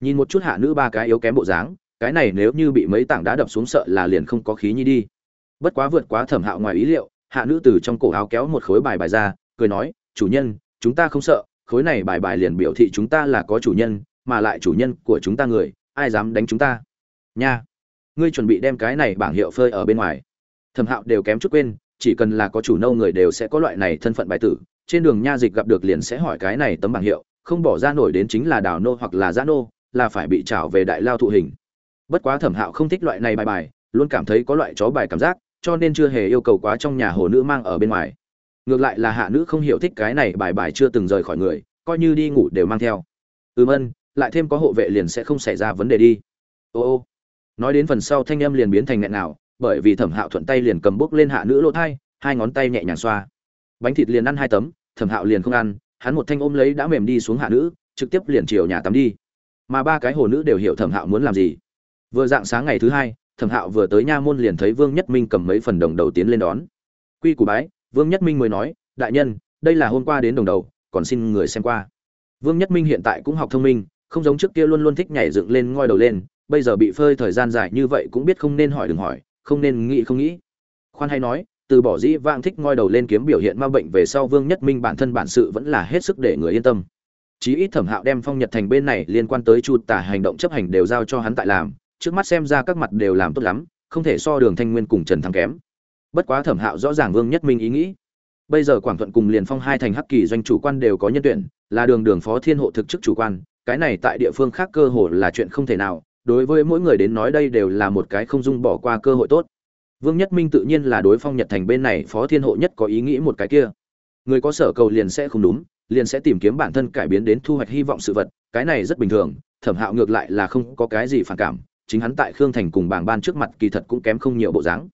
nhìn một chút hạ nữ ba cái yếu kém bộ dáng, cái này nếu như bị mấy tảng đá đập xuống sợ là liền không có khí nhi đi. Bất quá vượt quá thẩm hạo ngoài ý liệu, hạ nữ từ trong cổ áo kéo một khối bài bài ra, cười nói, chủ nhân, chúng ta không sợ, khối này bài bài liền biểu thị chúng ta là có chủ nhân, mà lại chủ nhân của chúng ta người, ai dám đánh chúng ta? Nha, ngươi chuẩn bị đem cái này bảng hiệu phơi ở bên ngoài. Thẩm hạo đều kém chút quên, chỉ cần là có chủ nâu người đều sẽ có loại này thân phận bài tử, trên đường nha dịch gặp được liền sẽ hỏi cái này tấm bảng hiệu, không bỏ ra nổi đến chính là đào nô hoặc là giã nô là phải bị trảo về đại lao thụ hình. Bất quá thẩm hạo không thích loại này bài bài, luôn cảm thấy có loại chó bài cảm giác, cho nên chưa hề yêu cầu quá trong nhà hồ nữ mang ở bên ngoài. Ngược lại là hạ nữ không hiểu thích cái này bài bài chưa từng rời khỏi người, coi như đi ngủ đều mang theo. Ừm ân, lại thêm có hộ vệ liền sẽ không xảy ra vấn đề đi. Ô ô. Nói đến phần sau thanh âm liền biến thành nghẹn nào, bởi vì thẩm hạo thuận tay liền cầm bốc lên hạ nữ lỗ thai, hai ngón tay nhẹ nhàng xoa. Bánh thịt liền ăn hai tấm, thẩm hạo liền không ăn, hắn một thanh ôm lấy đã mềm đi xuống hạ nữ, trực tiếp liền chiều nhà tắm đi mà ba cái hồ nữ đều hiểu thẩm hạo muốn làm gì. Vừa dạng sáng ngày thứ hai, thẩm hạo vừa tới nha môn liền thấy vương nhất minh cầm mấy phần đồng đầu tiến lên đón. Quy củ bái, vương nhất minh mới nói, đại nhân, đây là hôm qua đến đồng đầu, còn xin người xem qua. Vương nhất minh hiện tại cũng học thông minh, không giống trước kia luôn luôn thích nhảy dựng lên ngoi đầu lên, bây giờ bị phơi thời gian dài như vậy cũng biết không nên hỏi đừng hỏi, không nên nghĩ không nghĩ. Khoan hay nói, từ bỏ dĩ vang thích ngoi đầu lên kiếm biểu hiện ma bệnh về sau vương nhất minh bản thân bản sự vẫn là hết sức để người yên tâm chí ít thẩm hạo đem phong nhật thành bên này liên quan tới chu tả hành động chấp hành đều giao cho hắn tại làm, trước mắt xem ra các mặt đều làm tốt lắm, không thể so đường thanh nguyên cùng trần thắng kém. Bất quá thẩm hạo rõ ràng vương nhất minh ý nghĩ. Bây giờ quảng thuận cùng liền phong hai thành hắc kỳ doanh chủ quan đều có nhân tuyển, là đường đường phó thiên hộ thực chức chủ quan, cái này tại địa phương khác cơ hội là chuyện không thể nào, đối với mỗi người đến nói đây đều là một cái không dung bỏ qua cơ hội tốt. Vương nhất minh tự nhiên là đối phong nhật thành bên này phó thiên hộ nhất có ý nghĩ một cái kia. Người có sở cầu liền sẽ không đúng liền sẽ tìm kiếm bản thân cải biến đến thu hoạch hy vọng sự vật, cái này rất bình thường, thẩm hạo ngược lại là không có cái gì phản cảm, chính hắn tại khương thành cùng bảng ban trước mặt kỳ thật cũng kém không nhiều bộ dáng.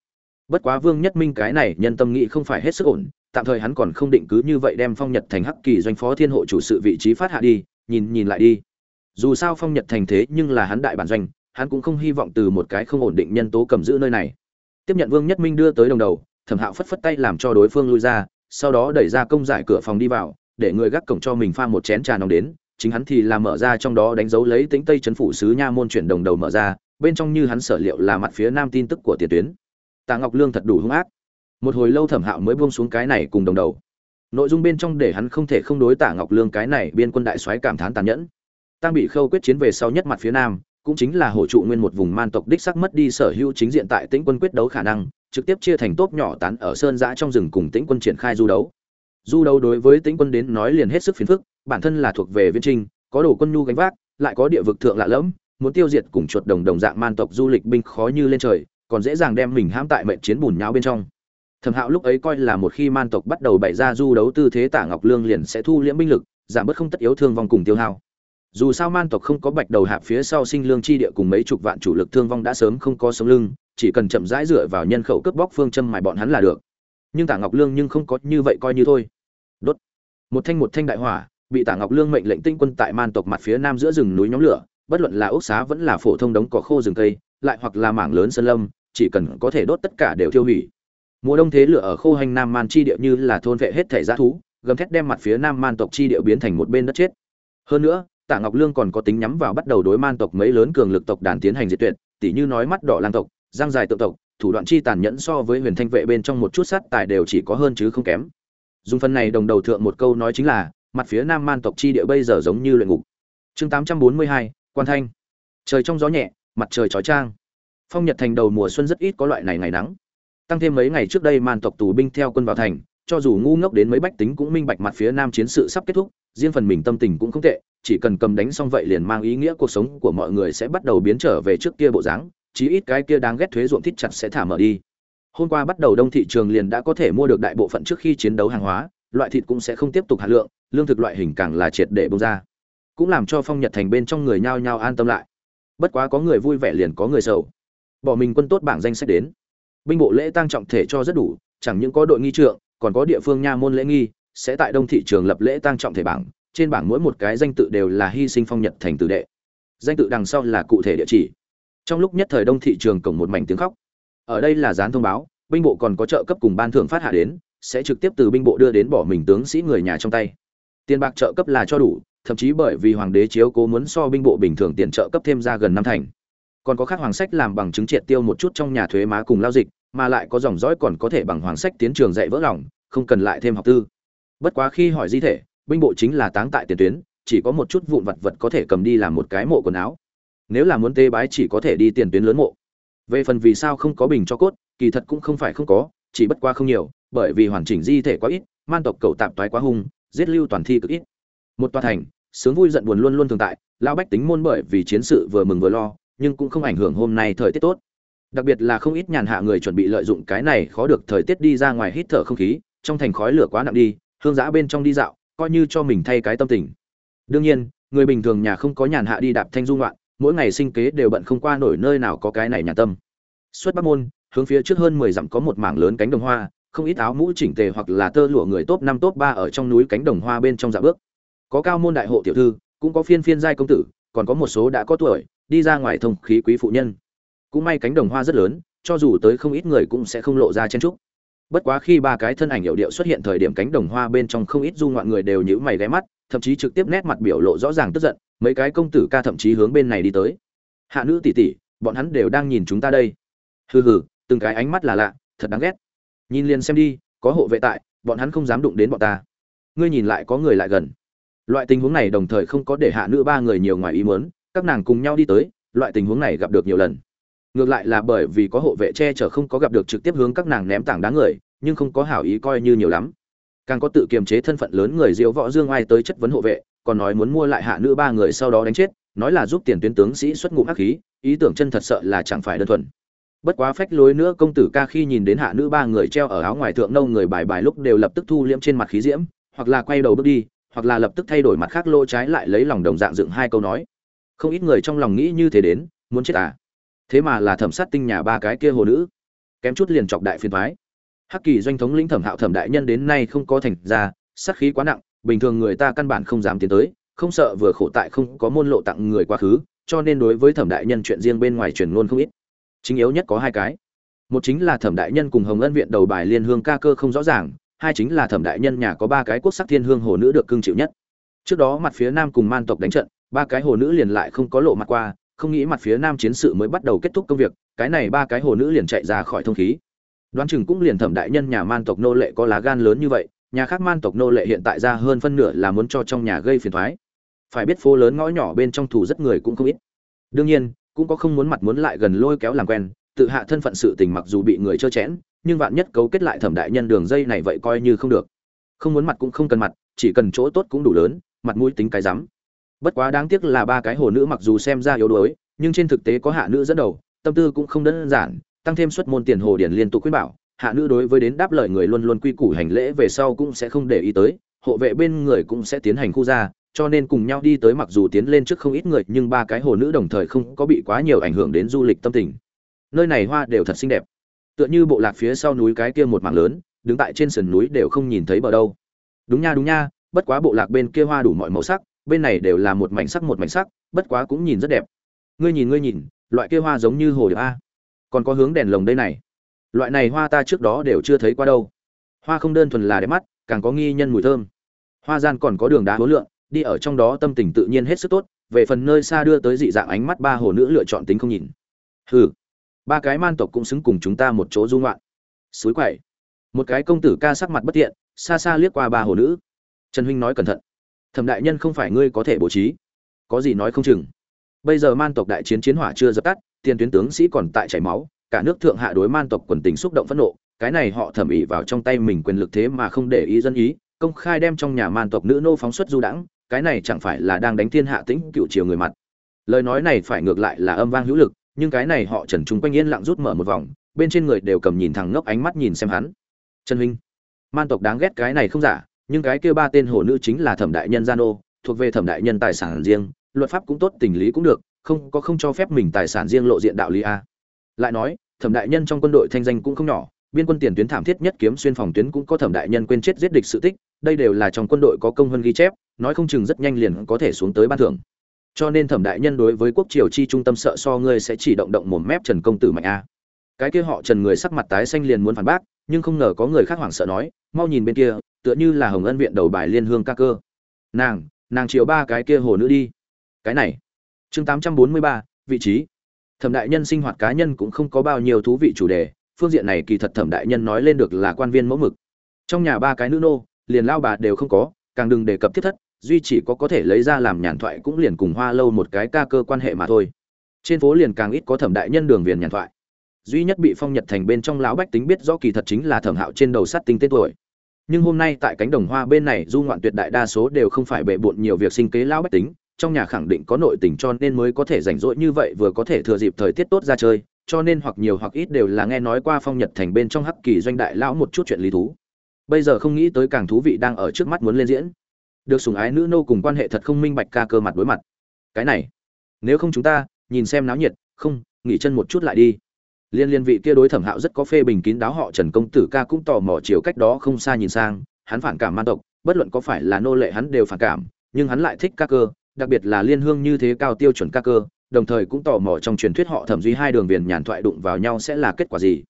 Bất quá vương nhất minh cái này nhân tâm nghĩ không phải hết sức ổn, tạm thời hắn còn không định cứ như vậy đem phong nhật thành hắc kỳ doanh phó thiên hộ chủ sự vị trí phát hạ đi, nhìn nhìn lại đi. Dù sao phong nhật thành thế nhưng là hắn đại bản doanh, hắn cũng không hy vọng từ một cái không ổn định nhân tố cầm giữ nơi này. Tiếp nhận vương nhất minh đưa tới đồng đầu, thẩm hạo phất phất tay làm cho đối phương lui ra, sau đó đẩy ra công giải cửa phòng đi vào để người gác cổng cho mình pha một chén trà nóng đến, chính hắn thì làm mở ra trong đó đánh dấu lấy tính tây chấn phủ sứ nha môn chuyển đồng đầu mở ra, bên trong như hắn sở liệu là mặt phía nam tin tức của tiền tuyến. Tạ ngọc lương thật đủ hung ác. Một hồi lâu thẩm hạo mới buông xuống cái này cùng đồng đầu. Nội dung bên trong để hắn không thể không đối tạ ngọc lương cái này biên quân đại soái cảm thán tàn nhẫn. Tăng bị khâu quyết chiến về sau nhất mặt phía nam, cũng chính là hổ trụ nguyên một vùng man tộc đích sắc mất đi sở hữu chính diện tại tĩnh quân quyết đấu khả năng, trực tiếp chia thành tốp nhỏ tán ở sơn giã trong rừng cùng tĩnh quân triển khai du đấu du đấu đối với tĩnh quân đến nói liền hết sức phiền phức, bản thân là thuộc về viên trinh, có đồ quân nhu gánh vác, lại có địa vực thượng lạ lẫm, muốn tiêu diệt cùng chuột đồng đồng dạng man tộc du lịch binh khó như lên trời, còn dễ dàng đem mình hãm tại mệnh chiến bùn nháo bên trong. Thẩm hạo lúc ấy coi là một khi man tộc bắt đầu bày ra du đấu tư thế tả ngọc lương liền sẽ thu liễm binh lực, giảm bớt không tất yếu thương vong cùng tiêu hao. Dù sao man tộc không có bạch đầu hạp phía sau sinh lương chi địa cùng mấy chục vạn chủ lực thương vong đã sớm không có sống lưng, chỉ cần chậm rãi dựa vào nhân khẩu cướp bóc phương châm mài bọn hắn là được. Nhưng tả ngọc lương nhưng không có như vậy coi như thôi một thanh một thanh đại hỏa bị tả ngọc lương mệnh lệnh tinh quân tại man tộc mặt phía nam giữa rừng núi nhóm lửa bất luận là ốc xá vẫn là phổ thông đống cỏ khô rừng cây lại hoặc là mảng lớn sơn lâm chỉ cần có thể đốt tất cả đều tiêu hủy mùa đông thế lửa ở khô hành nam man chi địa như là thôn vệ hết thể giá thú gầm thét đem mặt phía nam man tộc chi địa biến thành một bên đất chết hơn nữa Tạ Ngọc Lương còn có tính nhắm vào bắt đầu đối man tộc mấy lớn cường lực tộc đàn tiến hành diệt tuyệt, tỉ như nói mắt đỏ lang tộc, răng dài tự tộc, thủ đoạn chi tàn nhẫn so với Huyền Thanh vệ bên trong một chút sát tài đều chỉ có hơn chứ không kém. Dùng phần này đồng đầu thượng một câu nói chính là, mặt phía nam man tộc chi địa bây giờ giống như luyện ngục. Chương 842, Quan Thanh. Trời trong gió nhẹ, mặt trời chói trang. Phong Nhật thành đầu mùa xuân rất ít có loại này ngày nắng. Tăng thêm mấy ngày trước đây man tộc tù binh theo quân vào thành, cho dù ngu ngốc đến mấy bách tính cũng minh bạch mặt phía nam chiến sự sắp kết thúc, riêng phần mình tâm tình cũng không tệ, chỉ cần cầm đánh xong vậy liền mang ý nghĩa cuộc sống của mọi người sẽ bắt đầu biến trở về trước kia bộ dáng, chí ít cái kia đáng ghét thuế ruộng thít chặt sẽ thả mở đi. Hôm qua bắt đầu đông thị trường liền đã có thể mua được đại bộ phận trước khi chiến đấu hàng hóa, loại thịt cũng sẽ không tiếp tục hạ lượng, lương thực loại hình càng là triệt để bung ra. Cũng làm cho Phong Nhật thành bên trong người nhao nhao an tâm lại. Bất quá có người vui vẻ liền có người sầu. Bỏ mình quân tốt bảng danh sách đến. Binh bộ lễ tăng trọng thể cho rất đủ, chẳng những có đội nghi trượng, còn có địa phương nha môn lễ nghi, sẽ tại đông thị trường lập lễ tăng trọng thể bảng, trên bảng mỗi một cái danh tự đều là hy sinh phong nhật thành tử đệ danh tự đằng sau là cụ thể địa chỉ trong lúc nhất thời đông thị trường cổng một mảnh tiếng khóc ở đây là dán thông báo, binh bộ còn có trợ cấp cùng ban thưởng phát hạ đến, sẽ trực tiếp từ binh bộ đưa đến bỏ mình tướng sĩ người nhà trong tay. Tiền bạc trợ cấp là cho đủ, thậm chí bởi vì hoàng đế chiếu cố muốn so binh bộ bình thường tiền trợ cấp thêm ra gần năm thành. Còn có khác hoàng sách làm bằng chứng triệt tiêu một chút trong nhà thuế má cùng lao dịch, mà lại có dòng dõi còn có thể bằng hoàng sách tiến trường dạy vỡ lòng, không cần lại thêm học tư. Bất quá khi hỏi di thể, binh bộ chính là táng tại tiền tuyến, chỉ có một chút vụn vật vật có thể cầm đi làm một cái mộ quần áo. Nếu là muốn tế bái chỉ có thể đi tiền tuyến lớn mộ về phần vì sao không có bình cho cốt, kỳ thật cũng không phải không có, chỉ bất qua không nhiều, bởi vì hoàn chỉnh di thể quá ít, man tộc cầu tạp toái quá hung, giết lưu toàn thi cực ít. Một tòa thành, sướng vui giận buồn luôn luôn tồn tại lao bách tính môn bởi vì chiến sự vừa mừng vừa lo, nhưng cũng không ảnh hưởng hôm nay thời tiết tốt. Đặc biệt là không ít nhàn hạ người chuẩn bị lợi dụng cái này khó được thời tiết đi ra ngoài hít thở không khí, trong thành khói lửa quá nặng đi, hương giã bên trong đi dạo, coi như cho mình thay cái tâm tình. Đương nhiên, người bình thường nhà không có nhàn hạ đi đạp thanh dung loạn mỗi ngày sinh kế đều bận không qua nổi nơi nào có cái này nhà tâm. Xuất bắc môn, hướng phía trước hơn mười dặm có một mảng lớn cánh đồng hoa, không ít áo mũ chỉnh tề hoặc là tơ lụa người top năm top ba ở trong núi cánh đồng hoa bên trong dạ bước. Có cao môn đại hộ tiểu thư, cũng có phiên phiên giai công tử, còn có một số đã có tuổi, đi ra ngoài thông khí quý phụ nhân. Cũng may cánh đồng hoa rất lớn, cho dù tới không ít người cũng sẽ không lộ ra chen trúc. Bất quá khi ba cái thân ảnh hiệu điệu xuất hiện thời điểm cánh đồng hoa bên trong không ít du ngoạn người đều nhíu mày ghé mắt thậm chí trực tiếp nét mặt biểu lộ rõ ràng tức giận, mấy cái công tử ca thậm chí hướng bên này đi tới. Hạ nữ tỷ tỷ, bọn hắn đều đang nhìn chúng ta đây. Hừ hừ, từng cái ánh mắt là lạ, thật đáng ghét. Nhìn liền xem đi, có hộ vệ tại, bọn hắn không dám đụng đến bọn ta. Ngươi nhìn lại có người lại gần. Loại tình huống này đồng thời không có để hạ nữ ba người nhiều ngoài ý muốn, các nàng cùng nhau đi tới, loại tình huống này gặp được nhiều lần. Ngược lại là bởi vì có hộ vệ che chở không có gặp được trực tiếp hướng các nàng ném tảng đá người, nhưng không có hảo ý coi như nhiều lắm càng có tự kiềm chế thân phận lớn người diễu võ dương ai tới chất vấn hộ vệ, còn nói muốn mua lại hạ nữ ba người sau đó đánh chết, nói là giúp tiền tuyến tướng sĩ xuất ngụm hắc khí, ý tưởng chân thật sợ là chẳng phải đơn thuần. Bất quá phách lối nữa công tử ca khi nhìn đến hạ nữ ba người treo ở áo ngoài thượng nâu người bài bài lúc đều lập tức thu liễm trên mặt khí diễm, hoặc là quay đầu bước đi, hoặc là lập tức thay đổi mặt khác lỗ trái lại lấy lòng đồng dạng dựng hai câu nói. Không ít người trong lòng nghĩ như thế đến, muốn chết à? Thế mà là thẩm sát tinh nhà ba cái kia hồ nữ. Kém chút liền chọc đại phiền thoái hắc kỳ doanh thống lĩnh thẩm hạo thẩm đại nhân đến nay không có thành ra, sát khí quá nặng, bình thường người ta căn bản không dám tiến tới, không sợ vừa khổ tại không có môn lộ tặng người quá khứ, cho nên đối với thẩm đại nhân chuyện riêng bên ngoài truyền ngôn không ít. Chính yếu nhất có hai cái. Một chính là thẩm đại nhân cùng hồng ân viện đầu bài liên hương ca cơ không rõ ràng, hai chính là thẩm đại nhân nhà có ba cái quốc sắc thiên hương hồ nữ được cưng chịu nhất. Trước đó mặt phía nam cùng man tộc đánh trận, ba cái hồ nữ liền lại không có lộ mặt qua, không nghĩ mặt phía nam chiến sự mới bắt đầu kết thúc công việc, cái này ba cái hồ nữ liền chạy ra khỏi thông khí đoán chừng cũng liền thẩm đại nhân nhà man tộc nô lệ có lá gan lớn như vậy, nhà khác man tộc nô lệ hiện tại ra hơn phân nửa là muốn cho trong nhà gây phiền thoái. Phải biết phố lớn ngõ nhỏ bên trong thủ rất người cũng không ít. Đương nhiên, cũng có không muốn mặt muốn lại gần lôi kéo làm quen, tự hạ thân phận sự tình mặc dù bị người trơ chẽn, nhưng vạn nhất cấu kết lại thẩm đại nhân đường dây này vậy coi như không được. Không muốn mặt cũng không cần mặt, chỉ cần chỗ tốt cũng đủ lớn, mặt mũi tính cái rắm. Bất quá đáng tiếc là ba cái hồ nữ mặc dù xem ra yếu đuối, nhưng trên thực tế có hạ nữ dẫn đầu, tâm tư cũng không đơn giản tăng thêm suất môn tiền hồ điển liên tục khuyên bảo, hạ nữ đối với đến đáp lời người luôn luôn quy củ hành lễ về sau cũng sẽ không để ý tới, hộ vệ bên người cũng sẽ tiến hành khu ra cho nên cùng nhau đi tới mặc dù tiến lên trước không ít người, nhưng ba cái hồ nữ đồng thời không có bị quá nhiều ảnh hưởng đến du lịch tâm tình. Nơi này hoa đều thật xinh đẹp. Tựa như bộ lạc phía sau núi cái kia một mảng lớn, đứng tại trên sườn núi đều không nhìn thấy bờ đâu. Đúng nha đúng nha, bất quá bộ lạc bên kia hoa đủ mọi màu sắc, bên này đều là một mảnh sắc một mảnh sắc, bất quá cũng nhìn rất đẹp. Ngươi nhìn ngươi nhìn, loại kia hoa giống như hồ điệp a còn có hướng đèn lồng đây này. Loại này hoa ta trước đó đều chưa thấy qua đâu. Hoa không đơn thuần là đẹp mắt, càng có nghi nhân mùi thơm. Hoa gian còn có đường đá hối lượng, đi ở trong đó tâm tình tự nhiên hết sức tốt, về phần nơi xa đưa tới dị dạng ánh mắt ba hồ nữ lựa chọn tính không nhìn. Hừ, ba cái man tộc cũng xứng cùng chúng ta một chỗ dung loạn suối quậy. Một cái công tử ca sắc mặt bất tiện, xa xa liếc qua ba hồ nữ. Trần huynh nói cẩn thận. Thẩm đại nhân không phải ngươi có thể bố trí. Có gì nói không chừng. Bây giờ man tộc đại chiến chiến hỏa chưa dập tắt tiền tuyến tướng sĩ còn tại chảy máu, cả nước thượng hạ đối man tộc quần tình xúc động phẫn nộ, cái này họ thẩm ỉ vào trong tay mình quyền lực thế mà không để ý dân ý, công khai đem trong nhà man tộc nữ nô phóng xuất du đãng, cái này chẳng phải là đang đánh thiên hạ tĩnh cựu chiều người mặt. Lời nói này phải ngược lại là âm vang hữu lực, nhưng cái này họ trần trung quanh yên lặng rút mở một vòng, bên trên người đều cầm nhìn thẳng ngốc ánh mắt nhìn xem hắn. Trần huynh, man tộc đáng ghét cái này không giả, nhưng cái kia ba tên hồ nữ chính là thẩm đại nhân gia nô, thuộc về thẩm đại nhân tài sản riêng, luật pháp cũng tốt, tình lý cũng được không có không cho phép mình tài sản riêng lộ diện đạo lý a. Lại nói, thẩm đại nhân trong quân đội thanh danh cũng không nhỏ, biên quân tiền tuyến thảm thiết nhất kiếm xuyên phòng tuyến cũng có thẩm đại nhân quên chết giết địch sự tích, đây đều là trong quân đội có công hơn ghi chép, nói không chừng rất nhanh liền có thể xuống tới ban thưởng. Cho nên thẩm đại nhân đối với quốc triều chi trung tâm sợ so ngươi sẽ chỉ động động mồm mép trần công tử mạnh a. Cái kia họ trần người sắc mặt tái xanh liền muốn phản bác, nhưng không ngờ có người khác hoảng sợ nói, mau nhìn bên kia, tựa như là hồng ân viện đầu bài liên hương ca cơ. Nàng nàng chiếu ba cái kia hồ nữ đi. Cái này chương tám trăm bốn mươi ba, vị trí. Thẩm đại nhân sinh hoạt cá nhân cũng không có bao nhiêu thú vị chủ đề, phương diện này kỳ thật thẩm đại nhân nói lên được là quan viên mẫu mực. Trong nhà ba cái nữ nô, liền lao bà đều không có, càng đừng đề cập thiết thất, duy chỉ có có thể lấy ra làm nhàn thoại cũng liền cùng hoa lâu một cái ca cơ quan hệ mà thôi. Trên phố liền càng ít có thẩm đại nhân đường viền nhàn thoại. Duy nhất bị phong nhật thành bên trong lão bách tính biết rõ kỳ thật chính là thẩm hạo trên đầu sắt tinh tên tuổi. Nhưng hôm nay tại cánh đồng hoa bên này du ngoạn tuyệt đại đa số đều không phải bệ bộn nhiều việc sinh kế lão bách tính trong nhà khẳng định có nội tình cho nên mới có thể rảnh rỗi như vậy vừa có thể thừa dịp thời tiết tốt ra chơi, cho nên hoặc nhiều hoặc ít đều là nghe nói qua phong nhật thành bên trong hắc kỳ doanh đại lão một chút chuyện lý thú. Bây giờ không nghĩ tới càng thú vị đang ở trước mắt muốn lên diễn. Được sùng ái nữ nô cùng quan hệ thật không minh bạch ca cơ mặt đối mặt. Cái này, nếu không chúng ta, nhìn xem náo nhiệt, không, nghỉ chân một chút lại đi. Liên liên vị kia đối thẩm hạo rất có phê bình kín đáo họ trần công tử ca cũng tò mò chiều cách đó không xa nhìn sang, hắn phản cảm man tộc, bất luận có phải là nô lệ hắn đều phản cảm, nhưng hắn lại thích ca cơ đặc biệt là liên hương như thế cao tiêu chuẩn ca cơ, đồng thời cũng tò mò trong truyền thuyết họ thẩm duy hai đường viền nhàn thoại đụng vào nhau sẽ là kết quả gì.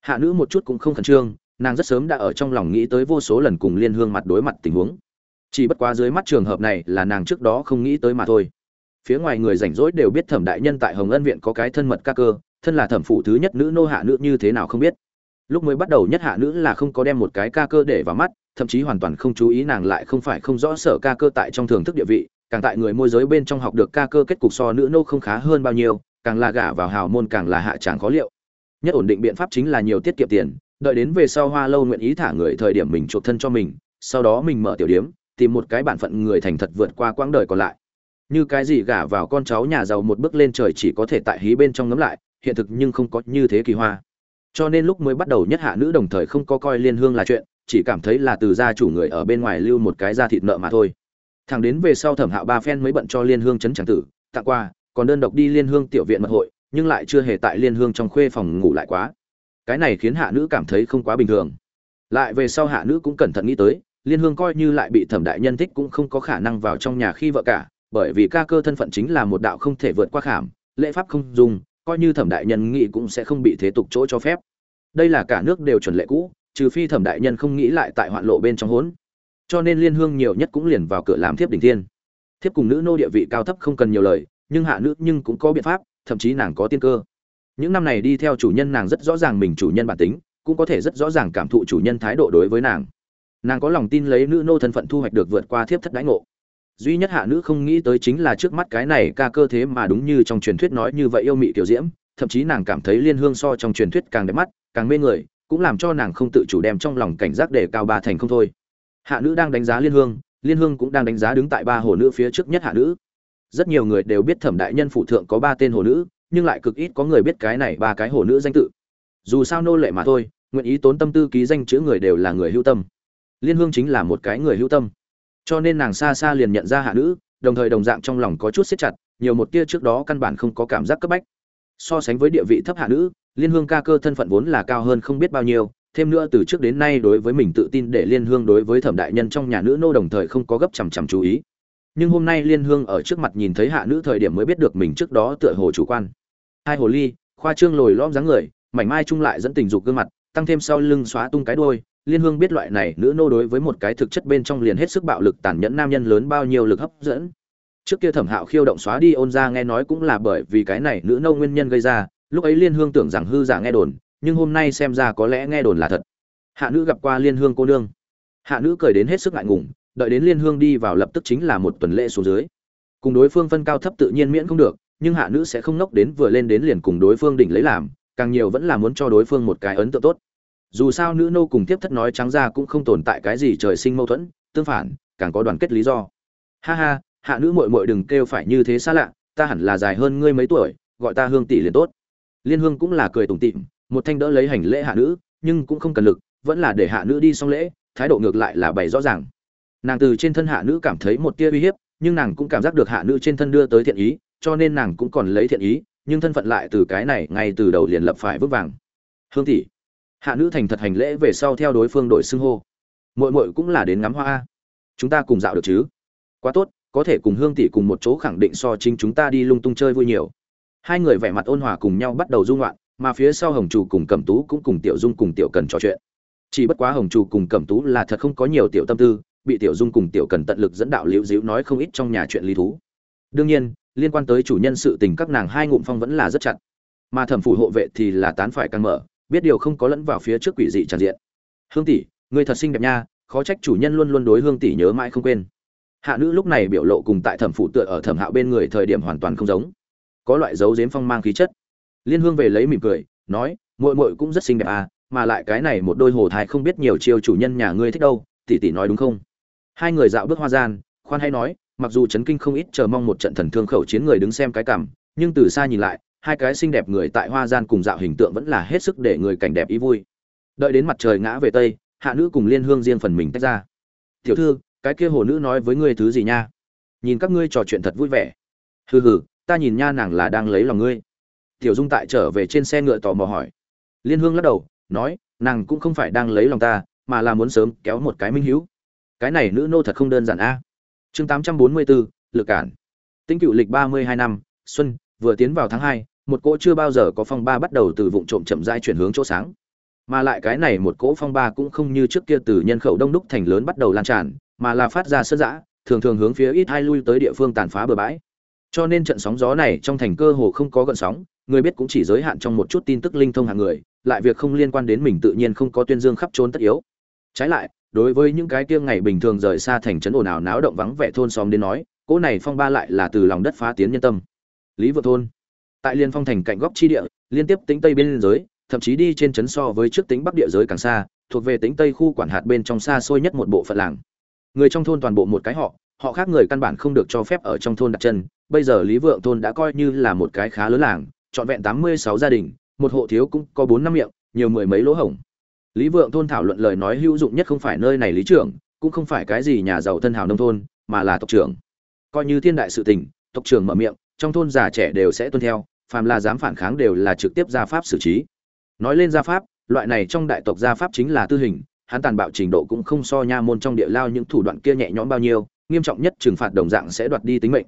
Hạ nữ một chút cũng không khẩn trương, nàng rất sớm đã ở trong lòng nghĩ tới vô số lần cùng liên hương mặt đối mặt tình huống. Chỉ bất quá dưới mắt trường hợp này là nàng trước đó không nghĩ tới mà thôi. Phía ngoài người rảnh rỗi đều biết thẩm đại nhân tại hồng ân viện có cái thân mật ca cơ, thân là thẩm phụ thứ nhất nữ nô hạ nữ như thế nào không biết. Lúc mới bắt đầu nhất hạ nữ là không có đem một cái ca cơ để vào mắt, thậm chí hoàn toàn không chú ý nàng lại không phải không rõ sở ca cơ tại trong thưởng thức địa vị càng tại người môi giới bên trong học được ca cơ kết cục so nữ nô không khá hơn bao nhiêu, càng là gả vào hào môn càng là hạ tràng khó liệu. Nhất ổn định biện pháp chính là nhiều tiết kiệm tiền, đợi đến về sau hoa lâu nguyện ý thả người thời điểm mình chuộc thân cho mình, sau đó mình mở tiểu điếm, tìm một cái bản phận người thành thật vượt qua quãng đời còn lại. Như cái gì gả vào con cháu nhà giàu một bước lên trời chỉ có thể tại hí bên trong ngấm lại, hiện thực nhưng không có như thế kỳ hoa. Cho nên lúc mới bắt đầu nhất hạ nữ đồng thời không có coi liên hương là chuyện, chỉ cảm thấy là từ gia chủ người ở bên ngoài lưu một cái da thịt nợ mà thôi thằng đến về sau thẩm hạo ba phen mới bận cho liên hương chấn tràng tử tặng quà, còn đơn độc đi liên hương tiểu viện mật hội nhưng lại chưa hề tại liên hương trong khuê phòng ngủ lại quá. Cái này khiến hạ nữ cảm thấy không quá bình thường. Lại về sau hạ nữ cũng cẩn thận nghĩ tới liên hương coi như lại bị thẩm đại nhân thích cũng không có khả năng vào trong nhà khi vợ cả bởi vì ca cơ thân phận chính là một đạo không thể vượt qua khảm lễ pháp không dùng coi như thẩm đại nhân nghĩ cũng sẽ không bị thế tục chỗ cho phép. Đây là cả nước đều chuẩn lệ cũ trừ phi thẩm đại nhân không nghĩ lại tại hoạn lộ bên trong hốn cho nên liên hương nhiều nhất cũng liền vào cửa làm thiếp đỉnh thiên. Thiếp cùng nữ nô địa vị cao thấp không cần nhiều lời, nhưng hạ nữ nhưng cũng có biện pháp, thậm chí nàng có tiên cơ. Những năm này đi theo chủ nhân nàng rất rõ ràng mình chủ nhân bản tính, cũng có thể rất rõ ràng cảm thụ chủ nhân thái độ đối với nàng. Nàng có lòng tin lấy nữ nô thân phận thu hoạch được vượt qua thiếp thất đãi ngộ. Duy nhất hạ nữ không nghĩ tới chính là trước mắt cái này ca cơ thế mà đúng như trong truyền thuyết nói như vậy yêu mị tiểu diễm, thậm chí nàng cảm thấy liên hương so trong truyền thuyết càng đẹp mắt, càng mê người, cũng làm cho nàng không tự chủ đem trong lòng cảnh giác để cao ba thành không thôi hạ nữ đang đánh giá liên hương liên hương cũng đang đánh giá đứng tại ba hồ nữ phía trước nhất hạ nữ. Rất nhiều người đều biết thẩm đại nhân phụ thượng có ba tên hồ nữ, nhưng lại cực ít có người biết cái này ba cái hồ nữ danh tự. Dù sao nô lệ mà thôi, nguyện ý tốn tâm tư ký danh chữ người đều là người hữu tâm. Liên hương chính là một cái người hữu tâm. Cho nên nàng xa xa liền nhận ra hạ nữ, đồng thời đồng dạng trong lòng có chút siết chặt, nhiều một tia trước đó căn bản không có cảm giác cấp bách. So sánh với địa vị thấp hạ nữ, liên hương ca cơ thân phận vốn là cao hơn không biết bao nhiêu thêm nữa từ trước đến nay đối với mình tự tin để liên hương đối với thẩm đại nhân trong nhà nữ nô đồng thời không có gấp chằm chằm chú ý. Nhưng hôm nay liên hương ở trước mặt nhìn thấy hạ nữ thời điểm mới biết được mình trước đó tựa hồ chủ quan. Hai hồ ly, khoa trương lồi lõm dáng người, mảnh mai chung lại dẫn tình dục gương mặt, tăng thêm sau lưng xóa tung cái đôi liên hương biết loại này nữ nô đối với một cái thực chất bên trong liền hết sức bạo lực tàn nhẫn nam nhân lớn bao nhiêu lực hấp dẫn. Trước kia thẩm hạo khiêu động xóa đi ôn ra nghe nói cũng là bởi vì cái này nữ nô nguyên nhân gây ra, lúc ấy liên hương tưởng rằng hư giả nghe đồn nhưng hôm nay xem ra có lẽ nghe đồn là thật. Hạ nữ gặp qua liên hương cô nương. Hạ nữ cười đến hết sức ngại ngùng, đợi đến liên hương đi vào lập tức chính là một tuần lễ xuống dưới. Cùng đối phương phân cao thấp tự nhiên miễn không được, nhưng hạ nữ sẽ không nốc đến vừa lên đến liền cùng đối phương đỉnh lấy làm, càng nhiều vẫn là muốn cho đối phương một cái ấn tượng tốt. Dù sao nữ nô cùng tiếp thất nói trắng ra cũng không tồn tại cái gì trời sinh mâu thuẫn, tương phản, càng có đoàn kết lý do. Ha ha, hạ nữ mội mội đừng kêu phải như thế xa lạ, ta hẳn là dài hơn ngươi mấy tuổi, gọi ta hương tỷ liền tốt. Liên hương cũng là cười tủm tịm một thanh đỡ lấy hành lễ hạ nữ, nhưng cũng không cần lực, vẫn là để hạ nữ đi xong lễ, thái độ ngược lại là bày rõ ràng. Nàng từ trên thân hạ nữ cảm thấy một tia uy hiếp, nhưng nàng cũng cảm giác được hạ nữ trên thân đưa tới thiện ý, cho nên nàng cũng còn lấy thiện ý, nhưng thân phận lại từ cái này ngay từ đầu liền lập phải vứt vàng. Hương tỷ. Hạ nữ thành thật hành lễ về sau theo đối phương đội xưng hô. Mội mội cũng là đến ngắm hoa chúng ta cùng dạo được chứ? Quá tốt, có thể cùng hương tỷ cùng một chỗ khẳng định so chính chúng ta đi lung tung chơi vui nhiều. Hai người vẻ mặt ôn hòa cùng nhau bắt đầu dung loạn mà phía sau hồng chủ cùng cẩm tú cũng cùng tiểu dung cùng tiểu cần trò chuyện. Chỉ bất quá hồng chủ cùng cẩm tú là thật không có nhiều tiểu tâm tư, bị tiểu dung cùng tiểu cần tận lực dẫn đạo liễu diễu nói không ít trong nhà chuyện lý thú. Đương nhiên, liên quan tới chủ nhân sự tình các nàng hai ngụm phong vẫn là rất chặt. Mà thẩm phủ hộ vệ thì là tán phải căng mở, biết điều không có lẫn vào phía trước quỷ dị tràn diện. Hương tỷ người thật xinh đẹp nha, khó trách chủ nhân luôn luôn đối hương tỷ nhớ mãi không quên. Hạ nữ lúc này biểu lộ cùng tại thẩm phủ tựa ở thẩm hạo bên người thời điểm hoàn toàn không giống. Có loại dấu dếm phong mang khí chất liên hương về lấy mỉm cười, nói, muội muội cũng rất xinh đẹp à mà lại cái này một đôi hồ thai không biết nhiều chiêu chủ nhân nhà ngươi thích đâu, tỷ tỷ nói đúng không? Hai người dạo bước hoa gian, khoan hay nói, mặc dù chấn kinh không ít chờ mong một trận thần thương khẩu chiến người đứng xem cái cảm, nhưng từ xa nhìn lại, hai cái xinh đẹp người tại hoa gian cùng dạo hình tượng vẫn là hết sức để người cảnh đẹp ý vui. Đợi đến mặt trời ngã về tây, hạ nữ cùng liên hương riêng phần mình tách ra. Tiểu thư, cái kia hồ nữ nói với ngươi thứ gì nha? Nhìn các ngươi trò chuyện thật vui vẻ. Hừ hừ, ta nhìn nha nàng là đang lấy lòng ngươi tiểu dung tại trở về trên xe ngựa tò mò hỏi. Liên hương lắc đầu, nói, nàng cũng không phải đang lấy lòng ta, mà là muốn sớm kéo một cái minh hữu cái này nữ nô thật không đơn giản a. Chương tám trăm bốn mươi bốn lực cản. Tính cựu lịch ba mươi hai năm, xuân, vừa tiến vào tháng hai, một cỗ chưa bao giờ có phong ba bắt đầu từ vụ trộm chậm rãi chuyển hướng chỗ sáng. Mà lại cái này một cỗ phong ba cũng không như trước kia từ nhân khẩu đông đúc thành lớn bắt đầu lan tràn, mà là phát ra sơn dã, thường thường hướng phía ít hai lui tới địa phương tàn phá bờ bãi. Cho nên trận sóng gió này trong thành cơ hồ không có gợn sóng người biết cũng chỉ giới hạn trong một chút tin tức linh thông hàng người, lại việc không liên quan đến mình tự nhiên không có tuyên dương khắp trốn tất yếu. Trái lại, đối với những cái kia ngày bình thường rời xa thành trấn ồn ào náo động vắng vẻ thôn xóm đến nói, cỗ này phong ba lại là từ lòng đất phá tiến nhân tâm. Lý vượt thôn, tại liên phong thành cạnh góc chi địa, liên tiếp tính tây biên giới thậm chí đi trên trấn so với trước tính bắc địa giới càng xa, thuộc về tính tây khu quản hạt bên trong xa xôi nhất một bộ phận làng. Người trong thôn toàn bộ một cái họ họ khác người căn bản không được cho phép ở trong thôn đặt chân. Bây giờ lý vượng thôn đã coi như là một cái khá lớn làng trọn vẹn tám mươi sáu gia đình, một hộ thiếu cũng có bốn năm miệng, nhiều mười mấy lỗ hổng. Lý vượng thôn thảo luận lời nói hữu dụng nhất không phải nơi này lý trưởng, cũng không phải cái gì nhà giàu thân hào nông thôn, mà là tộc trưởng. Coi như thiên đại sự tình, tộc trưởng mở miệng, trong thôn già trẻ đều sẽ tuân theo, phàm là dám phản kháng đều là trực tiếp gia pháp xử trí. Nói lên gia pháp, loại này trong đại tộc gia pháp chính là tư hình, hắn tàn bạo trình độ cũng không so nha môn trong địa lao những thủ đoạn kia nhẹ nhõm bao nhiêu, nghiêm trọng nhất trừng phạt đồng dạng sẽ đoạt đi tính mệnh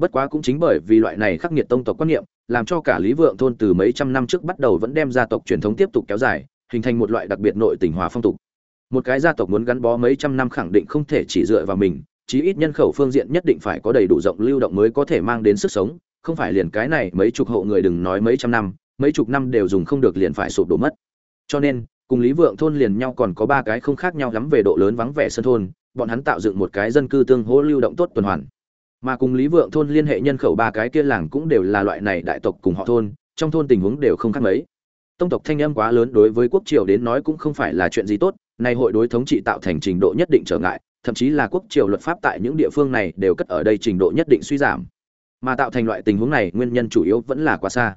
bất quá cũng chính bởi vì loại này khắc nghiệt tông tộc quan niệm, làm cho cả lý vượng thôn từ mấy trăm năm trước bắt đầu vẫn đem gia tộc truyền thống tiếp tục kéo dài, hình thành một loại đặc biệt nội tình hòa phong tục. Một cái gia tộc muốn gắn bó mấy trăm năm khẳng định không thể chỉ dựa vào mình, chí ít nhân khẩu phương diện nhất định phải có đầy đủ rộng lưu động mới có thể mang đến sức sống, không phải liền cái này mấy chục hộ người đừng nói mấy trăm năm, mấy chục năm đều dùng không được liền phải sụp đổ mất. Cho nên, cùng lý vượng thôn liền nhau còn có ba cái không khác nhau lắm về độ lớn vắng vẻ sân thôn, bọn hắn tạo dựng một cái dân cư tương hỗ lưu động tốt tuần hoàn mà cùng lý vượng thôn liên hệ nhân khẩu ba cái kia làng cũng đều là loại này đại tộc cùng họ thôn, trong thôn tình huống đều không khác mấy. Tông tộc thanh âm quá lớn đối với quốc triều đến nói cũng không phải là chuyện gì tốt, nay hội đối thống trị tạo thành trình độ nhất định trở ngại, thậm chí là quốc triều luật pháp tại những địa phương này đều cất ở đây trình độ nhất định suy giảm. Mà tạo thành loại tình huống này nguyên nhân chủ yếu vẫn là quá xa.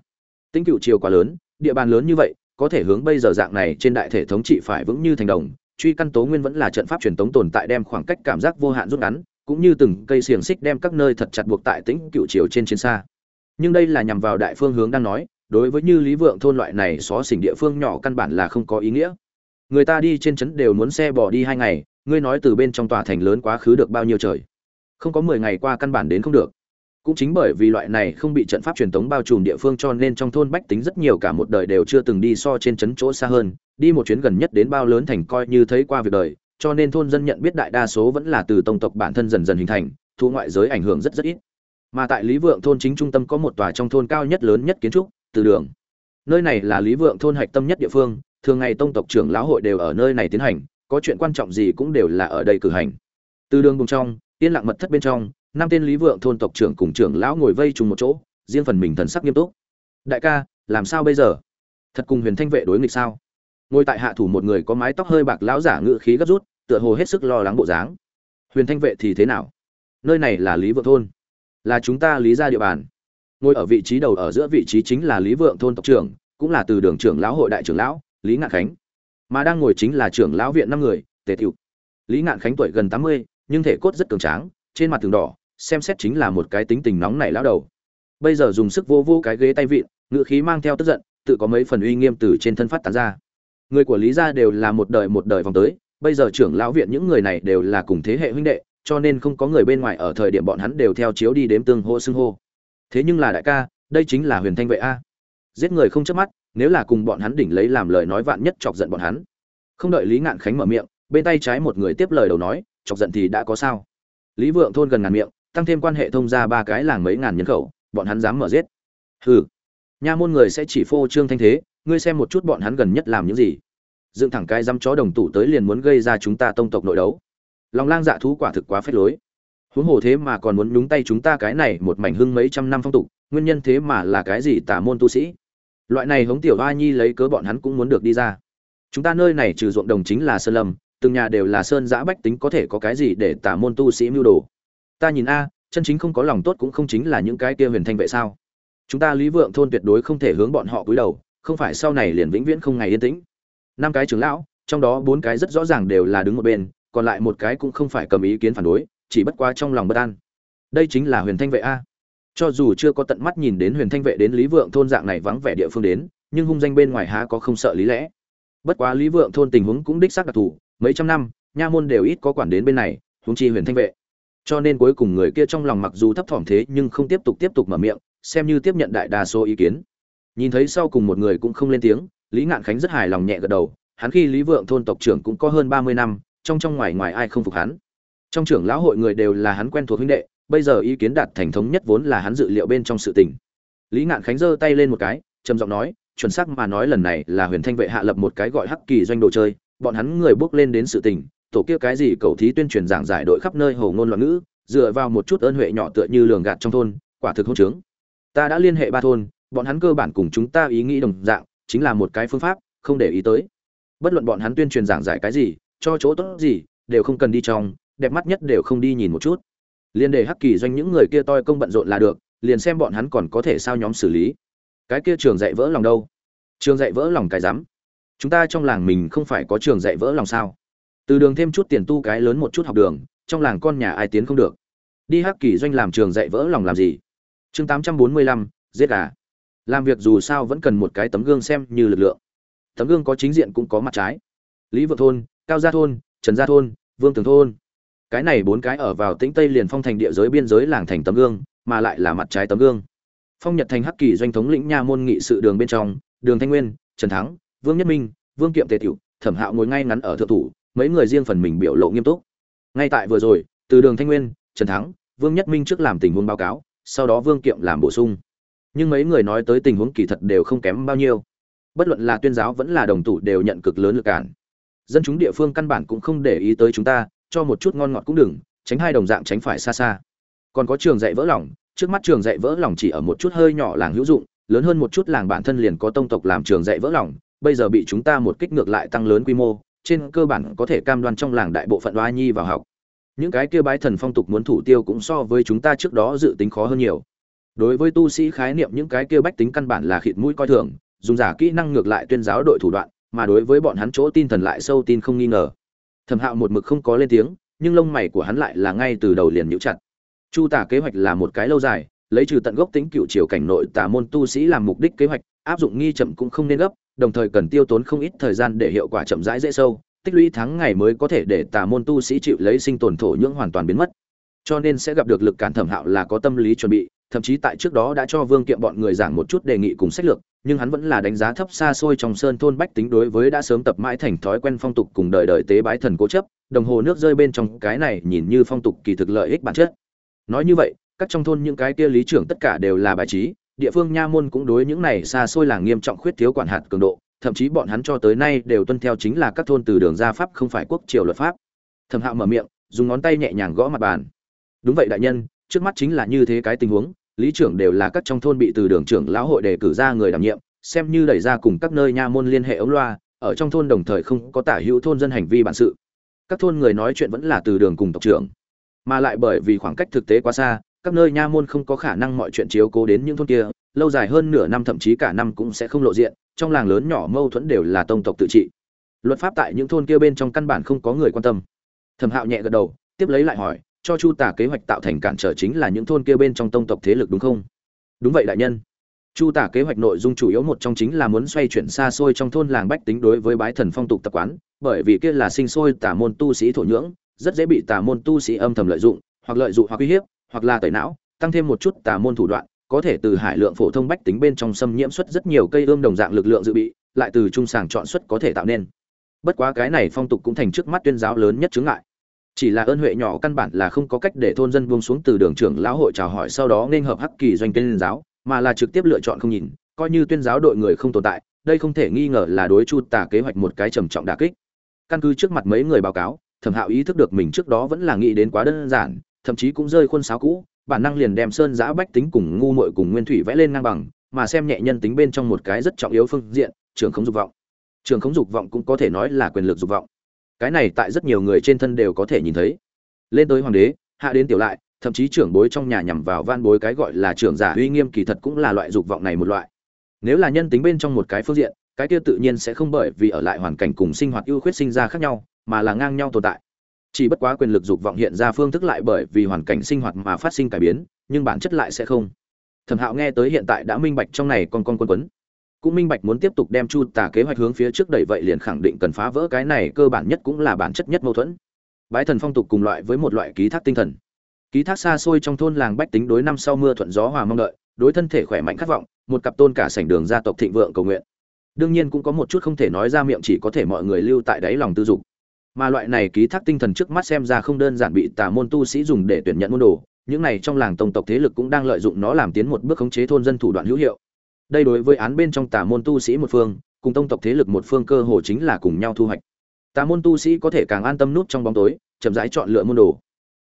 Tính cựu triều quá lớn, địa bàn lớn như vậy, có thể hướng bây giờ dạng này trên đại thể thống trị phải vững như thành đồng, truy căn tố nguyên vẫn là trận pháp truyền thống tồn tại đem khoảng cách cảm giác vô hạn rút ngắn cũng như từng cây xiềng xích đem các nơi thật chặt buộc tại tĩnh cựu triều trên chiến xa. Nhưng đây là nhằm vào đại phương hướng đang nói, đối với như lý vượng thôn loại này xó xỉnh địa phương nhỏ căn bản là không có ý nghĩa. Người ta đi trên trấn đều muốn xe bỏ đi hai ngày, ngươi nói từ bên trong tòa thành lớn quá khứ được bao nhiêu trời? Không có mười ngày qua căn bản đến không được. Cũng chính bởi vì loại này không bị trận pháp truyền thống bao trùm địa phương cho nên trong thôn bách tính rất nhiều cả một đời đều chưa từng đi so trên trấn chỗ xa hơn, đi một chuyến gần nhất đến bao lớn thành coi như thấy qua việc đời cho nên thôn dân nhận biết đại đa số vẫn là từ tông tộc bản thân dần dần hình thành, thu ngoại giới ảnh hưởng rất rất ít. Mà tại lý vượng thôn chính trung tâm có một tòa trong thôn cao nhất lớn nhất kiến trúc, từ đường. Nơi này là lý vượng thôn hạch tâm nhất địa phương, thường ngày tông tộc trưởng lão hội đều ở nơi này tiến hành, có chuyện quan trọng gì cũng đều là ở đây cử hành. Từ đường cùng trong, yên lặng mật thất bên trong, năm tên lý vượng thôn tộc trưởng cùng trưởng lão ngồi vây chung một chỗ, riêng phần mình thần sắc nghiêm túc. Đại ca, làm sao bây giờ? Thật cùng huyền thanh vệ đối nghịch sao? Ngồi tại hạ thủ một người có mái tóc hơi bạc lão giả ngự khí gấp rút, tựa hồ hết sức lo lắng bộ dáng. Huyền thanh vệ thì thế nào? Nơi này là lý vượng thôn. Là chúng ta lý ra địa bàn. Ngồi ở vị trí đầu ở giữa vị trí chính là lý vượng thôn tộc trưởng, cũng là từ đường trưởng lão hội đại trưởng lão, lý ngạn khánh. Mà đang ngồi chính là trưởng lão viện năm người, tề thiệu lý ngạn khánh tuổi gần tám mươi, nhưng thể cốt rất cường tráng, trên mặt tường đỏ, xem xét chính là một cái tính tình nóng nảy lão đầu. Bây giờ dùng sức vô vô cái ghế tay vịn, ngự khí mang theo tức giận, tự có mấy phần uy nghiêm từ trên thân phát tán ra người của lý gia đều là một đời một đời vòng tới, bây giờ trưởng lão viện những người này đều là cùng thế hệ huynh đệ, cho nên không có người bên ngoài ở thời điểm bọn hắn đều theo chiếu đi đếm tương hô xưng hô. Thế nhưng là đại ca, đây chính là huyền thanh vệ a. Giết người không chớp mắt, nếu là cùng bọn hắn đỉnh lấy làm lời nói vạn nhất chọc giận bọn hắn. Không đợi lý ngạn khánh mở miệng, bên tay trái một người tiếp lời đầu nói, chọc giận thì đã có sao. Lý vượng thôn gần ngàn miệng, tăng thêm quan hệ thông ra ba cái làng mấy ngàn nhân khẩu, bọn hắn dám mở giết. Hừ. Nha môn người sẽ chỉ phô trương thanh thế ngươi xem một chút bọn hắn gần nhất làm những gì. Dựng thẳng cái dăm chó đồng tủ tới liền muốn gây ra chúng ta tông tộc nội đấu. Lòng lang dạ thú quả thực quá phết lối. Huống hồ thế mà còn muốn nhúng tay chúng ta cái này một mảnh hưng mấy trăm năm phong tục, nguyên nhân thế mà là cái gì tả môn tu sĩ? Loại này hống tiểu a nhi lấy cớ bọn hắn cũng muốn được đi ra. Chúng ta nơi này trừ ruộng đồng chính là sơn lâm, từng nhà đều là sơn giã bách tính có thể có cái gì để tả môn tu sĩ mưu đồ? Ta nhìn a, chân chính không có lòng tốt cũng không chính là những cái kia huyền thanh vệ sao? Chúng ta lý vượng thôn tuyệt đối không thể hướng bọn họ cúi đầu không phải sau này liền vĩnh viễn không ngày yên tĩnh. Năm cái trưởng lão, trong đó bốn cái rất rõ ràng đều là đứng một bên, còn lại một cái cũng không phải cầm ý kiến phản đối, chỉ bất quá trong lòng bất an. Đây chính là huyền thanh vệ a. Cho dù chưa có tận mắt nhìn đến huyền thanh vệ đến lý vượng thôn dạng này vắng vẻ địa phương đến, nhưng hung danh bên ngoài há có không sợ lý lẽ. Bất quá lý vượng thôn tình huống cũng đích xác đặc thù, mấy trăm năm, nha môn đều ít có quản đến bên này, huống chi huyền thanh vệ. Cho nên cuối cùng người kia trong lòng mặc dù thấp thỏm thế nhưng không tiếp tục tiếp tục mở miệng, xem như tiếp nhận đại đa số ý kiến nhìn thấy sau cùng một người cũng không lên tiếng, lý ngạn khánh rất hài lòng nhẹ gật đầu, hắn khi lý vượng thôn tộc trưởng cũng có hơn ba mươi năm, trong trong ngoài ngoài ai không phục hắn. Trong trưởng lão hội người đều là hắn quen thuộc huynh đệ, bây giờ ý kiến đạt thành thống nhất vốn là hắn dự liệu bên trong sự tình. Lý ngạn khánh giơ tay lên một cái, trầm giọng nói, chuẩn xác mà nói lần này là huyền thanh vệ hạ lập một cái gọi hắc kỳ doanh đồ chơi, bọn hắn người bước lên đến sự tình, tổ kia cái gì cầu thí tuyên truyền giảng giải đội khắp nơi hồ ngôn loạn ngữ, dựa vào một chút ơn huệ nhỏ tựa như lường gạt trong thôn, quả thực hôn trướng. Ta đã liên hệ ba thôn bọn hắn cơ bản cùng chúng ta ý nghĩ đồng dạng, chính là một cái phương pháp, không để ý tới. Bất luận bọn hắn tuyên truyền giảng giải cái gì, cho chỗ tốt gì, đều không cần đi trong, đẹp mắt nhất đều không đi nhìn một chút. Liền để hắc kỳ doanh những người kia toi công bận rộn là được, liền xem bọn hắn còn có thể sao nhóm xử lý. Cái kia trường dạy vỡ lòng đâu? Trường dạy vỡ lòng cái rắm. Chúng ta trong làng mình không phải có trường dạy vỡ lòng sao? Từ đường thêm chút tiền tu cái lớn một chút học đường, trong làng con nhà ai tiến không được. Đi hắc kỳ doanh làm trường dạy vỡ lòng làm gì? Chương tám trăm bốn mươi lăm, giết gà làm việc dù sao vẫn cần một cái tấm gương xem như lực lượng. Tấm gương có chính diện cũng có mặt trái. Lý vượng thôn, cao gia thôn, trần gia thôn, vương tường thôn. Cái này bốn cái ở vào tĩnh tây liền phong thành địa giới biên giới làng thành tấm gương, mà lại là mặt trái tấm gương. Phong nhật thành hắc kỳ doanh thống lĩnh nha môn nghị sự đường bên trong, đường thanh nguyên, trần thắng, vương nhất minh, vương kiệm tề tiểu, thẩm hạo ngồi ngay ngắn ở thượng thủ, mấy người riêng phần mình biểu lộ nghiêm túc. Ngay tại vừa rồi, từ đường thanh nguyên, trần thắng, vương nhất minh trước làm tình huống báo cáo, sau đó vương kiệm làm bổ sung nhưng mấy người nói tới tình huống kỳ thật đều không kém bao nhiêu. Bất luận là tuyên giáo vẫn là đồng tủ đều nhận cực lớn lực cản. Dân chúng địa phương căn bản cũng không để ý tới chúng ta, cho một chút ngon ngọt cũng đừng, tránh hai đồng dạng tránh phải xa xa. Còn có trường dạy vỡ lòng, trước mắt trường dạy vỡ lòng chỉ ở một chút hơi nhỏ làng hữu dụng, lớn hơn một chút làng bản thân liền có tông tộc làm trường dạy vỡ lòng, bây giờ bị chúng ta một kích ngược lại tăng lớn quy mô, trên cơ bản có thể cam đoan trong làng đại bộ phận oa nhi vào học. Những cái kia bái thần phong tục muốn thủ tiêu cũng so với chúng ta trước đó dự tính khó hơn nhiều đối với tu sĩ khái niệm những cái kia bách tính căn bản là khịt mũi coi thường, dùng giả kỹ năng ngược lại tuyên giáo đội thủ đoạn, mà đối với bọn hắn chỗ tin thần lại sâu tin không nghi ngờ. Thẩm hạo một mực không có lên tiếng, nhưng lông mày của hắn lại là ngay từ đầu liền nhũ chặt. Chu tả kế hoạch là một cái lâu dài, lấy trừ tận gốc tính cựu triều cảnh nội tả môn tu sĩ làm mục đích kế hoạch, áp dụng nghi chậm cũng không nên gấp, đồng thời cần tiêu tốn không ít thời gian để hiệu quả chậm rãi dễ sâu, tích lũy tháng ngày mới có thể để tà môn tu sĩ chịu lấy sinh tồn thổ nhưỡng hoàn toàn biến mất. Cho nên sẽ gặp được lực cản thẩm hạo là có tâm lý chuẩn bị thậm chí tại trước đó đã cho vương kiệm bọn người giảng một chút đề nghị cùng sách lược, nhưng hắn vẫn là đánh giá thấp xa xôi trong sơn thôn bách tính đối với đã sớm tập mãi thành thói quen phong tục cùng đời đời tế bái thần cố chấp, đồng hồ nước rơi bên trong cái này nhìn như phong tục kỳ thực lợi ích bản chất. Nói như vậy, các trong thôn những cái kia lý trưởng tất cả đều là bài trí, địa phương nha môn cũng đối những này xa xôi làng nghiêm trọng khuyết thiếu quản hạt cường độ, thậm chí bọn hắn cho tới nay đều tuân theo chính là các thôn từ đường gia pháp không phải quốc triều luật pháp. Thẩm hạo mở miệng, dùng ngón tay nhẹ nhàng gõ mặt bàn. Đúng vậy đại nhân, trước mắt chính là như thế cái tình huống lý trưởng đều là các trong thôn bị từ đường trưởng lão hội đề cử ra người đảm nhiệm, xem như đẩy ra cùng các nơi nha môn liên hệ ống loa, ở trong thôn đồng thời không có tả hữu thôn dân hành vi bản sự. Các thôn người nói chuyện vẫn là từ đường cùng tộc trưởng, mà lại bởi vì khoảng cách thực tế quá xa, các nơi nha môn không có khả năng mọi chuyện chiếu cố đến những thôn kia, lâu dài hơn nửa năm thậm chí cả năm cũng sẽ không lộ diện, trong làng lớn nhỏ mâu thuẫn đều là tông tộc tự trị. Luật pháp tại những thôn kia bên trong căn bản không có người quan tâm. Thẩm hạo nhẹ gật đầu, tiếp lấy lại hỏi cho chu tả kế hoạch tạo thành cản trở chính là những thôn kia bên trong tông tộc thế lực đúng không? Đúng vậy đại nhân. Chu tả kế hoạch nội dung chủ yếu một trong chính là muốn xoay chuyển xa xôi trong thôn làng bách tính đối với bái thần phong tục tập quán, bởi vì kia là sinh sôi tả môn tu sĩ thổ nhưỡng, rất dễ bị tả môn tu sĩ âm thầm lợi dụng, hoặc lợi dụng hoặc uy hiếp, hoặc là tẩy não, tăng thêm một chút tả môn thủ đoạn, có thể từ hải lượng phổ thông bách tính bên trong xâm nhiễm xuất rất nhiều cây ươm đồng dạng lực lượng dự bị, lại từ trung sàng chọn xuất có thể tạo nên. Bất quá cái này phong tục cũng thành trước mắt tuyên giáo lớn nhất chứng ngại chỉ là ơn huệ nhỏ căn bản là không có cách để thôn dân buông xuống từ đường trưởng lão hội chào hỏi sau đó nên hợp hắc kỳ doanh tuyên giáo, mà là trực tiếp lựa chọn không nhìn, coi như tuyên giáo đội người không tồn tại, đây không thể nghi ngờ là đối chu tà kế hoạch một cái trầm trọng đả kích. Căn cứ trước mặt mấy người báo cáo, thẩm hạo ý thức được mình trước đó vẫn là nghĩ đến quá đơn giản, thậm chí cũng rơi khuôn sáo cũ, bản năng liền đem sơn giã bách tính cùng ngu muội cùng nguyên thủy vẽ lên ngang bằng, mà xem nhẹ nhân tính bên trong một cái rất trọng yếu phương diện trường không dục vọng. Trường không dục vọng cũng có thể nói là quyền lực dục vọng cái này tại rất nhiều người trên thân đều có thể nhìn thấy. Lên tới hoàng đế, hạ đến tiểu lại, thậm chí trưởng bối trong nhà nhằm vào van bối cái gọi là trưởng giả uy nghiêm kỳ thật cũng là loại dục vọng này một loại. Nếu là nhân tính bên trong một cái phương diện, cái kia tự nhiên sẽ không bởi vì ở lại hoàn cảnh cùng sinh hoạt ưu khuyết sinh ra khác nhau, mà là ngang nhau tồn tại. Chỉ bất quá quyền lực dục vọng hiện ra phương thức lại bởi vì hoàn cảnh sinh hoạt mà phát sinh cải biến, nhưng bản chất lại sẽ không. Thẩm hạo nghe tới hiện tại đã minh bạch trong này con con quân quấn cũng minh bạch muốn tiếp tục đem chu tả kế hoạch hướng phía trước đẩy vậy liền khẳng định cần phá vỡ cái này cơ bản nhất cũng là bản chất nhất mâu thuẫn. Bái thần phong tục cùng loại với một loại ký thác tinh thần. Ký thác xa xôi trong thôn làng bách tính đối năm sau mưa thuận gió hòa mong đợi, đối thân thể khỏe mạnh khát vọng, một cặp tôn cả sảnh đường gia tộc thịnh vượng cầu nguyện. Đương nhiên cũng có một chút không thể nói ra miệng chỉ có thể mọi người lưu tại đáy lòng tư dục. Mà loại này ký thác tinh thần trước mắt xem ra không đơn giản bị tà môn tu sĩ dùng để tuyển nhận môn đồ, những này trong làng tổng tộc thế lực cũng đang lợi dụng nó làm tiến một bước khống chế thôn dân thủ đoạn hữu hiệu đây đối với án bên trong tà môn tu sĩ một phương, cùng tông tộc thế lực một phương cơ hồ chính là cùng nhau thu hoạch. Tà môn tu sĩ có thể càng an tâm nút trong bóng tối, chậm rãi chọn lựa môn đồ.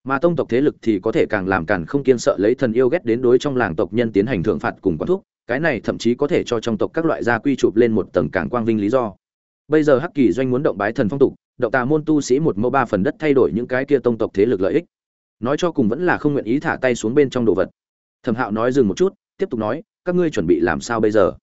Mà tông tộc thế lực thì có thể càng làm càng không kiên sợ lấy thần yêu ghét đến đối trong làng tộc nhân tiến hành thượng phạt cùng quán thúc, cái này thậm chí có thể cho trong tộc các loại gia quy chụp lên một tầng càng quang vinh lý do. Bây giờ hắc kỳ doanh muốn động bái thần phong tục, động tà môn tu sĩ một mẫu ba phần đất thay đổi những cái kia tông tộc thế lực lợi ích. Nói cho cùng vẫn là không nguyện ý thả tay xuống bên trong đồ vật. Thẩm hạo nói dừng một chút, tiếp tục nói các ngươi chuẩn bị làm sao bây giờ?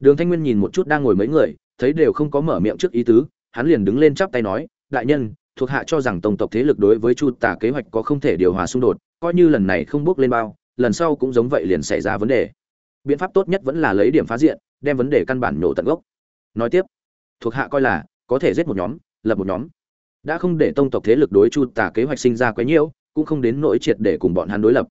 Đường thanh nguyên nhìn một chút đang ngồi mấy người, thấy đều không có mở miệng trước ý tứ, hắn liền đứng lên chắp tay nói, đại nhân, thuộc hạ cho rằng tông tộc thế lực đối với chu tả kế hoạch có không thể điều hòa xung đột, coi như lần này không bước lên bao, lần sau cũng giống vậy liền xảy ra vấn đề. Biện pháp tốt nhất vẫn là lấy điểm phá diện, đem vấn đề căn bản nổ tận gốc. Nói tiếp, thuộc hạ coi là, có thể giết một nhóm, lập một nhóm. Đã không để tông tộc thế lực đối chu tả kế hoạch sinh ra quấy nhiễu cũng không đến nỗi triệt để cùng bọn hắn đối lập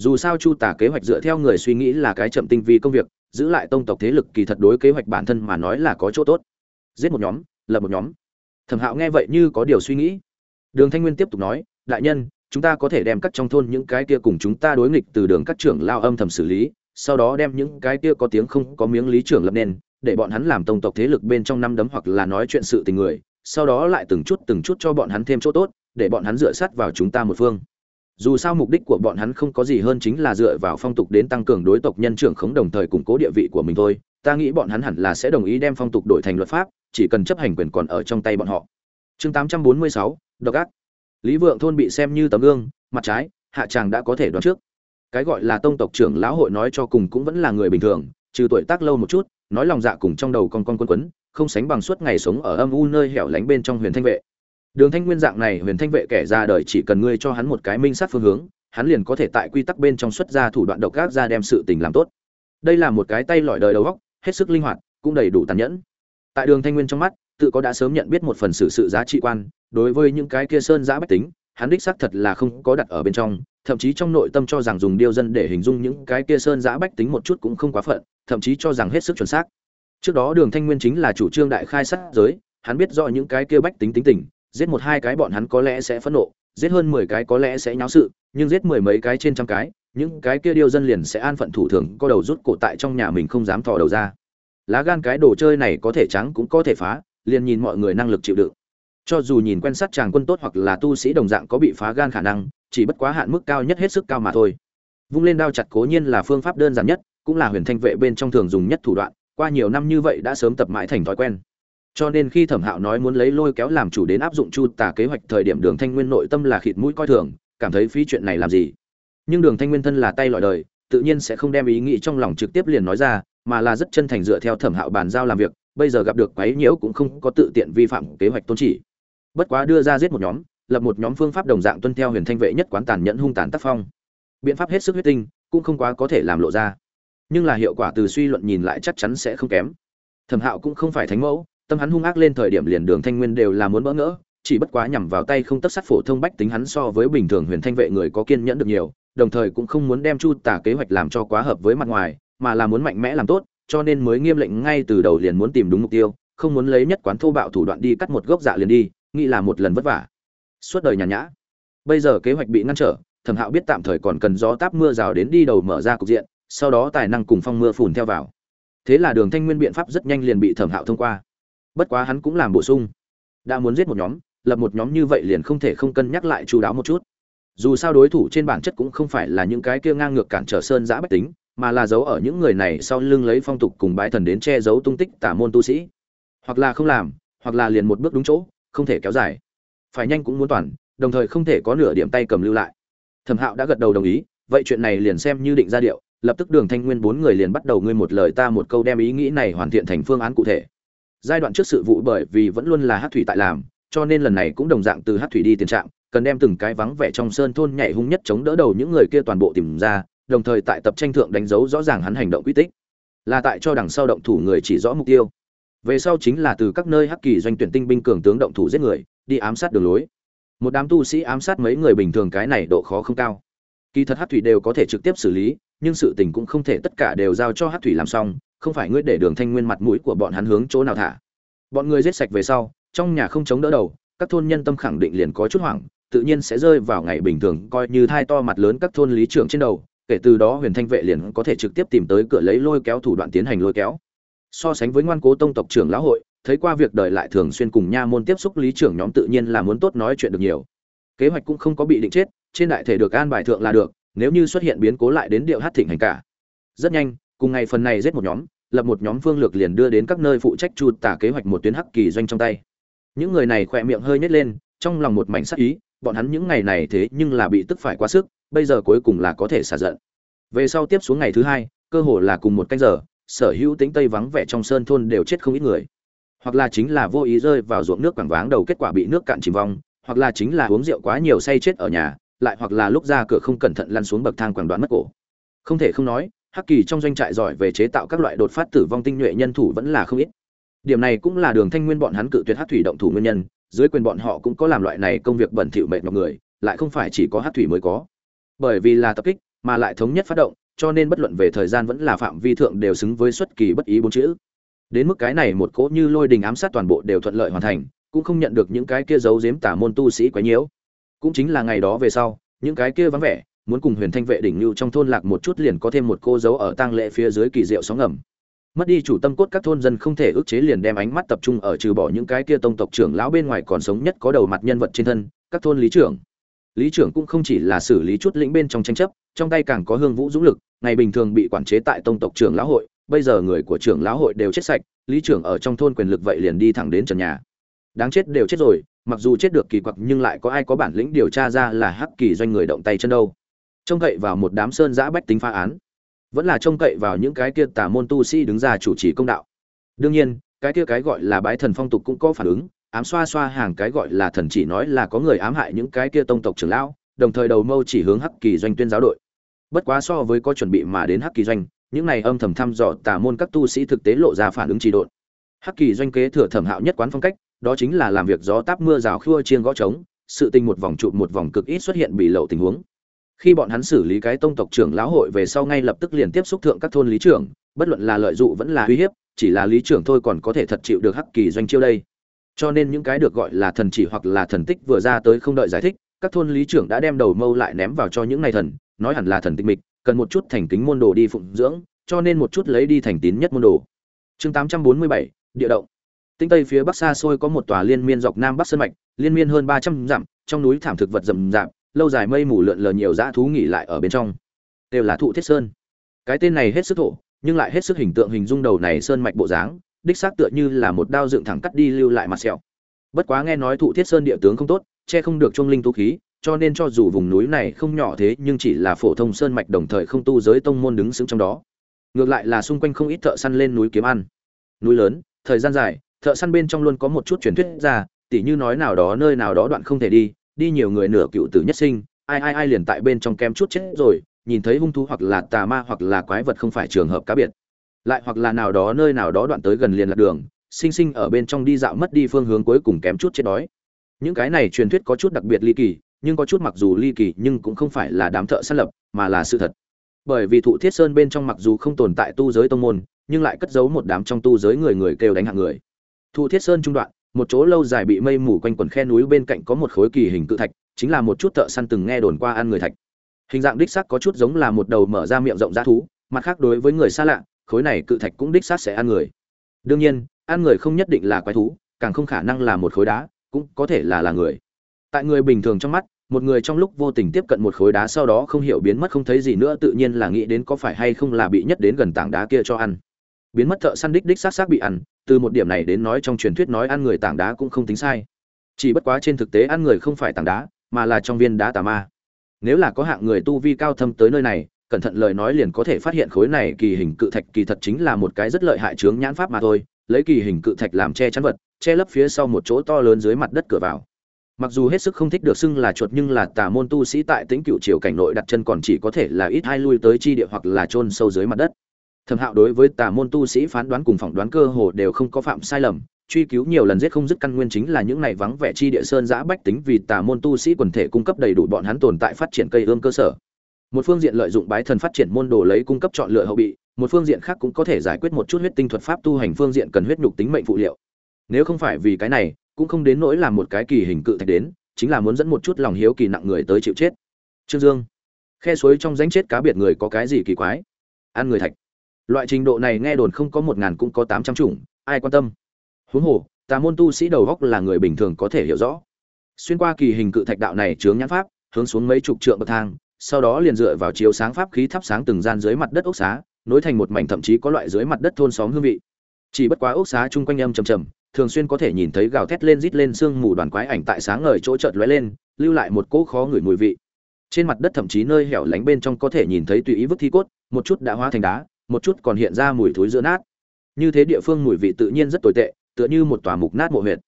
dù sao chu tả kế hoạch dựa theo người suy nghĩ là cái chậm tinh vi công việc, giữ lại tông tộc thế lực kỳ thật đối kế hoạch bản thân mà nói là có chỗ tốt. Giết một nhóm, lập một nhóm. Thẩm hạo nghe vậy như có điều suy nghĩ. Đường thanh nguyên tiếp tục nói, đại nhân, chúng ta có thể đem cắt trong thôn những cái kia cùng chúng ta đối nghịch từ đường các trưởng lao âm thầm xử lý, sau đó đem những cái kia có tiếng không có miếng lý trưởng lập nên, để bọn hắn làm tông tộc thế lực bên trong năm đấm hoặc là nói chuyện sự tình người, sau đó lại từng chút từng chút cho bọn hắn thêm chỗ tốt, để bọn hắn dựa sát vào chúng ta một phương dù sao mục đích của bọn hắn không có gì hơn chính là dựa vào phong tục đến tăng cường đối tộc nhân trưởng khống đồng thời củng cố địa vị của mình thôi. Ta nghĩ bọn hắn hẳn là sẽ đồng ý đem phong tục đổi thành luật pháp chỉ cần chấp hành quyền còn ở trong tay bọn họ. Chương 846, độc ác. Lý vượng thôn bị xem như tấm gương mặt trái hạ tràng đã có thể đoán trước. Cái gọi là tông tộc trưởng lão hội nói cho cùng cũng vẫn là người bình thường trừ tuổi tác lâu một chút nói lòng dạ cùng trong đầu con con quân quấn không sánh bằng suốt ngày sống ở âm u nơi hẻo lánh bên trong huyền thanh vệ đường thanh nguyên dạng này huyền thanh vệ kẻ ra đời chỉ cần ngươi cho hắn một cái minh sát phương hướng hắn liền có thể tại quy tắc bên trong xuất ra thủ đoạn độc ác ra đem sự tình làm tốt. Đây là một cái tay lọi đời đầu óc, hết sức linh hoạt cũng đầy đủ tàn nhẫn. Tại đường thanh nguyên trong mắt tự có đã sớm nhận biết một phần sự sự giá trị quan đối với những cái kia sơn giá bách tính hắn đích xác thật là không có đặt ở bên trong thậm chí trong nội tâm cho rằng dùng điêu dân để hình dung những cái kia sơn giá bách tính một chút cũng không quá phận thậm chí cho rằng hết sức chuẩn xác. Trước đó đường thanh nguyên chính là chủ trương đại khai sát giới hắn biết rõ những cái kia bách tính tính tình giết một hai cái bọn hắn có lẽ sẽ phẫn nộ, giết hơn mười cái có lẽ sẽ nháo sự, nhưng giết mười mấy cái trên trăm cái, những cái kia điêu dân liền sẽ an phận thủ thường, có đầu rút cổ tại trong nhà mình không dám thò đầu ra. Lá gan cái đồ chơi này có thể trắng cũng có thể phá, liền nhìn mọi người năng lực chịu đựng. Cho dù nhìn quen sát chàng quân tốt hoặc là tu sĩ đồng dạng có bị phá gan khả năng, chỉ bất quá hạn mức cao nhất hết sức cao mà thôi. Vung lên đao chặt cố nhiên là phương pháp đơn giản nhất, cũng là huyền thanh vệ bên trong thường dùng nhất thủ đoạn, qua nhiều năm như vậy đã sớm tập mãi thành thói quen cho nên khi thẩm hạo nói muốn lấy lôi kéo làm chủ đến áp dụng chu tà kế hoạch thời điểm đường thanh nguyên nội tâm là khịt mũi coi thường, cảm thấy phí chuyện này làm gì. Nhưng đường thanh nguyên thân là tay lọi đời, tự nhiên sẽ không đem ý nghĩ trong lòng trực tiếp liền nói ra, mà là rất chân thành dựa theo thẩm hạo bàn giao làm việc, bây giờ gặp được quấy nhiễu cũng không có tự tiện vi phạm kế hoạch tôn chỉ. Bất quá đưa ra giết một nhóm, lập một nhóm phương pháp đồng dạng tuân theo huyền thanh vệ nhất quán tàn nhẫn hung tàn tác phong. Biện pháp hết sức huyết tinh, cũng không quá có thể làm lộ ra. Nhưng là hiệu quả từ suy luận nhìn lại chắc chắn sẽ không kém. Thẩm hạo cũng không phải thánh mẫu tâm hắn hung ác lên thời điểm liền đường thanh nguyên đều là muốn bỡ ngỡ, chỉ bất quá nhằm vào tay không tất sát phổ thông bách tính hắn so với bình thường huyền thanh vệ người có kiên nhẫn được nhiều, đồng thời cũng không muốn đem chu tả kế hoạch làm cho quá hợp với mặt ngoài, mà là muốn mạnh mẽ làm tốt, cho nên mới nghiêm lệnh ngay từ đầu liền muốn tìm đúng mục tiêu, không muốn lấy nhất quán thô bạo thủ đoạn đi cắt một gốc dạ liền đi, nghĩ là một lần vất vả. Suốt đời nhàn nhã. Bây giờ kế hoạch bị ngăn trở, thẩm hạo biết tạm thời còn cần gió táp mưa rào đến đi đầu mở ra cục diện, sau đó tài năng cùng phong mưa phùn theo vào. Thế là đường thanh nguyên biện pháp rất nhanh liền bị thẩm hạo thông qua bất quá hắn cũng làm bổ sung. Đã muốn giết một nhóm, lập một nhóm như vậy liền không thể không cân nhắc lại chú đáo một chút. Dù sao đối thủ trên bản chất cũng không phải là những cái kia ngang ngược cản trở sơn giã bách tính, mà là giấu ở những người này sau lưng lấy phong tục cùng bái thần đến che giấu tung tích tả môn tu sĩ. Hoặc là không làm, hoặc là liền một bước đúng chỗ, không thể kéo dài. Phải nhanh cũng muốn toàn, đồng thời không thể có nửa điểm tay cầm lưu lại. Thẩm hạo đã gật đầu đồng ý, vậy chuyện này liền xem như định ra điệu, lập tức đường thanh nguyên bốn người liền bắt đầu ngươi một lời ta một câu đem ý nghĩ này hoàn thiện thành phương án cụ thể giai đoạn trước sự vụ bởi vì vẫn luôn là hát thủy tại làm, cho nên lần này cũng đồng dạng từ hát thủy đi tiền trạm, cần đem từng cái vắng vẻ trong sơn thôn nhảy hung nhất chống đỡ đầu những người kia toàn bộ tìm ra, đồng thời tại tập tranh thượng đánh dấu rõ ràng hắn hành động quy tích. Là tại cho đằng sau động thủ người chỉ rõ mục tiêu. Về sau chính là từ các nơi hắc kỳ doanh tuyển tinh binh cường tướng động thủ giết người, đi ám sát đường lối. Một đám tu sĩ ám sát mấy người bình thường cái này độ khó không cao. Kỳ thật hát thủy đều có thể trực tiếp xử lý, nhưng sự tình cũng không thể tất cả đều giao cho hát thủy làm xong không phải ngươi để đường thanh nguyên mặt mũi của bọn hắn hướng chỗ nào thả. Bọn người giết sạch về sau, trong nhà không chống đỡ đầu, các thôn nhân tâm khẳng định liền có chút hoảng, tự nhiên sẽ rơi vào ngày bình thường, coi như thai to mặt lớn các thôn lý trưởng trên đầu, kể từ đó huyền thanh vệ liền có thể trực tiếp tìm tới cửa lấy lôi kéo thủ đoạn tiến hành lôi kéo. So sánh với ngoan cố tông tộc trưởng lão hội, thấy qua việc đời lại thường xuyên cùng nha môn tiếp xúc lý trưởng nhóm tự nhiên là muốn tốt nói chuyện được nhiều. Kế hoạch cũng không có bị định chết, trên đại thể được an bài thượng là được, nếu như xuất hiện biến cố lại đến điệu hát thịnh hành cả. Rất nhanh cùng ngày phần này giết một nhóm, lập một nhóm phương lược liền đưa đến các nơi phụ trách chu tả kế hoạch một tuyến hắc kỳ doanh trong tay. Những người này khỏe miệng hơi nhếch lên, trong lòng một mảnh sắc ý, bọn hắn những ngày này thế nhưng là bị tức phải quá sức, bây giờ cuối cùng là có thể xả giận. Về sau tiếp xuống ngày thứ hai, cơ hồ là cùng một canh giờ, sở hữu tính tây vắng vẻ trong sơn thôn đều chết không ít người. Hoặc là chính là vô ý rơi vào ruộng nước quảng váng đầu kết quả bị nước cạn chìm vong, hoặc là chính là uống rượu quá nhiều say chết ở nhà, lại hoặc là lúc ra cửa không cẩn thận lăn xuống bậc thang quảng đoán mất cổ. Không thể không nói hắc kỳ trong doanh trại giỏi về chế tạo các loại đột phát tử vong tinh nhuệ nhân thủ vẫn là không ít. Điểm này cũng là đường thanh nguyên bọn hắn cự tuyệt hát thủy động thủ nguyên nhân, dưới quyền bọn họ cũng có làm loại này công việc bẩn thỉu mệt mọi người, lại không phải chỉ có hát thủy mới có. Bởi vì là tập kích, mà lại thống nhất phát động, cho nên bất luận về thời gian vẫn là phạm vi thượng đều xứng với xuất kỳ bất ý bốn chữ. Đến mức cái này một cỗ như lôi đình ám sát toàn bộ đều thuận lợi hoàn thành, cũng không nhận được những cái kia giấu giếm tả môn tu sĩ quấy nhiễu. Cũng chính là ngày đó về sau, những cái kia vắng vẻ muốn cùng huyền thanh vệ đỉnh lưu trong thôn lạc một chút liền có thêm một cô dấu ở tang lễ phía dưới kỳ diệu sóng ngầm mất đi chủ tâm cốt các thôn dân không thể ức chế liền đem ánh mắt tập trung ở trừ bỏ những cái kia tông tộc trưởng lão bên ngoài còn sống nhất có đầu mặt nhân vật trên thân, các thôn lý trưởng. Lý trưởng cũng không chỉ là xử lý chút lĩnh bên trong tranh chấp, trong tay càng có hương vũ dũng lực, ngày bình thường bị quản chế tại tông tộc trưởng lão hội, bây giờ người của trưởng lão hội đều chết sạch, lý trưởng ở trong thôn quyền lực vậy liền đi thẳng đến trần nhà. Đáng chết đều chết rồi, mặc dù chết được kỳ quặc nhưng lại có ai có bản lĩnh điều tra ra là hắc kỳ doanh người động tay chân đâu trông cậy vào một đám sơn giã bách tính phá án. Vẫn là trông cậy vào những cái kia tà môn tu sĩ đứng ra chủ trì công đạo. Đương nhiên, cái kia cái gọi là bái thần phong tục cũng có phản ứng, ám xoa xoa hàng cái gọi là thần chỉ nói là có người ám hại những cái kia tông tộc trưởng lão, đồng thời đầu mâu chỉ hướng hắc kỳ doanh tuyên giáo đội. Bất quá so với có chuẩn bị mà đến hắc kỳ doanh, những này âm thầm thăm dò tà môn các tu sĩ thực tế lộ ra phản ứng trì độn. Hắc kỳ doanh kế thừa thẩm hạo nhất quán phong cách, đó chính là làm việc gió táp mưa rào khua chiên gõ trống, sự tình một vòng trụ một vòng cực ít xuất hiện bị lậu tình huống khi bọn hắn xử lý cái tông tộc trưởng lão hội về sau ngay lập tức liền tiếp xúc thượng các thôn lý trưởng, bất luận là lợi dụng vẫn là uy hiếp, chỉ là lý trưởng thôi còn có thể thật chịu được hắc kỳ doanh chiêu đây. Cho nên những cái được gọi là thần chỉ hoặc là thần tích vừa ra tới không đợi giải thích, các thôn lý trưởng đã đem đầu mâu lại ném vào cho những này thần, nói hẳn là thần tịch mịch, cần một chút thành kính môn đồ đi phụng dưỡng, cho nên một chút lấy đi thành tín nhất môn đồ. Chương tám trăm bốn mươi bảy, địa động. Tinh tây phía bắc xa xôi có một tòa liên miên dọc nam bắc sơn mạch, liên miên hơn ba trăm dặm, trong núi thảm thực vật rậm rạp lâu dài mây mù lượn lờ nhiều dã thú nghỉ lại ở bên trong. Đều là thụ thiết sơn. Cái tên này hết sức thổ, nhưng lại hết sức hình tượng hình dung đầu này sơn mạch bộ dáng, đích xác tựa như là một đao dựng thẳng cắt đi lưu lại mặt sẹo. Bất quá nghe nói thụ thiết sơn địa tướng không tốt, che không được trung linh tu khí, cho nên cho dù vùng núi này không nhỏ thế, nhưng chỉ là phổ thông sơn mạch đồng thời không tu giới tông môn đứng sững trong đó. Ngược lại là xung quanh không ít thợ săn lên núi kiếm ăn. Núi lớn, thời gian dài, thợ săn bên trong luôn có một chút truyền thuyết ra, tỉ như nói nào đó nơi nào đó đoạn không thể đi đi nhiều người nửa cựu tử nhất sinh, ai ai ai liền tại bên trong kem chút chết rồi, nhìn thấy hung thú hoặc là tà ma hoặc là quái vật không phải trường hợp cá biệt. Lại hoặc là nào đó nơi nào đó đoạn tới gần liền lạc đường, sinh sinh ở bên trong đi dạo mất đi phương hướng cuối cùng kém chút chết đói. Những cái này truyền thuyết có chút đặc biệt ly kỳ, nhưng có chút mặc dù ly kỳ nhưng cũng không phải là đám thợ săn lập, mà là sự thật. Bởi vì thụ thiết sơn bên trong mặc dù không tồn tại tu giới tông môn, nhưng lại cất giấu một đám trong tu giới người người kêu đánh hạng người. Thụ thiết sơn trung đoạn một chỗ lâu dài bị mây mù quanh quần khe núi bên cạnh có một khối kỳ hình cự thạch, chính là một chút thợ săn từng nghe đồn qua ăn người thạch. Hình dạng đích xác có chút giống là một đầu mở ra miệng rộng ra thú, mặt khác đối với người xa lạ, khối này cự thạch cũng đích xác sẽ ăn người. Đương nhiên, ăn người không nhất định là quái thú, càng không khả năng là một khối đá, cũng có thể là là người. Tại người bình thường trong mắt, một người trong lúc vô tình tiếp cận một khối đá sau đó không hiểu biến mất không thấy gì nữa tự nhiên là nghĩ đến có phải hay không là bị nhất đến gần tảng đá kia cho ăn biến mất thợ săn đích đích xác xác bị ăn, từ một điểm này đến nói trong truyền thuyết nói ăn người tảng đá cũng không tính sai. Chỉ bất quá trên thực tế ăn người không phải tảng đá, mà là trong viên đá tà ma. Nếu là có hạng người tu vi cao thâm tới nơi này, cẩn thận lời nói liền có thể phát hiện khối này kỳ hình cự thạch kỳ thật chính là một cái rất lợi hại chướng nhãn pháp mà thôi, lấy kỳ hình cự thạch làm che chắn vật, che lấp phía sau một chỗ to lớn dưới mặt đất cửa vào. Mặc dù hết sức không thích được xưng là chuột nhưng là tà môn tu sĩ tại tĩnh cựu triều cảnh nội đặt chân còn chỉ có thể là ít hai lui tới chi địa hoặc là chôn sâu dưới mặt đất thẩm hạo đối với tà môn tu sĩ phán đoán cùng phỏng đoán cơ hồ đều không có phạm sai lầm, truy cứu nhiều lần giết không dứt căn nguyên chính là những này vắng vẻ chi địa sơn giã bách tính vì tà môn tu sĩ quần thể cung cấp đầy đủ bọn hắn tồn tại phát triển cây ương cơ sở. Một phương diện lợi dụng bái thần phát triển môn đồ lấy cung cấp chọn lựa hậu bị, một phương diện khác cũng có thể giải quyết một chút huyết tinh thuật pháp tu hành phương diện cần huyết nhục tính mệnh phụ liệu. Nếu không phải vì cái này, cũng không đến nỗi làm một cái kỳ hình cự thạch đến, chính là muốn dẫn một chút lòng hiếu kỳ nặng người tới chịu chết. Trương dương. Khe suối trong danh chết cá biệt người có cái gì kỳ quái? Ăn người thạch loại trình độ này nghe đồn không có một ngàn cũng có tám trăm chủng, ai quan tâm? Huống hồ, tà môn tu sĩ đầu góc là người bình thường có thể hiểu rõ. Xuyên qua kỳ hình cự thạch đạo này chướng nhãn pháp, hướng xuống mấy chục trượng bậc thang, sau đó liền dựa vào chiếu sáng pháp khí thắp sáng từng gian dưới mặt đất ốc xá, nối thành một mảnh thậm chí có loại dưới mặt đất thôn xóm hương vị. Chỉ bất quá ốc xá chung quanh âm trầm trầm, thường xuyên có thể nhìn thấy gào thét lên rít lên sương mù đoàn quái ảnh tại sáng ngời chỗ chợt lóe lên, lưu lại một cỗ khó ngửi mùi vị. Trên mặt đất thậm chí nơi hẻo lánh bên trong có thể nhìn thấy tùy ý vứt thi cốt, một chút đã hóa thành đá một chút còn hiện ra mùi thối giữa nát. Như thế địa phương mùi vị tự nhiên rất tồi tệ, tựa như một tòa mục nát mộ huyệt.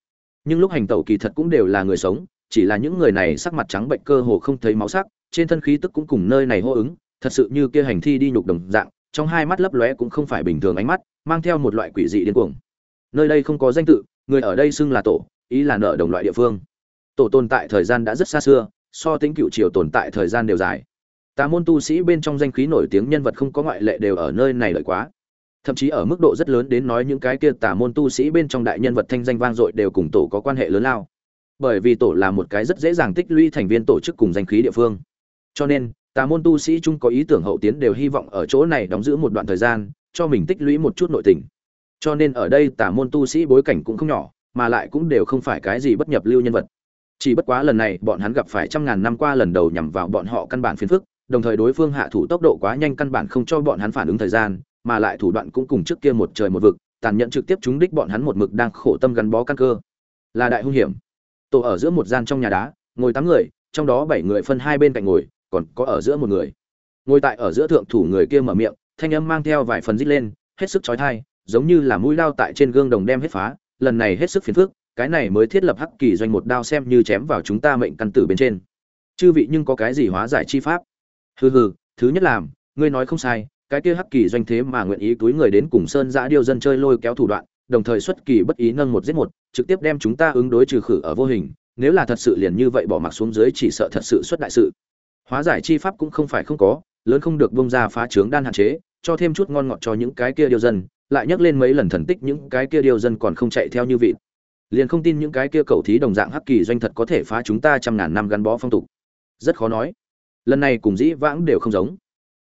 Nhưng lúc hành tẩu kỳ thật cũng đều là người sống, chỉ là những người này sắc mặt trắng bệnh cơ hồ không thấy máu sắc, trên thân khí tức cũng cùng nơi này hô ứng, thật sự như kia hành thi đi nhục đồng dạng, trong hai mắt lấp lóe cũng không phải bình thường ánh mắt, mang theo một loại quỷ dị điên cuồng. Nơi đây không có danh tự, người ở đây xưng là tổ, ý là nợ đồng loại địa phương. Tổ tồn tại thời gian đã rất xa xưa, so tính cựu triều tồn tại thời gian đều dài tà môn tu sĩ bên trong danh khí nổi tiếng nhân vật không có ngoại lệ đều ở nơi này lợi quá. Thậm chí ở mức độ rất lớn đến nói những cái kia tà môn tu sĩ bên trong đại nhân vật thanh danh vang dội đều cùng tổ có quan hệ lớn lao. Bởi vì tổ là một cái rất dễ dàng tích lũy thành viên tổ chức cùng danh khí địa phương. Cho nên, tà môn tu sĩ chung có ý tưởng hậu tiến đều hy vọng ở chỗ này đóng giữ một đoạn thời gian, cho mình tích lũy một chút nội tình. Cho nên ở đây tà môn tu sĩ bối cảnh cũng không nhỏ, mà lại cũng đều không phải cái gì bất nhập lưu nhân vật. Chỉ bất quá lần này bọn hắn gặp phải trăm ngàn năm qua lần đầu nhằm vào bọn họ căn bản phiền phức đồng thời đối phương hạ thủ tốc độ quá nhanh căn bản không cho bọn hắn phản ứng thời gian, mà lại thủ đoạn cũng cùng trước kia một trời một vực, tàn nhẫn trực tiếp chúng đích bọn hắn một mực đang khổ tâm gắn bó căn cơ. Là đại hung hiểm. Tổ ở giữa một gian trong nhà đá, ngồi tám người, trong đó bảy người phân hai bên cạnh ngồi, còn có ở giữa một người. Ngồi tại ở giữa thượng thủ người kia mở miệng, thanh âm mang theo vài phần rít lên, hết sức chói tai, giống như là mũi lao tại trên gương đồng đem hết phá, lần này hết sức phiền phức, cái này mới thiết lập hắc kỳ doanh một đao xem như chém vào chúng ta mệnh căn tử bên trên. Chư vị nhưng có cái gì hóa giải chi pháp? Hừ hừ, thứ nhất làm, ngươi nói không sai, cái kia hắc kỳ doanh thế mà nguyện ý túi người đến cùng sơn giã điêu dân chơi lôi kéo thủ đoạn, đồng thời xuất kỳ bất ý nâng một giết một, trực tiếp đem chúng ta ứng đối trừ khử ở vô hình, nếu là thật sự liền như vậy bỏ mặc xuống dưới chỉ sợ thật sự xuất đại sự. Hóa giải chi pháp cũng không phải không có, lớn không được bông ra phá trướng đan hạn chế, cho thêm chút ngon ngọt cho những cái kia điêu dân, lại nhắc lên mấy lần thần tích những cái kia điêu dân còn không chạy theo như vị liền không tin những cái kia cầu thí đồng dạng hắc kỳ doanh thật có thể phá chúng ta trăm ngàn năm gắn bó phong tục. Rất khó nói lần này cùng dĩ vãng đều không giống.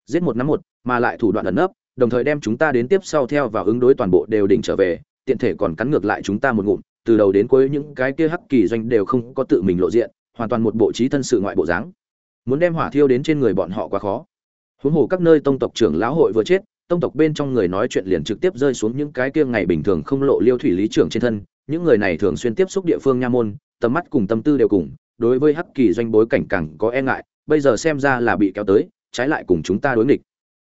Giết một năm một, mà lại thủ đoạn ẩn nấp, đồng thời đem chúng ta đến tiếp sau theo và ứng đối toàn bộ đều đỉnh trở về, tiện thể còn cắn ngược lại chúng ta một ngụm, từ đầu đến cuối những cái kia hắc kỳ doanh đều không có tự mình lộ diện, hoàn toàn một bộ trí thân sự ngoại bộ dáng. Muốn đem hỏa thiêu đến trên người bọn họ quá khó. Huống hồ các nơi tông tộc trưởng lão hội vừa chết, tông tộc bên trong người nói chuyện liền trực tiếp rơi xuống những cái kia ngày bình thường không lộ liêu thủy lý trưởng trên thân, những người này thường xuyên tiếp xúc địa phương nha môn, tầm mắt cùng tâm tư đều cùng, đối với hắc kỳ doanh bối cảnh càng có e ngại bây giờ xem ra là bị kéo tới, trái lại cùng chúng ta đối nghịch.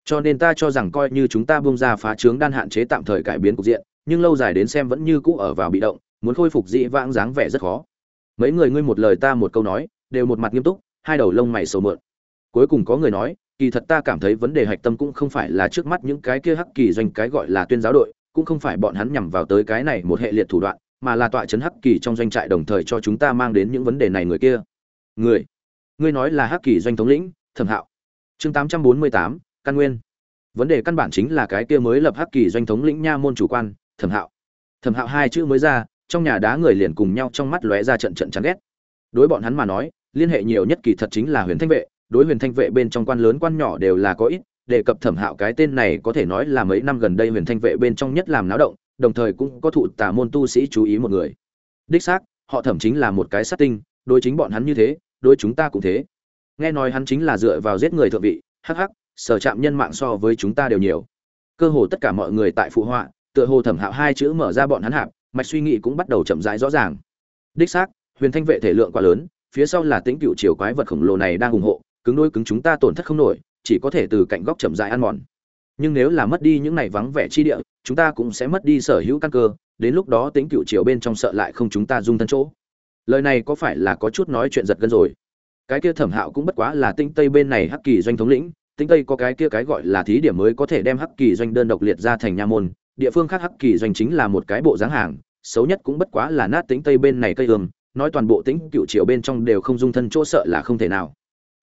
Cho nên ta cho rằng coi như chúng ta buông ra phá trướng đan hạn chế tạm thời cải biến cục diện, nhưng lâu dài đến xem vẫn như cũ ở vào bị động, muốn khôi phục dị vãng dáng vẻ rất khó. Mấy người ngươi một lời ta một câu nói, đều một mặt nghiêm túc, hai đầu lông mày sầu mượn. Cuối cùng có người nói, kỳ thật ta cảm thấy vấn đề hạch tâm cũng không phải là trước mắt những cái kia hắc kỳ doanh, cái gọi là tuyên giáo đội, cũng không phải bọn hắn nhằm vào tới cái này một hệ liệt thủ đoạn, mà là tọa chấn hắc kỳ trong doanh trại đồng thời cho chúng ta mang đến những vấn đề này người kia. Người ngươi nói là hắc kỳ doanh thống lĩnh, thẩm hạo. Chương tám trăm bốn mươi tám, căn nguyên. Vấn đề căn bản chính là cái kia mới lập hắc kỳ doanh thống lĩnh nha môn chủ quan, thẩm hạo. Thẩm hạo hai chữ mới ra, trong nhà đá người liền cùng nhau trong mắt lóe ra trận trận chán ghét. Đối bọn hắn mà nói, liên hệ nhiều nhất kỳ thật chính là huyền thanh vệ, đối huyền thanh vệ bên trong quan lớn quan nhỏ đều là có ít, đề cập thẩm hạo cái tên này có thể nói là mấy năm gần đây huyền thanh vệ bên trong nhất làm náo động, đồng thời cũng có thụ tả môn tu sĩ chú ý một người. Đích xác, họ thẩm chính là một cái sát tinh, đối chính bọn hắn như thế đối chúng ta cũng thế. Nghe nói hắn chính là dựa vào giết người thượng vị, hắc hắc, sở trạm nhân mạng so với chúng ta đều nhiều. Cơ hồ tất cả mọi người tại phụ họa, tựa hồ thẩm hạo hai chữ mở ra bọn hắn hạp, mạch suy nghĩ cũng bắt đầu chậm rãi rõ ràng. Đích xác, huyền thanh vệ thể lượng quá lớn, phía sau là tính cựu chiều quái vật khổng lồ này đang ủng hộ, cứng đôi cứng chúng ta tổn thất không nổi, chỉ có thể từ cạnh góc chậm rãi ăn mòn. Nhưng nếu là mất đi những này vắng vẻ chi địa, chúng ta cũng sẽ mất đi sở hữu căn cơ, đến lúc đó tính cựu chiều bên trong sợ lại không chúng ta dung thân chỗ lời này có phải là có chút nói chuyện giật gân rồi? Cái kia thẩm hạo cũng bất quá là tinh tây bên này hắc kỳ doanh thống lĩnh, tinh tây có cái kia cái gọi là thí điểm mới có thể đem hắc kỳ doanh đơn độc liệt ra thành nha môn, địa phương khác hắc kỳ doanh chính là một cái bộ dáng hàng, xấu nhất cũng bất quá là nát tính tây bên này cây ương nói toàn bộ tính cựu triều bên trong đều không dung thân chỗ sợ là không thể nào.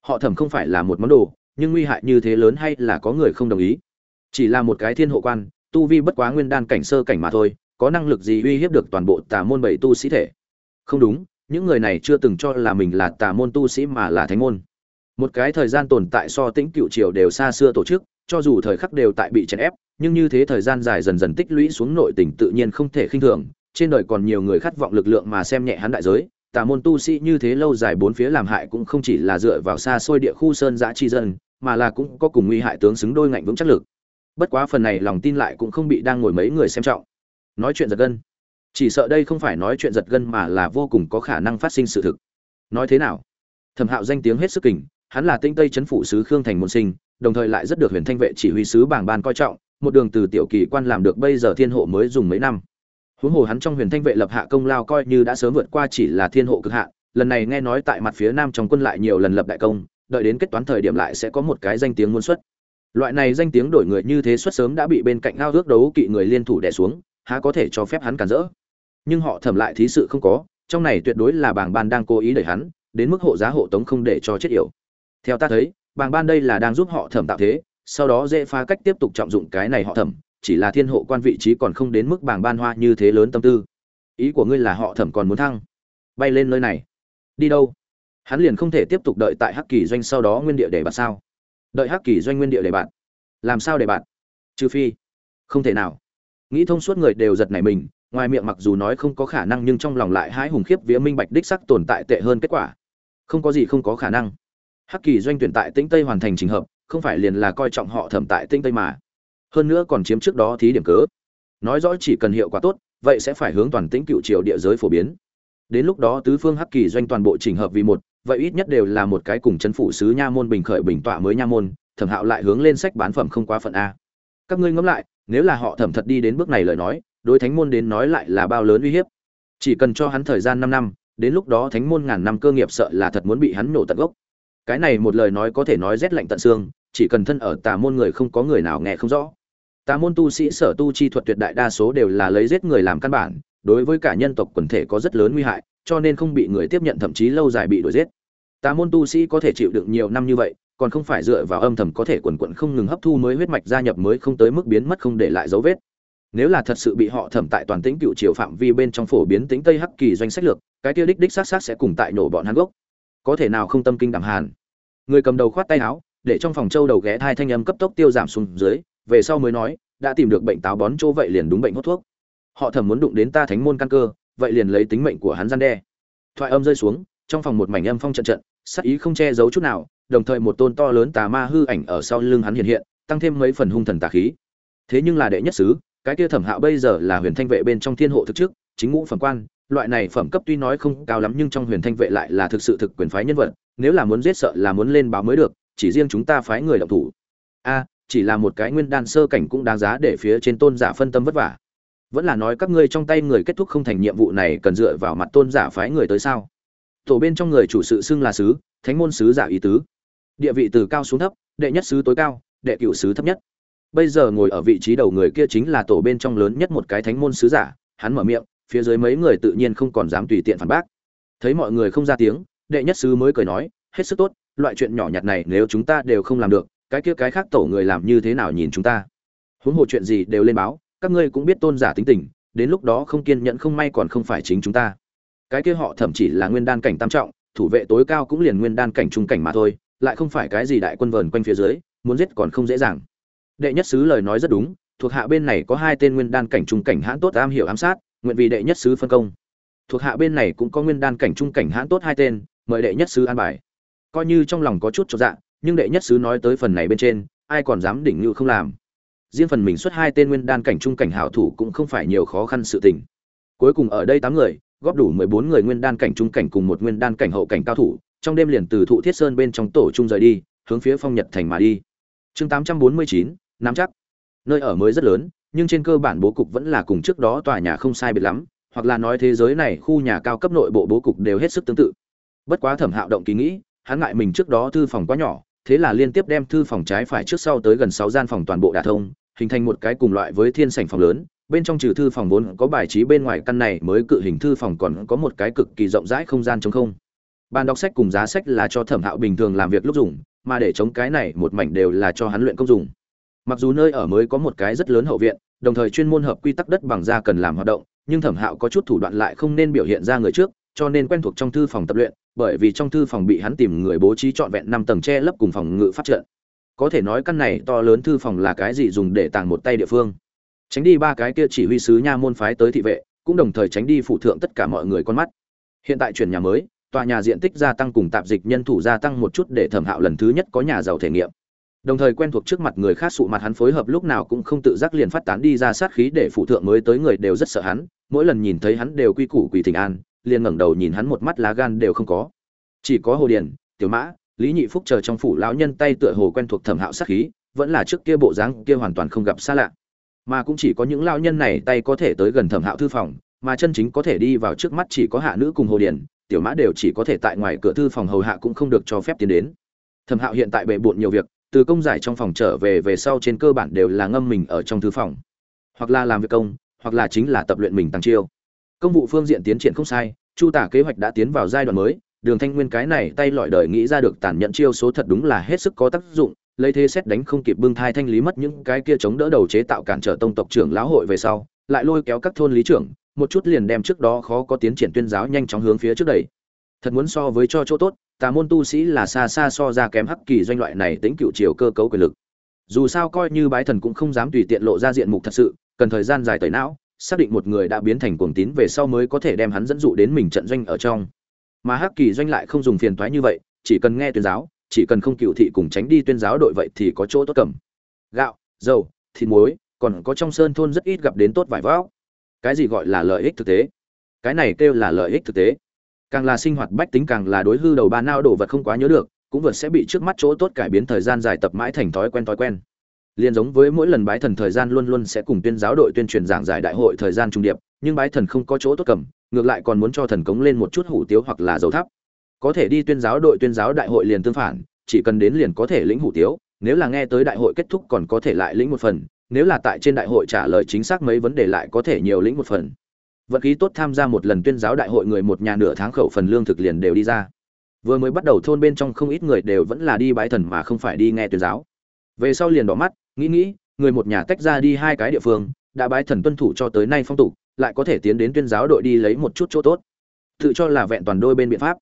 Họ thẩm không phải là một món đồ, nhưng nguy hại như thế lớn hay là có người không đồng ý? Chỉ là một cái thiên hộ quan, tu vi bất quá nguyên đan cảnh sơ cảnh mà thôi, có năng lực gì uy hiếp được toàn bộ tà môn bảy tu sĩ thể? Không đúng những người này chưa từng cho là mình là tà môn tu sĩ mà là thánh môn. Một cái thời gian tồn tại so tĩnh cựu triều đều xa xưa tổ chức, cho dù thời khắc đều tại bị chèn ép, nhưng như thế thời gian dài dần dần tích lũy xuống nội tình tự nhiên không thể khinh thường, trên đời còn nhiều người khát vọng lực lượng mà xem nhẹ hắn đại giới, tà môn tu sĩ như thế lâu dài bốn phía làm hại cũng không chỉ là dựa vào xa xôi địa khu sơn giã chi dân, mà là cũng có cùng nguy hại tướng xứng đôi ngạnh vững chắc lực. Bất quá phần này lòng tin lại cũng không bị đang ngồi mấy người xem trọng. Nói chuyện giật gân chỉ sợ đây không phải nói chuyện giật gân mà là vô cùng có khả năng phát sinh sự thực. Nói thế nào? Thẩm hạo danh tiếng hết sức kình, hắn là tinh tây chấn phủ sứ khương thành môn sinh, đồng thời lại rất được huyền thanh vệ chỉ huy sứ bảng ban coi trọng, một đường từ tiểu kỳ quan làm được bây giờ thiên hộ mới dùng mấy năm. Huống hồ hắn trong huyền thanh vệ lập hạ công lao coi như đã sớm vượt qua chỉ là thiên hộ cực hạ lần này nghe nói tại mặt phía nam trong quân lại nhiều lần lập đại công, đợi đến kết toán thời điểm lại sẽ có một cái danh tiếng muôn xuất. Loại này danh tiếng đổi người như thế xuất sớm đã bị bên cạnh ao ước đấu kỵ người liên thủ đè xuống, há có thể cho phép hắn cản rỡ nhưng họ thẩm lại thí sự không có, trong này tuyệt đối là bảng ban đang cố ý đẩy hắn, đến mức hộ giá hộ tống không để cho chết yểu. Theo ta thấy bảng ban đây là đang giúp họ thẩm tạo thế, sau đó dễ phá cách tiếp tục trọng dụng cái này họ thẩm, chỉ là thiên hộ quan vị trí còn không đến mức bảng ban hoa như thế lớn tâm tư. Ý của ngươi là họ thẩm còn muốn thăng. Bay lên nơi này. Đi đâu? Hắn liền không thể tiếp tục đợi tại hắc kỳ doanh sau đó nguyên địa để bạn sao? Đợi hắc kỳ doanh nguyên địa để bạn. Làm sao để bạn? Trừ phi. Không thể nào. Nghĩ thông suốt người đều giật nảy mình ngoài miệng mặc dù nói không có khả năng nhưng trong lòng lại hãi hùng khiếp vía minh bạch đích sắc tồn tại tệ hơn kết quả. Không có gì không có khả năng. Hắc kỳ doanh tuyển tại tĩnh tây hoàn thành trình hợp, không phải liền là coi trọng họ thẩm tại tĩnh tây mà. Hơn nữa còn chiếm trước đó thí điểm cớ. Nói rõ chỉ cần hiệu quả tốt, vậy sẽ phải hướng toàn tĩnh cựu triều địa giới phổ biến. Đến lúc đó tứ phương hắc kỳ doanh toàn bộ trình hợp vì một, vậy ít nhất đều là một cái cùng chấn phủ sứ nha môn bình khởi bình tọa mới nha môn, thẩm hạo lại hướng lên sách bán phẩm không quá phận a. Các ngươi ngẫm lại, nếu là họ thẩm thật đi đến bước này lời nói đối thánh môn đến nói lại là bao lớn uy hiếp. Chỉ cần cho hắn thời gian năm năm, đến lúc đó thánh môn ngàn năm cơ nghiệp sợ là thật muốn bị hắn nổ tận gốc. Cái này một lời nói có thể nói rét lạnh tận xương, chỉ cần thân ở tà môn người không có người nào nghe không rõ. Tà môn tu sĩ sở tu chi thuật tuyệt đại đa số đều là lấy giết người làm căn bản, đối với cả nhân tộc quần thể có rất lớn nguy hại, cho nên không bị người tiếp nhận thậm chí lâu dài bị đuổi giết. Tà môn tu sĩ có thể chịu đựng nhiều năm như vậy, còn không phải dựa vào âm thầm có thể quần quận không ngừng hấp thu mới huyết mạch gia nhập mới không tới mức biến mất không để lại dấu vết nếu là thật sự bị họ thẩm tại toàn tính cựu triều phạm vi bên trong phổ biến tính tây hắc kỳ doanh sách lược, cái kia đích đích xác xác sẽ cùng tại nổ bọn hắn gốc có thể nào không tâm kinh đẳng hàn? Người cầm đầu khoát tay áo, để trong phòng châu đầu ghé thai thanh âm cấp tốc tiêu giảm xuống dưới, về sau mới nói, đã tìm được bệnh táo bón chỗ vậy liền đúng bệnh hốt thuốc. Họ thẩm muốn đụng đến ta thánh môn căn cơ, vậy liền lấy tính mệnh của hắn gian đe. Thoại âm rơi xuống, trong phòng một mảnh âm phong trận trận, sắc ý không che giấu chút nào, đồng thời một tôn to lớn tà ma hư ảnh ở sau lưng hắn hiện hiện, tăng thêm mấy phần hung thần tà khí. Thế nhưng là đệ nhất sứ cái kia thẩm hạo bây giờ là huyền thanh vệ bên trong thiên hộ thực chức chính ngũ phẩm quan, loại này phẩm cấp tuy nói không cao lắm nhưng trong huyền thanh vệ lại là thực sự thực quyền phái nhân vật, nếu là muốn giết sợ là muốn lên báo mới được, chỉ riêng chúng ta phái người động thủ. A, chỉ là một cái nguyên đan sơ cảnh cũng đáng giá để phía trên tôn giả phân tâm vất vả. Vẫn là nói các ngươi trong tay người kết thúc không thành nhiệm vụ này cần dựa vào mặt tôn giả phái người tới sao? Tổ bên trong người chủ sự xưng là sứ, thánh môn sứ giả ý tứ. Địa vị từ cao xuống thấp, đệ nhất sứ tối cao, đệ cựu sứ thấp nhất bây giờ ngồi ở vị trí đầu người kia chính là tổ bên trong lớn nhất một cái thánh môn sứ giả, hắn mở miệng, phía dưới mấy người tự nhiên không còn dám tùy tiện phản bác. Thấy mọi người không ra tiếng, đệ nhất sứ mới cười nói, hết sức tốt, loại chuyện nhỏ nhặt này nếu chúng ta đều không làm được, cái kia cái khác tổ người làm như thế nào nhìn chúng ta? Huống hồ chuyện gì đều lên báo, các ngươi cũng biết tôn giả tính tình, đến lúc đó không kiên nhẫn không may còn không phải chính chúng ta. Cái kia họ thậm chỉ là nguyên đan cảnh tam trọng, thủ vệ tối cao cũng liền nguyên đan cảnh trung cảnh mà thôi, lại không phải cái gì đại quân vờn quanh phía dưới, muốn giết còn không dễ dàng đệ nhất sứ lời nói rất đúng, thuộc hạ bên này có hai tên nguyên đan cảnh trung cảnh hãn tốt am hiểu ám sát, nguyện vì đệ nhất sứ phân công. Thuộc hạ bên này cũng có nguyên đan cảnh trung cảnh hãn tốt hai tên, mời đệ nhất sứ an bài. Coi như trong lòng có chút cho dạ nhưng đệ nhất sứ nói tới phần này bên trên, ai còn dám đỉnh ngự không làm. Riêng phần mình xuất hai tên nguyên đan cảnh trung cảnh hảo thủ cũng không phải nhiều khó khăn sự tình. Cuối cùng ở đây tám người, góp đủ mười bốn người nguyên đan cảnh trung cảnh cùng một nguyên đan cảnh hậu cảnh cao thủ, trong đêm liền từ thụ thiết sơn bên trong tổ trung rời đi, hướng phía phong nhật thành mà đi. Chương tám trăm bốn mươi chín nắm chắc. Nơi ở mới rất lớn, nhưng trên cơ bản bố cục vẫn là cùng trước đó tòa nhà không sai biệt lắm, hoặc là nói thế giới này khu nhà cao cấp nội bộ bố cục đều hết sức tương tự. Bất quá thẩm hạo động kỳ nghĩ, hắn ngại mình trước đó thư phòng quá nhỏ, thế là liên tiếp đem thư phòng trái phải trước sau tới gần sáu gian phòng toàn bộ đả thông, hình thành một cái cùng loại với thiên sảnh phòng lớn, bên trong trừ thư phòng vốn có bài trí bên ngoài căn này mới cự hình thư phòng còn có một cái cực kỳ rộng rãi không gian trống không. Bàn đọc sách cùng giá sách là cho thẩm hạo bình thường làm việc lúc dùng, mà để chống cái này một mảnh đều là cho hắn luyện công dùng mặc dù nơi ở mới có một cái rất lớn hậu viện, đồng thời chuyên môn hợp quy tắc đất bằng da cần làm hoạt động, nhưng thẩm hạo có chút thủ đoạn lại không nên biểu hiện ra người trước, cho nên quen thuộc trong thư phòng tập luyện, bởi vì trong thư phòng bị hắn tìm người bố trí trọn vẹn năm tầng che lấp cùng phòng ngự phát trận. Có thể nói căn này to lớn thư phòng là cái gì dùng để tàng một tay địa phương. Tránh đi ba cái kia chỉ huy sứ nha môn phái tới thị vệ, cũng đồng thời tránh đi phụ thượng tất cả mọi người con mắt. Hiện tại chuyển nhà mới, tòa nhà diện tích gia tăng cùng tạp dịch nhân thủ gia tăng một chút để thẩm hạo lần thứ nhất có nhà giàu thể nghiệm đồng thời quen thuộc trước mặt người khác sụ mặt hắn phối hợp lúc nào cũng không tự giác liền phát tán đi ra sát khí để phụ thượng mới tới người đều rất sợ hắn, mỗi lần nhìn thấy hắn đều quy củ quỳ thỉnh an, liền ngẩng đầu nhìn hắn một mắt lá gan đều không có. Chỉ có hồ điền, tiểu mã, lý nhị phúc chờ trong phủ lão nhân tay tựa hồ quen thuộc thẩm hạo sát khí, vẫn là trước kia bộ dáng kia hoàn toàn không gặp xa lạ. Mà cũng chỉ có những lão nhân này tay có thể tới gần thẩm hạo thư phòng, mà chân chính có thể đi vào trước mắt chỉ có hạ nữ cùng hồ điền, tiểu mã đều chỉ có thể tại ngoài cửa thư phòng hầu hạ cũng không được cho phép tiến đến. Thẩm hạo hiện tại bệ bộn nhiều việc từ công giải trong phòng trở về về sau trên cơ bản đều là ngâm mình ở trong thư phòng. Hoặc là làm việc công, hoặc là chính là tập luyện mình tăng chiêu. Công vụ phương diện tiến triển không sai, chu tả kế hoạch đã tiến vào giai đoạn mới, đường thanh nguyên cái này tay lọi đời nghĩ ra được tàn nhẫn chiêu số thật đúng là hết sức có tác dụng, lấy thế xét đánh không kịp bưng thai thanh lý mất những cái kia chống đỡ đầu chế tạo cản trở tông tộc trưởng lão hội về sau, lại lôi kéo các thôn lý trưởng, một chút liền đem trước đó khó có tiến triển tuyên giáo nhanh chóng hướng phía trước đẩy thật muốn so với cho chỗ tốt, tà môn tu sĩ là xa xa so ra kém hắc kỳ doanh loại này tính cựu chiều cơ cấu quyền lực. Dù sao coi như bái thần cũng không dám tùy tiện lộ ra diện mục thật sự, cần thời gian dài tẩy não, xác định một người đã biến thành cuồng tín về sau mới có thể đem hắn dẫn dụ đến mình trận doanh ở trong. Mà hắc kỳ doanh lại không dùng phiền toái như vậy, chỉ cần nghe tuyên giáo, chỉ cần không cựu thị cùng tránh đi tuyên giáo đội vậy thì có chỗ tốt cầm. Gạo, dầu, thịt muối, còn có trong sơn thôn rất ít gặp đến tốt vải vóc. cái gì gọi là lợi ích thực tế? Cái này kêu là lợi ích thực tế càng là sinh hoạt bách tính càng là đối hư đầu ba nao đồ vật không quá nhớ được, cũng vượt sẽ bị trước mắt chỗ tốt cải biến thời gian dài tập mãi thành thói quen thói quen. Liền giống với mỗi lần bái thần thời gian luôn luôn sẽ cùng tuyên giáo đội tuyên truyền giảng giải đại hội thời gian trung điệp, nhưng bái thần không có chỗ tốt cầm, ngược lại còn muốn cho thần cống lên một chút hủ tiếu hoặc là dầu thắp có thể đi tuyên giáo đội tuyên giáo đại hội liền tương phản, chỉ cần đến liền có thể lĩnh hủ tiếu, nếu là nghe tới đại hội kết thúc còn có thể lại lĩnh một phần, nếu là tại trên đại hội trả lời chính xác mấy vấn đề lại có thể nhiều lĩnh một phần vận khí tốt tham gia một lần tuyên giáo đại hội người một nhà nửa tháng khẩu phần lương thực liền đều đi ra. Vừa mới bắt đầu thôn bên trong không ít người đều vẫn là đi bái thần mà không phải đi nghe tuyên giáo. Về sau liền đỏ mắt, nghĩ nghĩ, người một nhà tách ra đi hai cái địa phương, đã bái thần tuân thủ cho tới nay phong tục, lại có thể tiến đến tuyên giáo đội đi lấy một chút chỗ tốt. Tự cho là vẹn toàn đôi bên biện pháp.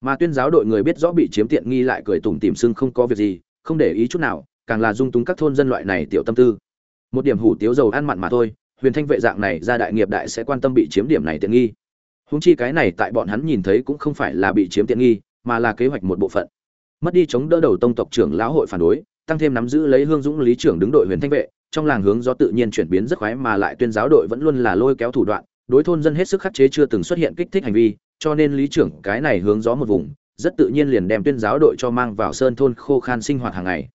Mà tuyên giáo đội người biết rõ bị chiếm tiện nghi lại cười tủm tỉm sưng không có việc gì, không để ý chút nào, càng là dung túng các thôn dân loại này tiểu tâm tư. Một điểm hủ tiếu dầu ăn mặn mà thôi huyền thanh vệ dạng này ra đại nghiệp đại sẽ quan tâm bị chiếm điểm này tiện nghi. Húng chi cái này tại bọn hắn nhìn thấy cũng không phải là bị chiếm tiện nghi, mà là kế hoạch một bộ phận. Mất đi chống đỡ đầu tông tộc trưởng lão hội phản đối, tăng thêm nắm giữ lấy hương dũng lý trưởng đứng đội huyền thanh vệ, trong làng hướng gió tự nhiên chuyển biến rất khoái mà lại tuyên giáo đội vẫn luôn là lôi kéo thủ đoạn, đối thôn dân hết sức khắc chế chưa từng xuất hiện kích thích hành vi, cho nên lý trưởng cái này hướng gió một vùng, rất tự nhiên liền đem tuyên giáo đội cho mang vào sơn thôn khô khan sinh hoạt hàng ngày.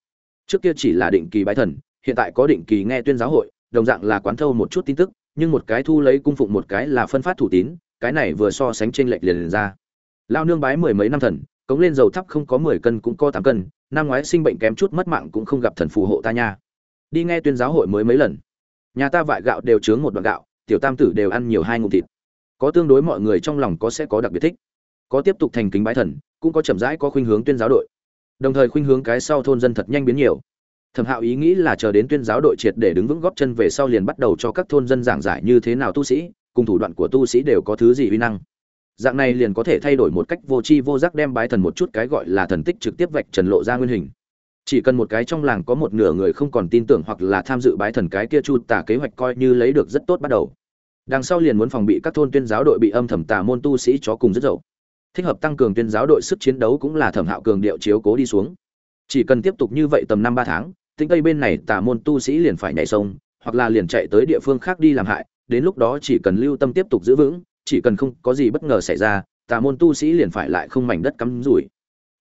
Trước kia chỉ là định kỳ bái thần, hiện tại có định kỳ nghe tuyên giáo hội đồng dạng là quán thâu một chút tin tức nhưng một cái thu lấy cung phụng một cái là phân phát thủ tín cái này vừa so sánh trên lệch liền, liền ra. Lao nương bái mười mấy năm thần cống lên dầu thắp không có mười cân cũng có tám cân năm ngoái sinh bệnh kém chút mất mạng cũng không gặp thần phù hộ ta nha. Đi nghe tuyên giáo hội mới mấy lần. Nhà ta vại gạo đều chướng một đoạn gạo tiểu tam tử đều ăn nhiều hai ngụm thịt. Có tương đối mọi người trong lòng có sẽ có đặc biệt thích. Có tiếp tục thành kính bái thần cũng có chậm rãi có khuynh hướng tuyên giáo đội. Đồng thời khuynh hướng cái sau thôn dân thật nhanh biến nhiều thẩm hạo ý nghĩ là chờ đến tuyên giáo đội triệt để đứng vững góp chân về sau liền bắt đầu cho các thôn dân giảng giải như thế nào tu sĩ, cùng thủ đoạn của tu sĩ đều có thứ gì uy năng. Dạng này liền có thể thay đổi một cách vô tri vô giác đem bái thần một chút cái gọi là thần tích trực tiếp vạch trần lộ ra nguyên hình. Chỉ cần một cái trong làng có một nửa người không còn tin tưởng hoặc là tham dự bái thần cái kia chu tả kế hoạch coi như lấy được rất tốt bắt đầu. Đằng sau liền muốn phòng bị các thôn tuyên giáo đội bị âm thầm tà môn tu sĩ chó cùng rất dậu. Thích hợp tăng cường tuyên giáo đội sức chiến đấu cũng là thẩm hạo cường điệu chiếu cố đi xuống chỉ cần tiếp tục như vậy tầm năm ba tháng tính tây bên này tà môn tu sĩ liền phải nhảy sông, hoặc là liền chạy tới địa phương khác đi làm hại, đến lúc đó chỉ cần lưu tâm tiếp tục giữ vững, chỉ cần không có gì bất ngờ xảy ra, tà môn tu sĩ liền phải lại không mảnh đất cắm rủi.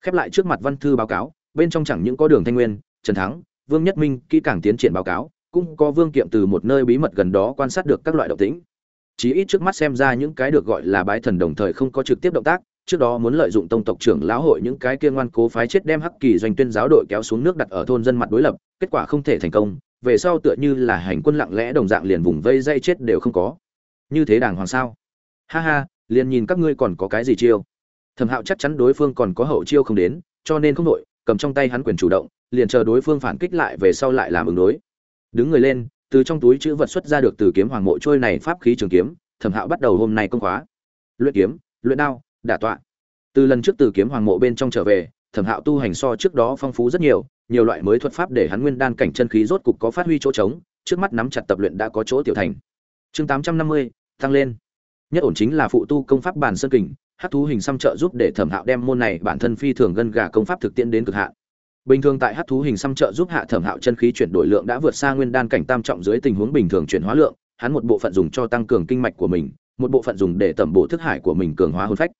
Khép lại trước mặt văn thư báo cáo, bên trong chẳng những có đường thanh nguyên, trần thắng, vương nhất minh kỹ càng tiến triển báo cáo, cũng có vương kiệm từ một nơi bí mật gần đó quan sát được các loại động tĩnh. Chí ít trước mắt xem ra những cái được gọi là bái thần đồng thời không có trực tiếp động tác trước đó muốn lợi dụng tông tộc trưởng lão hội những cái kia ngoan cố phái chết đem hắc kỳ doanh tuyên giáo đội kéo xuống nước đặt ở thôn dân mặt đối lập, kết quả không thể thành công, về sau tựa như là hành quân lặng lẽ đồng dạng liền vùng vây dây chết đều không có. Như thế đàng hoàng sao? Ha ha, liền nhìn các ngươi còn có cái gì chiêu. Thẩm hạo chắc chắn đối phương còn có hậu chiêu không đến, cho nên không nội cầm trong tay hắn quyền chủ động, liền chờ đối phương phản kích lại về sau lại làm ứng đối. Đứng người lên, từ trong túi chữ vật xuất ra được từ kiếm hoàng mộ trôi này pháp khí trường kiếm, thẩm hạo bắt đầu hôm nay công khóa. Luyện kiếm, luyện đao đả tọa. Từ lần trước từ kiếm hoàng mộ bên trong trở về, thẩm hạo tu hành so trước đó phong phú rất nhiều nhiều loại mới thuật pháp để hắn nguyên đan cảnh chân khí rốt cục có phát huy chỗ trống, trước mắt nắm chặt tập luyện đã có chỗ tiểu thành. Chương tám trăm năm mươi, tăng lên. Nhất ổn chính là phụ tu công pháp bản sơn kình hát thú hình xăm trợ giúp để thẩm hạo đem môn này bản thân phi thường gân gà công pháp thực tiễn đến cực hạn. Bình thường tại hát thú hình xăm trợ giúp hạ thẩm hạo chân khí chuyển đổi lượng đã vượt xa nguyên đan cảnh tam trọng dưới tình huống bình thường chuyển hóa lượng, hắn một bộ phận dùng cho tăng cường kinh mạch của mình, một bộ phận dùng để tẩm bổ thức hải của mình cường hóa hồn phách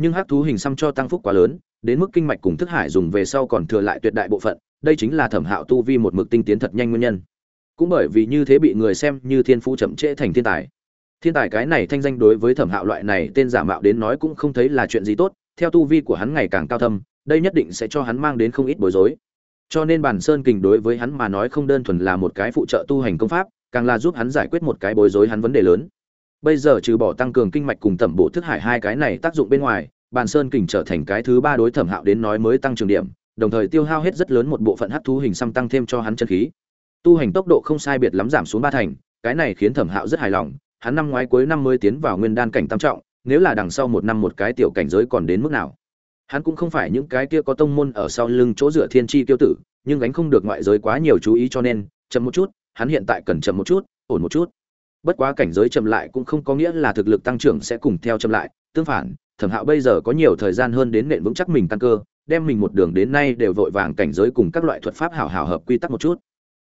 nhưng hắc thú hình xăm cho tăng phúc quá lớn, đến mức kinh mạch cùng thức hải dùng về sau còn thừa lại tuyệt đại bộ phận, đây chính là thẩm hạo tu vi một mực tinh tiến thật nhanh nguyên nhân. Cũng bởi vì như thế bị người xem như thiên phú chậm trễ thành thiên tài. Thiên tài cái này thanh danh đối với thẩm hạo loại này tên giả mạo đến nói cũng không thấy là chuyện gì tốt, theo tu vi của hắn ngày càng cao thâm, đây nhất định sẽ cho hắn mang đến không ít bối rối. Cho nên bản sơn kình đối với hắn mà nói không đơn thuần là một cái phụ trợ tu hành công pháp, càng là giúp hắn giải quyết một cái bối rối hắn vấn đề lớn bây giờ trừ bỏ tăng cường kinh mạch cùng tẩm bổ thức hải hai cái này tác dụng bên ngoài, bàn sơn kình trở thành cái thứ ba đối thẩm hạo đến nói mới tăng trưởng điểm, đồng thời tiêu hao hết rất lớn một bộ phận hấp thú hình xăm tăng thêm cho hắn chân khí. Tu hành tốc độ không sai biệt lắm giảm xuống ba thành, cái này khiến thẩm hạo rất hài lòng, hắn năm ngoái cuối năm mới tiến vào nguyên đan cảnh tam trọng, nếu là đằng sau một năm một cái tiểu cảnh giới còn đến mức nào. Hắn cũng không phải những cái kia có tông môn ở sau lưng chỗ dựa thiên tri tiêu tử, nhưng gánh không được ngoại giới quá nhiều chú ý cho nên, chậm một chút, hắn hiện tại cần chậm một chút, ổn một chút bất quá cảnh giới chậm lại cũng không có nghĩa là thực lực tăng trưởng sẽ cùng theo chậm lại. Tương phản, thẩm hạo bây giờ có nhiều thời gian hơn đến nện vững chắc mình tăng cơ, đem mình một đường đến nay đều vội vàng cảnh giới cùng các loại thuật pháp hảo hảo hợp quy tắc một chút.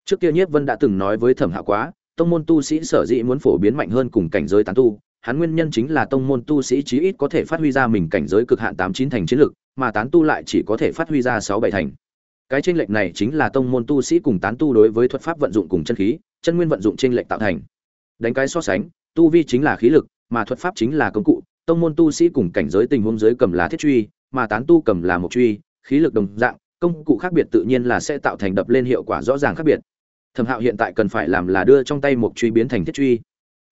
Trước kia nhiếp vân đã từng nói với thẩm hạo quá, tông môn tu sĩ sở dĩ muốn phổ biến mạnh hơn cùng cảnh giới tán tu, hắn nguyên nhân chính là tông môn tu sĩ chí ít có thể phát huy ra mình cảnh giới cực hạn tám chín thành chiến lực, mà tán tu lại chỉ có thể phát huy ra sáu bảy thành. Cái tranh lệch này chính là tông môn tu sĩ cùng tán tu đối với thuật pháp vận dụng cùng chân khí, chân nguyên vận dụng tranh lệch tạo thành đánh cái so sánh, tu vi chính là khí lực, mà thuật pháp chính là công cụ. Tông môn tu sĩ cùng cảnh giới tình huống giới cầm là thiết truy, mà tán tu cầm là một truy, khí lực đồng dạng, công cụ khác biệt tự nhiên là sẽ tạo thành đập lên hiệu quả rõ ràng khác biệt. Thẩm hạo hiện tại cần phải làm là đưa trong tay một truy biến thành thiết truy.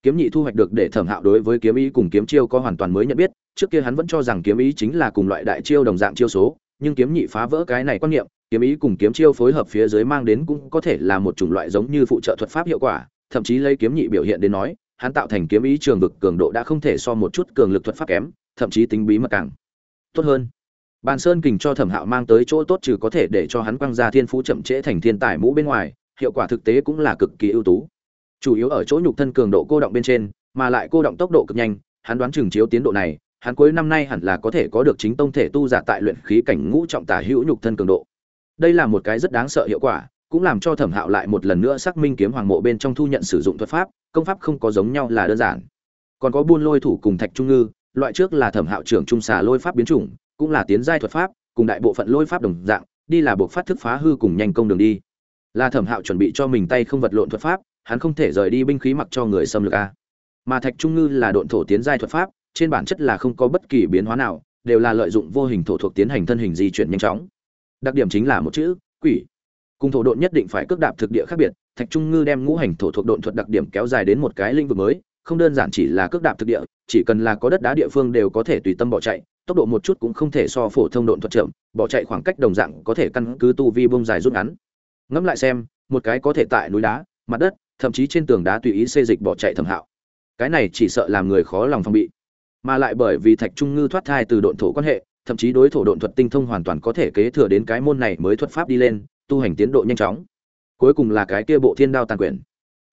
Kiếm nhị thu hoạch được để thẩm hạo đối với kiếm ý cùng kiếm chiêu có hoàn toàn mới nhận biết, trước kia hắn vẫn cho rằng kiếm ý chính là cùng loại đại chiêu đồng dạng chiêu số, nhưng kiếm nhị phá vỡ cái này quan niệm, kiếm ý cùng kiếm chiêu phối hợp phía dưới mang đến cũng có thể là một chủng loại giống như phụ trợ thuật pháp hiệu quả thậm chí lấy kiếm nhị biểu hiện đến nói, hắn tạo thành kiếm ý trường vực cường độ đã không thể so một chút cường lực thuật pháp kém, thậm chí tính bí mật càng tốt hơn. Bàn sơn kình cho thẩm hạo mang tới chỗ tốt trừ có thể để cho hắn quăng ra thiên phú chậm trễ thành thiên tài mũ bên ngoài, hiệu quả thực tế cũng là cực kỳ ưu tú. Chủ yếu ở chỗ nhục thân cường độ cô động bên trên, mà lại cô động tốc độ cực nhanh, hắn đoán chừng chiếu tiến độ này, hắn cuối năm nay hẳn là có thể có được chính tông thể tu giả tại luyện khí cảnh ngũ trọng tả hữu nhục thân cường độ. Đây là một cái rất đáng sợ hiệu quả cũng làm cho thẩm hạo lại một lần nữa xác minh kiếm hoàng mộ bên trong thu nhận sử dụng thuật pháp, công pháp không có giống nhau là đơn giản. Còn có buôn lôi thủ cùng thạch trung ngư, loại trước là thẩm hạo trưởng trung xà lôi pháp biến chủng, cũng là tiến giai thuật pháp, cùng đại bộ phận lôi pháp đồng dạng, đi là buộc phát thức phá hư cùng nhanh công đường đi. Là thẩm hạo chuẩn bị cho mình tay không vật lộn thuật pháp, hắn không thể rời đi binh khí mặc cho người xâm lược a. Mà thạch trung ngư là độn thổ tiến giai thuật pháp, trên bản chất là không có bất kỳ biến hóa nào, đều là lợi dụng vô hình thổ thuộc tiến hành thân hình di chuyển nhanh chóng. Đặc điểm chính là một chữ, quỷ cùng thổ độn nhất định phải cước đạp thực địa khác biệt, thạch trung ngư đem ngũ hành thổ thuộc độn thuật đặc điểm kéo dài đến một cái lĩnh vực mới, không đơn giản chỉ là cước đạp thực địa, chỉ cần là có đất đá địa phương đều có thể tùy tâm bỏ chạy, tốc độ một chút cũng không thể so phổ thông độn thuật chậm, bỏ chạy khoảng cách đồng dạng có thể căn cứ tu vi bông dài rút ngắn. Ngẫm lại xem, một cái có thể tại núi đá, mặt đất, thậm chí trên tường đá tùy ý xê dịch bỏ chạy thẩm hạo. Cái này chỉ sợ làm người khó lòng phòng bị. Mà lại bởi vì thạch trung ngư thoát thai từ độn thổ quan hệ, thậm chí đối thổ độn thuật tinh thông hoàn toàn có thể kế thừa đến cái môn này mới thuật pháp đi lên tu hành tiến độ nhanh chóng. Cuối cùng là cái kia bộ thiên đao tàn quyển.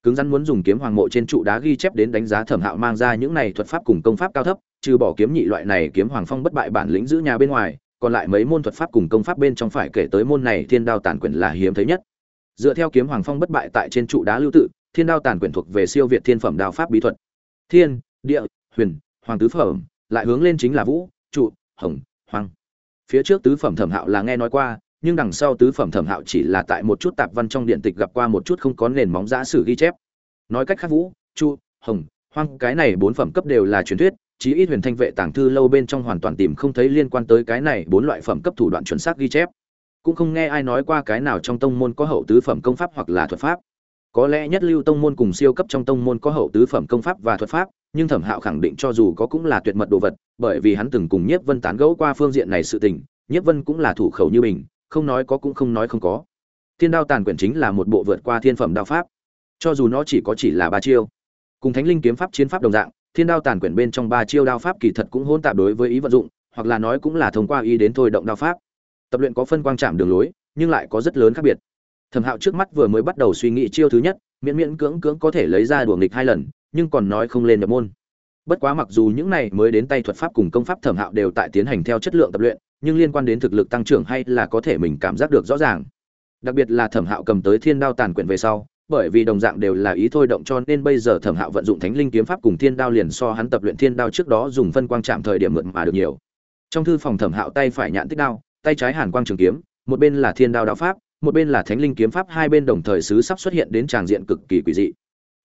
Cứng rắn muốn dùng kiếm hoàng mộ trên trụ đá ghi chép đến đánh giá thẩm hạo mang ra những này thuật pháp cùng công pháp cao thấp, trừ bỏ kiếm nhị loại này kiếm hoàng phong bất bại bản lĩnh giữ nhà bên ngoài, còn lại mấy môn thuật pháp cùng công pháp bên trong phải kể tới môn này thiên đao tàn quyển là hiếm thấy nhất. Dựa theo kiếm hoàng phong bất bại tại trên trụ đá lưu tự, thiên đao tàn quyển thuộc về siêu việt thiên phẩm đao pháp bí thuật. Thiên, địa, huyền, hoàng tứ phẩm, lại hướng lên chính là vũ, trụ, hồng hoàng phía trước tứ phẩm thẩm hạo là nghe nói qua nhưng đằng sau tứ phẩm thẩm hạo chỉ là tại một chút tạp văn trong điện tịch gặp qua một chút không có nền móng giã sử ghi chép. Nói cách khác vũ, chu, hồng, hoang, cái này bốn phẩm cấp đều là truyền thuyết, chí ít huyền thanh vệ tàng thư lâu bên trong hoàn toàn tìm không thấy liên quan tới cái này bốn loại phẩm cấp thủ đoạn chuẩn xác ghi chép. Cũng không nghe ai nói qua cái nào trong tông môn có hậu tứ phẩm công pháp hoặc là thuật pháp. Có lẽ nhất lưu tông môn cùng siêu cấp trong tông môn có hậu tứ phẩm công pháp và thuật pháp, nhưng thẩm hạo khẳng định cho dù có cũng là tuyệt mật đồ vật, bởi vì hắn từng cùng nhiếp vân tán gẫu qua phương diện này sự tình, nhiếp vân cũng là thủ khẩu như mình không nói có cũng không nói không có. Thiên đao tàn quyển chính là một bộ vượt qua thiên phẩm đao pháp. Cho dù nó chỉ có chỉ là ba chiêu, cùng thánh linh kiếm pháp chiến pháp đồng dạng, thiên đao tàn quyển bên trong ba chiêu đao pháp kỳ thật cũng hôn tạp đối với ý vận dụng, hoặc là nói cũng là thông qua ý đến thôi động đao pháp. Tập luyện có phân quang chạm đường lối, nhưng lại có rất lớn khác biệt. Thẩm hạo trước mắt vừa mới bắt đầu suy nghĩ chiêu thứ nhất, miễn miễn cưỡng cưỡng có thể lấy ra đùa nghịch hai lần, nhưng còn nói không lên nhập môn. Bất quá mặc dù những này mới đến tay thuật pháp cùng công pháp thẩm hạo đều tại tiến hành theo chất lượng tập luyện nhưng liên quan đến thực lực tăng trưởng hay là có thể mình cảm giác được rõ ràng. Đặc biệt là thẩm hạo cầm tới thiên đao tàn quyển về sau, bởi vì đồng dạng đều là ý thôi động cho nên bây giờ thẩm hạo vận dụng thánh linh kiếm pháp cùng thiên đao liền so hắn tập luyện thiên đao trước đó dùng phân quang chạm thời điểm mượn mà được nhiều. Trong thư phòng thẩm hạo tay phải nhạn tích đao, tay trái hàn quang trường kiếm, một bên là thiên đao đạo pháp, một bên là thánh linh kiếm pháp, hai bên đồng thời sứ sắp xuất hiện đến tràng diện cực kỳ quỷ dị.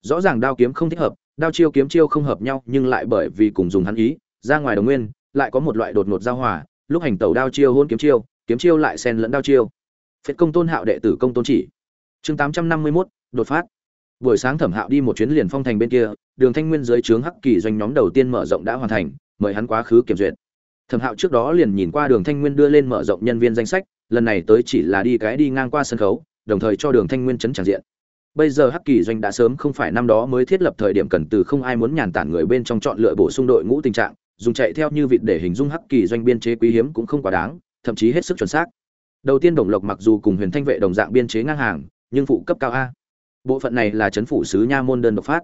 Rõ ràng đao kiếm không thích hợp, đao chiêu kiếm chiêu không hợp nhau, nhưng lại bởi vì cùng dùng hắn ý, ra ngoài đồng nguyên, lại có một loại đột ngột giao hòa lúc hành tẩu đao chiêu hôn kiếm chiêu kiếm chiêu lại xen lẫn đao chiêu. Phết công tôn hạo đệ tử công tôn chỉ. Chương tám trăm năm mươi mốt, đột phát. Buổi sáng thẩm hạo đi một chuyến liền phong thành bên kia, đường thanh nguyên dưới trướng hắc kỳ doanh nhóm đầu tiên mở rộng đã hoàn thành, mời hắn quá khứ kiểm duyệt. Thẩm hạo trước đó liền nhìn qua đường thanh nguyên đưa lên mở rộng nhân viên danh sách, lần này tới chỉ là đi cái đi ngang qua sân khấu, đồng thời cho đường thanh nguyên chấn tràng diện. Bây giờ hắc kỳ doanh đã sớm không phải năm đó mới thiết lập thời điểm cần từ không ai muốn nhàn tản người bên trong chọn lựa bổ sung đội ngũ tình trạng dùng chạy theo như vịt để hình dung hắc kỳ doanh biên chế quý hiếm cũng không quá đáng, thậm chí hết sức chuẩn xác. Đầu tiên đồng lộc mặc dù cùng huyền thanh vệ đồng dạng biên chế ngang hàng, nhưng phụ cấp cao a. Bộ phận này là chấn phủ sứ nha môn đơn độc phát.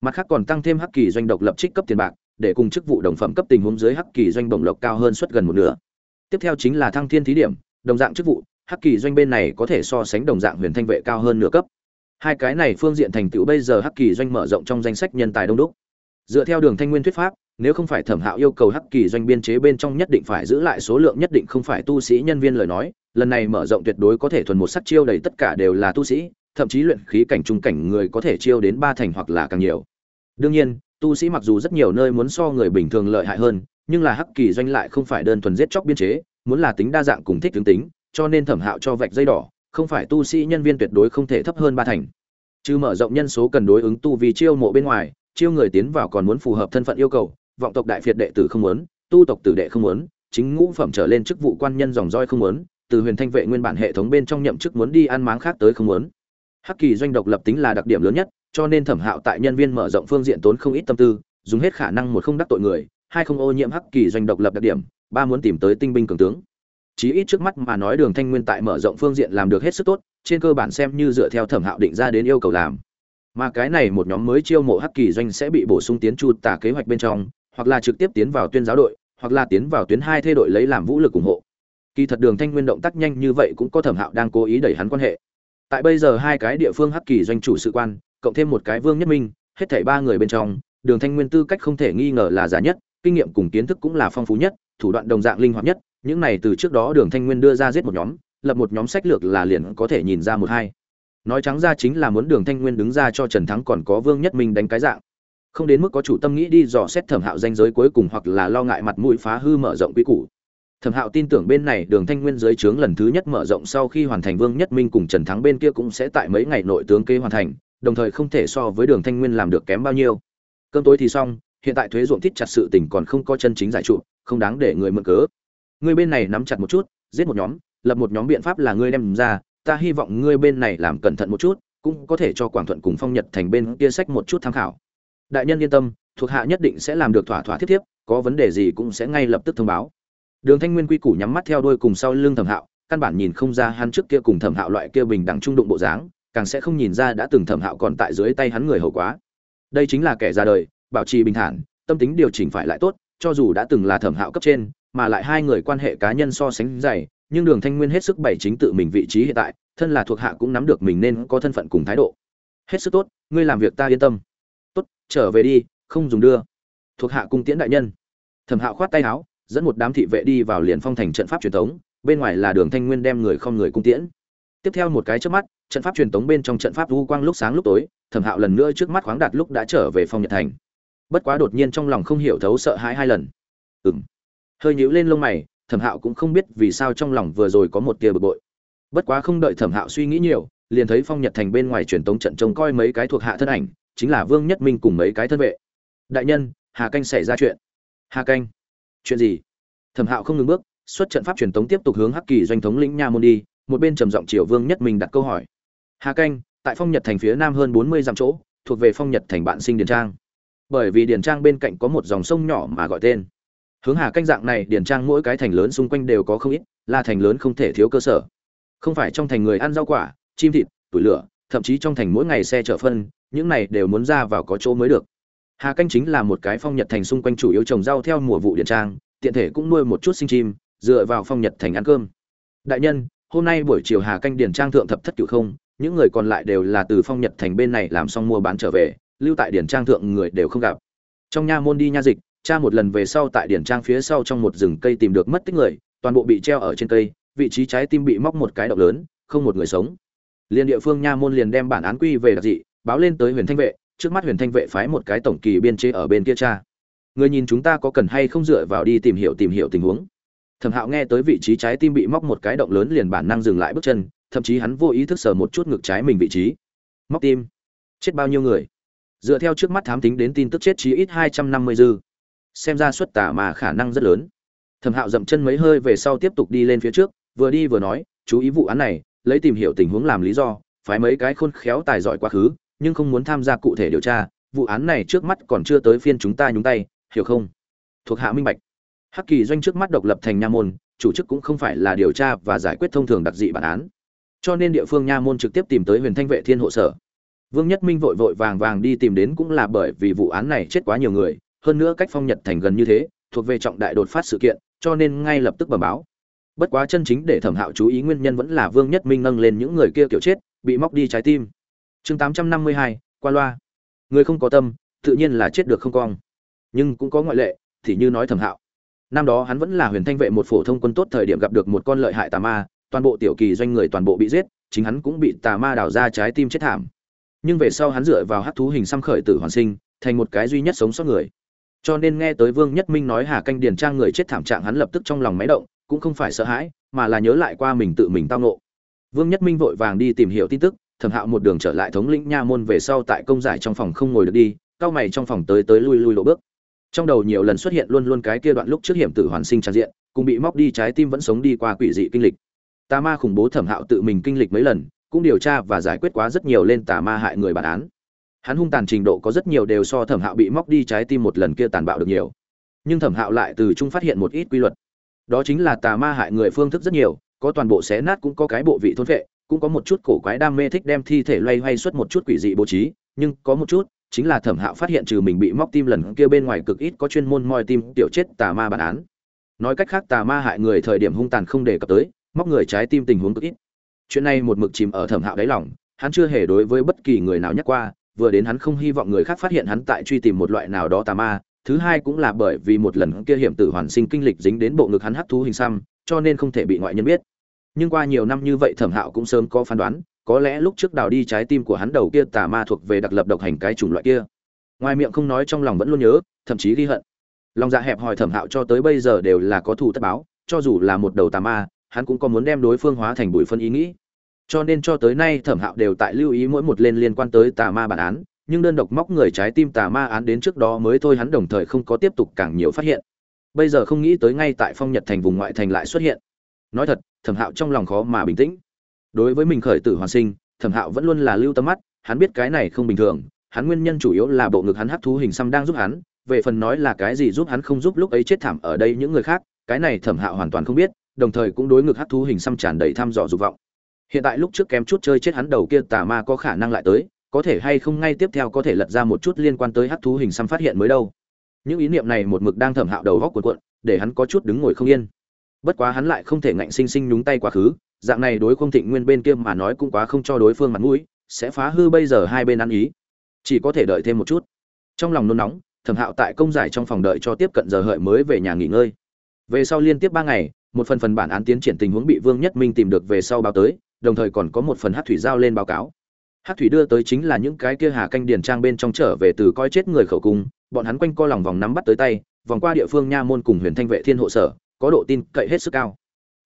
Mặt khác còn tăng thêm hắc kỳ doanh độc lập trích cấp tiền bạc, để cùng chức vụ đồng phẩm cấp tình huống dưới hắc kỳ doanh bổng lộc cao hơn suất gần một nửa. Tiếp theo chính là thăng thiên thí điểm, đồng dạng chức vụ, hắc kỳ doanh bên này có thể so sánh đồng dạng huyền thanh vệ cao hơn nửa cấp. Hai cái này phương diện thành tựu bây giờ hắc kỳ doanh mở rộng trong danh sách nhân tài đông đúc. Dựa theo đường thanh nguyên thuyết pháp nếu không phải thẩm hạo yêu cầu hắc kỳ doanh biên chế bên trong nhất định phải giữ lại số lượng nhất định không phải tu sĩ nhân viên lời nói, lần này mở rộng tuyệt đối có thể thuần một sắc chiêu đầy tất cả đều là tu sĩ, thậm chí luyện khí cảnh trung cảnh người có thể chiêu đến ba thành hoặc là càng nhiều. Đương nhiên, tu sĩ mặc dù rất nhiều nơi muốn so người bình thường lợi hại hơn, nhưng là hắc kỳ doanh lại không phải đơn thuần giết chóc biên chế, muốn là tính đa dạng cùng thích tướng tính, cho nên thẩm hạo cho vạch dây đỏ, không phải tu sĩ nhân viên tuyệt đối không thể thấp hơn ba thành. Chứ mở rộng nhân số cần đối ứng tu vì chiêu mộ bên ngoài, chiêu người tiến vào còn muốn phù hợp thân phận yêu cầu vọng tộc đại phiệt đệ tử không muốn, tu tộc tử đệ không muốn, chính ngũ phẩm trở lên chức vụ quan nhân dòng roi không muốn, từ huyền thanh vệ nguyên bản hệ thống bên trong nhậm chức muốn đi ăn máng khác tới không muốn. Hắc kỳ doanh độc lập tính là đặc điểm lớn nhất, cho nên thẩm hạo tại nhân viên mở rộng phương diện tốn không ít tâm tư, dùng hết khả năng một không đắc tội người, hai không ô nhiễm hắc kỳ doanh độc lập đặc điểm, ba muốn tìm tới tinh binh cường tướng. Chí ít trước mắt mà nói đường thanh nguyên tại mở rộng phương diện làm được hết sức tốt, trên cơ bản xem như dựa theo thẩm hạo định ra đến yêu cầu làm. Mà cái này một nhóm mới chiêu mộ hắc kỳ doanh sẽ bị bổ sung tiến chu tả kế hoạch bên trong hoặc là trực tiếp tiến vào tuyên giáo đội, hoặc là tiến vào tuyến hai thê đội lấy làm vũ lực ủng hộ. Kỳ thật đường thanh nguyên động tác nhanh như vậy cũng có thẩm hạo đang cố ý đẩy hắn quan hệ. Tại bây giờ hai cái địa phương hắc kỳ doanh chủ sự quan, cộng thêm một cái vương nhất minh, hết thảy ba người bên trong, đường thanh nguyên tư cách không thể nghi ngờ là giả nhất, kinh nghiệm cùng kiến thức cũng là phong phú nhất, thủ đoạn đồng dạng linh hoạt nhất, những này từ trước đó đường thanh nguyên đưa ra giết một nhóm, lập một nhóm sách lược là liền có thể nhìn ra một hai. Nói trắng ra chính là muốn đường thanh nguyên đứng ra cho trần thắng còn có vương nhất minh đánh cái dạng không đến mức có chủ tâm nghĩ đi dò xét thẩm hạo danh giới cuối cùng hoặc là lo ngại mặt mũi phá hư mở rộng quy củ. Thẩm hạo tin tưởng bên này đường thanh nguyên giới trướng lần thứ nhất mở rộng sau khi hoàn thành vương nhất minh cùng trần thắng bên kia cũng sẽ tại mấy ngày nội tướng kế hoàn thành, đồng thời không thể so với đường thanh nguyên làm được kém bao nhiêu. Cơm tối thì xong, hiện tại thuế ruộng thít chặt sự tình còn không có chân chính giải trụ, không đáng để người mượn cớ. Người bên này nắm chặt một chút, giết một nhóm, lập một nhóm biện pháp là ngươi đem ra, ta hy vọng ngươi bên này làm cẩn thận một chút, cũng có thể cho quảng thuận cùng phong nhật thành bên kia sách một chút tham khảo đại nhân yên tâm, thuộc hạ nhất định sẽ làm được thỏa thỏa thiết thiếp có vấn đề gì cũng sẽ ngay lập tức thông báo. Đường thanh nguyên quy củ nhắm mắt theo đuôi cùng sau lưng thẩm hạo, căn bản nhìn không ra hắn trước kia cùng thẩm hạo loại kia bình đẳng trung đụng bộ dáng, càng sẽ không nhìn ra đã từng thẩm hạo còn tại dưới tay hắn người hầu quá. Đây chính là kẻ ra đời, bảo trì bình thản, tâm tính điều chỉnh phải lại tốt, cho dù đã từng là thẩm hạo cấp trên, mà lại hai người quan hệ cá nhân so sánh dày, nhưng đường thanh nguyên hết sức bày chính tự mình vị trí hiện tại, thân là thuộc hạ cũng nắm được mình nên có thân phận cùng thái độ. Hết sức tốt, ngươi làm việc ta yên tâm trở về đi, không dùng đưa. Thuộc hạ cung tiễn đại nhân. Thẩm hạo khoát tay áo, dẫn một đám thị vệ đi vào liền phong thành trận pháp truyền thống bên ngoài là đường thanh nguyên đem người không người cung tiễn. Tiếp theo một cái trước mắt, trận pháp truyền thống bên trong trận pháp u quang lúc sáng lúc tối, thẩm hạo lần nữa trước mắt khoáng đạt lúc đã trở về phong nhật thành. Bất quá đột nhiên trong lòng không hiểu thấu sợ hãi hai lần. Ừng hơi nhíu lên lông mày, thẩm hạo cũng không biết vì sao trong lòng vừa rồi có một tia bực bội. Bất quá không đợi thẩm hạo suy nghĩ nhiều, liền thấy phong nhật thành bên ngoài truyền tống trận trông coi mấy cái thuộc hạ thân ảnh chính là vương nhất minh cùng mấy cái thân vệ. Đại nhân, hà canh xảy ra chuyện. Hà canh, chuyện gì? Thẩm hạo không ngừng bước, xuất trận pháp truyền tống tiếp tục hướng hắc kỳ doanh thống lĩnh nha môn đi, một bên trầm giọng triều vương nhất minh đặt câu hỏi. Hà canh, tại phong nhật thành phía nam hơn bốn mươi dặm chỗ, thuộc về phong nhật thành bạn sinh điền trang. Bởi vì điền trang bên cạnh có một dòng sông nhỏ mà gọi tên. Hướng hà canh dạng này, điền trang mỗi cái thành lớn xung quanh đều có không ít, là thành lớn không thể thiếu cơ sở. Không phải trong thành người ăn rau quả, chim thịt, tủi lửa, thậm chí trong thành mỗi ngày xe chở phân những này đều muốn ra vào có chỗ mới được. Hà canh chính là một cái phong nhật thành xung quanh chủ yếu trồng rau theo mùa vụ điện trang, tiện thể cũng nuôi một chút sinh chim, dựa vào phong nhật thành ăn cơm. Đại nhân, hôm nay buổi chiều hà canh điển trang thượng thập thất cửu không, những người còn lại đều là từ phong nhật thành bên này làm xong mua bán trở về, lưu tại điển trang thượng người đều không gặp. Trong nha môn đi nha dịch, cha một lần về sau tại điển trang phía sau trong một rừng cây tìm được mất tích người, toàn bộ bị treo ở trên cây, vị trí trái tim bị móc một cái động lớn, không một người sống. Liên địa phương nha môn liền đem bản án quy về đặc dị báo lên tới huyền thanh vệ, trước mắt huyền thanh vệ phái một cái tổng kỳ biên chế ở bên kia cha. Người nhìn chúng ta có cần hay không dựa vào đi tìm hiểu tìm hiểu tình huống. Thẩm hạo nghe tới vị trí trái tim bị móc một cái động lớn liền bản năng dừng lại bước chân, thậm chí hắn vô ý thức sờ một chút ngực trái mình vị trí. Móc tim. Chết bao nhiêu người? Dựa theo trước mắt thám tính đến tin tức chết chí ít hai trăm năm mươi dư. Xem ra xuất tả mà khả năng rất lớn. Thẩm hạo dậm chân mấy hơi về sau tiếp tục đi lên phía trước, vừa đi vừa nói, chú ý vụ án này, lấy tìm hiểu tình huống làm lý do, phái mấy cái khôn khéo tài giỏi quá khứ nhưng không muốn tham gia cụ thể điều tra, vụ án này trước mắt còn chưa tới phiên chúng ta nhúng tay, hiểu không? Thuộc hạ minh bạch. Hắc kỳ doanh trước mắt độc lập thành nha môn, chủ chức cũng không phải là điều tra và giải quyết thông thường đặc dị bản án. Cho nên địa phương nha môn trực tiếp tìm tới huyền thanh vệ thiên hộ sở. Vương nhất minh vội vội vàng vàng đi tìm đến cũng là bởi vì vụ án này chết quá nhiều người, hơn nữa cách phong nhật thành gần như thế, thuộc về trọng đại đột phát sự kiện, cho nên ngay lập tức bẩm báo. Bất quá chân chính để thẩm hạo chú ý nguyên nhân vẫn là vương nhất minh nâng lên những người kia kiểu chết, bị móc đi trái tim chương tám trăm năm mươi hai, qua loa. Người không có tâm, tự nhiên là chết được không cong. Nhưng cũng có ngoại lệ, thì như nói thẩm hạo. Năm đó hắn vẫn là huyền thanh vệ một phổ thông quân tốt thời điểm gặp được một con lợi hại tà ma, toàn bộ tiểu kỳ doanh người toàn bộ bị giết, chính hắn cũng bị tà ma đào ra trái tim chết thảm. Nhưng về sau hắn dựa vào hát thú hình xăm khởi tử hoàn sinh, thành một cái duy nhất sống sót người. Cho nên nghe tới vương nhất minh nói hà canh điền trang người chết thảm trạng hắn lập tức trong lòng máy động, cũng không phải sợ hãi, mà là nhớ lại qua mình tự mình tao nộ vương nhất minh vội vàng đi tìm hiểu tin tức thẩm hạo một đường trở lại thống lĩnh nha môn về sau tại công giải trong phòng không ngồi được đi, cao mày trong phòng tới tới lui lui lộ bước. Trong đầu nhiều lần xuất hiện luôn luôn cái kia đoạn lúc trước hiểm tử hoàn sinh tràn diện, cùng bị móc đi trái tim vẫn sống đi qua quỷ dị kinh lịch. Tà ma khủng bố thẩm hạo tự mình kinh lịch mấy lần, cũng điều tra và giải quyết quá rất nhiều lên tà ma hại người bản án. Hắn hung tàn trình độ có rất nhiều đều so thẩm hạo bị móc đi trái tim một lần kia tàn bạo được nhiều. Nhưng thẩm hạo lại từ trung phát hiện một ít quy luật. Đó chính là tà ma hại người phương thức rất nhiều, có toàn bộ xé nát cũng có cái bộ vị thôn vệ cũng có một chút cổ quái đam mê thích đem thi thể loay hoay xuất một chút quỷ dị bố trí nhưng có một chút chính là thẩm hạo phát hiện trừ mình bị móc tim lần kia bên ngoài cực ít có chuyên môn moi tim tiểu chết tà ma bản án nói cách khác tà ma hại người thời điểm hung tàn không đề cập tới móc người trái tim tình huống cực ít chuyện này một mực chìm ở thẩm hạo đáy lòng hắn chưa hề đối với bất kỳ người nào nhắc qua vừa đến hắn không hy vọng người khác phát hiện hắn tại truy tìm một loại nào đó tà ma, thứ hai cũng là bởi vì một lần kia hiểm tử hoàn sinh kinh lịch dính đến bộ ngực hắn hấp thú hình xăm, cho nên không thể bị ngoại nhân biết. Nhưng qua nhiều năm như vậy Thẩm Hạo cũng sớm có phán đoán, có lẽ lúc trước đào đi trái tim của hắn đầu kia tà ma thuộc về đặc lập độc hành cái chủng loại kia. Ngoài miệng không nói trong lòng vẫn luôn nhớ, thậm chí ghi hận. Lòng dạ hẹp hòi Thẩm Hạo cho tới bây giờ đều là có thù tất báo, cho dù là một đầu tà ma, hắn cũng có muốn đem đối phương hóa thành bụi phân ý nghĩ cho nên cho tới nay thẩm hạo đều tại lưu ý mỗi một lên liên quan tới tà ma bản án nhưng đơn độc móc người trái tim tà ma án đến trước đó mới thôi hắn đồng thời không có tiếp tục càng nhiều phát hiện bây giờ không nghĩ tới ngay tại phong nhật thành vùng ngoại thành lại xuất hiện nói thật, thẩm hạo trong lòng khó mà bình tĩnh. Đối với mình khởi tử hoàn sinh, thẩm hạo vẫn luôn là lưu tâm mắt, hắn biết cái này không bình thường, hắn nguyên nhân chủ yếu là bộ ngực hắn hấp thú hình xăm đang giúp hắn, về phần nói là cái gì giúp hắn không giúp lúc ấy chết thảm ở đây những người khác, cái này thẩm hạo hoàn toàn không biết, đồng thời cũng đối ngực hấp thú hình xăm tràn đầy thăm dò dục vọng. Hiện tại lúc trước kém chút chơi chết hắn đầu kia tà ma có khả năng lại tới, có thể hay không ngay tiếp theo có thể lật ra một chút liên quan tới hấp thú hình xăm phát hiện mới đâu. Những ý niệm này một mực đang thẩm hạo đầu góc cuộn cuộn, để hắn có chút đứng ngồi không yên bất quá hắn lại không thể ngạnh sinh sinh nhúng tay quá khứ, dạng này đối không thịnh nguyên bên kia mà nói cũng quá không cho đối phương mặt mũi, sẽ phá hư bây giờ hai bên ăn ý. Chỉ có thể đợi thêm một chút. Trong lòng nôn nóng, thẩm hạo tại công giải trong phòng đợi cho tiếp cận giờ hợi mới về nhà nghỉ ngơi. Về sau liên tiếp ba ngày, một phần phần bản án tiến triển tình huống bị vương nhất minh tìm được về sau báo tới, đồng thời còn có một phần hát thủy giao lên báo cáo. Hát thủy đưa tới chính là những cái kia hà canh điền trang bên trong trở về từ coi chết người khẩu cung, bọn hắn quanh co lòng vòng nắm bắt tới tay, vòng qua địa phương nha môn cùng huyền thanh vệ thiên hộ sở có độ tin cậy hết sức cao.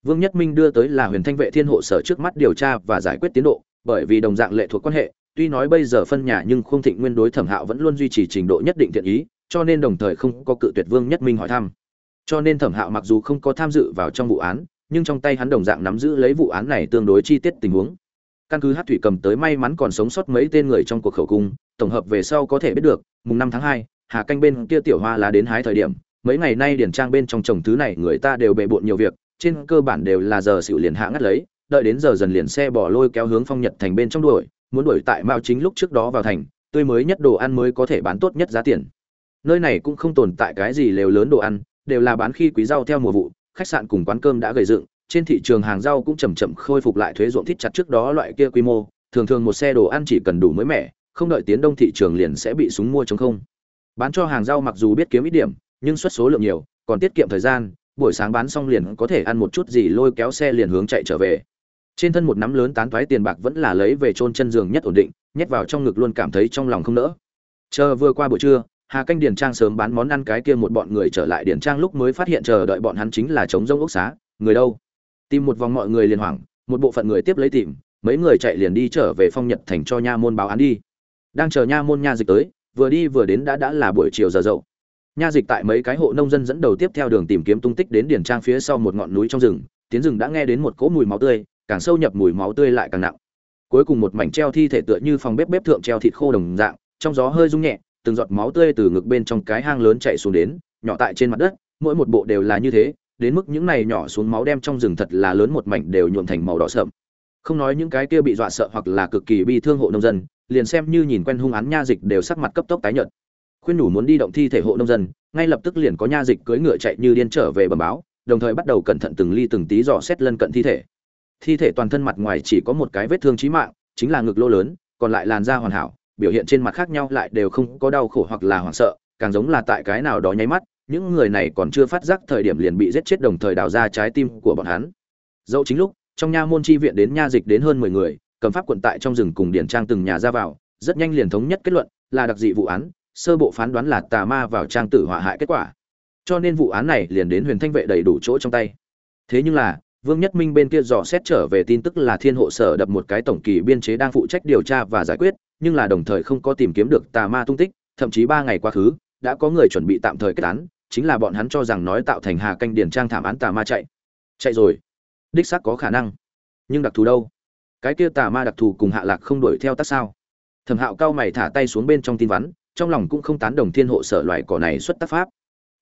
Vương nhất minh đưa tới là huyền thanh vệ thiên hộ sở trước mắt điều tra và giải quyết tiến độ, bởi vì đồng dạng lệ thuộc quan hệ, tuy nói bây giờ phân nhà nhưng khung thịnh nguyên đối thẩm hạo vẫn luôn duy trì trình độ nhất định thiện ý, cho nên đồng thời không có cự tuyệt vương nhất minh hỏi thăm. Cho nên thẩm hạo mặc dù không có tham dự vào trong vụ án, nhưng trong tay hắn đồng dạng nắm giữ lấy vụ án này tương đối chi tiết tình huống. Căn cứ hát thủy cầm tới may mắn còn sống sót mấy tên người trong cuộc khẩu cung, tổng hợp về sau có thể biết được, mùng năm tháng hai, hà canh bên kia tiểu hoa lá đến hái thời điểm mấy ngày nay điển trang bên trong trồng thứ này người ta đều bề bộn nhiều việc, trên cơ bản đều là giờ xỉu liền hạ ngắt lấy, đợi đến giờ dần liền xe bỏ lôi kéo hướng phong nhật thành bên trong đuổi, muốn đuổi tại mao chính lúc trước đó vào thành, tươi mới nhất đồ ăn mới có thể bán tốt nhất giá tiền. Nơi này cũng không tồn tại cái gì lều lớn đồ ăn, đều là bán khi quý rau theo mùa vụ, khách sạn cùng quán cơm đã gầy dựng, trên thị trường hàng rau cũng chậm chậm khôi phục lại thuế ruộng thít chặt trước đó loại kia quy mô, thường thường một xe đồ ăn chỉ cần đủ mới mẻ, không đợi tiến đông thị trường liền sẽ bị súng mua chống không. Bán cho hàng rau mặc dù biết kiếm ít điểm nhưng xuất số lượng nhiều, còn tiết kiệm thời gian, buổi sáng bán xong liền có thể ăn một chút gì lôi kéo xe liền hướng chạy trở về. Trên thân một nắm lớn tán toái tiền bạc vẫn là lấy về chôn chân giường nhất ổn định, nhét vào trong ngực luôn cảm thấy trong lòng không nỡ. Chờ vừa qua buổi trưa, hà canh điền trang sớm bán món ăn cái kia một bọn người trở lại điền trang lúc mới phát hiện chờ đợi bọn hắn chính là chống rông ốc xá, người đâu? Tìm một vòng mọi người liền hoảng, một bộ phận người tiếp lấy tìm, mấy người chạy liền đi trở về phong nhật thành cho nha môn báo án đi. Đang chờ nha môn nha dịch tới, vừa đi vừa đến đã đã là buổi chiều giờ dậu nha dịch tại mấy cái hộ nông dân dẫn đầu tiếp theo đường tìm kiếm tung tích đến điển trang phía sau một ngọn núi trong rừng, tiến rừng đã nghe đến một cỗ mùi máu tươi, càng sâu nhập mùi máu tươi lại càng nặng. Cuối cùng một mảnh treo thi thể tựa như phòng bếp bếp thượng treo thịt khô đồng dạng, trong gió hơi rung nhẹ, từng giọt máu tươi từ ngực bên trong cái hang lớn chạy xuống đến, nhỏ tại trên mặt đất, mỗi một bộ đều là như thế, đến mức những này nhỏ xuống máu đem trong rừng thật là lớn một mảnh đều nhuộm thành màu đỏ sậm. Không nói những cái kia bị dọa sợ hoặc là cực kỳ bi thương hộ nông dân, liền xem như nhìn quen hung án nha dịch đều sắc mặt cấp tốc tái nhợt khuyên nhủ muốn đi động thi thể hộ nông dân, ngay lập tức liền có nha dịch cưỡi ngựa chạy như điên trở về bẩm báo, đồng thời bắt đầu cẩn thận từng ly từng tí dò xét lân cận thi thể. Thi thể toàn thân mặt ngoài chỉ có một cái vết thương chí mạng, chính là ngực lô lớn, còn lại làn da hoàn hảo, biểu hiện trên mặt khác nhau lại đều không có đau khổ hoặc là hoảng sợ, càng giống là tại cái nào đó nháy mắt, những người này còn chưa phát giác thời điểm liền bị giết chết đồng thời đào ra trái tim của bọn hắn. Dẫu chính lúc, trong nha môn chi viện đến nha dịch đến hơn mười người, cầm pháp quận tại trong rừng cùng điển trang từng nhà ra vào, rất nhanh liền thống nhất kết luận là đặc dị vụ án sơ bộ phán đoán là tà ma vào trang tử hỏa hại kết quả. Cho nên vụ án này liền đến huyền thanh vệ đầy đủ chỗ trong tay. Thế nhưng là, vương nhất minh bên kia dò xét trở về tin tức là thiên hộ sở đập một cái tổng kỳ biên chế đang phụ trách điều tra và giải quyết, nhưng là đồng thời không có tìm kiếm được tà ma tung tích, thậm chí ba ngày quá khứ, đã có người chuẩn bị tạm thời kết án, chính là bọn hắn cho rằng nói tạo thành hà canh điền trang thảm án tà ma chạy. Chạy rồi. Đích xác có khả năng. Nhưng đặc thù đâu? Cái kia tà ma đặc thù cùng hạ lạc không đuổi theo tác sao? Thẩm hạo cao mày thả tay xuống bên trong tin vắn trong lòng cũng không tán đồng thiên hộ sở loại cỏ này xuất tác pháp.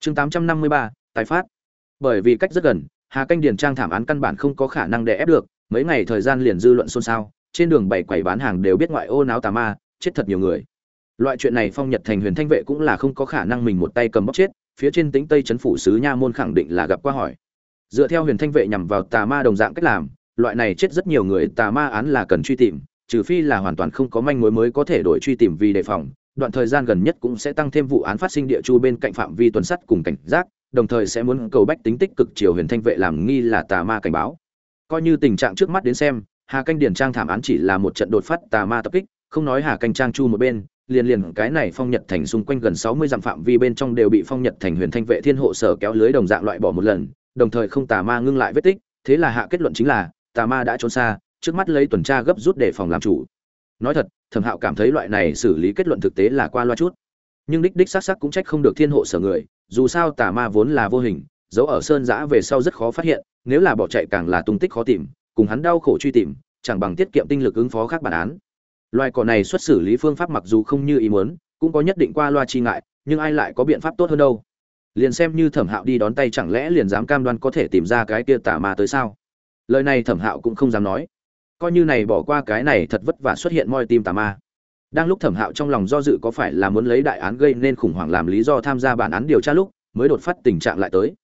Chương tám trăm năm mươi ba tái phát. Bởi vì cách rất gần, hà canh điền trang thảm án căn bản không có khả năng đè ép được, mấy ngày thời gian liền dư luận xôn xao, trên đường bảy quầy bán hàng đều biết ngoại ô náo tà ma, chết thật nhiều người. Loại chuyện này phong nhật thành huyền thanh vệ cũng là không có khả năng mình một tay cầm bóc chết, phía trên tính tây chấn phủ sứ nha môn khẳng định là gặp qua hỏi. Dựa theo huyền thanh vệ nhằm vào tà ma đồng dạng cách làm, loại này chết rất nhiều người tà ma án là cần truy tìm, trừ phi là hoàn toàn không có manh mối mới có thể đổi truy tìm vì đề phòng đoạn thời gian gần nhất cũng sẽ tăng thêm vụ án phát sinh địa chu bên cạnh phạm vi tuần sắt cùng cảnh giác, đồng thời sẽ muốn cầu bách tính tích cực chiều huyền thanh vệ làm nghi là tà ma cảnh báo. Coi như tình trạng trước mắt đến xem, hà canh điển trang thảm án chỉ là một trận đột phát tà ma tập kích, không nói hà canh trang chu một bên, liền liền cái này phong nhật thành xung quanh gần sáu mươi dặm phạm vi bên trong đều bị phong nhật thành huyền thanh vệ thiên hộ sở kéo lưới đồng dạng loại bỏ một lần, đồng thời không tà ma ngưng lại vết tích, thế là hạ kết luận chính là, tà ma đã trốn xa, trước mắt lấy tuần tra gấp rút để phòng làm chủ nói thật, thẩm hạo cảm thấy loại này xử lý kết luận thực tế là qua loa chút. Nhưng đích đích xác xác cũng trách không được thiên hộ sở người, dù sao tà ma vốn là vô hình, giấu ở sơn giã về sau rất khó phát hiện, nếu là bỏ chạy càng là tung tích khó tìm, cùng hắn đau khổ truy tìm, chẳng bằng tiết kiệm tinh lực ứng phó khác bản án. Loài cỏ này xuất xử lý phương pháp mặc dù không như ý muốn, cũng có nhất định qua loa chi ngại, nhưng ai lại có biện pháp tốt hơn đâu? Liền xem như thẩm hạo đi đón tay chẳng lẽ liền dám cam đoan có thể tìm ra cái kia tà ma tới sao? Lời này thẩm hạo cũng không dám nói coi như này bỏ qua cái này thật vất vả xuất hiện moi tim tà ma. Đang lúc thẩm hạo trong lòng do dự có phải là muốn lấy đại án gây nên khủng hoảng làm lý do tham gia bản án điều tra lúc, mới đột phát tình trạng lại tới.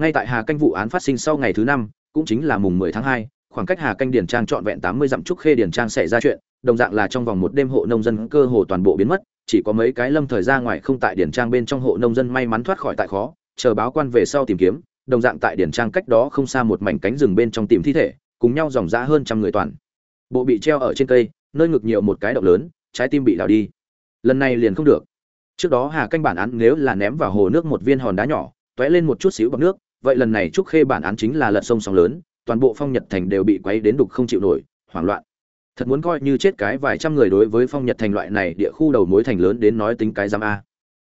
Ngay tại hà canh vụ án phát sinh sau ngày thứ năm, cũng chính là mùng mười tháng hai, khoảng cách hà canh điển trang trọn vẹn tám mươi dặm trúc khê điển trang xảy ra chuyện, đồng dạng là trong vòng một đêm hộ nông dân cơ hồ toàn bộ biến mất, chỉ có mấy cái lâm thời ra ngoài không tại điển trang bên trong hộ nông dân may mắn thoát khỏi tại khó, chờ báo quan về sau tìm kiếm, đồng dạng tại điển trang cách đó không xa một mảnh cánh rừng bên trong tìm thi thể cùng nhau dòng dã hơn trăm người toàn. Bộ bị treo ở trên cây, nơi ngực nhiều một cái động lớn, trái tim bị đào đi. Lần này liền không được. Trước đó hà canh bản án nếu là ném vào hồ nước một viên hòn đá nhỏ t lên một chút xíu bọc nước, vậy lần này trúc khê bản án chính là lật sông sóng lớn, toàn bộ phong nhật thành đều bị quấy đến đục không chịu nổi, hoảng loạn. Thật muốn coi như chết cái vài trăm người đối với phong nhật thành loại này địa khu đầu mối thành lớn đến nói tính cái giam a.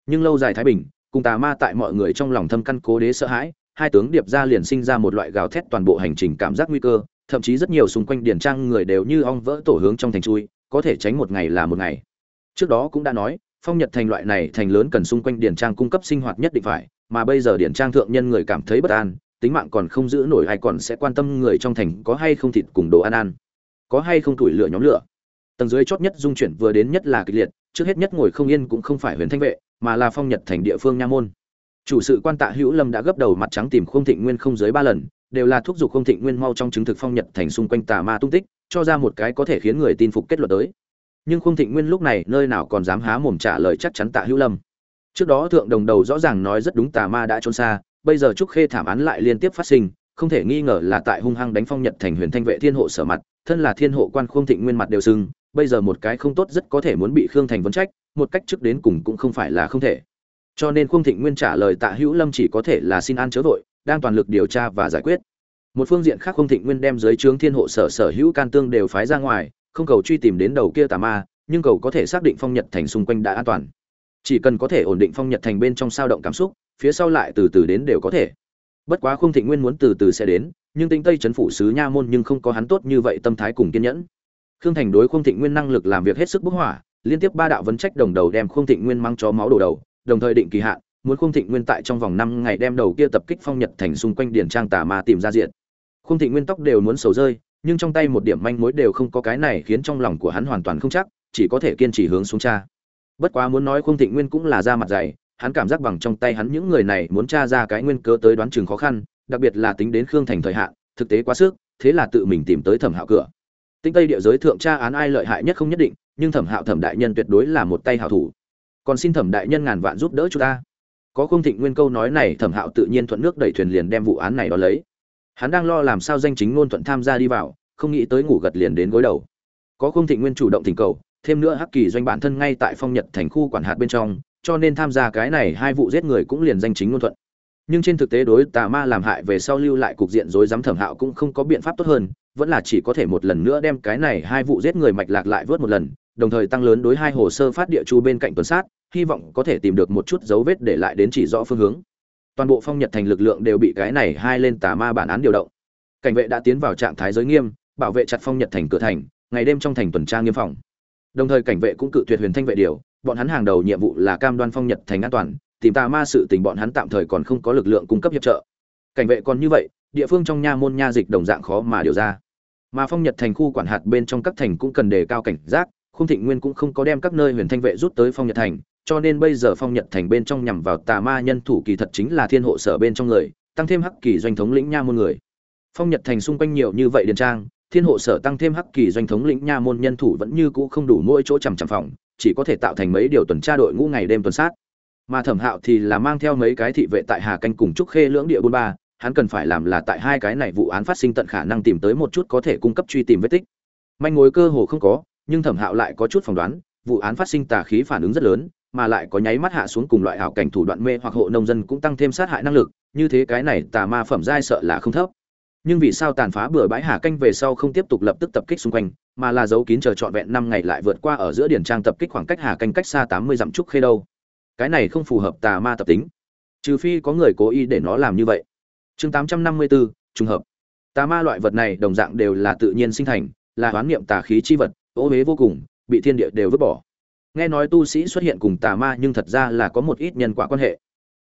Nhưng lâu dài thái bình, cùng tà ma tại mọi người trong lòng thâm căn cố đế sợ hãi, hai tướng điệp ra liền sinh ra một loại gào thét toàn bộ hành trình cảm giác nguy cơ thậm chí rất nhiều xung quanh điển trang người đều như ong vỡ tổ hướng trong thành chui, có thể tránh một ngày là một ngày. Trước đó cũng đã nói, phong nhật thành loại này thành lớn cần xung quanh điển trang cung cấp sinh hoạt nhất định phải, mà bây giờ điển trang thượng nhân người cảm thấy bất an, tính mạng còn không giữ nổi hay còn sẽ quan tâm người trong thành có hay không thịt cùng đồ ăn ăn, có hay không tuổi lửa nhóm lửa. Tầng dưới chót nhất dung chuyển vừa đến nhất là kịch liệt, trước hết nhất ngồi không yên cũng không phải huyền thanh vệ, mà là phong nhật thành địa phương nha môn. Chủ sự quan tạ hữu lâm đã gấp đầu mặt trắng tìm không thịnh nguyên không dưới ba lần đều là thúc giục không thịnh nguyên mau trong chứng thực phong nhật thành xung quanh tà ma tung tích, cho ra một cái có thể khiến người tin phục kết luận tới. Nhưng không thịnh nguyên lúc này nơi nào còn dám há mồm trả lời chắc chắn tạ hữu lâm. Trước đó thượng đồng đầu rõ ràng nói rất đúng tà ma đã trốn xa, bây giờ trúc khê thảm án lại liên tiếp phát sinh, không thể nghi ngờ là tại hung hăng đánh phong nhật thành huyền thanh vệ thiên hộ sở mặt, thân là thiên hộ quan không thịnh nguyên mặt đều sưng, bây giờ một cái không tốt rất có thể muốn bị khương thành vấn trách, một cách trước đến cùng cũng không phải là không thể. Cho nên khương thịnh nguyên trả lời tạ hữu lâm chỉ có thể là xin an chớ vội đang toàn lực điều tra và giải quyết. Một phương diện khác khương thịnh nguyên đem dưới trướng thiên hộ sở sở hữu can tương đều phái ra ngoài, không cầu truy tìm đến đầu kia tà ma, nhưng cầu có thể xác định phong nhật thành xung quanh đã an toàn. Chỉ cần có thể ổn định phong nhật thành bên trong sao động cảm xúc, phía sau lại từ từ đến đều có thể. Bất quá khương thịnh nguyên muốn từ từ sẽ đến, nhưng tinh tây chấn phủ sứ nha môn nhưng không có hắn tốt như vậy tâm thái cùng kiên nhẫn. Khương thành đối khương thịnh nguyên năng lực làm việc hết sức bức hỏa, liên tiếp ba đạo vấn trách đồng đầu đem khương thịnh nguyên mang chó máu đổ đầu, đồng thời định kỳ hạn muốn Khung thịnh nguyên tại trong vòng năm ngày đem đầu kia tập kích phong nhật thành xung quanh điển trang tà ma tìm ra diện. Khung thịnh nguyên tóc đều muốn sầu rơi, nhưng trong tay một điểm manh mối đều không có cái này khiến trong lòng của hắn hoàn toàn không chắc, chỉ có thể kiên trì hướng xuống cha. Bất quá muốn nói Khung thịnh nguyên cũng là ra mặt dày, hắn cảm giác bằng trong tay hắn những người này muốn tra ra cái nguyên cớ tới đoán chừng khó khăn, đặc biệt là tính đến khương thành thời hạn, thực tế quá sức, thế là tự mình tìm tới thẩm hạo cửa. Tinh tây địa giới thượng tra án ai lợi hại nhất không nhất định, nhưng thẩm hạo thẩm đại nhân tuyệt đối là một tay hảo thủ. Còn xin thẩm đại nhân ngàn vạn giúp đỡ chúng ta có không thịnh nguyên câu nói này thẩm hạo tự nhiên thuận nước đẩy thuyền liền đem vụ án này đó lấy. Hắn đang lo làm sao danh chính ngôn thuận tham gia đi vào, không nghĩ tới ngủ gật liền đến gối đầu. Có không thịnh nguyên chủ động thỉnh cầu, thêm nữa hắc kỳ doanh bản thân ngay tại phong nhật thành khu quản hạt bên trong, cho nên tham gia cái này hai vụ giết người cũng liền danh chính ngôn thuận. Nhưng trên thực tế đối tà ma làm hại về sau lưu lại cục diện rối rắm thẩm hạo cũng không có biện pháp tốt hơn, vẫn là chỉ có thể một lần nữa đem cái này hai vụ giết người mạch lạc lại vớt một lần đồng thời tăng lớn đối hai hồ sơ phát địa chu bên cạnh tuần sát, hy vọng có thể tìm được một chút dấu vết để lại đến chỉ rõ phương hướng. Toàn bộ phong nhật thành lực lượng đều bị cái này hai lên tà ma bản án điều động. Cảnh vệ đã tiến vào trạng thái giới nghiêm, bảo vệ chặt phong nhật thành cửa thành, ngày đêm trong thành tuần tra nghiêm phòng. Đồng thời cảnh vệ cũng cự tuyệt huyền thanh vệ điều, bọn hắn hàng đầu nhiệm vụ là cam đoan phong nhật thành an toàn, tìm tà ma sự tình bọn hắn tạm thời còn không có lực lượng cung cấp hiệp trợ. Cảnh vệ còn như vậy, địa phương trong nha môn nha dịch đồng dạng khó mà điều ra. Mà phong nhật thành khu quản hạt bên trong các thành cũng cần đề cao cảnh giác khung thịnh nguyên cũng không có đem các nơi huyền thanh vệ rút tới phong nhật thành, cho nên bây giờ phong nhật thành bên trong nhằm vào tà ma nhân thủ kỳ thật chính là thiên hộ sở bên trong người, tăng thêm hắc kỳ doanh thống lĩnh nha môn người. Phong nhật thành xung quanh nhiều như vậy điền trang, thiên hộ sở tăng thêm hắc kỳ doanh thống lĩnh nha môn nhân thủ vẫn như cũ không đủ mỗi chỗ chằm chằm phòng, chỉ có thể tạo thành mấy điều tuần tra đội ngũ ngày đêm tuần sát. Mà thẩm hạo thì là mang theo mấy cái thị vệ tại hà canh cùng trúc khê lưỡng địa bôn ba, hắn cần phải làm là tại hai cái này vụ án phát sinh tận khả năng tìm tới một chút có thể cung cấp truy tìm vết tích. Manh mối cơ hồ không có nhưng thẩm hạo lại có chút phỏng đoán, vụ án phát sinh tà khí phản ứng rất lớn, mà lại có nháy mắt hạ xuống cùng loại hảo cảnh thủ đoạn mê hoặc hộ nông dân cũng tăng thêm sát hại năng lực, như thế cái này tà ma phẩm giai sợ là không thấp. Nhưng vì sao tàn phá bừa bãi hà canh về sau không tiếp tục lập tức tập kích xung quanh, mà là giấu kín chờ trọn vẹn năm ngày lại vượt qua ở giữa điển trang tập kích khoảng cách hà canh cách xa tám mươi dặm trúc khê đâu? Cái này không phù hợp tà ma tập tính. Trừ phi có người cố ý để nó làm như vậy. Chương tám trăm năm mươi bốn trùng hợp. Tà ma loại vật này đồng dạng đều là tự nhiên sinh thành, là hoán niệm tà khí chi vật ô huế vô cùng, bị thiên địa đều vứt bỏ. Nghe nói tu sĩ xuất hiện cùng tà ma nhưng thật ra là có một ít nhân quả quan hệ.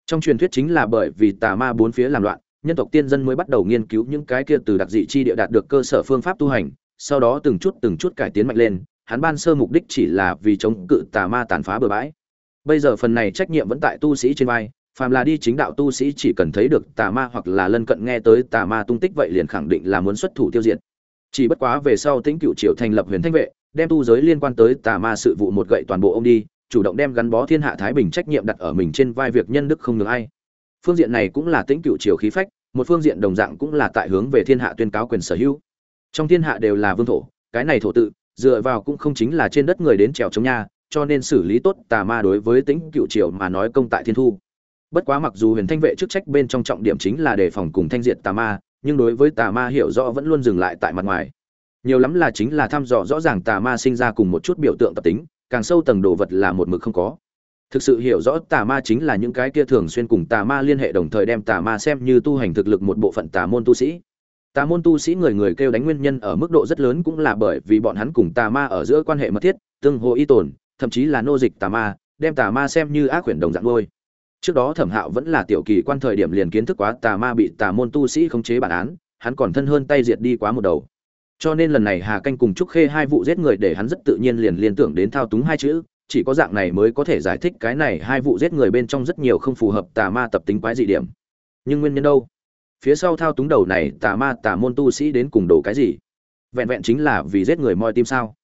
Trong truyền thuyết chính là bởi vì tà ma bốn phía làm loạn, nhân tộc tiên dân mới bắt đầu nghiên cứu những cái kia từ đặc dị chi địa đạt được cơ sở phương pháp tu hành, sau đó từng chút từng chút cải tiến mạnh lên, hắn ban sơ mục đích chỉ là vì chống cự tà ma tàn phá bừa bãi. Bây giờ phần này trách nhiệm vẫn tại tu sĩ trên vai, phàm là đi chính đạo tu sĩ chỉ cần thấy được tà ma hoặc là lân cận nghe tới tà ma tung tích vậy liền khẳng định là muốn xuất thủ tiêu diệt chỉ bất quá về sau tĩnh cựu triều thành lập huyền thanh vệ, đem tu giới liên quan tới tà ma sự vụ một gậy toàn bộ ông đi, chủ động đem gắn bó thiên hạ thái bình trách nhiệm đặt ở mình trên vai việc nhân đức không ngừng ai. Phương diện này cũng là tĩnh cựu triều khí phách, một phương diện đồng dạng cũng là tại hướng về thiên hạ tuyên cáo quyền sở hữu. Trong thiên hạ đều là vương thổ, cái này thổ tự, dựa vào cũng không chính là trên đất người đến trèo chống nha cho nên xử lý tốt tà ma đối với tính cựu triều mà nói công tại thiên thu. Bất quá mặc dù huyền thanh vệ chức trách bên trong trọng điểm chính là đề phòng cùng thanh diệt tà ma nhưng đối với tà ma hiểu rõ vẫn luôn dừng lại tại mặt ngoài. Nhiều lắm là chính là thăm dò rõ ràng tà ma sinh ra cùng một chút biểu tượng tập tính, càng sâu tầng đồ vật là một mực không có. Thực sự hiểu rõ tà ma chính là những cái kia thường xuyên cùng tà ma liên hệ đồng thời đem tà ma xem như tu hành thực lực một bộ phận tà môn tu sĩ. Tà môn tu sĩ người người kêu đánh nguyên nhân ở mức độ rất lớn cũng là bởi vì bọn hắn cùng tà ma ở giữa quan hệ mật thiết, tương hồ y tồn, thậm chí là nô dịch tà ma, đem tà ma xem như ác quyển đồng dạng ngôi trước đó thẩm hạo vẫn là tiểu kỳ quan thời điểm liền kiến thức quá tà ma bị tà môn tu sĩ khống chế bản án, hắn còn thân hơn tay diệt đi quá một đầu. Cho nên lần này hà canh cùng trúc khê hai vụ giết người để hắn rất tự nhiên liền liên tưởng đến thao túng hai chữ, chỉ có dạng này mới có thể giải thích cái này hai vụ giết người bên trong rất nhiều không phù hợp tà ma tập tính quái dị điểm. Nhưng nguyên nhân đâu? Phía sau thao túng đầu này tà ma tà môn tu sĩ đến cùng đổ cái gì? Vẹn vẹn chính là vì giết người moi tim sao?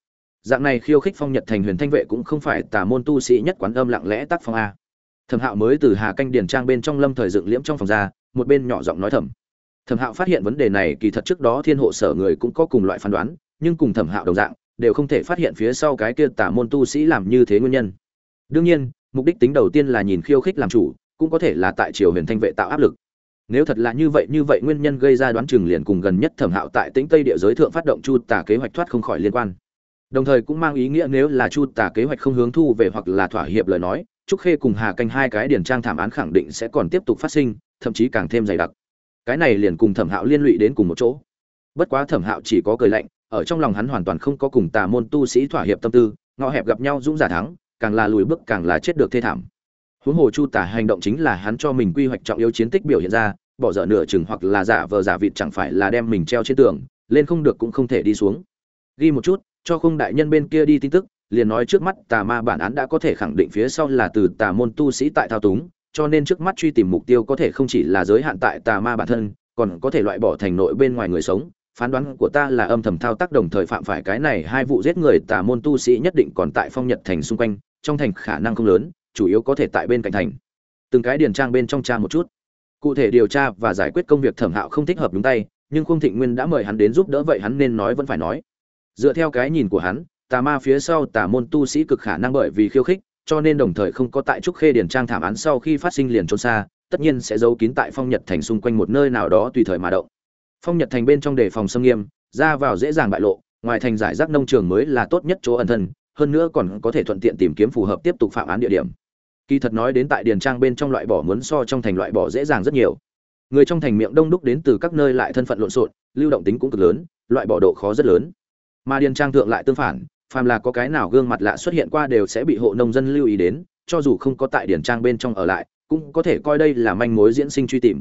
Dạng này khiêu khích phong nhật thành huyền thanh vệ cũng không phải tà môn tu sĩ nhất quán âm lặng lẽ tác phong a thẩm hạo mới từ hà canh điền trang bên trong lâm thời dựng liễm trong phòng ra, một bên nhỏ giọng nói thầm. Thẩm hạo phát hiện vấn đề này, kỳ thật trước đó thiên hộ sở người cũng có cùng loại phán đoán, nhưng cùng thẩm hạo đồng dạng, đều không thể phát hiện phía sau cái kia tả môn tu sĩ làm như thế nguyên nhân. Đương nhiên, mục đích tính đầu tiên là nhìn khiêu khích làm chủ, cũng có thể là tại triều huyền thanh vệ tạo áp lực. Nếu thật là như vậy như vậy nguyên nhân gây ra đoán chừng liền cùng gần nhất thẩm hạo tại tĩnh tây địa giới thượng phát động chu tả kế hoạch thoát không khỏi liên quan. Đồng thời cũng mang ý nghĩa nếu là chu tả kế hoạch không hướng thu về hoặc là thỏa hiệp lời nói trúc khê cùng hà canh hai cái điển trang thảm án khẳng định sẽ còn tiếp tục phát sinh, thậm chí càng thêm dày đặc. Cái này liền cùng thẩm hạo liên lụy đến cùng một chỗ. Bất quá thẩm hạo chỉ có cười lạnh, ở trong lòng hắn hoàn toàn không có cùng tà môn tu sĩ thỏa hiệp tâm tư, ngõ hẹp gặp nhau dũng giả thắng, càng là lùi bước càng là chết được thê thảm. Huống hồ chu tả hành động chính là hắn cho mình quy hoạch trọng yếu chiến tích biểu hiện ra, bỏ dở nửa chừng hoặc là giả vờ giả vịt chẳng phải là đem mình treo trên tường, lên không được cũng không thể đi xuống. Ghi một chút, cho không đại nhân bên kia đi tin tức liền nói trước mắt tà ma bản án đã có thể khẳng định phía sau là từ tà môn tu sĩ tại thao túng, cho nên trước mắt truy tìm mục tiêu có thể không chỉ là giới hạn tại tà ma bản thân, còn có thể loại bỏ thành nội bên ngoài người sống. Phán đoán của ta là âm thầm thao tác đồng thời phạm phải cái này hai vụ giết người tà môn tu sĩ nhất định còn tại phong nhật thành xung quanh, trong thành khả năng không lớn, chủ yếu có thể tại bên cạnh thành. Từng cái điền trang bên trong tra một chút. Cụ thể điều tra và giải quyết công việc thẩm hạo không thích hợp đúng tay, nhưng khung thịnh nguyên đã mời hắn đến giúp đỡ vậy hắn nên nói vẫn phải nói. Dựa theo cái nhìn của hắn tà ma phía sau tà môn tu sĩ cực khả năng bởi vì khiêu khích, cho nên đồng thời không có tại trúc khê điền trang thảm án sau khi phát sinh liền trốn xa, tất nhiên sẽ giấu kín tại phong nhật thành xung quanh một nơi nào đó tùy thời mà động. Phong nhật thành bên trong đề phòng xâm nghiêm, ra vào dễ dàng bại lộ, ngoài thành giải rác nông trường mới là tốt nhất chỗ ẩn thân, hơn nữa còn có thể thuận tiện tìm kiếm phù hợp tiếp tục phạm án địa điểm. Kỳ thật nói đến tại điền trang bên trong loại bỏ muốn so trong thành loại bỏ dễ dàng rất nhiều. Người trong thành miệng đông đúc đến từ các nơi lại thân phận lộn xộn, lưu động tính cũng cực lớn, loại bỏ độ khó rất lớn. Mà điền trang thượng lại tương phản phàm là có cái nào gương mặt lạ xuất hiện qua đều sẽ bị hộ nông dân lưu ý đến, cho dù không có tại điển trang bên trong ở lại, cũng có thể coi đây là manh mối diễn sinh truy tìm.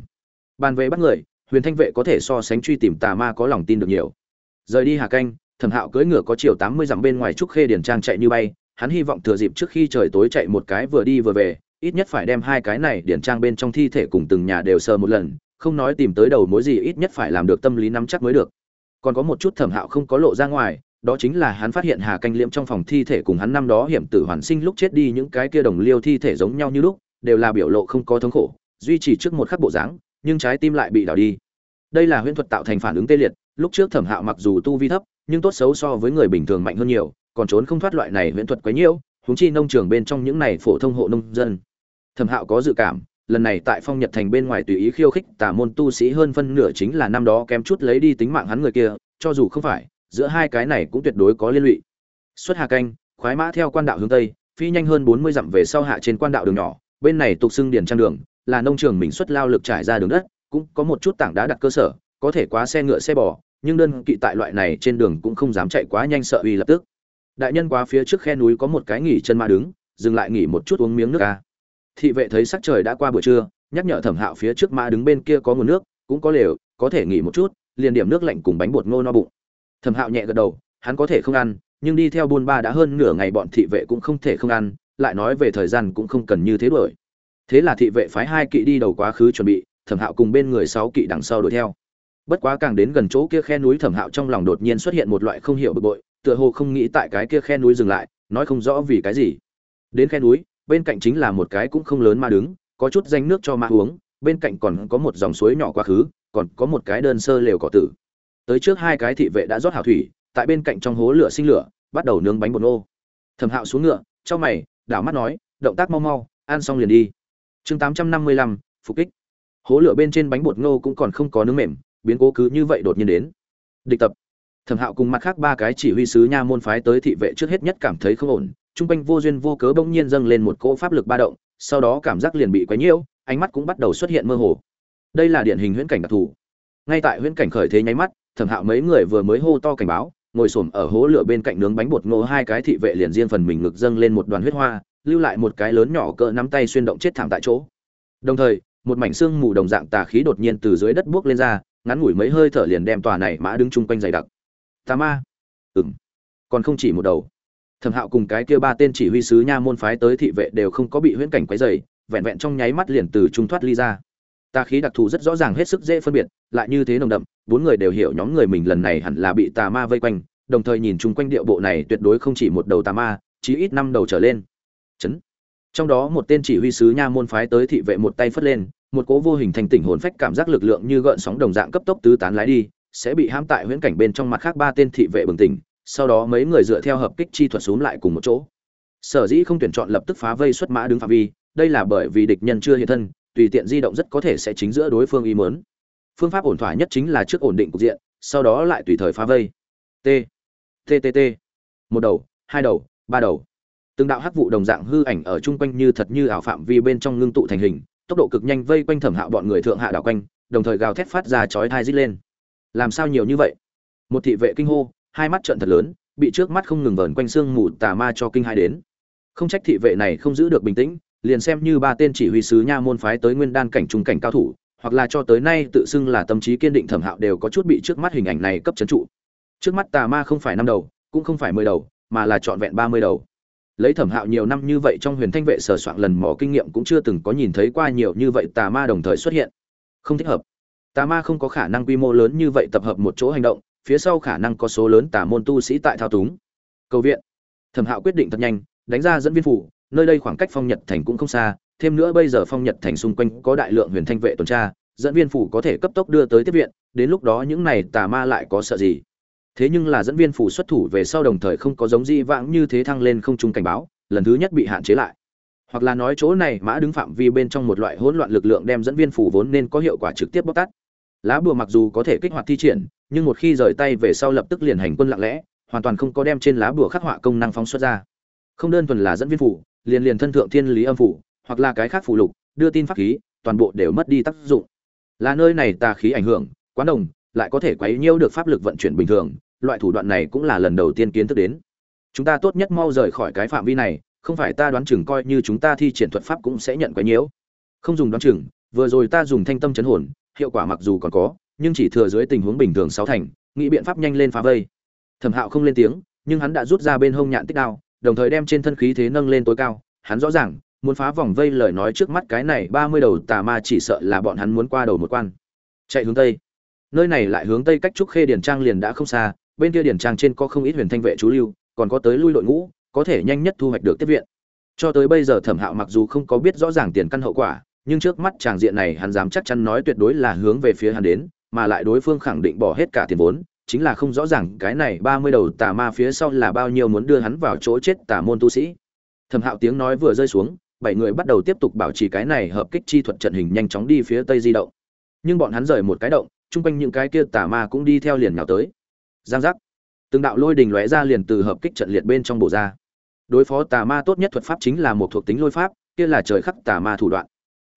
Bàn về bắt người, huyền thanh vệ có thể so sánh truy tìm tà ma có lòng tin được nhiều. Rời đi hà canh, thẩm hạo cưỡi ngựa có chiều tám mươi dặm bên ngoài trúc khê điển trang chạy như bay, hắn hy vọng thừa dịp trước khi trời tối chạy một cái vừa đi vừa về, ít nhất phải đem hai cái này điển trang bên trong thi thể cùng từng nhà đều sờ một lần, không nói tìm tới đầu mối gì ít nhất phải làm được tâm lý nắm chắc mới được. Còn có một chút thẩm hạo không có lộ ra ngoài đó chính là hắn phát hiện Hà Canh Liễm trong phòng thi thể cùng hắn năm đó hiểm tử hoàn sinh lúc chết đi những cái kia đồng liêu thi thể giống nhau như lúc, đều là biểu lộ không có thống khổ, duy trì trước một khắc bộ dáng, nhưng trái tim lại bị đảo đi. Đây là huyễn thuật tạo thành phản ứng tê liệt, lúc trước Thẩm Hạo mặc dù tu vi thấp, nhưng tốt xấu so với người bình thường mạnh hơn nhiều, còn trốn không thoát loại này huyễn thuật quá nhiều, huống chi nông trường bên trong những này phổ thông hộ nông dân. Thẩm Hạo có dự cảm, lần này tại Phong Nhật thành bên ngoài tùy ý khiêu khích tà môn tu sĩ hơn phân nửa chính là năm đó kém chút lấy đi tính mạng hắn người kia, cho dù không phải, giữa hai cái này cũng tuyệt đối có liên lụy. Xuất hà canh, khoái mã theo quan đạo hướng tây, phi nhanh hơn bốn mươi dặm về sau hạ trên quan đạo đường nhỏ, bên này tục xưng điền trang đường, là nông trường mình xuất lao lực trải ra đường đất, cũng có một chút tảng đá đặt cơ sở, có thể quá xe ngựa xe bò, nhưng đơn kỵ tại loại này trên đường cũng không dám chạy quá nhanh sợ uy lập tức. Đại nhân quá phía trước khe núi có một cái nghỉ chân ma đứng, dừng lại nghỉ một chút uống miếng nước a. thị vệ thấy sắc trời đã qua buổi trưa, nhắc nhở thẩm hạo phía trước mã đứng bên kia có nguồn nước, cũng có lều, có thể nghỉ một chút, liền điểm nước lạnh cùng bánh bột ngô no bụng thẩm hạo nhẹ gật đầu, hắn có thể không ăn, nhưng đi theo buôn ba đã hơn nửa ngày bọn thị vệ cũng không thể không ăn, lại nói về thời gian cũng không cần như thế đuổi. Thế là thị vệ phái hai kỵ đi đầu quá khứ chuẩn bị, thẩm hạo cùng bên người sáu kỵ đằng sau đuổi theo. Bất quá càng đến gần chỗ kia khe núi thẩm hạo trong lòng đột nhiên xuất hiện một loại không hiểu bực bội, tựa hồ không nghĩ tại cái kia khe núi dừng lại, nói không rõ vì cái gì. Đến khe núi, bên cạnh chính là một cái cũng không lớn mà đứng, có chút danh nước cho ma uống, bên cạnh còn có một dòng suối nhỏ quá khứ, còn có một cái đơn sơ lều cỏ tử tới trước hai cái thị vệ đã rót hảo thủy, tại bên cạnh trong hố lửa sinh lửa, bắt đầu nướng bánh bột ngô. Thẩm hạo xuống ngựa cho mày, đảo mắt nói, động tác mau mau, ăn xong liền đi. Chương tám trăm năm mươi lăm, phục kích. Hố lửa bên trên bánh bột ngô cũng còn không có nướng mềm, biến cố cứ như vậy đột nhiên đến. Địch tập. Thẩm hạo cùng mặt khác ba cái chỉ huy sứ nha môn phái tới thị vệ trước hết nhất cảm thấy không ổn, chung quanh vô duyên vô cớ bỗng nhiên dâng lên một cỗ pháp lực ba động, sau đó cảm giác liền bị quấy nhiễu, ánh mắt cũng bắt đầu xuất hiện mơ hồ. Đây là điển hình huyễn cảnh đặc thù. Ngay tại huyễn cảnh khởi thế nháy mắt thẩm hạo mấy người vừa mới hô to cảnh báo, ngồi xổm ở hố lửa bên cạnh nướng bánh bột ngô hai cái thị vệ liền riêng phần mình ngực dâng lên một đoàn huyết hoa, lưu lại một cái lớn nhỏ cỡ nắm tay xuyên động chết thảm tại chỗ. Đồng thời, một mảnh xương mù đồng dạng tà khí đột nhiên từ dưới đất buốc lên ra, ngắn ngủi mấy hơi thở liền đem tòa này mã đứng chung quanh dày đặc. Tà ma. Ừng còn không chỉ một đầu. Thẩm hạo cùng cái kia ba tên chỉ huy sứ nha môn phái tới thị vệ đều không có bị huyễn cảnh quấy dày vẹn vẹn trong nháy mắt liền từ trung thoát ly ra tà khí đặc thù rất rõ ràng hết sức dễ phân biệt, lại như thế nồng đậm, bốn người đều hiểu nhóm người mình lần này hẳn là bị tà ma vây quanh, đồng thời nhìn chung quanh điệu bộ này tuyệt đối không chỉ một đầu tà ma, chí ít năm đầu trở lên. Chấn. Trong đó một tên chỉ huy sứ nha môn phái tới thị vệ một tay phất lên, một cố vô hình thành tỉnh hồn phách cảm giác lực lượng như gợn sóng đồng dạng cấp tốc tứ tán lái đi, sẽ bị hãm tại huyễn cảnh bên trong mặt khác ba tên thị vệ bừng tỉnh, sau đó mấy người dựa theo hợp kích chi thuật xuống lại cùng một chỗ. Sở dĩ không tuyển chọn lập tức phá vây xuất mã đứng phạm vi, đây là bởi vì địch nhân chưa hiện thân tùy tiện di động rất có thể sẽ chính giữa đối phương ý muốn. phương pháp ổn thỏa nhất chính là trước ổn định cục diện, sau đó lại tùy thời phá vây. T t t t. Một đầu, hai đầu, ba đầu. Từng đạo hắc vụ đồng dạng hư ảnh ở chung quanh như thật như ảo phạm vi bên trong ngưng tụ thành hình, tốc độ cực nhanh vây quanh thẩm hạo bọn người thượng hạ đảo quanh, đồng thời gào thét phát ra chói tai rít lên. Làm sao nhiều như vậy? Một thị vệ kinh hô, hai mắt trợn thật lớn, bị trước mắt không ngừng vờn quanh xương mù tà ma cho kinh hai đến. Không trách thị vệ này không giữ được bình tĩnh liền xem như ba tên chỉ huy sứ nha môn phái tới nguyên đan cảnh trung cảnh cao thủ, hoặc là cho tới nay tự xưng là tâm trí kiên định thẩm hạo đều có chút bị trước mắt hình ảnh này cấp trấn trụ. Trước mắt tà ma không phải năm đầu, cũng không phải mười đầu, mà là trọn vẹn ba mươi đầu. Lấy thẩm hạo nhiều năm như vậy trong huyền thanh vệ sờ soạn lần mỏ kinh nghiệm cũng chưa từng có nhìn thấy qua nhiều như vậy tà ma đồng thời xuất hiện. Không thích hợp. Tà ma không có khả năng quy mô lớn như vậy tập hợp một chỗ hành động, phía sau khả năng có số lớn tà môn tu sĩ tại thao túng. Cầu viện. Thẩm hạo quyết định thật nhanh, đánh ra dẫn viên phủ nơi đây khoảng cách phong nhật thành cũng không xa, thêm nữa bây giờ phong nhật thành xung quanh có đại lượng huyền thanh vệ tuần tra, dẫn viên phủ có thể cấp tốc đưa tới tiếp viện, đến lúc đó những này tà ma lại có sợ gì? Thế nhưng là dẫn viên phủ xuất thủ về sau đồng thời không có giống di vãng như thế thăng lên không trung cảnh báo, lần thứ nhất bị hạn chế lại. Hoặc là nói chỗ này mã đứng phạm vi bên trong một loại hỗn loạn lực lượng đem dẫn viên phủ vốn nên có hiệu quả trực tiếp bóc tát. Lá bùa mặc dù có thể kích hoạt thi triển, nhưng một khi rời tay về sau lập tức liền hành quân lặng lẽ, hoàn toàn không có đem trên lá bùa khắc họa công năng phóng xuất ra. Không đơn thuần là dẫn viên phủ liền liền thân thượng thiên lý âm phủ, hoặc là cái khác phụ lục, đưa tin pháp khí, toàn bộ đều mất đi tác dụng. Là nơi này tà khí ảnh hưởng, quán đồng, lại có thể quấy nhiễu được pháp lực vận chuyển bình thường, loại thủ đoạn này cũng là lần đầu tiên kiến thức đến. Chúng ta tốt nhất mau rời khỏi cái phạm vi này, không phải ta đoán chừng coi như chúng ta thi triển thuật pháp cũng sẽ nhận quấy nhiễu. Không dùng đoán chừng, vừa rồi ta dùng thanh tâm chấn hồn, hiệu quả mặc dù còn có, nhưng chỉ thừa dưới tình huống bình thường sáu thành, nghĩ biện pháp nhanh lên phá vây. Thẩm hạo không lên tiếng, nhưng hắn đã rút ra bên hông nhạn tích đao đồng thời đem trên thân khí thế nâng lên tối cao. Hắn rõ ràng, muốn phá vòng vây lời nói trước mắt cái này ba mươi đầu tà ma chỉ sợ là bọn hắn muốn qua đầu một quan. Chạy hướng tây. Nơi này lại hướng tây cách trúc khê điển trang liền đã không xa, bên kia điển trang trên có không ít huyền thanh vệ chú lưu, còn có tới lui đội ngũ, có thể nhanh nhất thu hoạch được tiếp viện. Cho tới bây giờ thẩm hạo mặc dù không có biết rõ ràng tiền căn hậu quả, nhưng trước mắt tràng diện này hắn dám chắc chắn nói tuyệt đối là hướng về phía hắn đến, mà lại đối phương khẳng định bỏ hết cả tiền vốn chính là không rõ ràng cái này ba mươi đầu tà ma phía sau là bao nhiêu muốn đưa hắn vào chỗ chết tà môn tu sĩ. Thẩm hạo tiếng nói vừa rơi xuống, bảy người bắt đầu tiếp tục bảo trì cái này hợp kích chi thuật trận hình nhanh chóng đi phía tây di động. Nhưng bọn hắn rời một cái động, chung quanh những cái kia tà ma cũng đi theo liền nào tới. Giang giác. Từng đạo lôi đình lóe ra liền từ hợp kích trận liệt bên trong bổ ra. Đối phó tà ma tốt nhất thuật pháp chính là một thuộc tính lôi pháp, kia là trời khắc tà ma thủ đoạn.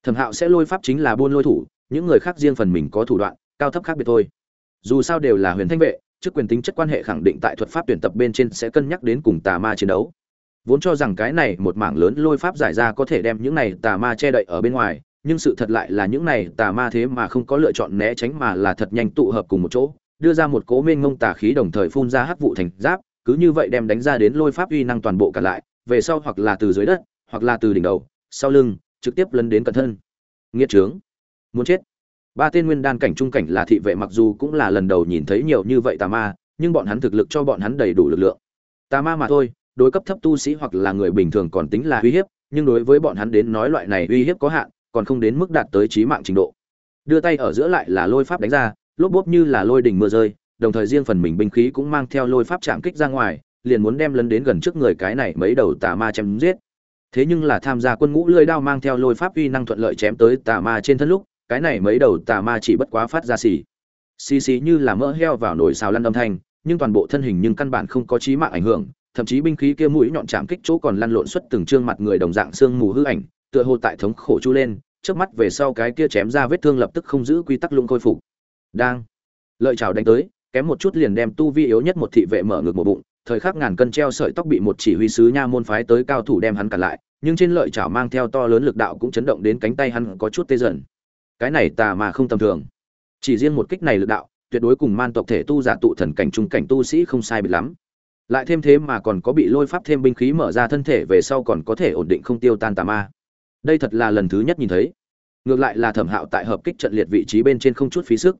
Thẩm hạo sẽ lôi pháp chính là buôn lôi thủ, những người khác riêng phần mình có thủ đoạn, cao thấp khác biệt thôi dù sao đều là huyền thanh vệ, chức quyền tính chất quan hệ khẳng định tại thuật pháp tuyển tập bên trên sẽ cân nhắc đến cùng tà ma chiến đấu. Vốn cho rằng cái này một mảng lớn lôi pháp giải ra có thể đem những này tà ma che đậy ở bên ngoài, nhưng sự thật lại là những này tà ma thế mà không có lựa chọn né tránh mà là thật nhanh tụ hợp cùng một chỗ, đưa ra một cố mênh ngông tà khí đồng thời phun ra hắc vụ thành giáp, cứ như vậy đem đánh ra đến lôi pháp uy năng toàn bộ cả lại, về sau hoặc là từ dưới đất, hoặc là từ đỉnh đầu, sau lưng, trực tiếp lấn đến cận thân. Nghĩa trướng. Muốn chết ba tên nguyên đan cảnh trung cảnh là thị vệ mặc dù cũng là lần đầu nhìn thấy nhiều như vậy tà ma, nhưng bọn hắn thực lực cho bọn hắn đầy đủ lực lượng. Tà ma mà thôi, đối cấp thấp tu sĩ hoặc là người bình thường còn tính là uy hiếp, nhưng đối với bọn hắn đến nói loại này uy hiếp có hạn, còn không đến mức đạt tới trí mạng trình độ. Đưa tay ở giữa lại là lôi pháp đánh ra, lốp bốp như là lôi đỉnh mưa rơi, đồng thời riêng phần mình binh khí cũng mang theo lôi pháp chạm kích ra ngoài, liền muốn đem lấn đến gần trước người cái này mấy đầu tà ma chém giết. Thế nhưng là tham gia quân ngũ lưỡi đao mang theo lôi pháp uy năng thuận lợi chém tới tà ma trên thân lúc cái này mấy đầu tà ma chỉ bất quá phát ra xì. Xì xì như là mỡ heo vào nồi xào lăn âm thanh, nhưng toàn bộ thân hình nhưng căn bản không có chí mạng ảnh hưởng, thậm chí binh khí kia mũi nhọn chạm kích chỗ còn lăn lộn xuất từng trương mặt người đồng dạng xương mù hư ảnh, tựa hồ tại thống khổ chu lên trước mắt về sau cái kia chém ra vết thương lập tức không giữ quy tắc lung khôi phục. Đang, lợi chào đánh tới, kém một chút liền đem tu vi yếu nhất một thị vệ mở ngược một bụng, thời khắc ngàn cân treo sợi tóc bị một chỉ huy sứ nha môn phái tới cao thủ đem hắn cản lại, nhưng trên lợi chảo mang theo to lớn lực đạo cũng chấn động đến cánh tay hắn có chút tê dần cái này tà mà không tầm thường. Chỉ riêng một kích này lực đạo, tuyệt đối cùng man tộc thể tu giả tụ thần cảnh trung cảnh tu sĩ không sai biệt lắm. Lại thêm thế mà còn có bị lôi pháp thêm binh khí mở ra thân thể về sau còn có thể ổn định không tiêu tan tà ma. Đây thật là lần thứ nhất nhìn thấy. Ngược lại là thẩm hạo tại hợp kích trận liệt vị trí bên trên không chút phí sức.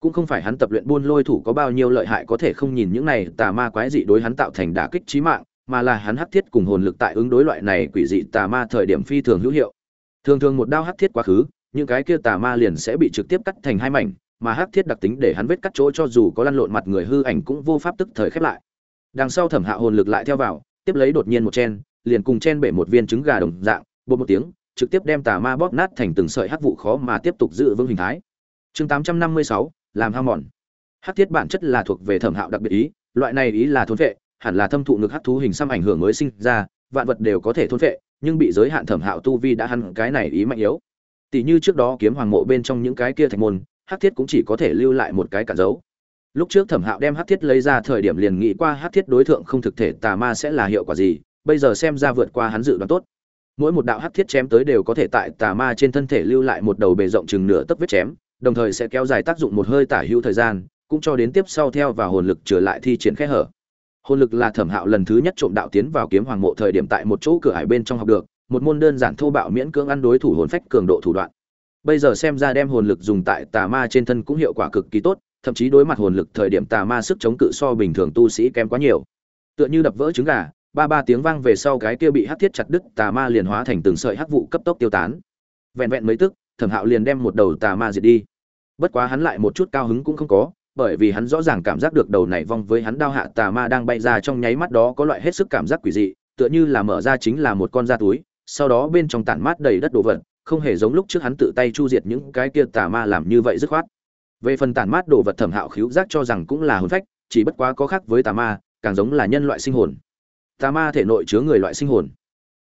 Cũng không phải hắn tập luyện buôn lôi thủ có bao nhiêu lợi hại có thể không nhìn những này tà ma quái dị đối hắn tạo thành đả kích trí mạng, mà là hắn hắc thiết cùng hồn lực tại ứng đối loại này quỷ dị tà ma thời điểm phi thường hữu hiệu. Thường thường một đao hắc thiết quá khứ những cái kia tà ma liền sẽ bị trực tiếp cắt thành hai mảnh, mà hắc thiết đặc tính để hắn vết cắt chỗ cho dù có lăn lộn mặt người hư ảnh cũng vô pháp tức thời khép lại. Đằng sau thẩm hạ hồn lực lại theo vào, tiếp lấy đột nhiên một chen, liền cùng chen bể một viên trứng gà đồng dạng, bột một tiếng, trực tiếp đem tà ma bóp nát thành từng sợi hắc vụ khó mà tiếp tục giữ vững hình thái. Chương tám trăm năm mươi sáu, làm hao mòn. Hắc thiết bản chất là thuộc về thẩm hạo đặc biệt ý, loại này ý là thôn vệ hẳn là thâm thụ ngực hắc thú hình xăm ảnh hưởng mới sinh ra, vạn vật đều có thể thôn vệ nhưng bị giới hạn thẩm hạo tu vi đã hắn cái này ý mạnh yếu tỷ như trước đó kiếm hoàng mộ bên trong những cái kia thạch môn Hát thiết cũng chỉ có thể lưu lại một cái cản dấu lúc trước thẩm hạo đem Hát thiết lấy ra thời điểm liền nghĩ qua Hát thiết đối tượng không thực thể tà ma sẽ là hiệu quả gì, bây giờ xem ra vượt qua hắn dự đoán tốt. Mỗi một đạo Hát thiết chém tới đều có thể tại tà ma trên thân thể lưu lại một đầu bề rộng chừng nửa tấc vết chém, đồng thời sẽ kéo dài tác dụng một hơi tả hữu thời gian, cũng cho đến tiếp sau theo và hồn lực trở lại thi triển khẽ hở. Hồn lực là thẩm hạo lần thứ nhất trộm đạo tiến vào kiếm hoàng mộ thời điểm tại một chỗ cửa hải bên trong học được một môn đơn giản thô bạo miễn cưỡng ăn đối thủ hồn phách cường độ thủ đoạn. Bây giờ xem ra đem hồn lực dùng tại tà ma trên thân cũng hiệu quả cực kỳ tốt, thậm chí đối mặt hồn lực thời điểm tà ma sức chống cự so bình thường tu sĩ kém quá nhiều. Tựa như đập vỡ trứng gà, ba ba tiếng vang về sau cái kia bị hắc thiết chặt đứt, tà ma liền hóa thành từng sợi hắc vụ cấp tốc tiêu tán. Vẹn vẹn mấy tức, thẩm hạo liền đem một đầu tà ma diệt đi. Bất quá hắn lại một chút cao hứng cũng không có, bởi vì hắn rõ ràng cảm giác được đầu này vong với hắn đao hạ tà ma đang bay ra trong nháy mắt đó có loại hết sức cảm giác quỷ dị, tựa như là mở ra chính là một con da túi sau đó bên trong tản mát đầy đất đồ vật, không hề giống lúc trước hắn tự tay chu diệt những cái kia tà ma làm như vậy dứt khoát. Về phần tản mát đồ vật thẩm hạo khiếu giác cho rằng cũng là hồn phách, chỉ bất quá có khác với tà ma, càng giống là nhân loại sinh hồn. Tà ma thể nội chứa người loại sinh hồn.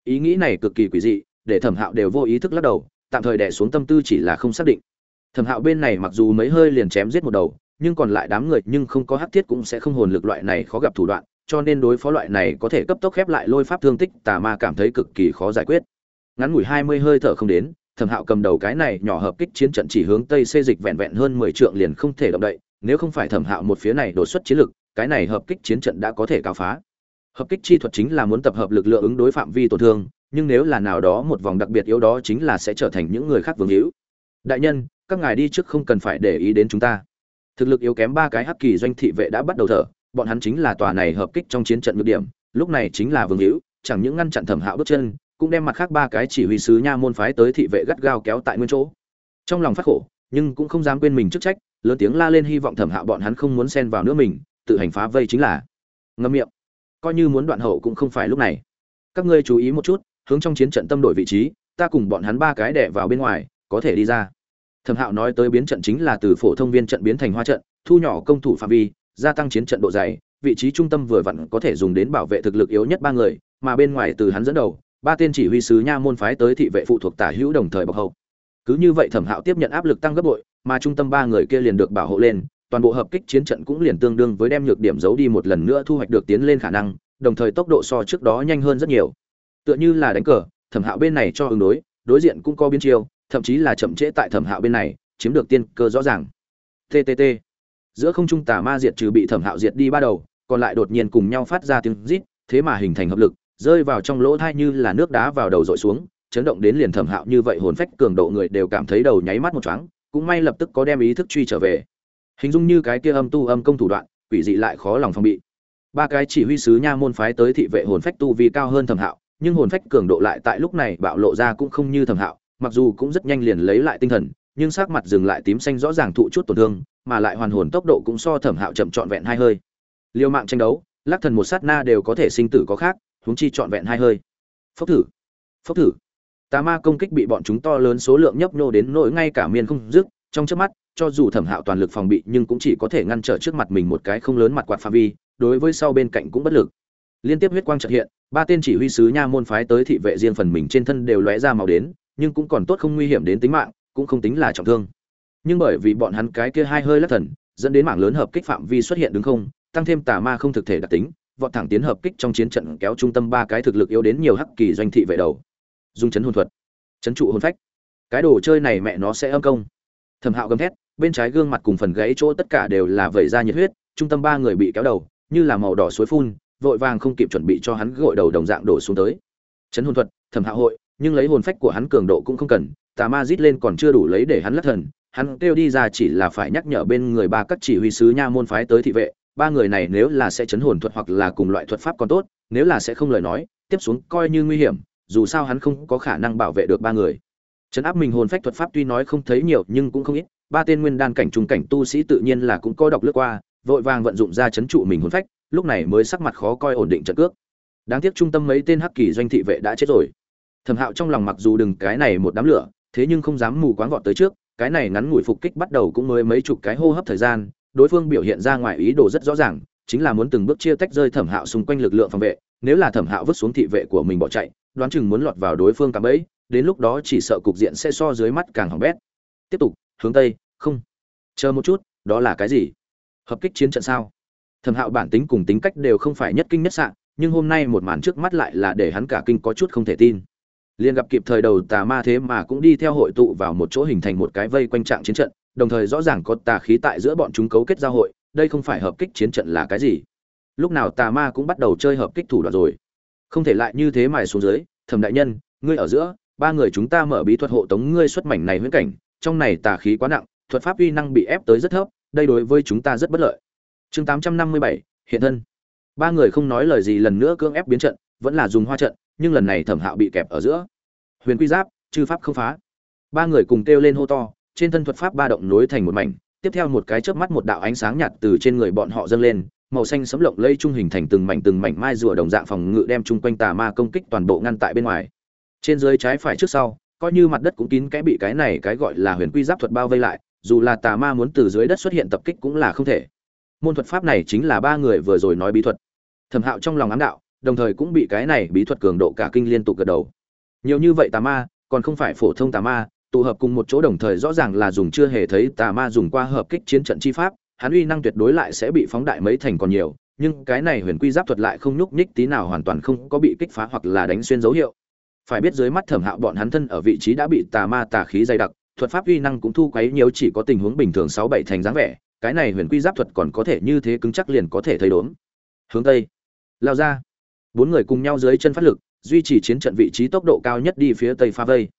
Ý nghĩ này cực kỳ quỷ dị, để thẩm hạo đều vô ý thức lắc đầu, tạm thời đè xuống tâm tư chỉ là không xác định. Thẩm hạo bên này mặc dù mấy hơi liền chém giết một đầu, nhưng còn lại đám người nhưng không có hắc thiết cũng sẽ không hồn lực loại này khó gặp thủ đoạn cho nên đối phó loại này có thể cấp tốc khép lại lôi pháp thương tích, tà ma cảm thấy cực kỳ khó giải quyết. Ngắn ngủi hai mươi hơi thở không đến, thẩm hạo cầm đầu cái này nhỏ hợp kích chiến trận chỉ hướng tây xê dịch vẹn vẹn hơn mười trượng liền không thể động đậy, nếu không phải thẩm hạo một phía này đột xuất chiến lực, cái này hợp kích chiến trận đã có thể cao phá. Hợp kích chi thuật chính là muốn tập hợp lực lượng ứng đối phạm vi tổn thương, nhưng nếu là nào đó một vòng đặc biệt yếu đó chính là sẽ trở thành những người khác vương hữu. Đại nhân, các ngài đi trước không cần phải để ý đến chúng ta. Thực lực yếu kém ba cái hắc kỳ doanh thị vệ đã bắt đầu thở bọn hắn chính là tòa này hợp kích trong chiến trận ngược điểm, lúc này chính là vương hữu, chẳng những ngăn chặn thẩm hạo bước chân, cũng đem mặt khác ba cái chỉ huy sứ nha môn phái tới thị vệ gắt gao kéo tại nguyên chỗ. Trong lòng phát khổ, nhưng cũng không dám quên mình chức trách, lớn tiếng la lên hy vọng thẩm hạo bọn hắn không muốn xen vào nữa mình, tự hành phá vây chính là. Ngâm miệng. Coi như muốn đoạn hậu cũng không phải lúc này. Các ngươi chú ý một chút, hướng trong chiến trận tâm đổi vị trí, ta cùng bọn hắn ba cái đẻ vào bên ngoài, có thể đi ra. Thẩm hạo nói tới biến trận chính là từ phổ thông viên trận biến thành hoa trận, thu nhỏ công thủ phạm vi gia tăng chiến trận độ dày, vị trí trung tâm vừa vặn có thể dùng đến bảo vệ thực lực yếu nhất ba người, mà bên ngoài từ hắn dẫn đầu, ba tên chỉ huy sứ nha môn phái tới thị vệ phụ thuộc tả hữu đồng thời bọc hậu. Cứ như vậy thẩm hạo tiếp nhận áp lực tăng gấp bội, mà trung tâm ba người kia liền được bảo hộ lên, toàn bộ hợp kích chiến trận cũng liền tương đương với đem nhược điểm giấu đi một lần nữa thu hoạch được tiến lên khả năng, đồng thời tốc độ so trước đó nhanh hơn rất nhiều. Tựa như là đánh cờ, thẩm hạo bên này cho ứng đối đối diện cũng có biến chiêu, thậm chí là chậm trễ tại thẩm hạo bên này, chiếm được tiên cơ rõ ràng. Ttt giữa không trung tà ma diệt trừ bị thẩm hạo diệt đi ba đầu, còn lại đột nhiên cùng nhau phát ra tiếng rít, thế mà hình thành hợp lực, rơi vào trong lỗ thai như là nước đá vào đầu dội xuống, chấn động đến liền thẩm hạo như vậy hồn phách cường độ người đều cảm thấy đầu nháy mắt một chóng cũng may lập tức có đem ý thức truy trở về. Hình dung như cái kia âm tu âm công thủ đoạn, quỷ dị lại khó lòng phòng bị. Ba cái chỉ huy sứ nha môn phái tới thị vệ hồn phách tu vì cao hơn thẩm hạo, nhưng hồn phách cường độ lại tại lúc này bạo lộ ra cũng không như thẩm hạo, mặc dù cũng rất nhanh liền lấy lại tinh thần nhưng sắc mặt dừng lại tím xanh rõ ràng thụ chút tổn thương, mà lại hoàn hồn tốc độ cũng so thẩm hạo chậm trọn vẹn hai hơi. Liêu mạng tranh đấu, lắc thần một sát na đều có thể sinh tử có khác, huống chi trọn vẹn hai hơi. Phốc thử phốc thử. Tà ma công kích bị bọn chúng to lớn số lượng nhấp nhô đến nỗi ngay cả miên không dứt, trong chớp mắt, cho dù thẩm hạo toàn lực phòng bị nhưng cũng chỉ có thể ngăn trở trước mặt mình một cái không lớn mặt quạt phạm vi, đối với sau bên cạnh cũng bất lực. Liên tiếp huyết quang chợt hiện, ba tên chỉ huy sứ nha môn phái tới thị vệ riêng phần mình trên thân đều lóe ra màu đến, nhưng cũng còn tốt không nguy hiểm đến tính mạng cũng không tính là trọng thương. Nhưng bởi vì bọn hắn cái kia hai hơi lắc thần, dẫn đến mảng lớn hợp kích phạm vi xuất hiện đứng không, tăng thêm tà ma không thực thể đặc tính, vọt thẳng tiến hợp kích trong chiến trận kéo trung tâm ba cái thực lực yếu đến nhiều hắc kỳ doanh thị vệ đầu. Dung chấn hồn thuật, chấn trụ hồn phách. Cái đồ chơi này mẹ nó sẽ âm công. Thẩm hạo gầm thét, bên trái gương mặt cùng phần gãy chỗ tất cả đều là vẩy ra nhiệt huyết, trung tâm ba người bị kéo đầu, như là màu đỏ suối phun, vội vàng không kịp chuẩn bị cho hắn gội đầu đồng dạng đổ xuống tới. Chấn hồn thuật, thẩm hạo hội, nhưng lấy hồn phách của hắn cường độ cũng không cần tà ma rít lên còn chưa đủ lấy để hắn lắc thần, hắn kêu đi ra chỉ là phải nhắc nhở bên người ba các chỉ huy sứ nha môn phái tới thị vệ, ba người này nếu là sẽ chấn hồn thuật hoặc là cùng loại thuật pháp còn tốt, nếu là sẽ không lời nói, tiếp xuống coi như nguy hiểm, dù sao hắn không có khả năng bảo vệ được ba người. Chấn áp mình hồn phách thuật pháp tuy nói không thấy nhiều nhưng cũng không ít, ba tên nguyên đan cảnh trung cảnh tu sĩ tự nhiên là cũng có đọc lướt qua, vội vàng vận dụng ra chấn trụ mình hồn phách, lúc này mới sắc mặt khó coi ổn định trận cước. Đáng tiếc trung tâm mấy tên hắc kỳ doanh thị vệ đã chết rồi. Thẩm hạo trong lòng mặc dù đừng cái này một đám lửa thế nhưng không dám mù quáng vọt tới trước, cái này ngắn ngủi phục kích bắt đầu cũng mới mấy chục cái hô hấp thời gian, đối phương biểu hiện ra ngoài ý đồ rất rõ ràng, chính là muốn từng bước chia tách rơi thẩm hạo xung quanh lực lượng phòng vệ, nếu là thẩm hạo vứt xuống thị vệ của mình bỏ chạy, đoán chừng muốn lọt vào đối phương cạm bẫy, đến lúc đó chỉ sợ cục diện sẽ so dưới mắt càng hỏng bét. Tiếp tục, hướng tây, không. Chờ một chút, đó là cái gì? Hợp kích chiến trận sao? Thẩm hạo bản tính cùng tính cách đều không phải nhất kinh nhất sạn nhưng hôm nay một màn trước mắt lại là để hắn cả kinh có chút không thể tin liền gặp kịp thời đầu tà ma thế mà cũng đi theo hội tụ vào một chỗ hình thành một cái vây quanh trạng chiến trận, đồng thời rõ ràng có tà khí tại giữa bọn chúng cấu kết giao hội, đây không phải hợp kích chiến trận là cái gì. Lúc nào tà ma cũng bắt đầu chơi hợp kích thủ đoạn rồi. Không thể lại như thế mài xuống dưới, thẩm đại nhân, ngươi ở giữa, ba người chúng ta mở bí thuật hộ tống ngươi xuất mảnh này huyễn cảnh, trong này tà khí quá nặng, thuật pháp uy năng bị ép tới rất thấp, đây đối với chúng ta rất bất lợi. Chương tám trăm năm mươi bảy, hiện thân. Ba người không nói lời gì lần nữa cưỡng ép biến trận, vẫn là dùng hoa trận, nhưng lần này thẩm hạo bị kẹp ở giữa huyền quy giáp, chư pháp không phá. Ba người cùng kêu lên hô to, trên thân thuật pháp ba động nối thành một mảnh, tiếp theo một cái chớp mắt một đạo ánh sáng nhạt từ trên người bọn họ dâng lên, màu xanh sấm lộng lây trung hình thành từng mảnh từng mảnh mai rùa đồng dạng phòng ngự đem chung quanh tà ma công kích toàn bộ ngăn tại bên ngoài. Trên dưới trái phải trước sau, coi như mặt đất cũng kín cái bị cái này cái gọi là huyền quy giáp thuật bao vây lại, dù là tà ma muốn từ dưới đất xuất hiện tập kích cũng là không thể. Môn thuật pháp này chính là ba người vừa rồi nói bí thuật. Thẩm hạo trong lòng ám đạo, đồng thời cũng bị cái này bí thuật cường độ cả kinh liên tục gật đầu nhiều như vậy tà ma, còn không phải phổ thông tà ma, tụ hợp cùng một chỗ đồng thời rõ ràng là dùng chưa hề thấy tà ma dùng qua hợp kích chiến trận chi pháp, hắn uy năng tuyệt đối lại sẽ bị phóng đại mấy thành còn nhiều, nhưng cái này huyền quy giáp thuật lại không nhúc nhích tí nào hoàn toàn không có bị kích phá hoặc là đánh xuyên dấu hiệu. Phải biết dưới mắt thẩm hạo bọn hắn thân ở vị trí đã bị tà ma tà khí dày đặc, thuật pháp uy năng cũng thu quấy nhiều chỉ có tình huống bình thường sáu bảy thành dáng vẻ, cái này huyền quy giáp thuật còn có thể như thế cứng chắc liền có thể thấy đốn hướng tây, lao ra bốn người cùng nhau dưới chân phát lực duy trì chiến trận vị trí tốc độ cao nhất đi phía tây pha vây.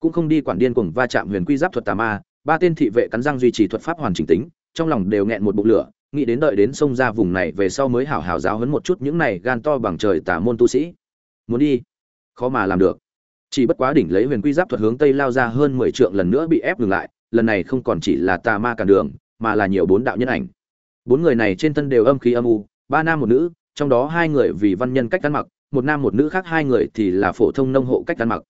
Cũng không đi quản điên cuồng va chạm huyền quy giáp thuật tà ma, ba tên thị vệ cắn răng duy trì thuật pháp hoàn chỉnh tính, trong lòng đều nghẹn một bụng lửa, nghĩ đến đợi đến sông ra vùng này về sau mới hảo hảo giáo hấn một chút những này gan to bằng trời tà môn tu sĩ. Muốn đi? Khó mà làm được. Chỉ bất quá đỉnh lấy huyền quy giáp thuật hướng tây lao ra hơn mười trượng lần nữa bị ép ngừng lại, lần này không còn chỉ là tà ma cản đường, mà là nhiều bốn đạo nhân ảnh. Bốn người này trên thân đều âm khí âm u, ba nam một nữ, trong đó hai người vì văn nhân cách ăn mặc một nam một nữ khác hai người thì là phổ thông nông hộ cách ăn mặc.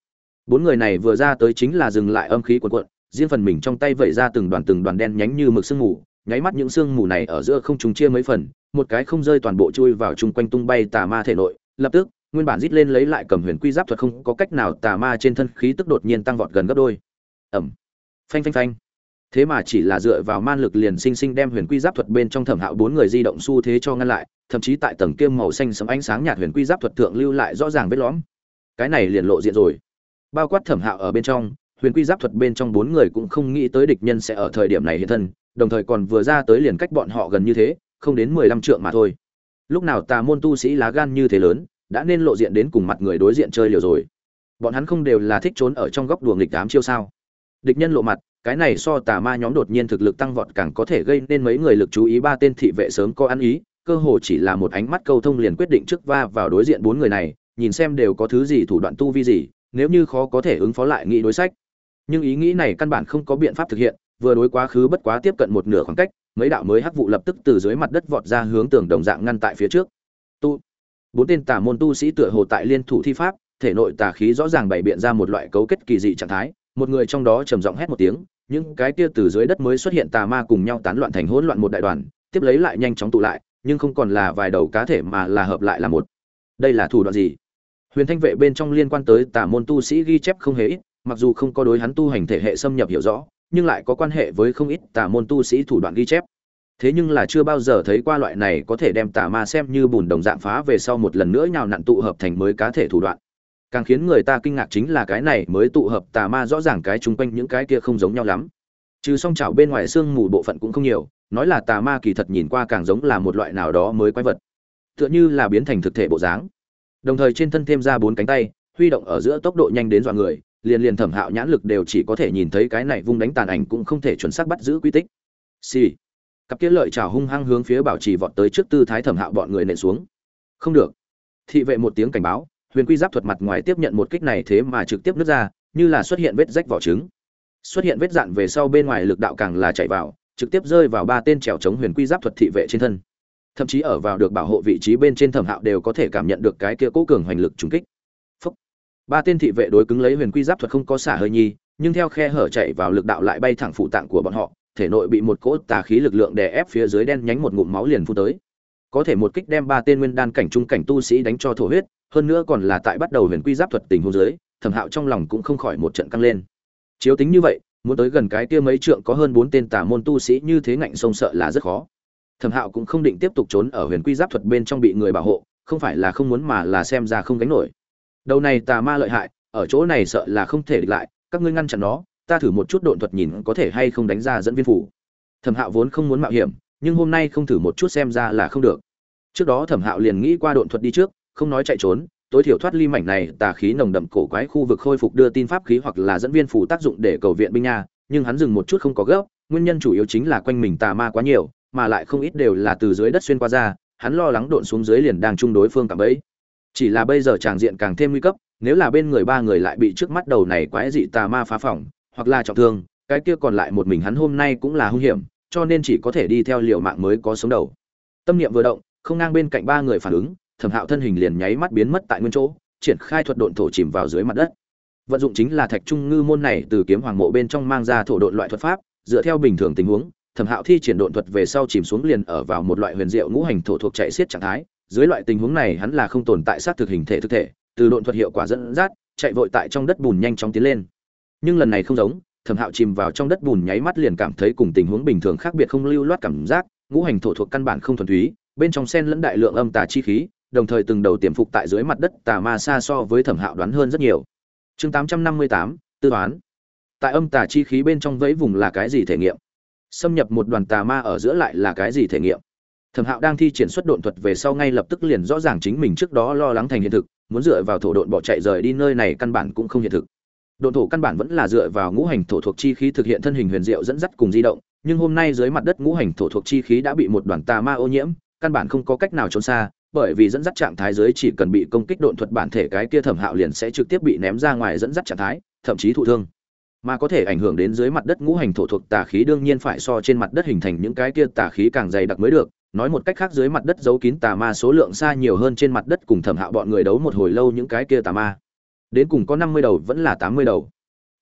Bốn người này vừa ra tới chính là dừng lại âm khí cuộn cuộn, riêng phần mình trong tay vẩy ra từng đoàn từng đoàn đen nhánh như mực sương mù, nháy mắt những sương mù này ở giữa không trùng chia mấy phần, một cái không rơi toàn bộ chui vào chung quanh tung bay tà ma thể nội, lập tức, nguyên bản rít lên lấy lại cầm huyền quy giáp thuật không có cách nào, tà ma trên thân khí tức đột nhiên tăng vọt gần gấp đôi. Ẩm phanh phanh phanh. Thế mà chỉ là dựa vào man lực liền sinh sinh đem huyền quy giáp thuật bên trong thẩm hạo bốn người di động xu thế cho ngăn lại thậm chí tại tầng kim màu xanh sẫm ánh sáng nhạt huyền quy giáp thuật thượng lưu lại rõ ràng vết lõm. Cái này liền lộ diện rồi. Bao quát thẩm hạo ở bên trong, huyền quy giáp thuật bên trong bốn người cũng không nghĩ tới địch nhân sẽ ở thời điểm này hiện thân, đồng thời còn vừa ra tới liền cách bọn họ gần như thế, không đến mười lăm trượng mà thôi. Lúc nào tà môn tu sĩ lá gan như thế lớn, đã nên lộ diện đến cùng mặt người đối diện chơi liều rồi. Bọn hắn không đều là thích trốn ở trong góc đùa nghịch đám chiêu sao? Địch nhân lộ mặt, cái này so tà ma nhóm đột nhiên thực lực tăng vọt càng có thể gây nên mấy người lực chú ý ba tên thị vệ sớm có ăn ý cơ hồ chỉ là một ánh mắt câu thông liền quyết định trước va vào đối diện bốn người này, nhìn xem đều có thứ gì thủ đoạn tu vi gì, nếu như khó có thể ứng phó lại nghĩ đối sách. Nhưng ý nghĩ này căn bản không có biện pháp thực hiện, vừa đối quá khứ bất quá tiếp cận một nửa khoảng cách, mấy đạo mới hắc vụ lập tức từ dưới mặt đất vọt ra hướng tường đồng dạng ngăn tại phía trước. Tu, bốn tên tà môn tu sĩ tựa hồ tại liên thủ thi pháp, thể nội tà khí rõ ràng bày biện ra một loại cấu kết kỳ dị trạng thái, một người trong đó trầm giọng hét một tiếng, những cái kia từ dưới đất mới xuất hiện tà ma cùng nhau tán loạn thành hỗn loạn một đại đoàn, tiếp lấy lại nhanh chóng tụ lại nhưng không còn là vài đầu cá thể mà là hợp lại là một. Đây là thủ đoạn gì? Huyền thanh vệ bên trong liên quan tới tà môn tu sĩ ghi chép không hề ít, mặc dù không có đối hắn tu hành thể hệ xâm nhập hiểu rõ, nhưng lại có quan hệ với không ít tà môn tu sĩ thủ đoạn ghi chép. Thế nhưng là chưa bao giờ thấy qua loại này có thể đem tà ma xem như bùn đồng dạng phá về sau một lần nữa nhào nặn tụ hợp thành mới cá thể thủ đoạn. Càng khiến người ta kinh ngạc chính là cái này mới tụ hợp tà ma rõ ràng cái chung quanh những cái kia không giống nhau lắm. Trừ song chảo bên ngoài xương mù bộ phận cũng không nhiều nói là tà ma kỳ thật nhìn qua càng giống là một loại nào đó mới quái vật, tựa như là biến thành thực thể bộ dáng. Đồng thời trên thân thêm ra bốn cánh tay, huy động ở giữa tốc độ nhanh đến dọa người, liền liền thẩm hạo nhãn lực đều chỉ có thể nhìn thấy cái này vung đánh tàn ảnh cũng không thể chuẩn xác bắt giữ quy tích. Xì、sì. cặp kia lợi trào hung hăng hướng phía bảo trì vọt tới trước tư thái thẩm hạo bọn người nện xuống. Không được. Thị vệ một tiếng cảnh báo, huyền quy giáp thuật mặt ngoài tiếp nhận một kích này thế mà trực tiếp nứt ra, như là xuất hiện vết rách vỏ trứng. Xuất hiện vết dạn về sau bên ngoài lực đạo càng là chạy vào trực tiếp rơi vào ba tên trèo chống huyền quy giáp thuật thị vệ trên thân. Thậm chí ở vào được bảo hộ vị trí bên trên thẩm hạo đều có thể cảm nhận được cái kia cố cường hoành lực trúng kích. Phúc. ba tên thị vệ đối cứng lấy huyền quy giáp thuật không có xả hơi nhi, nhưng theo khe hở chạy vào lực đạo lại bay thẳng phụ tạng của bọn họ, thể nội bị một cỗ tà khí lực lượng đè ép phía dưới đen nhánh một ngụm máu liền phun tới. Có thể một kích đem ba tên nguyên đan cảnh trung cảnh tu sĩ đánh cho thổ huyết, hơn nữa còn là tại bắt đầu huyền quy giáp thuật tình huống dưới, thẩm hạo trong lòng cũng không khỏi một trận căng lên. Chiếu tính như vậy muốn tới gần cái kia mấy trượng có hơn bốn tên tà môn tu sĩ như thế ngạnh sông sợ là rất khó. Thẩm hạo cũng không định tiếp tục trốn ở huyền quy giáp thuật bên trong bị người bảo hộ, không phải là không muốn mà là xem ra không gánh nổi. Đầu này tà ma lợi hại, ở chỗ này sợ là không thể địch lại, các ngươi ngăn chặn nó, ta thử một chút độn thuật nhìn có thể hay không đánh ra dẫn viên phủ. Thẩm hạo vốn không muốn mạo hiểm, nhưng hôm nay không thử một chút xem ra là không được. Trước đó thẩm hạo liền nghĩ qua độn thuật đi trước, không nói chạy trốn tối thiểu thoát ly mảnh này tà khí nồng đậm cổ quái khu vực khôi phục đưa tin pháp khí hoặc là dẫn viên phủ tác dụng để cầu viện binh nha nhưng hắn dừng một chút không có gấp, nguyên nhân chủ yếu chính là quanh mình tà ma quá nhiều, mà lại không ít đều là từ dưới đất xuyên qua ra, hắn lo lắng độn xuống dưới liền đang chung đối phương cảm ấy chỉ là bây giờ tràng diện càng thêm nguy cấp, nếu là bên người ba người lại bị trước mắt đầu này quái dị tà ma phá phỏng, hoặc là trọng thương, cái kia còn lại một mình hắn hôm nay cũng là hung hiểm, cho nên chỉ có thể đi theo liều mạng mới có sống đầu. Tâm niệm vừa động, không ngang bên cạnh ba người phản ứng thẩm hạo thân hình liền nháy mắt biến mất tại nguyên chỗ, triển khai thuật độn thổ chìm vào dưới mặt đất. Vận dụng chính là thạch trung ngư môn này từ kiếm hoàng mộ bên trong mang ra thổ độn loại thuật pháp, dựa theo bình thường tình huống, thẩm hạo thi triển độn thuật về sau chìm xuống liền ở vào một loại huyền diệu ngũ hành thổ thuộc chạy xiết trạng thái. Dưới loại tình huống này hắn là không tồn tại sát thực hình thể thực thể, từ độn thuật hiệu quả dẫn dắt, chạy vội tại trong đất bùn nhanh chóng tiến lên. Nhưng lần này không giống, thẩm hạo chìm vào trong đất bùn nháy mắt liền cảm thấy cùng tình huống bình thường khác biệt không lưu loát cảm giác, ngũ hành thổ thuộc căn bản không thuần túy, bên trong sen lẫn đại lượng âm tà chi khí đồng thời từng đầu tiềm phục tại dưới mặt đất tà ma xa so với thẩm hạo đoán hơn rất nhiều. Chương tám trăm năm mươi tám, tư toán. Tại âm tà chi khí bên trong vẫy vùng là cái gì thể nghiệm? Xâm nhập một đoàn tà ma ở giữa lại là cái gì thể nghiệm? Thẩm hạo đang thi triển xuất độn thuật về sau ngay lập tức liền rõ ràng chính mình trước đó lo lắng thành hiện thực, muốn dựa vào thổ độn bỏ chạy rời đi nơi này căn bản cũng không hiện thực. Độn thổ căn bản vẫn là dựa vào ngũ hành thổ thuộc chi khí thực hiện thân hình huyền diệu dẫn dắt cùng di động, nhưng hôm nay dưới mặt đất ngũ hành thổ thuộc chi khí đã bị một đoàn tà ma ô nhiễm, căn bản không có cách nào trốn xa bởi vì dẫn dắt trạng thái dưới chỉ cần bị công kích độn thuật bản thể cái kia thẩm hạo liền sẽ trực tiếp bị ném ra ngoài dẫn dắt trạng thái, thậm chí thụ thương. Mà có thể ảnh hưởng đến dưới mặt đất ngũ hành thổ thuộc tà khí đương nhiên phải so trên mặt đất hình thành những cái kia tà khí càng dày đặc mới được. Nói một cách khác, dưới mặt đất giấu kín tà ma số lượng xa nhiều hơn trên mặt đất cùng thẩm hạo bọn người đấu một hồi lâu những cái kia tà ma. Đến cùng có năm mươi đầu vẫn là tám mươi đầu.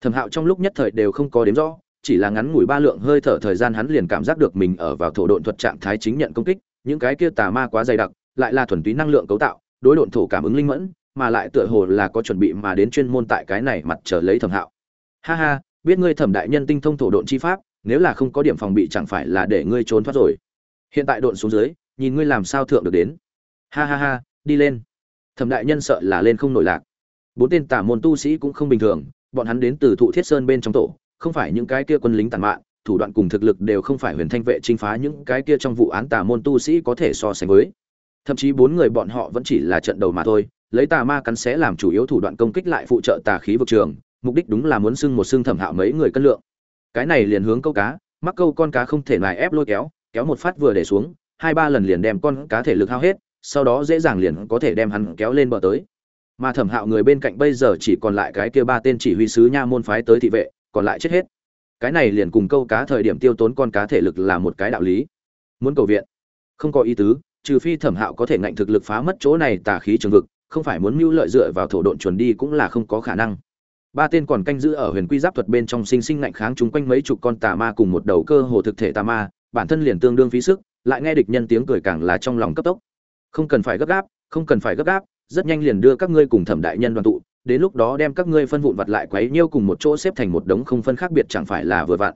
Thẩm hạo trong lúc nhất thời đều không có đếm rõ, chỉ là ngắn ngủi ba lượng hơi thở thời gian hắn liền cảm giác được mình ở vào thổ độn thuật trạng thái chính nhận công kích, những cái kia tà ma quá dày đặc lại là thuần túy năng lượng cấu tạo, đối độn thổ cảm ứng linh mẫn, mà lại tựa hồ là có chuẩn bị mà đến chuyên môn tại cái này mặt trở lấy thẩm hạo. Ha ha, biết ngươi thẩm đại nhân tinh thông thổ độn chi pháp, nếu là không có điểm phòng bị chẳng phải là để ngươi trốn thoát rồi. Hiện tại độn xuống dưới, nhìn ngươi làm sao thượng được đến. Ha ha ha, đi lên. Thẩm đại nhân sợ là lên không nổi lạc. Bốn tên tả môn tu sĩ cũng không bình thường, bọn hắn đến từ thụ thiết sơn bên trong tổ, không phải những cái kia quân lính tàn mạn, thủ đoạn cùng thực lực đều không phải huyền thanh vệ chinh phá những cái kia trong vụ án tà môn tu sĩ có thể so sánh với thậm chí bốn người bọn họ vẫn chỉ là trận đầu mà thôi, lấy tà ma cắn xé làm chủ yếu thủ đoạn công kích lại phụ trợ tà khí vực trường, mục đích đúng là muốn xưng một xưng thẩm hạo mấy người cân lượng. Cái này liền hướng câu cá, mắc câu con cá không thể nài ép lôi kéo kéo một phát vừa để xuống, hai ba lần liền đem con cá thể lực hao hết, sau đó dễ dàng liền có thể đem hắn kéo lên bờ tới. Mà thẩm hạo người bên cạnh bây giờ chỉ còn lại cái kia ba tên chỉ huy sứ nha môn phái tới thị vệ, còn lại chết hết. Cái này liền cùng câu cá thời điểm tiêu tốn con cá thể lực là một cái đạo lý. Muốn cầu viện. Không có ý tứ trừ phi thẩm hạo có thể ngạnh thực lực phá mất chỗ này tà khí trường vực, không phải muốn mưu lợi dựa vào thổ độn chuẩn đi cũng là không có khả năng. Ba tên còn canh giữ ở huyền quy giáp thuật bên trong sinh sinh ngạnh kháng chúng quanh mấy chục con tà ma cùng một đầu cơ hồ thực thể tà ma, bản thân liền tương đương phí sức, lại nghe địch nhân tiếng cười càng là trong lòng cấp tốc. Không cần phải gấp gáp, không cần phải gấp gáp, rất nhanh liền đưa các ngươi cùng thẩm đại nhân đoàn tụ, đến lúc đó đem các ngươi phân vụn vặt lại quấy nhiêu cùng một chỗ xếp thành một đống không phân khác biệt chẳng phải là vừa vặn.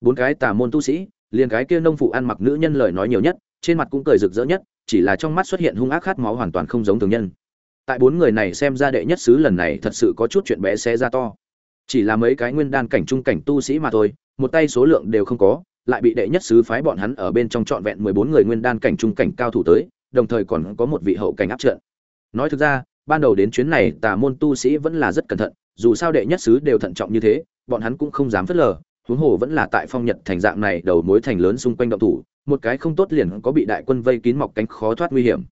Bốn cái tà môn tu sĩ, liền cái kia nông phụ ăn mặc nữ nhân lời nói nhiều nhất trên mặt cũng cười rực rỡ nhất, chỉ là trong mắt xuất hiện hung ác khát máu hoàn toàn không giống thường nhân. Tại bốn người này xem ra đệ nhất sứ lần này thật sự có chút chuyện bé xé ra to. Chỉ là mấy cái nguyên đan cảnh trung cảnh tu sĩ mà thôi, một tay số lượng đều không có, lại bị đệ nhất sứ phái bọn hắn ở bên trong trọn vẹn mười bốn người nguyên đan cảnh trung cảnh cao thủ tới, đồng thời còn có một vị hậu cảnh áp trận. Nói thực ra, ban đầu đến chuyến này, tà môn tu sĩ vẫn là rất cẩn thận, dù sao đệ nhất sứ đều thận trọng như thế, bọn hắn cũng không dám phớt lờ, huống hồ vẫn là tại phong nhật thành dạng này đầu mối thành lớn xung quanh động thủ một cái không tốt liền có bị đại quân vây kín mọc cánh khó thoát nguy hiểm.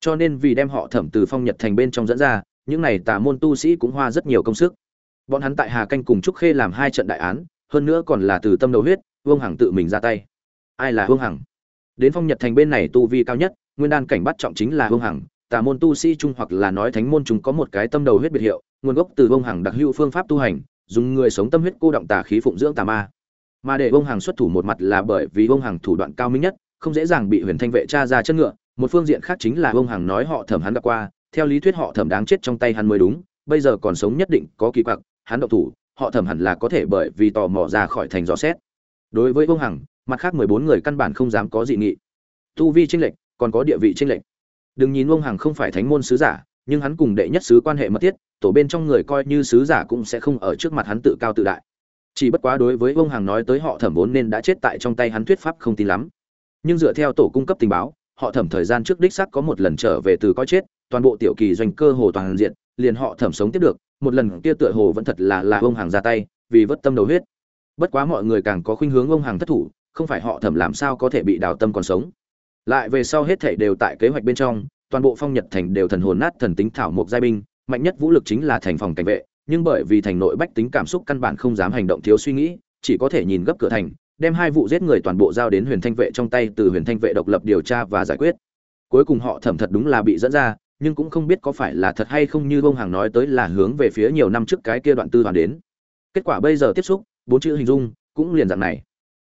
Cho nên vì đem họ thẩm từ phong nhật thành bên trong dẫn ra, những này tà môn tu sĩ cũng hoa rất nhiều công sức. Bọn hắn tại hà canh cùng trúc khê làm hai trận đại án, hơn nữa còn là từ tâm đầu huyết, vương hằng tự mình ra tay. Ai là vương hằng? Đến phong nhật thành bên này tu vi cao nhất, nguyên đan cảnh bắt trọng chính là vương hằng. Tà môn tu sĩ trung hoặc là nói thánh môn chúng có một cái tâm đầu huyết biệt hiệu, nguồn gốc từ vương hằng đặc hữu phương pháp tu hành, dùng người sống tâm huyết cô động tà khí phụng dưỡng tà ma mà để vương hằng xuất thủ một mặt là bởi vì vương hằng thủ đoạn cao minh nhất, không dễ dàng bị huyền thanh vệ tra ra chân ngựa. Một phương diện khác chính là vương hằng nói họ thẩm hắn gặp qua, theo lý thuyết họ thẩm đáng chết trong tay hắn mới đúng, bây giờ còn sống nhất định có kỳ quặc, hắn độc thủ, họ thẩm hẳn là có thể bởi vì tò mò ra khỏi thành dò xét. Đối với vương hằng mặt khác mười bốn người căn bản không dám có dị nghị. Tu vi tranh lệch, còn có địa vị tranh lệch. Đừng nhìn vương hằng không phải thánh môn sứ giả, nhưng hắn cùng đệ nhất sứ quan hệ mật thiết, tổ bên trong người coi như sứ giả cũng sẽ không ở trước mặt hắn tự cao tự đại chỉ bất quá đối với vương hằng nói tới họ thẩm vốn nên đã chết tại trong tay hắn thuyết pháp không tin lắm. Nhưng dựa theo tổ cung cấp tình báo, họ thẩm thời gian trước đích xác có một lần trở về từ coi chết, toàn bộ tiểu kỳ doanh cơ hồ toàn diện, liền họ thẩm sống tiếp được, một lần kia tựa hồ vẫn thật là là ông hàng ra tay, vì vất tâm đầu huyết. Bất quá mọi người càng có khuynh hướng ông hàng thất thủ, không phải họ thẩm làm sao có thể bị đào tâm còn sống. Lại về sau hết thảy đều tại kế hoạch bên trong, toàn bộ phong nhật thành đều thần hồn nát thần tính thảo mộc giai binh, mạnh nhất vũ lực chính là thành phòng cảnh vệ nhưng bởi vì thành nội bách tính cảm xúc căn bản không dám hành động thiếu suy nghĩ, chỉ có thể nhìn gấp cửa thành, đem hai vụ giết người toàn bộ giao đến huyền thanh vệ trong tay từ huyền thanh vệ độc lập điều tra và giải quyết. Cuối cùng họ thẩm thật đúng là bị dẫn ra, nhưng cũng không biết có phải là thật hay không như bông hàng nói tới là hướng về phía nhiều năm trước cái kia đoạn tư hoàn đến. Kết quả bây giờ tiếp xúc, bốn chữ hình dung, cũng liền dạng này.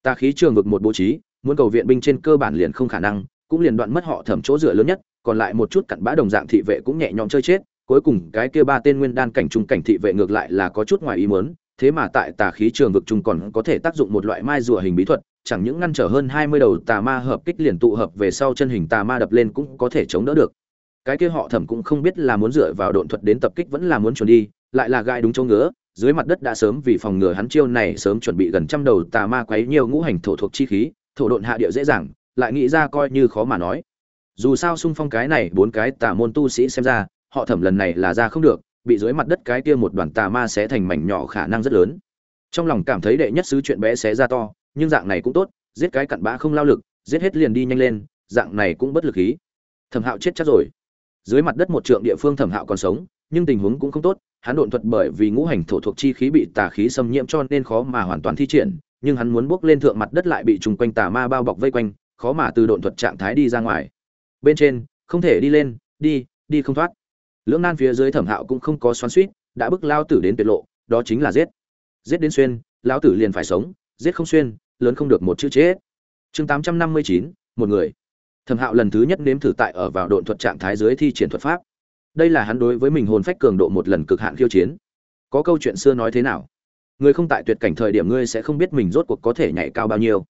Ta khí trường vực một bố trí, muốn cầu viện binh trên cơ bản liền không khả năng, cũng liền đoạn mất họ thẩm chỗ dựa lớn nhất, còn lại một chút cặn bã đồng dạng thị vệ cũng nhẹ nhõm chơi chết cuối cùng cái kia ba tên nguyên đan cảnh trung cảnh thị vệ ngược lại là có chút ngoài ý muốn, thế mà tại tà khí trường vực trung còn có thể tác dụng một loại mai rùa hình bí thuật, chẳng những ngăn trở hơn hai mươi đầu tà ma hợp kích liền tụ hợp về sau chân hình tà ma đập lên cũng có thể chống đỡ được. Cái kia họ thẩm cũng không biết là muốn dựa vào độn thuật đến tập kích vẫn là muốn trốn đi, lại là gai đúng chỗ ngứa, dưới mặt đất đã sớm vì phòng ngừa hắn chiêu này sớm chuẩn bị gần trăm đầu tà ma quấy nhiều ngũ hành thổ thuộc chi khí, thổ độn hạ địa dễ dàng, lại nghĩ ra coi như khó mà nói. Dù sao xung phong cái này, bốn cái tà môn tu sĩ xem ra họ thẩm lần này là ra không được, bị dưới mặt đất cái kia một đoàn tà ma sẽ thành mảnh nhỏ khả năng rất lớn. Trong lòng cảm thấy đệ nhất sứ chuyện bé xé ra to, nhưng dạng này cũng tốt, giết cái cặn bã không lao lực, giết hết liền đi nhanh lên, dạng này cũng bất lực khí. Thẩm hạo chết chắc rồi. Dưới mặt đất một trượng địa phương thẩm hạo còn sống, nhưng tình huống cũng không tốt, hắn độn thuật bởi vì ngũ hành thổ thuộc chi khí bị tà khí xâm nhiễm cho nên khó mà hoàn toàn thi triển, nhưng hắn muốn bước lên thượng mặt đất lại bị trùng quanh tà ma bao bọc vây quanh, khó mà từ độn thuật trạng thái đi ra ngoài. Bên trên, không thể đi lên, đi đi không thoát lưỡng nan phía dưới thẩm hạo cũng không có xoắn suýt, đã bức lao tử đến tuyệt lộ, đó chính là giết. Giết đến xuyên, lao tử liền phải sống, giết không xuyên, lớn không được một chữ chết. Chương tám trăm năm mươi chín, một người. Thẩm hạo lần thứ nhất nếm thử tại ở vào độn thuật trạng thái dưới thi triển thuật pháp. Đây là hắn đối với mình hồn phách cường độ một lần cực hạn khiêu chiến. Có câu chuyện xưa nói thế nào? Người không tại tuyệt cảnh thời điểm ngươi sẽ không biết mình rốt cuộc có thể nhảy cao bao nhiêu.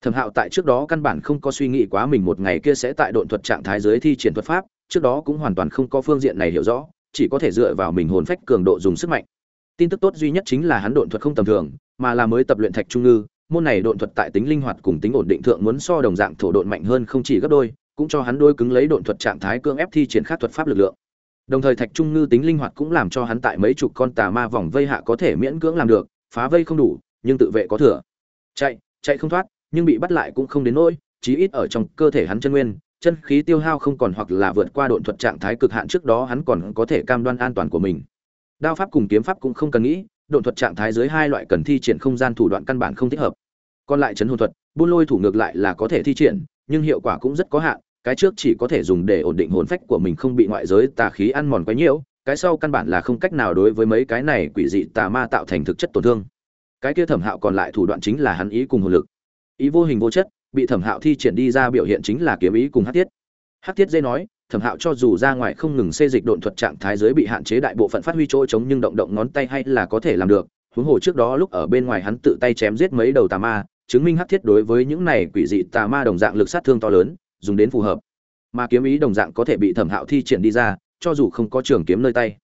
Thẩm hạo tại trước đó căn bản không có suy nghĩ quá mình một ngày kia sẽ tại độn thuật trạng thái dưới thi triển thuật pháp trước đó cũng hoàn toàn không có phương diện này hiểu rõ, chỉ có thể dựa vào mình hồn phách cường độ dùng sức mạnh. Tin tức tốt duy nhất chính là hắn độn thuật không tầm thường, mà là mới tập luyện thạch trung ngư, môn này độn thuật tại tính linh hoạt cùng tính ổn định thượng muốn so đồng dạng thổ độn mạnh hơn không chỉ gấp đôi, cũng cho hắn đôi cứng lấy độn thuật trạng thái cương ép thi triển khác thuật pháp lực lượng. Đồng thời thạch trung ngư tính linh hoạt cũng làm cho hắn tại mấy chục con tà ma vòng vây hạ có thể miễn cưỡng làm được, phá vây không đủ, nhưng tự vệ có thừa. Chạy chạy không thoát, nhưng bị bắt lại cũng không đến nỗi, chí ít ở trong cơ thể hắn chân nguyên chân khí tiêu hao không còn hoặc là vượt qua độn thuật trạng thái cực hạn trước đó hắn còn có thể cam đoan an toàn của mình. Đao pháp cùng kiếm pháp cũng không cần nghĩ, độn thuật trạng thái dưới hai loại cần thi triển không gian thủ đoạn căn bản không thích hợp. Còn lại chấn hồn thuật, buôn lôi thủ ngược lại là có thể thi triển, nhưng hiệu quả cũng rất có hạn, cái trước chỉ có thể dùng để ổn định hồn phách của mình không bị ngoại giới tà khí ăn mòn quá nhiều, cái sau căn bản là không cách nào đối với mấy cái này quỷ dị tà ma tạo thành thực chất tổn thương. Cái kia thẩm hạo còn lại thủ đoạn chính là hắn ý cùng hồn lực. Ý vô hình vô chất bị thẩm hạo thi triển đi ra biểu hiện chính là kiếm ý cùng hát tiết. Hát tiết dây nói, thẩm hạo cho dù ra ngoài không ngừng xê dịch độn thuật trạng thái giới bị hạn chế đại bộ phận phát huy chỗ chống nhưng động động ngón tay hay là có thể làm được. Huống hồ trước đó lúc ở bên ngoài hắn tự tay chém giết mấy đầu tà ma, chứng minh hát thiết đối với những này quỷ dị tà ma đồng dạng lực sát thương to lớn, dùng đến phù hợp. Mà kiếm ý đồng dạng có thể bị thẩm hạo thi triển đi ra, cho dù không có trường kiếm nơi tay.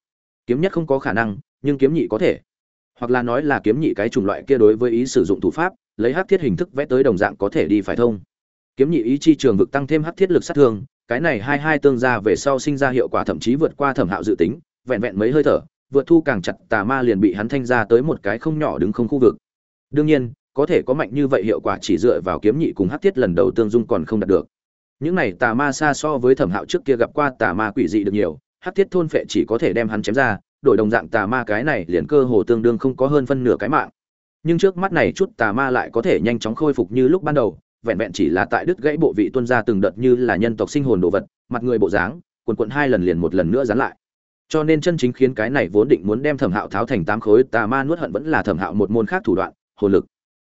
Kiếm nhất không có khả năng, nhưng kiếm nhị có thể. Hoặc là nói là kiếm nhị cái chủng loại kia đối với ý sử dụng thủ pháp lấy hắc thiết hình thức vẽ tới đồng dạng có thể đi phải thông. Kiếm nhị ý chi trường vực tăng thêm hắc thiết lực sát thương, cái này hai hai tương ra về sau sinh ra hiệu quả thậm chí vượt qua thẩm hạo dự tính, vẹn vẹn mấy hơi thở, vượt thu càng chặt tà ma liền bị hắn thanh ra tới một cái không nhỏ đứng không khu vực. Đương nhiên, có thể có mạnh như vậy hiệu quả chỉ dựa vào kiếm nhị cùng hắc thiết lần đầu tương dung còn không đạt được. Những này tà ma xa so với thẩm hạo trước kia gặp qua tà ma quỷ dị được nhiều hắc thiết thôn phệ chỉ có thể đem hắn chém ra, đổi đồng dạng tà ma cái này liền cơ hồ tương đương không có hơn phân nửa cái mạng nhưng trước mắt này chút tà ma lại có thể nhanh chóng khôi phục như lúc ban đầu, vẹn vẹn chỉ là tại đứt gãy bộ vị tuân ra từng đợt như là nhân tộc sinh hồn đồ vật, mặt người bộ dáng, quần quận hai lần liền một lần nữa dán lại. Cho nên chân chính khiến cái này vốn định muốn đem thẩm hạo tháo thành tám khối, tà ma nuốt hận vẫn là thẩm hạo một môn khác thủ đoạn, hồn lực.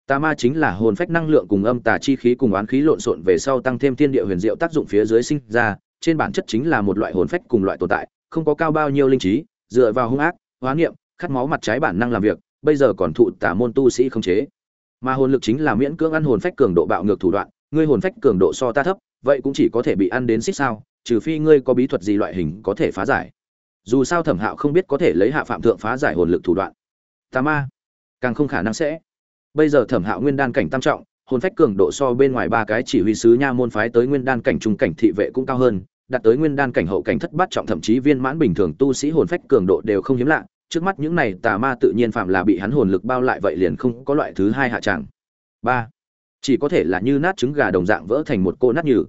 Tà ma chính là hồn phách năng lượng cùng âm tà chi khí cùng oán khí lộn xộn về sau tăng thêm thiên địa huyền diệu tác dụng phía dưới sinh ra, trên bản chất chính là một loại hồn phách cùng loại tồn tại, không có cao bao nhiêu linh trí, dựa vào hung ác, hóa niệm khát máu mặt trái bản năng làm việc bây giờ còn thụ tả môn tu sĩ không chế. Mà hồn lực chính là miễn cưỡng ăn hồn phách cường độ bạo ngược thủ đoạn, ngươi hồn phách cường độ so ta thấp, vậy cũng chỉ có thể bị ăn đến xích sao, trừ phi ngươi có bí thuật gì loại hình có thể phá giải. Dù sao thẩm hạo không biết có thể lấy hạ phạm thượng phá giải hồn lực thủ đoạn. Tà ma, càng không khả năng sẽ. Bây giờ thẩm hạo nguyên đan cảnh tam trọng, hồn phách cường độ so bên ngoài ba cái chỉ huy sứ nha môn phái tới nguyên đan cảnh trung cảnh thị vệ cũng cao hơn, đạt tới nguyên đan cảnh hậu cảnh thất bát trọng thậm chí viên mãn bình thường tu sĩ hồn phách cường độ đều không hiếm lạ trước mắt những này tà ma tự nhiên phạm là bị hắn hồn lực bao lại vậy liền không có loại thứ hai hạ trạng. Ba, chỉ có thể là như nát trứng gà đồng dạng vỡ thành một cô nát nhừ.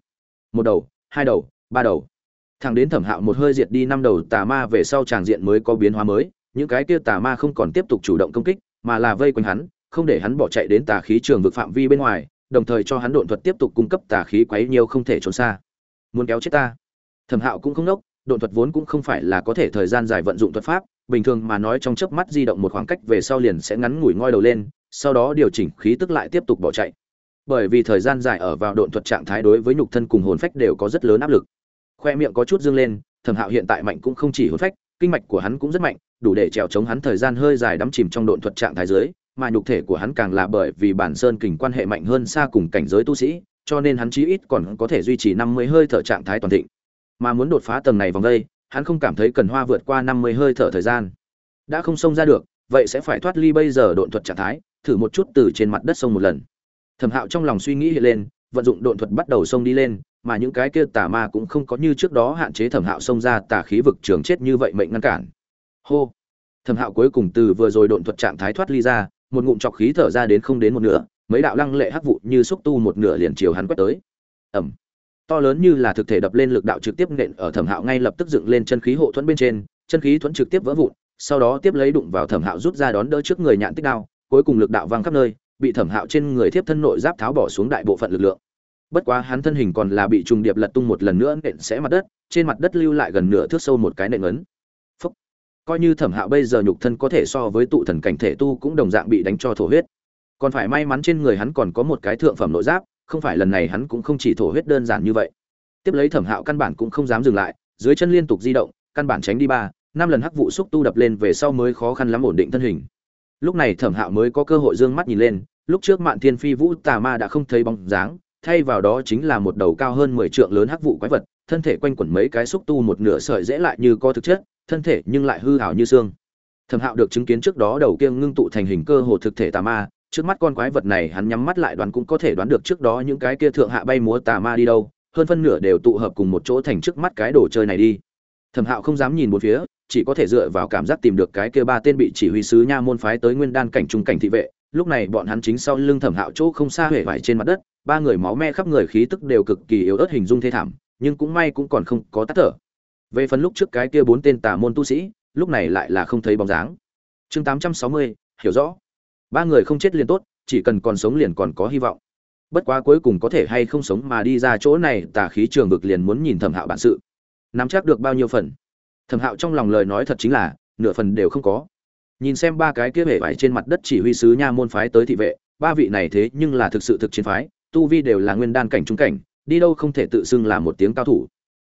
Một đầu, hai đầu, ba đầu. Thằng đến thẩm hạo một hơi diệt đi năm đầu tà ma về sau tràng diện mới có biến hóa mới, những cái kia tà ma không còn tiếp tục chủ động công kích, mà là vây quanh hắn, không để hắn bỏ chạy đến tà khí trường vực phạm vi bên ngoài, đồng thời cho hắn độn thuật tiếp tục cung cấp tà khí quấy nhiều không thể trốn xa. Muốn kéo chết ta. Thẩm hạo cũng không nốc, độn thuật vốn cũng không phải là có thể thời gian dài vận dụng thuật pháp bình thường mà nói trong chớp mắt di động một khoảng cách về sau liền sẽ ngắn ngủi ngoi đầu lên, sau đó điều chỉnh khí tức lại tiếp tục bỏ chạy. Bởi vì thời gian dài ở vào độn thuật trạng thái đối với nhục thân cùng hồn phách đều có rất lớn áp lực. Khoe miệng có chút dương lên, thẩm hạo hiện tại mạnh cũng không chỉ hồn phách, kinh mạch của hắn cũng rất mạnh, đủ để trèo chống hắn thời gian hơi dài đắm chìm trong độn thuật trạng thái dưới, mà nhục thể của hắn càng là bởi vì bản sơn kình quan hệ mạnh hơn xa cùng cảnh giới tu sĩ, cho nên hắn chí ít còn có thể duy trì năm mươi hơi thở trạng thái toàn thịnh. Mà muốn đột phá tầng này vòng đây hắn không cảm thấy cần hoa vượt qua năm mươi hơi thở thời gian. Đã không xông ra được, vậy sẽ phải thoát ly bây giờ độn thuật trạng thái, thử một chút từ trên mặt đất sông một lần. Thẩm hạo trong lòng suy nghĩ hiện lên, vận dụng độn thuật bắt đầu xông đi lên, mà những cái kia tà ma cũng không có như trước đó hạn chế thẩm hạo xông ra tà khí vực trường chết như vậy mệnh ngăn cản. Hô! Thẩm hạo cuối cùng từ vừa rồi độn thuật trạng thái thoát ly ra, một ngụm trọc khí thở ra đến không đến một nửa, mấy đạo lăng lệ hắc vụ như xúc tu một nửa liền chiều hắn quét tới. Ẩm to lớn như là thực thể đập lên lực đạo trực tiếp nện ở thẩm hạo ngay lập tức dựng lên chân khí hộ thuẫn bên trên, chân khí thuẫn trực tiếp vỡ vụn, sau đó tiếp lấy đụng vào thẩm hạo rút ra đón đỡ trước người nhạn tích đao, cuối cùng lực đạo văng khắp nơi, bị thẩm hạo trên người thiếp thân nội giáp tháo bỏ xuống đại bộ phận lực lượng. Bất quá hắn thân hình còn là bị trùng điệp lật tung một lần nữa nện sẽ mặt đất, trên mặt đất lưu lại gần nửa thước sâu một cái nện ấn. Phúc. coi như thẩm hạo bây giờ nhục thân có thể so với tụ thần cảnh thể tu cũng đồng dạng bị đánh cho thổ huyết. Còn phải may mắn trên người hắn còn có một cái thượng phẩm nội giáp không phải lần này hắn cũng không chỉ thổ huyết đơn giản như vậy. Tiếp lấy thẩm hạo căn bản cũng không dám dừng lại, dưới chân liên tục di động, căn bản tránh đi ba, năm lần hắc vụ xúc tu đập lên về sau mới khó khăn lắm ổn định thân hình. Lúc này thẩm hạo mới có cơ hội d ư ơ n g mắt nhìn lên, lúc trước mạn thiên phi vũ tà ma đã không thấy bóng dáng, thay vào đó chính là một đầu cao hơn mười trượng lớn hắc vụ quái vật, thân thể quanh quẩn mấy cái xúc tu một nửa sợi dễ lại như có thực chất, thân thể nhưng lại hư hảo như xương. Thẩm hạo được chứng kiến trước đó đầu kia ngưng tụ thành hình cơ hồ thực thể tà ma trước mắt con quái vật này hắn nhắm mắt lại đoán cũng có thể đoán được trước đó những cái kia thượng hạ bay múa tà ma đi đâu, hơn phân nửa đều tụ hợp cùng một chỗ thành trước mắt cái đồ chơi này đi. Thẩm hạo không dám nhìn một phía, chỉ có thể dựa vào cảm giác tìm được cái kia ba tên bị chỉ huy sứ nha môn phái tới nguyên đan cảnh trung cảnh thị vệ. Lúc này bọn hắn chính sau lưng thẩm hạo chỗ không xa hề vải trên mặt đất, ba người máu me khắp người khí tức đều cực kỳ yếu ớt hình dung thê thảm, nhưng cũng may cũng còn không có tắt thở. Về phần lúc trước cái kia bốn tên tà môn tu sĩ, lúc này lại là không thấy bóng dáng. Chương tám trăm sáu mươi, hiểu rõ ba người không chết liền tốt, chỉ cần còn sống liền còn có hy vọng. Bất quá cuối cùng có thể hay không sống mà đi ra chỗ này, tà khí trường vực liền muốn nhìn thẩm hạo bản sự. Nắm chắc được bao nhiêu phần? Thẩm hạo trong lòng lời nói thật chính là, nửa phần đều không có. Nhìn xem ba cái kia vẻ vải trên mặt đất chỉ huy sứ nha môn phái tới thị vệ, ba vị này thế nhưng là thực sự thực chiến phái, tu vi đều là nguyên đan cảnh trung cảnh, đi đâu không thể tự xưng là một tiếng cao thủ.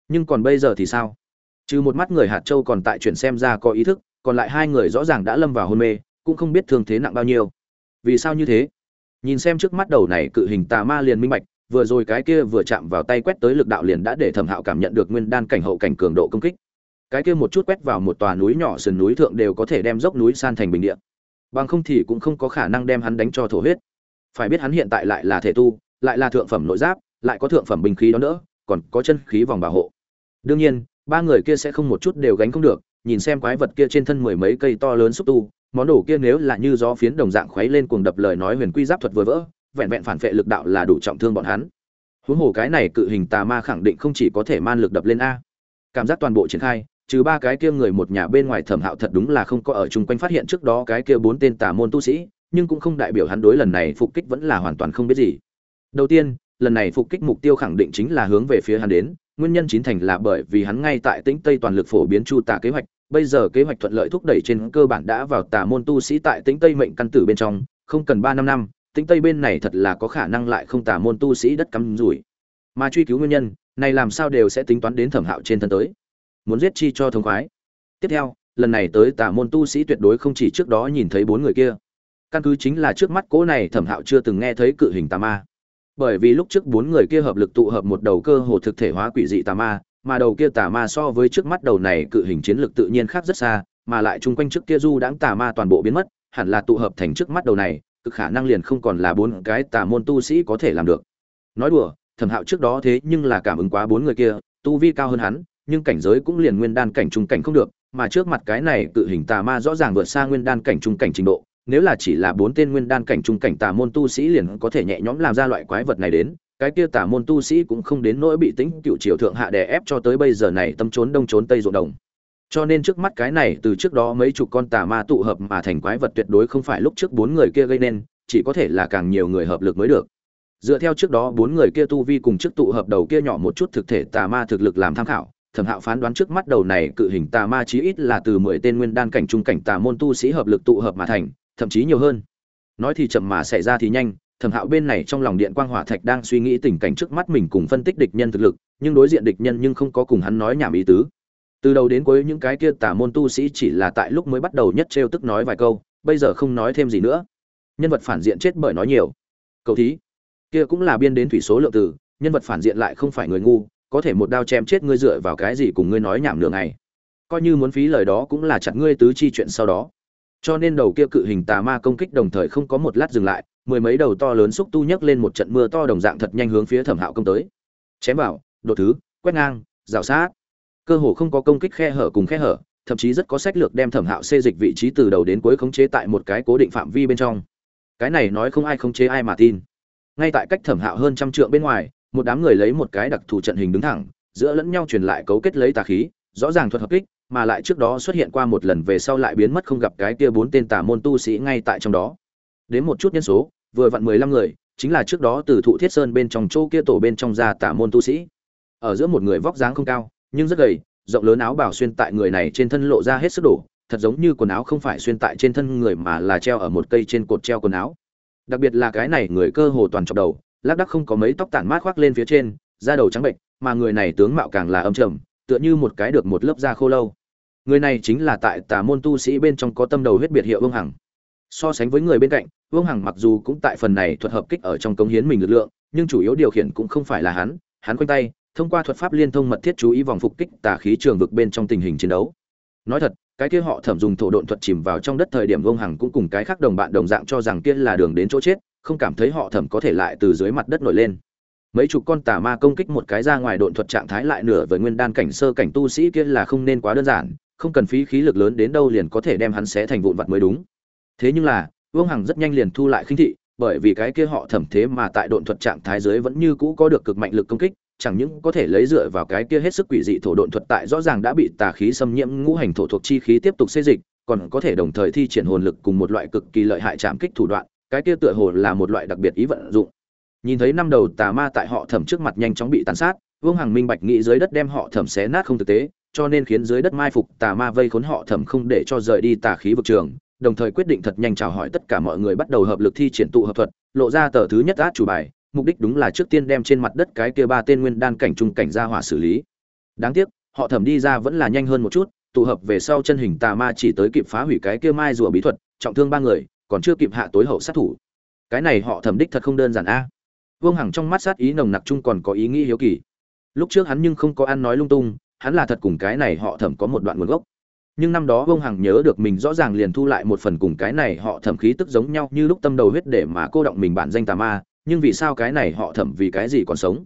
Nhưng còn bây giờ thì sao? Trừ một mắt người hạt châu còn tại chuyển xem ra có ý thức, còn lại hai người rõ ràng đã lâm vào hôn mê cũng không biết thương thế nặng bao nhiêu. Vì sao như thế? Nhìn xem trước mắt đầu này cự hình tà ma liền minh bạch, vừa rồi cái kia vừa chạm vào tay quét tới lực đạo liền đã để thẩm hạo cảm nhận được nguyên đan cảnh hậu cảnh cường độ công kích. Cái kia một chút quét vào một tòa núi nhỏ, sườn núi thượng đều có thể đem dốc núi san thành bình địa. Bằng không thì cũng không có khả năng đem hắn đánh cho thổ huyết. Phải biết hắn hiện tại lại là thể tu, lại là thượng phẩm nội giáp, lại có thượng phẩm binh khí đó nữa còn có chân khí vòng bảo hộ. Đương nhiên, ba người kia sẽ không một chút đều gánh không được, nhìn xem quái vật kia trên thân mười mấy cây to lớn xúc tu món đồ kia nếu là như gió phiến đồng dạng khuấy lên cuồng đập lời nói huyền quy giáp thuật vừa vỡ, vẹn vẹn phản vệ lực đạo là đủ trọng thương bọn hắn. Huống hồ cái này cự hình tà ma khẳng định không chỉ có thể man lực đập lên a. Cảm giác toàn bộ triển khai, trừ ba cái kia người một nhà bên ngoài thẩm hạo thật đúng là không có ở chung quanh phát hiện trước đó cái kia bốn tên tà môn tu sĩ, nhưng cũng không đại biểu hắn đối lần này phục kích vẫn là hoàn toàn không biết gì. Đầu tiên, lần này phục kích mục tiêu khẳng định chính là hướng về phía hắn đến, nguyên nhân chính thành là bởi vì hắn ngay tại tĩnh tây toàn lực phổ biến chu tà kế hoạch bây giờ kế hoạch thuận lợi thúc đẩy trên cơ bản đã vào tà môn tu sĩ tại tính tây mệnh căn tử bên trong, không cần ba năm năm tính tây bên này thật là có khả năng lại không tà môn tu sĩ đất cắm rủi. Mà truy cứu nguyên nhân, này làm sao đều sẽ tính toán đến thẩm hạo trên thân tới. Muốn giết chi cho thông khoái. Tiếp theo, lần này tới tà môn tu sĩ tuyệt đối không chỉ trước đó nhìn thấy bốn người kia. Căn cứ chính là trước mắt cỗ này thẩm hạo chưa từng nghe thấy cự hình tà ma. Bởi vì lúc trước bốn người kia hợp lực tụ hợp một đầu cơ hồ thực thể hóa quỷ dị tà ma mà đầu kia tà ma so với trước mắt đầu này cự hình chiến lược tự nhiên khác rất xa, mà lại chung quanh trước kia du đãng tà ma toàn bộ biến mất, hẳn là tụ hợp thành trước mắt đầu này, cực khả năng liền không còn là bốn cái tà môn tu sĩ có thể làm được. Nói đùa, thẩm hạo trước đó thế nhưng là cảm ứng quá bốn người kia, tu vi cao hơn hắn, nhưng cảnh giới cũng liền nguyên đan cảnh trung cảnh không được, mà trước mặt cái này cự hình tà ma rõ ràng vượt xa nguyên đan cảnh trung cảnh trình độ, nếu là chỉ là bốn tên nguyên đan cảnh trung cảnh tà môn tu sĩ liền có thể nhẹ nhõm làm ra loại quái vật này đến cái kia Tả môn tu sĩ cũng không đến nỗi bị tính cựu triều thượng hạ đè ép cho tới bây giờ này tâm trốn đông trốn tây ruộng đồng. Cho nên trước mắt cái này, từ trước đó mấy chục con tà ma tụ hợp mà thành quái vật tuyệt đối không phải lúc trước bốn người kia gây nên, chỉ có thể là càng nhiều người hợp lực mới được. Dựa theo trước đó bốn người kia tu vi cùng trước tụ hợp đầu kia nhỏ một chút thực thể tà ma thực lực làm tham khảo, thẩm hạo phán đoán trước mắt đầu này cự hình tà ma chí ít là từ mười tên nguyên đan cảnh trung cảnh tà môn tu sĩ hợp lực tụ hợp mà thành, thậm chí nhiều hơn. Nói thì chậm mà xảy ra thì nhanh thẩm hạo bên này trong lòng điện quang hỏa thạch đang suy nghĩ tình cảnh trước mắt mình cùng phân tích địch nhân thực lực, nhưng đối diện địch nhân nhưng không có cùng hắn nói nhảm ý tứ. Từ đầu đến cuối những cái kia tà môn tu sĩ chỉ là tại lúc mới bắt đầu nhất trêu tức nói vài câu, bây giờ không nói thêm gì nữa. Nhân vật phản diện chết bởi nói nhiều. Cậu thí, kia cũng là biên đến thủy số lượng từ, nhân vật phản diện lại không phải người ngu, có thể một đao chém chết ngươi dựa vào cái gì cùng ngươi nói nhảm nửa ngày. Coi như muốn phí lời đó cũng là chặt ngươi tứ chi chuyện sau đó. Cho nên đầu kia cự hình tà ma công kích đồng thời không có một lát dừng lại mười mấy đầu to lớn xúc tu nhấc lên một trận mưa to đồng dạng thật nhanh hướng phía thẩm hạo công tới. Chém vào, đột thứ, quét ngang, rào sát. Cơ hồ không có công kích khe hở cùng khe hở, thậm chí rất có sách lược đem thẩm hạo xê dịch vị trí từ đầu đến cuối khống chế tại một cái cố định phạm vi bên trong. Cái này nói không ai khống chế ai mà tin. Ngay tại cách thẩm hạo hơn trăm trượng bên ngoài, một đám người lấy một cái đặc thù trận hình đứng thẳng, giữa lẫn nhau truyền lại cấu kết lấy tà khí, rõ ràng thuật hợp kích, mà lại trước đó xuất hiện qua một lần về sau lại biến mất không gặp cái kia bốn tên tà môn tu sĩ ngay tại trong đó. Đến một chút nhân số vừa vặn mười lăm người, chính là trước đó từ thụ thiết sơn bên trong chỗ kia tổ bên trong ra tả môn tu sĩ. Ở giữa một người vóc dáng không cao, nhưng rất gầy, rộng lớn áo bảo xuyên tại người này trên thân lộ ra hết sức đổ, thật giống như quần áo không phải xuyên tại trên thân người mà là treo ở một cây trên cột treo quần áo. Đặc biệt là cái này người cơ hồ toàn chọc đầu, lác đắc không có mấy tóc tản mát khoác lên phía trên, da đầu trắng bệnh mà người này tướng mạo càng là âm trầm, tựa như một cái được một lớp da khô lâu. Người này chính là tại tà môn tu sĩ bên trong có tâm đầu huyết biệt hiệu vương hằng so sánh với người bên cạnh, vương hằng mặc dù cũng tại phần này thuật hợp kích ở trong cống hiến mình lực lượng, nhưng chủ yếu điều khiển cũng không phải là hắn. Hắn quanh tay, thông qua thuật pháp liên thông mật thiết chú ý vòng phục kích tà khí trường vực bên trong tình hình chiến đấu. Nói thật, cái kia họ thẩm dùng thổ độn thuật chìm vào trong đất thời điểm vương hằng cũng cùng cái khác đồng bạn đồng dạng cho rằng kia là đường đến chỗ chết, không cảm thấy họ thẩm có thể lại từ dưới mặt đất nổi lên. Mấy chục con tà ma công kích một cái ra ngoài độn thuật trạng thái lại nửa với nguyên đan cảnh sơ cảnh tu sĩ kia là không nên quá đơn giản, không cần phí khí lực lớn đến đâu liền có thể đem hắn xé thành vụn vặt mới đúng thế nhưng là, vương hằng rất nhanh liền thu lại khinh thị, bởi vì cái kia họ thẩm thế mà tại độn thuật trạng thái dưới vẫn như cũ có được cực mạnh lực công kích, chẳng những có thể lấy dựa vào cái kia hết sức quỷ dị thổ độn thuật tại rõ ràng đã bị tà khí xâm nhiễm ngũ hành thổ thuộc chi khí tiếp tục xê dịch, còn có thể đồng thời thi triển hồn lực cùng một loại cực kỳ lợi hại chạm kích thủ đoạn, cái kia tựa hồ là một loại đặc biệt ý vận dụng. Nhìn thấy năm đầu tà ma tại họ thẩm trước mặt nhanh chóng bị tàn sát, vương hằng minh bạch nghĩ dưới đất đem họ thẩm xé nát không thực tế, cho nên khiến dưới đất mai phục tà ma vây khốn họ thẩm không để cho rời đi tà khí vực trường đồng thời quyết định thật nhanh chào hỏi tất cả mọi người bắt đầu hợp lực thi triển tụ hợp thuật, lộ ra tờ thứ nhất át chủ bài, mục đích đúng là trước tiên đem trên mặt đất cái kia ba tên nguyên đan cảnh trung cảnh ra hỏa xử lý. Đáng tiếc, họ thẩm đi ra vẫn là nhanh hơn một chút, tụ hợp về sau chân hình tà ma chỉ tới kịp phá hủy cái kia mai rùa bí thuật, trọng thương ba người, còn chưa kịp hạ tối hậu sát thủ. Cái này họ thẩm đích thật không đơn giản a. Vương hằng trong mắt sát ý nồng nặc chung còn có ý nghĩ hiếu kỳ. Lúc trước hắn nhưng không có ăn nói lung tung, hắn là thật cùng cái này họ thẩm có một đoạn nguồn gốc nhưng năm đó vương hằng nhớ được mình rõ ràng liền thu lại một phần cùng cái này họ thẩm khí tức giống nhau như lúc tâm đầu huyết để mà cô động mình bản danh tà ma nhưng vì sao cái này họ thẩm vì cái gì còn sống?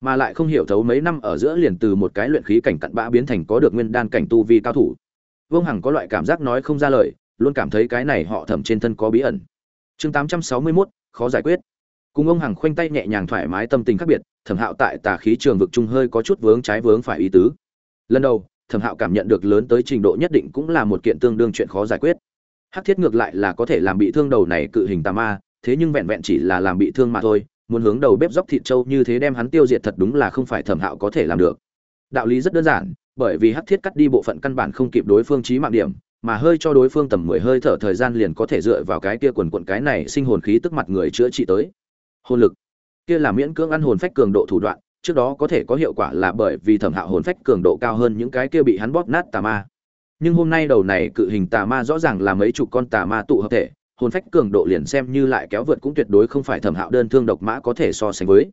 Mà lại không hiểu thấu mấy năm ở giữa liền từ một cái luyện khí cảnh cặn bã biến thành có được nguyên đan cảnh tu vi cao thủ. Vương hằng có loại cảm giác nói không ra lời luôn cảm thấy cái này họ thẩm trên thân có bí ẩn. Chương tám trăm sáu mươi 861, khó giải quyết. Cùng ông hằng khoanh tay nhẹ nhàng thoải mái tâm tình khác biệt thẩm hạo tại tà khí trường vực trung hơi có chút vướng trái vướng phải ý tứ. Lần đầu thẩm hạo cảm nhận được lớn tới trình độ nhất định cũng là một kiện tương đương chuyện khó giải quyết. Hắc thiết ngược lại là có thể làm bị thương đầu này cự hình tà ma, thế nhưng vẹn vẹn chỉ là làm bị thương mà thôi, muốn hướng đầu bếp dốc thịt trâu như thế đem hắn tiêu diệt thật đúng là không phải thẩm hạo có thể làm được. Đạo lý rất đơn giản, bởi vì hắc thiết cắt đi bộ phận căn bản không kịp đối phương trí mạng điểm, mà hơi cho đối phương tầm mười hơi thở thời gian liền có thể dựa vào cái kia quần quận cái này sinh hồn khí tức mặt người chữa trị tới. Hồn lực. Kia là miễn cưỡng ăn hồn phách cường độ thủ đoạn trước đó có thể có hiệu quả là bởi vì thẩm hạo hồn phách cường độ cao hơn những cái kia bị hắn bóp nát tà ma. Nhưng hôm nay đầu này cự hình tà ma rõ ràng là mấy chục con tà ma tụ hợp thể, hồn phách cường độ liền xem như lại kéo vượt cũng tuyệt đối không phải thẩm hạo đơn thương độc mã có thể so sánh với.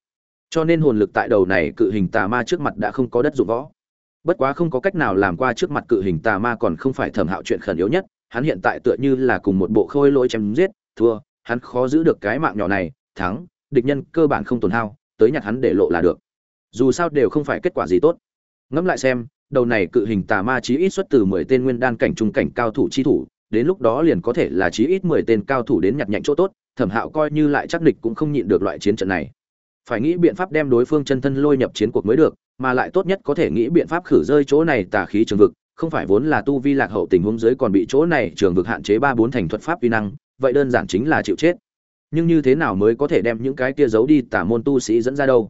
Cho nên hồn lực tại đầu này cự hình tà ma trước mặt đã không có đất dụng võ. Bất quá không có cách nào làm qua trước mặt cự hình tà ma còn không phải thẩm hạo chuyện khẩn yếu nhất, hắn hiện tại tựa như là cùng một bộ khôi lỗi chém giết, thua, hắn khó giữ được cái mạng nhỏ này, thắng, địch nhân cơ bản không tổn hao, tới nhặt hắn để lộ là được dù sao đều không phải kết quả gì tốt. Ngẫm lại xem, đầu này cự hình tà ma chí ít xuất từ mười tên nguyên đan cảnh trung cảnh cao thủ chi thủ, đến lúc đó liền có thể là chí ít mười tên cao thủ đến nhặt nhạnh chỗ tốt, thẩm hạo coi như lại chắc địch cũng không nhịn được loại chiến trận này. Phải nghĩ biện pháp đem đối phương chân thân lôi nhập chiến cuộc mới được, mà lại tốt nhất có thể nghĩ biện pháp khử rơi chỗ này tà khí trường vực, không phải vốn là tu vi lạc hậu tình huống dưới còn bị chỗ này trường vực hạn chế ba bốn thành thuật pháp vi năng, vậy đơn giản chính là chịu chết. Nhưng như thế nào mới có thể đem những cái kia giấu đi tà môn tu sĩ dẫn ra đâu?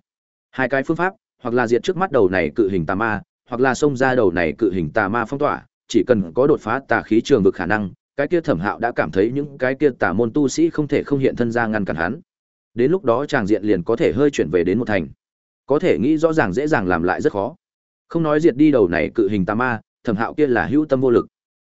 Hai cái phương pháp, hoặc là diệt trước mắt đầu này cự hình tà ma, hoặc là xông ra đầu này cự hình tà ma phong tỏa, chỉ cần có đột phá tà khí trường vực khả năng, cái kia thẩm hạo đã cảm thấy những cái kia tà môn tu sĩ không thể không hiện thân ra ngăn cản hắn. Đến lúc đó tràng diện liền có thể hơi chuyển về đến một thành. Có thể nghĩ rõ ràng dễ dàng làm lại rất khó. Không nói diệt đi đầu này cự hình tà ma, thẩm hạo kia là hữu tâm vô lực.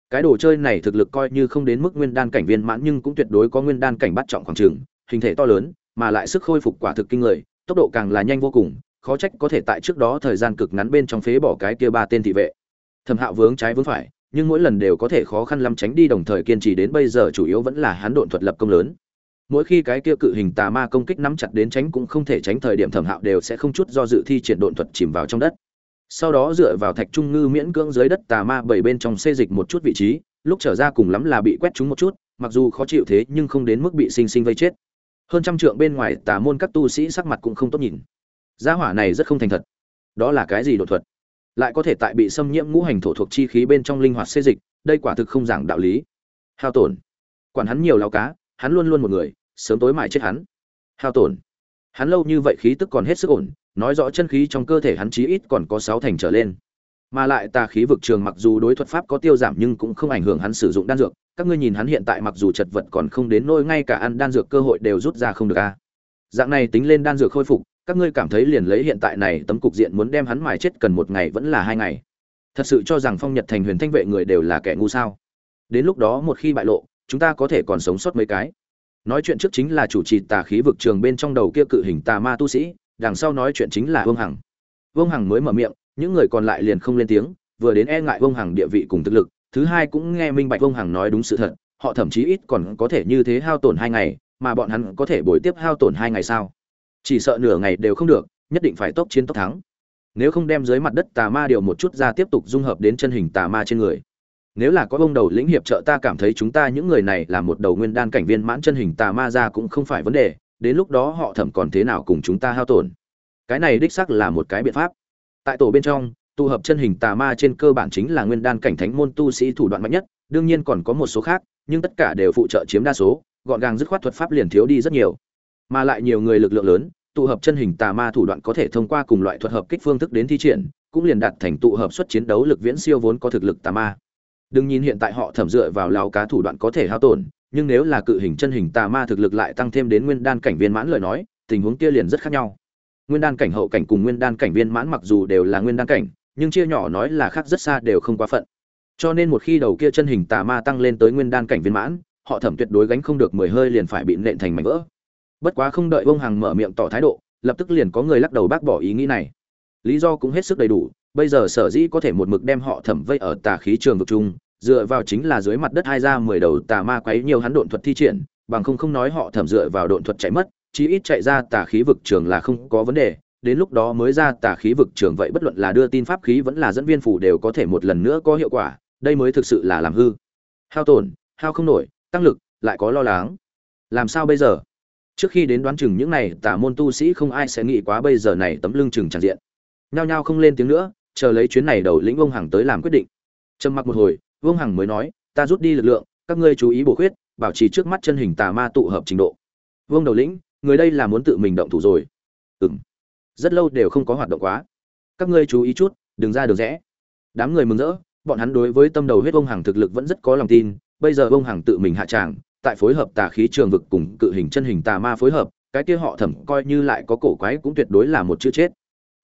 Cái đồ chơi này thực lực coi như không đến mức nguyên đan cảnh viên mãn nhưng cũng tuyệt đối có nguyên đan cảnh bắt trọng khoảng trường hình thể to lớn, mà lại sức khôi phục quả thực kinh người tốc độ càng là nhanh vô cùng, khó trách có thể tại trước đó thời gian cực ngắn bên trong phế bỏ cái kia ba tên thị vệ. Thẩm hạo vướng trái vướng phải, nhưng mỗi lần đều có thể khó khăn lắm tránh đi đồng thời kiên trì đến bây giờ chủ yếu vẫn là hắn độn thuật lập công lớn. Mỗi khi cái kia cự hình tà ma công kích nắm chặt đến tránh cũng không thể tránh thời điểm thẩm hạo đều sẽ không chút do dự thi triển độn thuật chìm vào trong đất. Sau đó dựa vào thạch trung ngư miễn cưỡng dưới đất tà ma bảy bên trong xê dịch một chút vị trí, lúc trở ra cùng lắm là bị quét trúng một chút, mặc dù khó chịu thế nhưng không đến mức bị sinh sinh vây chết hơn trăm trượng bên ngoài tà môn các tu sĩ sắc mặt cũng không tốt nhìn. Gia hỏa này rất không thành thật. Đó là cái gì đột thuật? Lại có thể tại bị xâm nhiễm ngũ hành thổ thuộc chi khí bên trong linh hoạt xê dịch, đây quả thực không giảng đạo lý. Hao tổn. Quản hắn nhiều lao cá, hắn luôn luôn một người, sớm tối mãi chết hắn. Hao tổn. Hắn lâu như vậy khí tức còn hết sức ổn, nói rõ chân khí trong cơ thể hắn chí ít còn có sáu thành trở lên. Mà lại tà khí vực trường mặc dù đối thuật pháp có tiêu giảm nhưng cũng không ảnh hưởng hắn sử dụng đan dược các ngươi nhìn hắn hiện tại mặc dù chật vật còn không đến nỗi ngay cả ăn đan dược cơ hội đều rút ra không được a. Dạng này tính lên đan dược khôi phục, các ngươi cảm thấy liền lấy hiện tại này tấm cục diện muốn đem hắn mài chết cần một ngày vẫn là hai ngày. Thật sự cho rằng phong nhật thành huyền thanh vệ người đều là kẻ ngu sao? Đến lúc đó một khi bại lộ, chúng ta có thể còn sống sót mấy cái. Nói chuyện trước chính là chủ trì tà khí vực trường bên trong đầu kia cự hình tà ma tu sĩ, đằng sau nói chuyện chính là vương hằng. Vương hằng mới mở miệng, những người còn lại liền không lên tiếng, vừa đến e ngại vương hằng địa vị cùng thực lực thứ hai cũng nghe minh bạch vương hằng nói đúng sự thật, họ thậm chí ít còn có thể như thế hao tổn hai ngày, mà bọn hắn có thể bồi tiếp hao tổn hai ngày sao? Chỉ sợ nửa ngày đều không được, nhất định phải tốc chiến tốc thắng. Nếu không đem dưới mặt đất tà ma điều một chút ra tiếp tục dung hợp đến chân hình tà ma trên người. Nếu là có bông đầu lĩnh hiệp trợ ta cảm thấy chúng ta những người này là một đầu nguyên đan cảnh viên mãn chân hình tà ma ra cũng không phải vấn đề, đến lúc đó họ thẩm còn thế nào cùng chúng ta hao tổn? Cái này đích xác là một cái biện pháp. Tại tổ bên trong tụ hợp chân hình tà ma trên cơ bản chính là nguyên đan cảnh thánh môn tu sĩ thủ đoạn mạnh nhất, đương nhiên còn có một số khác, nhưng tất cả đều phụ trợ chiếm đa số, gọn gàng dứt khoát thuật pháp liền thiếu đi rất nhiều. Mà lại nhiều người lực lượng lớn, tụ hợp chân hình tà ma thủ đoạn có thể thông qua cùng loại thuật hợp kích phương thức đến thi triển, cũng liền đạt thành tụ hợp xuất chiến đấu lực viễn siêu vốn có thực lực tà ma. Đừng nhìn hiện tại họ thẩm dựa vào lão cá thủ đoạn có thể hao tổn, nhưng nếu là cự hình chân hình tà ma thực lực lại tăng thêm đến nguyên đan cảnh viên mãn lời nói, tình huống kia liền rất khác nhau. Nguyên đan cảnh hậu cảnh cùng nguyên đan cảnh viên mãn mặc dù đều là nguyên đan cảnh nhưng chia nhỏ nói là khác rất xa đều không quá phận. Cho nên một khi đầu kia chân hình tà ma tăng lên tới nguyên đan cảnh viên mãn, họ thẩm tuyệt đối gánh không được mười hơi liền phải bị nện thành mảnh vỡ. Bất quá không đợi ông hằng mở miệng tỏ thái độ, lập tức liền có người lắc đầu bác bỏ ý nghĩ này. Lý do cũng hết sức đầy đủ, bây giờ sở dĩ có thể một mực đem họ thẩm vây ở tà khí trường vực chung, dựa vào chính là dưới mặt đất hai ra mười đầu tà ma quấy nhiều hắn độn thuật thi triển, bằng không không nói họ thẩm dựa vào độn thuật chạy mất, chí ít chạy ra tà khí vực trường là không có vấn đề đến lúc đó mới ra tà khí vực trường vậy bất luận là đưa tin pháp khí vẫn là dẫn viên phủ đều có thể một lần nữa có hiệu quả, đây mới thực sự là làm hư. Hao tổn, hao không nổi, tăng lực, lại có lo lắng. Làm sao bây giờ? Trước khi đến đoán chừng những này tà môn tu sĩ không ai sẽ nghĩ quá bây giờ này tấm lưng chừng tràn diện. Nhao nhao không lên tiếng nữa, chờ lấy chuyến này đầu lĩnh ông hằng tới làm quyết định. Trầm mặc một hồi, vương hằng mới nói, ta rút đi lực lượng, các ngươi chú ý bổ khuyết, bảo trì trước mắt chân hình tà ma tụ hợp trình độ. Vương đầu lĩnh, người đây là muốn tự mình động thủ rồi. Ừ rất lâu đều không có hoạt động quá. Các ngươi chú ý chút, đừng ra đường rẽ. Đám người mừng rỡ, bọn hắn đối với tâm đầu huyết ông hằng thực lực vẫn rất có lòng tin, bây giờ ông hằng tự mình hạ tràng, tại phối hợp tà khí trường vực cùng cự hình chân hình tà ma phối hợp, cái kia họ thẩm coi như lại có cổ quái cũng tuyệt đối là một chữ chết.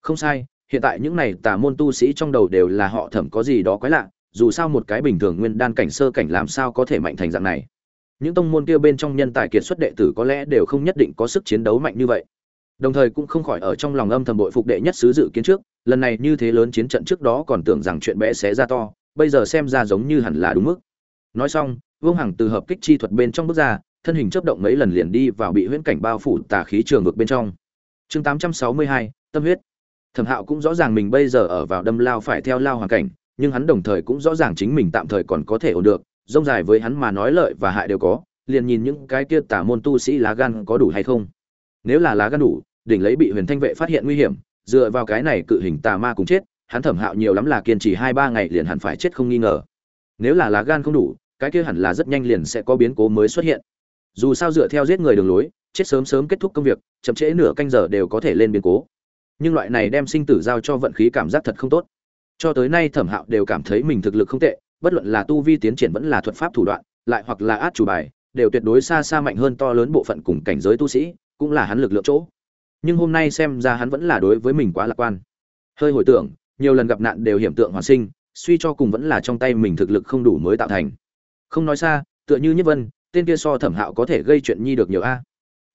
Không sai, hiện tại những này tà môn tu sĩ trong đầu đều là họ thẩm có gì đó quái lạ, dù sao một cái bình thường nguyên đan cảnh sơ cảnh làm sao có thể mạnh thành dạng này. Những tông môn kia bên trong nhân tài kiệt xuất đệ tử có lẽ đều không nhất định có sức chiến đấu mạnh như vậy đồng thời cũng không khỏi ở trong lòng âm thầm bội phục đệ nhất sứ dự kiến trước lần này như thế lớn chiến trận trước đó còn tưởng rằng chuyện bé sẽ ra to bây giờ xem ra giống như hẳn là đúng mức. Nói xong vương hằng từ hợp kích chi thuật bên trong bước ra thân hình chấp động mấy lần liền đi vào bị huyễn cảnh bao phủ tà khí trường vực bên trong. Chương 862, tâm huyết. Thẩm hạo cũng rõ ràng mình bây giờ ở vào đâm lao phải theo lao hoàn cảnh nhưng hắn đồng thời cũng rõ ràng chính mình tạm thời còn có thể ổn được rông dài với hắn mà nói lợi và hại đều có liền nhìn những cái kia tả môn tu sĩ lá gan có đủ hay không nếu là lá gan đủ, đỉnh lấy bị huyền thanh vệ phát hiện nguy hiểm, dựa vào cái này cự hình tà ma cũng chết, hắn thẩm hạo nhiều lắm là kiên trì hai ba ngày liền hẳn phải chết không nghi ngờ. Nếu là lá gan không đủ, cái kia hẳn là rất nhanh liền sẽ có biến cố mới xuất hiện. Dù sao dựa theo giết người đường lối, chết sớm sớm kết thúc công việc, chậm trễ nửa canh giờ đều có thể lên biến cố. Nhưng loại này đem sinh tử giao cho vận khí cảm giác thật không tốt. Cho tới nay thẩm hạo đều cảm thấy mình thực lực không tệ, bất luận là tu vi tiến triển vẫn là thuật pháp thủ đoạn, lại hoặc là át chủ bài, đều tuyệt đối xa xa mạnh hơn to lớn bộ phận cùng cảnh giới tu sĩ cũng là hắn lực lượng chỗ. Nhưng hôm nay xem ra hắn vẫn là đối với mình quá lạc quan. Hơi hồi tưởng, nhiều lần gặp nạn đều hiểm tượng hoàn sinh, suy cho cùng vẫn là trong tay mình thực lực không đủ mới tạo thành. Không nói xa, tựa như nhất vân, tên kia so thẩm hạo có thể gây chuyện nhi được nhiều a.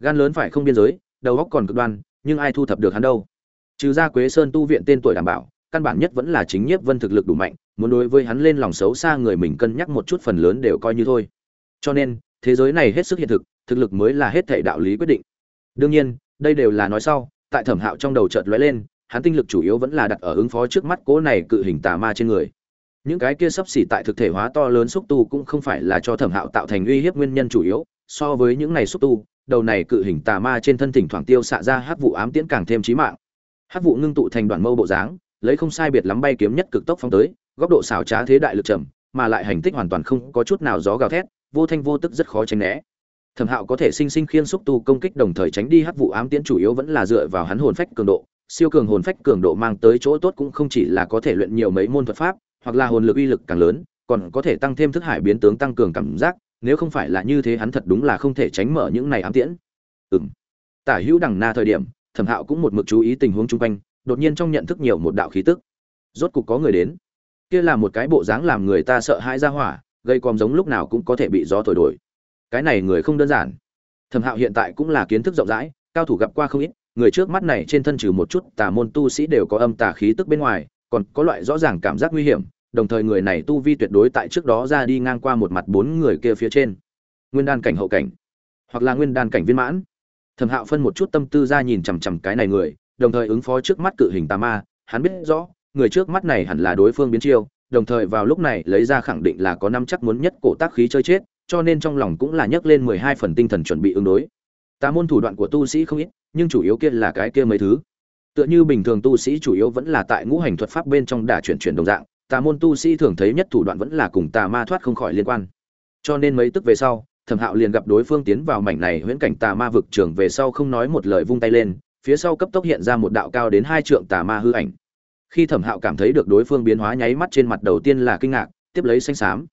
Gan lớn phải không biên giới, đầu óc còn cực đoan, nhưng ai thu thập được hắn đâu? Trừ ra quế sơn tu viện tên tuổi đảm bảo, căn bản nhất vẫn là chính nhiếp vân thực lực đủ mạnh, muốn đối với hắn lên lòng xấu xa người mình cân nhắc một chút phần lớn đều coi như thôi. Cho nên, thế giới này hết sức hiện thực thực lực mới là hết thể đạo lý quyết định đương nhiên, đây đều là nói sau, tại thẩm hạo trong đầu chợt lóe lên, hắn tinh lực chủ yếu vẫn là đặt ở ứng phó trước mắt cố này cự hình tà ma trên người. Những cái kia sắp xỉ tại thực thể hóa to lớn xúc tu cũng không phải là cho thẩm hạo tạo thành uy hiếp nguyên nhân chủ yếu, so với những này xúc tu, đầu này cự hình tà ma trên thân thỉnh thoảng tiêu xạ ra hát vụ ám tiễn càng thêm trí mạng. Hát vụ ngưng tụ thành đoàn mâu bộ dáng, lấy không sai biệt lắm bay kiếm nhất cực tốc phóng tới, góc độ xảo trá thế đại lực chậm, mà lại hành tích hoàn toàn không có chút nào gió gào thét, vô thanh vô tức rất khó tránh né thẩm hạo có thể sinh sinh khiên xúc tu công kích đồng thời tránh đi hắc vụ ám tiễn chủ yếu vẫn là dựa vào hắn hồn phách cường độ. Siêu cường hồn phách cường độ mang tới chỗ tốt cũng không chỉ là có thể luyện nhiều mấy môn thuật pháp, hoặc là hồn lực uy lực càng lớn, còn có thể tăng thêm thức hải biến tướng tăng cường cảm giác, nếu không phải là như thế hắn thật đúng là không thể tránh mở những này ám tiễn. Ừm. Tả hữu đằng na thời điểm, thẩm hạo cũng một mực chú ý tình huống chung quanh, đột nhiên trong nhận thức nhiều một đạo khí tức. Rốt cục có người đến. Kia là một cái bộ dáng làm người ta sợ hãi ra hỏa, gây còm giống lúc nào cũng có thể bị gió thổi đổi cái này người không đơn giản. Thẩm hạo hiện tại cũng là kiến thức rộng rãi, cao thủ gặp qua không ít, người trước mắt này trên thân trừ một chút tà môn tu sĩ đều có âm tà khí tức bên ngoài, còn có loại rõ ràng cảm giác nguy hiểm, đồng thời người này tu vi tuyệt đối tại trước đó ra đi ngang qua một mặt bốn người kia phía trên. Nguyên đan cảnh hậu cảnh, hoặc là nguyên đan cảnh viên mãn. Thẩm hạo phân một chút tâm tư ra nhìn chằm chằm cái này người, đồng thời ứng phó trước mắt cự hình tà ma, hắn biết rõ, người trước mắt này hẳn là đối phương biến chiêu, đồng thời vào lúc này lấy ra khẳng định là có năm chắc muốn nhất cổ tác khí chơi chết cho nên trong lòng cũng là nhấc lên mười hai phần tinh thần chuẩn bị ứng đối. Tà môn thủ đoạn của tu sĩ không ít, nhưng chủ yếu kia là cái kia mấy thứ. Tựa như bình thường tu sĩ chủ yếu vẫn là tại ngũ hành thuật pháp bên trong đả chuyển chuyển đồng dạng, tà môn tu sĩ thường thấy nhất thủ đoạn vẫn là cùng tà ma thoát không khỏi liên quan. Cho nên mấy tức về sau, thẩm hạo liền gặp đối phương tiến vào mảnh này huyễn cảnh tà ma vực trường về sau không nói một lời vung tay lên, phía sau cấp tốc hiện ra một đạo cao đến hai trượng tà ma hư ảnh. Khi thẩm hạo cảm thấy được đối phương biến hóa nháy mắt trên mặt đầu tiên là kinh ngạc, tiếp lấy xanh xám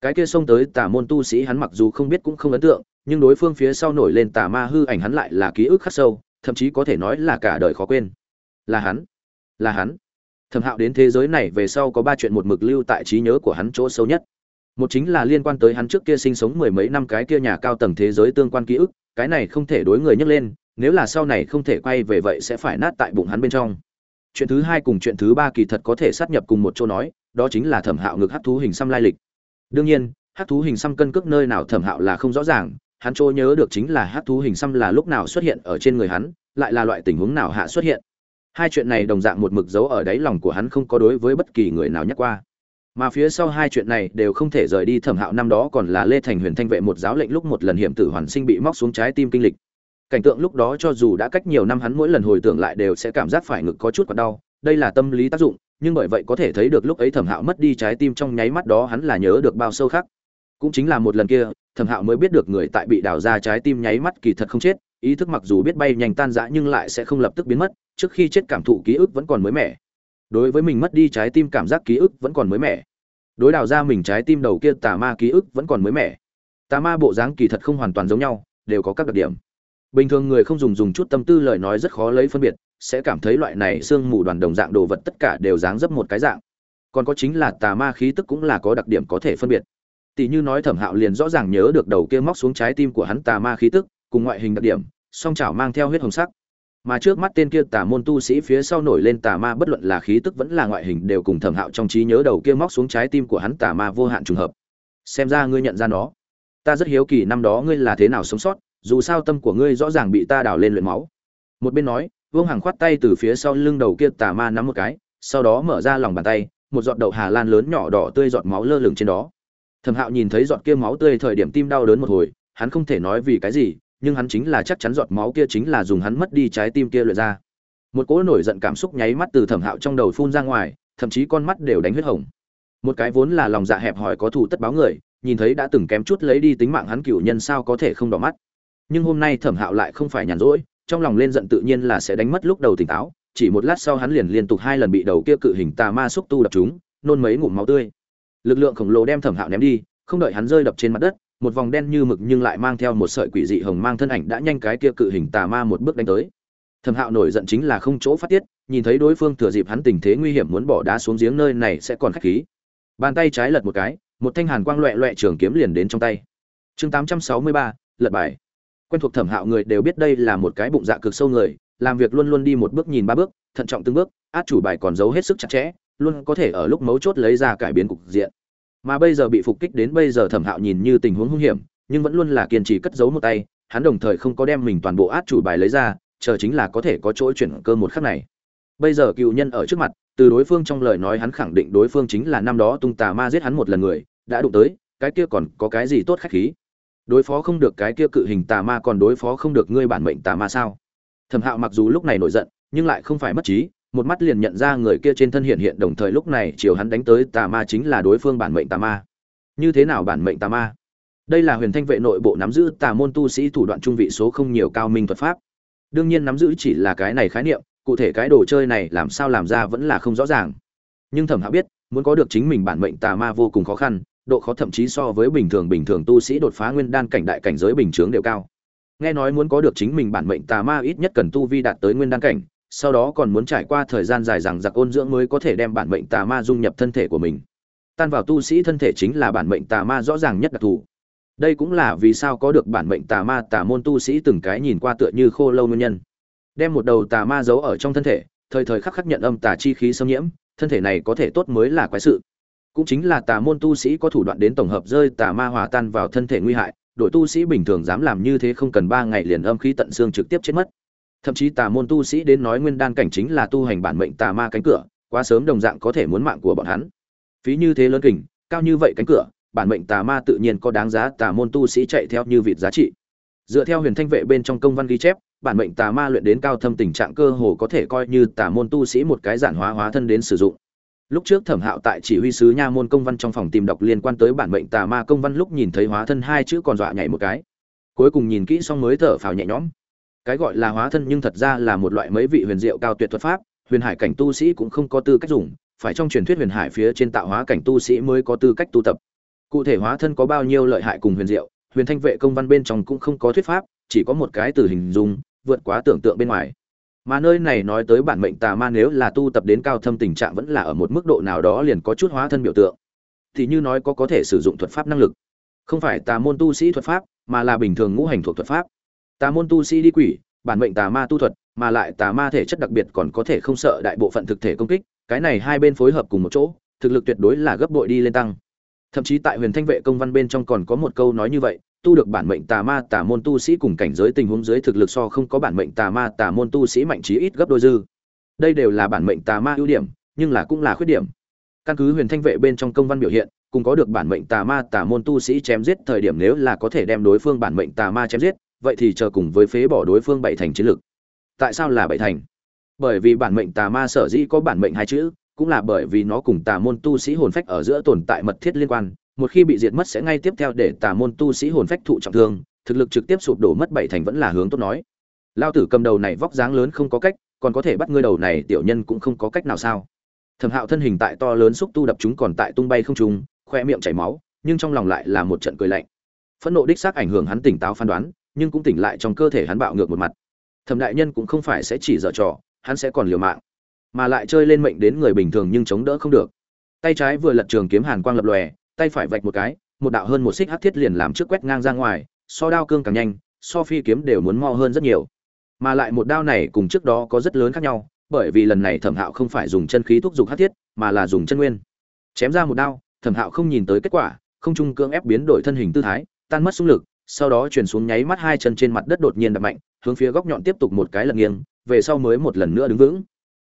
cái kia xông tới tà môn tu sĩ hắn mặc dù không biết cũng không ấn tượng, nhưng đối phương phía sau nổi lên tà ma hư ảnh hắn lại là ký ức khắc sâu, thậm chí có thể nói là cả đời khó quên. Là hắn là hắn. Thẩm hạo đến thế giới này về sau có ba chuyện một mực lưu tại trí nhớ của hắn chỗ sâu nhất. Một chính là liên quan tới hắn trước kia sinh sống mười mấy năm cái kia nhà cao tầng thế giới tương quan ký ức, cái này không thể đối người nhấc lên, nếu là sau này không thể quay về vậy sẽ phải nát tại bụng hắn bên trong. Chuyện thứ hai cùng chuyện thứ ba kỳ thật có thể sát nhập cùng một chỗ nói, đó chính là thẩm hạo ngực hát thú hình xăm lai lịch đương nhiên, hát thú hình xăm cân cước nơi nào thẩm hạo là không rõ ràng, hắn chỗ nhớ được chính là hát thú hình xăm là lúc nào xuất hiện ở trên người hắn, lại là loại tình huống nào hạ xuất hiện. Hai chuyện này đồng dạng một mực dấu ở đáy lòng của hắn không có đối với bất kỳ người nào nhắc qua. Mà phía sau hai chuyện này đều không thể rời đi thẩm hạo năm đó còn là lê thành huyền thanh vệ một giáo lệnh lúc một lần hiểm tử hoàn sinh bị móc xuống trái tim kinh lịch. Cảnh tượng lúc đó cho dù đã cách nhiều năm hắn mỗi lần hồi tưởng lại đều sẽ cảm giác phải ngực có chút còn đau, đây là tâm lý tác dụng nhưng bởi vậy có thể thấy được lúc ấy thẩm hạo mất đi trái tim trong nháy mắt đó hắn là nhớ được bao sâu khác. Cũng chính là một lần kia, thẩm hạo mới biết được người tại bị đào ra trái tim nháy mắt kỳ thật không chết, ý thức mặc dù biết bay nhanh tan rã nhưng lại sẽ không lập tức biến mất, trước khi chết cảm thụ ký ức vẫn còn mới mẻ. Đối với mình mất đi trái tim cảm giác ký ức vẫn còn mới mẻ. Đối đào ra mình trái tim đầu kia tà ma ký ức vẫn còn mới mẻ. Tà ma bộ dáng kỳ thật không hoàn toàn giống nhau, đều có các đặc điểm. Bình thường người không dùng dùng chút tâm tư lời nói rất khó lấy phân biệt sẽ cảm thấy loại này xương mù đoàn đồng dạng đồ vật tất cả đều dáng dấp một cái dạng. Còn có chính là tà ma khí tức cũng là có đặc điểm có thể phân biệt. Tỷ như nói thẩm hạo liền rõ ràng nhớ được đầu kia móc xuống trái tim của hắn tà ma khí tức, cùng ngoại hình đặc điểm, song chảo mang theo huyết hồng sắc. Mà trước mắt tên kia tà môn tu sĩ phía sau nổi lên tà ma bất luận là khí tức vẫn là ngoại hình đều cùng thẩm hạo trong trí nhớ đầu kia móc xuống trái tim của hắn tà ma vô hạn trùng hợp. Xem ra ngươi nhận ra nó. Ta rất hiếu kỳ năm đó ngươi là thế nào sống sót, dù sao tâm của ngươi rõ ràng bị ta đào lên luyện máu. Một bên nói vương hằng khoát tay từ phía sau lưng đầu kia tà ma nắm một cái, sau đó mở ra lòng bàn tay, một giọt đậu hà lan lớn nhỏ đỏ tươi giọt máu lơ lửng trên đó. Thẩm hạo nhìn thấy giọt kia máu tươi thời điểm tim đau đớn một hồi, hắn không thể nói vì cái gì, nhưng hắn chính là chắc chắn giọt máu kia chính là dùng hắn mất đi trái tim kia luyện ra. Một cỗ nổi giận cảm xúc nháy mắt từ thẩm hạo trong đầu phun ra ngoài, thậm chí con mắt đều đánh huyết hồng. Một cái vốn là lòng dạ hẹp hòi có thù tất báo người, nhìn thấy đã từng kém chút lấy đi tính mạng hắn cựu nhân sao có thể không đỏ mắt. Nhưng hôm nay thẩm hạo lại không phải nhàn rỗi trong lòng lên giận tự nhiên là sẽ đánh mất lúc đầu tỉnh táo, chỉ một lát sau hắn liền liên tục hai lần bị đầu kia cự hình tà ma xúc tu đập chúng, nôn mấy ngụm máu tươi. Lực lượng khổng lồ đem thẩm hạo ném đi, không đợi hắn rơi đập trên mặt đất, một vòng đen như mực nhưng lại mang theo một sợi quỷ dị hồng mang thân ảnh đã nhanh cái kia cự hình tà ma một bước đánh tới. Thẩm hạo nổi giận chính là không chỗ phát tiết, nhìn thấy đối phương thừa dịp hắn tình thế nguy hiểm muốn bỏ đá xuống giếng nơi này sẽ còn khách khí. Bàn tay trái lật một cái, một thanh hàn quang loẹ loẹ trường kiếm liền đến trong tay. Chương tám trăm sáu mươi ba, lật bài quen thuộc thẩm hạo người đều biết đây là một cái bụng dạ cực sâu người, làm việc luôn luôn đi một bước nhìn ba bước, thận trọng từng bước, át chủ bài còn giấu hết sức chặt chẽ, luôn có thể ở lúc mấu chốt lấy ra cải biến cục diện. Mà bây giờ bị phục kích đến bây giờ thẩm hạo nhìn như tình huống hung hiểm, nhưng vẫn luôn là kiên trì cất giấu một tay, hắn đồng thời không có đem mình toàn bộ át chủ bài lấy ra, chờ chính là có thể có chỗ chuyển cơ một khắc này. Bây giờ cựu nhân ở trước mặt, từ đối phương trong lời nói hắn khẳng định đối phương chính là năm đó tung tà ma giết hắn một lần người, đã đụng tới, cái kia còn có cái gì tốt khách khí? Đối phó không được cái kia cự hình tà ma còn đối phó không được ngươi bản mệnh tà ma sao? Thẩm hạo mặc dù lúc này nổi giận, nhưng lại không phải mất trí, một mắt liền nhận ra người kia trên thân hiện hiện đồng thời lúc này chiều hắn đánh tới tà ma chính là đối phương bản mệnh tà ma. Như thế nào bản mệnh tà ma? Đây là huyền thanh vệ nội bộ nắm giữ tà môn tu sĩ thủ đoạn trung vị số không nhiều cao minh thuật pháp. Đương nhiên nắm giữ chỉ là cái này khái niệm, cụ thể cái đồ chơi này làm sao làm ra vẫn là không rõ ràng. Nhưng thẩm hạo biết, muốn có được chính mình bản mệnh tà ma vô cùng khó khăn độ khó thậm chí so với bình thường bình thường tu sĩ đột phá nguyên đan cảnh đại cảnh giới bình chướng đều cao. Nghe nói muốn có được chính mình bản mệnh tà ma ít nhất cần tu vi đạt tới nguyên đan cảnh, sau đó còn muốn trải qua thời gian dài rằng giặc ôn dưỡng mới có thể đem bản mệnh tà ma dung nhập thân thể của mình. Tan vào tu sĩ thân thể chính là bản mệnh tà ma rõ ràng nhất đặc thù. Đây cũng là vì sao có được bản mệnh tà ma tà môn tu sĩ từng cái nhìn qua tựa như khô lâu nguyên nhân. Đem một đầu tà ma giấu ở trong thân thể, thời thời khắc khắc nhận âm tà chi khí xâm nhiễm, thân thể này có thể tốt mới là quái sự cũng chính là tà môn tu sĩ có thủ đoạn đến tổng hợp rơi tà ma hòa tan vào thân thể nguy hại, đội tu sĩ bình thường dám làm như thế không cần ba ngày liền âm khí tận xương trực tiếp chết mất. Thậm chí tà môn tu sĩ đến nói nguyên đan cảnh chính là tu hành bản mệnh tà ma cánh cửa, quá sớm đồng dạng có thể muốn mạng của bọn hắn. Phí như thế lớn kình, cao như vậy cánh cửa, bản mệnh tà ma tự nhiên có đáng giá tà môn tu sĩ chạy theo như vịt giá trị. Dựa theo huyền thanh vệ bên trong công văn ghi chép, bản mệnh tà ma luyện đến cao thâm tình trạng cơ hồ có thể coi như tà môn tu sĩ một cái giản hóa hóa thân đến sử dụng lúc trước thẩm hạo tại chỉ huy sứ nha môn công văn trong phòng tìm đọc liên quan tới bản mệnh tà ma công văn lúc nhìn thấy hóa thân hai chữ còn dọa nhảy một cái. Cuối cùng nhìn kỹ xong mới thở phào nhẹ nhõm. Cái gọi là hóa thân nhưng thật ra là một loại mấy vị huyền diệu cao tuyệt thuật pháp, huyền hải cảnh tu sĩ cũng không có tư cách dùng, phải trong truyền thuyết huyền hải phía trên tạo hóa cảnh tu sĩ mới có tư cách tu tập. Cụ thể hóa thân có bao nhiêu lợi hại cùng huyền diệu, huyền thanh vệ công văn bên trong cũng không có thuyết pháp, chỉ có một cái từ hình dung, vượt quá tưởng tượng bên ngoài mà nơi này nói tới bản mệnh tà ma nếu là tu tập đến cao thâm tình trạng vẫn là ở một mức độ nào đó liền có chút hóa thân biểu tượng. Thì như nói có có thể sử dụng thuật pháp năng lực. Không phải tà môn tu sĩ thuật pháp, mà là bình thường ngũ hành thuộc thuật pháp. Tà môn tu sĩ đi quỷ, bản mệnh tà ma tu thuật, mà lại tà ma thể chất đặc biệt còn có thể không sợ đại bộ phận thực thể công kích, cái này hai bên phối hợp cùng một chỗ, thực lực tuyệt đối là gấp bội đi lên tăng. Thậm chí tại huyền thanh vệ công văn bên trong còn có một câu nói như vậy tu được bản mệnh tà ma tà môn tu sĩ cùng cảnh giới tình huống dưới thực lực so không có bản mệnh tà ma tà môn tu sĩ mạnh trí ít gấp đôi dư. Đây đều là bản mệnh tà ma ưu điểm, nhưng là cũng là khuyết điểm. Căn cứ huyền thanh vệ bên trong công văn biểu hiện, cùng có được bản mệnh tà ma tà môn tu sĩ chém giết thời điểm nếu là có thể đem đối phương bản mệnh tà ma chém giết, vậy thì chờ cùng với phế bỏ đối phương bảy thành chiến lực. Tại sao là bảy thành? Bởi vì bản mệnh tà ma sở dĩ có bản mệnh hai chữ, cũng là bởi vì nó cùng tà môn tu sĩ hồn phách ở giữa tồn tại mật thiết liên quan một khi bị diệt mất sẽ ngay tiếp theo để tà môn tu sĩ hồn phách thụ trọng thương, thực lực trực tiếp sụp đổ mất bảy thành vẫn là hướng tốt nói. Lao tử cầm đầu này vóc dáng lớn không có cách, còn có thể bắt ngươi đầu này tiểu nhân cũng không có cách nào sao? Thẩm hạo thân hình tại to lớn xúc tu đập chúng còn tại tung bay không trung, khoe miệng chảy máu, nhưng trong lòng lại là một trận cười lạnh. Phẫn nộ đích xác ảnh hưởng hắn tỉnh táo phán đoán, nhưng cũng tỉnh lại trong cơ thể hắn bạo ngược một mặt. Thẩm đại nhân cũng không phải sẽ chỉ dở trò, hắn sẽ còn liều mạng, mà lại chơi lên mệnh đến người bình thường nhưng chống đỡ không được. Tay trái vừa lật trường kiếm hàn quang lập lòe tay phải vạch một cái, một đạo hơn một xích hắc thiết liền làm trước quét ngang ra ngoài, so đao cương càng nhanh, so phi kiếm đều muốn mo hơn rất nhiều. Mà lại một đao này cùng trước đó có rất lớn khác nhau, bởi vì lần này thẩm hạo không phải dùng chân khí thúc giục hắc thiết, mà là dùng chân nguyên. Chém ra một đao, thẩm hạo không nhìn tới kết quả, không trung cưỡng ép biến đổi thân hình tư thái, tan mất xung lực, sau đó chuyển xuống nháy mắt hai chân trên mặt đất đột nhiên đập mạnh, hướng phía góc nhọn tiếp tục một cái lật nghiêng, về sau mới một lần nữa đứng vững.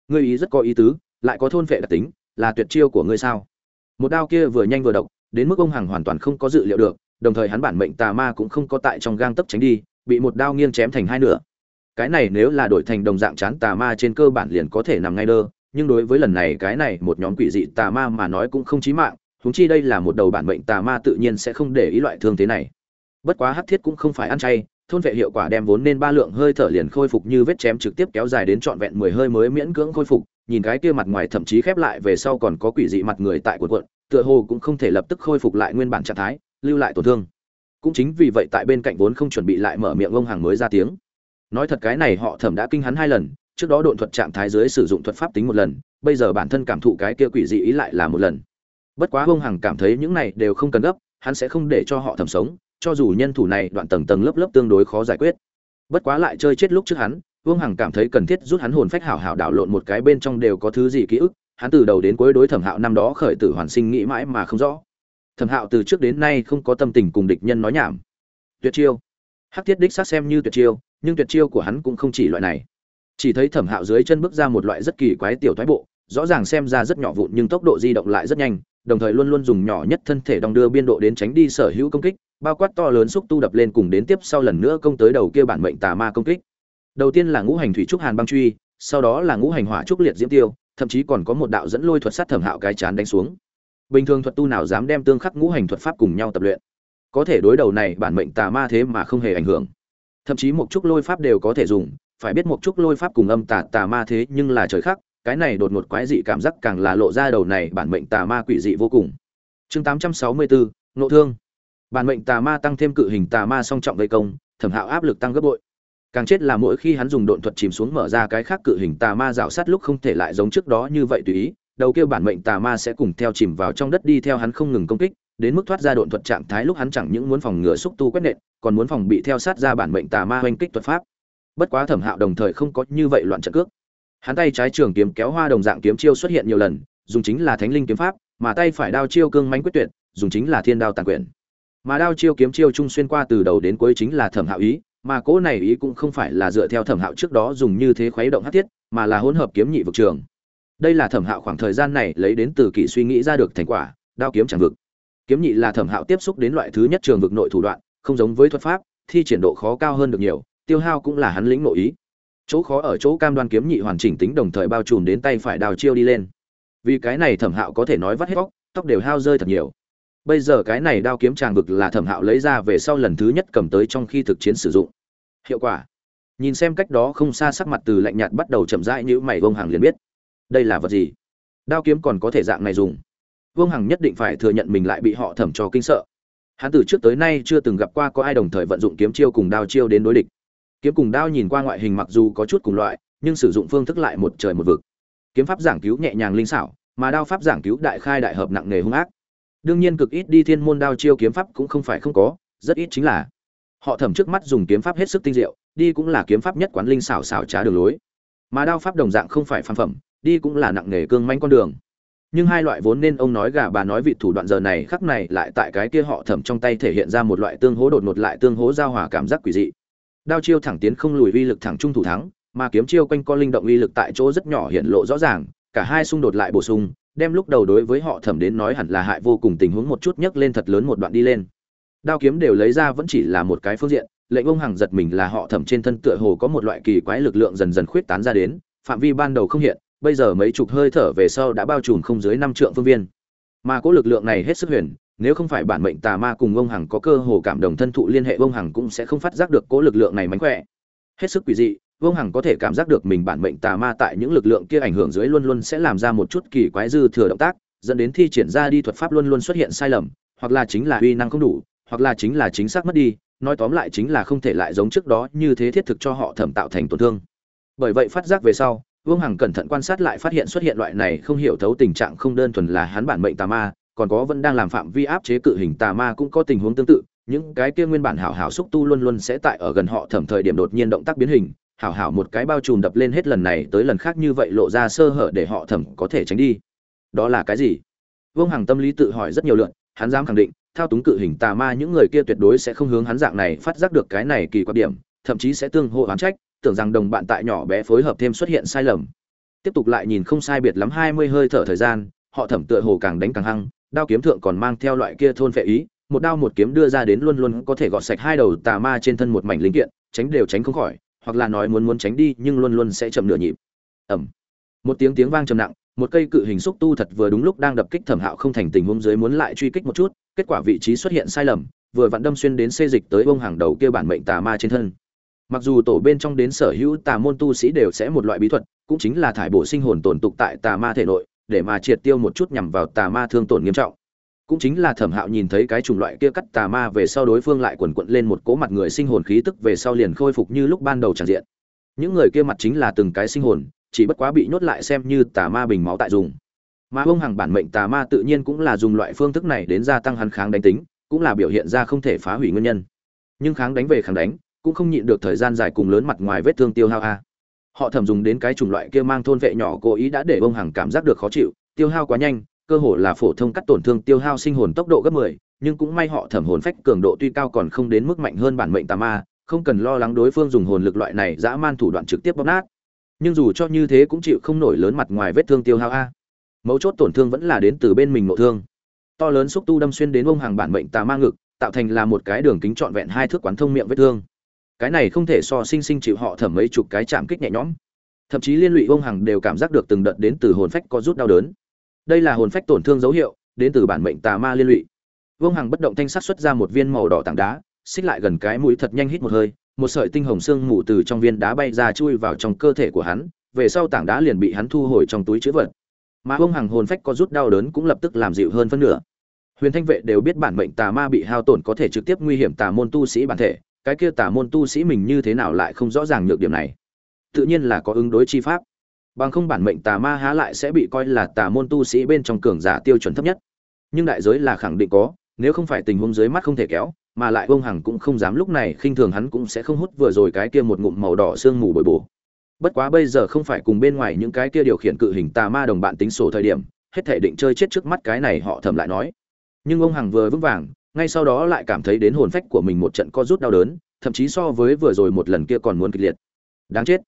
Ngươi ý rất có ý tứ, lại có thôn vệ đặc tính, là tuyệt chiêu của ngươi sao? Một đao kia vừa nhanh vừa độc đến mức ông hằng hoàn toàn không có dự liệu được, đồng thời hắn bản mệnh tà ma cũng không có tại trong gang tấp tránh đi, bị một đao nghiêng chém thành hai nửa. Cái này nếu là đổi thành đồng dạng chán tà ma trên cơ bản liền có thể nằm ngay đơ, nhưng đối với lần này cái này một nhóm quỷ dị tà ma mà nói cũng không chí mạng húng chi đây là một đầu bản mệnh tà ma tự nhiên sẽ không để ý loại thương thế này. Bất quá hắc thiết cũng không phải ăn chay, thôn vệ hiệu quả đem vốn nên ba lượng hơi thở liền khôi phục như vết chém trực tiếp kéo dài đến trọn vẹn mười hơi mới miễn cưỡng khôi phục, nhìn cái kia mặt ngoài thậm chí khép lại về sau còn có quỷ dị mặt người tại cuộn cuộn tựa hồ cũng không thể lập tức khôi phục lại nguyên bản trạng thái, lưu lại tổn thương. Cũng chính vì vậy tại bên cạnh vốn không chuẩn bị lại mở miệng ông hàng mới ra tiếng. Nói thật cái này họ thẩm đã kinh hắn hai lần, trước đó độn thuật trạng thái dưới sử dụng thuật pháp tính một lần, bây giờ bản thân cảm thụ cái kia quỷ dị ý lại là một lần. Bất quá ông hằng cảm thấy những này đều không cần gấp, hắn sẽ không để cho họ thẩm sống, cho dù nhân thủ này đoạn tầng tầng lớp lớp tương đối khó giải quyết. Bất quá lại chơi chết lúc trước hắn vương hằng cảm thấy cần thiết rút hắn hồn phách hảo hảo đảo lộn một cái bên trong đều có thứ gì ký ức hắn từ đầu đến cuối đối thẩm hạo năm đó khởi tử hoàn sinh nghĩ mãi mà không rõ. Thẩm hạo từ trước đến nay không có tâm tình cùng địch nhân nói nhảm. Tuyệt chiêu. Hắc thiết đích xác xem như tuyệt chiêu, nhưng tuyệt chiêu của hắn cũng không chỉ loại này. Chỉ thấy thẩm hạo dưới chân bước ra một loại rất kỳ quái tiểu thoái bộ, rõ ràng xem ra rất nhỏ vụn nhưng tốc độ di động lại rất nhanh, đồng thời luôn luôn dùng nhỏ nhất thân thể đong đưa biên độ đến tránh đi sở hữu công kích, bao quát to lớn xúc tu đập lên cùng đến tiếp sau lần nữa công tới đầu kia bản mệnh tà ma công kích. Đầu tiên là ngũ hành thủy trúc hàn băng truy, sau đó là ngũ hành hỏa trúc liệt diễm tiêu thậm chí còn có một đạo dẫn lôi thuật sát thẩm hạo cái chán đánh xuống. Bình thường thuật tu nào dám đem tương khắc ngũ hành thuật pháp cùng nhau tập luyện? Có thể đối đầu này bản mệnh tà ma thế mà không hề ảnh hưởng. Thậm chí một chút lôi pháp đều có thể dùng phải biết một chút lôi pháp cùng âm tà tà ma thế nhưng là trời khác cái này đột ngột quái dị cảm giác càng là lộ ra đầu này bản mệnh tà ma quỷ dị vô cùng. Chương 864, nộ thương. Bản mệnh tà ma tăng thêm cự hình tà ma song trọng gây công thẩm hạo áp lực tăng gấp bội càng chết là mỗi khi hắn dùng độn thuật chìm xuống mở ra cái khác cự hình tà ma rào sát lúc không thể lại giống trước đó như vậy tùy ý, đầu kia bản mệnh tà ma sẽ cùng theo chìm vào trong đất đi theo hắn không ngừng công kích, đến mức thoát ra độn thuật trạng thái lúc hắn chẳng những muốn phòng ngừa xúc tu quét nện, còn muốn phòng bị theo sát ra bản mệnh tà ma oanh kích thuật pháp. Bất quá thẩm hạo đồng thời không có như vậy loạn trận cước. Hắn tay trái trường kiếm kéo hoa đồng dạng kiếm chiêu xuất hiện nhiều lần, dùng chính là thánh linh kiếm pháp, mà tay phải đao chiêu cương mánh quyết tuyệt, dùng chính là thiên đao tàn quyển mà đao chiêu kiếm chiêu trung xuyên qua từ đầu đến cuối chính là thẩm hạo ý mà cỗ này ý cũng không phải là dựa theo thẩm hạo trước đó dùng như thế khuấy động hát thiết, mà là hỗn hợp kiếm nhị vực trường. Đây là thẩm hạo khoảng thời gian này lấy đến từ kỷ suy nghĩ ra được thành quả, đao kiếm chẳng vực. Kiếm nhị là thẩm hạo tiếp xúc đến loại thứ nhất trường vực nội thủ đoạn, không giống với thuật pháp, thi triển độ khó cao hơn được nhiều, tiêu hao cũng là hắn lĩnh nội ý. Chỗ khó ở chỗ cam đoan kiếm nhị hoàn chỉnh tính đồng thời bao trùm đến tay phải đào chiêu đi lên. Vì cái này thẩm hạo có thể nói vắt hết vóc tóc đều hao rơi thật nhiều. Bây giờ cái này đao kiếm tràng vực là thẩm hạo lấy ra về sau lần thứ nhất cầm tới trong khi thực chiến sử dụng hiệu quả. Nhìn xem cách đó không xa sắc mặt từ lạnh nhạt bắt đầu chậm rãi như mày vông hàng liền biết. Đây là vật gì? Đao kiếm còn có thể dạng này dùng. Vương hằng nhất định phải thừa nhận mình lại bị họ thẩm cho kinh sợ. Hắn từ trước tới nay chưa từng gặp qua có ai đồng thời vận dụng kiếm chiêu cùng đao chiêu đến đối địch. Kiếm cùng đao nhìn qua ngoại hình mặc dù có chút cùng loại, nhưng sử dụng phương thức lại một trời một vực. Kiếm pháp giảng cứu nhẹ nhàng linh xảo, mà đao pháp giảng cứu đại khai đại hợp nặng nề hung ác. Đương nhiên cực ít đi thiên môn đao chiêu kiếm pháp cũng không phải không có, rất ít chính là họ thẩm trước mắt dùng kiếm pháp hết sức tinh diệu, đi cũng là kiếm pháp nhất quán linh xảo xảo trá đường lối. Mà đao pháp đồng dạng không phải phàm phẩm, đi cũng là nặng nghề cương manh con đường. Nhưng hai loại vốn nên ông nói gà bà nói vị thủ đoạn giờ này khắc này lại tại cái kia họ thẩm trong tay thể hiện ra một loại tương hố đột ngột lại tương hố giao hòa cảm giác quỷ dị. Đao chiêu thẳng tiến không lùi uy lực thẳng trung thủ thắng, mà kiếm chiêu quanh co linh động uy lực tại chỗ rất nhỏ hiện lộ rõ ràng, cả hai xung đột lại bổ sung, đem lúc đầu đối với họ thẩm đến nói hẳn là hại vô cùng tình huống một chút nhấc lên thật lớn một đoạn đi lên đao kiếm đều lấy ra vẫn chỉ là một cái phương diện, lệnh ông hằng giật mình là họ thẩm trên thân tựa hồ có một loại kỳ quái lực lượng dần dần khuyết tán ra đến, phạm vi ban đầu không hiện, bây giờ mấy chục hơi thở về sau đã bao trùm không dưới năm trượng phương viên. Mà cỗ lực lượng này hết sức huyền, nếu không phải bản mệnh tà ma cùng ông hằng có cơ hồ cảm đồng thân thụ liên hệ, ông hằng cũng sẽ không phát giác được cỗ lực lượng này mánh khỏe. Hết sức quỷ dị, ông hằng có thể cảm giác được mình bản mệnh tà ma tại những lực lượng kia ảnh hưởng dưới luôn luôn sẽ làm ra một chút kỳ quái dư thừa động tác, dẫn đến thi triển ra đi thuật pháp luôn luôn xuất hiện sai lầm, hoặc là chính là uy năng không đủ hoặc là chính là chính xác mất đi, nói tóm lại chính là không thể lại giống trước đó như thế thiết thực cho họ thẩm tạo thành tổn thương. Bởi vậy phát giác về sau, vương hằng cẩn thận quan sát lại phát hiện xuất hiện loại này không hiểu thấu tình trạng không đơn thuần là hắn bản mệnh tà ma, còn có vẫn đang làm phạm vi áp chế cự hình tà ma cũng có tình huống tương tự, những cái kia nguyên bản hảo hảo xúc tu luôn luôn sẽ tại ở gần họ thẩm thời điểm đột nhiên động tác biến hình, hảo hảo một cái bao trùm đập lên hết lần này tới lần khác như vậy lộ ra sơ hở để họ thẩm có thể tránh đi. Đó là cái gì? Vương hằng tâm lý tự hỏi rất nhiều lượn, hắn dám khẳng định thao túng cự hình tà ma, những người kia tuyệt đối sẽ không hướng hắn dạng này phát giác được cái này kỳ quan điểm, thậm chí sẽ tương hô oán trách, tưởng rằng đồng bạn tại nhỏ bé phối hợp thêm xuất hiện sai lầm. Tiếp tục lại nhìn không sai biệt lắm hai mươi hơi thở thời gian, họ thẩm tựa hồ càng đánh càng hăng, đao kiếm thượng còn mang theo loại kia thôn phệ ý, một đao một kiếm đưa ra đến luôn luôn có thể gọt sạch hai đầu tà ma trên thân một mảnh linh kiện, tránh đều tránh không khỏi, hoặc là nói muốn muốn tránh đi, nhưng luôn luôn sẽ chậm nửa nhịp. Ẩm một tiếng tiếng vang trầm nặng, một cây cự hình xúc tu thật vừa đúng lúc đang đập kích thẩm hạo không thành tình huống dưới muốn lại truy kích một chút kết quả vị trí xuất hiện sai lầm, vừa vặn đâm xuyên đến xê dịch tới bông hàng đầu kia bản mệnh tà ma trên thân. Mặc dù tổ bên trong đến sở hữu tà môn tu sĩ đều sẽ một loại bí thuật, cũng chính là thải bổ sinh hồn tổn tục tại tà ma thể nội, để mà triệt tiêu một chút nhằm vào tà ma thương tổn nghiêm trọng. Cũng chính là thẩm hạo nhìn thấy cái chủng loại kia cắt tà ma về sau đối phương lại quần quận lên một cố mặt người sinh hồn khí tức về sau liền khôi phục như lúc ban đầu tràn diện. Những người kia mặt chính là từng cái sinh hồn, chỉ bất quá bị nhốt lại xem như tà ma bình máu tại dùng mà ông hàng bản mệnh tà ma tự nhiên cũng là dùng loại phương thức này đến gia tăng hắn kháng đánh tính cũng là biểu hiện ra không thể phá hủy nguyên nhân. Nhưng kháng đánh về kháng đánh cũng không nhịn được thời gian dài cùng lớn mặt ngoài vết thương tiêu hao a. Họ thầm dùng đến cái chủng loại kia mang thôn vệ nhỏ cố ý đã để ông hằng cảm giác được khó chịu tiêu hao quá nhanh cơ hồ là phổ thông cắt tổn thương tiêu hao sinh hồn tốc độ gấp 10, nhưng cũng may họ thẩm hồn phách cường độ tuy cao còn không đến mức mạnh hơn bản mệnh tà ma không cần lo lắng đối phương dùng hồn lực loại này dã man thủ đoạn trực tiếp bóp nát. Nhưng dù cho như thế cũng chịu không nổi lớn mặt ngoài vết thương tiêu hao a mấu chốt tổn thương vẫn là đến từ bên mình nội thương. To lớn xúc tu đâm xuyên đến ông hàng bản mệnh tà ma ngực, tạo thành là một cái đường kính trọn vẹn hai thước quán thông miệng vết thương. Cái này không thể so sinh sinh chịu họ thẩm mấy chục cái chạm kích nhẹ nhõm. Thậm chí liên lụy ông hằng đều cảm giác được từng đợt đến từ hồn phách có rút đau đớn. Đây là hồn phách tổn thương dấu hiệu, đến từ bản mệnh tà ma liên lụy. Vương hằng bất động thanh sát xuất ra một viên màu đỏ tảng đá, xích lại gần cái mũi thật nhanh hít một hơi, một sợi tinh hồng xương mù từ trong viên đá bay ra chui vào trong cơ thể của hắn, về sau tảng đá liền bị hắn thu hồi trong túi chữ vật mà vương hằng hồn phách có rút đau đớn cũng lập tức làm dịu hơn phân nửa. Huyền thanh vệ đều biết bản mệnh tà ma bị hao tổn có thể trực tiếp nguy hiểm tà môn tu sĩ bản thể, cái kia tà môn tu sĩ mình như thế nào lại không rõ ràng nhược điểm này. Tự nhiên là có ứng đối chi pháp. Bằng không bản mệnh tà ma há lại sẽ bị coi là tà môn tu sĩ bên trong cường giả tiêu chuẩn thấp nhất. Nhưng đại giới là khẳng định có, nếu không phải tình huống dưới mắt không thể kéo, mà lại ông hằng cũng không dám lúc này, khinh thường hắn cũng sẽ không hút vừa rồi cái kia một ngụm màu đỏ sương mù bồi bổ bất quá bây giờ không phải cùng bên ngoài những cái kia điều khiển cự hình tà ma đồng bạn tính sổ thời điểm, hết thể định chơi chết trước mắt cái này họ thầm lại nói. Nhưng ông hằng vừa vững vàng, ngay sau đó lại cảm thấy đến hồn phách của mình một trận co rút đau đớn, thậm chí so với vừa rồi một lần kia còn muốn kịch liệt. Đáng chết.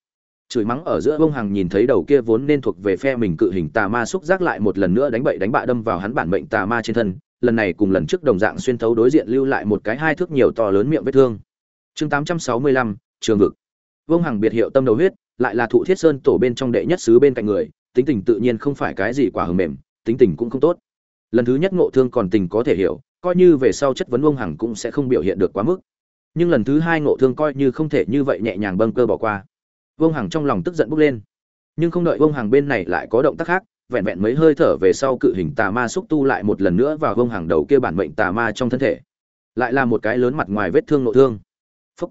Chửi mắng ở giữa ông hằng nhìn thấy đầu kia vốn nên thuộc về phe mình cự hình tà ma xúc giác lại một lần nữa đánh bậy đánh bạ đâm vào hắn bản mệnh tà ma trên thân, lần này cùng lần trước đồng dạng xuyên thấu đối diện lưu lại một cái hai thước nhiều to lớn miệng vết thương. Chương tám trăm sáu mươi lăm, trường vực. Vương hằng biệt hiệu tâm đầu huyết lại là thụ thiết sơn tổ bên trong đệ nhất sứ bên cạnh người, tính tình tự nhiên không phải cái gì quả hầm mềm, tính tình cũng không tốt. Lần thứ nhất ngộ thương còn tình có thể hiểu, coi như về sau chất vấn vương hằng cũng sẽ không biểu hiện được quá mức. Nhưng lần thứ hai ngộ thương coi như không thể như vậy nhẹ nhàng bâng cơ bỏ qua. Vương hằng trong lòng tức giận bốc lên. Nhưng không đợi vương hằng bên này lại có động tác khác, vẹn vẹn mấy hơi thở về sau cự hình tà ma xúc tu lại một lần nữa vào vương hằng đầu kia bản mệnh tà ma trong thân thể. Lại là một cái lớn mặt ngoài vết thương nội thương. Phúc.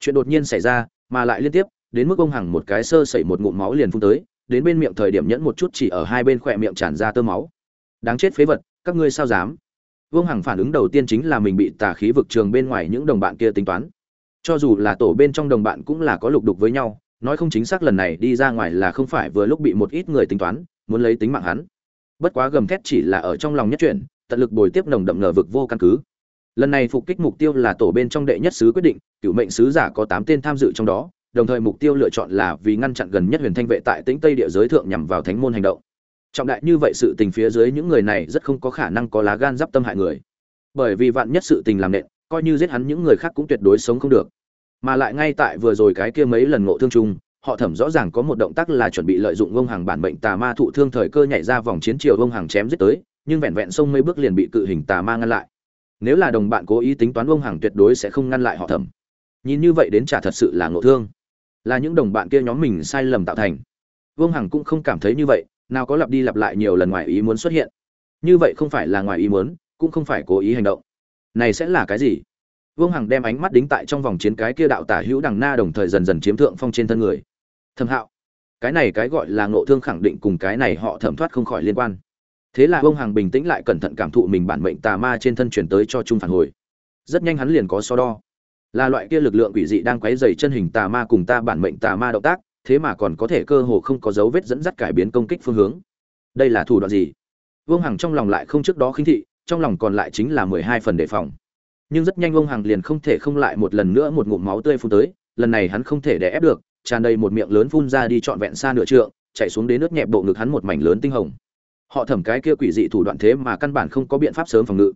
chuyện đột nhiên xảy ra, mà lại liên tiếp đến mức ông hằng một cái sơ sẩy một ngụm máu liền phun tới, đến bên miệng thời điểm nhẫn một chút chỉ ở hai bên khỏe miệng tràn ra tơ máu. Đáng chết phế vật, các ngươi sao dám? Vương hằng phản ứng đầu tiên chính là mình bị tà khí vực trường bên ngoài những đồng bạn kia tính toán. Cho dù là tổ bên trong đồng bạn cũng là có lục đục với nhau, nói không chính xác lần này đi ra ngoài là không phải vừa lúc bị một ít người tính toán, muốn lấy tính mạng hắn. Bất quá gầm thét chỉ là ở trong lòng nhất chuyển, tận lực bồi tiếp nồng đậm ngờ vực vô căn cứ. Lần này phục kích mục tiêu là tổ bên trong đệ nhất sứ quyết định, cựu mệnh sứ giả có tám tên tham dự trong đó đồng thời mục tiêu lựa chọn là vì ngăn chặn gần nhất huyền thanh vệ tại tĩnh tây địa giới thượng nhằm vào thánh môn hành động. Trọng đại như vậy sự tình phía dưới những người này rất không có khả năng có lá gan giáp tâm hại người. Bởi vì vạn nhất sự tình làm nện, coi như giết hắn những người khác cũng tuyệt đối sống không được. Mà lại ngay tại vừa rồi cái kia mấy lần ngộ thương chung, họ thẩm rõ ràng có một động tác là chuẩn bị lợi dụng vông hàng bản bệnh tà ma thụ thương thời cơ nhảy ra vòng chiến triều vông hàng chém giết tới, nhưng vẹn vẹn sông mấy bước liền bị cự hình tà ma ngăn lại. Nếu là đồng bạn cố ý tính toán vông hàng tuyệt đối sẽ không ngăn lại họ thẩm. Nhìn như vậy đến chả thật sự là ngộ thương là những đồng bạn kia nhóm mình sai lầm tạo thành. Vương hằng cũng không cảm thấy như vậy, nào có lặp đi lặp lại nhiều lần ngoài ý muốn xuất hiện. Như vậy không phải là ngoài ý muốn, cũng không phải cố ý hành động. Này sẽ là cái gì? Vương hằng đem ánh mắt đính tại trong vòng chiến cái kia đạo tả hữu đằng na đồng thời dần dần chiếm thượng phong trên thân người. Thẩm hạo. Cái này cái gọi là ngộ thương khẳng định cùng cái này họ thẩm thoát không khỏi liên quan. Thế là Vương Hằng bình tĩnh lại cẩn thận cảm thụ mình bản mệnh tà ma trên thân chuyển tới cho trung phản hồi. Rất nhanh hắn liền có so đo là loại kia lực lượng quỷ dị đang quấy dày chân hình tà ma cùng ta bản mệnh tà ma động tác, thế mà còn có thể cơ hồ không có dấu vết dẫn dắt cải biến công kích phương hướng. Đây là thủ đoạn gì? Vương hằng trong lòng lại không trước đó khinh thị, trong lòng còn lại chính là mười hai phần đề phòng. Nhưng rất nhanh vương hằng liền không thể không lại một lần nữa một ngụm máu tươi phun tới, lần này hắn không thể đè ép được, tràn đầy một miệng lớn phun ra đi trọn vẹn xa nửa trượng, chạy xuống đến nước nhẹp bộ ngực hắn một mảnh lớn tinh hồng. Họ thẩm cái kia quỷ dị thủ đoạn thế mà căn bản không có biện pháp sớm phòng ngự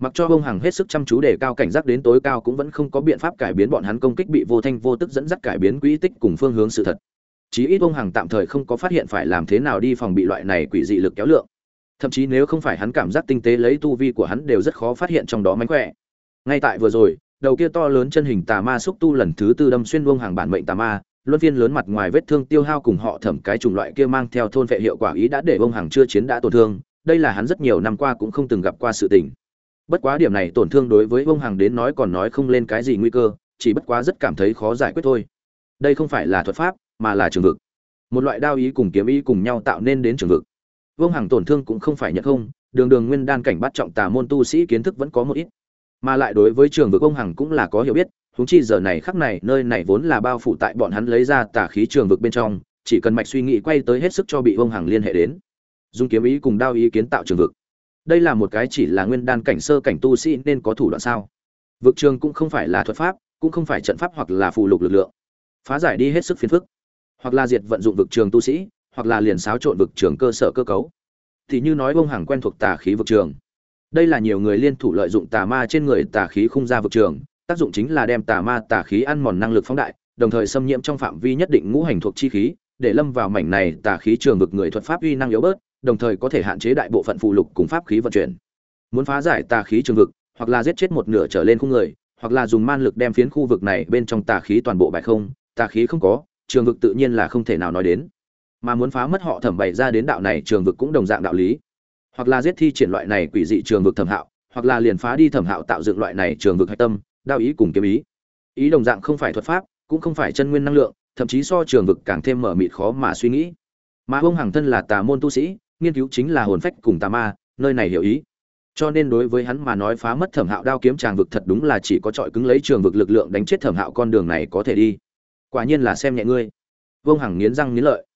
mặc cho bông hằng hết sức chăm chú để cao cảnh giác đến tối cao cũng vẫn không có biện pháp cải biến bọn hắn công kích bị vô thanh vô tức dẫn dắt cải biến quỹ tích cùng phương hướng sự thật. Chí ít bông hằng tạm thời không có phát hiện phải làm thế nào đi phòng bị loại này quỷ dị lực kéo lượng. Thậm chí nếu không phải hắn cảm giác tinh tế lấy tu vi của hắn đều rất khó phát hiện trong đó mánh khỏe. Ngay tại vừa rồi, đầu kia to lớn chân hình tà ma xúc tu lần thứ tư đâm xuyên bông hàng bản mệnh tà ma, luân phiên lớn mặt ngoài vết thương tiêu hao cùng họ thẩm cái chủng loại kia mang theo thôn vệ hiệu quả ý đã để bông hàng chưa chiến đã tổn thương, đây là hắn rất nhiều năm qua cũng không từng gặp qua sự tình bất quá điểm này tổn thương đối với bông hàng đến nói còn nói không lên cái gì nguy cơ, chỉ bất quá rất cảm thấy khó giải quyết thôi. Đây không phải là thuật pháp, mà là trường vực. Một loại đao ý cùng kiếm ý cùng nhau tạo nên đến trường vực. Vương hằng tổn thương cũng không phải nhận không, đường đường nguyên đan cảnh bắt trọng tà môn tu sĩ kiến thức vẫn có một ít. Mà lại đối với trường vực ông hằng cũng là có hiểu biết, huống chi giờ này khắc này, nơi này vốn là bao phủ tại bọn hắn lấy ra tà khí trường vực bên trong, chỉ cần mạch suy nghĩ quay tới hết sức cho bị ông hằng liên hệ đến. Dùng kiếm ý cùng đao ý kiến tạo trường vực đây là một cái chỉ là nguyên đan cảnh sơ cảnh tu sĩ nên có thủ đoạn sao? Vực trường cũng không phải là thuật pháp, cũng không phải trận pháp hoặc là phù lục lực lượng. Phá giải đi hết sức phiền phức. Hoặc là diệt vận dụng vực trường tu sĩ, hoặc là liền xáo trộn vực trường cơ sở cơ cấu. Thì như nói bông hàng quen thuộc tà khí vực trường. Đây là nhiều người liên thủ lợi dụng tà ma trên người tà khí khung ra vực trường, tác dụng chính là đem tà ma tà khí ăn mòn năng lực phóng đại, đồng thời xâm nhiễm trong phạm vi nhất định ngũ hành thuộc chi khí, để lâm vào mảnh này tà khí trường vực người thuật pháp uy năng yếu bớt đồng thời có thể hạn chế đại bộ phận phụ lục cùng pháp khí vận chuyển. Muốn phá giải tà khí trường vực, hoặc là giết chết một nửa trở lên khung người, hoặc là dùng man lực đem phiến khu vực này bên trong tà khí toàn bộ bại không, tà khí không có, trường vực tự nhiên là không thể nào nói đến. Mà muốn phá mất họ thẩm bày ra đến đạo này trường vực cũng đồng dạng đạo lý. Hoặc là giết thi triển loại này quỷ dị trường vực thẩm hạo, hoặc là liền phá đi thẩm hạo tạo dựng loại này trường vực hạch tâm đạo ý cùng kiếm ý. Ý đồng dạng không phải thuật pháp, cũng không phải chân nguyên năng lượng, thậm chí so trường vực càng thêm mở mịt khó mà suy nghĩ. Mà ông hàng thân là tà môn tu sĩ nghiên cứu chính là hồn phách cùng tà ma, nơi này hiểu ý. Cho nên đối với hắn mà nói phá mất thẩm hạo đao kiếm tràng vực thật đúng là chỉ có trọi cứng lấy trường vực lực lượng đánh chết thẩm hạo con đường này có thể đi. Quả nhiên là xem nhẹ ngươi. Vương hằng nghiến răng nghiến lợi.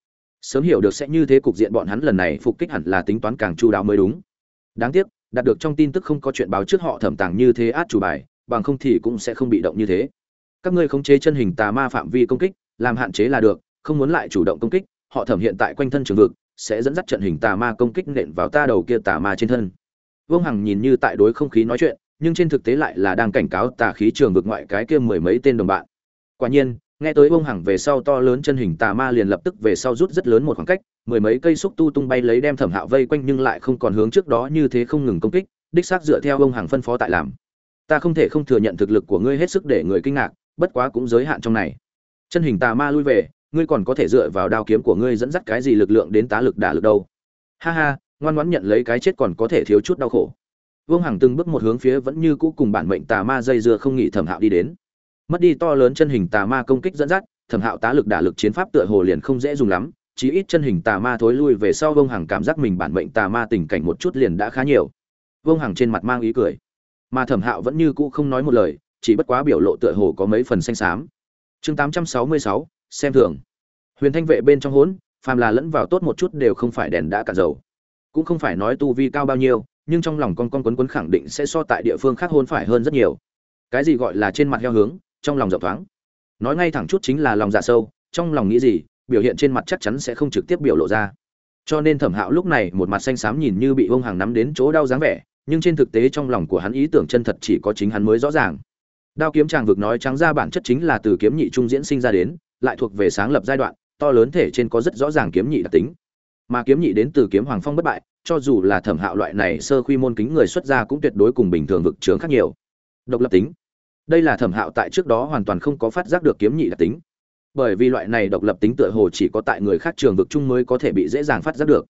Sớm hiểu được sẽ như thế cục diện bọn hắn lần này phục kích hẳn là tính toán càng chu đáo mới đúng. Đáng tiếc, đạt được trong tin tức không có chuyện báo trước họ thẩm tàng như thế át chủ bài, bằng không thì cũng sẽ không bị động như thế. Các ngươi khống chế chân hình tà ma phạm vi công kích, làm hạn chế là được, không muốn lại chủ động công kích, họ thẩm hiện tại quanh thân trường vực sẽ dẫn dắt trận hình tà ma công kích nện vào ta đầu kia tà ma trên thân. Vương hằng nhìn như tại đối không khí nói chuyện, nhưng trên thực tế lại là đang cảnh cáo tà khí trường vực ngoại cái kia mười mấy tên đồng bạn. Quả nhiên, nghe tới vương hằng về sau to lớn chân hình tà ma liền lập tức về sau rút rất lớn một khoảng cách, mười mấy cây xúc tu tung bay lấy đem thẩm hạo vây quanh nhưng lại không còn hướng trước đó như thế không ngừng công kích, đích xác dựa theo vương hằng phân phó tại làm. Ta không thể không thừa nhận thực lực của ngươi hết sức để người kinh ngạc, bất quá cũng giới hạn trong này. Chân hình tà ma lui về ngươi còn có thể dựa vào đao kiếm của ngươi dẫn dắt cái gì lực lượng đến tá lực đả lực đâu. Ha ha ngoan ngoãn nhận lấy cái chết còn có thể thiếu chút đau khổ. Vương hằng từng bước một hướng phía vẫn như cũ cùng bản mệnh tà ma dây dưa không nghỉ thẩm hạo đi đến. Mất đi to lớn chân hình tà ma công kích dẫn dắt thẩm hạo tá lực đả lực chiến pháp tựa hồ liền không dễ dùng lắm chí ít chân hình tà ma thối lui về sau vương hằng cảm giác mình bản mệnh tà ma tình cảnh một chút liền đã khá nhiều. Vương hằng trên mặt mang ý cười. Mà thẩm hạo vẫn như cũ không nói một lời chỉ bất quá biểu lộ tựa hồ có mấy phần xanh xám. Chương 866, xem thường. Huyền thanh vệ bên trong hỗn, phàm là lẫn vào tốt một chút đều không phải đèn đã cả dầu. Cũng không phải nói tu vi cao bao nhiêu, nhưng trong lòng con con quấn quấn khẳng định sẽ so tại địa phương khác hôn phải hơn rất nhiều. Cái gì gọi là trên mặt heo hướng, trong lòng rộng thoáng. Nói ngay thẳng chút chính là lòng dạ sâu, trong lòng nghĩ gì, biểu hiện trên mặt chắc chắn sẽ không trực tiếp biểu lộ ra. Cho nên thẩm hạo lúc này một mặt xanh xám nhìn như bị vông hàng nắm đến chỗ đau dáng vẻ, nhưng trên thực tế trong lòng của hắn ý tưởng chân thật chỉ có chính hắn mới rõ ràng. Đao kiếm tràng vực nói trắng ra bản chất chính là từ kiếm nhị trung diễn sinh ra đến lại thuộc về sáng lập giai đoạn, to lớn thể trên có rất rõ ràng kiếm nhị đặc tính. Mà kiếm nhị đến từ kiếm hoàng phong bất bại, cho dù là thẩm hạo loại này sơ quy môn kính người xuất gia cũng tuyệt đối cùng bình thường vực trường khác nhiều. Độc lập tính. Đây là thẩm hạo tại trước đó hoàn toàn không có phát giác được kiếm nhị đặc tính. Bởi vì loại này độc lập tính tựa hồ chỉ có tại người khác trường vực chung mới có thể bị dễ dàng phát giác được.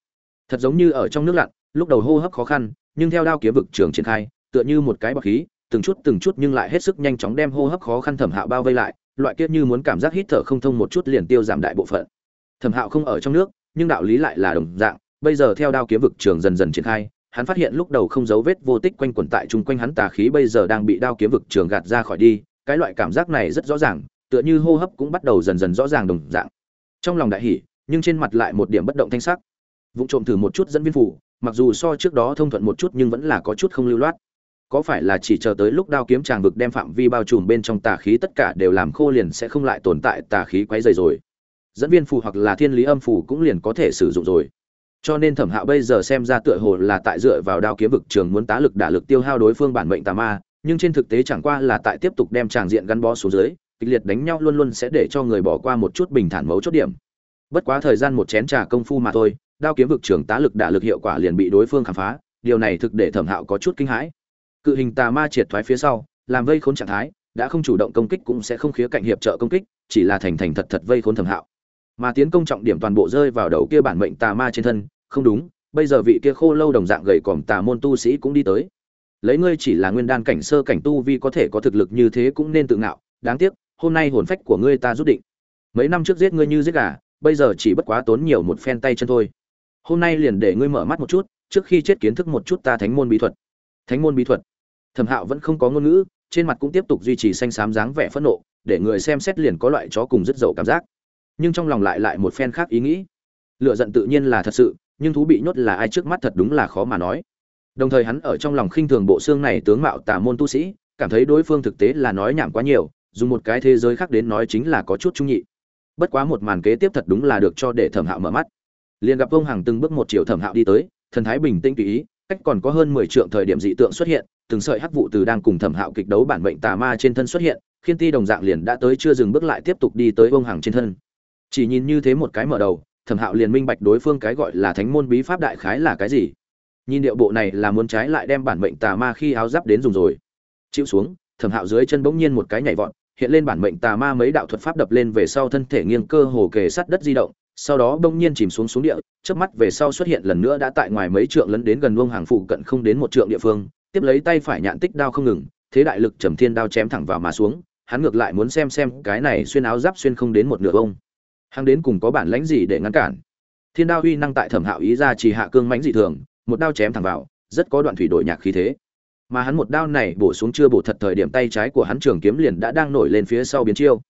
Thật giống như ở trong nước lặn, lúc đầu hô hấp khó khăn, nhưng theo đao kiếm vực trường triển khai, tựa như một cái bọc khí, từng chút từng chút nhưng lại hết sức nhanh chóng đem hô hấp khó khăn thẩm hạo bao vây lại loại kiết như muốn cảm giác hít thở không thông một chút liền tiêu giảm đại bộ phận. Thẩm hạo không ở trong nước, nhưng đạo lý lại là đồng dạng, bây giờ theo đao kiếm vực trường dần dần triển khai, hắn phát hiện lúc đầu không dấu vết vô tích quanh quẩn tại chung quanh hắn tà khí bây giờ đang bị đao kiếm vực trường gạt ra khỏi đi, cái loại cảm giác này rất rõ ràng, tựa như hô hấp cũng bắt đầu dần dần rõ ràng đồng dạng. Trong lòng đại hỉ, nhưng trên mặt lại một điểm bất động thanh sắc. Vụng trộm thử một chút dẫn viên phủ mặc dù so trước đó thông thuận một chút nhưng vẫn là có chút không lưu loát có phải là chỉ chờ tới lúc đao kiếm tràng vực đem phạm vi bao trùm bên trong tà khí tất cả đều làm khô liền sẽ không lại tồn tại tà khí quấy dày rồi? Dẫn viên phù hoặc là thiên lý âm phù cũng liền có thể sử dụng rồi. Cho nên thẩm hạo bây giờ xem ra tựa hồ là tại dựa vào đao kiếm vực trường muốn tá lực đả lực tiêu hao đối phương bản mệnh tà ma, nhưng trên thực tế chẳng qua là tại tiếp tục đem tràng diện gắn bó xuống dưới, kịch liệt đánh nhau luôn luôn sẽ để cho người bỏ qua một chút bình thản mấu chốt điểm. Bất quá thời gian một chén trà công phu mà thôi, đao kiếm vực trường tá lực đả lực hiệu quả liền bị đối phương khám phá, điều này thực để thẩm hạo có chút kinh hãi cự hình tà ma triệt thoái phía sau, làm vây khốn trạng thái, đã không chủ động công kích cũng sẽ không khía cạnh hiệp trợ công kích, chỉ là thành thành thật thật vây khốn thẩm hạo. Mà tiến công trọng điểm toàn bộ rơi vào đầu kia bản mệnh tà ma trên thân, không đúng, bây giờ vị kia khô lâu đồng dạng gầy còm tà môn tu sĩ cũng đi tới. Lấy ngươi chỉ là nguyên đan cảnh sơ cảnh tu vi có thể có thực lực như thế cũng nên tự ngạo, đáng tiếc, hôm nay hồn phách của ngươi ta rút định. Mấy năm trước giết ngươi như giết gà, bây giờ chỉ bất quá tốn nhiều một phen tay chân thôi. Hôm nay liền để ngươi mở mắt một chút, trước khi chết kiến thức một chút ta thánh môn bí thuật. Thánh môn bí thuật thẩm hạo vẫn không có ngôn ngữ, trên mặt cũng tiếp tục duy trì xanh xám dáng vẻ phẫn nộ, để người xem xét liền có loại chó cùng rất dậu cảm giác. Nhưng trong lòng lại lại một phen khác ý nghĩ. Lựa giận tự nhiên là thật sự, nhưng thú bị nhốt là ai trước mắt thật đúng là khó mà nói. Đồng thời hắn ở trong lòng khinh thường bộ xương này tướng mạo tà môn tu sĩ, cảm thấy đối phương thực tế là nói nhảm quá nhiều, dùng một cái thế giới khác đến nói chính là có chút trung nhị. Bất quá một màn kế tiếp thật đúng là được cho để thẩm hạo mở mắt. Liền gặp ông hàng từng bước một chiều thẩm hạo đi tới, thần thái bình tĩnh tùy ý, cách còn có hơn mười trượng thời điểm dị tượng xuất hiện từng sợi hắc vụ từ đang cùng thẩm hạo kịch đấu bản mệnh tà ma trên thân xuất hiện khiên ti đồng dạng liền đã tới chưa dừng bước lại tiếp tục đi tới ông hàng trên thân. Chỉ nhìn như thế một cái mở đầu, thẩm hạo liền minh bạch đối phương cái gọi là thánh môn bí pháp đại khái là cái gì. Nhìn điệu bộ này là muốn trái lại đem bản mệnh tà ma khi áo giáp đến dùng rồi. Chịu xuống, thẩm hạo dưới chân bỗng nhiên một cái nhảy vọt, hiện lên bản mệnh tà ma mấy đạo thuật pháp đập lên về sau thân thể nghiêng cơ hồ kề sát đất di động, sau đó bỗng nhiên chìm xuống xuống địa trước mắt về sau xuất hiện lần nữa đã tại ngoài mấy trượng lấn đến gần vương hàng phụ cận không đến một trượng địa phương tiếp lấy tay phải nhạn tích đao không ngừng, thế đại lực trầm thiên đao chém thẳng vào mà xuống, hắn ngược lại muốn xem xem cái này xuyên áo giáp xuyên không đến một nửa vông Hắn đến cùng có bản lãnh gì để ngăn cản? Thiên đao uy năng tại thẩm hạo ý ra chỉ hạ cương mãnh dị thường, một đao chém thẳng vào, rất có đoạn thủy đổi nhạc khí thế. Mà hắn một đao này bổ xuống chưa bổ thật thời điểm tay trái của hắn trường kiếm liền đã đang nổi lên phía sau biến chiêu.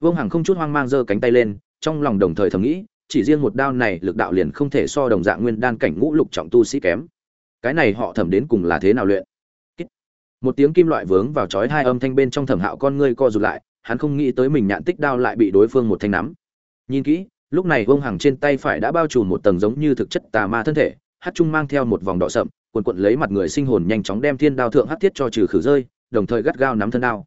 Vương hằng không chút hoang mang giơ cánh tay lên, trong lòng đồng thời thầm nghĩ, chỉ riêng một đao này lực đạo liền không thể so đồng dạng nguyên đan cảnh ngũ lục trọng tu sĩ kém. Cái này họ thẩm đến cùng là thế nào luyện? Một tiếng kim loại vướng vào chói hai âm thanh bên trong thẩm hạo con ngươi co rụt lại, hắn không nghĩ tới mình nhạn tích đao lại bị đối phương một thanh nắm. Nhìn kỹ, lúc này vông hàng trên tay phải đã bao trùm một tầng giống như thực chất tà ma thân thể, hát trung mang theo một vòng đỏ sậm quần quận lấy mặt người sinh hồn nhanh chóng đem thiên đao thượng hát thiết cho trừ khử rơi, đồng thời gắt gao nắm thân đao.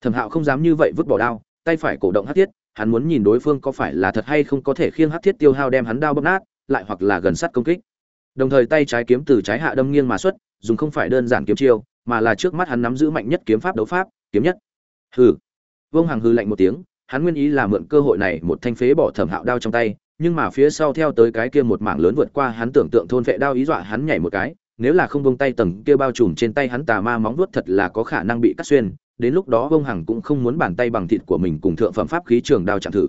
Thẩm hạo không dám như vậy vứt bỏ đao, tay phải cổ động hát thiết, hắn muốn nhìn đối phương có phải là thật hay không có thể khiêng hát thiết tiêu hao đem hắn đao bóp nát, lại hoặc là gần sát công kích. Đồng thời tay trái kiếm từ trái hạ đâm nghiêng mà xuất, dùng không phải đơn giản kiếm chiêu mà là trước mắt hắn nắm giữ mạnh nhất kiếm pháp đấu pháp, kiếm nhất. Hừ. Vương hằng hừ lạnh một tiếng, hắn nguyên ý là mượn cơ hội này một thanh phế bỏ thẩm hạo đao trong tay, nhưng mà phía sau theo tới cái kia một mảng lớn vượt qua hắn tưởng tượng thôn vệ đao ý dọa hắn nhảy một cái, nếu là không buông tay tầng kia bao trùm trên tay hắn tà ma móng vuốt thật là có khả năng bị cắt xuyên, đến lúc đó vương hằng cũng không muốn bàn tay bằng thịt của mình cùng thượng phẩm pháp khí trường đao chạm thử.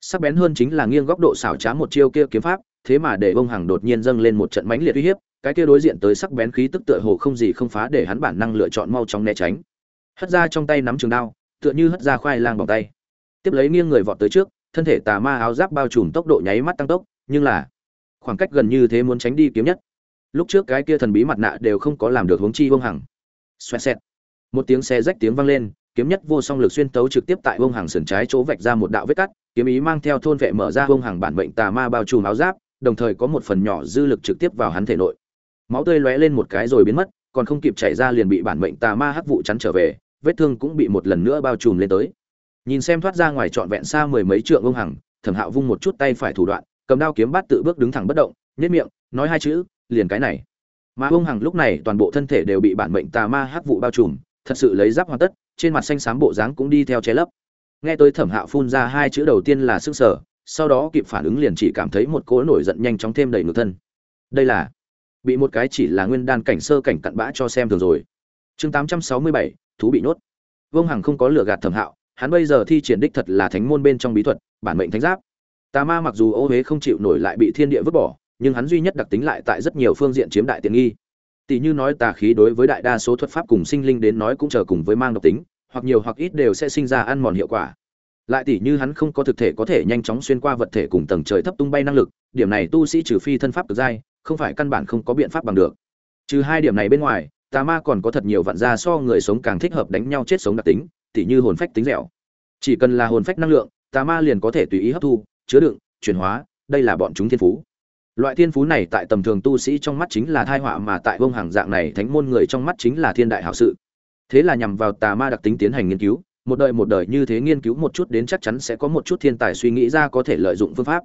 Sắc bén hơn chính là nghiêng góc độ xảo trá một chiêu kia kiếm pháp thế mà để Vong hằng đột nhiên dâng lên một trận mãnh liệt uy hiếp, cái kia đối diện tới sắc bén khí tức tựa hồ không gì không phá để hắn bản năng lựa chọn mau chóng né tránh. Hất ra trong tay nắm trường đao, tựa như hất ra khoai lang bằng tay. Tiếp lấy nghiêng người vọt tới trước, thân thể tà ma áo giáp bao trùm tốc độ nháy mắt tăng tốc, nhưng là, khoảng cách gần như thế muốn tránh đi kiếm nhất. Lúc trước cái kia thần bí mặt nạ đều không có làm được hướng chi Vong hằng. Xoẹt xẹt. Một tiếng xe rách tiếng vang lên, kiếm nhất vô song lực xuyên tấu trực tiếp tại Vong Hằng sườn trái chỗ vạch ra một đạo vết cắt, kiếm ý mang theo thôn vệ mở ra Vong Hằng bản mệnh tà ma bao trùm áo giáp đồng thời có một phần nhỏ dư lực trực tiếp vào hắn thể nội. Máu tươi lóe lên một cái rồi biến mất, còn không kịp chảy ra liền bị bản mệnh tà ma hắc vụ chắn trở về, vết thương cũng bị một lần nữa bao trùm lên tới. Nhìn xem thoát ra ngoài trọn vẹn xa mười mấy trượng ông hằng, thẩm hạo vung một chút tay phải thủ đoạn, cầm đao kiếm bát tự bước đứng thẳng bất động nhất miệng, nói hai chữ, liền cái này. Mà ông hằng lúc này toàn bộ thân thể đều bị bản mệnh tà ma hắc vụ bao trùm, thật sự lấy giáp hoàn tất, trên mặt xanh xám bộ dáng cũng đi theo che lấp. Nghe tới thẩm hạo phun ra hai chữ đầu tiên là sức sở sau đó kịp phản ứng liền chỉ cảm thấy một cỗ nổi giận nhanh chóng thêm đầy nửa thân. Đây là, bị một cái chỉ là nguyên đan cảnh sơ cảnh cặn bã cho xem thường rồi. Chương tám trăm sáu mươi bảy, thú bị nhốt. Vương hằng không có lừa gạt thẩm hạo, hắn bây giờ thi triển đích thật là thánh môn bên trong bí thuật, bản mệnh thánh giáp. Tà ma mặc dù ô huế không chịu nổi lại bị thiên địa vứt bỏ, nhưng hắn duy nhất đặc tính lại tại rất nhiều phương diện chiếm đại tiện nghi. Tỷ như nói tà khí đối với đại đa số thuật pháp cùng sinh linh đến nói cũng chờ cùng với mang độc tính, hoặc nhiều hoặc ít đều sẽ sinh ra ăn mòn hiệu quả lại tỷ như hắn không có thực thể có thể nhanh chóng xuyên qua vật thể cùng tầng trời thấp tung bay năng lực, điểm này tu sĩ trừ phi thân pháp cực dai không phải căn bản không có biện pháp bằng được. Trừ hai điểm này bên ngoài, tà ma còn có thật nhiều vạn gia so người sống càng thích hợp đánh nhau chết sống đặc tính, tỉ như hồn phách tính dẻo. Chỉ cần là hồn phách năng lượng, tà ma liền có thể tùy ý hấp thu, chứa đựng, chuyển hóa, đây là bọn chúng thiên phú. Loại thiên phú này tại tầm thường tu sĩ trong mắt chính là thai họa mà tại vông hàng dạng này thánh môn người trong mắt chính là thiên đại hảo sự. Thế là nhằm vào tà ma đặc tính tiến hành nghiên cứu một đời một đời như thế nghiên cứu một chút đến chắc chắn sẽ có một chút thiên tài suy nghĩ ra có thể lợi dụng phương pháp.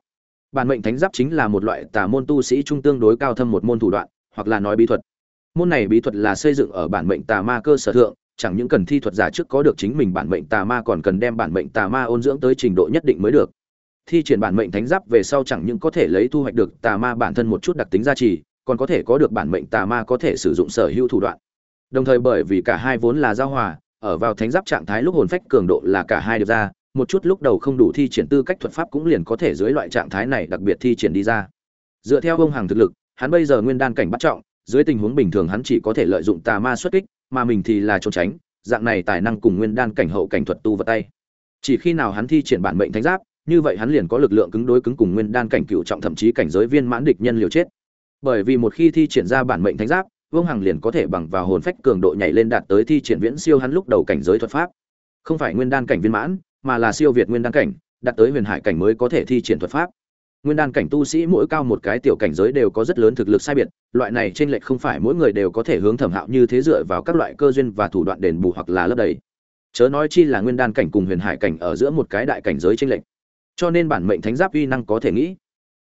Bản mệnh thánh giáp chính là một loại tà môn tu sĩ trung tương đối cao thâm một môn thủ đoạn, hoặc là nói bí thuật. Môn này bí thuật là xây dựng ở bản mệnh tà ma cơ sở thượng, chẳng những cần thi thuật giả trước có được chính mình bản mệnh tà ma còn cần đem bản mệnh tà ma ôn dưỡng tới trình độ nhất định mới được. Thi triển bản mệnh thánh giáp về sau chẳng những có thể lấy thu hoạch được tà ma bản thân một chút đặc tính gia trì, còn có thể có được bản mệnh tà ma có thể sử dụng sở hữu thủ đoạn. Đồng thời bởi vì cả hai vốn là giao hòa ở vào thánh giáp trạng thái lúc hồn phách cường độ là cả hai được ra, một chút lúc đầu không đủ thi triển tư cách thuật pháp cũng liền có thể dưới loại trạng thái này đặc biệt thi triển đi ra. Dựa theo ông hàng thực lực, hắn bây giờ nguyên đan cảnh bắt trọng, dưới tình huống bình thường hắn chỉ có thể lợi dụng tà ma xuất kích, mà mình thì là trốn tránh, dạng này tài năng cùng nguyên đan cảnh hậu cảnh thuật tu vật tay. Chỉ khi nào hắn thi triển bản mệnh thánh giáp, như vậy hắn liền có lực lượng cứng đối cứng cùng nguyên đan cảnh cựu trọng thậm chí cảnh giới viên mãn địch nhân liều chết. Bởi vì một khi thi triển ra bản mệnh thánh giáp vương hằng liền có thể bằng vào hồn phách cường độ nhảy lên đạt tới thi triển viễn siêu hắn lúc đầu cảnh giới thuật pháp. Không phải nguyên đan cảnh viên mãn, mà là siêu việt nguyên đan cảnh, đạt tới huyền hải cảnh mới có thể thi triển thuật pháp. Nguyên đan cảnh tu sĩ mỗi cao một cái tiểu cảnh giới đều có rất lớn thực lực sai biệt, loại này trên lệch không phải mỗi người đều có thể hướng thẩm hạo như thế dựa vào các loại cơ duyên và thủ đoạn đền bù hoặc là lấp đầy. Chớ nói chi là nguyên đan cảnh cùng huyền hải cảnh ở giữa một cái đại cảnh giới trên lệch. Cho nên bản mệnh thánh giáp uy năng có thể nghĩ.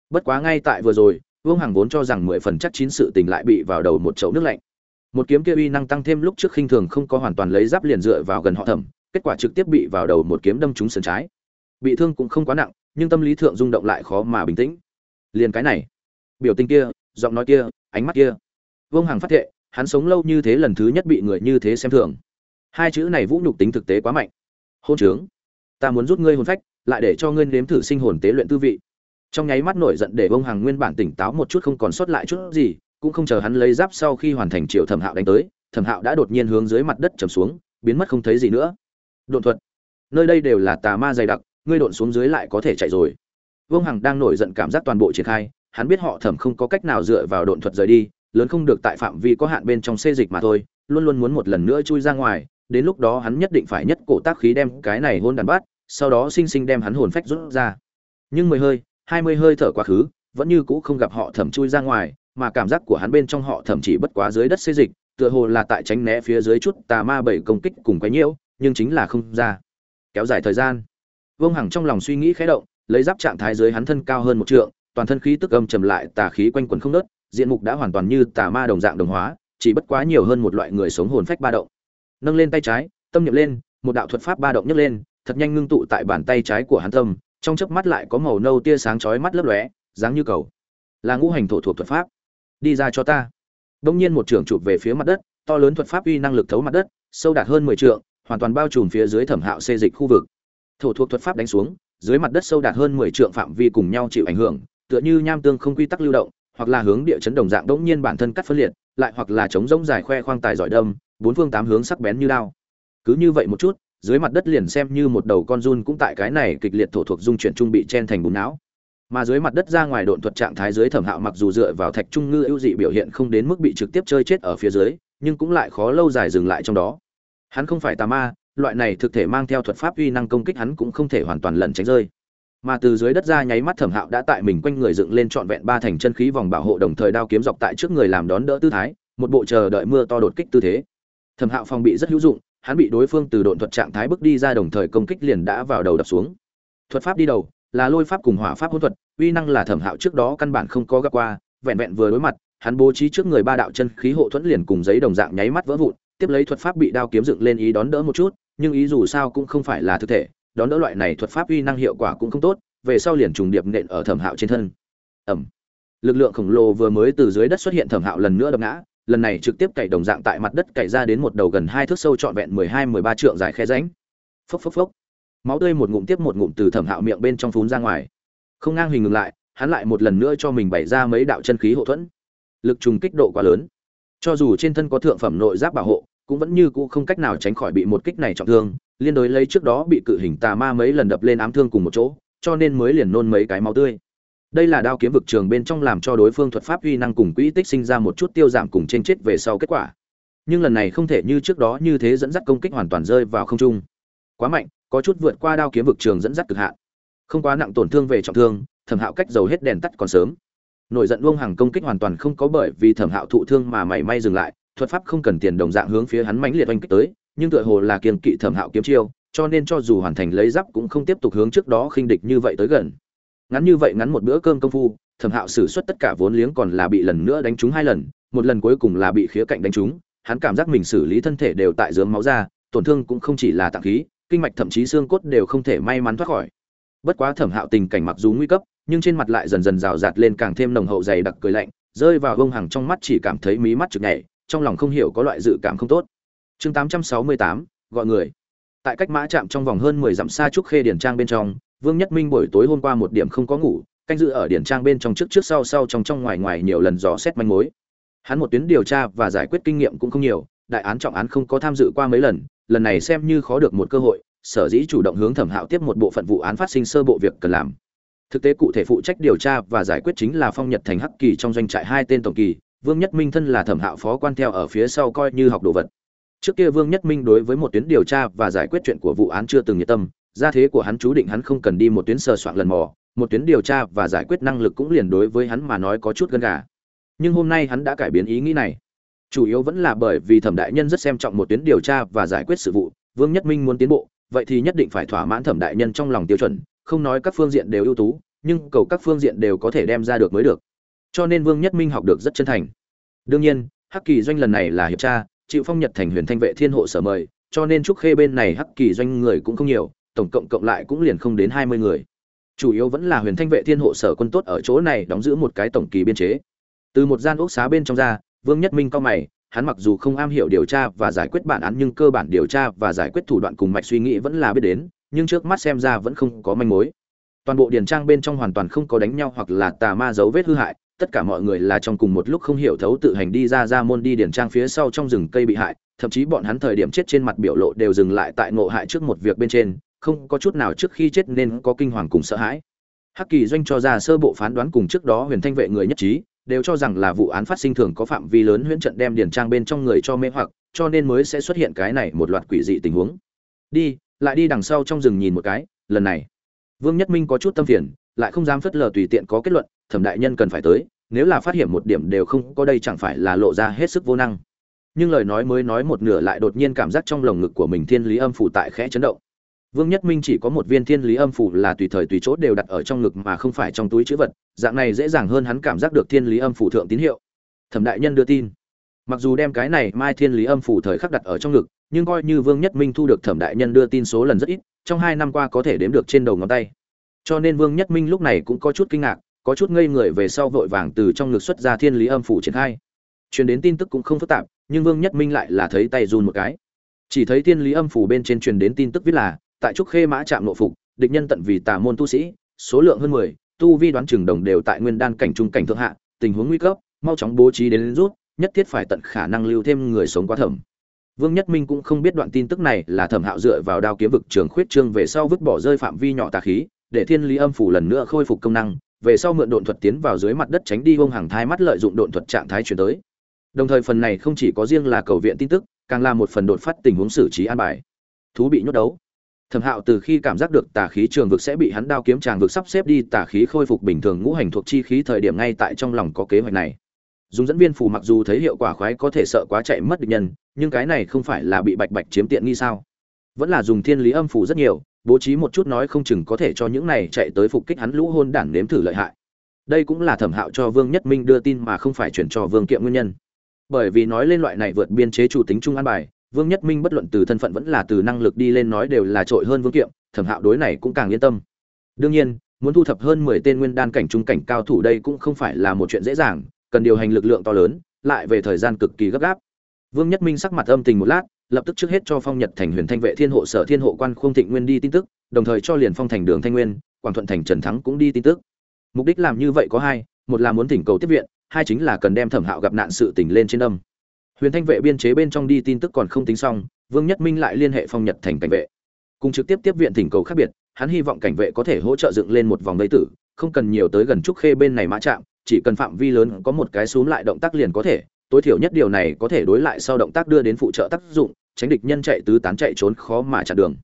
Bất quá ngay tại vừa rồi vương hằng vốn cho rằng mười phần chắc chín sự tình lại bị vào đầu một chậu nước lạnh. Một kiếm kia uy năng tăng thêm lúc trước khinh thường không có hoàn toàn lấy giáp liền dựa vào gần họ thẩm, kết quả trực tiếp bị vào đầu một kiếm đâm trúng sườn trái. Bị thương cũng không quá nặng, nhưng tâm lý thượng rung động lại khó mà bình tĩnh. Liền cái này, biểu tình kia, giọng nói kia, ánh mắt kia. Vương hằng phát thệ, hắn sống lâu như thế lần thứ nhất bị người như thế xem thường. Hai chữ này vũ nhục tính thực tế quá mạnh. Hôn trướng, ta muốn rút ngươi hồn phách, lại để cho ngươi nếm thử sinh hồn tế luyện tư vị trong nháy mắt nổi giận để bông hàng nguyên bản tỉnh táo một chút không còn sót lại chút gì, cũng không chờ hắn lấy giáp sau khi hoàn thành triệu thẩm hạo đánh tới, thẩm hạo đã đột nhiên hướng dưới mặt đất trầm xuống, biến mất không thấy gì nữa. Đột thuật. Nơi đây đều là tà ma dày đặc, ngươi đột xuống dưới lại có thể chạy rồi. Vương hằng đang nổi giận cảm giác toàn bộ triển khai, hắn biết họ thẩm không có cách nào dựa vào đột thuật rời đi, lớn không được tại phạm vi có hạn bên trong xê dịch mà thôi, luôn luôn muốn một lần nữa chui ra ngoài, đến lúc đó hắn nhất định phải nhất cổ tác khí đem cái này hôn đàn bát, sau đó sinh sinh đem hắn hồn phách rút ra. Nhưng mười hơi hai mươi hơi thở quá khứ, vẫn như cũ không gặp họ thẩm chui ra ngoài, mà cảm giác của hắn bên trong họ thẩm chỉ bất quá dưới đất xê dịch, tựa hồ là tại tránh né phía dưới chút tà ma bảy công kích cùng quấy nhiễu, nhưng chính là không ra. Kéo dài thời gian. Vương hằng trong lòng suy nghĩ khẽ động, lấy giáp trạng thái dưới hắn thân cao hơn một trượng, toàn thân khí tức âm trầm lại, tà khí quanh quẩn không nớt diện mục đã hoàn toàn như tà ma đồng dạng đồng hóa, chỉ bất quá nhiều hơn một loại người sống hồn phách ba động. Nâng lên tay trái, tâm niệm lên, một đạo thuật pháp ba động nhấc lên, thật nhanh ngưng tụ tại bàn tay trái của hắn tâm trong chớp mắt lại có màu nâu tia sáng chói mắt lấp lóe, dáng như cầu. Là ngũ hành thổ thuộc thuật pháp. Đi ra cho ta. Đông nhiên một trường chụp về phía mặt đất, to lớn thuật pháp uy năng lực thấu mặt đất, sâu đạt hơn mười trượng, hoàn toàn bao trùm phía dưới thẩm hạo xê dịch khu vực. Thổ thuộc thuật pháp đánh xuống, dưới mặt đất sâu đạt hơn mười trượng phạm vi cùng nhau chịu ảnh hưởng, tựa như nham tương không quy tắc lưu động, hoặc là hướng địa chấn đồng dạng đống nhiên bản thân cắt phân liệt, lại hoặc là chống rỗng dài khoe khoang tài giỏi đâm, bốn phương tám hướng sắc bén như đao. Cứ như vậy một chút dưới mặt đất liền xem như một đầu con run cũng tại cái này kịch liệt thổ thuộc dung chuyển trung bị chen thành bùn não. Mà dưới mặt đất ra ngoài độn thuật trạng thái dưới thẩm hạo mặc dù dựa vào thạch trung ngư ưu dị biểu hiện không đến mức bị trực tiếp chơi chết ở phía dưới, nhưng cũng lại khó lâu dài dừng lại trong đó. Hắn không phải tà ma, loại này thực thể mang theo thuật pháp uy năng công kích hắn cũng không thể hoàn toàn lẩn tránh rơi. Mà từ dưới đất ra nháy mắt thẩm hạo đã tại mình quanh người dựng lên trọn vẹn ba thành chân khí vòng bảo hộ đồng thời đao kiếm dọc tại trước người làm đón đỡ tư thái, một bộ chờ đợi mưa to đột kích tư thế. Thẩm hạo phòng bị rất hữu dụng hắn bị đối phương từ độn thuật trạng thái bước đi ra đồng thời công kích liền đã vào đầu đập xuống. Thuật pháp đi đầu là lôi pháp cùng hỏa pháp hỗn thuật, uy năng là thẩm hạo trước đó căn bản không có gặp qua, vẹn vẹn vừa đối mặt, hắn bố trí trước người ba đạo chân khí hộ thuẫn liền cùng giấy đồng dạng nháy mắt vỡ vụn, tiếp lấy thuật pháp bị đao kiếm dựng lên ý đón đỡ một chút, nhưng ý dù sao cũng không phải là thực thể, đón đỡ loại này thuật pháp uy năng hiệu quả cũng không tốt, về sau liền trùng điệp nện ở thẩm hạo trên thân. Ẩm lực lượng khổng lồ vừa mới từ dưới đất xuất hiện thẩm hạo lần nữa đập ngã lần này trực tiếp cày đồng dạng tại mặt đất cày ra đến một đầu gần hai thước sâu trọn vẹn mười hai, mười ba trượng dài khe ránh phốc phốc phốc. Máu tươi một ngụm tiếp một ngụm từ thẩm hạo miệng bên trong phún ra ngoài. Không ngang hình ngừng lại, hắn lại một lần nữa cho mình bày ra mấy đạo chân khí hậu thuẫn. Lực trùng kích độ quá lớn. Cho dù trên thân có thượng phẩm nội giáp bảo hộ, cũng vẫn như cũ không cách nào tránh khỏi bị một kích này trọng thương. Liên đối lấy trước đó bị cự hình tà ma mấy lần đập lên ám thương cùng một chỗ, cho nên mới liền nôn mấy cái máu tươi đây là đao kiếm vực trường bên trong làm cho đối phương thuật pháp uy năng cùng quỹ tích sinh ra một chút tiêu giảm cùng trên chết về sau kết quả. Nhưng lần này không thể như trước đó như thế dẫn dắt công kích hoàn toàn rơi vào không trung. Quá mạnh, có chút vượt qua đao kiếm vực trường dẫn dắt cực hạn. Không quá nặng tổn thương về trọng thương, thẩm hạo cách dầu hết đèn tắt còn sớm. Nổi giận vương hàng công kích hoàn toàn không có bởi vì thẩm hạo thụ thương mà mảy may dừng lại, thuật pháp không cần tiền đồng dạng hướng phía hắn mãnh liệt oanh kích tới, nhưng tựa hồ là kiên kỵ thẩm hạo kiếm chiêu, cho nên cho dù hoàn thành lấy giáp cũng không tiếp tục hướng trước đó khinh địch như vậy tới gần ngắn như vậy ngắn một bữa cơm công phu thẩm hạo xử suất tất cả vốn liếng còn là bị lần nữa đánh trúng hai lần một lần cuối cùng là bị khía cạnh đánh trúng hắn cảm giác mình xử lý thân thể đều tại dướng máu ra tổn thương cũng không chỉ là tạng khí kinh mạch thậm chí xương cốt đều không thể may mắn thoát khỏi. Bất quá thẩm hạo tình cảnh mặc dù nguy cấp nhưng trên mặt lại dần dần rào rạt lên càng thêm nồng hậu dày đặc cười lạnh rơi vào gông hàng trong mắt chỉ cảm thấy mí mắt chực nhảy trong lòng không hiểu có loại dự cảm không tốt. Chương 868, gọi người. Tại cách mã chạm trong vòng hơn 10 dặm xa trúc khê điển trang bên trong vương nhất minh buổi tối hôm qua một điểm không có ngủ, canh dự ở điển trang bên trong trước trước sau sau trong trong ngoài ngoài nhiều lần dò xét manh mối. Hắn một tuyến điều tra và giải quyết kinh nghiệm cũng không nhiều, đại án trọng án không có tham dự qua mấy lần lần này xem như khó được một cơ hội, sở dĩ chủ động hướng thẩm hạo tiếp một bộ phận vụ án phát sinh sơ bộ việc cần làm. Thực tế cụ thể phụ trách điều tra và giải quyết chính là phong nhật thành hắc kỳ trong doanh trại hai tên tổng kỳ, vương nhất minh thân là thẩm hạo phó quan theo ở phía sau coi như học đồ vật. Trước kia vương nhất minh đối với một tuyến điều tra và giải quyết chuyện của vụ án chưa từng nhiệt tâm gia thế của hắn chú định hắn không cần đi một tuyến sờ soạn lần mò, một tuyến điều tra và giải quyết năng lực cũng liền đối với hắn mà nói có chút gân gà. Nhưng hôm nay hắn đã cải biến ý nghĩ này. Chủ yếu vẫn là bởi vì thẩm đại nhân rất xem trọng một tuyến điều tra và giải quyết sự vụ, vương nhất minh muốn tiến bộ, vậy thì nhất định phải thỏa mãn thẩm đại nhân trong lòng tiêu chuẩn, không nói các phương diện đều ưu tú, nhưng cầu các phương diện đều có thể đem ra được mới được. Cho nên vương nhất minh học được rất chân thành. Đương nhiên, hắc kỳ doanh lần này là hiệp tra, chịu phong nhật thành huyền thanh vệ thiên hộ sở mời, cho nên trúc khê bên này hắc kỳ doanh người cũng không nhiều tổng cộng cộng lại cũng liền không đến hai mươi người. Chủ yếu vẫn là huyền thanh vệ thiên hộ sở quân tốt ở chỗ này đóng giữ một cái tổng kỳ biên chế. Từ một gian ốc xá bên trong ra, vương nhất minh cao mày, hắn mặc dù không am hiểu điều tra và giải quyết bản án nhưng cơ bản điều tra và giải quyết thủ đoạn cùng mạch suy nghĩ vẫn là biết đến, nhưng trước mắt xem ra vẫn không có manh mối. Toàn bộ điền trang bên trong hoàn toàn không có đánh nhau hoặc là tà ma dấu vết hư hại, tất cả mọi người là trong cùng một lúc không hiểu thấu tự hành đi ra ra môn đi điền trang phía sau trong rừng cây bị hại, thậm chí bọn hắn thời điểm chết trên mặt biểu lộ đều dừng lại tại ngộ hại trước một việc bên trên không có chút nào trước khi chết nên có kinh hoàng cùng sợ hãi. Hắc kỳ doanh cho ra sơ bộ phán đoán cùng trước đó huyền thanh vệ người nhất trí, đều cho rằng là vụ án phát sinh thường có phạm vi lớn huyễn trận đem điền trang bên trong người cho mê hoặc, cho nên mới sẽ xuất hiện cái này một loạt quỷ dị tình huống. Đi, lại đi đằng sau trong rừng nhìn một cái, lần này. Vương nhất minh có chút tâm phiền, lại không dám phất lờ tùy tiện có kết luận, thẩm đại nhân cần phải tới, nếu là phát hiện một điểm đều không có đây chẳng phải là lộ ra hết sức vô năng. Nhưng lời nói mới nói một nửa lại đột nhiên cảm giác trong lồng ngực của mình thiên lý âm phủ tại khẽ chấn động vương nhất minh chỉ có một viên thiên lý âm phủ là tùy thời tùy chỗ đều đặt ở trong ngực mà không phải trong túi chữ vật, dạng này dễ dàng hơn hắn cảm giác được thiên lý âm phủ thượng tín hiệu. Thẩm đại nhân đưa tin. Mặc dù đem cái này mai thiên lý âm phủ thời khắc đặt ở trong ngực, nhưng coi như vương nhất minh thu được thẩm đại nhân đưa tin số lần rất ít, trong hai năm qua có thể đếm được trên đầu ngón tay. Cho nên vương nhất minh lúc này cũng có chút kinh ngạc, có chút ngây người về sau vội vàng từ trong ngực xuất ra thiên lý âm phủ triển khai. Truyền đến tin tức cũng không phức tạp, nhưng vương nhất minh lại là thấy tay run một cái. Chỉ thấy thiên lý âm phủ bên trên truyền đến tin tức viết là tại trúc khê mã trạm nội phục, địch nhân tận vì tà môn tu sĩ, số lượng hơn mười, tu vi đoán chừng đồng đều tại nguyên đan cảnh trung cảnh thượng hạ, tình huống nguy cấp, mau chóng bố trí đến rút, nhất thiết phải tận khả năng lưu thêm người sống quá thẩm. Vương nhất minh cũng không biết đoạn tin tức này là thẩm hạo dựa vào đao kiếm vực trường khuyết trương về sau vứt bỏ rơi phạm vi nhỏ tà khí, để thiên lý âm phủ lần nữa khôi phục công năng, về sau mượn độn thuật tiến vào dưới mặt đất tránh đi vông hàng thai mắt lợi dụng độn thuật trạng thái chuyển tới. Đồng thời phần này không chỉ có riêng là cầu viện tin tức, càng là một phần đột phát tình huống xử trí an bài. Thú bị nhốt đấu thẩm hạo từ khi cảm giác được tà khí trường vực sẽ bị hắn đao kiếm tràng vực sắp xếp đi, tà khí khôi phục bình thường ngũ hành thuộc chi khí thời điểm ngay tại trong lòng có kế hoạch này. Dùng dẫn viên phù mặc dù thấy hiệu quả khoái có thể sợ quá chạy mất địch nhân, nhưng cái này không phải là bị bạch bạch chiếm tiện nghi sao? Vẫn là dùng thiên lý âm phù rất nhiều, bố trí một chút nói không chừng có thể cho những này chạy tới phục kích hắn lũ hôn đản nếm thử lợi hại. Đây cũng là thẩm hạo cho vương nhất minh đưa tin mà không phải chuyển cho vương kiệm nguyên nhân. Bởi vì nói lên loại này vượt biên chế chủ tính trung an bài vương nhất minh bất luận từ thân phận vẫn là từ năng lực đi lên nói đều là trội hơn vương kiệm, thẩm hạo đối này cũng càng yên tâm. Đương nhiên, muốn thu thập hơn mười tên nguyên đan cảnh trung cảnh cao thủ đây cũng không phải là một chuyện dễ dàng, cần điều hành lực lượng to lớn, lại về thời gian cực kỳ gấp gáp. Vương nhất minh sắc mặt âm tình một lát, lập tức trước hết cho phong nhật thành huyền thanh vệ thiên hộ sở thiên hộ quan Khương thịnh nguyên đi tin tức, đồng thời cho liền phong thành đường thanh nguyên, quảng thuận thành trần thắng cũng đi tin tức. Mục đích làm như vậy có hai, một là muốn thỉnh cầu tiếp viện, hai chính là cần đem thẩm hạo gặp nạn sự tình lên trên âm huyền thanh vệ biên chế bên trong đi tin tức còn không tính xong, vương nhất minh lại liên hệ phong nhật thành cảnh vệ. Cùng trực tiếp tiếp viện thỉnh cầu khác biệt, hắn hy vọng cảnh vệ có thể hỗ trợ dựng lên một vòng đầy tử, không cần nhiều tới gần trúc khê bên này mã chạm, chỉ cần phạm vi lớn có một cái xúm lại động tác liền có thể, tối thiểu nhất điều này có thể đối lại sau động tác đưa đến phụ trợ tác dụng, tránh địch nhân chạy tứ tán chạy trốn khó mà chặn đường.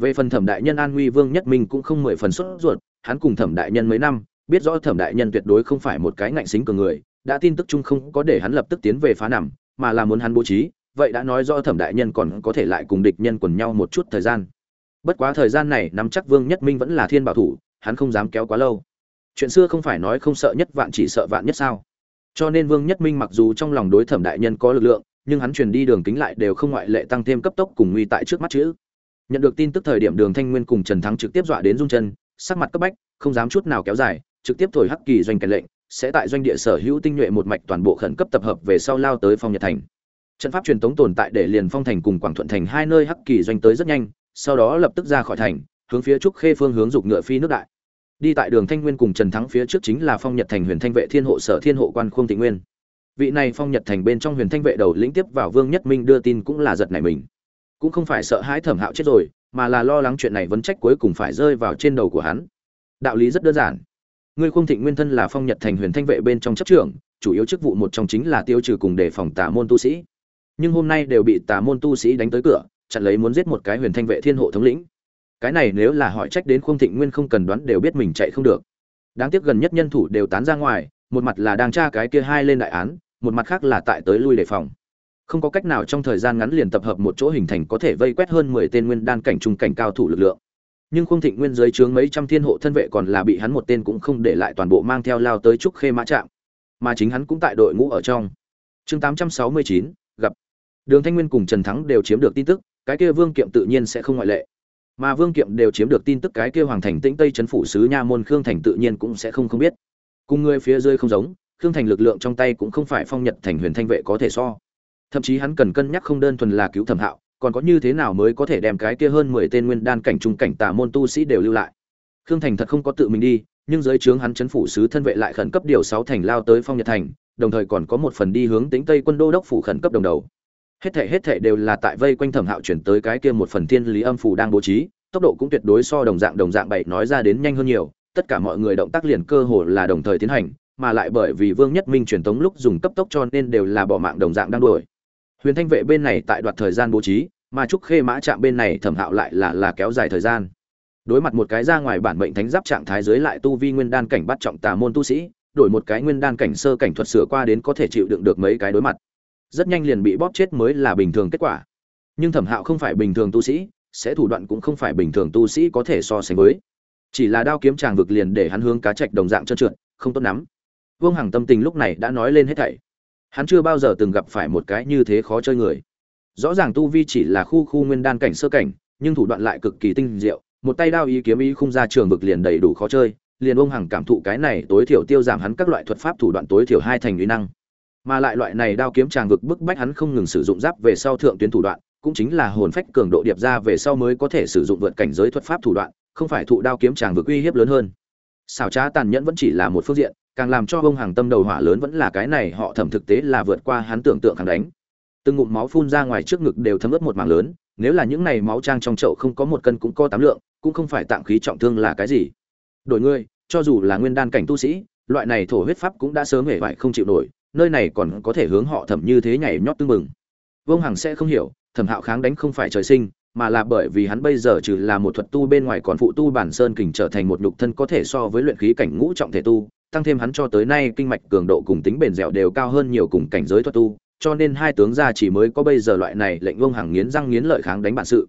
Về phần thẩm đại nhân an nguy vương nhất minh cũng không mười phần xuất ruột, hắn cùng thẩm đại nhân mấy năm, biết rõ thẩm đại nhân tuyệt đối không phải một cái ngạnh xính cường người, đã tin tức chung không có để hắn lập tức tiến về phá nằm mà là muốn hắn bố trí, vậy đã nói rõ thẩm đại nhân còn có thể lại cùng địch nhân quần nhau một chút thời gian. Bất quá thời gian này nắm chắc vương nhất minh vẫn là thiên bảo thủ, hắn không dám kéo quá lâu. Chuyện xưa không phải nói không sợ nhất vạn chỉ sợ vạn nhất sao? Cho nên vương nhất minh mặc dù trong lòng đối thẩm đại nhân có lực lượng, nhưng hắn truyền đi đường kính lại đều không ngoại lệ tăng thêm cấp tốc cùng nguy tại trước mắt chữ. Nhận được tin tức thời điểm đường thanh nguyên cùng trần thắng trực tiếp dọa đến rung chân, sắc mặt cấp bách, không dám chút nào kéo dài, trực tiếp thổi hắc kỳ doanh kèn lệnh sẽ tại doanh địa sở hữu tinh nhuệ một mạch toàn bộ khẩn cấp tập hợp về sau lao tới phong nhật thành. Trận pháp truyền tống tồn tại để liền phong thành cùng quảng thuận thành hai nơi hắc kỳ doanh tới rất nhanh, sau đó lập tức ra khỏi thành, hướng phía trúc khê phương hướng dục ngựa phi nước đại. Đi tại đường thanh nguyên cùng trần thắng phía trước chính là phong nhật thành huyền thanh vệ thiên hộ sở thiên hộ quan khương thị nguyên. Vị này phong nhật thành bên trong huyền thanh vệ đầu lĩnh tiếp vào vương nhất minh đưa tin cũng là giật này mình. Cũng không phải sợ hãi thẩm hạo chết rồi, mà là lo lắng chuyện này vấn trách cuối cùng phải rơi vào trên đầu của hắn. Đạo lý rất đơn giản ngươi Khung thịnh nguyên thân là phong nhật thành huyền thanh vệ bên trong chấp trưởng, chủ yếu chức vụ một trong chính là tiêu trừ cùng đề phòng tà môn tu sĩ. Nhưng hôm nay đều bị tà môn tu sĩ đánh tới cửa, chặn lấy muốn giết một cái huyền thanh vệ thiên hộ thống lĩnh. Cái này nếu là hỏi trách đến Khung thịnh nguyên không cần đoán đều biết mình chạy không được. Đáng tiếc gần nhất nhân thủ đều tán ra ngoài, một mặt là đang tra cái kia hai lên đại án, một mặt khác là tại tới lui đề phòng. Không có cách nào trong thời gian ngắn liền tập hợp một chỗ hình thành có thể vây quét hơn mười tên nguyên đan cảnh trung cảnh cao thủ lực lượng nhưng khung thịnh nguyên dưới trướng mấy trăm thiên hộ thân vệ còn là bị hắn một tên cũng không để lại toàn bộ mang theo lao tới trúc khê mã trạm, mà chính hắn cũng tại đội ngũ ở trong. Chương tám trăm sáu mươi chín, gặp. Đường thanh nguyên cùng trần thắng đều chiếm được tin tức, cái kia vương kiệm tự nhiên sẽ không ngoại lệ. Mà vương kiệm đều chiếm được tin tức cái kia hoàng thành tĩnh tây trấn phủ sứ nha môn khương thành tự nhiên cũng sẽ không không biết. Cùng người phía dưới không giống, khương thành lực lượng trong tay cũng không phải phong nhật thành huyền thanh vệ có thể so. Thậm chí hắn cần cân nhắc không đơn thuần là cứu thẩm hạo còn có như thế nào mới có thể đem cái kia hơn mười tên nguyên đan cảnh trung cảnh tà môn tu sĩ đều lưu lại? Khương thành thật không có tự mình đi, nhưng dưới trướng hắn chấn phủ sứ thân vệ lại khẩn cấp điều sáu thành lao tới phong nhật thành, đồng thời còn có một phần đi hướng tính tây quân đô đốc phủ khẩn cấp đồng đầu. Hết thể hết thể đều là tại vây quanh thẩm hạo chuyển tới cái kia một phần thiên lý âm phủ đang bố trí, tốc độ cũng tuyệt đối so đồng dạng đồng dạng bảy nói ra đến nhanh hơn nhiều, tất cả mọi người động tác liền cơ hồ là đồng thời tiến hành, mà lại bởi vì vương nhất minh truyền tống lúc dùng cấp tốc cho nên đều là bỏ mạng đồng dạng đang đuổi huyền thanh vệ bên này tại đoạt thời gian bố trí, mà trúc khê mã trạm bên này thẩm hạo lại là là kéo dài thời gian. Đối mặt một cái ra ngoài bản mệnh thánh giáp trạng thái dưới lại tu vi nguyên đan cảnh bắt trọng tà môn tu sĩ, đổi một cái nguyên đan cảnh sơ cảnh thuật sửa qua đến có thể chịu đựng được mấy cái đối mặt. Rất nhanh liền bị bóp chết mới là bình thường kết quả. Nhưng thẩm hạo không phải bình thường tu sĩ, sẽ thủ đoạn cũng không phải bình thường tu sĩ có thể so sánh với. Chỉ là đao kiếm tràng vực liền để hắn hướng cá trạch đồng dạng trơn trượt, không tốt lắm. Vương hằng tâm tình lúc này đã nói lên hết thảy hắn chưa bao giờ từng gặp phải một cái như thế khó chơi người. Rõ ràng tu vi chỉ là khu khu nguyên đan cảnh sơ cảnh, nhưng thủ đoạn lại cực kỳ tinh diệu, một tay đao ý kiếm ý khung ra trường vực liền đầy đủ khó chơi, liền ông hằng cảm thụ cái này tối thiểu tiêu giảm hắn các loại thuật pháp thủ đoạn tối thiểu hai thành uy năng. Mà lại loại này đao kiếm tràng vực bức bách hắn không ngừng sử dụng giáp về sau thượng tuyến thủ đoạn, cũng chính là hồn phách cường độ điệp ra về sau mới có thể sử dụng vượt cảnh giới thuật pháp thủ đoạn, không phải thụ đao kiếm tràng vực uy hiếp lớn hơn xảo trá tàn nhẫn vẫn chỉ là một phương diện, càng làm cho ông hàng tâm đầu hỏa lớn vẫn là cái này, họ thẩm thực tế là vượt qua hắn tưởng tượng kháng đánh. Từng ngụm máu phun ra ngoài trước ngực đều thấm ướt một mảng lớn, nếu là những này máu trang trong chậu không có một cân cũng có tám lượng, cũng không phải tạm khí trọng thương là cái gì. Đổi ngươi cho dù là nguyên đan cảnh tu sĩ, loại này thổ huyết pháp cũng đã sớm hề vải không chịu nổi, nơi này còn có thể hướng họ thẩm như thế nhảy nhót tưng mừng vương hằng sẽ không hiểu, thẩm hạo kháng đánh không phải trời sinh mà là bởi vì hắn bây giờ trừ là một thuật tu bên ngoài còn phụ tu bản sơn kình trở thành một nhục thân có thể so với luyện khí cảnh ngũ trọng thể tu tăng thêm hắn cho tới nay kinh mạch cường độ cùng tính bền dẻo đều cao hơn nhiều cùng cảnh giới thuật tu cho nên hai tướng gia chỉ mới có bây giờ loại này lệnh vông hằng nghiến răng nghiến lợi kháng đánh bản sự.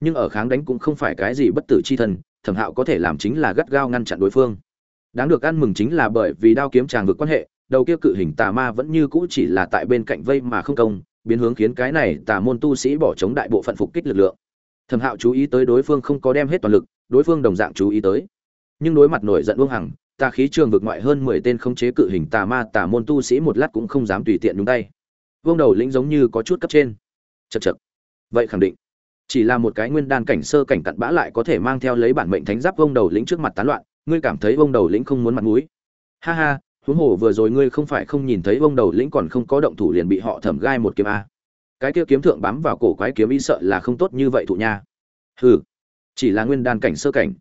Nhưng ở kháng đánh cũng không phải cái gì bất tử chi thần, thẩm hạo có thể làm chính là gắt gao ngăn chặn đối phương. Đáng được ăn mừng chính là bởi vì đao kiếm tràng vượt quan hệ đầu kia cự hình tà ma vẫn như cũ chỉ là tại bên cạnh vây mà không công biến hướng khiến cái này tà môn tu sĩ bỏ chống đại bộ phận phục kích lực lượng thẩm hạo chú ý tới đối phương không có đem hết toàn lực, đối phương đồng dạng chú ý tới. Nhưng đối mặt nổi giận vương hằng, tà khí trường vực ngoại hơn mười tên không chế cự hình tà ma, tà môn tu sĩ một lát cũng không dám tùy tiện nhúng tay. Vương đầu lĩnh giống như có chút cấp trên. Chật chật vậy khẳng định. Chỉ là một cái nguyên đan cảnh sơ cảnh cặn bã lại có thể mang theo lấy bản mệnh thánh giáp Vương đầu lĩnh trước mặt tán loạn, ngươi cảm thấy Vương đầu lĩnh không muốn mặt mũi. Ha ha, huống hồ vừa rồi ngươi không phải không nhìn thấy Vương đầu lĩnh còn không có động thủ liền bị họ thẩm gai một kiếm a cái kia kiếm thượng bám vào cổ quái kiếm y sợ là không tốt như vậy thụ nha. Hừ, chỉ là nguyên đan cảnh sơ cảnh.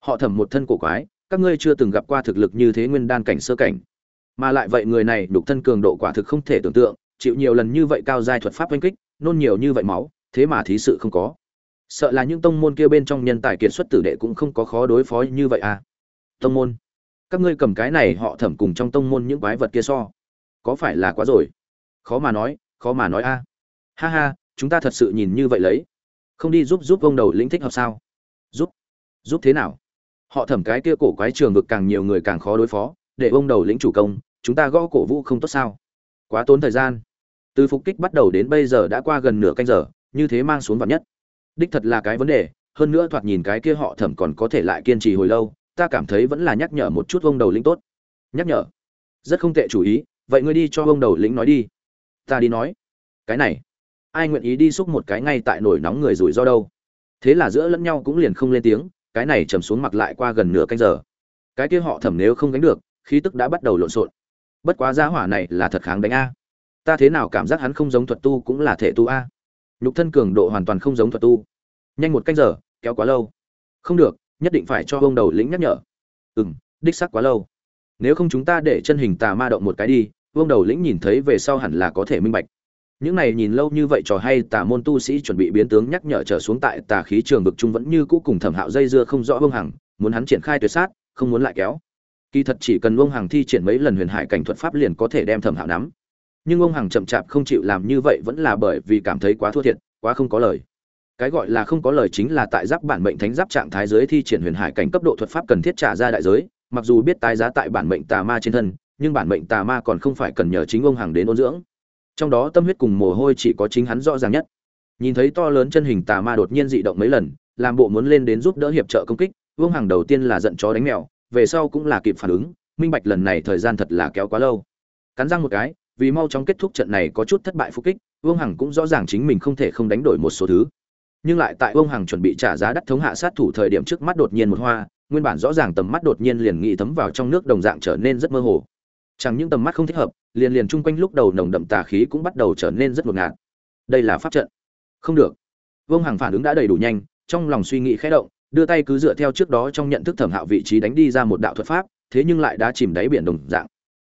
Họ thẩm một thân cổ quái, các ngươi chưa từng gặp qua thực lực như thế nguyên đan cảnh sơ cảnh. Mà lại vậy người này đục thân cường độ quả thực không thể tưởng tượng, chịu nhiều lần như vậy cao giai thuật pháp oanh kích, nôn nhiều như vậy máu, thế mà thí sự không có. Sợ là những tông môn kia bên trong nhân tài kiệt xuất tử đệ cũng không có khó đối phó như vậy à. Tông môn, các ngươi cầm cái này họ thẩm cùng trong tông môn những quái vật kia so, có phải là quá rồi? Khó mà nói, khó mà nói a ha ha, chúng ta thật sự nhìn như vậy lấy. Không đi giúp giúp ông đầu lĩnh thích hợp sao? Giúp. Giúp thế nào? Họ thẩm cái kia cổ quái trường vực càng nhiều người càng khó đối phó, để ông đầu lĩnh chủ công, chúng ta gõ cổ vũ không tốt sao? Quá tốn thời gian. Từ phục kích bắt đầu đến bây giờ đã qua gần nửa canh giờ, như thế mang xuống vạn nhất. Đích thật là cái vấn đề, hơn nữa thoạt nhìn cái kia họ thẩm còn có thể lại kiên trì hồi lâu, ta cảm thấy vẫn là nhắc nhở một chút ông đầu lĩnh tốt. Nhắc nhở. Rất không tệ chủ ý, vậy ngươi đi cho ông đầu lĩnh nói đi. Ta đi nói. Cái này ai nguyện ý đi xúc một cái ngay tại nổi nóng người rủi ro đâu. Thế là giữa lẫn nhau cũng liền không lên tiếng, cái này trầm xuống mặc lại qua gần nửa canh giờ. Cái kia họ thẩm nếu không gánh được, khí tức đã bắt đầu lộn xộn. Bất quá giá hỏa này là thật kháng đánh a. Ta thế nào cảm giác hắn không giống thuật tu cũng là thể tu a. Nhục thân cường độ hoàn toàn không giống thuật tu. Nhanh một canh giờ, kéo quá lâu. Không được, nhất định phải cho ông đầu lĩnh nhắc nhở. Ừ m đích sắc quá lâu. Nếu không chúng ta để chân hình tà ma động một cái đi, ông đầu lĩnh nhìn thấy về sau hẳn là có thể minh bạch những này nhìn lâu như vậy trò hay, tà môn tu sĩ chuẩn bị biến tướng nhắc nhở trở xuống tại tà khí trường vực trung vẫn như cũ cùng thẩm hạo dây dưa không rõ vương hằng, muốn hắn triển khai tuyệt sát, không muốn lại kéo. Kỳ thật chỉ cần vương hằng thi triển mấy lần huyền hải cảnh thuật pháp liền có thể đem thẩm hạo nắm. Nhưng ông hằng chậm chạp không chịu làm như vậy vẫn là bởi vì cảm thấy quá thua thiệt, quá không có lời. Cái gọi là không có lời chính là tại giáp bản mệnh thánh giáp trạng thái giới thi triển huyền hải cảnh cấp độ thuật pháp cần thiết trả ra đại giới, mặc dù biết tái giá tại bản mệnh tà ma trên thân, nhưng bản mệnh tà ma còn không phải cần nhờ chính ông hằng đến ôn dưỡng trong đó tâm huyết cùng mồ hôi chỉ có chính hắn rõ ràng nhất. Nhìn thấy to lớn chân hình tà ma đột nhiên dị động mấy lần, làm bộ muốn lên đến giúp đỡ hiệp trợ công kích, vương hằng đầu tiên là giận chó đánh mèo, về sau cũng là kịp phản ứng, minh bạch lần này thời gian thật là kéo quá lâu. Cắn răng một cái, vì mau chóng kết thúc trận này có chút thất bại phục kích, vương hằng cũng rõ ràng chính mình không thể không đánh đổi một số thứ. Nhưng lại tại vương hằng chuẩn bị trả giá đắt thống hạ sát thủ thời điểm trước mắt đột nhiên một hoa, nguyên bản rõ ràng tầm mắt đột nhiên liền nghĩ thấm vào trong nước đồng dạng trở nên rất mơ hồ chẳng những tầm mắt không thích hợp, liền liền chung quanh lúc đầu nồng đậm tà khí cũng bắt đầu trở nên rất ngột ngạt. Đây là pháp trận. Không được. Vương hằng phản ứng đã đầy đủ nhanh, trong lòng suy nghĩ khẽ động, đưa tay cứ dựa theo trước đó trong nhận thức thẩm hạo vị trí đánh đi ra một đạo thuật pháp, thế nhưng lại đã chìm đáy biển đồng dạng.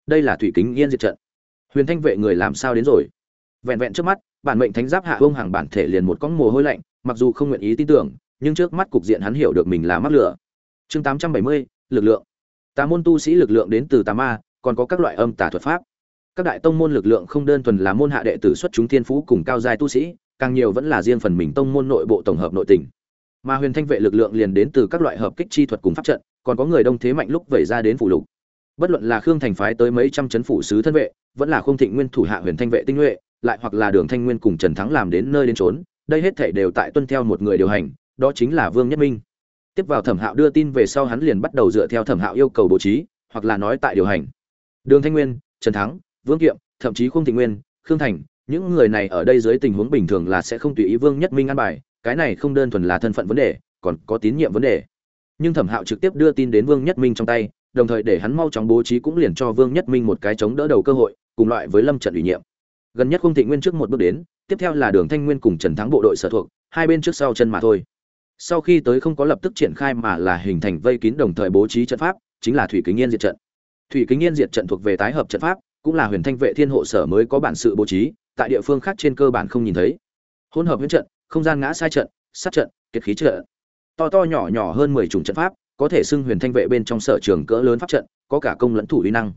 Đây là thủy kính yên diệt trận. Huyền thanh vệ người làm sao đến rồi? Vẹn vẹn trước mắt, bản mệnh thánh giáp hạ vương hàng bản thể liền một con mồ hôi lạnh, mặc dù không nguyện ý tin tưởng, nhưng trước mắt cục diện hắn hiểu được mình là mắc lửa. Chương tám trăm bảy mươi, lực lượng. Tà môn tu sĩ lực lượng đến từ tà ma còn có các loại âm tà thuật pháp. Các đại tông môn lực lượng không đơn thuần là môn hạ đệ tử xuất chúng thiên phú cùng cao giai tu sĩ, càng nhiều vẫn là riêng phần mình tông môn nội bộ tổng hợp nội tình. Mà huyền thanh vệ lực lượng liền đến từ các loại hợp kích chi thuật cùng pháp trận, còn có người đông thế mạnh lúc vẩy ra đến phủ lục. Bất luận là khương thành phái tới mấy trăm chấn phủ sứ thân vệ, vẫn là không thịnh nguyên thủ hạ huyền thanh vệ tinh nhuệ, lại hoặc là đường thanh nguyên cùng trần thắng làm đến nơi đến trốn đây hết thể đều tại tuân theo một người điều hành, đó chính là vương nhất minh. Tiếp vào thẩm hạo đưa tin về sau hắn liền bắt đầu dựa theo thẩm hạo yêu cầu bố trí, hoặc là nói tại điều hành đường thanh nguyên, trần thắng, vương kiệm, thậm chí khung Thịnh nguyên, khương thành, những người này ở đây dưới tình huống bình thường là sẽ không tùy ý vương nhất minh ăn bài, cái này không đơn thuần là thân phận vấn đề, còn có tín nhiệm vấn đề. Nhưng thẩm hạo trực tiếp đưa tin đến vương nhất minh trong tay, đồng thời để hắn mau chóng bố trí cũng liền cho vương nhất minh một cái chống đỡ đầu cơ hội, cùng loại với lâm trận ủy nhiệm. Gần nhất khung Thịnh nguyên trước một bước đến, tiếp theo là đường thanh nguyên cùng trần thắng bộ đội sở thuộc, hai bên trước sau chân mà thôi. Sau khi tới không có lập tức triển khai mà là hình thành vây kín đồng thời bố trí trận pháp, chính là thủy kính nghiên diệt trận thủy kính yên diệt trận thuộc về tái hợp trận pháp, cũng là huyền thanh vệ thiên hộ sở mới có bản sự bố trí, tại địa phương khác trên cơ bản không nhìn thấy. Hỗn hợp huyễn trận, không gian ngã sai trận, sát trận kiệt khí trận. To to nhỏ nhỏ hơn mười chủng trận pháp, có thể xưng huyền thanh vệ bên trong sở trường cỡ lớn pháp trận, có cả công lẫn thủ uy năng.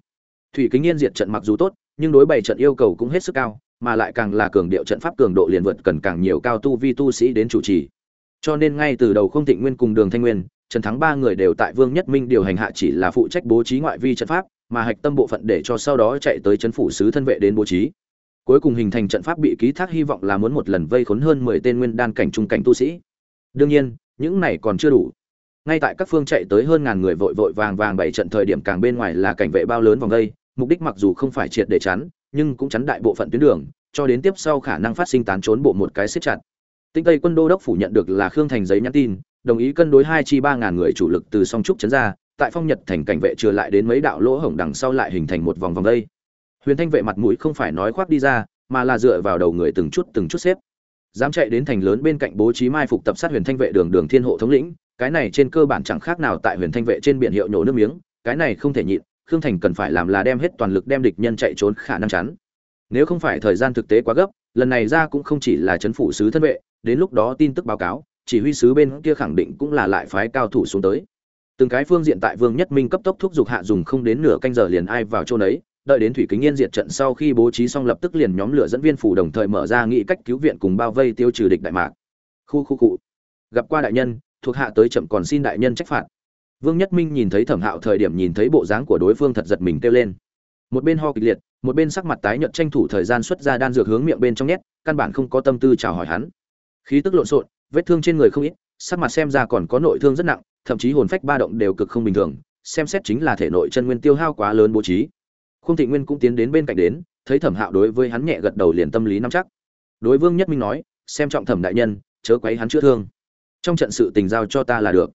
Thủy kính yên diệt trận mặc dù tốt, nhưng đối bày trận yêu cầu cũng hết sức cao, mà lại càng là cường điệu trận pháp cường độ liền vượt cần càng nhiều cao tu vi tu sĩ đến chủ trì cho nên ngay từ đầu không thịnh nguyên cùng đường thanh nguyên, trần thắng ba người đều tại vương nhất minh điều hành hạ chỉ là phụ trách bố trí ngoại vi trận pháp, mà hạch tâm bộ phận để cho sau đó chạy tới trấn phủ sứ thân vệ đến bố trí. Cuối cùng hình thành trận pháp bị ký thác hy vọng là muốn một lần vây khốn hơn mười tên nguyên đan cảnh trung cảnh tu sĩ. Đương nhiên, những này còn chưa đủ. Ngay tại các phương chạy tới hơn ngàn người vội vội vàng vàng bảy trận thời điểm càng bên ngoài là cảnh vệ bao lớn vòng đây, mục đích mặc dù không phải triệt để chắn, nhưng cũng chắn đại bộ phận tuyến đường, cho đến tiếp sau khả năng phát sinh tán trốn bộ một cái siết chặt tinh tây quân đô đốc phủ nhận được là khương thành giấy nhắn tin, đồng ý cân đối hai chi ba ngàn người chủ lực từ song trúc Trấn ra, tại phong nhật thành cảnh vệ chưa lại đến mấy đạo lỗ hổng đằng sau lại hình thành một vòng vòng đây. Huyền thanh vệ mặt mũi không phải nói khoác đi ra, mà là dựa vào đầu người từng chút từng chút xếp. Dám chạy đến thành lớn bên cạnh bố trí mai phục tập sát huyền thanh vệ đường đường thiên hộ thống lĩnh, cái này trên cơ bản chẳng khác nào tại huyền thanh vệ trên biển hiệu nhổ nước miếng, cái này không thể nhịn, khương thành cần phải làm là đem hết toàn lực đem địch nhân chạy trốn khả năng chắn. Nếu không phải thời gian thực tế quá gấp lần này ra cũng không chỉ là chấn phủ sứ thân vệ, đến lúc đó tin tức báo cáo, chỉ huy sứ bên kia khẳng định cũng là lại phái cao thủ xuống tới. Từng cái phương diện tại vương nhất minh cấp tốc thúc giục hạ dùng không đến nửa canh giờ liền ai vào chỗ đấy đợi đến thủy kính yên diệt trận sau khi bố trí xong lập tức liền nhóm lửa dẫn viên phủ đồng thời mở ra nghị cách cứu viện cùng bao vây tiêu trừ địch đại mạc. Khu khu cụ gặp qua đại nhân, thuộc hạ tới chậm còn xin đại nhân trách phạt. Vương nhất minh nhìn thấy thẩm hạo thời điểm nhìn thấy bộ dáng của đối phương thật giật mình kêu lên. Một bên ho kịch liệt một bên sắc mặt tái nhợt tranh thủ thời gian xuất ra đan dược hướng miệng bên trong nhét, căn bản không có tâm tư chào hỏi hắn. Khí tức lộn xộn, vết thương trên người không ít, sắc mặt xem ra còn có nội thương rất nặng, thậm chí hồn phách ba động đều cực không bình thường, xem xét chính là thể nội chân nguyên tiêu hao quá lớn bố trí. Khung thị nguyên cũng tiến đến bên cạnh đến, thấy thẩm hạo đối với hắn nhẹ gật đầu liền tâm lý nắm chắc. Đối vương nhất minh nói, xem trọng thẩm đại nhân, chớ quấy hắn chữa thương. Trong trận sự tình giao cho ta là được.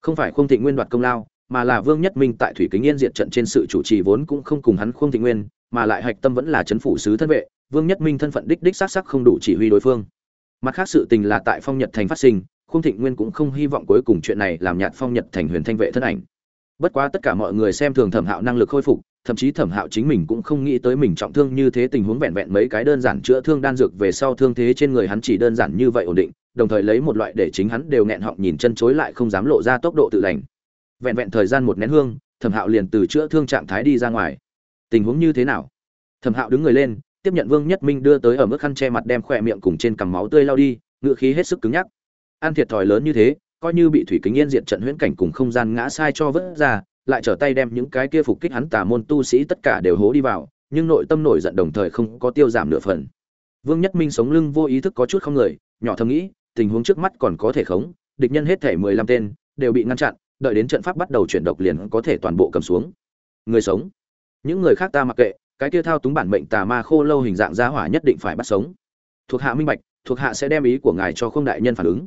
Không phải khung thị nguyên đoạt công lao, mà là vương nhất minh tại thủy kính yên diệt trận trên sự chủ trì vốn cũng không cùng hắn khung thị nguyên mà lại hạch tâm vẫn là chấn phủ sứ thân vệ, vương nhất minh thân phận đích đích xác sắc không đủ chỉ huy đối phương. Mặt khác sự tình là tại phong nhật thành phát sinh, khung thịnh nguyên cũng không hy vọng cuối cùng chuyện này làm nhạt phong nhật thành huyền thanh vệ thân ảnh. Bất quá tất cả mọi người xem thường thẩm hạo năng lực khôi phục, thậm chí thẩm hạo chính mình cũng không nghĩ tới mình trọng thương như thế tình huống vẹn vẹn mấy cái đơn giản chữa thương đan dược về sau thương thế trên người hắn chỉ đơn giản như vậy ổn định, đồng thời lấy một loại để chính hắn đều nghẹn họng nhìn chân chối lại không dám lộ ra tốc độ tự lành. Vẹn vẹn thời gian một nén hương, thẩm hạo liền từ chữa thương trạng thái đi ra ngoài tình huống như thế nào? Thẩm hạo đứng người lên, tiếp nhận vương nhất minh đưa tới ở mức khăn che mặt đem khỏe miệng cùng trên cằm máu tươi lao đi, ngựa khí hết sức cứng nhắc. Ăn thiệt thòi lớn như thế, coi như bị thủy kính yên diện trận huyễn cảnh cùng không gian ngã sai cho vớt ra, lại trở tay đem những cái kia phục kích hắn tà môn tu sĩ tất cả đều hố đi vào, nhưng nội tâm nổi giận đồng thời không có tiêu giảm nửa phần. Vương nhất minh sống lưng vô ý thức có chút không người, nhỏ thầm nghĩ, tình huống trước mắt còn có thể khống, địch nhân hết thể mười lăm tên, đều bị ngăn chặn, đợi đến trận pháp bắt đầu chuyển độc liền có thể toàn bộ cầm xuống. Người sống những người khác ta mặc kệ, cái kia thao túng bản mệnh tà ma khô lâu hình dạng gia hỏa nhất định phải bắt sống. Thuộc hạ minh bạch, thuộc hạ sẽ đem ý của ngài cho không đại nhân phản ứng.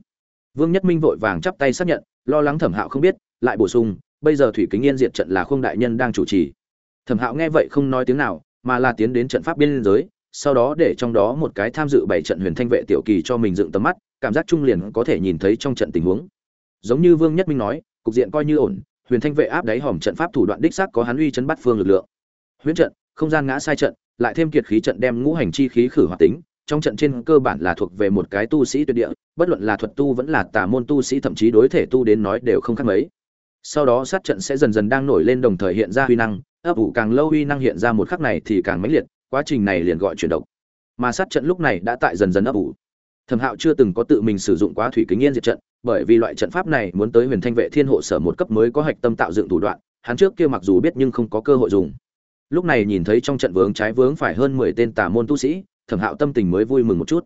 Vương nhất minh vội vàng chắp tay xác nhận, lo lắng thẩm hạo không biết, lại bổ sung, bây giờ thủy kính yên diệt trận là không đại nhân đang chủ trì. Thẩm hạo nghe vậy không nói tiếng nào, mà là tiến đến trận pháp biên giới, sau đó để trong đó một cái tham dự bảy trận huyền thanh vệ tiểu kỳ cho mình dựng tầm mắt, cảm giác trung liền có thể nhìn thấy trong trận tình huống. Giống như vương nhất minh nói, cục diện coi như ổn, huyền thanh vệ áp đáy hòm trận pháp thủ đoạn đích xác có hắn uy chấn bắt phương lực lượng huyễn trận, không gian ngã sai trận, lại thêm kiệt khí trận đem ngũ hành chi khí khử hoạt tính, trong trận trên cơ bản là thuộc về một cái tu sĩ tuyệt địa, bất luận là thuật tu vẫn là tà môn tu sĩ thậm chí đối thể tu đến nói đều không khác mấy. Sau đó sát trận sẽ dần dần đang nổi lên đồng thời hiện ra huy năng, ấp ủ càng lâu huy năng hiện ra một khắc này thì càng mãnh liệt, quá trình này liền gọi chuyển động. Mà sát trận lúc này đã tại dần dần ấp ủ. Thẩm hạo chưa từng có tự mình sử dụng quá thủy kính yên diệt trận, bởi vì loại trận pháp này muốn tới huyền thanh vệ thiên hộ sở một cấp mới có hạch tâm tạo dựng thủ đoạn, hắn trước kia mặc dù biết nhưng không có cơ hội dùng lúc này nhìn thấy trong trận vướng trái vướng phải hơn mười tên tà môn tu sĩ, thẩm hạo tâm tình mới vui mừng một chút.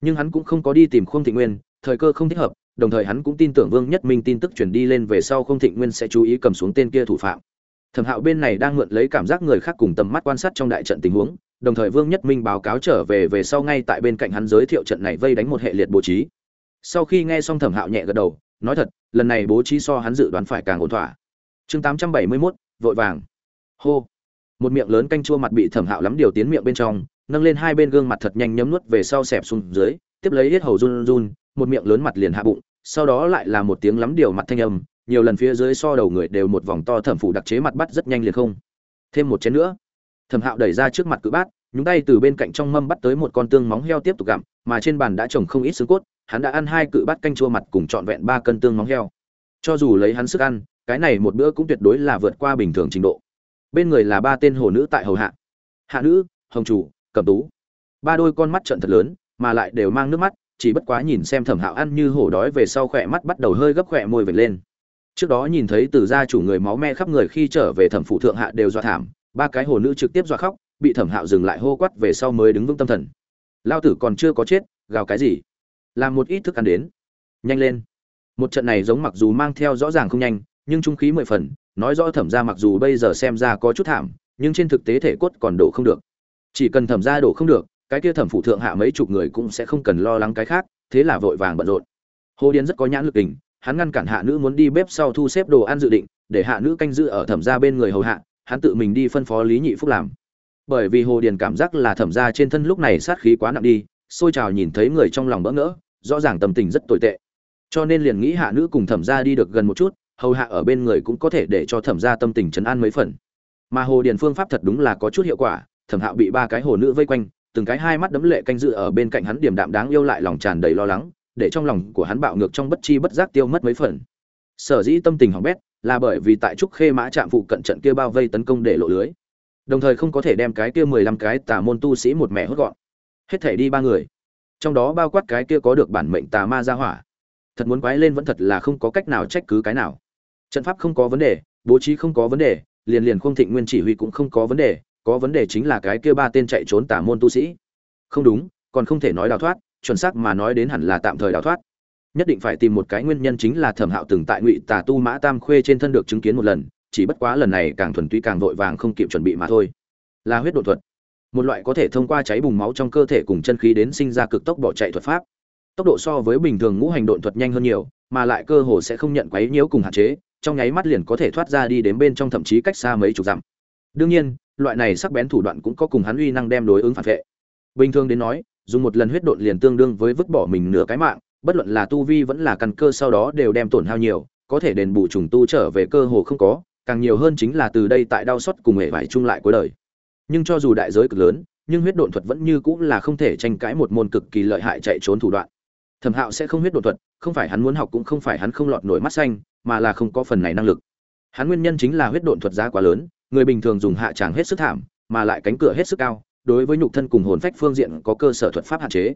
Nhưng hắn cũng không có đi tìm khung thị nguyên, thời cơ không thích hợp, đồng thời hắn cũng tin tưởng vương nhất minh tin tức truyền đi lên về sau không thịnh nguyên sẽ chú ý cầm xuống tên kia thủ phạm. Thẩm hạo bên này đang mượn lấy cảm giác người khác cùng tầm mắt quan sát trong đại trận tình huống, đồng thời vương nhất minh báo cáo trở về về sau ngay tại bên cạnh hắn giới thiệu trận này vây đánh một hệ liệt bố trí. Sau khi nghe xong thẩm hạo nhẹ gật đầu, nói thật, lần này bố trí so hắn dự đoán phải càng ổn thỏa. Chương tám trăm bảy mươi mốt, vội vàng. Hô một miệng lớn canh chua mặt bị thẩm hạo lắm điều tiến miệng bên trong, nâng lên hai bên gương mặt thật nhanh nhấm nuốt về sau xẹp xuống dưới, tiếp lấy hết hầu run run, một miệng lớn mặt liền hạ bụng, sau đó lại là một tiếng lắm điều mặt thanh âm, nhiều lần phía dưới so đầu người đều một vòng to thẩm phủ đặc chế mặt bắt rất nhanh liền không. Thêm một chén nữa. Thẩm hạo đẩy ra trước mặt cự bát, nhúng tay từ bên cạnh trong mâm bắt tới một con tương móng heo tiếp tục gặm, mà trên bàn đã trồng không ít xương cốt, hắn đã ăn hai cự bát canh chua mặt cùng trọn vẹn ba cân tương móng heo. Cho dù lấy hắn sức ăn, cái này một bữa cũng tuyệt đối là vượt qua bình thường trình độ bên người là ba tên hồ nữ tại hầu hạ. Hạ nữ, hồng chủ, cẩm tú. Ba đôi con mắt trận thật lớn, mà lại đều mang nước mắt, chỉ bất quá nhìn xem thẩm hạo ăn như hổ đói về sau khỏe mắt bắt đầu hơi gấp khỏe môi vệt lên. Trước đó nhìn thấy từ gia chủ người máu me khắp người khi trở về thẩm phụ thượng hạ đều dọa thảm, ba cái hồ nữ trực tiếp dọa khóc, bị thẩm hạo dừng lại hô quắt về sau mới đứng vững tâm thần. Lao tử còn chưa có chết, gào cái gì? Làm một ít thức ăn đến. Nhanh lên. Một trận này giống mặc dù mang theo rõ ràng không nhanh, nhưng trung khí mười phần nói rõ thẩm ra mặc dù bây giờ xem ra có chút thảm, nhưng trên thực tế thể cốt còn đổ không được. Chỉ cần thẩm ra đổ không được, cái kia thẩm phụ thượng hạ mấy chục người cũng sẽ không cần lo lắng cái khác, thế là vội vàng bận rộn. Hồ điền rất có nhãn lực tình, hắn ngăn cản hạ nữ muốn đi bếp sau thu xếp đồ ăn dự định, để hạ nữ canh giữ ở thẩm gia bên người hầu hạ, hắn tự mình đi phân phó lý nhị phúc làm. Bởi vì hồ điền cảm giác là thẩm gia trên thân lúc này sát khí quá nặng đi, xôi trào nhìn thấy người trong lòng bỡ ngỡ, rõ ràng tâm tình rất tồi tệ. Cho nên liền nghĩ hạ nữ cùng thẩm gia đi được gần một chút hầu hạ ở bên người cũng có thể để cho thẩm gia tâm tình chấn an mấy phần. Mà hồ điền phương pháp thật đúng là có chút hiệu quả, thẩm hạo bị ba cái hồ nữ vây quanh, từng cái hai mắt đấm lệ canh dự ở bên cạnh hắn điểm đạm đáng yêu lại lòng tràn đầy lo lắng, để trong lòng của hắn bạo ngược trong bất chi bất giác tiêu mất mấy phần. Sở dĩ tâm tình hỏng bét là bởi vì tại trúc khê mã trạm phụ cận trận kia bao vây tấn công để lộ lưới, đồng thời không có thể đem cái kia mười lăm cái tà môn tu sĩ một mẹ hốt gọn. Hết thể đi ba người, trong đó bao quát cái kia có được bản mệnh tà ma ra hỏa. Thật muốn quái lên vẫn thật là không có cách nào trách cứ cái nào trận pháp không có vấn đề, bố trí không có vấn đề, liền liền không thịnh nguyên chỉ huy cũng không có vấn đề, có vấn đề chính là cái kia ba tên chạy trốn tả môn tu sĩ. Không đúng, còn không thể nói đào thoát, chuẩn xác mà nói đến hẳn là tạm thời đào thoát. Nhất định phải tìm một cái nguyên nhân chính là thẩm hạo từng tại ngụy tà tu mã tam khuê trên thân được chứng kiến một lần, chỉ bất quá lần này càng thuần túy càng vội vàng không kịp chuẩn bị mà thôi. Là huyết đột thuật. Một loại có thể thông qua cháy bùng máu trong cơ thể cùng chân khí đến sinh ra cực tốc bỏ chạy thuật pháp. Tốc độ so với bình thường ngũ hành độn thuật nhanh hơn nhiều, mà lại cơ hồ sẽ không nhận quấy nhiễu cùng hạn chế trong nháy mắt liền có thể thoát ra đi đến bên trong thậm chí cách xa mấy chục dặm. Đương nhiên, loại này sắc bén thủ đoạn cũng có cùng hắn uy năng đem đối ứng phản vệ. Bình thường đến nói, dùng một lần huyết độn liền tương đương với vứt bỏ mình nửa cái mạng, bất luận là tu vi vẫn là căn cơ sau đó đều đem tổn hao nhiều, có thể đền bù trùng tu trở về cơ hồ không có, càng nhiều hơn chính là từ đây tại đau xót cùng hệ vải chung lại cuối đời. Nhưng cho dù đại giới cực lớn, nhưng huyết độn thuật vẫn như cũng là không thể tranh cãi một môn cực kỳ lợi hại chạy trốn thủ đoạn. Thẩm hạo sẽ không huyết độn thuật, không phải hắn muốn học cũng không phải hắn không lọt nổi mắt xanh mà là không có phần này năng lực. Hắn nguyên nhân chính là huyết độn thuật giá quá lớn, người bình thường dùng hạ tràng hết sức thảm, mà lại cánh cửa hết sức cao, đối với nhục thân cùng hồn phách phương diện có cơ sở thuật pháp hạn chế.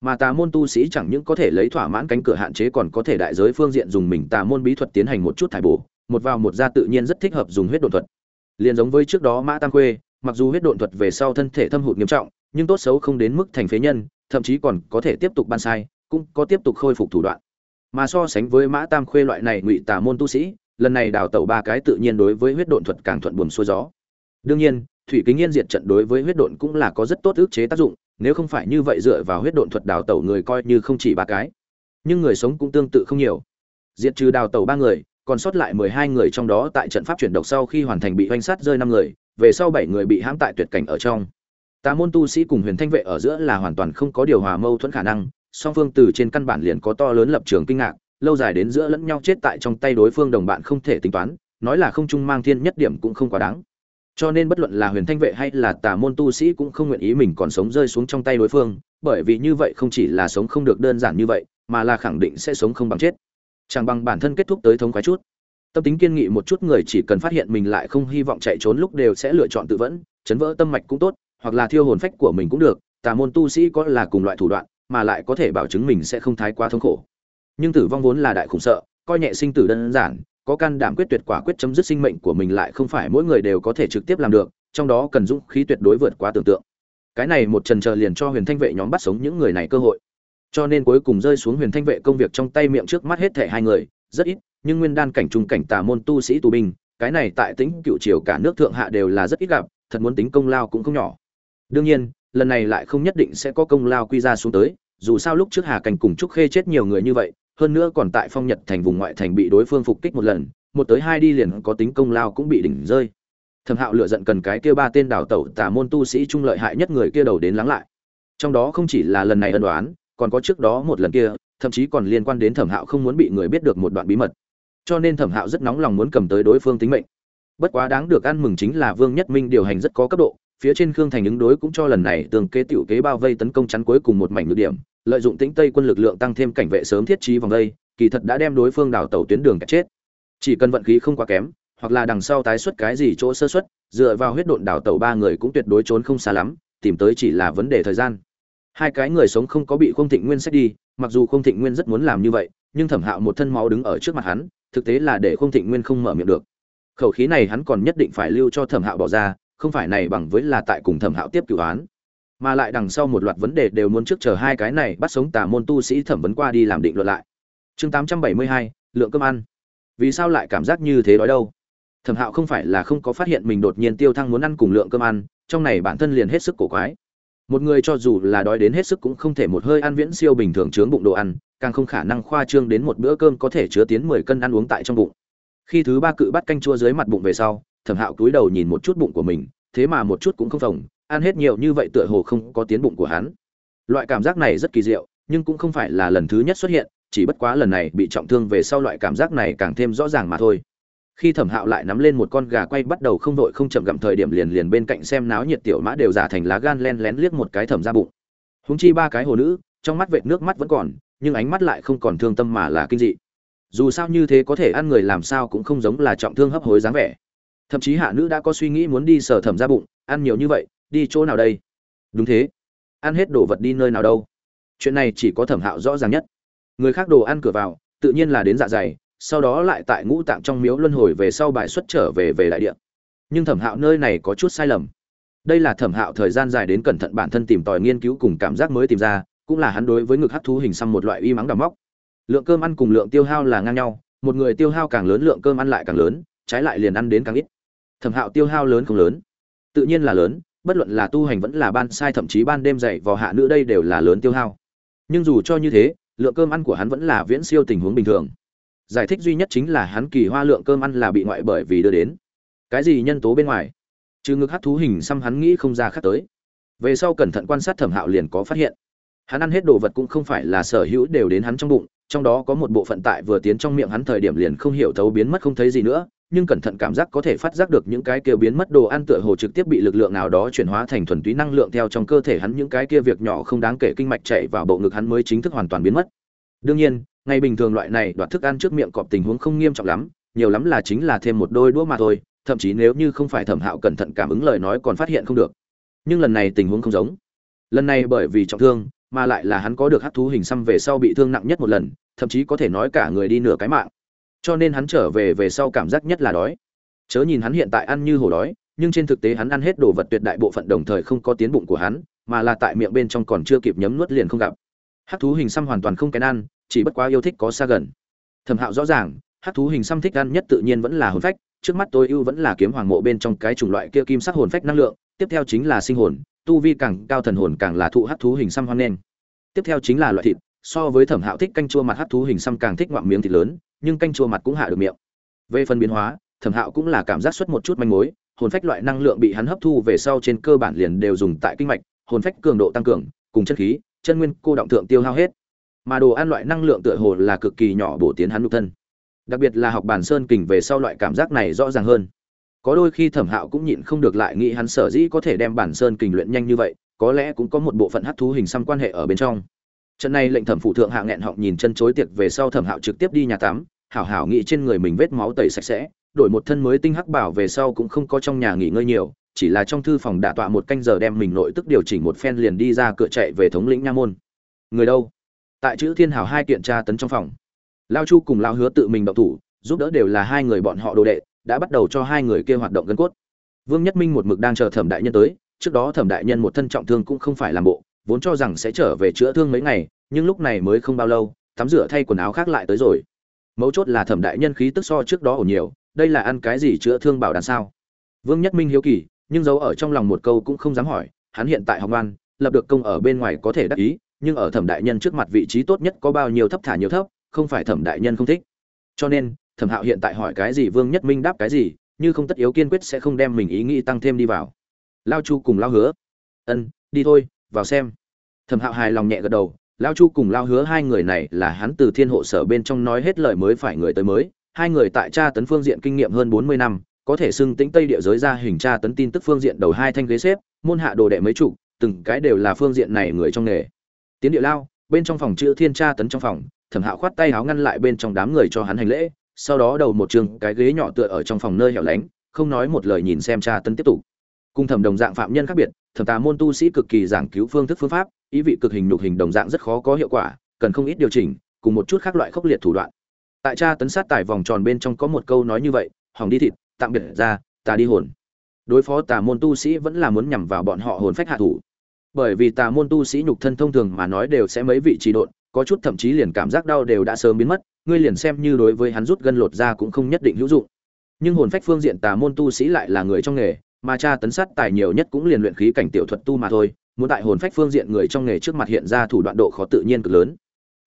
Mà tà môn tu sĩ chẳng những có thể lấy thỏa mãn cánh cửa hạn chế còn có thể đại giới phương diện dùng mình tà môn bí thuật tiến hành một chút thải bổ, một vào một ra tự nhiên rất thích hợp dùng huyết độn thuật. Liền giống với trước đó mã tam khuê, mặc dù huyết độn thuật về sau thân thể thâm hụt nghiêm trọng, nhưng tốt xấu không đến mức thành phế nhân, thậm chí còn có thể tiếp tục ban sai, cũng có tiếp tục khôi phục thủ đoạn mà so sánh với mã tam khuê loại này ngụy tà môn tu sĩ, lần này đào tẩu ba cái tự nhiên đối với huyết độn thuật càng thuận buồm xuôi gió. Đương nhiên, thủy kính yên diệt trận đối với huyết độn cũng là có rất tốt ức chế tác dụng, nếu không phải như vậy dựa vào huyết độn thuật đào tẩu người coi như không chỉ ba cái. Nhưng người sống cũng tương tự không nhiều. Diệt trừ đào tẩu ba người, còn sót lại mười hai người trong đó tại trận pháp chuyển độc sau khi hoàn thành bị oanh sát rơi năm người, về sau bảy người bị hãm tại tuyệt cảnh ở trong. Tà môn tu sĩ cùng huyền thanh vệ ở giữa là hoàn toàn không có điều hòa mâu thuẫn khả năng song phương từ trên căn bản liền có to lớn lập trường kinh ngạc, lâu dài đến giữa lẫn nhau chết tại trong tay đối phương đồng bạn không thể tính toán, nói là không trung mang thiên nhất điểm cũng không quá đáng. Cho nên bất luận là huyền thanh vệ hay là tà môn tu sĩ cũng không nguyện ý mình còn sống rơi xuống trong tay đối phương, bởi vì như vậy không chỉ là sống không được đơn giản như vậy, mà là khẳng định sẽ sống không bằng chết. Chẳng bằng bản thân kết thúc tới thống khoái chút. Tâm tính kiên nghị một chút người chỉ cần phát hiện mình lại không hy vọng chạy trốn lúc đều sẽ lựa chọn tự vẫn, chấn vỡ tâm mạch cũng tốt, hoặc là thiêu hồn phách của mình cũng được, tà môn tu sĩ có là cùng loại thủ đoạn mà lại có thể bảo chứng mình sẽ không thái quá thống khổ. Nhưng tử vong vốn là đại khủng sợ, coi nhẹ sinh tử đơn giản, có can đảm quyết tuyệt quả quyết chấm dứt sinh mệnh của mình lại không phải mỗi người đều có thể trực tiếp làm được, trong đó cần dũng khí tuyệt đối vượt quá tưởng tượng. Cái này một trần chờ liền cho huyền thanh vệ nhóm bắt sống những người này cơ hội. Cho nên cuối cùng rơi xuống huyền thanh vệ công việc trong tay miệng trước mắt hết thể hai người, rất ít, nhưng nguyên đan cảnh trung cảnh tà môn tu sĩ tù binh, cái này tại tính cựu triều cả nước thượng hạ đều là rất ít gặp, thật muốn tính công lao cũng không nhỏ. Đương nhiên lần này lại không nhất định sẽ có công lao quy ra xuống tới, dù sao lúc trước hà cảnh cùng trúc khê chết nhiều người như vậy, hơn nữa còn tại phong nhật thành vùng ngoại thành bị đối phương phục kích một lần, một tới hai đi liền có tính công lao cũng bị đỉnh rơi. Thẩm hạo lựa giận cần cái kia ba tên đào tẩu tà môn tu sĩ trung lợi hại nhất người kia đầu đến lắng lại. Trong đó không chỉ là lần này ân đoán còn có trước đó một lần kia, thậm chí còn liên quan đến thẩm hạo không muốn bị người biết được một đoạn bí mật. Cho nên thẩm hạo rất nóng lòng muốn cầm tới đối phương tính mệnh. Bất quá đáng được ăn mừng chính là vương nhất minh điều hành rất có cấp độ phía trên khương thành ứng đối cũng cho lần này tường kế tiểu kế bao vây tấn công chắn cuối cùng một mảnh nhược điểm, lợi dụng tĩnh tây quân lực lượng tăng thêm cảnh vệ sớm thiết trí vòng vây kỳ thật đã đem đối phương đảo tàu tuyến đường cả chết. Chỉ cần vận khí không quá kém, hoặc là đằng sau tái xuất cái gì chỗ sơ xuất dựa vào huyết độn đảo tàu ba người cũng tuyệt đối trốn không xa lắm, tìm tới chỉ là vấn đề thời gian. Hai cái người sống không có bị không thịnh nguyên xét đi, mặc dù không thịnh nguyên rất muốn làm như vậy, nhưng thẩm hạo một thân máu đứng ở trước mặt hắn, thực tế là để không thịnh nguyên không mở miệng được. Khẩu khí này hắn còn nhất định phải lưu cho thẩm hạo bỏ ra không phải này bằng với là tại cùng thẩm hạo tiếp cửu án. Mà lại đằng sau một loạt vấn đề đều muốn trước chờ hai cái này bắt sống tà môn tu sĩ thẩm vấn qua đi làm định luận lại. Chương tám trăm bảy mươi hai, lượng cơm ăn. Vì sao lại cảm giác như thế đói đâu? Thẩm hạo không phải là không có phát hiện mình đột nhiên tiêu thăng muốn ăn cùng lượng cơm ăn, trong này bản thân liền hết sức cổ quái. Một người cho dù là đói đến hết sức cũng không thể một hơi ăn viễn siêu bình thường chướng bụng đồ ăn, càng không khả năng khoa trương đến một bữa cơm có thể chứa tiến mười cân ăn uống tại trong bụng. Khi thứ ba cự bắt canh chua dưới mặt bụng về sau thẩm hạo cúi đầu nhìn một chút bụng của mình, thế mà một chút cũng không phồng, ăn hết nhiều như vậy tựa hồ không có tiến bụng của hắn. Loại cảm giác này rất kỳ diệu, nhưng cũng không phải là lần thứ nhất xuất hiện, chỉ bất quá lần này bị trọng thương về sau loại cảm giác này càng thêm rõ ràng mà thôi. Khi thẩm hạo lại nắm lên một con gà quay bắt đầu không đội không chậm gặm thời điểm liền liền bên cạnh xem náo nhiệt tiểu mã đều giả thành lá gan len lén liếc một cái thẩm ra bụng. Húng chi ba cái hồ nữ, trong mắt vệt nước mắt vẫn còn, nhưng ánh mắt lại không còn thương tâm mà là kinh dị. Dù sao như thế có thể ăn người làm sao cũng không giống là trọng thương hấp hối dáng vẻ thậm chí hạ nữ đã có suy nghĩ muốn đi sở thẩm ra bụng, ăn nhiều như vậy, đi chỗ nào đây? Đúng thế. Ăn hết đồ vật đi nơi nào đâu? Chuyện này chỉ có thẩm hạo rõ ràng nhất. Người khác đồ ăn cửa vào, tự nhiên là đến dạ dày, sau đó lại tại ngũ tạng trong miếu luân hồi về sau bài xuất trở về về đại địa. Nhưng thẩm hạo nơi này có chút sai lầm. Đây là thẩm hạo thời gian dài đến cẩn thận bản thân tìm tòi nghiên cứu cùng cảm giác mới tìm ra, cũng là hắn đối với ngực hát thú hình xăm một loại y mắng đào móc. Lượng cơm ăn cùng lượng tiêu hao là ngang nhau, một người tiêu hao càng lớn lượng cơm ăn lại càng lớn, trái lại liền ăn đến càng ít thẩm hạo tiêu hao lớn không lớn? Tự nhiên là lớn, bất luận là tu hành vẫn là ban sai, thậm chí ban đêm dậy vào hạ nữ đây đều là lớn tiêu hao. Nhưng dù cho như thế, lượng cơm ăn của hắn vẫn là viễn siêu tình huống bình thường. Giải thích duy nhất chính là hắn kỳ hoa lượng cơm ăn là bị ngoại bởi vì đưa đến. Cái gì nhân tố bên ngoài? Trừ ngực hát thú hình xăm hắn nghĩ không ra khác tới. Về sau cẩn thận quan sát thẩm hạo liền có phát hiện. Hắn ăn hết đồ vật cũng không phải là sở hữu đều đến hắn trong bụng, trong đó có một bộ phận tại vừa tiến trong miệng hắn thời điểm liền không hiểu thấu biến mất không thấy gì nữa nhưng cẩn thận cảm giác có thể phát giác được những cái kia biến mất đồ ăn tựa hồ trực tiếp bị lực lượng nào đó chuyển hóa thành thuần túy năng lượng theo trong cơ thể hắn những cái kia việc nhỏ không đáng kể kinh mạch chạy vào bộ ngực hắn mới chính thức hoàn toàn biến mất. Đương nhiên, ngày bình thường loại này đoạt thức ăn trước miệng cọp tình huống không nghiêm trọng lắm, nhiều lắm là chính là thêm một đôi đũa mà thôi, thậm chí nếu như không phải Thẩm Hạo cẩn thận cảm ứng lời nói còn phát hiện không được. Nhưng lần này tình huống không giống. Lần này bởi vì trọng thương, mà lại là hắn có được hắc thú hình xăm về sau bị thương nặng nhất một lần, thậm chí có thể nói cả người đi nửa cái mạng cho nên hắn trở về về sau cảm giác nhất là đói. Chớ nhìn hắn hiện tại ăn như hổ đói, nhưng trên thực tế hắn ăn hết đồ vật tuyệt đại bộ phận đồng thời không có tiến bụng của hắn, mà là tại miệng bên trong còn chưa kịp nhấm nuốt liền không gặp. Hát thú hình xăm hoàn toàn không kén ăn, chỉ bất quá yêu thích có xa gần. Thẩm hạo rõ ràng hát thú hình xăm thích ăn nhất tự nhiên vẫn là hồn phách, trước mắt tôi ưu vẫn là kiếm hoàng mộ bên trong cái chủng loại kia kim sắc hồn phách năng lượng, tiếp theo chính là sinh hồn, tu vi càng cao thần hồn càng là thụ hát thú hình xăm hoang nen tiếp theo chính là loại thịt so với thẩm hạo thích canh chua mặt hát thú hình xăm càng thích ngoạm miếng thịt lớn, nhưng canh chua mặt cũng hạ được miệng. Về phần biến hóa, thẩm hạo cũng là cảm giác xuất một chút manh mối, hồn phách loại năng lượng bị hắn hấp thu về sau trên cơ bản liền đều dùng tại kinh mạch, hồn phách cường độ tăng cường, cùng chân khí, chân nguyên cô động thượng tiêu hao hết. Mà đồ ăn loại năng lượng tựa hồ là cực kỳ nhỏ bổ tiến hắn nhục thân. Đặc biệt là học bản sơn kình về sau loại cảm giác này rõ ràng hơn. Có đôi khi thẩm hạo cũng nhịn không được lại nghĩ hắn sở dĩ có thể đem bản sơn kình luyện nhanh như vậy, có lẽ cũng có một bộ phận hấp thú hình xăm quan hệ ở bên trong trận này lệnh thẩm phụ thượng hạ nghẹn họng nhìn chân chối tiệc về sau thẩm hạo trực tiếp đi nhà tắm, hảo hảo nghĩ trên người mình vết máu tẩy sạch sẽ, đổi một thân mới tinh hắc bảo về sau cũng không có trong nhà nghỉ ngơi nhiều, chỉ là trong thư phòng đả tọa một canh giờ đem mình nội tức điều chỉnh một phen liền đi ra cửa chạy về thống lĩnh nha môn. Người đâu? Tại chữ thiên hảo hai kiện tra tấn trong phòng. Lao chu cùng lao hứa tự mình động thủ, giúp đỡ đều là hai người bọn họ đồ đệ, đã bắt đầu cho hai người kia hoạt động gân cốt. Vương nhất minh một mực đang chờ thẩm đại nhân tới, trước đó thẩm đại nhân một thân trọng thương cũng không phải làm bộ vốn cho rằng sẽ trở về chữa thương mấy ngày, nhưng lúc này mới không bao lâu, tắm rửa thay quần áo khác lại tới rồi. Mấu chốt là thẩm đại nhân khí tức so trước đó ổn nhiều, đây là ăn cái gì chữa thương bảo đàn sao? Vương nhất minh hiếu kỳ, nhưng giấu ở trong lòng một câu cũng không dám hỏi, hắn hiện tại học ngoan, lập được công ở bên ngoài có thể đắc ý, nhưng ở thẩm đại nhân trước mặt vị trí tốt nhất có bao nhiêu thấp thả nhiều thấp, không phải thẩm đại nhân không thích. Cho nên, thẩm hạo hiện tại hỏi cái gì vương nhất minh đáp cái gì, như không tất yếu kiên quyết sẽ không đem mình ý nghĩ tăng thêm đi vào. Lao chu cùng lao hứa. Ân, đi thôi vào xem. Thẩm hạo hài lòng nhẹ gật đầu lao chu cùng lao hứa hai người này là hắn từ thiên hộ sở bên trong nói hết lời mới phải người tới mới, hai người tại tra tấn phương diện kinh nghiệm hơn bốn mươi năm, có thể xưng tĩnh tây địa giới ra hình tra tấn tin tức phương diện đầu hai thanh ghế xếp, môn hạ đồ đệ mấy chục, từng cái đều là phương diện này người trong nghề. Tiến địa lao, bên trong phòng chữ thiên tra tấn trong phòng, thẩm hạo khoát tay áo ngăn lại bên trong đám người cho hắn hành lễ, sau đó đầu một trường cái ghế nhỏ tựa ở trong phòng nơi hẻo lánh, không nói một lời nhìn xem tra tấn tiếp tục. Cùng thẩm đồng dạng phạm nhân khác biệt thẩm tà môn tu sĩ cực kỳ giảng cứu phương thức phương pháp, ý vị cực hình nhục hình đồng dạng rất khó có hiệu quả, cần không ít điều chỉnh, cùng một chút khác loại khốc liệt thủ đoạn. Tại tra tấn sát tài vòng tròn bên trong có một câu nói như vậy, hỏng đi thịt, tạm biệt ra, ta đi hồn. Đối phó tà môn tu sĩ vẫn là muốn nhằm vào bọn họ hồn phách hạ thủ. Bởi vì tà môn tu sĩ nhục thân thông thường mà nói đều sẽ mấy vị trí độn, có chút thậm chí liền cảm giác đau đều đã sớm biến mất, ngươi liền xem như đối với hắn rút gân lột ra cũng không nhất định hữu dụng. Nhưng hồn phách phương diện tà môn tu sĩ lại là người trong nghề mà cha tấn sát tài nhiều nhất cũng liền luyện khí cảnh tiểu thuật tu mà thôi, muốn tại hồn phách phương diện người trong nghề trước mặt hiện ra thủ đoạn độ khó tự nhiên cực lớn.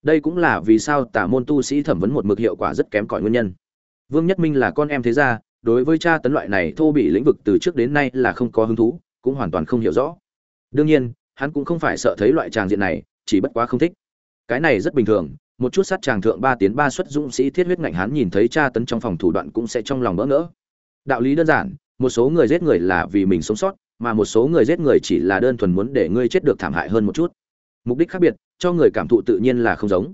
Đây cũng là vì sao tả môn tu sĩ thẩm vấn một mực hiệu quả rất kém cỏi nguyên nhân. Vương nhất minh là con em thế gia, đối với cha tấn loại này thô bị lĩnh vực từ trước đến nay là không có hứng thú, cũng hoàn toàn không hiểu rõ. Đương nhiên, hắn cũng không phải sợ thấy loại tràng diện này, chỉ bất quá không thích. Cái này rất bình thường, một chút sát tràng thượng ba tiến ba xuất dũng sĩ thiết huyết ngạnh hắn nhìn thấy cha tấn trong phòng thủ đoạn cũng sẽ trong lòng bỡ ngỡ. Đạo lý đơn giản một số người giết người là vì mình sống sót, mà một số người giết người chỉ là đơn thuần muốn để ngươi chết được thảm hại hơn một chút. Mục đích khác biệt, cho người cảm thụ tự nhiên là không giống.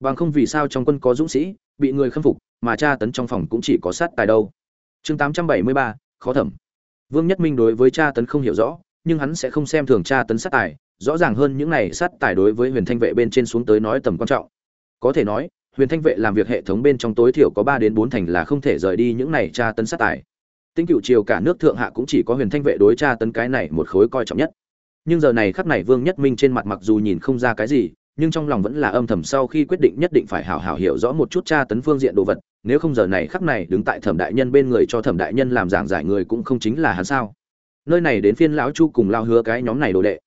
Bằng không vì sao trong quân có dũng sĩ, bị người khâm phục, mà tra tấn trong phòng cũng chỉ có sát tài đâu. Chương tám trăm bảy mươi ba, khó thẩm. Vương nhất minh đối với tra tấn không hiểu rõ, nhưng hắn sẽ không xem thường tra tấn sát tài, rõ ràng hơn những này sát tài đối với huyền thanh vệ bên trên xuống tới nói tầm quan trọng. Có thể nói, huyền thanh vệ làm việc hệ thống bên trong tối thiểu có ba đến bốn thành là không thể rời đi những này tra tấn sát tài tinh cựu triều cả nước thượng hạ cũng chỉ có huyền thanh vệ đối tra tấn cái này một khối coi trọng nhất. Nhưng giờ này khắp này vương nhất minh trên mặt mặc dù nhìn không ra cái gì, nhưng trong lòng vẫn là âm thầm sau khi quyết định nhất định phải hảo hảo hiểu rõ một chút tra tấn phương diện đồ vật, nếu không giờ này khắc này đứng tại thẩm đại nhân bên người cho thẩm đại nhân làm giảng giải người cũng không chính là hắn sao? Nơi này đến phiên lão chu cùng lao hứa cái nhóm này đồ đệ.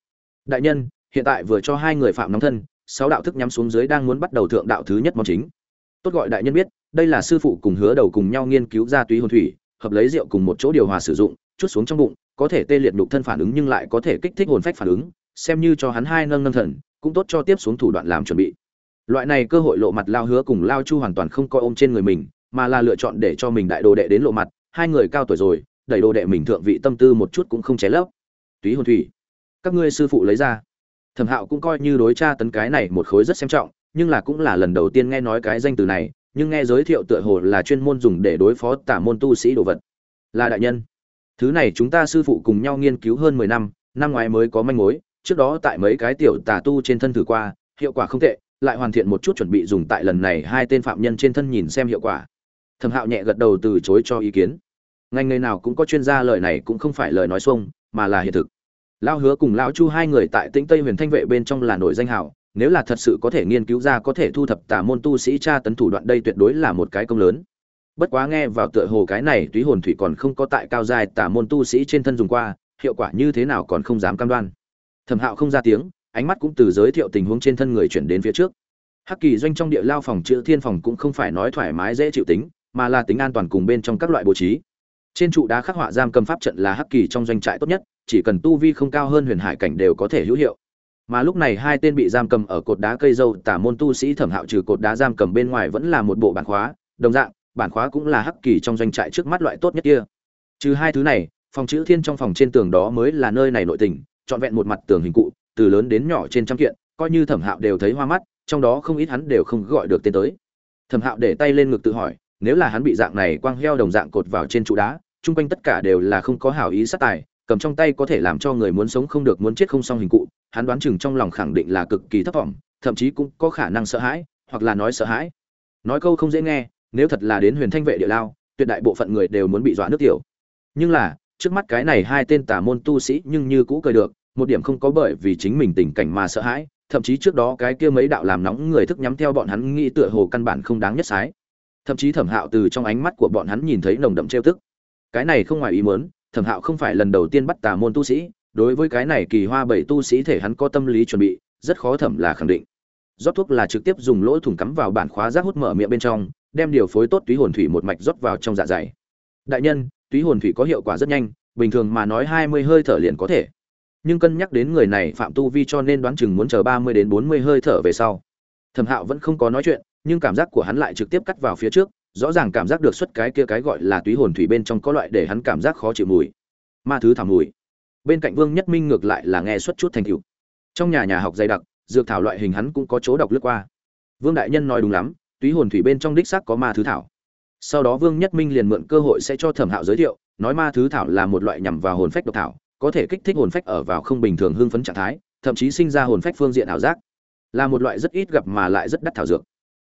Đại nhân, hiện tại vừa cho hai người phạm nóng thân, sáu đạo thức nhắm xuống dưới đang muốn bắt đầu thượng đạo thứ nhất món chính. Tốt gọi đại nhân biết, đây là sư phụ cùng hứa đầu cùng nhau nghiên cứu ra túy hồn thủy hợp lấy rượu cùng một chỗ điều hòa sử dụng, chút xuống trong bụng, có thể tê liệt nhục thân phản ứng nhưng lại có thể kích thích hồn phách phản ứng, xem như cho hắn hai nâng nâng thần, cũng tốt cho tiếp xuống thủ đoạn làm chuẩn bị. Loại này cơ hội lộ mặt lao hứa cùng lao chu hoàn toàn không coi ôm trên người mình, mà là lựa chọn để cho mình đại đồ đệ đến lộ mặt, hai người cao tuổi rồi, đẩy đồ đệ mình thượng vị tâm tư một chút cũng không chế lấp. Túy hồn thủy, các ngươi sư phụ lấy ra. Thẩm hạo cũng coi như đối tra tấn cái này một khối rất xem trọng, nhưng là cũng là lần đầu tiên nghe nói cái danh từ này nhưng nghe giới thiệu tựa hồ là chuyên môn dùng để đối phó tả môn tu sĩ đồ vật. Là đại nhân. Thứ này chúng ta sư phụ cùng nhau nghiên cứu hơn mười năm năm ngoái mới có manh mối, trước đó tại mấy cái tiểu tà tu trên thân thử qua, hiệu quả không tệ, lại hoàn thiện một chút chuẩn bị dùng tại lần này hai tên phạm nhân trên thân nhìn xem hiệu quả. Thẩm hạo nhẹ gật đầu từ chối cho ý kiến. Ngành nghề nào cũng có chuyên gia lời này cũng không phải lời nói xuông, mà là hiện thực. Lao hứa cùng lão chu hai người tại tĩnh tây huyền thanh vệ bên trong là nổi danh hảo nếu là thật sự có thể nghiên cứu ra có thể thu thập tà môn tu sĩ tra tấn thủ đoạn đây tuyệt đối là một cái công lớn. Bất quá nghe vào tựa hồ cái này, túy hồn thủy còn không có tại cao dài tà môn tu sĩ trên thân dùng qua, hiệu quả như thế nào còn không dám cam đoan. Thẩm hạo không ra tiếng, ánh mắt cũng từ giới thiệu tình huống trên thân người chuyển đến phía trước. Hắc kỳ doanh trong địa lao phòng chữ thiên phòng cũng không phải nói thoải mái dễ chịu tính, mà là tính an toàn cùng bên trong các loại bố trí. Trên trụ đá khắc họa giam cầm pháp trận là hắc kỳ trong doanh trại tốt nhất, chỉ cần tu vi không cao hơn huyền hải cảnh đều có thể hữu hiệu mà lúc này hai tên bị giam cầm ở cột đá cây dâu tả môn tu sĩ thẩm hạo trừ cột đá giam cầm bên ngoài vẫn là một bộ bản khóa, đồng dạng, bản khóa cũng là hắc kỳ trong doanh trại trước mắt loại tốt nhất kia. Trừ hai thứ này, phòng chữ thiên trong phòng trên tường đó mới là nơi này nội tình, trọn vẹn một mặt tường hình cụ, từ lớn đến nhỏ trên trăm kiện, coi như thẩm hạo đều thấy hoa mắt, trong đó không ít hắn đều không gọi được tên tới. Thẩm hạo để tay lên ngực tự hỏi, nếu là hắn bị dạng này quang heo đồng dạng cột vào trên trụ đá, chung quanh tất cả đều là không có hảo ý sát tài cầm trong tay có thể làm cho người muốn sống không được muốn chết không xong hình cụ, hắn đoán chừng trong lòng khẳng định là cực kỳ thấp vọng, thậm chí cũng có khả năng sợ hãi, hoặc là nói sợ hãi. Nói câu không dễ nghe, nếu thật là đến huyền thanh vệ địa lao, tuyệt đại bộ phận người đều muốn bị dọa nước tiểu. Nhưng là, trước mắt cái này hai tên tà môn tu sĩ nhưng như cũ cười được, một điểm không có bởi vì chính mình tình cảnh mà sợ hãi, thậm chí trước đó cái kia mấy đạo làm nóng người thức nhắm theo bọn hắn nghĩ tựa hồ căn bản không đáng nhất sái. Thậm chí thẩm hạo từ trong ánh mắt của bọn hắn nhìn thấy nồng đậm trêu tức. Cái này không ngoài ý muốn thẩm hạo không phải lần đầu tiên bắt tà môn tu sĩ, đối với cái này kỳ hoa bảy tu sĩ thể hắn có tâm lý chuẩn bị, rất khó thẩm là khẳng định. Rót thuốc là trực tiếp dùng lỗ thủng cắm vào bản khóa rác hút mở miệng bên trong, đem điều phối tốt túy hồn thủy một mạch rót vào trong dạ dày. Đại nhân, túy hồn thủy có hiệu quả rất nhanh, bình thường mà nói hai mươi hơi thở liền có thể. Nhưng cân nhắc đến người này phạm tu vi cho nên đoán chừng muốn chờ ba mươi đến bốn mươi hơi thở về sau. Thẩm hạo vẫn không có nói chuyện, nhưng cảm giác của hắn lại trực tiếp cắt vào phía trước rõ ràng cảm giác được xuất cái kia cái gọi là túy hồn thủy bên trong có loại để hắn cảm giác khó chịu mùi. Ma thứ thảo mùi. Bên cạnh vương nhất minh ngược lại là nghe xuất chút thành cựu trong nhà nhà học dày đặc, dược thảo loại hình hắn cũng có chỗ đọc lướt qua. Vương đại nhân nói đúng lắm, túy hồn thủy bên trong đích xác có ma thứ thảo. Sau đó vương nhất minh liền mượn cơ hội sẽ cho thẩm hạo giới thiệu, nói ma thứ thảo là một loại nhằm vào hồn phách độc thảo, có thể kích thích hồn phách ở vào không bình thường hưng phấn trạng thái, thậm chí sinh ra hồn phách phương diện ảo giác. Là một loại rất ít gặp mà lại rất đắt thảo dược.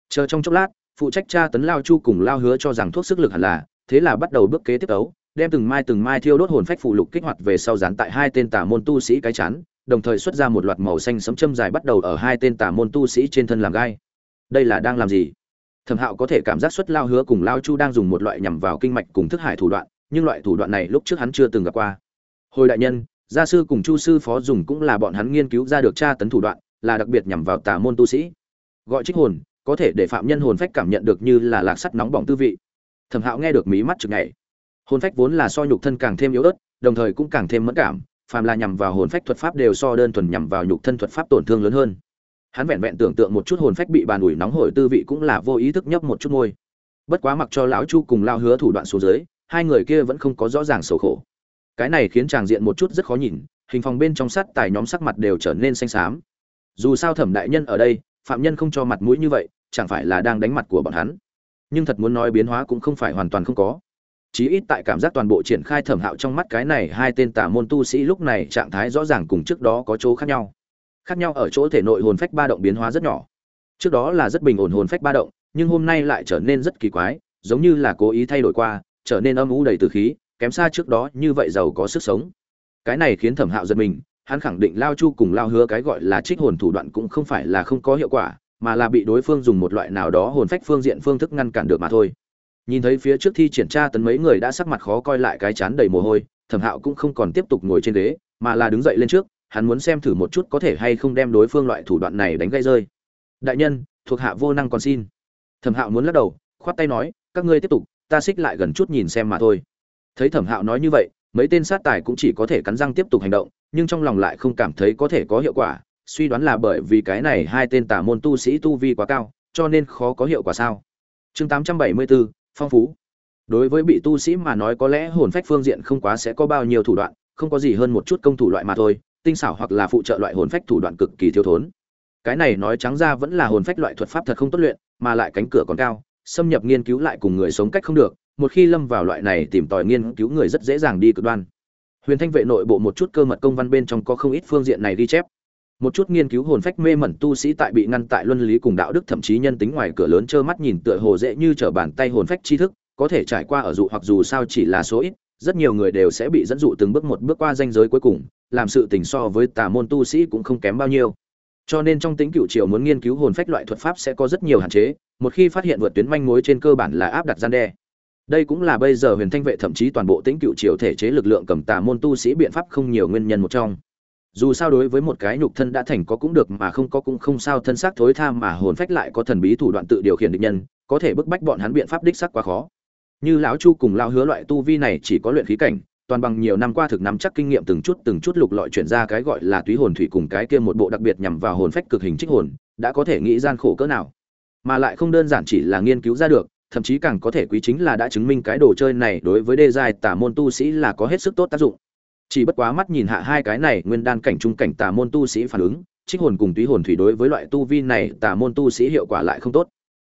Chờ trong chốc lát phụ trách tra tấn lao chu cùng lao hứa cho rằng thuốc sức lực hẳn là, thế là bắt đầu bước kế tiếp ấu đem từng mai từng mai thiêu đốt hồn phách phụ lục kích hoạt về sau dán tại hai tên tà môn tu sĩ cái chán, đồng thời xuất ra một loạt màu xanh sấm châm dài bắt đầu ở hai tên tà môn tu sĩ trên thân làm gai. Đây là đang làm gì? Thẩm hạo có thể cảm giác xuất lao hứa cùng lao chu đang dùng một loại nhằm vào kinh mạch cùng thức hải thủ đoạn, nhưng loại thủ đoạn này lúc trước hắn chưa từng gặp qua. Hồi đại nhân, gia sư cùng chu sư phó dùng cũng là bọn hắn nghiên cứu ra được tra tấn thủ đoạn, là đặc biệt nhằm vào tà môn tu sĩ. Gọi trích hồn có thể để phạm nhân hồn phách cảm nhận được như là lạc sắt nóng bỏng tư vị. Thẩm hạo nghe được mí mắt chực nhảy. Hồn phách vốn là so nhục thân càng thêm yếu ớt, đồng thời cũng càng thêm mẫn cảm, phàm là nhằm vào hồn phách thuật pháp đều so đơn thuần nhằm vào nhục thân thuật pháp tổn thương lớn hơn. Hắn vẹn vẹn tưởng tượng một chút hồn phách bị bàn ủi nóng hổi tư vị cũng là vô ý thức nhấp một chút môi. Bất quá mặc cho lão chu cùng lao hứa thủ đoạn xuống dưới, hai người kia vẫn không có rõ ràng sầu khổ. Cái này khiến tràng diện một chút rất khó nhìn, hình phòng bên trong sắt tài nhóm sắc mặt đều trở nên xanh xám. Dù sao thẩm đại nhân ở đây, phạm nhân không cho mặt mũi như vậy chẳng phải là đang đánh mặt của bọn hắn. Nhưng thật muốn nói biến hóa cũng không phải hoàn toàn không có. Chí ít tại cảm giác toàn bộ triển khai thẩm hạo trong mắt cái này hai tên tả môn tu sĩ lúc này trạng thái rõ ràng cùng trước đó có chỗ khác nhau. Khác nhau ở chỗ thể nội hồn phách ba động biến hóa rất nhỏ. Trước đó là rất bình ổn hồn phách ba động, nhưng hôm nay lại trở nên rất kỳ quái, giống như là cố ý thay đổi qua, trở nên âm u đầy từ khí, kém xa trước đó như vậy giàu có sức sống. Cái này khiến thẩm hạo giật mình, hắn khẳng định lao chu cùng lao hứa cái gọi là trích hồn thủ đoạn cũng không phải là không có hiệu quả mà là bị đối phương dùng một loại nào đó hồn phách phương diện phương thức ngăn cản được mà thôi. Nhìn thấy phía trước thi triển tra tấn mấy người đã sắc mặt khó coi lại cái chán đầy mồ hôi, thẩm hạo cũng không còn tiếp tục ngồi trên ghế, mà là đứng dậy lên trước, hắn muốn xem thử một chút có thể hay không đem đối phương loại thủ đoạn này đánh gây rơi. Đại nhân, thuộc hạ vô năng còn xin. Thẩm hạo muốn lắc đầu, khoát tay nói, các ngươi tiếp tục, ta xích lại gần chút nhìn xem mà thôi. Thấy thẩm hạo nói như vậy, mấy tên sát tài cũng chỉ có thể cắn răng tiếp tục hành động, nhưng trong lòng lại không cảm thấy có thể có hiệu quả suy đoán là bởi vì cái này hai tên tả môn tu sĩ tu vi quá cao cho nên khó có hiệu quả sao? Chương 874, phong phú. Đối với bị tu sĩ mà nói có lẽ hồn phách phương diện không quá sẽ có bao nhiêu thủ đoạn không có gì hơn một chút công thủ loại mà thôi tinh xảo hoặc là phụ trợ loại hồn phách thủ đoạn cực kỳ thiếu thốn. Cái này nói trắng ra vẫn là hồn phách loại thuật pháp thật không tốt luyện mà lại cánh cửa còn cao xâm nhập nghiên cứu lại cùng người sống cách không được một khi lâm vào loại này tìm tòi nghiên cứu người rất dễ dàng đi cực đoan. Huyền thanh vệ nội bộ một chút cơ mật công văn bên trong có không ít phương diện này ghi chép một chút nghiên cứu hồn phách mê mẩn tu sĩ tại bị ngăn tại luân lý cùng đạo đức, thậm chí nhân tính ngoài cửa lớn trơ mắt nhìn tựa hồ dễ như trở bàn tay hồn phách tri thức, có thể trải qua ở dụ hoặc dù sao chỉ là số ít, rất nhiều người đều sẽ bị dẫn dụ từng bước một bước qua danh giới cuối cùng, làm sự tình so với tà môn tu sĩ cũng không kém bao nhiêu. Cho nên trong tính cựu triều muốn nghiên cứu hồn phách loại thuật pháp sẽ có rất nhiều hạn chế, một khi phát hiện vượt tuyến manh mối trên cơ bản là áp đặt gian đe. Đây cũng là bây giờ huyền thanh vệ thậm chí toàn bộ tính cựu triều thể chế lực lượng cầm tà môn tu sĩ biện pháp không nhiều nguyên nhân một trong dù sao đối với một cái nhục thân đã thành có cũng được mà không có cũng không sao, thân xác thối tha mà hồn phách lại có thần bí thủ đoạn tự điều khiển địch nhân, có thể bức bách bọn hắn biện pháp đích sắc quá khó. Như lão chu cùng lão hứa loại tu vi này chỉ có luyện khí cảnh, toàn bằng nhiều năm qua thực nắm chắc kinh nghiệm từng chút từng chút lục lọi chuyển ra cái gọi là túy hồn thủy cùng cái kia một bộ đặc biệt nhằm vào hồn phách cực hình trích hồn, đã có thể nghĩ gian khổ cỡ nào. Mà lại không đơn giản chỉ là nghiên cứu ra được, thậm chí càng có thể quý chính là đã chứng minh cái đồ chơi này đối với đê giai tả môn tu sĩ là có hết sức tốt tác dụng chỉ bất quá mắt nhìn hạ hai cái này nguyên đan cảnh trung cảnh tà môn tu sĩ phản ứng, trích hồn cùng túy hồn thủy đối với loại tu vi này tà môn tu sĩ hiệu quả lại không tốt.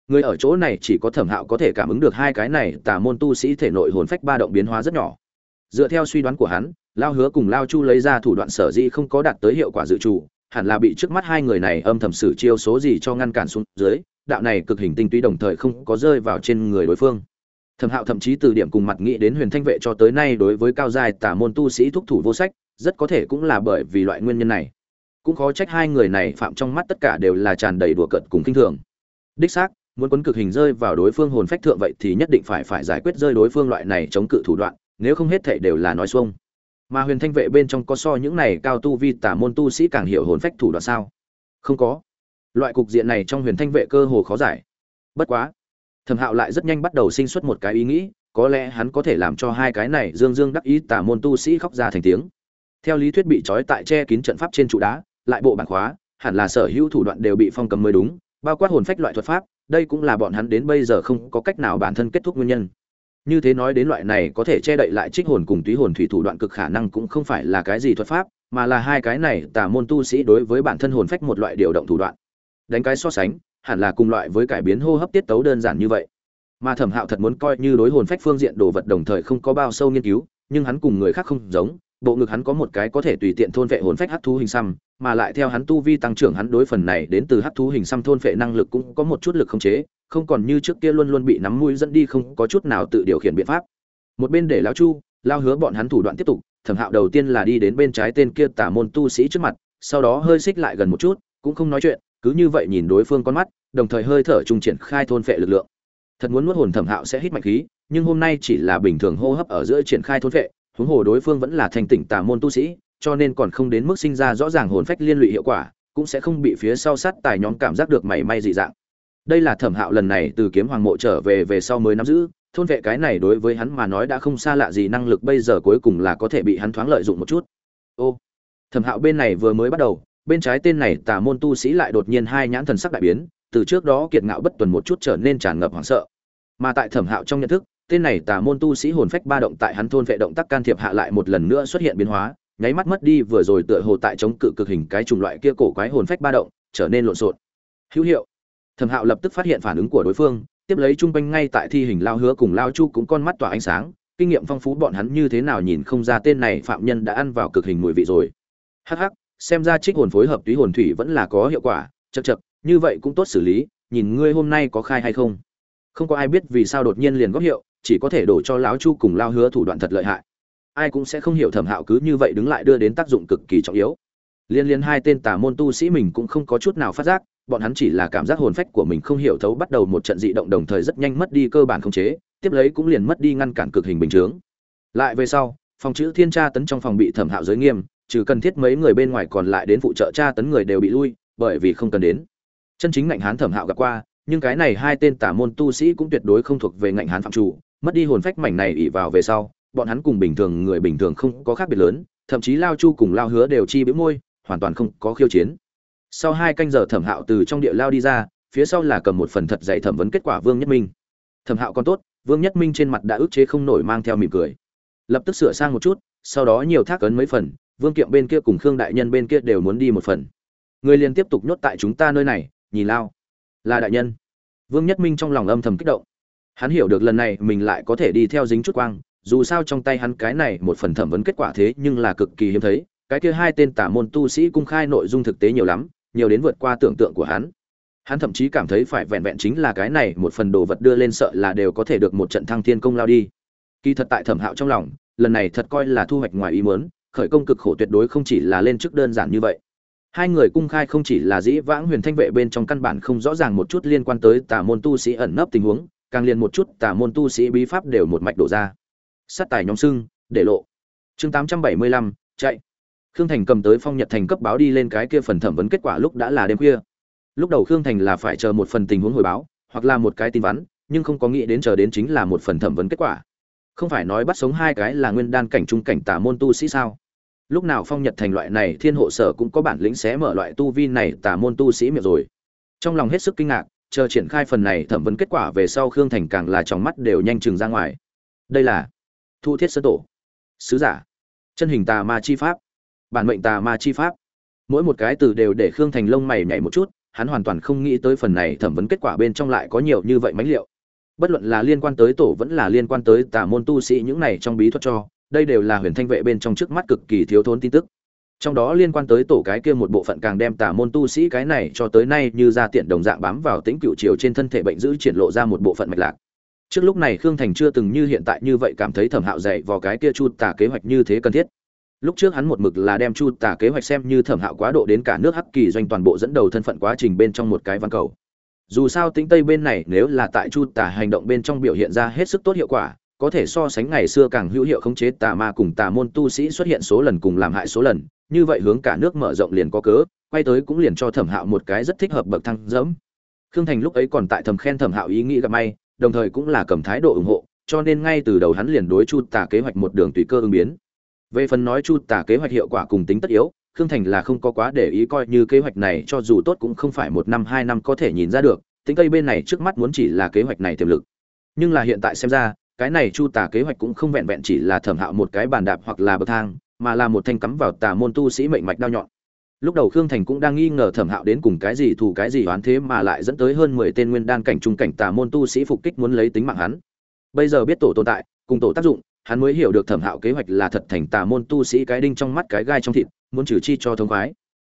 Người ở chỗ này chỉ có thẩm hạo có thể cảm ứng được hai cái này tà môn tu sĩ thể nội hồn phách ba động biến hóa rất nhỏ. Dựa theo suy đoán của hắn, lao hứa cùng lao chu lấy ra thủ đoạn sở dĩ không có đạt tới hiệu quả dự trù, hẳn là bị trước mắt hai người này âm thầm xử chiêu số gì cho ngăn cản xuống dưới, đạo này cực hình tinh túy đồng thời không có rơi vào trên người đối phương thẩm hạo thậm chí từ điểm cùng mặt nghĩ đến huyền thanh vệ cho tới nay đối với cao giai tả môn tu sĩ thúc thủ vô sách, rất có thể cũng là bởi vì loại nguyên nhân này. Cũng khó trách hai người này phạm trong mắt tất cả đều là tràn đầy đùa cợt cùng kinh thường. Đích xác, muốn quấn cực hình rơi vào đối phương hồn phách thượng vậy thì nhất định phải phải giải quyết rơi đối phương loại này chống cự thủ đoạn, nếu không hết thể đều là nói xuông. Mà huyền thanh vệ bên trong có so những này cao tu vi tả môn tu sĩ càng hiểu hồn phách thủ đoạn sao? Không có. Loại cục diện này trong huyền thanh vệ cơ hồ khó giải. Bất quá thẩm hạo lại rất nhanh bắt đầu sinh xuất một cái ý nghĩ, có lẽ hắn có thể làm cho hai cái này dương dương đắc ý tả môn tu sĩ khóc ra thành tiếng. Theo lý thuyết bị trói tại che kín trận pháp trên trụ đá, lại bộ bản khóa, hẳn là sở hữu thủ đoạn đều bị phong cầm mới đúng, bao quát hồn phách loại thuật pháp, đây cũng là bọn hắn đến bây giờ không có cách nào bản thân kết thúc nguyên nhân. Như thế nói đến loại này có thể che đậy lại trích hồn cùng túy hồn thủy thủ đoạn cực khả năng cũng không phải là cái gì thuật pháp, mà là hai cái này tà môn tu sĩ đối với bản thân hồn phách một loại điều động thủ đoạn. Đánh cái so sánh hẳn là cùng loại với cải biến hô hấp tiết tấu đơn giản như vậy. Mà thẩm hạo thật muốn coi như đối hồn phách phương diện đồ vật đồng thời không có bao sâu nghiên cứu, nhưng hắn cùng người khác không giống, bộ ngực hắn có một cái có thể tùy tiện thôn vệ hồn phách hắc thú hình xăm, mà lại theo hắn tu vi tăng trưởng hắn đối phần này đến từ hắc thú hình xăm thôn vệ năng lực cũng có một chút lực khống chế, không còn như trước kia luôn luôn bị nắm mũi dẫn đi không có chút nào tự điều khiển biện pháp. Một bên để lão chu lao hứa bọn hắn thủ đoạn tiếp tục, thẩm hạo đầu tiên là đi đến bên trái tên kia tả môn tu sĩ trước mặt, sau đó hơi xích lại gần một chút, cũng không nói chuyện cứ như vậy nhìn đối phương con mắt, đồng thời hơi thở trung triển khai thôn phệ lực lượng. Thật muốn nuốt hồn thẩm hạo sẽ hít mạnh khí, nhưng hôm nay chỉ là bình thường hô hấp ở giữa triển khai thôn phệ, huống hồ đối phương vẫn là thành tỉnh tà môn tu sĩ, cho nên còn không đến mức sinh ra rõ ràng hồn phách liên lụy hiệu quả, cũng sẽ không bị phía sau sát tài nhóm cảm giác được mảy may dị dạng. Đây là thẩm hạo lần này từ kiếm hoàng mộ trở về về sau mới nắm giữ, thôn vệ cái này đối với hắn mà nói đã không xa lạ gì, năng lực bây giờ cuối cùng là có thể bị hắn thoáng lợi dụng một chút. Ô, thẩm hạo bên này vừa mới bắt đầu bên trái tên này tà môn tu sĩ lại đột nhiên hai nhãn thần sắc đại biến, từ trước đó kiệt ngạo bất tuần một chút trở nên tràn ngập hoảng sợ. Mà tại thẩm hạo trong nhận thức, tên này tà môn tu sĩ hồn phách ba động tại hắn thôn vệ động tác can thiệp hạ lại một lần nữa xuất hiện biến hóa, nháy mắt mất đi vừa rồi tựa hồ tại chống cự cực hình cái chủng loại kia cổ quái hồn phách ba động, trở nên lộn xộn. Hữu hiệu. Thẩm hạo lập tức phát hiện phản ứng của đối phương, tiếp lấy chung quanh ngay tại thi hình lao hứa cùng lao chu cũng con mắt tỏa ánh sáng, kinh nghiệm phong phú bọn hắn như thế nào nhìn không ra tên này phạm nhân đã ăn vào cực hình mùi vị rồi. Hắc hắc xem ra trích hồn phối hợp túy hồn thủy vẫn là có hiệu quả chật chật như vậy cũng tốt xử lý, nhìn ngươi hôm nay có khai hay không. Không có ai biết vì sao đột nhiên liền góp hiệu, chỉ có thể đổ cho lão chu cùng lao hứa thủ đoạn thật lợi hại. Ai cũng sẽ không hiểu thẩm hạo cứ như vậy đứng lại đưa đến tác dụng cực kỳ trọng yếu. Liên liên hai tên tà môn tu sĩ mình cũng không có chút nào phát giác, bọn hắn chỉ là cảm giác hồn phách của mình không hiểu thấu bắt đầu một trận dị động đồng thời rất nhanh mất đi cơ bản khống chế, tiếp lấy cũng liền mất đi ngăn cản cực hình bình chướng. Lại về sau, phòng chữ thiên tra tấn trong phòng bị thẩm hạo giới nghiêm trừ cần thiết mấy người bên ngoài còn lại đến phụ trợ tra tấn người đều bị lui, bởi vì không cần đến. Chân chính ngạnh hán thẩm hạo gặp qua, nhưng cái này hai tên tả môn tu sĩ cũng tuyệt đối không thuộc về ngạnh hán phạm chủ, mất đi hồn phách mảnh này ỷ vào về sau, bọn hắn cùng bình thường người bình thường không có khác biệt lớn, thậm chí lao chu cùng lao hứa đều chi bĩu môi, hoàn toàn không có khiêu chiến. Sau hai canh giờ thẩm hạo từ trong địa lao đi ra, phía sau là cầm một phần thật dạy thẩm vấn kết quả vương nhất minh. Thẩm hạo còn tốt, vương nhất minh trên mặt đã ức chế không nổi mang theo mỉm cười. Lập tức sửa sang một chút, sau đó nhiều thác ấn mấy phần vương kiệm bên kia cùng khương đại nhân bên kia đều muốn đi một phần. Người liền tiếp tục nhốt tại chúng ta nơi này, nhìn lao. Là đại nhân. Vương nhất minh trong lòng âm thầm kích động. Hắn hiểu được lần này mình lại có thể đi theo dính chút quang, dù sao trong tay hắn cái này một phần thẩm vấn kết quả thế nhưng là cực kỳ hiếm thấy, cái kia hai tên tả môn tu sĩ cung khai nội dung thực tế nhiều lắm, nhiều đến vượt qua tưởng tượng của hắn. Hắn thậm chí cảm thấy phải vẹn vẹn chính là cái này một phần đồ vật đưa lên sợ là đều có thể được một trận thăng thiên công lao đi. Kỳ thật tại thẩm hạo trong lòng, lần này thật coi là thu hoạch ngoài ý muốn khởi công cực khổ tuyệt đối không chỉ là lên chức đơn giản như vậy. Hai người cung khai không chỉ là dĩ vãng huyền thanh vệ bên trong căn bản không rõ ràng một chút liên quan tới tà môn tu sĩ ẩn nấp tình huống, càng liền một chút tà môn tu sĩ bí pháp đều một mạch đổ ra. Sát tài nhóm sưng để lộ. Chương tám trăm bảy mươi lăm, chạy. Khương thành cầm tới phong nhật thành cấp báo đi lên cái kia phần thẩm vấn kết quả lúc đã là đêm khuya. Lúc đầu khương thành là phải chờ một phần tình huống hồi báo, hoặc là một cái tin vắn, nhưng không có nghĩ đến chờ đến chính là một phần thẩm vấn kết quả không phải nói bắt sống hai cái là nguyên đan cảnh trung cảnh tả môn tu sĩ sao? Lúc nào phong nhật thành loại này, thiên hộ sở cũng có bản lĩnh xé mở loại tu vi này tả môn tu sĩ miệng rồi. Trong lòng hết sức kinh ngạc, chờ triển khai phần này thẩm vấn kết quả về sau khương thành càng là trong mắt đều nhanh chừng ra ngoài. Đây là thu thiết sơ tổ. Sứ giả. Chân hình tà ma chi pháp. Bản mệnh tà ma chi pháp. Mỗi một cái từ đều để khương thành lông mày nhảy một chút, hắn hoàn toàn không nghĩ tới phần này thẩm vấn kết quả bên trong lại có nhiều như vậy mánh liệu bất luận là liên quan tới tổ vẫn là liên quan tới tà môn tu sĩ, những này trong bí thuật cho, đây đều là huyền thanh vệ bên trong trước mắt cực kỳ thiếu thốn tin tức. Trong đó liên quan tới tổ cái kia một bộ phận càng đem tà môn tu sĩ cái này cho tới nay như ra tiện đồng dạng bám vào tính cựu chiều trên thân thể bệnh giữ triển lộ ra một bộ phận mạch lạc. Trước lúc này khương thành chưa từng như hiện tại như vậy cảm thấy thẩm hạo dạy vào cái kia chu tà kế hoạch như thế cần thiết. Lúc trước hắn một mực là đem chu tà kế hoạch xem như thẩm hạo quá độ đến cả nước hắc kỳ doanh toàn bộ dẫn đầu thân phận quá trình bên trong một cái văn cầu dù sao tính tây bên này nếu là tại chu tả hành động bên trong biểu hiện ra hết sức tốt hiệu quả, có thể so sánh ngày xưa càng hữu hiệu khống chế tà ma cùng tà môn tu sĩ xuất hiện số lần cùng làm hại số lần, như vậy hướng cả nước mở rộng liền có cớ, quay tới cũng liền cho thẩm hạo một cái rất thích hợp bậc thăng dẫm. Khương thành lúc ấy còn tại thầm khen thẩm hạo ý nghĩ gặp may, đồng thời cũng là cầm thái độ ủng hộ, cho nên ngay từ đầu hắn liền đối chu tà kế hoạch một đường tùy cơ ứng biến. Về phần nói chu tà kế hoạch hiệu quả cùng tính tất yếu khương thành là không có quá để ý coi như kế hoạch này cho dù tốt cũng không phải một năm, hai năm có thể nhìn ra được, tính tây bên này trước mắt muốn chỉ là kế hoạch này tiềm lực. Nhưng là hiện tại xem ra, cái này chu tà kế hoạch cũng không vẹn vẹn chỉ là thẩm hạo một cái bàn đạp hoặc là bậc thang, mà là một thanh cắm vào tà môn tu sĩ mệnh mạch đao nhọn. Lúc đầu khương thành cũng đang nghi ngờ thẩm hạo đến cùng cái gì thù cái gì oán thế mà lại dẫn tới hơn mười tên nguyên đan cảnh trung cảnh tà môn tu sĩ phục kích muốn lấy tính mạng hắn. Bây giờ biết tổ tồn tại, cùng tổ tác dụng hắn mới hiểu được thẩm hạo kế hoạch là thật thành tà môn tu sĩ cái đinh trong mắt cái gai trong thịt, muốn trừ chi cho thông khoái.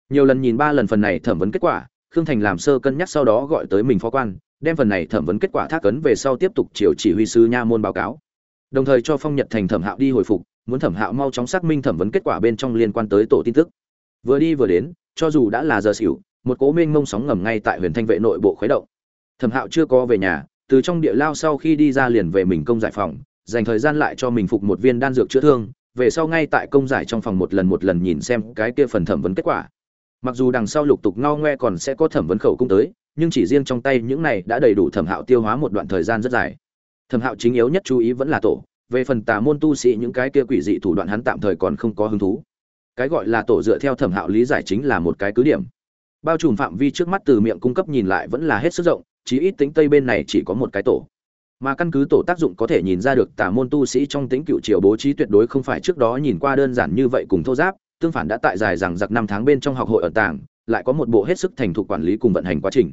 Nhiều lần nhìn ba lần phần này thẩm vấn kết quả, khương thành làm sơ cân nhắc sau đó gọi tới mình phó quan, đem phần này thẩm vấn kết quả thác ấn về sau tiếp tục chiều chỉ huy sư nha môn báo cáo. Đồng thời cho phong nhật thành thẩm hạo đi hồi phục, muốn thẩm hạo mau chóng xác minh thẩm vấn kết quả bên trong liên quan tới tổ tin tức. Vừa đi vừa đến, cho dù đã là giờ xỉu, một cố mênh mông sóng ngầm ngay tại huyền thanh vệ nội bộ khuấy động. Thẩm hạo chưa có về nhà, từ trong địa lao sau khi đi ra liền về mình công giải phòng dành thời gian lại cho mình phục một viên đan dược chữa thương, về sau ngay tại công giải trong phòng một lần một lần nhìn xem cái kia phần thẩm vấn kết quả. Mặc dù đằng sau lục tục ngao ngoe còn sẽ có thẩm vấn khẩu cung tới, nhưng chỉ riêng trong tay những này đã đầy đủ thẩm hạo tiêu hóa một đoạn thời gian rất dài. Thẩm hạo chính yếu nhất chú ý vẫn là tổ, về phần tà môn tu sĩ những cái kia quỷ dị thủ đoạn hắn tạm thời còn không có hứng thú. Cái gọi là tổ dựa theo thẩm hạo lý giải chính là một cái cứ điểm. Bao trùm phạm vi trước mắt từ miệng cung cấp nhìn lại vẫn là hết sức rộng, chí ít tính tây bên này chỉ có một cái tổ mà căn cứ tổ tác dụng có thể nhìn ra được tà môn tu sĩ trong tính cựu triều bố trí tuyệt đối không phải trước đó nhìn qua đơn giản như vậy cùng thô giáp, tương phản đã tại dài rằng giặc năm tháng bên trong học hội ở tảng, lại có một bộ hết sức thành thục quản lý cùng vận hành quá trình.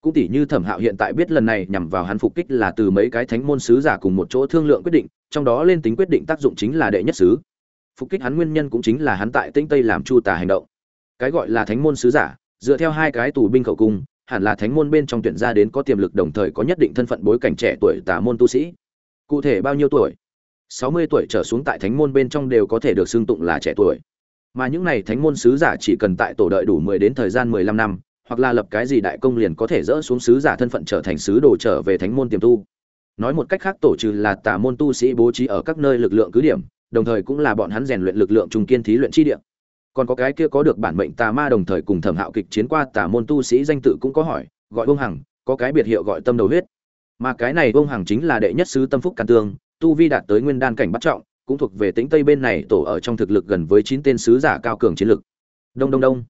Cũng tỷ như thẩm hạo hiện tại biết lần này nhằm vào hắn phục kích là từ mấy cái thánh môn sứ giả cùng một chỗ thương lượng quyết định, trong đó lên tính quyết định tác dụng chính là đệ nhất sứ. Phục kích hắn nguyên nhân cũng chính là hắn tại tĩnh tây làm chu tà hành động. Cái gọi là thánh môn sứ giả, dựa theo hai cái tù binh khẩu cung hẳn là thánh môn bên trong tuyển ra đến có tiềm lực đồng thời có nhất định thân phận bối cảnh trẻ tuổi tà môn tu sĩ. Cụ thể bao nhiêu tuổi? Sáu mươi tuổi trở xuống tại thánh môn bên trong đều có thể được xưng tụng là trẻ tuổi. Mà những này thánh môn sứ giả chỉ cần tại tổ đợi đủ mười đến thời gian mười lăm năm, hoặc là lập cái gì đại công liền có thể dỡ xuống sứ giả thân phận trở thành sứ đồ trở về thánh môn tiềm tu. Nói một cách khác, tổ trừ là tà môn tu sĩ bố trí ở các nơi lực lượng cứ điểm, đồng thời cũng là bọn hắn rèn luyện lực lượng trung kiên thí luyện chi địa còn có cái kia có được bản mệnh tà ma đồng thời cùng thẩm hạo kịch chiến qua tà môn tu sĩ danh tự cũng có hỏi, gọi vương hằng, có cái biệt hiệu gọi tâm đầu huyết. Mà cái này vương hằng chính là đệ nhất sứ tâm phúc càn tương, tu vi đạt tới nguyên đan cảnh bắt trọng, cũng thuộc về tính tây bên này tổ ở trong thực lực gần với chín tên sứ giả cao cường chiến lực. Đông đông đông.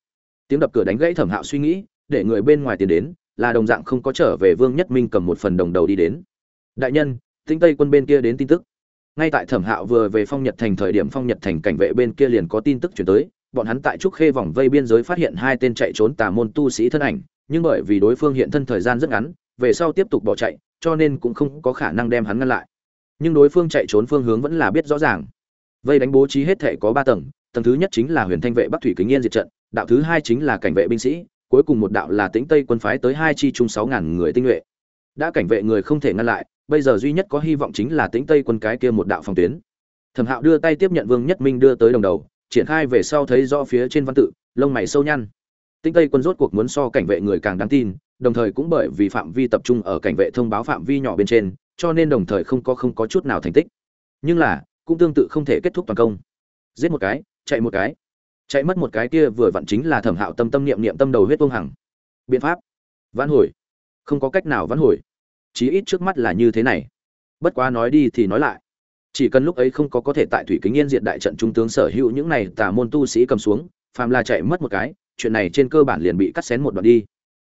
Tiếng đập cửa đánh gãy thẩm hạo suy nghĩ, để người bên ngoài tiến đến, là đồng dạng không có trở về vương nhất minh cầm một phần đồng đầu đi đến. Đại nhân tính tây quân bên kia đến tin tức. Ngay tại thẩm hạo vừa về phong nhật thành thời điểm phong nhật thành cảnh vệ bên kia liền có tin tức chuyển tới bọn hắn tại trúc khê vòng vây biên giới phát hiện hai tên chạy trốn tà môn tu sĩ thân ảnh, nhưng bởi vì đối phương hiện thân thời gian rất ngắn, về sau tiếp tục bỏ chạy, cho nên cũng không có khả năng đem hắn ngăn lại. Nhưng đối phương chạy trốn phương hướng vẫn là biết rõ ràng. Vây đánh bố trí hết thể có ba tầng tầng thứ nhất chính là huyền thanh vệ bắc thủy kính yên diệt trận, đạo thứ hai chính là cảnh vệ binh sĩ, cuối cùng một đạo là tĩnh tây quân phái tới hai chi chung sáu ngàn người tinh nhuệ. Đã cảnh vệ người không thể ngăn lại, bây giờ duy nhất có hy vọng chính là tĩnh tây quân cái kia một đạo phòng tuyến. Thẩm hạo đưa tay tiếp nhận vương nhất minh đưa tới đồng đầu triển khai về sau thấy rõ phía trên văn tự, lông mày sâu nhăn. Tinh tây quân rốt cuộc muốn so cảnh vệ người càng đáng tin, đồng thời cũng bởi vì phạm vi tập trung ở cảnh vệ thông báo phạm vi nhỏ bên trên, cho nên đồng thời không có không có chút nào thành tích. Nhưng là, cũng tương tự không thể kết thúc toàn công. Giết một cái, chạy một cái. Chạy mất một cái kia vừa vặn chính là thẩm hạo tâm tâm niệm niệm tâm đầu huyết vương hằng. Biện pháp. Vãn hồi. Không có cách nào vãn hồi. Chí ít trước mắt là như thế này. Bất quá nói đi thì nói lại chỉ cần lúc ấy không có có thể tại thủy kính yên diệt đại trận trung tướng sở hữu những này tà môn tu sĩ cầm xuống, phàm là chạy mất một cái, chuyện này trên cơ bản liền bị cắt xén một đoạn đi.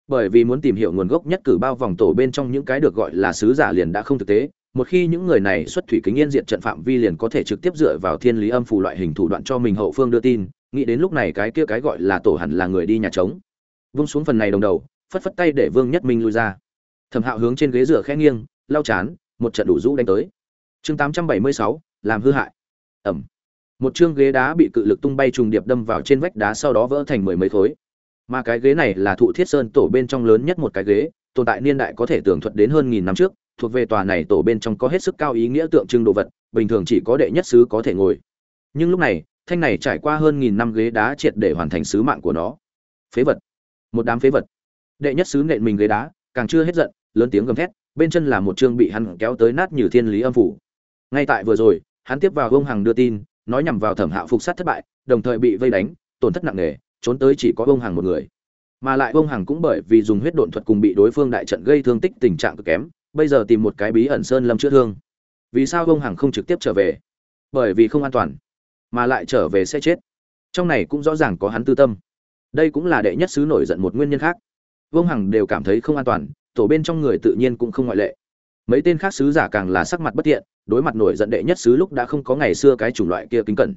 Bởi vì muốn tìm hiểu nguồn gốc nhất cử bao vòng tổ bên trong những cái được gọi là sứ giả liền đã không thực tế, một khi những người này xuất thủy kính yên diệt trận phạm vi liền có thể trực tiếp dựa vào thiên lý âm phù loại hình thủ đoạn cho mình hậu phương đưa tin, nghĩ đến lúc này cái kia cái gọi là tổ hẳn là người đi nhà trống. Vung xuống phần này đồng đầu, phất phất tay để vương nhất minh lui ra. Thẩm hạo hướng trên ghế dựa khẽ nghiêng, lau chán, một trận đủ rũ đánh tới chương tám trăm bảy mươi sáu, làm hư hại. Ẩm. Một chương ghế đá bị cự lực tung bay trùng điệp đâm vào trên vách đá sau đó vỡ thành mười mấy khối. Mà cái ghế này là thụ thiết sơn tổ bên trong lớn nhất một cái ghế, tồn tại niên đại có thể tường thuật đến hơn nghìn năm trước, thuộc về tòa này tổ bên trong có hết sức cao ý nghĩa tượng trưng đồ vật, bình thường chỉ có đệ nhất sứ có thể ngồi. Nhưng lúc này, thanh này trải qua hơn nghìn năm ghế đá triệt để hoàn thành sứ mạng của nó. Phế vật. Một đám phế vật. Đệ nhất sứ nện mình ghế đá, càng chưa hết giận, lớn tiếng gầm thét, bên chân là một chương bị hắn kéo tới nát như thiên lý âm phủ ngay tại vừa rồi, hắn tiếp vào ông hằng đưa tin, nói nhằm vào thẩm hạo phục sát thất bại, đồng thời bị vây đánh, tổn thất nặng nề, trốn tới chỉ có ông hằng một người. Mà lại ông hằng cũng bởi vì dùng huyết độn thuật cùng bị đối phương đại trận gây thương tích tình trạng cực kém, bây giờ tìm một cái bí ẩn sơn lâm chữa thương. Vì sao ông hằng không trực tiếp trở về? Bởi vì không an toàn, mà lại trở về sẽ chết. Trong này cũng rõ ràng có hắn tư tâm. Đây cũng là đệ nhất sứ nổi giận một nguyên nhân khác. Vương hằng đều cảm thấy không an toàn, tổ bên trong người tự nhiên cũng không ngoại lệ mấy tên khác sứ giả càng là sắc mặt bất thiện, đối mặt nổi giận đệ nhất sứ lúc đã không có ngày xưa cái chủng loại kia kính cẩn.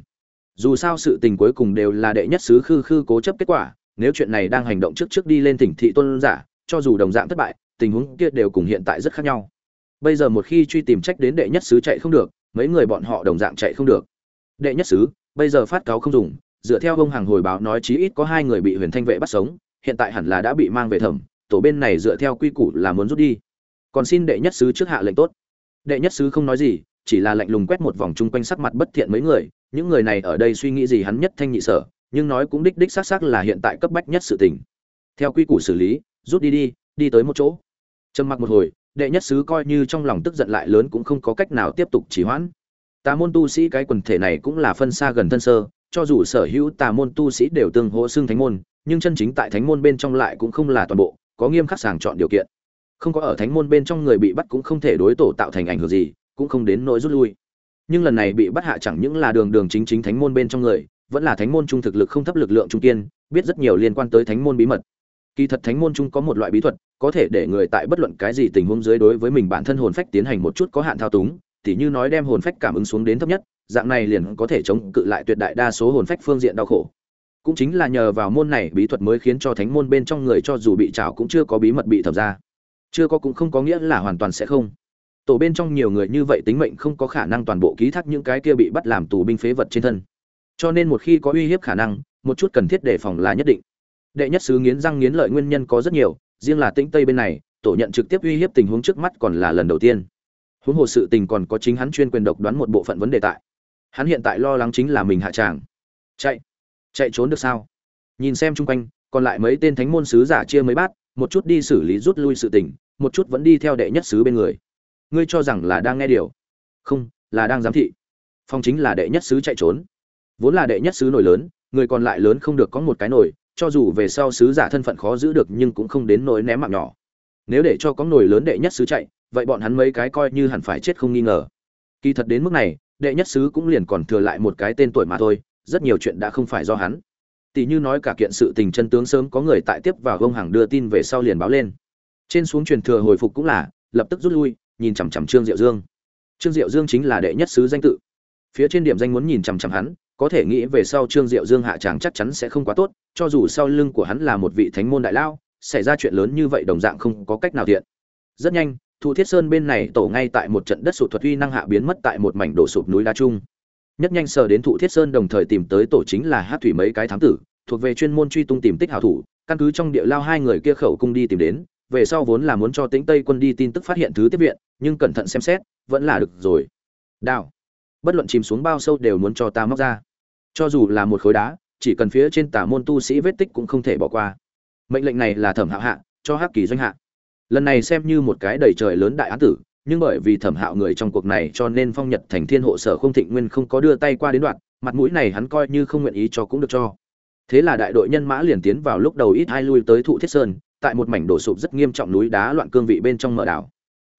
Dù sao sự tình cuối cùng đều là đệ nhất sứ khư khư cố chấp kết quả, nếu chuyện này đang hành động trước trước đi lên tỉnh thị tôn giả, cho dù đồng dạng thất bại, tình huống kia đều cùng hiện tại rất khác nhau. Bây giờ một khi truy tìm trách đến đệ nhất sứ chạy không được, mấy người bọn họ đồng dạng chạy không được. Đệ nhất sứ, bây giờ phát cáo không dùng, dựa theo ông hàng hồi báo nói chí ít có hai người bị huyền thanh vệ bắt sống, hiện tại hẳn là đã bị mang về thẩm, tổ bên này dựa theo quy củ là muốn rút đi còn xin đệ nhất sứ trước hạ lệnh tốt. Đệ nhất sứ không nói gì, chỉ là lạnh lùng quét một vòng chung quanh sắc mặt bất thiện mấy người. Những người này ở đây suy nghĩ gì hắn nhất thanh nhị sở, nhưng nói cũng đích đích xác xác là hiện tại cấp bách nhất sự tình. Theo quy củ xử lý, rút đi đi đi tới một chỗ. Trầm mặc một hồi, đệ nhất sứ coi như trong lòng tức giận lại lớn cũng không có cách nào tiếp tục trì hoãn. Tà môn tu sĩ cái quần thể này cũng là phân xa gần thân sơ, cho dù sở hữu tà môn tu sĩ đều tương hỗ xưng thánh môn, nhưng chân chính tại thánh môn bên trong lại cũng không là toàn bộ, có nghiêm khắc sàng chọn điều kiện không có ở thánh môn bên trong người bị bắt cũng không thể đối tổ tạo thành ảnh hưởng gì, cũng không đến nỗi rút lui. Nhưng lần này bị bắt hạ chẳng những là đường đường chính chính thánh môn bên trong người, vẫn là thánh môn trung thực lực không thấp lực lượng trung kiên, biết rất nhiều liên quan tới thánh môn bí mật. Kỳ thật thánh môn trung có một loại bí thuật, có thể để người tại bất luận cái gì tình huống dưới đối với mình bản thân hồn phách tiến hành một chút có hạn thao túng, tỉ như nói đem hồn phách cảm ứng xuống đến thấp nhất, dạng này liền có thể chống cự lại tuyệt đại đa số hồn phách phương diện đau khổ. Cũng chính là nhờ vào môn này bí thuật mới khiến cho thánh môn bên trong người cho dù bị trảo cũng chưa có bí mật bị thẩm ra chưa có cũng không có nghĩa là hoàn toàn sẽ không. Tổ bên trong nhiều người như vậy tính mệnh không có khả năng toàn bộ ký thác những cái kia bị bắt làm tù binh phế vật trên thân. Cho nên một khi có uy hiếp khả năng, một chút cần thiết đề phòng là nhất định. Đệ nhất sứ nghiến răng nghiến lợi nguyên nhân có rất nhiều, riêng là tĩnh tây bên này, tổ nhận trực tiếp uy hiếp tình huống trước mắt còn là lần đầu tiên. Huống hồ sự tình còn có chính hắn chuyên quyền độc đoán một bộ phận vấn đề tại. Hắn hiện tại lo lắng chính là mình hạ tràng. Chạy. Chạy trốn được sao? Nhìn xem chung quanh, còn lại mấy tên thánh môn sứ giả chia mấy bát, một chút đi xử lý rút lui sự tình một chút vẫn đi theo đệ nhất sứ bên người. Ngươi cho rằng là đang nghe điều? Không, là đang giám thị. Phong chính là đệ nhất sứ chạy trốn. Vốn là đệ nhất sứ nổi lớn, người còn lại lớn không được có một cái nổi, cho dù về sau sứ giả thân phận khó giữ được nhưng cũng không đến nỗi ném mạng nhỏ. Nếu để cho có nổi lớn đệ nhất sứ chạy, vậy bọn hắn mấy cái coi như hẳn phải chết không nghi ngờ. Kỳ thật đến mức này, đệ nhất sứ cũng liền còn thừa lại một cái tên tuổi mà thôi, rất nhiều chuyện đã không phải do hắn. Tỷ như nói cả kiện sự tình chân tướng sớm có người tại tiếp vào gông hàng đưa tin về sau liền báo lên trên xuống truyền thừa hồi phục cũng là lập tức rút lui nhìn chằm chằm trương diệu dương. Trương diệu dương chính là đệ nhất sứ danh tự. Phía trên điểm danh muốn nhìn chằm chằm hắn có thể nghĩ về sau trương diệu dương hạ tràng chắc chắn sẽ không quá tốt cho dù sau lưng của hắn là một vị thánh môn đại lao xảy ra chuyện lớn như vậy đồng dạng không có cách nào thiện. Rất nhanh thụ Thiết Sơn bên này tổ ngay tại một trận đất sụt thuật uy năng hạ biến mất tại một mảnh đổ sụp núi đá trung. Nhất nhanh sờ đến Thụ Thiết Sơn đồng thời tìm tới tổ chính là Hát thủy mấy cái thám tử, thuộc về chuyên môn truy tung tìm tích hảo thủ, căn cứ trong địa lao hai người kia khẩu cung đi tìm đến, về sau vốn là muốn cho Tĩnh Tây quân đi tin tức phát hiện thứ tiếp viện, nhưng cẩn thận xem xét, vẫn là được rồi. Đào, bất luận chìm xuống bao sâu đều muốn cho ta móc ra. Cho dù là một khối đá, chỉ cần phía trên tả môn tu sĩ vết tích cũng không thể bỏ qua. Mệnh lệnh này là thẩm hạo hạ, cho Hắc Kỳ doanh hạ lần này xem như một cái đầy trời lớn đại án tử nhưng bởi vì thẩm hạo người trong cuộc này cho nên phong nhật thành thiên hộ sở không thịnh nguyên không có đưa tay qua đến đoạn mặt mũi này hắn coi như không nguyện ý cho cũng được cho thế là đại đội nhân mã liền tiến vào lúc đầu ít hai lui tới thụ thiết sơn tại một mảnh đổ sụp rất nghiêm trọng núi đá loạn cương vị bên trong mở đảo.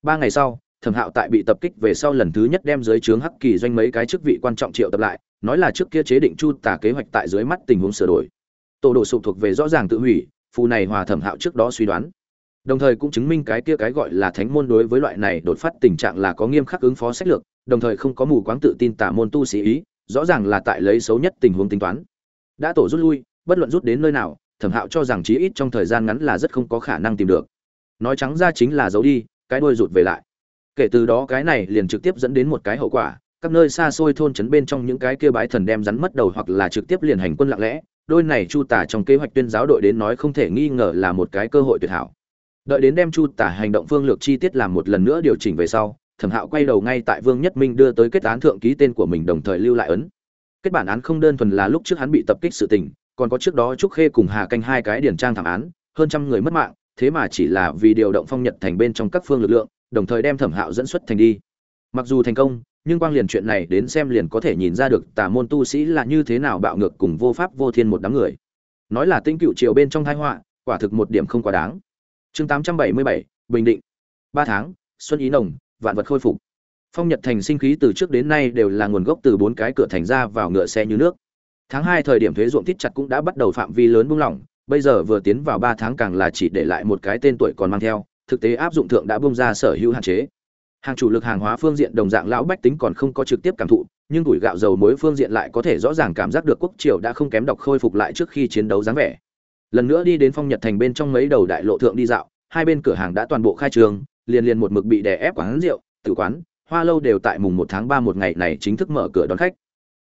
Ba ngày sau, thẩm hạo tại bị tập kích về sau lần thứ nhất đem dưới trướng hắc kỳ doanh mấy cái chức vị quan trọng triệu tập lại, nói là trước kia chế định chu tả kế hoạch tại dưới mắt tình huống sửa đổi. Tổ đổ sụp thuộc về rõ ràng tự hủy, phù này hòa thẩm hạo trước đó suy đoán. Đồng thời cũng chứng minh cái kia cái gọi là thánh môn đối với loại này đột phát tình trạng là có nghiêm khắc ứng phó sách lược, đồng thời không có mù quáng tự tin tả môn tu sĩ ý, rõ ràng là tại lấy xấu nhất tình huống tính toán. Đã tổ rút lui, bất luận rút đến nơi nào thẩm hạo cho rằng chí ít trong thời gian ngắn là rất không có khả năng tìm được. Nói trắng ra chính là giấu đi, cái đuôi rụt về lại. Kể từ đó cái này liền trực tiếp dẫn đến một cái hậu quả, các nơi xa xôi thôn trấn bên trong những cái kia bái thần đem rắn mất đầu hoặc là trực tiếp liền hành quân lặng lẽ, đôi này chu tả trong kế hoạch tuyên giáo đội đến nói không thể nghi ngờ là một cái cơ hội tuyệt hảo. Đợi đến đem chu tả hành động phương lược chi tiết làm một lần nữa điều chỉnh về sau, thẩm hạo quay đầu ngay tại vương nhất minh đưa tới kết án thượng ký tên của mình đồng thời lưu lại ấn. Kết bản án không đơn thuần là lúc trước hắn bị tập kích sự tình còn có trước đó trúc khê cùng hà canh hai cái điển trang thảm án, hơn trăm người mất mạng, thế mà chỉ là vì điều động phong nhật thành bên trong các phương lực lượng, đồng thời đem thẩm hạo dẫn xuất thành đi. Mặc dù thành công, nhưng quang liền chuyện này đến xem liền có thể nhìn ra được tà môn tu sĩ là như thế nào bạo ngược cùng vô pháp vô thiên một đám người. Nói là tinh cựu triều bên trong thái họa, quả thực một điểm không quá đáng. Chương tám trăm bảy mươi bảy, bình định. Ba tháng, xuân ý nồng, vạn vật khôi phục. Phong nhật thành sinh khí từ trước đến nay đều là nguồn gốc từ bốn cái cửa thành ra vào ngựa xe như nước tháng hai thời điểm thuế ruộng tít chặt cũng đã bắt đầu phạm vi lớn buông lỏng, bây giờ vừa tiến vào ba tháng càng là chỉ để lại một cái tên tuổi còn mang theo, thực tế áp dụng thượng đã bung ra sở hữu hạn chế. Hàng chủ lực hàng hóa phương diện đồng dạng lão bách tính còn không có trực tiếp cảm thụ, nhưng tuổi gạo dầu muối phương diện lại có thể rõ ràng cảm giác được quốc triều đã không kém độc khôi phục lại trước khi chiến đấu dáng vẻ. Lần nữa đi đến phong nhật thành bên trong mấy đầu đại lộ thượng đi dạo, hai bên cửa hàng đã toàn bộ khai trường, liền liền một mực bị đè ép quán rượu, tử quán, hoa lâu đều tại mùng một tháng ba một ngày này chính thức mở cửa đón khách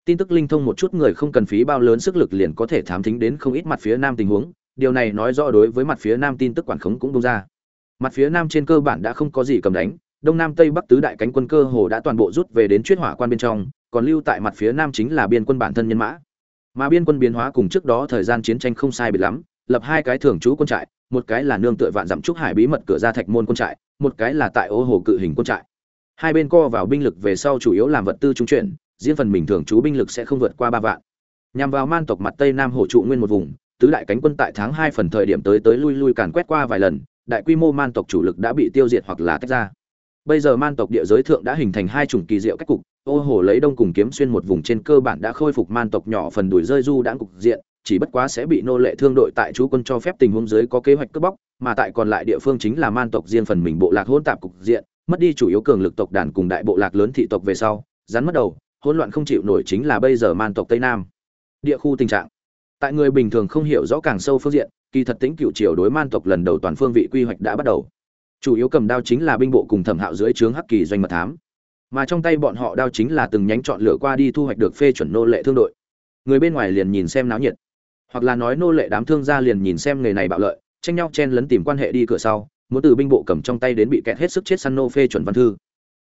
tin tức linh thông một chút người không cần phí bao lớn sức lực liền có thể thám thính đến không ít mặt phía nam tình huống, điều này nói rõ đối với mặt phía nam tin tức quản khống cũng bung ra. Mặt phía nam trên cơ bản đã không có gì cầm đánh, đông nam tây bắc tứ đại cánh quân cơ hồ đã toàn bộ rút về đến chuyết hỏa quan bên trong, còn lưu tại mặt phía nam chính là biên quân bản thân nhân mã. Mà biên quân biến hóa cùng trước đó thời gian chiến tranh không sai biệt lắm, lập hai cái thường trú quân trại, một cái là nương tựa vạn dặm trúc hải bí mật cửa ra thạch môn quân trại, một cái là tại ô hồ cự hình quân trại. Hai bên co vào binh lực về sau chủ yếu làm vật tư trung chuyển riêng phần mình thường trú binh lực sẽ không vượt qua ba vạn. Nhằm vào man tộc mặt tây nam hổ trụ nguyên một vùng, tứ đại cánh quân tại tháng hai phần thời điểm tới tới lui lui càn quét qua vài lần, đại quy mô man tộc chủ lực đã bị tiêu diệt hoặc là tách ra. Bây giờ man tộc địa giới thượng đã hình thành hai chủng kỳ diệu cách cục, ô hồ lấy đông cùng kiếm xuyên một vùng trên cơ bản đã khôi phục man tộc nhỏ phần đuổi rơi du đã cục diện, chỉ bất quá sẽ bị nô lệ thương đội tại chú quân cho phép tình huống dưới có kế hoạch cướp bóc, mà tại còn lại địa phương chính là man tộc riêng phần mình bộ lạc hỗn tạp cục diện, mất đi chủ yếu cường lực tộc đàn cùng đại bộ lạc lớn thị tộc về sau, rắn mất đầu hỗn loạn không chịu nổi chính là bây giờ man tộc tây nam. Địa khu tình trạng. Tại người bình thường không hiểu rõ càng sâu phương diện, kỳ thật tính cựu triều đối man tộc lần đầu toàn phương vị quy hoạch đã bắt đầu. Chủ yếu cầm đao chính là binh bộ cùng thẩm hạo dưới trướng hắc kỳ doanh mật thám. Mà trong tay bọn họ đao chính là từng nhánh chọn lựa qua đi thu hoạch được phê chuẩn nô lệ thương đội. Người bên ngoài liền nhìn xem náo nhiệt. Hoặc là nói nô lệ đám thương gia liền nhìn xem người này bạo lợi, tranh nhau chen lấn tìm quan hệ đi cửa sau, muốn từ binh bộ cầm trong tay đến bị kẹt hết sức chết săn nô phê chuẩn văn thư.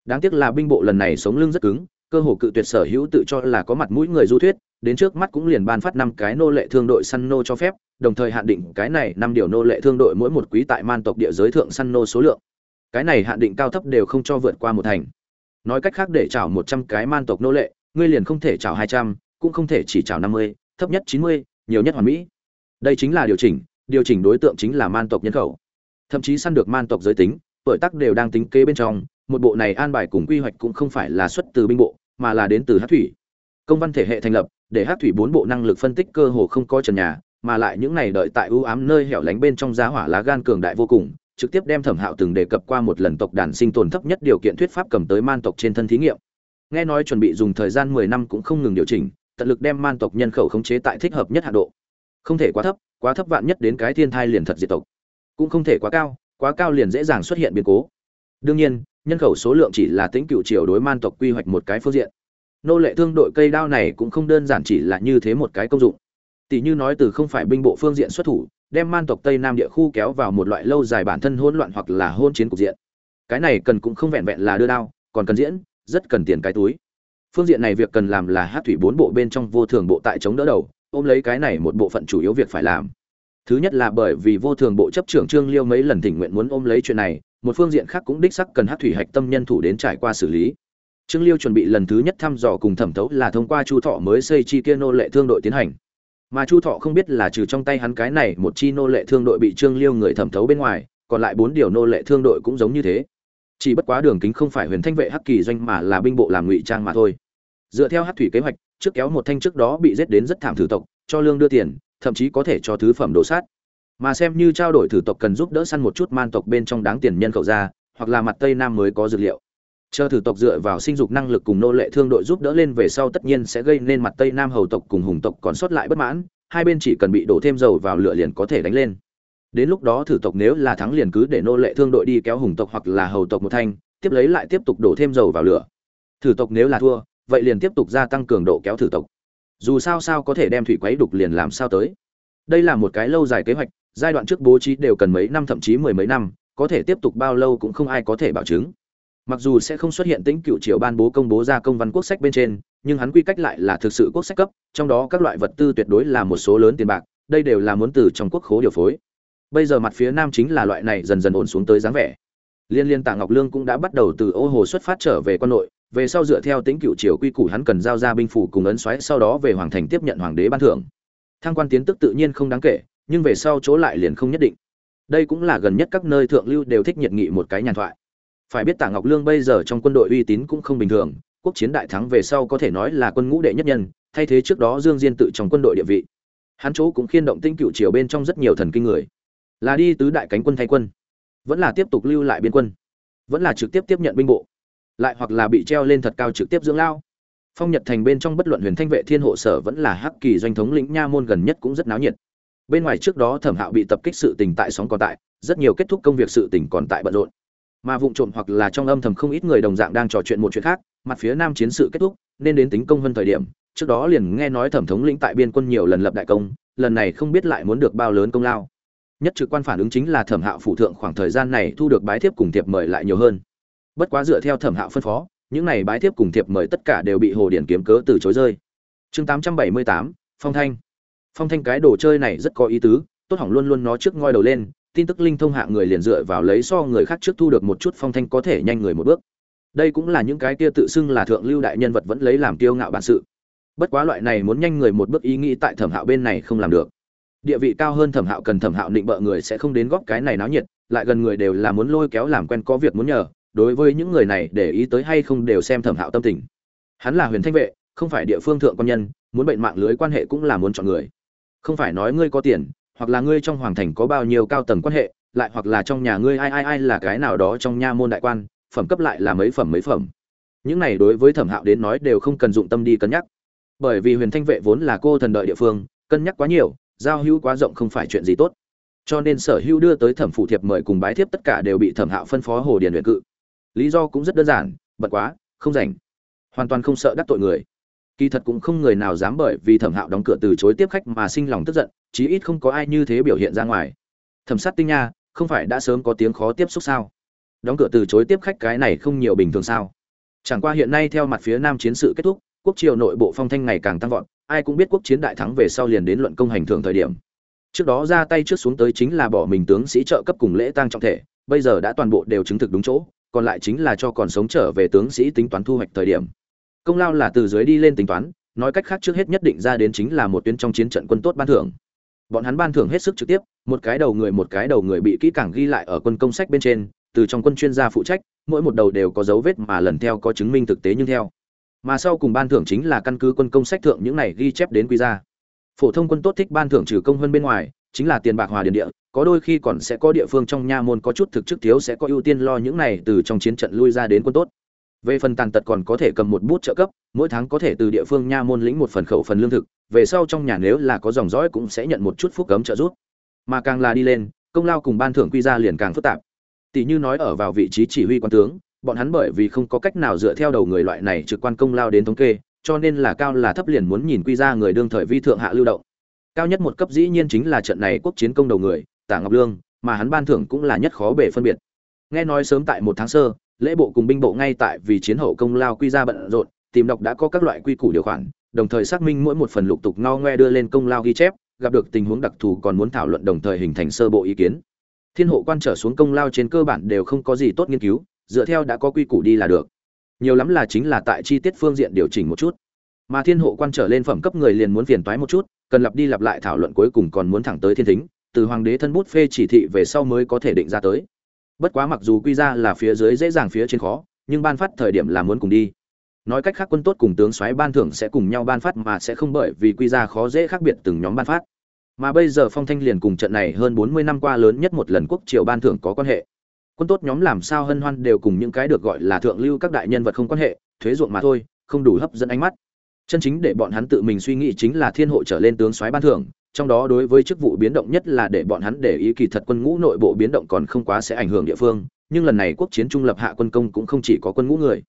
Đáng tiếc là binh bộ lần này sống lưng rất cứng cơ hồ cự tuyệt sở hữu tự cho là có mặt mũi người du thuyết, đến trước mắt cũng liền ban phát năm cái nô lệ thương đội săn nô cho phép, đồng thời hạn định cái này năm điều nô lệ thương đội mỗi một quý tại man tộc địa giới thượng săn nô số lượng. Cái này hạn định cao thấp đều không cho vượt qua một thành. Nói cách khác để chào một trăm cái man tộc nô lệ, ngươi liền không thể chào hai trăm, cũng không thể chỉ chào năm mươi, thấp nhất chín mươi, nhiều nhất hoàn mỹ. Đây chính là điều chỉnh điều chỉnh đối tượng chính là man tộc nhân khẩu. Thậm chí săn được man tộc giới tính, tuổi tác đều đang tính kế bên trong một bộ này an bài cùng quy hoạch cũng không phải là xuất từ binh bộ, mà là đến từ hát thủy. Công văn thể hệ thành lập, để hát thủy bốn bộ năng lực phân tích cơ hồ không có trần nhà, mà lại những này đợi tại ưu ám nơi hẻo lánh bên trong giá hỏa lá gan cường đại vô cùng, trực tiếp đem thẩm hạo từng đề cập qua một lần tộc đàn sinh tồn thấp nhất điều kiện thuyết pháp cầm tới man tộc trên thân thí nghiệm. Nghe nói chuẩn bị dùng thời gian mười năm cũng không ngừng điều chỉnh, tận lực đem man tộc nhân khẩu khống chế tại thích hợp nhất hạ độ. Không thể quá thấp quá thấp vạn nhất đến cái thiên thai liền thật diệt tộc. Cũng không thể quá cao quá cao liền dễ dàng xuất hiện biến cố. Đương nhiên nhân khẩu số lượng chỉ là tính cựu triều đối man tộc quy hoạch một cái phương diện. Nô lệ thương đội cây đao này cũng không đơn giản chỉ là như thế một cái công dụng. Tỷ như nói từ không phải binh bộ phương diện xuất thủ, đem man tộc tây nam địa khu kéo vào một loại lâu dài bản thân hỗn loạn hoặc là hôn chiến cục diện. Cái này cần cũng không vẹn vẹn là đưa đao, còn cần diễn, rất cần tiền cái túi. Phương diện này việc cần làm là hát thủy bốn bộ bên trong vô thường bộ tại chống đỡ đầu, ôm lấy cái này một bộ phận chủ yếu việc phải làm. Thứ nhất là bởi vì vô thường bộ chấp trưởng trương liêu mấy lần thỉnh nguyện muốn ôm lấy chuyện này một phương diện khác cũng đích sắc cần hát thủy hạch tâm nhân thủ đến trải qua xử lý. Trương liêu chuẩn bị lần thứ nhất thăm dò cùng thẩm thấu là thông qua chu thọ mới xây chi kia nô lệ thương đội tiến hành. Mà chu thọ không biết là trừ trong tay hắn cái này một chi nô lệ thương đội bị trương liêu người thẩm thấu bên ngoài, còn lại bốn điều nô lệ thương đội cũng giống như thế. Chỉ bất quá đường kính không phải huyền thanh vệ hắc kỳ doanh mà là binh bộ làm ngụy trang mà thôi. Dựa theo hắc thủy kế hoạch, trước kéo một thanh trước đó bị giết đến rất thảm thử tộc, cho lương đưa tiền, thậm chí có thể cho thứ phẩm đồ sát mà xem như trao đổi thử tộc cần giúp đỡ săn một chút man tộc bên trong đáng tiền nhân khẩu ra hoặc là mặt tây nam mới có dược liệu. Chờ thử tộc dựa vào sinh dục năng lực cùng nô lệ thương đội giúp đỡ lên về sau tất nhiên sẽ gây nên mặt tây nam hầu tộc cùng hùng tộc còn sót lại bất mãn, hai bên chỉ cần bị đổ thêm dầu vào lửa liền có thể đánh lên. Đến lúc đó thử tộc nếu là thắng liền cứ để nô lệ thương đội đi kéo hùng tộc hoặc là hầu tộc một thanh, tiếp lấy lại tiếp tục đổ thêm dầu vào lửa. Thử tộc nếu là thua, vậy liền tiếp tục gia tăng cường độ kéo thử tộc. Dù sao sao có thể đem thủy quấy đục liền làm sao tới. Đây là một cái lâu dài kế hoạch giai đoạn trước bố trí đều cần mấy năm, thậm chí mười mấy năm, có thể tiếp tục bao lâu cũng không ai có thể bảo chứng. Mặc dù sẽ không xuất hiện tính cựu triều ban bố công bố ra công văn quốc sách bên trên, nhưng hắn quy cách lại là thực sự quốc sách cấp, trong đó các loại vật tư tuyệt đối là một số lớn tiền bạc, đây đều là muốn từ trong quốc khố điều phối. Bây giờ mặt phía nam chính là loại này dần dần ổn xuống tới dáng vẻ. Liên liên tạ ngọc lương cũng đã bắt đầu từ ô hồ xuất phát trở về quân nội, về sau dựa theo tính cựu triều quy củ hắn cần giao ra binh phủ cùng ấn xoáy, sau đó về hoàng thành tiếp nhận hoàng đế ban thưởng. Thăng quan tiến tức tự nhiên không đáng kể nhưng về sau chỗ lại liền không nhất định. Đây cũng là gần nhất các nơi thượng lưu đều thích nhiệt nghị một cái nhàn thoại. Phải biết tạ ngọc lương bây giờ trong quân đội uy tín cũng không bình thường, quốc chiến đại thắng về sau có thể nói là quân ngũ đệ nhất nhân, thay thế trước đó dương diên tự trong quân đội địa vị. Hắn chỗ cũng khiên động tinh cựu triều bên trong rất nhiều thần kinh người. Là đi tứ đại cánh quân thay quân, vẫn là tiếp tục lưu lại biên quân, vẫn là trực tiếp tiếp nhận binh bộ, lại hoặc là bị treo lên thật cao trực tiếp dưỡng lao. Phong nhật thành bên trong bất luận huyền thanh vệ thiên hộ sở vẫn là hắc kỳ doanh thống lĩnh nha môn gần nhất cũng rất náo nhiệt bên ngoài trước đó thẩm hạo bị tập kích sự tình tại sóng còn tại, rất nhiều kết thúc công việc sự tình còn tại bận rộn. Mà vụng trộm hoặc là trong âm thầm không ít người đồng dạng đang trò chuyện một chuyện khác, mặt phía nam chiến sự kết thúc, nên đến tính công hơn thời điểm, trước đó liền nghe nói thẩm thống lĩnh tại biên quân nhiều lần lập đại công, lần này không biết lại muốn được bao lớn công lao. Nhất trực quan phản ứng chính là thẩm hạo phụ thượng khoảng thời gian này thu được bái thiếp cùng thiệp mời lại nhiều hơn. Bất quá dựa theo thẩm hạo phân phó, những này bái thiếp cùng thiệp mời tất cả đều bị hồ điển kiếm cớ từ chối rơi. Chương tám trăm bảy mươi tám, phong thanh phong thanh cái đồ chơi này rất có ý tứ, tốt hỏng luôn luôn nó trước ngoi đầu lên, tin tức linh thông hạ người liền dựa vào lấy so người khác trước thu được một chút phong thanh có thể nhanh người một bước. Đây cũng là những cái kia tự xưng là thượng lưu đại nhân vật vẫn lấy làm kiêu ngạo bản sự. Bất quá loại này muốn nhanh người một bước ý nghĩ tại thẩm hạo bên này không làm được. Địa vị cao hơn thẩm hạo cần thẩm hạo định bợ người sẽ không đến góp cái này náo nhiệt, lại gần người đều là muốn lôi kéo làm quen có việc muốn nhờ, đối với những người này để ý tới hay không đều xem thẩm hạo tâm tình. Hắn là huyền thanh vệ, không phải địa phương thượng quan nhân, muốn bệnh mạng lưới quan hệ cũng là muốn chọn người không phải nói ngươi có tiền, hoặc là ngươi trong hoàng thành có bao nhiêu cao tầng quan hệ, lại hoặc là trong nhà ngươi ai ai ai là cái nào đó trong nha môn đại quan, phẩm cấp lại là mấy phẩm mấy phẩm. Những này đối với thẩm hạo đến nói đều không cần dụng tâm đi cân nhắc. Bởi vì huyền thanh vệ vốn là cô thần đợi địa phương, cân nhắc quá nhiều, giao hữu quá rộng không phải chuyện gì tốt. Cho nên sở hữu đưa tới thẩm phụ thiệp mời cùng bái thiếp tất cả đều bị thẩm hạo phân phó hồ điền luyện cự. Lý do cũng rất đơn giản bật quá, không rảnh. Hoàn toàn không sợ đắc tội người kỳ thật cũng không người nào dám bởi vì thẩm hạo đóng cửa từ chối tiếp khách mà sinh lòng tức giận, chí ít không có ai như thế biểu hiện ra ngoài. Thẩm sát tinh nha, không phải đã sớm có tiếng khó tiếp xúc sao? Đóng cửa từ chối tiếp khách cái này không nhiều bình thường sao? Chẳng qua hiện nay theo mặt phía nam chiến sự kết thúc, quốc triều nội bộ phong thanh ngày càng tăng vọt, ai cũng biết quốc chiến đại thắng về sau liền đến luận công hành thường thời điểm. Trước đó ra tay trước xuống tới chính là bỏ mình tướng sĩ trợ cấp cùng lễ tang trọng thể, bây giờ đã toàn bộ đều chứng thực đúng chỗ, còn lại chính là cho còn sống trở về tướng sĩ tính toán thu hoạch thời điểm công lao là từ dưới đi lên tính toán, nói cách khác trước hết nhất định ra đến chính là một tuyến trong chiến trận quân tốt ban thưởng. Bọn hắn ban thưởng hết sức trực tiếp, một cái đầu người một cái đầu người bị kỹ càng ghi lại ở quân công sách bên trên, từ trong quân chuyên gia phụ trách, mỗi một đầu đều có dấu vết mà lần theo có chứng minh thực tế như theo. Mà sau cùng ban thưởng chính là căn cứ quân công sách thượng những này ghi chép đến quy ra. Phổ thông quân tốt thích ban thưởng trừ công hơn bên ngoài, chính là tiền bạc hòa điện địa, có đôi khi còn sẽ có địa phương trong nha môn có chút thực chức thiếu sẽ có ưu tiên lo những này từ trong chiến trận lui ra đến quân tốt về phần tàn tật còn có thể cầm một bút trợ cấp, mỗi tháng có thể từ địa phương nha môn lĩnh một phần khẩu phần lương thực, về sau trong nhà nếu là có dòng dõi cũng sẽ nhận một chút phúc cấm trợ giúp. Mà càng là đi lên, công lao cùng ban thưởng quy ra liền càng phức tạp. Tỷ như nói ở vào vị trí chỉ huy quan tướng, bọn hắn bởi vì không có cách nào dựa theo đầu người loại này trực quan công lao đến thống kê, cho nên là cao là thấp liền muốn nhìn quy ra người đương thời vi thượng hạ lưu động. Cao nhất một cấp dĩ nhiên chính là trận này quốc chiến công đầu người, tả ngọc lương, mà hắn ban thưởng cũng là nhất khó bể phân biệt. Nghe nói sớm tại một tháng sơ lễ bộ cùng binh bộ ngay tại vì chiến hậu công lao quy ra bận rộn, tìm đọc đã có các loại quy củ điều khoản, đồng thời xác minh mỗi một phần lục tục no ngoe đưa lên công lao ghi chép, gặp được tình huống đặc thù còn muốn thảo luận đồng thời hình thành sơ bộ ý kiến. Thiên hộ quan trở xuống công lao trên cơ bản đều không có gì tốt nghiên cứu, dựa theo đã có quy củ đi là được. Nhiều lắm là chính là tại chi tiết phương diện điều chỉnh một chút. Mà thiên hộ quan trở lên phẩm cấp người liền muốn phiền toái một chút, cần lặp đi lặp lại thảo luận cuối cùng còn muốn thẳng tới thiên thính, từ hoàng đế thân bút phê chỉ thị về sau mới có thể định ra tới bất quá mặc dù quy ra là phía dưới dễ dàng phía trên khó, nhưng ban phát thời điểm là muốn cùng đi. Nói cách khác quân tốt cùng tướng soái ban thưởng sẽ cùng nhau ban phát mà sẽ không bởi vì quy ra khó dễ khác biệt từng nhóm ban phát. Mà bây giờ phong thanh liền cùng trận này hơn bốn mươi năm qua lớn nhất một lần quốc triều ban thưởng có quan hệ. Quân tốt nhóm làm sao hân hoan đều cùng những cái được gọi là thượng lưu các đại nhân vật không quan hệ, thuế ruộng mà thôi, không đủ hấp dẫn ánh mắt. Chân chính để bọn hắn tự mình suy nghĩ chính là thiên hộ trở lên tướng soái ban thưởng trong đó đối với chức vụ biến động nhất là để bọn hắn để ý kỳ thật quân ngũ nội bộ biến động còn không quá sẽ ảnh hưởng địa phương, nhưng lần này quốc chiến trung lập hạ quân công cũng không chỉ có quân ngũ người.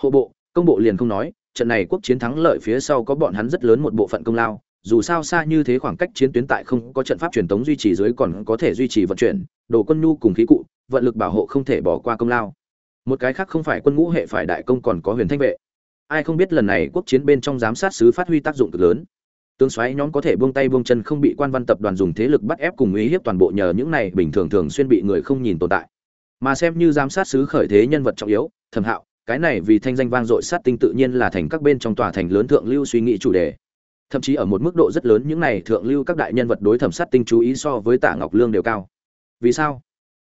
Hộ bộ, công bộ liền không nói, trận này quốc chiến thắng lợi phía sau có bọn hắn rất lớn một bộ phận công lao, dù sao xa như thế khoảng cách chiến tuyến tại không có trận pháp truyền thống duy trì dưới còn có thể duy trì vận chuyển, đồ quân nhu cùng khí cụ, vận lực bảo hộ không thể bỏ qua công lao. Một cái khác không phải quân ngũ hệ phải đại công còn có huyền thanh vệ. Ai không biết lần này quốc chiến bên trong giám sát sứ phát huy tác dụng cực lớn tướng xoáy nhóm có thể buông tay buông chân không bị quan văn tập đoàn dùng thế lực bắt ép cùng uy hiếp toàn bộ nhờ những này bình thường thường xuyên bị người không nhìn tồn tại. Mà xem như giám sát sứ khởi thế nhân vật trọng yếu, thẩm hạo, cái này vì thanh danh vang dội sát tinh tự nhiên là thành các bên trong tòa thành lớn thượng lưu suy nghĩ chủ đề. Thậm chí ở một mức độ rất lớn những này thượng lưu các đại nhân vật đối thẩm sát tinh chú ý so với tạ ngọc lương đều cao. Vì sao?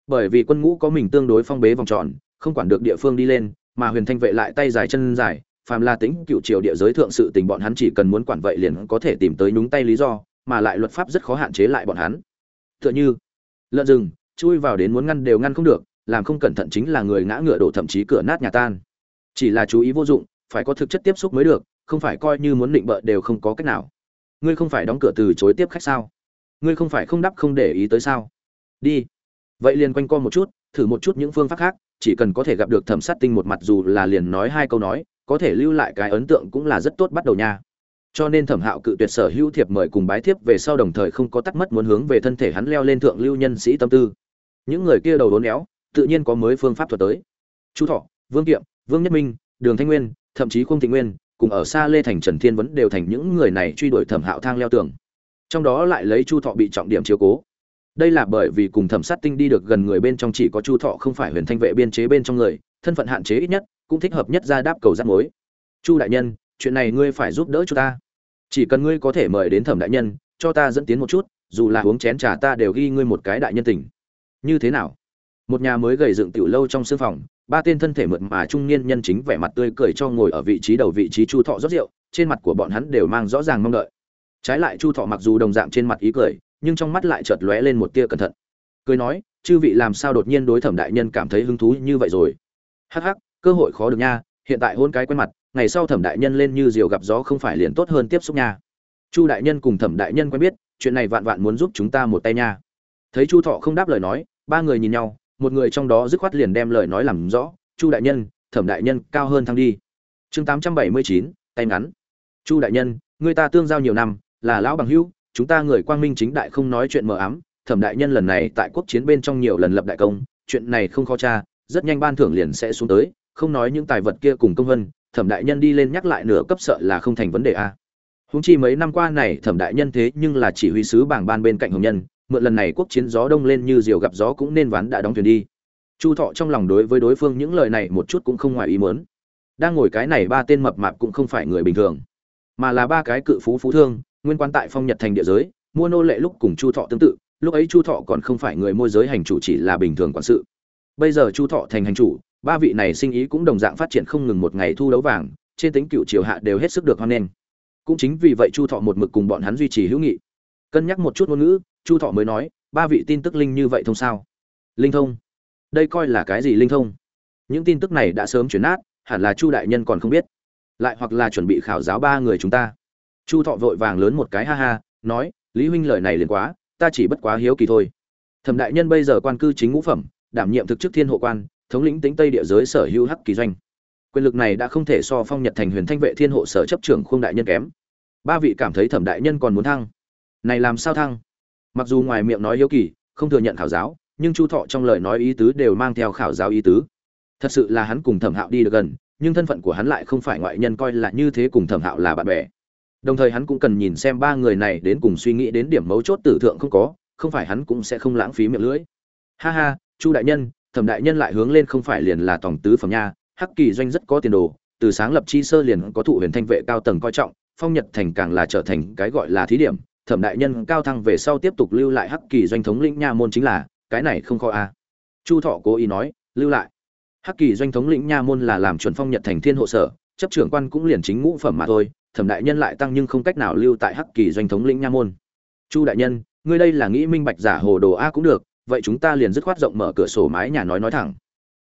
Bởi vì quân ngũ có mình tương đối phong bế vòng tròn, không quản được địa phương đi lên, mà huyền thanh vệ lại tay dài chân dài phàm là tính cựu triều địa giới thượng sự tình bọn hắn chỉ cần muốn quản vậy liền có thể tìm tới nhúng tay lý do, mà lại luật pháp rất khó hạn chế lại bọn hắn. Tựa như, lợn rừng, chui vào đến muốn ngăn đều ngăn không được, làm không cẩn thận chính là người ngã ngựa đổ thậm chí cửa nát nhà tan. Chỉ là chú ý vô dụng, phải có thực chất tiếp xúc mới được, không phải coi như muốn định bợ đều không có cách nào. Ngươi không phải đóng cửa từ chối tiếp khách sao? Ngươi không phải không đắp không để ý tới sao? Đi. Vậy liền quanh co một chút, thử một chút những phương pháp khác, chỉ cần có thể gặp được thẩm sát tinh một mặt dù là liền nói hai câu nói có thể lưu lại cái ấn tượng cũng là rất tốt bắt đầu nha. Cho nên thẩm hạo cự tuyệt sở hữu thiệp mời cùng bái thiếp về sau đồng thời không có tắt mất muốn hướng về thân thể hắn leo lên thượng lưu nhân sĩ tâm tư. Những người kia đầu đốn éo, tự nhiên có mới phương pháp thuật tới. Chu thọ, vương kiệm, vương nhất minh, đường thanh nguyên, thậm chí khung thị nguyên, cùng ở xa lê thành trần thiên vẫn đều thành những người này truy đuổi thẩm hạo thang leo tường. Trong đó lại lấy chu thọ bị trọng điểm chiếu cố. Đây là bởi vì cùng thẩm sát tinh đi được gần người bên trong chỉ có chu thọ không phải huyền thanh vệ biên chế bên trong người thân phận hạn chế ít nhất, cũng thích hợp nhất ra đáp cầu rắt mối. Chu đại nhân, chuyện này ngươi phải giúp đỡ cho ta. Chỉ cần ngươi có thể mời đến thẩm đại nhân, cho ta dẫn tiến một chút, dù là uống chén trà ta đều ghi ngươi một cái đại nhân tình. Như thế nào? Một nhà mới gầy dựng tiểu lâu trong sương phòng, ba tên thân thể mượt mà trung niên nhân chính vẻ mặt tươi cười cho ngồi ở vị trí đầu vị trí chu thọ rót rượu, trên mặt của bọn hắn đều mang rõ ràng mong đợi. Trái lại chu thọ mặc dù đồng dạng trên mặt ý cười, nhưng trong mắt lại chợt lóe lên một tia cẩn thận. Cười nói, chư vị làm sao đột nhiên đối thẩm đại nhân cảm thấy hứng thú như vậy rồi? Hắc hắc, cơ hội khó được nha, hiện tại hôn cái quen mặt, ngày sau thẩm đại nhân lên như diều gặp gió không phải liền tốt hơn tiếp xúc nha. Chu đại nhân cùng thẩm đại nhân quen biết, chuyện này vạn vạn muốn giúp chúng ta một tay nha. Thấy chu thọ không đáp lời nói, ba người nhìn nhau, một người trong đó dứt khoát liền đem lời nói làm rõ, chu đại nhân, thẩm đại nhân cao hơn thăng đi. Chương tám trăm bảy mươi chín, tay ngắn. Chu đại nhân, người ta tương giao nhiều năm, là lão bằng hữu, chúng ta người quang minh chính đại không nói chuyện mờ ám, thẩm đại nhân lần này tại quốc chiến bên trong nhiều lần lập đại công, chuyện này không khó tra rất nhanh ban thưởng liền sẽ xuống tới, không nói những tài vật kia cùng công vân, thẩm đại nhân đi lên nhắc lại nửa cấp sợ là không thành vấn đề a. Húng chi mấy năm qua này, thẩm đại nhân thế nhưng là chỉ huy sứ bảng ban bên cạnh hồng nhân, mượn lần này quốc chiến gió đông lên như diều gặp gió cũng nên ván đã đóng thuyền đi. Chu thọ trong lòng đối với đối phương những lời này một chút cũng không ngoài ý muốn. Đang ngồi cái này ba tên mập mạp cũng không phải người bình thường, mà là ba cái cự phú phú thương, nguyên quan tại phong nhật thành địa giới, mua nô lệ lúc cùng chu thọ tương tự, lúc ấy chu thọ còn không phải người môi giới hành chủ chỉ là bình thường quản sự bây giờ chu thọ thành hành chủ, ba vị này sinh ý cũng đồng dạng phát triển không ngừng một ngày thu đấu vàng, trên tính cựu triều hạ đều hết sức được hoan nghênh. Cũng chính vì vậy chu thọ một mực cùng bọn hắn duy trì hữu nghị. Cân nhắc một chút ngôn ngữ, chu thọ mới nói, ba vị tin tức linh như vậy thông sao? Linh thông. Đây coi là cái gì linh thông? Những tin tức này đã sớm chuyển nát, hẳn là chu đại nhân còn không biết. Lại hoặc là chuẩn bị khảo giáo ba người chúng ta. Chu thọ vội vàng lớn một cái ha ha, nói, lý huynh lời này liền quá, ta chỉ bất quá hiếu kỳ thôi. Thẩm đại nhân bây giờ quan cư chính ngũ phẩm đảm nhiệm thực chức thiên hộ quan, thống lĩnh tính tây địa giới sở hữu hắc kỳ doanh. Quyền lực này đã không thể so phong nhật thành huyền thanh vệ thiên hộ sở chấp trưởng khung đại nhân kém. Ba vị cảm thấy thẩm đại nhân còn muốn thăng. Này làm sao thăng? Mặc dù ngoài miệng nói hiếu kỳ, không thừa nhận khảo giáo, nhưng chu thọ trong lời nói ý tứ đều mang theo khảo giáo ý tứ. Thật sự là hắn cùng thẩm hạo đi được gần, nhưng thân phận của hắn lại không phải ngoại nhân coi là như thế cùng thẩm hạo là bạn bè. Đồng thời hắn cũng cần nhìn xem ba người này đến cùng suy nghĩ đến điểm mấu chốt tử thượng không có, không phải hắn cũng sẽ không lãng phí miệng lưỡi. Ha ha chu đại nhân, thẩm đại nhân lại hướng lên không phải liền là tổng tứ phẩm nha, hắc kỳ doanh rất có tiền đồ, từ sáng lập chi sơ liền có thụ huyền thanh vệ cao tầng coi trọng, phong nhật thành càng là trở thành cái gọi là thí điểm, thẩm đại nhân cao thăng về sau tiếp tục lưu lại hắc kỳ doanh thống lĩnh nha môn chính là, cái này không khó a chu thọ cố ý nói, lưu lại. Hắc kỳ doanh thống lĩnh nha môn là làm chuẩn phong nhật thành thiên hộ sở, chấp trưởng quan cũng liền chính ngũ phẩm mà thôi, thẩm đại nhân lại tăng nhưng không cách nào lưu tại hắc kỳ doanh thống lĩnh nha môn. Chu đại nhân, ngươi đây là nghĩ minh bạch giả hồ đồ a cũng được vậy chúng ta liền dứt khoát rộng mở cửa sổ mái nhà nói nói thẳng.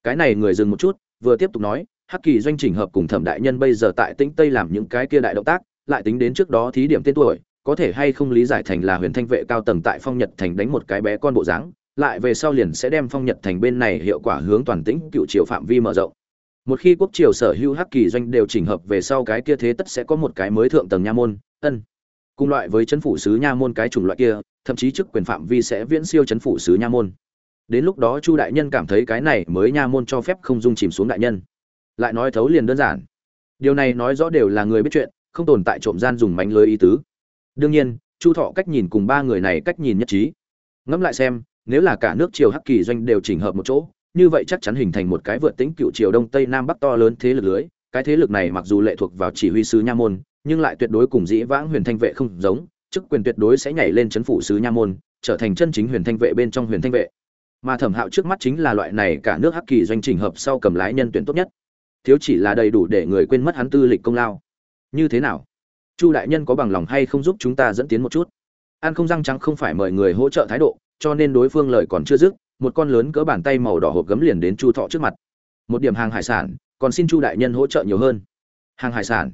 Cái này người dừng một chút, vừa tiếp tục nói, hắc kỳ doanh chỉnh hợp cùng thẩm đại nhân bây giờ tại tĩnh tây làm những cái kia đại động tác, lại tính đến trước đó thí điểm tên tuổi, có thể hay không lý giải thành là huyền thanh vệ cao tầng tại phong nhật thành đánh một cái bé con bộ dáng, lại về sau liền sẽ đem phong nhật thành bên này hiệu quả hướng toàn tĩnh cựu triều phạm vi mở rộng. Một khi quốc triều sở hữu hắc kỳ doanh đều chỉnh hợp về sau cái kia thế tất sẽ có một cái mới thượng tầng nha môn, ân cùng loại với chấn phủ sứ nha môn cái chủng loại kia, thậm chí chức quyền phạm vi sẽ viễn siêu chấn phủ sứ nha môn. Đến lúc đó chu đại nhân cảm thấy cái này mới nha môn cho phép không dung chìm xuống đại nhân. Lại nói thấu liền đơn giản. Điều này nói rõ đều là người biết chuyện, không tồn tại trộm gian dùng mánh lưới ý tứ. Đương nhiên, chu thọ cách nhìn cùng ba người này cách nhìn nhất trí. Ngẫm lại xem, nếu là cả nước triều hắc kỳ doanh đều chỉnh hợp một chỗ, như vậy chắc chắn hình thành một cái vượt tính cựu triều đông tây nam bắc to lớn thế lực lưới. Cái thế lực này mặc dù lệ thuộc vào chỉ huy sứ nha môn nhưng lại tuyệt đối cùng dĩ vãng huyền thanh vệ không giống, chức quyền tuyệt đối sẽ nhảy lên chấn phủ sứ nha môn, trở thành chân chính huyền thanh vệ bên trong huyền thanh vệ. Mà thẩm hạo trước mắt chính là loại này cả nước hắc kỳ doanh trình hợp sau cầm lái nhân tuyển tốt nhất. Thiếu chỉ là đầy đủ để người quên mất hắn tư lịch công lao. Như thế nào? Chu đại nhân có bằng lòng hay không giúp chúng ta dẫn tiến một chút? An không răng trắng không phải mời người hỗ trợ thái độ, cho nên đối phương lời còn chưa dứt, một con lớn cỡ bàn tay màu đỏ hộp gấm liền đến chu thọ trước mặt. Một điểm hàng hải sản, còn xin chu đại nhân hỗ trợ nhiều hơn. Hàng hải sản?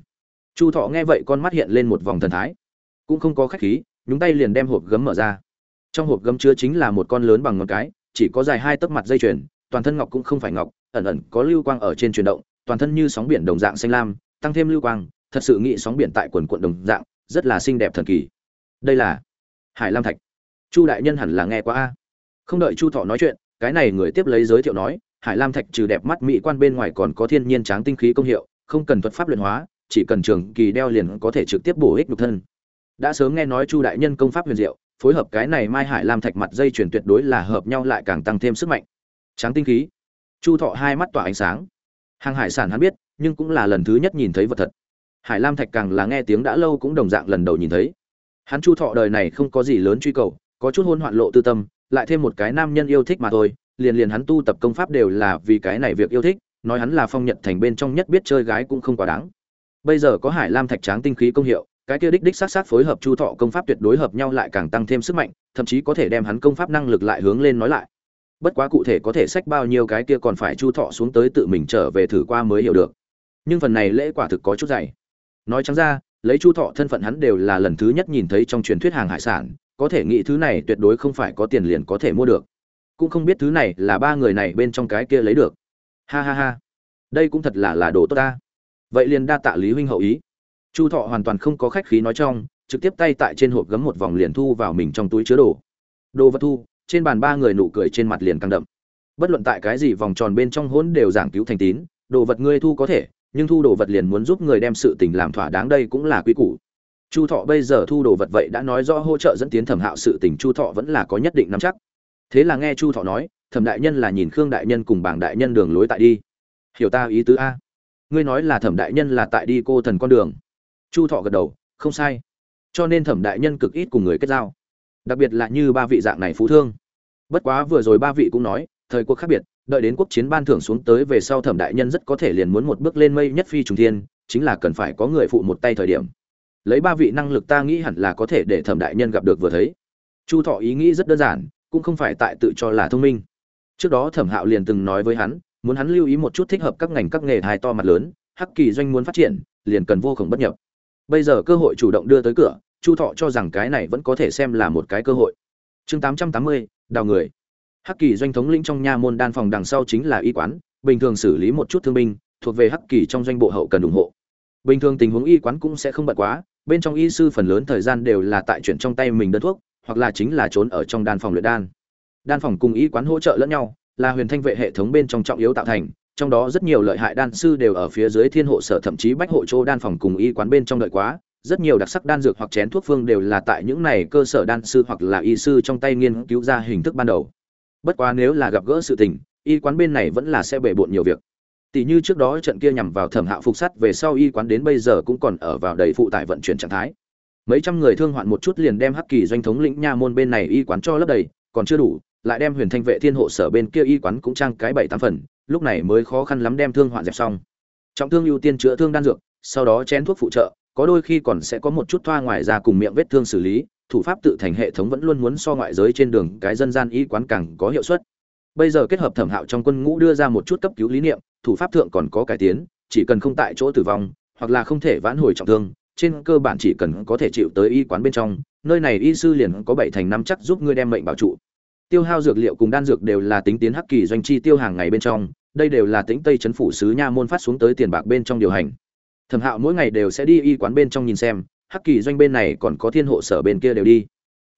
Chu thọ nghe vậy con mắt hiện lên một vòng thần thái. Cũng không có khách khí, nhúng tay liền đem hộp gấm mở ra. Trong hộp gấm chứa chính là một con lớn bằng ngón cái, chỉ có dài hai tấc mặt dây chuyền, toàn thân ngọc cũng không phải ngọc, ẩn ẩn có lưu quang ở trên chuyển động, toàn thân như sóng biển đồng dạng xanh lam, tăng thêm lưu quang, thật sự nghĩ sóng biển tại quần quận đồng dạng, rất là xinh đẹp thần kỳ. Đây là hải lam thạch. Chu đại nhân hẳn là nghe qua a. Không đợi chu thọ nói chuyện, cái này người tiếp lấy giới thiệu nói, hải lam thạch trừ đẹp mắt mỹ quan bên ngoài còn có thiên nhiên tráng tinh khí công hiệu, không cần thuật pháp luyện hóa chỉ cần trường kỳ đeo liền có thể trực tiếp bổ ích nhục thân. Đã sớm nghe nói chu đại nhân công pháp huyền diệu, phối hợp cái này mai hải lam thạch mặt dây chuyển tuyệt đối là hợp nhau lại càng tăng thêm sức mạnh. Tráng tinh khí. Chu thọ hai mắt tỏa ánh sáng. Hàng hải sản hắn biết, nhưng cũng là lần thứ nhất nhìn thấy vật thật. Hải lam thạch càng là nghe tiếng đã lâu cũng đồng dạng lần đầu nhìn thấy. Hắn chu thọ đời này không có gì lớn truy cầu, có chút hôn hoạn lộ tư tâm, lại thêm một cái nam nhân yêu thích mà thôi, liền liền hắn tu tập công pháp đều là vì cái này việc yêu thích, nói hắn là phong nhật thành bên trong nhất biết chơi gái cũng không quá đáng bây giờ có hải lam thạch tráng tinh khí công hiệu, cái kia đích đích sát sát phối hợp chu thọ công pháp tuyệt đối hợp nhau lại càng tăng thêm sức mạnh, thậm chí có thể đem hắn công pháp năng lực lại hướng lên nói lại. Bất quá cụ thể có thể sách bao nhiêu cái kia còn phải chu thọ xuống tới tự mình trở về thử qua mới hiểu được. Nhưng phần này lễ quả thực có chút dày. Nói trắng ra, lấy chu thọ thân phận hắn đều là lần thứ nhất nhìn thấy trong truyền thuyết hàng hải sản, có thể nghĩ thứ này tuyệt đối không phải có tiền liền có thể mua được. Cũng không biết thứ này là ba người này bên trong cái kia lấy được. Ha ha ha. Đây cũng thật là là đồ tốt ta vậy liền đa tạ lý huynh hậu ý. Chu thọ hoàn toàn không có khách khí nói trong, trực tiếp tay tại trên hộp gấm một vòng liền thu vào mình trong túi chứa đồ. Đồ vật thu, trên bàn ba người nụ cười trên mặt liền căng đậm. Bất luận tại cái gì vòng tròn bên trong hỗn đều giảng cứu thành tín, đồ vật ngươi thu có thể, nhưng thu đồ vật liền muốn giúp người đem sự tình làm thỏa đáng đây cũng là quy củ. Chu thọ bây giờ thu đồ vật vậy đã nói rõ hỗ trợ dẫn tiến thẩm hạo sự tình chu thọ vẫn là có nhất định nắm chắc. Thế là nghe chu thọ nói, thẩm đại nhân là nhìn khương đại nhân cùng bảng đại nhân đường lối tại đi. Hiểu ta ý tứ a ngươi nói là thẩm đại nhân là tại đi cô thần con đường. Chu thọ gật đầu, không sai. Cho nên thẩm đại nhân cực ít cùng người kết giao. Đặc biệt là như ba vị dạng này phú thương. Bất quá vừa rồi ba vị cũng nói, thời cuộc khác biệt, đợi đến quốc chiến ban thưởng xuống tới về sau thẩm đại nhân rất có thể liền muốn một bước lên mây nhất phi trùng thiên, chính là cần phải có người phụ một tay thời điểm. Lấy ba vị năng lực ta nghĩ hẳn là có thể để thẩm đại nhân gặp được vừa thấy. Chu thọ ý nghĩ rất đơn giản, cũng không phải tại tự cho là thông minh. Trước đó thẩm hạo liền từng nói với hắn muốn hắn lưu ý một chút thích hợp các ngành các nghề hài to mặt lớn, hắc kỳ doanh muốn phát triển, liền cần vô khổng bất nhập. Bây giờ cơ hội chủ động đưa tới cửa, chu thọ cho rằng cái này vẫn có thể xem là một cái cơ hội. Chương tám trăm tám mươi, đào người. Hắc kỳ doanh thống lĩnh trong nha môn đan phòng đằng sau chính là y quán, bình thường xử lý một chút thương binh, thuộc về hắc kỳ trong doanh bộ hậu cần ủng hộ. Bình thường tình huống y quán cũng sẽ không bận quá, bên trong y sư phần lớn thời gian đều là tại chuyển trong tay mình đơn thuốc, hoặc là chính là trốn ở trong đan phòng luyện đan. Đan phòng cùng y quán hỗ trợ lẫn nhau là huyền thanh vệ hệ thống bên trong trọng yếu tạo thành, trong đó rất nhiều lợi hại đan sư đều ở phía dưới thiên hộ sở thậm chí bách hộ chỗ đan phòng cùng y quán bên trong đợi quá, rất nhiều đặc sắc đan dược hoặc chén thuốc phương đều là tại những này cơ sở đan sư hoặc là y sư trong tay nghiên cứu ra hình thức ban đầu. Bất quá nếu là gặp gỡ sự tình, y quán bên này vẫn là sẽ bể bộn nhiều việc. Tỷ như trước đó trận kia nhằm vào thẩm hạo phục sắt về sau y quán đến bây giờ cũng còn ở vào đầy phụ tải vận chuyển trạng thái. Mấy trăm người thương hoạn một chút liền đem hắc kỳ doanh thống lĩnh nha môn bên này y quán cho lấp đầy, còn chưa đủ lại đem huyền thanh vệ thiên hộ sở bên kia y quán cũng trang cái bảy tám phần, lúc này mới khó khăn lắm đem thương hoạn dẹp xong. Trọng thương ưu tiên chữa thương đan dược, sau đó chén thuốc phụ trợ, có đôi khi còn sẽ có một chút thoa ngoài ra cùng miệng vết thương xử lý, thủ pháp tự thành hệ thống vẫn luôn muốn so ngoại giới trên đường cái dân gian y quán càng có hiệu suất. Bây giờ kết hợp thẩm hạo trong quân ngũ đưa ra một chút cấp cứu lý niệm, thủ pháp thượng còn có cải tiến, chỉ cần không tại chỗ tử vong, hoặc là không thể vãn hồi trọng thương, trên cơ bản chỉ cần có thể chịu tới y quán bên trong, nơi này y sư liền có bảy thành năm chắc giúp ngươi đem mệnh bảo trụ tiêu hao dược liệu cùng đan dược đều là tính tiến hắc kỳ doanh chi tiêu hàng ngày bên trong, đây đều là tính tây chấn phủ sứ nha môn phát xuống tới tiền bạc bên trong điều hành. Thẩm hạo mỗi ngày đều sẽ đi y quán bên trong nhìn xem, hắc kỳ doanh bên này còn có thiên hộ sở bên kia đều đi.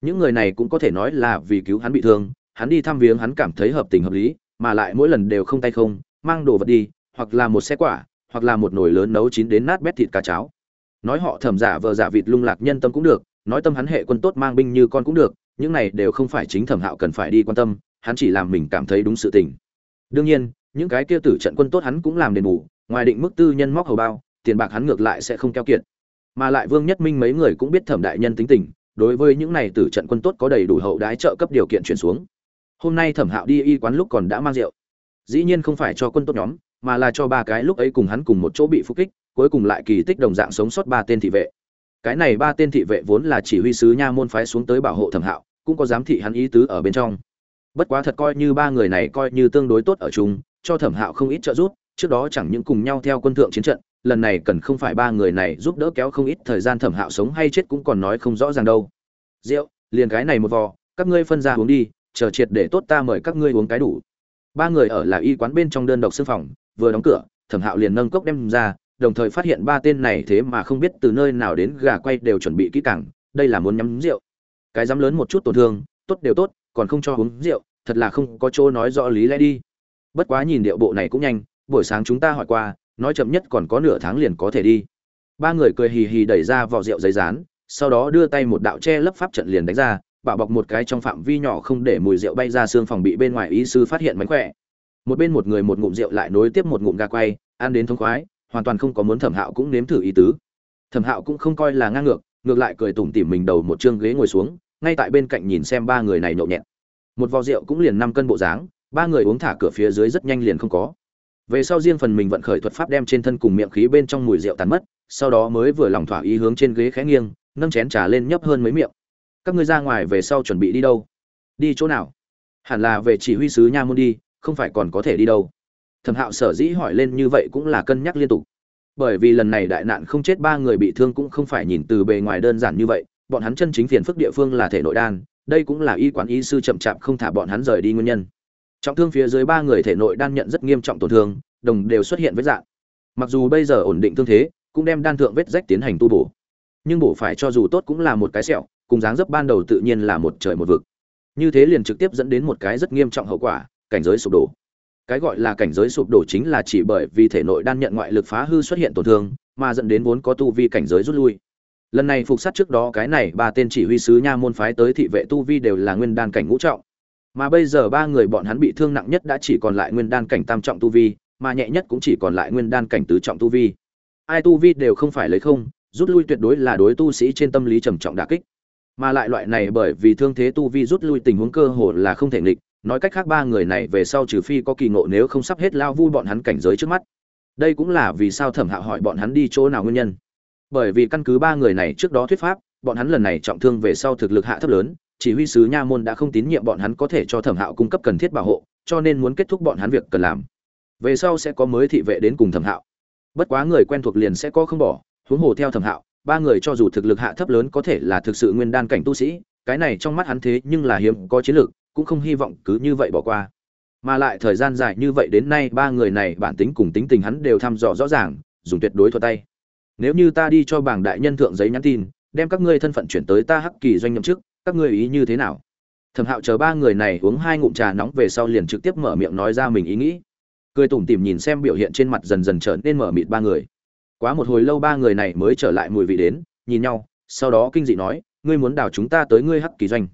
Những người này cũng có thể nói là vì cứu hắn bị thương, hắn đi thăm viếng hắn cảm thấy hợp tình hợp lý, mà lại mỗi lần đều không tay không, mang đồ vật đi, hoặc là một xe quả, hoặc là một nồi lớn nấu chín đến nát bét thịt cá cháo. Nói họ thẩm giả vờ giả vịt lung lạc nhân tâm cũng được, nói tâm hắn hệ quân tốt mang binh như con cũng được những này đều không phải chính thẩm hạo cần phải đi quan tâm, hắn chỉ làm mình cảm thấy đúng sự tình. Đương nhiên, những cái kia tử trận quân tốt hắn cũng làm đền bù, ngoài định mức tư nhân móc hầu bao, tiền bạc hắn ngược lại sẽ không keo kiệt. Mà lại vương nhất minh mấy người cũng biết thẩm đại nhân tính tình, đối với những này tử trận quân tốt có đầy đủ hậu đái trợ cấp điều kiện chuyển xuống. Hôm nay thẩm hạo đi y quán lúc còn đã mang rượu. Dĩ nhiên không phải cho quân tốt nhóm, mà là cho ba cái lúc ấy cùng hắn cùng một chỗ bị phục kích, cuối cùng lại kỳ tích đồng dạng sống sót ba tên thị vệ. Cái này ba tên thị vệ vốn là chỉ huy sứ nha môn phái xuống tới bảo hộ thẩm hạo cũng có giám thị hắn ý tứ ở bên trong. Bất quá thật coi như ba người này coi như tương đối tốt ở chung, cho thẩm hạo không ít trợ giúp, trước đó chẳng những cùng nhau theo quân thượng chiến trận, lần này cần không phải ba người này giúp đỡ kéo không ít thời gian thẩm hạo sống hay chết cũng còn nói không rõ ràng đâu. Rượu, liền cái này một vò, các ngươi phân ra uống đi, chờ triệt để tốt ta mời các ngươi uống cái đủ. Ba người ở là y quán bên trong đơn độc xương phòng, vừa đóng cửa, thẩm hạo liền nâng cốc đem ra, đồng thời phát hiện ba tên này thế mà không biết từ nơi nào đến gà quay đều chuẩn bị kỹ càng, đây là muốn nhắm rượu cái dám lớn một chút tổn thương, tốt đều tốt, còn không cho uống rượu, thật là không có chỗ nói rõ lý lẽ đi. Bất quá nhìn điệu bộ này cũng nhanh, buổi sáng chúng ta hỏi qua, nói chậm nhất còn có nửa tháng liền có thể đi. Ba người cười hì hì đẩy ra vỏ rượu giấy rán sau đó đưa tay một đạo che lấp pháp trận liền đánh ra bạo bọc một cái trong phạm vi nhỏ không để mùi rượu bay ra xương phòng bị bên ngoài y sư phát hiện mánh khỏe. Một bên một người một ngụm rượu lại nối tiếp một ngụm ga quay, ăn đến thống khoái, hoàn toàn không có muốn thẩm hạo cũng nếm thử ý tứ. Thẩm hạo cũng không coi là ngang ngược ngược lại cười tủm tỉm mình đầu một chương ghế ngồi xuống, ngay tại bên cạnh nhìn xem ba người này nhộn nhẹn một vò rượu cũng liền năm cân bộ dáng, ba người uống thả cửa phía dưới rất nhanh liền không có. Về sau riêng phần mình vận khởi thuật pháp đem trên thân cùng miệng khí bên trong mùi rượu tàn mất, sau đó mới vừa lòng thỏa ý hướng trên ghế khẽ nghiêng, nâng chén trà lên nhấp hơn mấy miệng. Các ngươi ra ngoài về sau chuẩn bị đi đâu? Đi chỗ nào? Hẳn là về chỉ huy sứ nha môn đi, không phải còn có thể đi đâu. Thẩm hạo sở dĩ hỏi lên như vậy cũng là cân nhắc liên tục bởi vì lần này đại nạn không chết ba người bị thương cũng không phải nhìn từ bề ngoài đơn giản như vậy, bọn hắn chân chính phiền phức địa phương là thể nội đan, đây cũng là y quán y sư chậm chạp không thả bọn hắn rời đi nguyên nhân. Trọng thương phía dưới ba người thể nội đan nhận rất nghiêm trọng tổn thương, đồng đều xuất hiện vết dạng. Mặc dù bây giờ ổn định thương thế, cũng đem đan thượng vết rách tiến hành tu bổ. Nhưng bổ phải cho dù tốt cũng là một cái sẹo, cùng dáng dấp ban đầu tự nhiên là một trời một vực. Như thế liền trực tiếp dẫn đến một cái rất nghiêm trọng hậu quả, cảnh giới sụp đổ cái gọi là cảnh giới sụp đổ chính là chỉ bởi vì thể nội đan nhận ngoại lực phá hư xuất hiện tổn thương, mà dẫn đến vốn có tu vi cảnh giới rút lui. Lần này phục sát trước đó cái này ba tên chỉ huy sứ nha môn phái tới thị vệ tu vi đều là nguyên đan cảnh ngũ trọng. Mà bây giờ ba người bọn hắn bị thương nặng nhất đã chỉ còn lại nguyên đan cảnh tam trọng tu vi, mà nhẹ nhất cũng chỉ còn lại nguyên đan cảnh tứ trọng tu vi. Ai tu vi đều không phải lấy không, rút lui tuyệt đối là đối tu sĩ trên tâm lý trầm trọng đả kích. Mà lại loại này bởi vì thương thế tu vi rút lui tình huống cơ hồ là không thể nghịch nói cách khác ba người này về sau trừ phi có kỳ ngộ nếu không sắp hết lao vui bọn hắn cảnh giới trước mắt. Đây cũng là vì sao thẩm hạo hỏi bọn hắn đi chỗ nào nguyên nhân. Bởi vì căn cứ ba người này trước đó thuyết pháp, bọn hắn lần này trọng thương về sau thực lực hạ thấp lớn, chỉ huy sứ nha môn đã không tín nhiệm bọn hắn có thể cho thẩm hạo cung cấp cần thiết bảo hộ, cho nên muốn kết thúc bọn hắn việc cần làm. Về sau sẽ có mới thị vệ đến cùng thẩm hạo. Bất quá người quen thuộc liền sẽ có không bỏ, huống hồ theo thẩm hạo, ba người cho dù thực lực hạ thấp lớn có thể là thực sự nguyên đan cảnh tu sĩ, cái này trong mắt hắn thế nhưng là hiếm có chiến lược cũng không hy vọng cứ như vậy bỏ qua. Mà lại thời gian dài như vậy đến nay, ba người này bản tính cùng tính tình hắn đều thăm dò rõ ràng, dùng tuyệt đối thuật tay. Nếu như ta đi cho bảng đại nhân thượng giấy nhắn tin, đem các ngươi thân phận chuyển tới ta hắc kỳ doanh nhậm chức, các ngươi ý như thế nào? Thẩm hạo chờ ba người này uống hai ngụm trà nóng về sau liền trực tiếp mở miệng nói ra mình ý nghĩ. Cười tủm tỉm nhìn xem biểu hiện trên mặt dần dần trở nên mở mịt ba người. Quá một hồi lâu ba người này mới trở lại mùi vị đến, nhìn nhau, sau đó kinh dị nói, ngươi muốn đào chúng ta tới ngươi hắc kỳ doanh?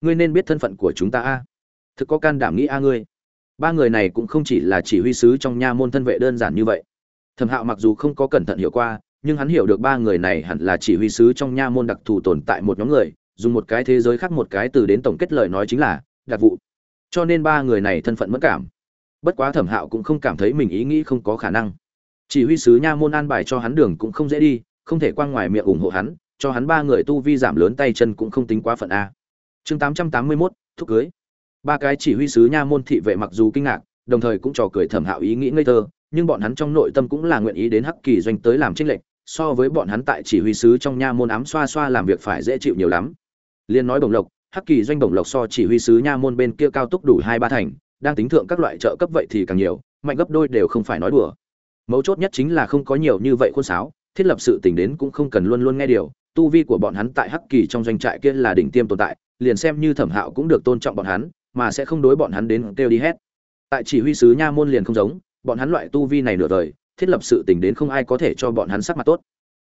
Ngươi nên biết thân phận của chúng ta a. Thực có can đảm nghĩ a ngươi. Ba người này cũng không chỉ là chỉ huy sứ trong nha môn thân vệ đơn giản như vậy. Thẩm hạo mặc dù không có cẩn thận hiểu qua, nhưng hắn hiểu được ba người này hẳn là chỉ huy sứ trong nha môn đặc thù tồn tại một nhóm người, dùng một cái thế giới khác một cái từ đến tổng kết lời nói chính là đặc vụ. Cho nên ba người này thân phận mất cảm. Bất quá thẩm hạo cũng không cảm thấy mình ý nghĩ không có khả năng. Chỉ huy sứ nha môn an bài cho hắn đường cũng không dễ đi, không thể quang ngoài miệng ủng hộ hắn, cho hắn ba người tu vi giảm lớn tay chân cũng không tính quá phận a chương tám trăm tám mươi mốt, thúc cưới. Ba cái chỉ huy sứ nha môn thị vệ mặc dù kinh ngạc, đồng thời cũng trò cười thẩm hạo ý nghĩ ngây thơ, nhưng bọn hắn trong nội tâm cũng là nguyện ý đến hắc kỳ doanh tới làm trinh lệnh so với bọn hắn tại chỉ huy sứ trong nha môn ám xoa xoa làm việc phải dễ chịu nhiều lắm. Liên nói bổng lộc, hắc kỳ doanh bổng lộc so chỉ huy sứ nha môn bên kia cao tốc đủ hai ba thành, đang tính thượng các loại trợ cấp vậy thì càng nhiều, mạnh gấp đôi đều không phải nói đùa. Mấu chốt nhất chính là không có nhiều như vậy khuôn sáo, thiết lập sự tình đến cũng không cần luôn luôn nghe điều, tu vi của bọn hắn tại hắc kỳ trong doanh trại kia là đỉnh tiêm tồn tại liền xem như thẩm hạo cũng được tôn trọng bọn hắn, mà sẽ không đối bọn hắn đến kêu đi hết. Tại chỉ huy sứ nha môn liền không giống, bọn hắn loại tu vi này nửa đời, thiết lập sự tình đến không ai có thể cho bọn hắn sắc mặt tốt.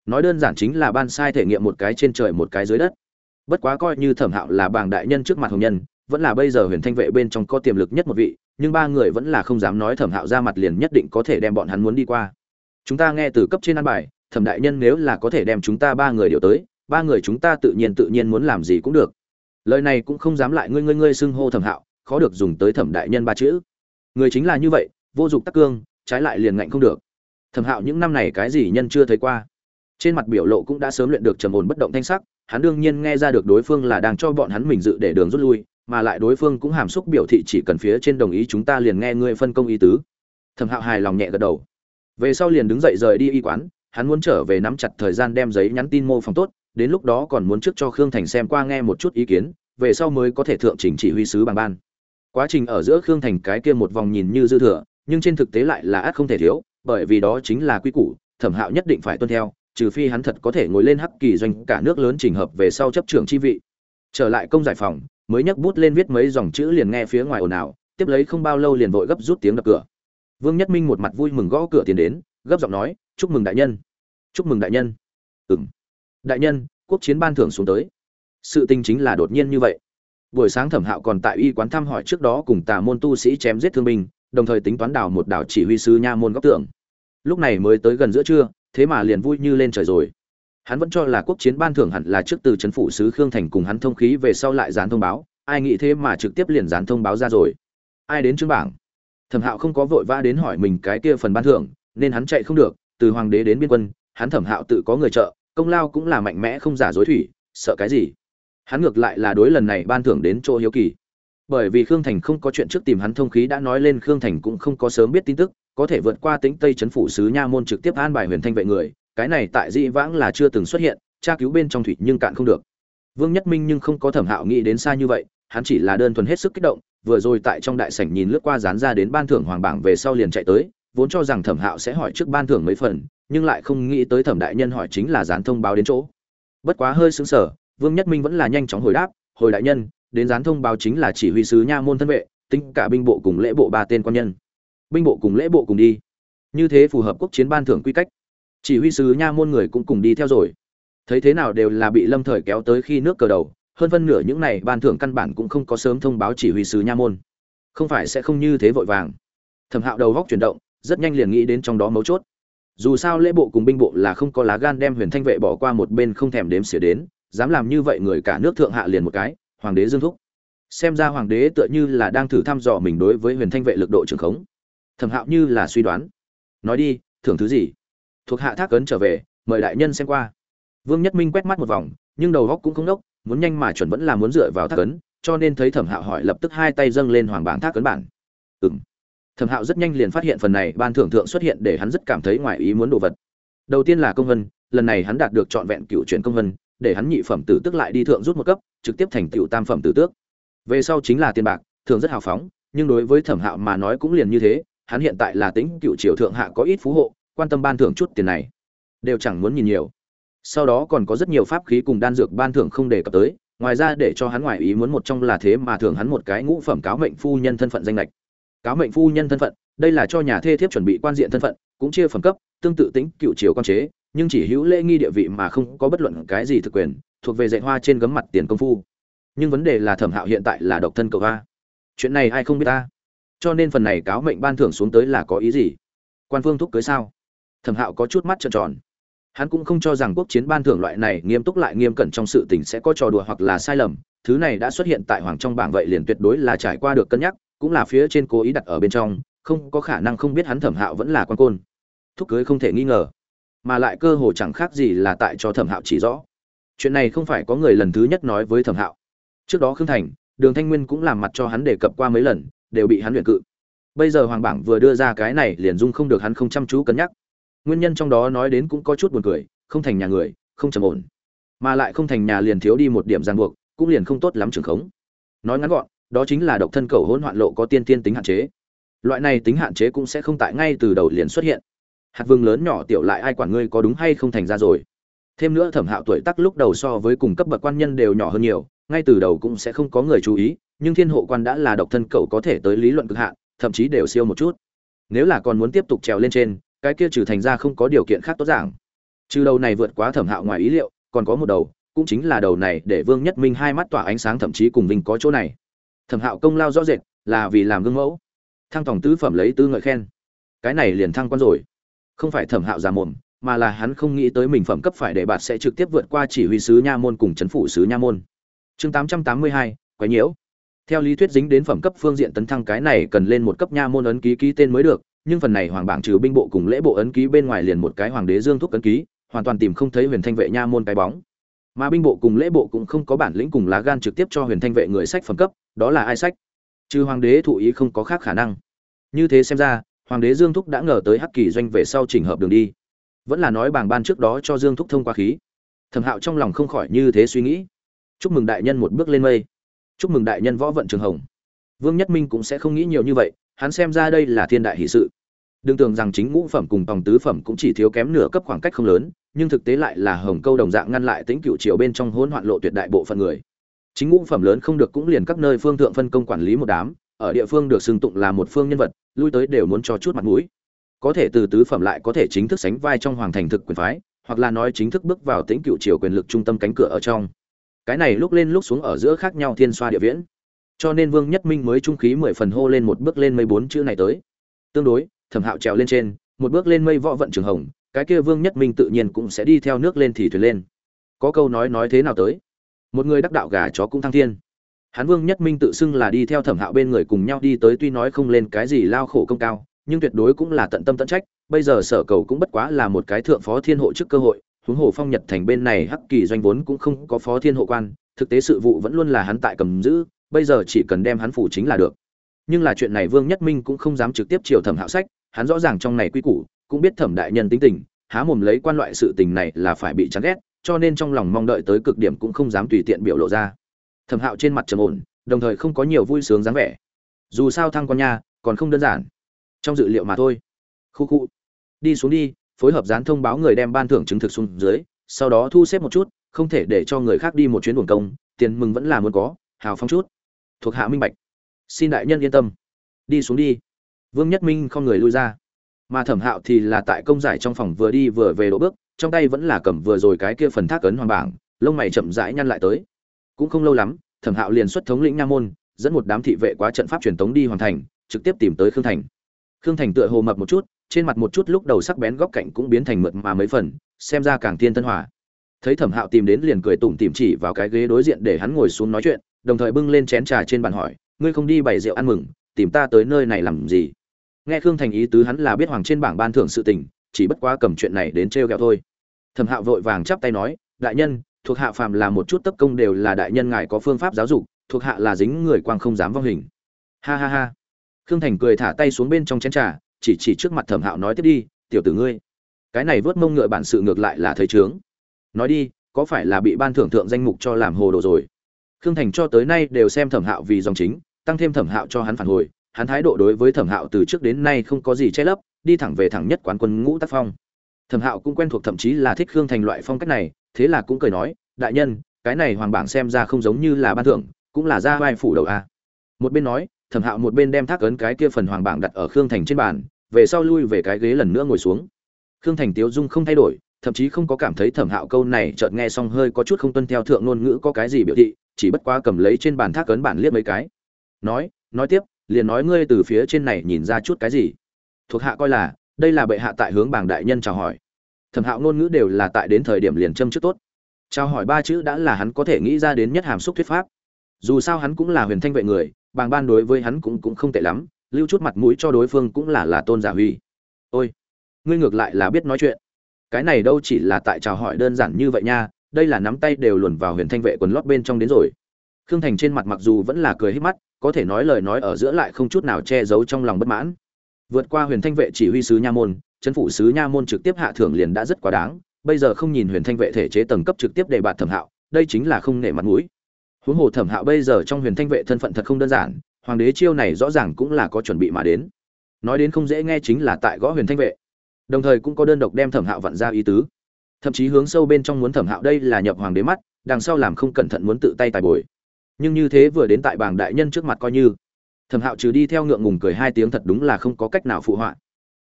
Nói đơn giản chính là ban sai thể nghiệm một cái trên trời một cái dưới đất. Bất quá coi như thẩm hạo là bảng đại nhân trước mặt hồng nhân, vẫn là bây giờ huyền thanh vệ bên trong có tiềm lực nhất một vị, nhưng ba người vẫn là không dám nói thẩm hạo ra mặt liền nhất định có thể đem bọn hắn muốn đi qua. Chúng ta nghe từ cấp trên ăn bài, thẩm đại nhân nếu là có thể đem chúng ta ba người điều tới, ba người chúng ta tự nhiên tự nhiên muốn làm gì cũng được lời này cũng không dám lại ngươi ngươi ngươi xưng hô thẩm hạo, khó được dùng tới thẩm đại nhân ba chữ. Người chính là như vậy, vô dụng tắc cương, trái lại liền ngạnh không được. Thẩm hạo những năm này cái gì nhân chưa thấy qua. Trên mặt biểu lộ cũng đã sớm luyện được trầm ổn bất động thanh sắc, hắn đương nhiên nghe ra được đối phương là đang cho bọn hắn mình dự để đường rút lui, mà lại đối phương cũng hàm xúc biểu thị chỉ cần phía trên đồng ý chúng ta liền nghe ngươi phân công ý tứ. Thẩm hạo hài lòng nhẹ gật đầu. Về sau liền đứng dậy rời đi y quán, hắn muốn trở về nắm chặt thời gian đem giấy nhắn tin mô phòng tốt đến lúc đó còn muốn trước cho khương thành xem qua nghe một chút ý kiến, về sau mới có thể thượng trình chỉ huy sứ bằng ban. Quá trình ở giữa khương thành cái kia một vòng nhìn như dư thừa, nhưng trên thực tế lại là ác không thể thiếu, bởi vì đó chính là quy củ, thẩm hạo nhất định phải tuân theo, trừ phi hắn thật có thể ngồi lên hắc kỳ doanh cả nước lớn trình hợp về sau chấp trưởng chi vị. Trở lại công giải phòng, mới nhấc bút lên viết mấy dòng chữ liền nghe phía ngoài ồn ào, tiếp lấy không bao lâu liền vội gấp rút tiếng đập cửa. Vương nhất minh một mặt vui mừng gõ cửa tiến đến, gấp giọng nói, chúc mừng đại nhân, chúc mừng đại nhân. Ừng đại nhân, quốc chiến ban thưởng xuống tới. Sự tình chính là đột nhiên như vậy. Buổi sáng thẩm hạo còn tại y quán thăm hỏi trước đó cùng tà môn tu sĩ chém giết thương binh, đồng thời tính toán đảo một đảo chỉ huy sư nha môn góc tưởng lúc này mới tới gần giữa trưa, thế mà liền vui như lên trời rồi. Hắn vẫn cho là quốc chiến ban thưởng hẳn là trước từ c phủ sứ khương thành cùng hắn thông khí về sau lại dán thông báo, ai nghĩ thế mà trực tiếp liền dán thông báo ra rồi. Ai đến chương bảng? Thẩm hạo không có vội vã đến hỏi mình cái kia phần ban thưởng, nên hắn chạy không được, từ hoàng đế đến biên quân, hắn thẩm hạo tự có người trợ công lao cũng là mạnh mẽ không giả dối thủy, sợ cái gì? Hắn ngược lại là đối lần này ban thưởng đến chỗ hiếu kỳ. Bởi vì khương thành không có chuyện trước tìm hắn thông khí đã nói lên khương thành cũng không có sớm biết tin tức, có thể vượt qua tính tây chấn phủ sứ nha môn trực tiếp an bài huyền thanh vệ người, cái này tại dĩ vãng là chưa từng xuất hiện, tra cứu bên trong thủy nhưng cạn không được. Vương nhất minh nhưng không có thẩm hạo nghĩ đến xa như vậy, hắn chỉ là đơn thuần hết sức kích động, vừa rồi tại trong đại sảnh nhìn lướt qua dán ra đến ban thưởng hoàng bảng về sau liền chạy tới, vốn cho rằng thẩm hạo sẽ hỏi trước ban thưởng mấy phần nhưng lại không nghĩ tới thẩm đại nhân hỏi chính là dán thông báo đến chỗ. Bất quá hơi xứng sở vương nhất minh vẫn là nhanh chóng hồi đáp, hồi đại nhân, đến dán thông báo chính là chỉ huy sứ nha môn thân vệ, tính cả binh bộ cùng lễ bộ ba tên quan nhân. Binh bộ cùng lễ bộ cùng đi. Như thế phù hợp quốc chiến ban thưởng quy cách. Chỉ huy sứ nha môn người cũng cùng đi theo rồi. Thấy thế nào đều là bị lâm thời kéo tới khi nước cờ đầu, hơn phân nửa những này ban thưởng căn bản cũng không có sớm thông báo chỉ huy sứ nha môn. Không phải sẽ không như thế vội vàng. Thẩm hạo đầu góc chuyển động, rất nhanh liền nghĩ đến trong đó mấu chốt dù sao lễ bộ cùng binh bộ là không có lá gan đem huyền thanh vệ bỏ qua một bên không thèm đếm xỉa đến, dám làm như vậy người cả nước thượng hạ liền một cái, hoàng đế dương thúc. Xem ra hoàng đế tựa như là đang thử thăm dò mình đối với huyền thanh vệ lực độ trường khống. Thẩm hạo như là suy đoán. Nói đi, thưởng thứ gì? Thuộc hạ thác ấn trở về, mời đại nhân xem qua. Vương nhất minh quét mắt một vòng, nhưng đầu góc cũng không đốc, muốn nhanh mà chuẩn vẫn là muốn dựa vào thác ấn, cho nên thấy thẩm hạo hỏi lập tức hai tay dâng lên hoàng bảng thác ấn bản. Ừng thẩm hạo rất nhanh liền phát hiện phần này ban thưởng thượng xuất hiện để hắn rất cảm thấy ngoài ý muốn đồ vật. Đầu tiên là công vân, lần này hắn đạt được trọn vẹn cựu chuyển công vân, để hắn nhị phẩm tử tước lại đi thượng rút một cấp, trực tiếp thành cựu tam phẩm tử tước. Về sau chính là tiền bạc thường rất hào phóng, nhưng đối với thẩm hạo mà nói cũng liền như thế, hắn hiện tại là tính cựu triều thượng hạ có ít phú hộ, quan tâm ban thưởng chút tiền này, đều chẳng muốn nhìn nhiều. Sau đó còn có rất nhiều pháp khí cùng đan dược ban thưởng không đề cập tới, ngoài ra để cho hắn ngoài ý muốn một trong là thế mà thường hắn một cái ngũ phẩm cáo mệnh phu nhân thân phận danh lệch cáo mệnh phu nhân thân phận, đây là cho nhà thê thiếp chuẩn bị quan diện thân phận, cũng chia phẩm cấp, tương tự tính cựu triều quan chế, nhưng chỉ hữu lễ nghi địa vị mà không có bất luận cái gì thực quyền, thuộc về dạy hoa trên gấm mặt tiền công phu. Nhưng vấn đề là thẩm hạo hiện tại là độc thân cậu hoa chuyện này ai không biết ta cho nên phần này cáo mệnh ban thưởng xuống tới là có ý gì? Quan phương thúc cưới sao? Thẩm hạo có chút mắt trợn tròn. Hắn cũng không cho rằng quốc chiến ban thưởng loại này nghiêm túc lại nghiêm cẩn trong sự tình sẽ có trò đùa hoặc là sai lầm. Thứ này đã xuất hiện tại hoàng trong bảng vậy liền tuyệt đối là trải qua được cân nhắc cũng là phía trên cố ý đặt ở bên trong, không có khả năng không biết hắn thẩm hạo vẫn là quan côn. Thúc cưới không thể nghi ngờ, mà lại cơ hồ chẳng khác gì là tại cho thẩm hạo chỉ rõ. Chuyện này không phải có người lần thứ nhất nói với thẩm hạo. Trước đó khương thành, đường thanh nguyên cũng làm mặt cho hắn đề cập qua mấy lần, đều bị hắn luyện cự. Bây giờ hoàng bảng vừa đưa ra cái này liền dung không được hắn không chăm chú cân nhắc. Nguyên nhân trong đó nói đến cũng có chút buồn cười, không thành nhà người, không trầm ổn. Mà lại không thành nhà liền thiếu đi một điểm ràng buộc, cũng liền không tốt lắm trường khống. Nói ngắn gọn đó chính là độc thân cầu hỗn hoạn lộ có tiên tiên tính hạn chế. Loại này tính hạn chế cũng sẽ không tại ngay từ đầu liền xuất hiện. Hạt vương lớn nhỏ tiểu lại ai quản ngươi có đúng hay không thành ra rồi. Thêm nữa thẩm hạo tuổi tác lúc đầu so với cùng cấp bậc quan nhân đều nhỏ hơn nhiều, ngay từ đầu cũng sẽ không có người chú ý, nhưng thiên hộ quan đã là độc thân cậu có thể tới lý luận cực hạn, thậm chí đều siêu một chút. Nếu là còn muốn tiếp tục trèo lên trên, cái kia trừ thành ra không có điều kiện khác tốt giảng. Trừ đầu này vượt quá thẩm hạo ngoài ý liệu, còn có một đầu, cũng chính là đầu này để vương nhất minh hai mắt tỏa ánh sáng thậm chí cùng vinh có chỗ này thẩm hạo công lao rõ rệt, là vì làm gương mẫu. Thăng tổng tứ phẩm lấy tư ngợi khen. Cái này liền thăng quan rồi. Không phải thẩm hạo già mồm, mà là hắn không nghĩ tới mình phẩm cấp phải để bạt sẽ trực tiếp vượt qua chỉ huy sứ nha môn cùng chấn phủ sứ nha môn. Chương tám trăm tám mươi hai, quái nhiễu. Theo lý thuyết dính đến phẩm cấp phương diện tấn thăng cái này cần lên một cấp nha môn ấn ký ký tên mới được, nhưng phần này hoàng bảng trừ binh bộ cùng lễ bộ ấn ký bên ngoài liền một cái hoàng đế dương thúc ấn ký, hoàn toàn tìm không thấy huyền thanh vệ nha môn cái bóng. Mà binh bộ cùng lễ bộ cũng không có bản lĩnh cùng lá gan trực tiếp cho huyền thanh vệ người sách phẩm cấp đó là ai sách? Trừ hoàng đế thụ ý không có khác khả năng. Như thế xem ra, hoàng đế dương thúc đã ngờ tới hắc kỳ doanh về sau chỉnh hợp đường đi. Vẫn là nói bảng ban trước đó cho dương thúc thông qua khí. Thẩm hạo trong lòng không khỏi như thế suy nghĩ. Chúc mừng đại nhân một bước lên mây. Chúc mừng đại nhân võ vận trường hồng. Vương nhất minh cũng sẽ không nghĩ nhiều như vậy, hắn xem ra đây là thiên đại hỷ sự. Đừng tưởng rằng chính ngũ phẩm cùng tòng tứ phẩm cũng chỉ thiếu kém nửa cấp khoảng cách không lớn, nhưng thực tế lại là hồng câu đồng dạng ngăn lại tính cựu triều bên trong hỗn hoạn lộ tuyệt đại bộ phận người chính ngũ phẩm lớn không được cũng liền các nơi phương thượng phân công quản lý một đám, ở địa phương được xưng tụng là một phương nhân vật, lui tới đều muốn cho chút mặt mũi. Có thể từ tứ phẩm lại có thể chính thức sánh vai trong hoàng thành thực quyền phái, hoặc là nói chính thức bước vào tính cựu triều quyền lực trung tâm cánh cửa ở trong. Cái này lúc lên lúc xuống ở giữa khác nhau thiên xoa địa viễn. Cho nên vương nhất minh mới trung khí mười phần hô lên một bước lên mây bốn chữ này tới. Tương đối, thẩm hạo trèo lên trên, một bước lên mây võ vận trường hồng, cái kia vương nhất minh tự nhiên cũng sẽ đi theo nước lên thì thuyền lên. Có câu nói nói thế nào tới? Một người đắc đạo gà chó cũng thăng thiên. Hắn vương nhất minh tự xưng là đi theo thẩm hạo bên người cùng nhau đi tới tuy nói không lên cái gì lao khổ công cao, nhưng tuyệt đối cũng là tận tâm tận trách, bây giờ sở cầu cũng bất quá là một cái thượng phó thiên hộ trước cơ hội, huống hồ phong nhật thành bên này hắc kỳ doanh vốn cũng không có phó thiên hộ quan, thực tế sự vụ vẫn luôn là hắn tại cầm giữ, bây giờ chỉ cần đem hắn phủ chính là được. Nhưng là chuyện này vương nhất minh cũng không dám trực tiếp chiều thẩm hạo sách, hắn rõ ràng trong này quy củ, cũng biết thẩm đại nhân tính tình, há mồm lấy quan loại sự tình này là phải bị chán ghét cho nên trong lòng mong đợi tới cực điểm cũng không dám tùy tiện biểu lộ ra. Thẩm hạo trên mặt trầm ổn, đồng thời không có nhiều vui sướng dáng vẻ. Dù sao thăng con nha, còn không đơn giản. Trong dự liệu mà thôi. Khu khu. Đi xuống đi, phối hợp dán thông báo người đem ban thưởng chứng thực xuống dưới, sau đó thu xếp một chút, không thể để cho người khác đi một chuyến buồn công, tiền mừng vẫn là muốn có, hào phong chút. Thuộc hạ minh bạch. Xin đại nhân yên tâm. Đi xuống đi. Vương nhất minh không người lui ra. Mà thẩm hạo thì là tại công giải trong phòng vừa đi vừa về đỗ bước trong tay vẫn là cầm vừa rồi cái kia phần thác ấn hoàng bảng, lông mày chậm rãi nhăn lại tới. Cũng không lâu lắm, thẩm hạo liền xuất thống lĩnh nha môn, dẫn một đám thị vệ quá trận pháp truyền tống đi hoàn thành, trực tiếp tìm tới khương thành. Khương thành tựa hồ mập một chút, trên mặt một chút lúc đầu sắc bén góc cạnh cũng biến thành mượt mà mấy phần, xem ra càng thiên tân hòa. Thấy thẩm hạo tìm đến liền cười tủm tỉm chỉ vào cái ghế đối diện để hắn ngồi xuống nói chuyện, đồng thời bưng lên chén trà trên bàn hỏi, ngươi không đi bày rượu ăn mừng, tìm ta tới nơi này làm gì? Nghe khương thành ý tứ hắn là biết hoàng trên bảng ban thưởng sự tình, chỉ bất quá cầm chuyện này đến trêu ghẹo thôi thẩm hạo vội vàng chắp tay nói, đại nhân, thuộc hạ phàm là một chút tấp công đều là đại nhân ngài có phương pháp giáo dục, thuộc hạ là dính người quang không dám vong hình. Ha ha ha. Khương thành cười thả tay xuống bên trong chén trà, chỉ chỉ trước mặt thẩm hạo nói, tiếp đi, tiểu tử ngươi. Cái này vớt mông ngựa bản sự ngược lại là thấy trướng nói đi, có phải là bị ban thưởng thượng danh mục cho làm hồ đồ rồi? Khương thành cho tới nay đều xem thẩm hạo vì dòng chính, tăng thêm thẩm hạo cho hắn phản hồi, hắn thái độ đối với thẩm hạo từ trước đến nay không có gì che lấp, đi thẳng về thẳng nhất quán quân ngũ tác phong thẩm hạo cũng quen thuộc thậm chí là thích khương thành loại phong cách này, thế là cũng cười nói, đại nhân, cái này hoàng bảng xem ra không giống như là ban thưởng, cũng là ra vai phủ đầu a. Một bên nói, thẩm hạo một bên đem thác ấn cái kia phần hoàng bảng đặt ở khương thành trên bàn, về sau lui về cái ghế lần nữa ngồi xuống. Khương thành tiếu dung không thay đổi, thậm chí không có cảm thấy thẩm hạo câu này chợt nghe xong hơi có chút không tuân theo thượng ngôn ngữ có cái gì biểu thị, chỉ bất quá cầm lấy trên bàn thác ấn bản liếc mấy cái. Nói nói tiếp, liền nói ngươi từ phía trên này nhìn ra chút cái gì. Thuộc hạ coi là đây là bệ hạ tại hướng bảng đại nhân chào hỏi. Thẩm hạo ngôn ngữ đều là tại đến thời điểm liền châm trước tốt. Chào hỏi ba chữ đã là hắn có thể nghĩ ra đến nhất hàm xúc thuyết pháp. Dù sao hắn cũng là huyền thanh vệ người, bàng ban đối với hắn cũng cũng không tệ lắm, lưu chút mặt mũi cho đối phương cũng là là tôn giả huy. Ôi, ngươi ngược lại là biết nói chuyện. Cái này đâu chỉ là tại chào hỏi đơn giản như vậy nha, đây là nắm tay đều luồn vào huyền thanh vệ quần lót bên trong đến rồi. Khương thành trên mặt mặc dù vẫn là cười hết mắt, có thể nói lời nói ở giữa lại không chút nào che giấu trong lòng bất mãn vượt qua huyền thanh vệ chỉ huy sứ nha môn trấn phủ sứ nha môn trực tiếp hạ thưởng liền đã rất quá đáng, bây giờ không nhìn huyền thanh vệ thể chế tầng cấp trực tiếp đề bạt thẩm hạo, đây chính là không nể mặt mũi. Huống hồ thẩm hạo bây giờ trong huyền thanh vệ thân phận thật không đơn giản, hoàng đế chiêu này rõ ràng cũng là có chuẩn bị mà đến. Nói đến không dễ nghe chính là tại gõ huyền thanh vệ. Đồng thời cũng có đơn độc đem thẩm hạo vặn ra ý tứ. Thậm chí hướng sâu bên trong muốn thẩm hạo đây là nhập hoàng đế mắt, đằng sau làm không cẩn thận muốn tự tay tài bồi. Nhưng như thế vừa đến tại bảng đại nhân trước mặt coi như thẩm hạo trừ đi theo ngượng ngùng cười hai tiếng thật đúng là không có cách nào phụ họa.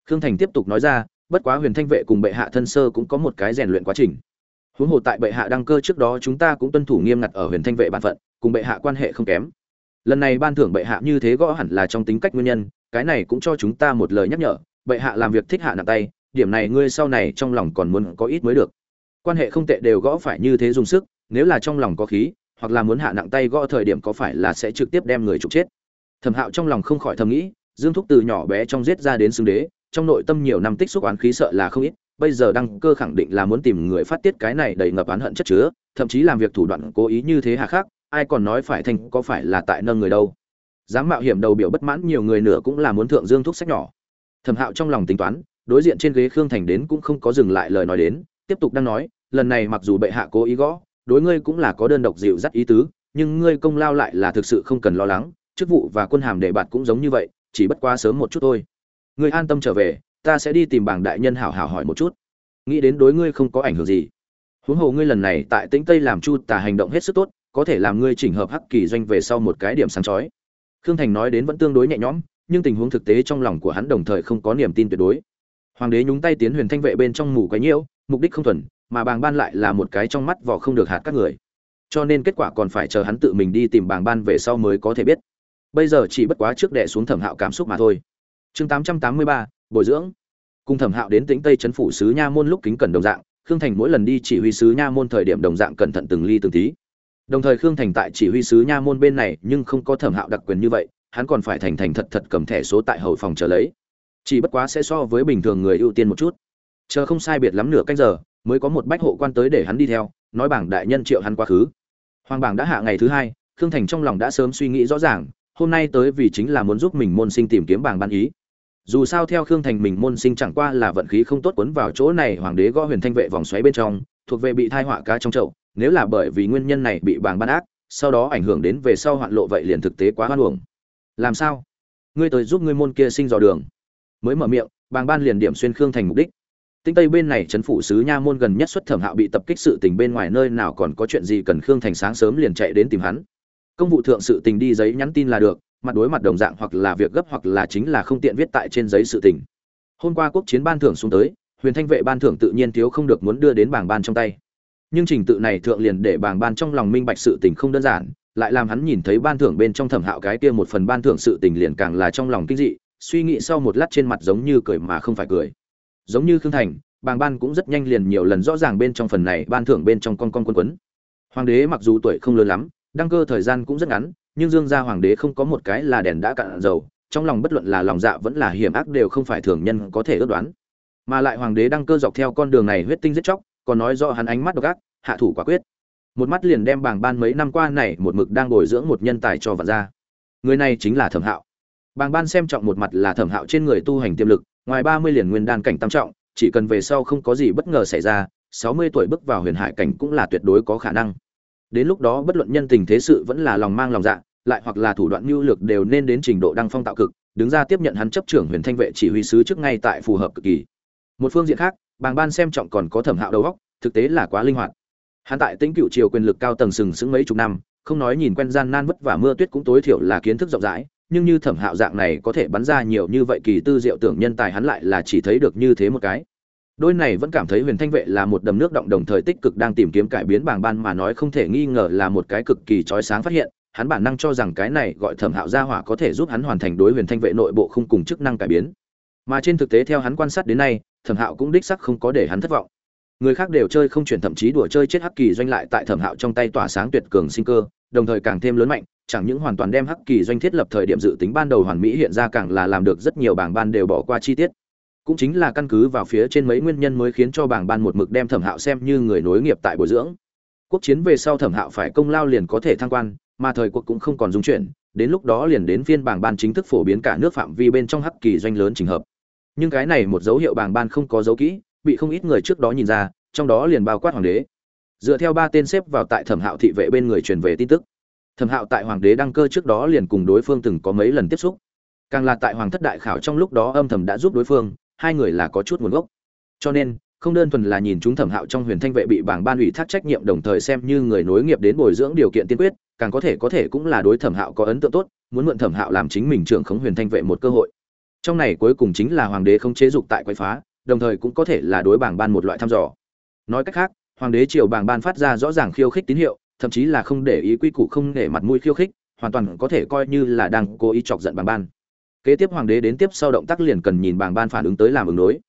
Khương thành tiếp tục nói ra, bất quá huyền thanh vệ cùng bệ hạ thân sơ cũng có một cái rèn luyện quá trình. Huống hồ tại bệ hạ đăng cơ trước đó chúng ta cũng tuân thủ nghiêm ngặt ở huyền thanh vệ bản phận, cùng bệ hạ quan hệ không kém. Lần này ban thưởng bệ hạ như thế gõ hẳn là trong tính cách nguyên nhân, cái này cũng cho chúng ta một lời nhắc nhở, bệ hạ làm việc thích hạ nặng tay, điểm này ngươi sau này trong lòng còn muốn có ít mới được. Quan hệ không tệ đều gõ phải như thế dùng sức, nếu là trong lòng có khí, hoặc là muốn hạ nặng tay gõ thời điểm có phải là sẽ trực tiếp đem người trục chết? Thẩm hạo trong lòng không khỏi thầm nghĩ, dương thúc từ nhỏ bé trong giết ra đến xưng đế, trong nội tâm nhiều năm tích xúc oán khí sợ là không ít, bây giờ đăng cơ khẳng định là muốn tìm người phát tiết cái này đầy ngập oán hận chất chứa, thậm chí làm việc thủ đoạn cố ý như thế hà khắc, ai còn nói phải thành, có phải là tại nâng người đâu. Dám mạo hiểm đầu biểu bất mãn nhiều người nữa cũng là muốn thượng dương thúc sách nhỏ. Thẩm hạo trong lòng tính toán, đối diện trên ghế khương thành đến cũng không có dừng lại lời nói đến, tiếp tục đang nói, lần này mặc dù bệ hạ cố ý gõ, đối ngươi cũng là có đơn độc dịu dắt ý tứ, nhưng ngươi công lao lại là thực sự không cần lo lắng chức vụ và quân hàm đề bạt cũng giống như vậy, chỉ bất quá sớm một chút thôi. Ngươi an tâm trở về, ta sẽ đi tìm bảng đại nhân hảo hảo hỏi một chút. Nghĩ đến đối ngươi không có ảnh hưởng gì. Huống hồ ngươi lần này tại tĩnh tây làm chu tà hành động hết sức tốt, có thể làm ngươi chỉnh hợp hắc kỳ doanh về sau một cái điểm sáng chói. Khương thành nói đến vẫn tương đối nhẹ nhõm, nhưng tình huống thực tế trong lòng của hắn đồng thời không có niềm tin tuyệt đối. Hoàng đế nhúng tay tiến huyền thanh vệ bên trong mù quấy nhiễu, mục đích không thuần, mà bàng ban lại là một cái trong mắt vỏ không được hạt các người. Cho nên kết quả còn phải chờ hắn tự mình đi tìm bàng ban về sau mới có thể biết bây giờ chỉ bất quá trước đệ xuống thẩm hạo cảm xúc mà thôi. Chương tám trăm tám mươi ba, bồi dưỡng. Cùng thẩm hạo đến tĩnh tây trấn phủ sứ nha môn lúc kính cần đồng dạng, khương thành mỗi lần đi chỉ huy sứ nha môn thời điểm đồng dạng cẩn thận từng ly từng tí. Đồng thời khương thành tại chỉ huy sứ nha môn bên này nhưng không có thẩm hạo đặc quyền như vậy, hắn còn phải thành thành thật thật cầm thẻ số tại hầu phòng chờ lấy. Chỉ bất quá sẽ so với bình thường người ưu tiên một chút. Chờ không sai biệt lắm nửa cách giờ, mới có một bách hộ quan tới để hắn đi theo, nói bảng đại nhân triệu hắn quá khứ. Hoàng bảng đã hạ ngày thứ hai, khương thành trong lòng đã sớm suy nghĩ rõ ràng hôm nay tới vì chính là muốn giúp mình môn sinh tìm kiếm bảng ban ý. Dù sao theo khương thành mình môn sinh chẳng qua là vận khí không tốt quấn vào chỗ này, hoàng đế gõ huyền thanh vệ vòng xoáy bên trong, thuộc về bị thai họa cá trong chậu. Nếu là bởi vì nguyên nhân này bị bảng ban ác, sau đó ảnh hưởng đến về sau hoạn lộ vậy liền thực tế quá hoan uổng. Làm sao? Ngươi tới giúp ngươi môn kia sinh dò đường. Mới mở miệng bàng ban liền điểm xuyên khương thành mục đích. Tinh tây bên này trấn phủ sứ nha môn gần nhất xuất thẩm hạo bị tập kích sự tình bên ngoài nơi nào còn có chuyện gì cần khương thành sáng sớm liền chạy đến tìm hắn công vụ thượng sự tình đi giấy nhắn tin là được, mặt đối mặt đồng dạng hoặc là việc gấp hoặc là chính là không tiện viết tại trên giấy sự tình. Hôm qua quốc chiến ban thưởng xuống tới, huyền thanh vệ ban thưởng tự nhiên thiếu không được muốn đưa đến bảng ban trong tay. Nhưng trình tự này thượng liền để bảng ban trong lòng minh bạch sự tình không đơn giản, lại làm hắn nhìn thấy ban thưởng bên trong thẩm hạo cái kia một phần ban thưởng sự tình liền càng là trong lòng kinh dị, suy nghĩ sau một lát trên mặt giống như cười mà không phải cười. Giống như khương thành bàng ban cũng rất nhanh liền nhiều lần rõ ràng bên trong phần này ban thưởng bên trong con con quân quấn. Hoàng đế mặc dù tuổi không lớn lắm đăng cơ thời gian cũng rất ngắn, nhưng dương gia hoàng đế không có một cái là đèn đã cạn dầu, trong lòng bất luận là lòng dạ vẫn là hiểm ác đều không phải thường nhân có thể ước đoán. Mà lại hoàng đế đăng cơ dọc theo con đường này huyết tinh giết chóc, còn nói do hắn ánh mắt độc ác, hạ thủ quả quyết. Một mắt liền đem bàng ban mấy năm qua này, một mực đang bồi dưỡng một nhân tài cho vật ra người này chính là thẩm hạo. Bàng ban xem trọng một mặt là thẩm hạo trên người tu hành tiềm lực, ngoài ba mươi liền nguyên đan cảnh tam trọng, chỉ cần về sau không có gì bất ngờ xảy ra, sáu mươi tuổi bước vào huyền hải cảnh cũng là tuyệt đối có khả năng đến lúc đó bất luận nhân tình thế sự vẫn là lòng mang lòng dạ lại hoặc là thủ đoạn mưu lược đều nên đến trình độ đăng phong tạo cực, đứng ra tiếp nhận hắn chấp trưởng huyền thanh vệ chỉ huy sứ trước ngay tại phù hợp cực kỳ. Một phương diện khác, bàng ban xem trọng còn có thẩm hạo đầu góc thực tế là quá linh hoạt. Hắn tại tính cựu triều quyền lực cao tầng sừng sững mấy chục năm, không nói nhìn quen gian nan vất vả mưa tuyết cũng tối thiểu là kiến thức rộng rãi, nhưng như thẩm hạo dạng này có thể bắn ra nhiều như vậy kỳ tư diệu tưởng nhân tài hắn lại là chỉ thấy được như thế một cái đôi này vẫn cảm thấy huyền thanh vệ là một đầm nước động đồng thời tích cực đang tìm kiếm cải biến bảng ban mà nói không thể nghi ngờ là một cái cực kỳ trói sáng phát hiện. Hắn bản năng cho rằng cái này gọi thẩm hạo gia hỏa có thể giúp hắn hoàn thành đối huyền thanh vệ nội bộ không cùng chức năng cải biến. Mà trên thực tế theo hắn quan sát đến nay, thẩm hạo cũng đích sắc không có để hắn thất vọng. Người khác đều chơi không chuyển thậm chí đùa chơi chết hắc kỳ doanh lại tại thẩm hạo trong tay tỏa sáng tuyệt cường sinh cơ, đồng thời càng thêm lớn mạnh, chẳng những hoàn toàn đem hắc kỳ doanh thiết lập thời điểm dự tính ban đầu hoàn mỹ hiện ra càng là làm được rất nhiều bảng ban đều bỏ qua chi tiết cũng chính là căn cứ vào phía trên mấy nguyên nhân mới khiến cho bảng ban một mực đem thẩm hạo xem như người nối nghiệp tại bồi dưỡng. Quốc chiến về sau thẩm hạo phải công lao liền có thể thăng quan, mà thời cuộc cũng không còn dung chuyển, đến lúc đó liền đến phiên bảng ban chính thức phổ biến cả nước phạm vi bên trong hắc kỳ doanh lớn trình hợp. Nhưng cái này một dấu hiệu bảng ban không có dấu kỹ, bị không ít người trước đó nhìn ra, trong đó liền bao quát hoàng đế. Dựa theo ba tên xếp vào tại thẩm hạo thị vệ bên người truyền về tin tức, thẩm hạo tại hoàng đế đăng cơ trước đó liền cùng đối phương từng có mấy lần tiếp xúc. Càng là tại hoàng thất đại khảo trong lúc đó âm thầm đã giúp đối phương hai người là có chút nguồn gốc. Cho nên, không đơn thuần là nhìn chúng thẩm hạo trong huyền thanh vệ bị bảng ban ủy thác trách nhiệm đồng thời xem như người nối nghiệp đến bồi dưỡng điều kiện tiên quyết, càng có thể có thể cũng là đối thẩm hạo có ấn tượng tốt, muốn mượn thẩm hạo làm chính mình trưởng khống huyền thanh vệ một cơ hội. Trong này cuối cùng chính là hoàng đế không chế dục tại quậy phá, đồng thời cũng có thể là đối bảng ban một loại thăm dò. Nói cách khác, hoàng đế triều bảng ban phát ra rõ ràng khiêu khích tín hiệu, thậm chí là không để ý quy củ không để mặt mũi khiêu khích, hoàn toàn có thể coi như là đang cố ý chọc giận bảng ban kế tiếp hoàng đế đến tiếp sau động tác liền cần nhìn bảng ban phản ứng tới làm ứng đối.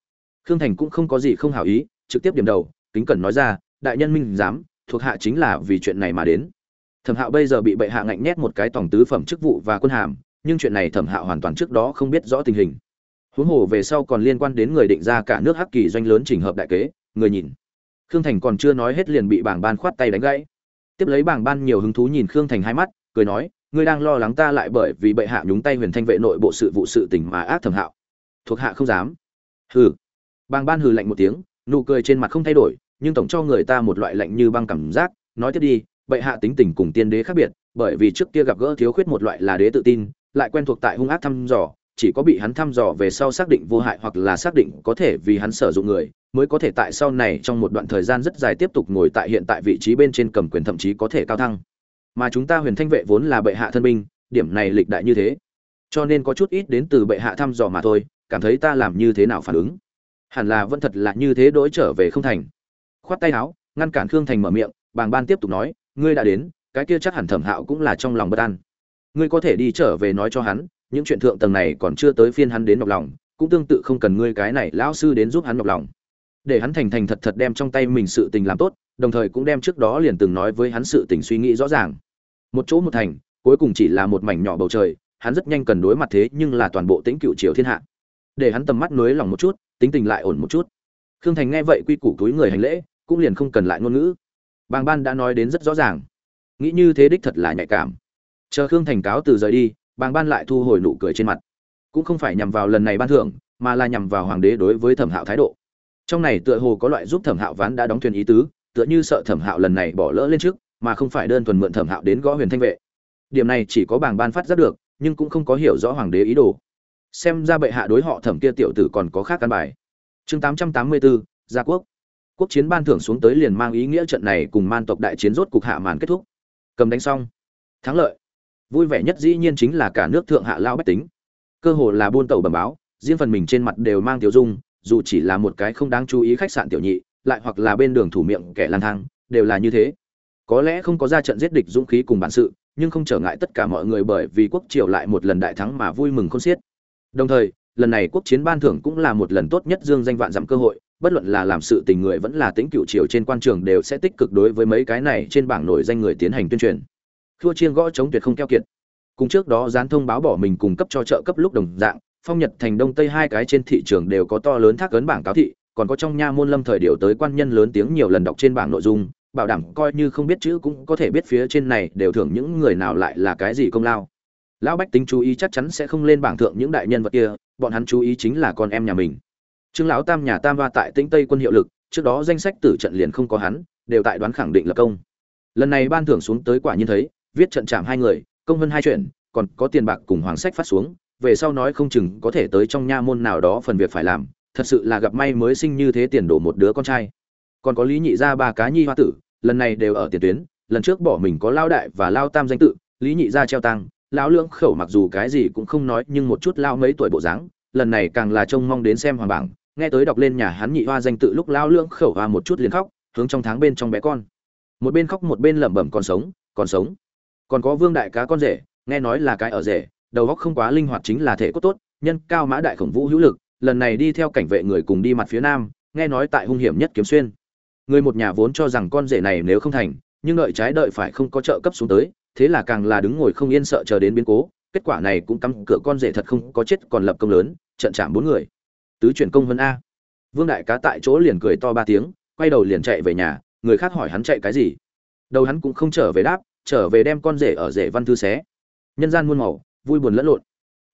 Khương thành cũng không có gì không hảo ý, trực tiếp điểm đầu, kính cẩn nói ra, đại nhân minh giám, thuộc hạ chính là vì chuyện này mà đến. Thẩm hạo bây giờ bị bệ hạ ngạnh nhét một cái tổng tứ phẩm chức vụ và quân hàm, nhưng chuyện này thẩm hạo hoàn toàn trước đó không biết rõ tình hình. Huống hồ về sau còn liên quan đến người định ra cả nước hắc kỳ doanh lớn trình hợp đại kế, người nhìn. Khương thành còn chưa nói hết liền bị bảng ban khoát tay đánh gãy. Tiếp lấy bảng ban nhiều hứng thú nhìn khương thành hai mắt, cười nói ngươi đang lo lắng ta lại bởi vì bệ hạ nhúng tay huyền thanh vệ nội bộ sự vụ sự tình mà ác thẩm hạo. Thuộc hạ không dám. Hừ. Bảng ban hừ lạnh một tiếng, nụ cười trên mặt không thay đổi, nhưng tổng cho người ta một loại lạnh như băng cảm giác. Nói tiếp đi, bệ hạ tính tình cùng tiên đế khác biệt, bởi vì trước kia gặp gỡ thiếu khuyết một loại là đế tự tin, lại quen thuộc tại hung ác thăm dò, chỉ có bị hắn thăm dò về sau xác định vô hại hoặc là xác định có thể vì hắn sử dụng người, mới có thể tại sau này trong một đoạn thời gian rất dài tiếp tục ngồi tại hiện tại vị trí bên trên cầm quyền thậm chí có thể cao thăng mà chúng ta huyền thanh vệ vốn là bệ hạ thân binh, điểm này lịch đại như thế. Cho nên có chút ít đến từ bệ hạ thăm dò mà thôi, cảm thấy ta làm như thế nào phản ứng? Hẳn là vẫn thật là như thế đối trở về không thành. Khoát tay áo, ngăn cản khương thành mở miệng, bàng ban tiếp tục nói, ngươi đã đến, cái kia chắc hẳn thẩm hạo cũng là trong lòng bất an. Ngươi có thể đi trở về nói cho hắn, những chuyện thượng tầng này còn chưa tới phiên hắn đến nhọc lòng, cũng tương tự không cần ngươi cái này lão sư đến giúp hắn nhọc lòng. Để hắn thành thành thật thật đem trong tay mình sự tình làm tốt, đồng thời cũng đem trước đó liền từng nói với hắn sự tình suy nghĩ rõ ràng một chỗ một thành, cuối cùng chỉ là một mảnh nhỏ bầu trời, hắn rất nhanh cần đối mặt thế nhưng là toàn bộ tĩnh cựu triều thiên hạ. Để hắn tầm mắt nới lòng một chút, tính tình lại ổn một chút. Khương thành nghe vậy quy củ túi người hành lễ, cũng liền không cần lại ngôn ngữ. Bàng ban đã nói đến rất rõ ràng. Nghĩ như thế đích thật là nhạy cảm. Chờ khương thành cáo từ rời đi, bàng ban lại thu hồi nụ cười trên mặt. Cũng không phải nhằm vào lần này ban thưởng, mà là nhằm vào hoàng đế đối với thẩm hạo thái độ. Trong này tựa hồ có loại giúp thẩm hạo ván đã đóng thuyền ý tứ, tựa như sợ thẩm hạo lần này bỏ lỡ lên trước mà không phải đơn thuần mượn thẩm hạo đến gõ huyền thanh vệ. Điểm này chỉ có bảng ban phát giác được, nhưng cũng không có hiểu rõ hoàng đế ý đồ. Xem ra bệ hạ đối họ thẩm kia tiểu tử còn có khác căn bài. Chương tám trăm tám mươi bốn gia quốc. Quốc chiến ban thưởng xuống tới liền mang ý nghĩa trận này cùng man tộc đại chiến rốt cục hạ màn kết thúc. Cầm đánh xong. Thắng lợi. Vui vẻ nhất dĩ nhiên chính là cả nước thượng hạ lao bách tính. Cơ hồ là buôn tàu bẩm báo, riêng phần mình trên mặt đều mang tiểu dung, dù chỉ là một cái không đáng chú ý khách sạn tiểu nhị, lại hoặc là bên đường thủ miệng kẻ lang thang, đều là như thế có lẽ không có ra trận giết địch dũng khí cùng bản sự, nhưng không trở ngại tất cả mọi người bởi vì quốc triều lại một lần đại thắng mà vui mừng không xiết. Đồng thời, lần này quốc chiến ban thưởng cũng là một lần tốt nhất dương danh vạn dặm cơ hội, bất luận là làm sự tình người vẫn là tính cựu triều trên quan trường đều sẽ tích cực đối với mấy cái này trên bảng nổi danh người tiến hành tuyên truyền. Thua chiên gõ chống tuyệt không keo kiệt. Cùng trước đó dán thông báo bỏ mình cung cấp cho trợ cấp lúc đồng dạng, phong nhật thành đông tây hai cái trên thị trường đều có to lớn thác ấn bảng cáo thị, còn có trong nha môn lâm thời điều tới quan nhân lớn tiếng nhiều lần đọc trên bảng nội dung bảo đảm coi như không biết chữ cũng có thể biết phía trên này đều thưởng những người nào lại là cái gì công lao. Lão bách tính chú ý chắc chắn sẽ không lên bảng thượng những đại nhân vật kia, bọn hắn chú ý chính là con em nhà mình. Trương lão tam nhà tam va tại tĩnh tây quân hiệu lực, trước đó danh sách tử trận liền không có hắn, đều tại đoán khẳng định là công. Lần này ban thưởng xuống tới quả nhiên thấy, viết trận chạm hai người, công hơn hai chuyện, còn có tiền bạc cùng hoàng sách phát xuống, về sau nói không chừng có thể tới trong nha môn nào đó phần việc phải làm, thật sự là gặp may mới sinh như thế tiền đổ một đứa con trai. Còn có lý nhị gia ba cá nhi hoa tử lần này đều ở tiền tuyến, lần trước bỏ mình có lao đại và lao tam danh tự, lý nhị gia treo tăng lão lưỡng khẩu mặc dù cái gì cũng không nói nhưng một chút lao mấy tuổi bộ dáng, lần này càng là trông mong đến xem hoàng bảng. Nghe tới đọc lên nhà hắn nhị hoa danh tự lúc lao lưỡng khẩu hoa một chút liền khóc, hướng trong tháng bên trong bé con. Một bên khóc một bên lẩm bẩm còn sống còn sống. Còn có vương đại cá con rể, nghe nói là cái ở rể, đầu óc không quá linh hoạt chính là thể cốt tốt, nhân cao mã đại khổng vũ hữu lực, lần này đi theo cảnh vệ người cùng đi mặt phía nam, nghe nói tại hung hiểm nhất kiếm xuyên người một nhà vốn cho rằng con rể này nếu không thành, nhưng đợi trái đợi phải không có trợ cấp xuống tới, thế là càng là đứng ngồi không yên sợ chờ đến biến cố, kết quả này cũng cắm cửa con rể thật không có chết còn lập công lớn, trận chạm bốn người. Tứ chuyển công vân a. Vương đại cá tại chỗ liền cười to ba tiếng, quay đầu liền chạy về nhà, người khác hỏi hắn chạy cái gì. Đầu hắn cũng không trở về đáp, trở về đem con rể ở rể văn thư xé. Nhân gian muôn màu, vui buồn lẫn lộn.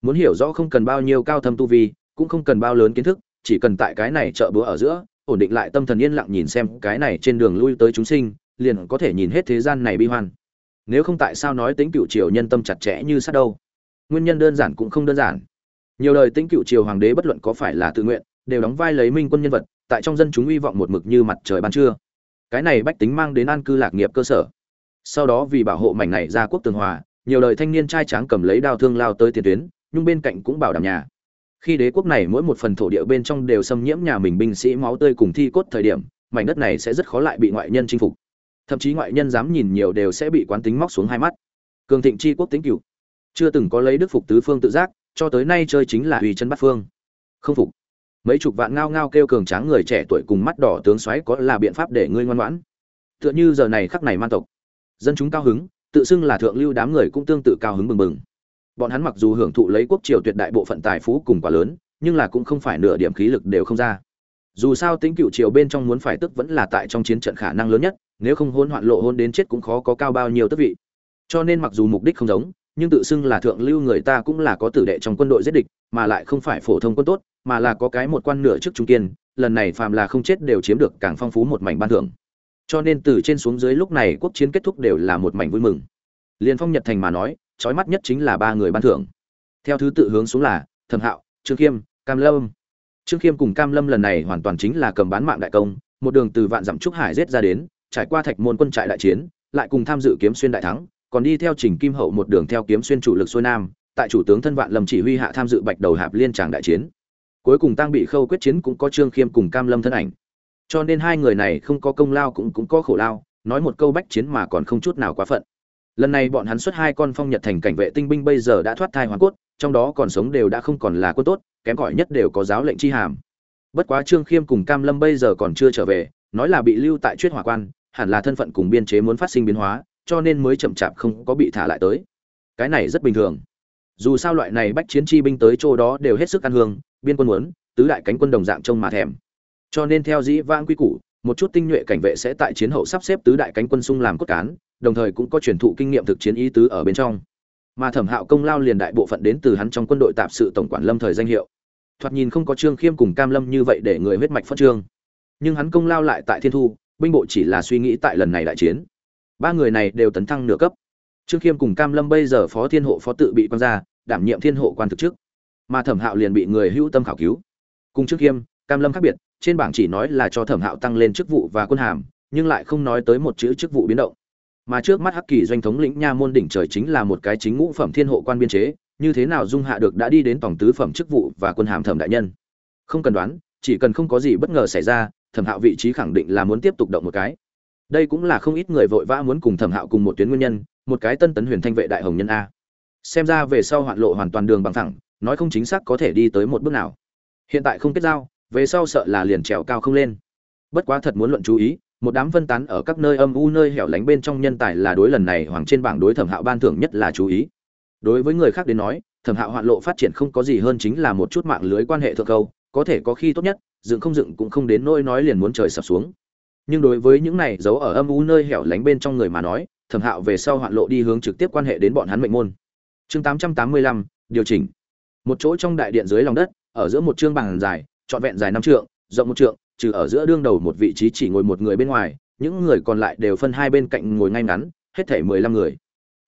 Muốn hiểu rõ không cần bao nhiêu cao thâm tu vi, cũng không cần bao lớn kiến thức, chỉ cần tại cái này chợ búa ở giữa ổn định lại tâm thần yên lặng nhìn xem cái này trên đường lui tới chúng sinh, liền có thể nhìn hết thế gian này bi hoan. Nếu không tại sao nói tính cựu triều nhân tâm chặt chẽ như sát đâu? Nguyên nhân đơn giản cũng không đơn giản. Nhiều đời tính cựu triều hoàng đế bất luận có phải là tự nguyện, đều đóng vai lấy minh quân nhân vật, tại trong dân chúng hy vọng một mực như mặt trời ban trưa. Cái này bách tính mang đến an cư lạc nghiệp cơ sở. Sau đó vì bảo hộ mảnh này ra quốc tường hòa, nhiều đời thanh niên trai tráng cầm lấy đao thương lao tới tiền tuyến nhưng bên cạnh cũng bảo đảm nhà khi đế quốc này mỗi một phần thổ địa bên trong đều xâm nhiễm nhà mình binh sĩ máu tươi cùng thi cốt thời điểm, mảnh đất này sẽ rất khó lại bị ngoại nhân chinh phục. Thậm chí ngoại nhân dám nhìn nhiều đều sẽ bị quán tính móc xuống hai mắt. Cường thịnh chi quốc tính cựu chưa từng có lấy đức phục tứ phương tự giác, cho tới nay chơi chính là uy chân bắt phương. Không phục. Mấy chục vạn ngao ngao kêu cường tráng người trẻ tuổi cùng mắt đỏ tướng xoáy có là biện pháp để ngươi ngoan ngoãn? Tựa như giờ này khắc này man tộc. Dân chúng cao hứng, tự xưng là thượng lưu đám người cũng tương tự cao hứng bừng bừng bọn hắn mặc dù hưởng thụ lấy quốc triều tuyệt đại bộ phận tài phú cùng quá lớn, nhưng là cũng không phải nửa điểm khí lực đều không ra. Dù sao tính cựu triều bên trong muốn phải tức vẫn là tại trong chiến trận khả năng lớn nhất, nếu không hôn hoạn lộ hôn đến chết cũng khó có cao bao nhiêu tức vị. Cho nên mặc dù mục đích không giống, nhưng tự xưng là thượng lưu người ta cũng là có tử đệ trong quân đội giết địch, mà lại không phải phổ thông quân tốt, mà là có cái một quan nửa trước trung kiên, lần này phàm là không chết đều chiếm được càng phong phú một mảnh ban thưởng. Cho nên từ trên xuống dưới lúc này quốc chiến kết thúc đều là một mảnh vui mừng. Liên phong nhật thành mà nói trói mắt nhất chính là ba người ban thưởng. Theo thứ tự hướng xuống là thẩm hạo, trương khiêm, cam lâm. Trương khiêm cùng cam lâm lần này hoàn toàn chính là cầm bán mạng đại công, một đường từ vạn dặm trúc hải giết ra đến, trải qua thạch môn quân trại đại chiến, lại cùng tham dự kiếm xuyên đại thắng, còn đi theo trình kim hậu một đường theo kiếm xuyên chủ lực xuôi nam, tại chủ tướng thân vạn lâm chỉ huy hạ tham dự bạch đầu hạp liên tràng đại chiến. Cuối cùng tăng bị khâu quyết chiến cũng có trương khiêm cùng cam lâm thân ảnh. Cho nên hai người này không có công lao cũng cũng có khổ lao, nói một câu bách chiến mà còn không chút nào quá phận lần này bọn hắn xuất hai con phong nhật thành cảnh vệ tinh binh bây giờ đã thoát thai hoàn cốt, trong đó còn sống đều đã không còn là quân tốt, kém cỏi nhất đều có giáo lệnh chi hàm. Bất quá trương khiêm cùng cam lâm bây giờ còn chưa trở về, nói là bị lưu tại chuyết hỏa quan, hẳn là thân phận cùng biên chế muốn phát sinh biến hóa, cho nên mới chậm chạp không có bị thả lại tới. Cái này rất bình thường. Dù sao loại này bách chiến chi binh tới chỗ đó đều hết sức ăn hương, biên quân muốn, tứ đại cánh quân đồng dạng trông mà thèm. Cho nên theo dĩ vãng quy củ, một chút tinh nhuệ cảnh vệ sẽ tại chiến hậu sắp xếp tứ đại cánh quân xung làm cốt cán đồng thời cũng có truyền thụ kinh nghiệm thực chiến ý tứ ở bên trong. Mà thẩm hạo công lao liền đại bộ phận đến từ hắn trong quân đội tạp sự tổng quản lâm thời danh hiệu. Thoạt nhìn không có trương khiêm cùng cam lâm như vậy để người huyết mạch phân trương. Nhưng hắn công lao lại tại thiên thu, binh bộ chỉ là suy nghĩ tại lần này đại chiến. Ba người này đều tấn thăng nửa cấp. Trương khiêm cùng cam lâm bây giờ phó thiên hộ phó tự bị quan ra đảm nhiệm thiên hộ quan thực chức mà thẩm hạo liền bị người hữu tâm khảo cứu. Cùng trương khiêm, cam lâm khác biệt, trên bảng chỉ nói là cho thẩm hạo tăng lên chức vụ và quân hàm, nhưng lại không nói tới một chữ chức vụ biến động mà trước mắt hắc kỳ doanh thống lĩnh nha môn đỉnh trời chính là một cái chính ngũ phẩm thiên hộ quan biên chế, như thế nào dung hạ được đã đi đến tổng tứ phẩm chức vụ và quân hàm thẩm đại nhân? Không cần đoán, chỉ cần không có gì bất ngờ xảy ra, thẩm hạo vị trí khẳng định là muốn tiếp tục động một cái. Đây cũng là không ít người vội vã muốn cùng thẩm hạo cùng một tuyến nguyên nhân, một cái tân tấn huyền thanh vệ đại hồng nhân a. Xem ra về sau hoạn lộ hoàn toàn đường bằng thẳng, nói không chính xác có thể đi tới một bước nào. Hiện tại không kết giao, về sau sợ là liền trèo cao không lên. Bất quá thật muốn luận chú ý một đám phân tán ở các nơi âm u nơi hẻo lánh bên trong nhân tài là đối lần này hoàng trên bảng đối thẩm hạo ban thưởng nhất là chú ý. Đối với người khác đến nói, thẩm hạo hoạn lộ phát triển không có gì hơn chính là một chút mạng lưới quan hệ thượng câu, có thể có khi tốt nhất, dựng không dựng cũng không đến nỗi nói liền muốn trời sập xuống. Nhưng đối với những này giấu ở âm u nơi hẻo lánh bên trong người mà nói, thẩm hạo về sau hoạn lộ đi hướng trực tiếp quan hệ đến bọn hắn mệnh môn. Chương tám trăm tám mươi lăm, điều chỉnh. Một chỗ trong đại điện dưới lòng đất, ở giữa một chương bàn dài, trọn vẹn dài năm trượng, rộng một trượng trừ ở giữa đương đầu một vị trí chỉ ngồi một người bên ngoài, những người còn lại đều phân hai bên cạnh ngồi ngay ngắn, hết thảy mười lăm người.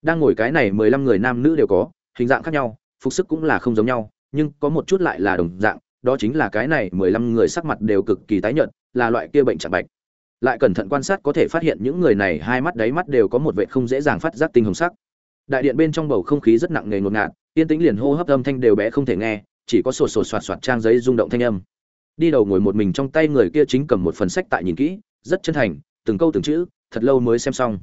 Đang ngồi cái này mười lăm người nam nữ đều có, hình dạng khác nhau, phục sức cũng là không giống nhau, nhưng có một chút lại là đồng dạng, đó chính là cái này mười lăm người sắc mặt đều cực kỳ tái nhợt, là loại kia bệnh trạng bạch. Lại cẩn thận quan sát có thể phát hiện những người này hai mắt đáy mắt đều có một vệt không dễ dàng phát giác tinh hồng sắc. Đại điện bên trong bầu không khí rất nặng nề ngột ngạt, yên tĩnh liền hô hấp âm thanh đều bé không thể nghe, chỉ có sột sột soạt soạt trang giấy rung động thanh âm đi đầu ngồi một mình trong tay người kia chính cầm một phần sách tại nhìn kỹ, rất chân thành, từng câu từng chữ, thật lâu mới xem xong.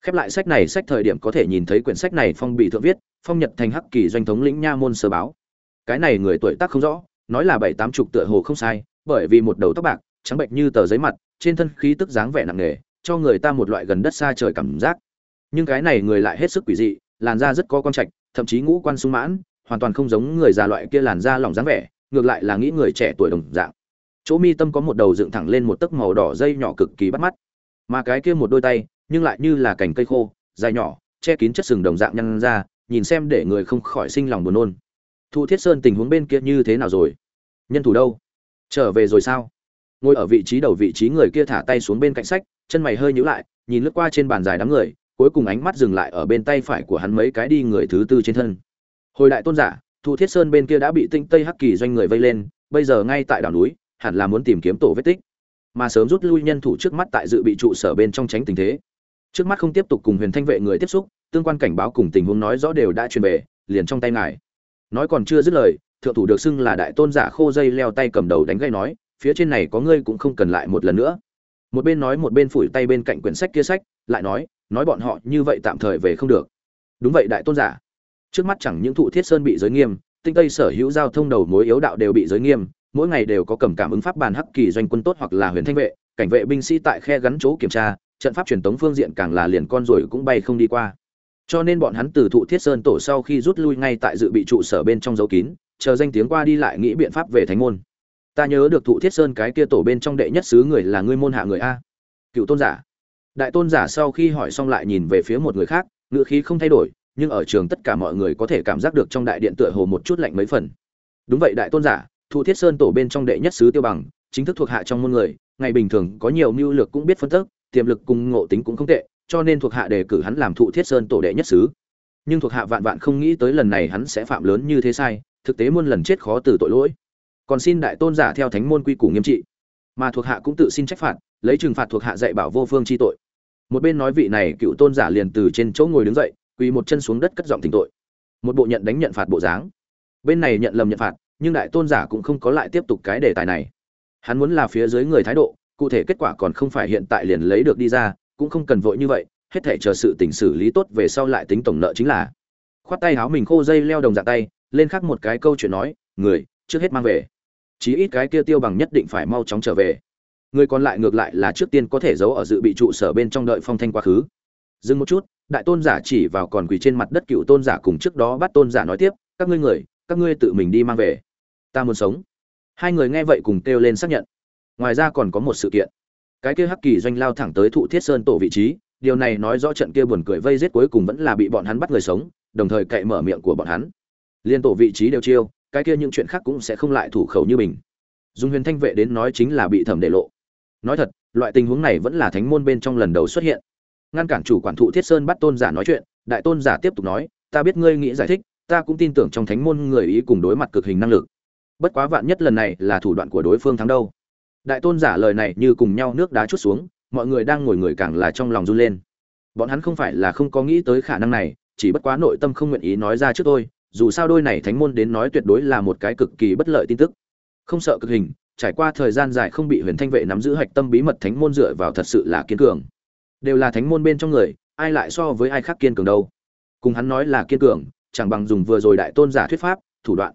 Khép lại sách này, sách thời điểm có thể nhìn thấy quyển sách này phong bị thượng viết, phong nhật thành hắc kỳ doanh thống lĩnh nha môn sơ báo. Cái này người tuổi tác không rõ, nói là bảy tám chục tựa hồ không sai, bởi vì một đầu tóc bạc, trắng bệnh như tờ giấy mặt, trên thân khí tức dáng vẻ nặng nề, cho người ta một loại gần đất xa trời cảm giác. Nhưng cái này người lại hết sức quỷ dị, làn da rất có quan trạch, thậm chí ngũ quan sung mãn, hoàn toàn không giống người già loại kia làn da lỏng dáng vẻ ngược lại là nghĩ người trẻ tuổi đồng dạng. Chỗ mi tâm có một đầu dựng thẳng lên một tấc màu đỏ dây nhỏ cực kỳ bắt mắt. Mà cái kia một đôi tay, nhưng lại như là cành cây khô, dài nhỏ, che kín chất sừng đồng dạng nhăn ra, nhìn xem để người không khỏi sinh lòng buồn nôn. Thu thiết sơn tình huống bên kia như thế nào rồi? Nhân thủ đâu? Trở về rồi sao? Ngồi ở vị trí đầu vị trí người kia thả tay xuống bên cạnh sách, chân mày hơi nhíu lại, nhìn lướt qua trên bàn dài đám người, cuối cùng ánh mắt dừng lại ở bên tay phải của hắn mấy cái đi người thứ tư trên thân. Hồi đại tôn giả thu thiết sơn bên kia đã bị tinh tây hắc kỳ doanh người vây lên, bây giờ ngay tại đảo núi, hẳn là muốn tìm kiếm tổ vết tích. Mà sớm rút lui nhân thủ trước mắt tại dự bị trụ sở bên trong tránh tình thế. Trước mắt không tiếp tục cùng huyền thanh vệ người tiếp xúc, tương quan cảnh báo cùng tình huống nói rõ đều đã truyền về, liền trong tay ngài. Nói còn chưa dứt lời, thượng thủ được xưng là đại tôn giả khô dây leo tay cầm đầu đánh gây nói, phía trên này có ngươi cũng không cần lại một lần nữa. Một bên nói một bên phủi tay bên cạnh quyển sách kia sách, lại nói nói bọn họ như vậy tạm thời về không được. Đúng vậy đại tôn giả trước mắt chẳng những thụ thiết sơn bị giới nghiêm, tinh tây sở hữu giao thông đầu mối yếu đạo đều bị giới nghiêm, mỗi ngày đều có cầm cảm ứng pháp bàn hắc kỳ doanh quân tốt hoặc là huyền thanh vệ, cảnh vệ binh sĩ tại khe gắn chỗ kiểm tra, trận pháp truyền tống phương diện càng là liền con rồi cũng bay không đi qua. Cho nên bọn hắn từ thụ thiết sơn tổ sau khi rút lui ngay tại dự bị trụ sở bên trong dấu kín, chờ danh tiếng qua đi lại nghĩ biện pháp về thánh môn. Ta nhớ được thụ thiết sơn cái kia tổ bên trong đệ nhất sứ người là ngươi môn hạ người a. Cựu tôn giả. Đại tôn giả sau khi hỏi xong lại nhìn về phía một người khác ngựa khí không thay đổi nhưng ở trường tất cả mọi người có thể cảm giác được trong đại điện tựa hồ một chút lạnh mấy phần. Đúng vậy, đại tôn giả thụ thiết sơn tổ bên trong đệ nhất sứ tiêu bằng, chính thức thuộc hạ trong môn người, ngày bình thường có nhiều mưu lược cũng biết phân tích tiềm lực cùng ngộ tính cũng không tệ, cho nên thuộc hạ đề cử hắn làm thụ thiết sơn tổ đệ nhất sứ. Nhưng thuộc hạ vạn vạn không nghĩ tới lần này hắn sẽ phạm lớn như thế sai, thực tế muôn lần chết khó từ tội lỗi. Còn xin đại tôn giả theo thánh môn quy củ nghiêm trị. Mà thuộc hạ cũng tự xin trách phạt, lấy trừng phạt thuộc hạ dạy bảo vô phương chi tội. Một bên nói vị này cựu tôn giả liền từ trên chỗ ngồi đứng dậy quỳ một chân xuống đất cất giọng thỉnh tội. Một bộ nhận đánh nhận phạt bộ dáng. Bên này nhận lầm nhận phạt, nhưng đại tôn giả cũng không có lại tiếp tục cái đề tài này. Hắn muốn là phía dưới người thái độ, cụ thể kết quả còn không phải hiện tại liền lấy được đi ra, cũng không cần vội như vậy, hết thể chờ sự tỉnh xử lý tốt về sau lại tính tổng nợ chính là. Khoát tay háo mình khô dây leo đồng dạ tay, lên khắc một cái câu chuyện nói, người, trước hết mang về. Chí ít cái kia tiêu bằng nhất định phải mau chóng trở về. Người còn lại ngược lại là trước tiên có thể giấu ở dự bị trụ sở bên trong đợi phong thanh quá khứ dừng một chút, đại tôn giả chỉ vào còn quỳ trên mặt đất cựu tôn giả cùng trước đó bắt tôn giả nói tiếp, các ngươi người, các ngươi tự mình đi mang về. Ta muốn sống. Hai người nghe vậy cùng kêu lên xác nhận. Ngoài ra còn có một sự kiện. Cái kia hắc kỳ doanh lao thẳng tới thụ thiết sơn tổ vị trí, điều này nói rõ trận kia buồn cười vây giết cuối cùng vẫn là bị bọn hắn bắt người sống, đồng thời cậy mở miệng của bọn hắn. Liên tổ vị trí đều chiêu, cái kia những chuyện khác cũng sẽ không lại thủ khẩu như mình. Dùng huyền thanh vệ đến nói chính là bị thẩm để lộ. Nói thật, loại tình huống này vẫn là thánh môn bên trong lần đầu xuất hiện ngăn cản chủ quản thụ thiết sơn bắt tôn giả nói chuyện, đại tôn giả tiếp tục nói, ta biết ngươi nghĩ giải thích, ta cũng tin tưởng trong thánh môn người ý cùng đối mặt cực hình năng lực. Bất quá vạn nhất lần này là thủ đoạn của đối phương thắng đâu? Đại tôn giả lời này như cùng nhau nước đá chút xuống, mọi người đang ngồi người càng là trong lòng run lên. Bọn hắn không phải là không có nghĩ tới khả năng này, chỉ bất quá nội tâm không nguyện ý nói ra trước tôi, dù sao đôi này thánh môn đến nói tuyệt đối là một cái cực kỳ bất lợi tin tức. Không sợ cực hình, trải qua thời gian dài không bị huyền thanh vệ nắm giữ hạch tâm bí mật thánh môn dựa vào thật sự là kiên cường đều là thánh môn bên trong người, ai lại so với ai khác kiên cường đâu. Cùng hắn nói là kiên cường, chẳng bằng dùng vừa rồi đại tôn giả thuyết pháp, thủ đoạn.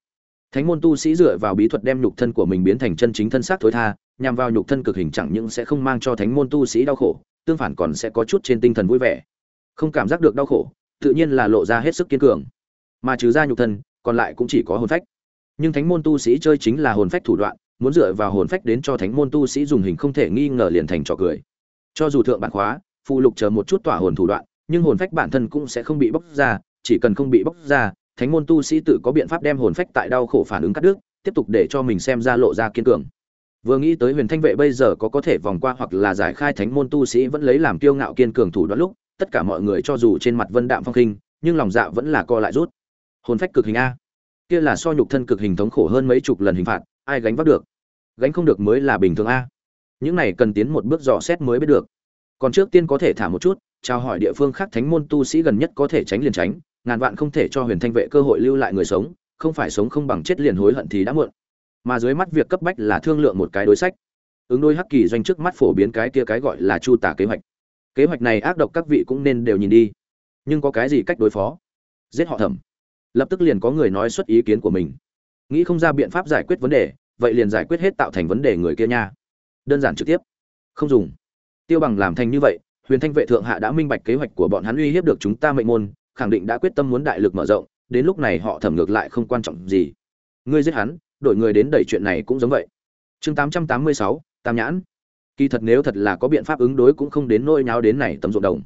Thánh môn tu sĩ dựa vào bí thuật đem nhục thân của mình biến thành chân chính thân xác thối tha, nhằm vào nhục thân cực hình chẳng những sẽ không mang cho thánh môn tu sĩ đau khổ, tương phản còn sẽ có chút trên tinh thần vui vẻ. Không cảm giác được đau khổ, tự nhiên là lộ ra hết sức kiên cường. Mà trừ ra nhục thân, còn lại cũng chỉ có hồn phách. Nhưng thánh môn tu sĩ chơi chính là hồn phách thủ đoạn, muốn dựa vào hồn phách đến cho thánh môn tu sĩ dùng hình không thể nghi ngờ liền thành trò cười. Cho dù thượng bản khóa phụ lục chờ một chút tỏa hồn thủ đoạn, nhưng hồn phách bản thân cũng sẽ không bị bóc ra, chỉ cần không bị bóc ra, thánh môn tu sĩ tự có biện pháp đem hồn phách tại đau khổ phản ứng cắt đứt, tiếp tục để cho mình xem ra lộ ra kiên cường. Vừa nghĩ tới huyền thanh vệ bây giờ có có thể vòng qua hoặc là giải khai thánh môn tu sĩ vẫn lấy làm kiêu ngạo kiên cường thủ đoạn lúc, tất cả mọi người cho dù trên mặt vân đạm phong khinh nhưng lòng dạ vẫn là co lại rút. Hồn phách cực hình a. Kia là so nhục thân cực hình thống khổ hơn mấy chục lần hình phạt, ai gánh vác được? Gánh không được mới là bình thường a. Những này cần tiến một bước dò xét mới biết được còn trước tiên có thể thả một chút trao hỏi địa phương khác thánh môn tu sĩ gần nhất có thể tránh liền tránh, ngàn vạn không thể cho huyền thanh vệ cơ hội lưu lại người sống, không phải sống không bằng chết liền hối hận thì đã muộn. Mà dưới mắt việc cấp bách là thương lượng một cái đối sách. Ứng đôi hắc kỳ doanh trước mắt phổ biến cái kia cái gọi là chu tả kế hoạch. Kế hoạch này ác độc các vị cũng nên đều nhìn đi. Nhưng có cái gì cách đối phó? Giết họ thẩm. Lập tức liền có người nói xuất ý kiến của mình. Nghĩ không ra biện pháp giải quyết vấn đề, vậy liền giải quyết hết tạo thành vấn đề người kia nha. Đơn giản trực tiếp. Không dùng tiêu bằng làm thành như vậy, huyền thanh vệ thượng hạ đã minh bạch kế hoạch của bọn hắn uy hiếp được chúng ta mệnh môn, khẳng định đã quyết tâm muốn đại lực mở rộng, đến lúc này họ thẩm ngược lại không quan trọng gì. Ngươi giết hắn, đổi người đến đẩy chuyện này cũng giống vậy. Chương tám trăm tám mươi sáu, tam nhãn. Kỳ thật nếu thật là có biện pháp ứng đối cũng không đến nỗi nháo đến này tầm ruộng đồng.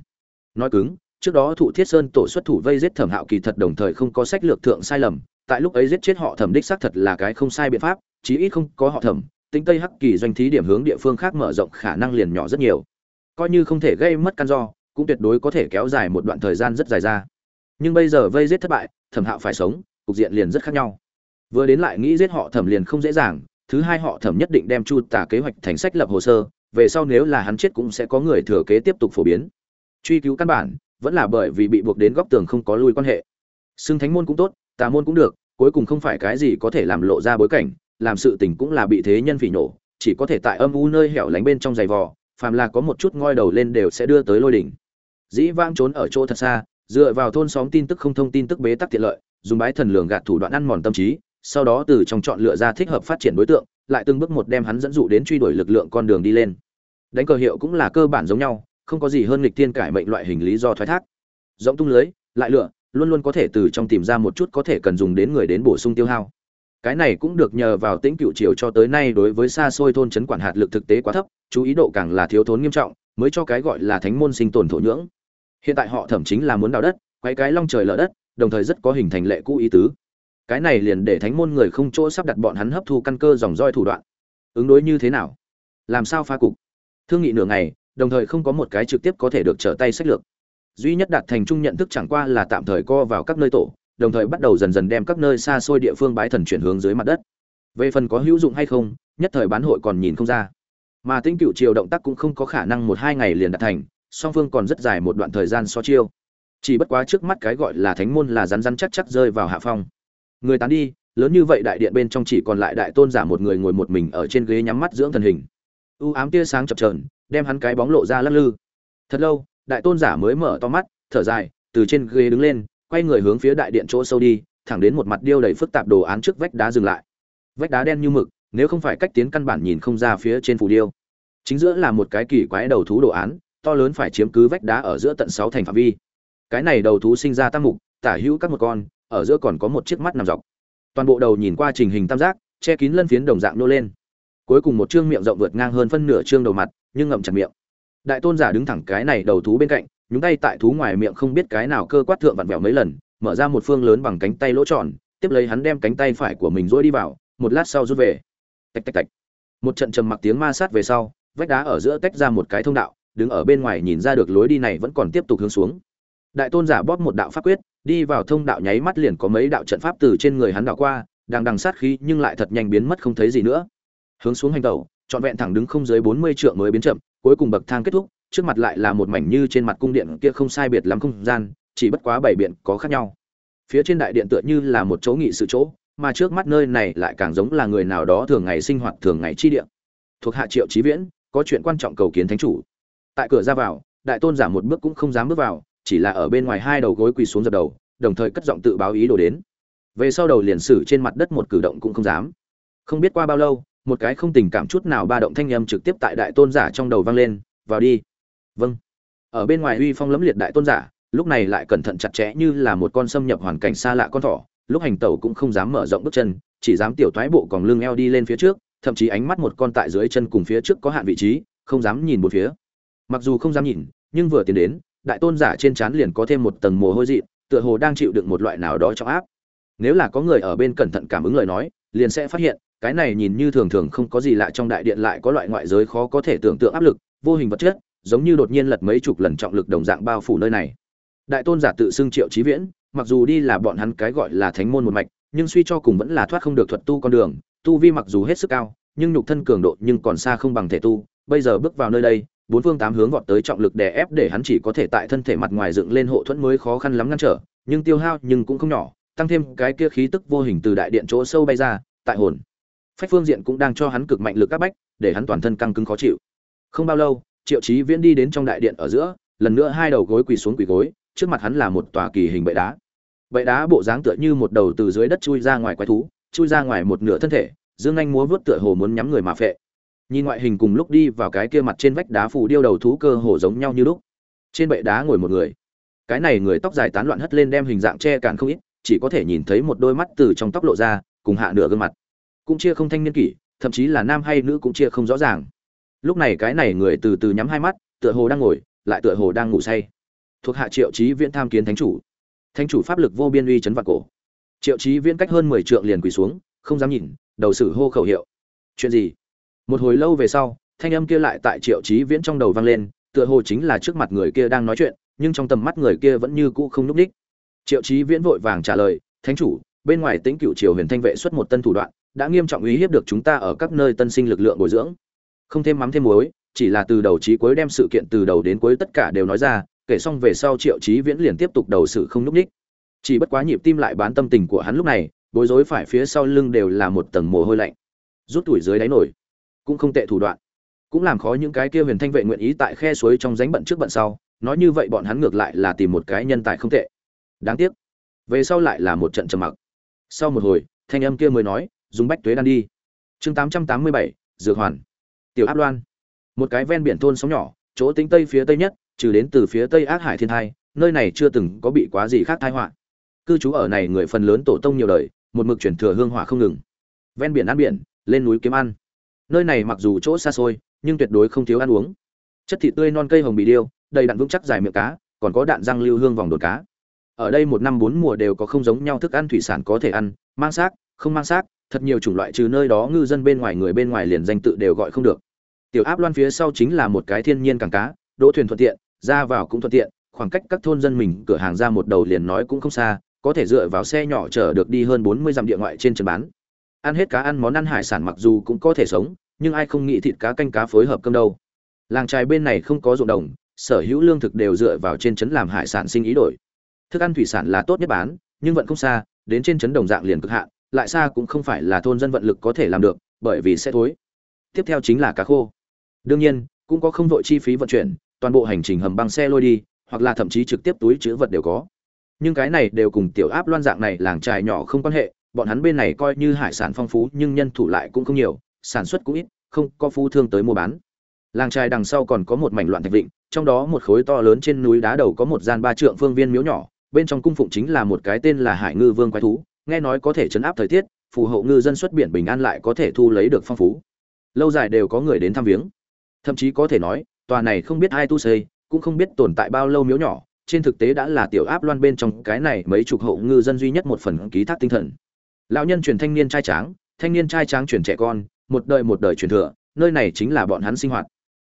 Nói cứng, trước đó thụ thiết sơn tổ xuất thủ vây giết thẩm hạo kỳ thật đồng thời không có sách lược thượng sai lầm, tại lúc ấy giết chết họ thẩm đích xác thật là cái không sai biện pháp, chí ít không có họ thẩm, tính tây hắc kỳ doanh thí điểm hướng địa phương khác mở rộng khả năng liền nhỏ rất nhiều coi như không thể gây mất căn do, cũng tuyệt đối có thể kéo dài một đoạn thời gian rất dài ra. Nhưng bây giờ vây giết thất bại, thẩm hạo phải sống, cục diện liền rất khác nhau. Vừa đến lại nghĩ giết họ thẩm liền không dễ dàng, thứ hai họ thẩm nhất định đem chu tả kế hoạch thành sách lập hồ sơ, về sau nếu là hắn chết cũng sẽ có người thừa kế tiếp tục phổ biến. Truy cứu căn bản, vẫn là bởi vì bị buộc đến góc tường không có lui quan hệ. Xưng thánh môn cũng tốt, tà môn cũng được, cuối cùng không phải cái gì có thể làm lộ ra bối cảnh, làm sự tình cũng là bị thế nhân phỉ nổ, chỉ có thể tại âm u nơi hẻo lánh bên trong giày vò phàm là có một chút ngoi đầu lên đều sẽ đưa tới lôi đỉnh. Dĩ vang trốn ở chỗ thật xa, dựa vào thôn xóm tin tức không thông tin tức bế tắc tiện lợi, dùng bái thần lường gạt thủ đoạn ăn mòn tâm trí, sau đó từ trong chọn lựa ra thích hợp phát triển đối tượng, lại từng bước một đem hắn dẫn dụ đến truy đuổi lực lượng con đường đi lên. Đánh cờ hiệu cũng là cơ bản giống nhau, không có gì hơn nghịch tiên cải mệnh loại hình lý do thoái thác. Rộng tung lưới, lại lựa, luôn luôn có thể từ trong tìm ra một chút có thể cần dùng đến người đến bổ sung tiêu hao cái này cũng được nhờ vào tĩnh cựu triều cho tới nay đối với xa xôi thôn trấn quản hạt lực thực tế quá thấp, chú ý độ càng là thiếu thốn nghiêm trọng, mới cho cái gọi là thánh môn sinh tồn thổ nhưỡng. Hiện tại họ thẩm chính là muốn đào đất quay cái long trời lở đất, đồng thời rất có hình thành lệ cũ ý tứ. Cái này liền để thánh môn người không chỗ sắp đặt bọn hắn hấp thu căn cơ dòng roi thủ đoạn. Ứng đối như thế nào? Làm sao pha cục? Thương nghị nửa ngày, đồng thời không có một cái trực tiếp có thể được trở tay sách lược. Duy nhất đạt thành chung nhận thức chẳng qua là tạm thời co vào các nơi tổ đồng thời bắt đầu dần dần đem các nơi xa xôi địa phương bái thần chuyển hướng dưới mặt đất. Về phần có hữu dụng hay không, nhất thời bán hội còn nhìn không ra. Mà tinh cựu triều động tác cũng không có khả năng một hai ngày liền đạt thành, song phương còn rất dài một đoạn thời gian so chiêu. Chỉ bất quá trước mắt cái gọi là thánh môn là rắn rắn chắc chắc rơi vào hạ phong. Người tán đi, lớn như vậy đại điện bên trong chỉ còn lại đại tôn giả một người ngồi một mình ở trên ghế nhắm mắt dưỡng thần hình. U ám tia sáng chập trờn đem hắn cái bóng lộ ra lắc lư. Thật lâu, đại tôn giả mới mở to mắt, thở dài, từ trên ghế đứng lên quay người hướng phía đại điện chỗ sâu đi, thẳng đến một mặt điêu đầy phức tạp đồ án trước vách đá dừng lại. Vách đá đen như mực, nếu không phải cách tiến căn bản nhìn không ra phía trên phù điêu. Chính giữa là một cái kỳ quái đầu thú đồ án, to lớn phải chiếm cứ vách đá ở giữa tận sáu thành phạm vi. Cái này đầu thú sinh ra tam mục, tả hữu các một con, ở giữa còn có một chiếc mắt nằm dọc. Toàn bộ đầu nhìn qua trình hình tam giác, che kín lân phiến đồng dạng nô lên. Cuối cùng một chương miệng rộng vượt ngang hơn phân nửa chương đầu mặt, nhưng ngậm chặt miệng. Đại tôn giả đứng thẳng cái này đầu thú bên cạnh nhúng tay tại thú ngoài miệng không biết cái nào cơ quát thượng vặn vẹo mấy lần, mở ra một phương lớn bằng cánh tay lỗ tròn, tiếp lấy hắn đem cánh tay phải của mình dỗi đi vào, một lát sau rút về. Tạch tạch tạch. Một trận trầm mặc tiếng ma sát về sau, vách đá ở giữa tách ra một cái thông đạo, đứng ở bên ngoài nhìn ra được lối đi này vẫn còn tiếp tục hướng xuống. Đại tôn giả bóp một đạo pháp quyết, đi vào thông đạo nháy mắt liền có mấy đạo trận pháp từ trên người hắn đạo qua, đang đằng sát khí nhưng lại thật nhanh biến mất không thấy gì nữa. Hướng xuống hành tẩu, trọn vẹn thẳng đứng không dưới bốn mươi trượng mới biến chậm, cuối cùng bậc thang kết thúc trước mặt lại là một mảnh như trên mặt cung điện kia không sai biệt lắm không gian, chỉ bất quá bảy biện có khác nhau. Phía trên đại điện tựa như là một chỗ nghị sự chỗ, mà trước mắt nơi này lại càng giống là người nào đó thường ngày sinh hoạt, thường ngày chi điện thuộc hạ triệu chí viễn, có chuyện quan trọng cầu kiến thánh chủ. Tại cửa ra vào, đại tôn giả một bước cũng không dám bước vào, chỉ là ở bên ngoài hai đầu gối quỳ xuống dập đầu, đồng thời cất giọng tự báo ý đồ đến. Về sau đầu liền sử trên mặt đất một cử động cũng không dám. Không biết qua bao lâu, một cái không tình cảm chút nào ba động thanh âm trực tiếp tại đại tôn giả trong đầu vang lên, vào đi vâng. Ở bên ngoài uy phong lẫm liệt đại tôn giả, lúc này lại cẩn thận chặt chẽ như là một con xâm nhập hoàn cảnh xa lạ con thỏ. Lúc hành tẩu cũng không dám mở rộng bước chân, chỉ dám tiểu thoái bộ còn lưng eo đi lên phía trước, thậm chí ánh mắt một con tại dưới chân cùng phía trước có hạn vị trí, không dám nhìn một phía. Mặc dù không dám nhìn, nhưng vừa tiến đến, đại tôn giả trên trán liền có thêm một tầng mồ hôi dị, tựa hồ đang chịu đựng một loại nào đó trong áp. Nếu là có người ở bên cẩn thận cảm ứng lời nói, liền sẽ phát hiện, cái này nhìn như thường thường không có gì lạ trong đại điện lại có loại ngoại giới khó có thể tưởng tượng áp lực, vô hình vật chất giống như đột nhiên lật mấy chục lần trọng lực đồng dạng bao phủ nơi này. Đại tôn giả tự xưng triệu chí viễn, mặc dù đi là bọn hắn cái gọi là thánh môn một mạch, nhưng suy cho cùng vẫn là thoát không được thuật tu con đường, tu vi mặc dù hết sức cao, nhưng nhục thân cường độ nhưng còn xa không bằng thể tu. Bây giờ bước vào nơi đây, bốn phương tám hướng vọt tới trọng lực đè ép để hắn chỉ có thể tại thân thể mặt ngoài dựng lên hộ thuẫn mới khó khăn lắm ngăn trở, nhưng tiêu hao nhưng cũng không nhỏ, tăng thêm cái kia khí tức vô hình từ đại điện chỗ sâu bay ra, tại hồn. Phách phương diện cũng đang cho hắn cực mạnh lực áp bách, để hắn toàn thân căng cứng khó chịu. Không bao lâu triệu chí viễn đi đến trong đại điện ở giữa, lần nữa hai đầu gối quỳ xuống quỳ gối, trước mặt hắn là một tòa kỳ hình bệ đá. Bệ đá bộ dáng tựa như một đầu từ dưới đất chui ra ngoài quái thú, chui ra ngoài một nửa thân thể, dương anh múa vớt tựa hồ muốn nhắm người mà phệ. Nhìn ngoại hình cùng lúc đi vào cái kia mặt trên vách đá phủ điêu đầu thú cơ hồ giống nhau như lúc. Trên bệ đá ngồi một người. Cái này người tóc dài tán loạn hất lên đem hình dạng che cản không ít, chỉ có thể nhìn thấy một đôi mắt từ trong tóc lộ ra, cùng hạ nửa gương mặt. Cũng chia không thanh niên kỷ, thậm chí là nam hay nữ cũng chia không rõ ràng lúc này cái này người từ từ nhắm hai mắt, tựa hồ đang ngồi, lại tựa hồ đang ngủ say. Thuộc hạ triệu chí viễn tham kiến thánh chủ. Thánh chủ pháp lực vô biên uy chấn vào cổ. Triệu chí viễn cách hơn mười trượng liền quỳ xuống, không dám nhìn, đầu sử hô khẩu hiệu. Chuyện gì? Một hồi lâu về sau, thanh âm kia lại tại triệu chí viễn trong đầu vang lên, tựa hồ chính là trước mặt người kia đang nói chuyện, nhưng trong tầm mắt người kia vẫn như cũ không núc ních. triệu chí viễn vội vàng trả lời, thánh chủ, bên ngoài tính cựu triều huyền thanh vệ xuất một tân thủ đoạn, đã nghiêm trọng uy hiếp được chúng ta ở các nơi tân sinh lực lượng bồi dưỡng không thêm mắm thêm muối, chỉ là từ đầu chí cuối đem sự kiện từ đầu đến cuối tất cả đều nói ra, kể xong về sau triệu chí viễn liền tiếp tục đầu sự không núp ních. Chỉ bất quá nhịp tim lại bán tâm tình của hắn lúc này, bối rối phải phía sau lưng đều là một tầng mồ hôi lạnh. Rút tuổi dưới đáy nổi, cũng không tệ thủ đoạn. Cũng làm khó những cái kia huyền thanh vệ nguyện ý tại khe suối trong ránh bận trước bận sau, nói như vậy bọn hắn ngược lại là tìm một cái nhân tài không tệ. Đáng tiếc, về sau lại là một trận trầm mặc. Sau một hồi, thanh âm kia mới nói, dùng bách tuế đan đi. Chương tám trăm tám mươi bảy, dược hoàn tiểu áp loan. Một cái ven biển thôn sóng nhỏ, chỗ tính tây phía tây nhất, trừ đến từ phía tây ác hải thiên thai, nơi này chưa từng có bị quá gì khác thai họa. Cư trú ở này người phần lớn tổ tông nhiều đời, một mực chuyển thừa hương hỏa không ngừng. Ven biển ăn biển, lên núi kiếm ăn. Nơi này mặc dù chỗ xa xôi, nhưng tuyệt đối không thiếu ăn uống. Chất thịt tươi non cây hồng bị điêu, đầy đặn vững chắc dài miệng cá, còn có đạn răng lưu hương vòng đột cá. Ở đây một năm bốn mùa đều có không giống nhau thức ăn thủy sản có thể ăn, mang xác, không mang xác, thật nhiều chủng loại trừ nơi đó ngư dân bên ngoài người bên ngoài liền danh tự đều gọi không được tiểu áp loan phía sau chính là một cái thiên nhiên cảng cá, đỗ thuyền thuận tiện, ra vào cũng thuận tiện, khoảng cách các thôn dân mình cửa hàng ra một đầu liền nói cũng không xa, có thể dựa vào xe nhỏ chở được đi hơn bốn mươi dặm địa ngoại trên trần bán. Ăn hết cá ăn món ăn hải sản mặc dù cũng có thể sống, nhưng ai không nghĩ thịt cá canh cá phối hợp cơm đâu. Làng trài bên này không có ruộng đồng, sở hữu lương thực đều dựa vào trên trấn làm hải sản sinh ý đổi. Thức ăn thủy sản là tốt nhất bán, nhưng vẫn không xa, đến trên trấn đồng dạng liền cực hạn, lại xa cũng không phải là thôn dân vận lực có thể làm được, bởi vì sẽ thối. Tiếp theo chính là cá khô đương nhiên, cũng có không vội chi phí vận chuyển, toàn bộ hành trình hầm băng xe lôi đi, hoặc là thậm chí trực tiếp túi chứa vật đều có. Nhưng cái này đều cùng tiểu áp loan dạng này làng trài nhỏ không quan hệ, bọn hắn bên này coi như hải sản phong phú nhưng nhân thủ lại cũng không nhiều, sản xuất cũng ít, không có phú thương tới mua bán. Làng trài đằng sau còn có một mảnh loạn thạch vịnh, trong đó một khối to lớn trên núi đá đầu có một gian ba trượng phương viên miếu nhỏ, bên trong cung phụng chính là một cái tên là hải ngư vương quái thú, nghe nói có thể chấn áp thời tiết, phù hộ ngư dân xuất biển bình an lại có thể thu lấy được phong phú. Lâu dài đều có người đến thăm viếng thậm chí có thể nói, tòa này không biết ai tu xây, cũng không biết tồn tại bao lâu miếu nhỏ, trên thực tế đã là tiểu áp loan bên trong cái này mấy chục hộ ngư dân duy nhất một phần ký thác tinh thần. Lão nhân truyền thanh niên trai tráng, thanh niên trai tráng truyền trẻ con, một đời một đời truyền thừa, nơi này chính là bọn hắn sinh hoạt.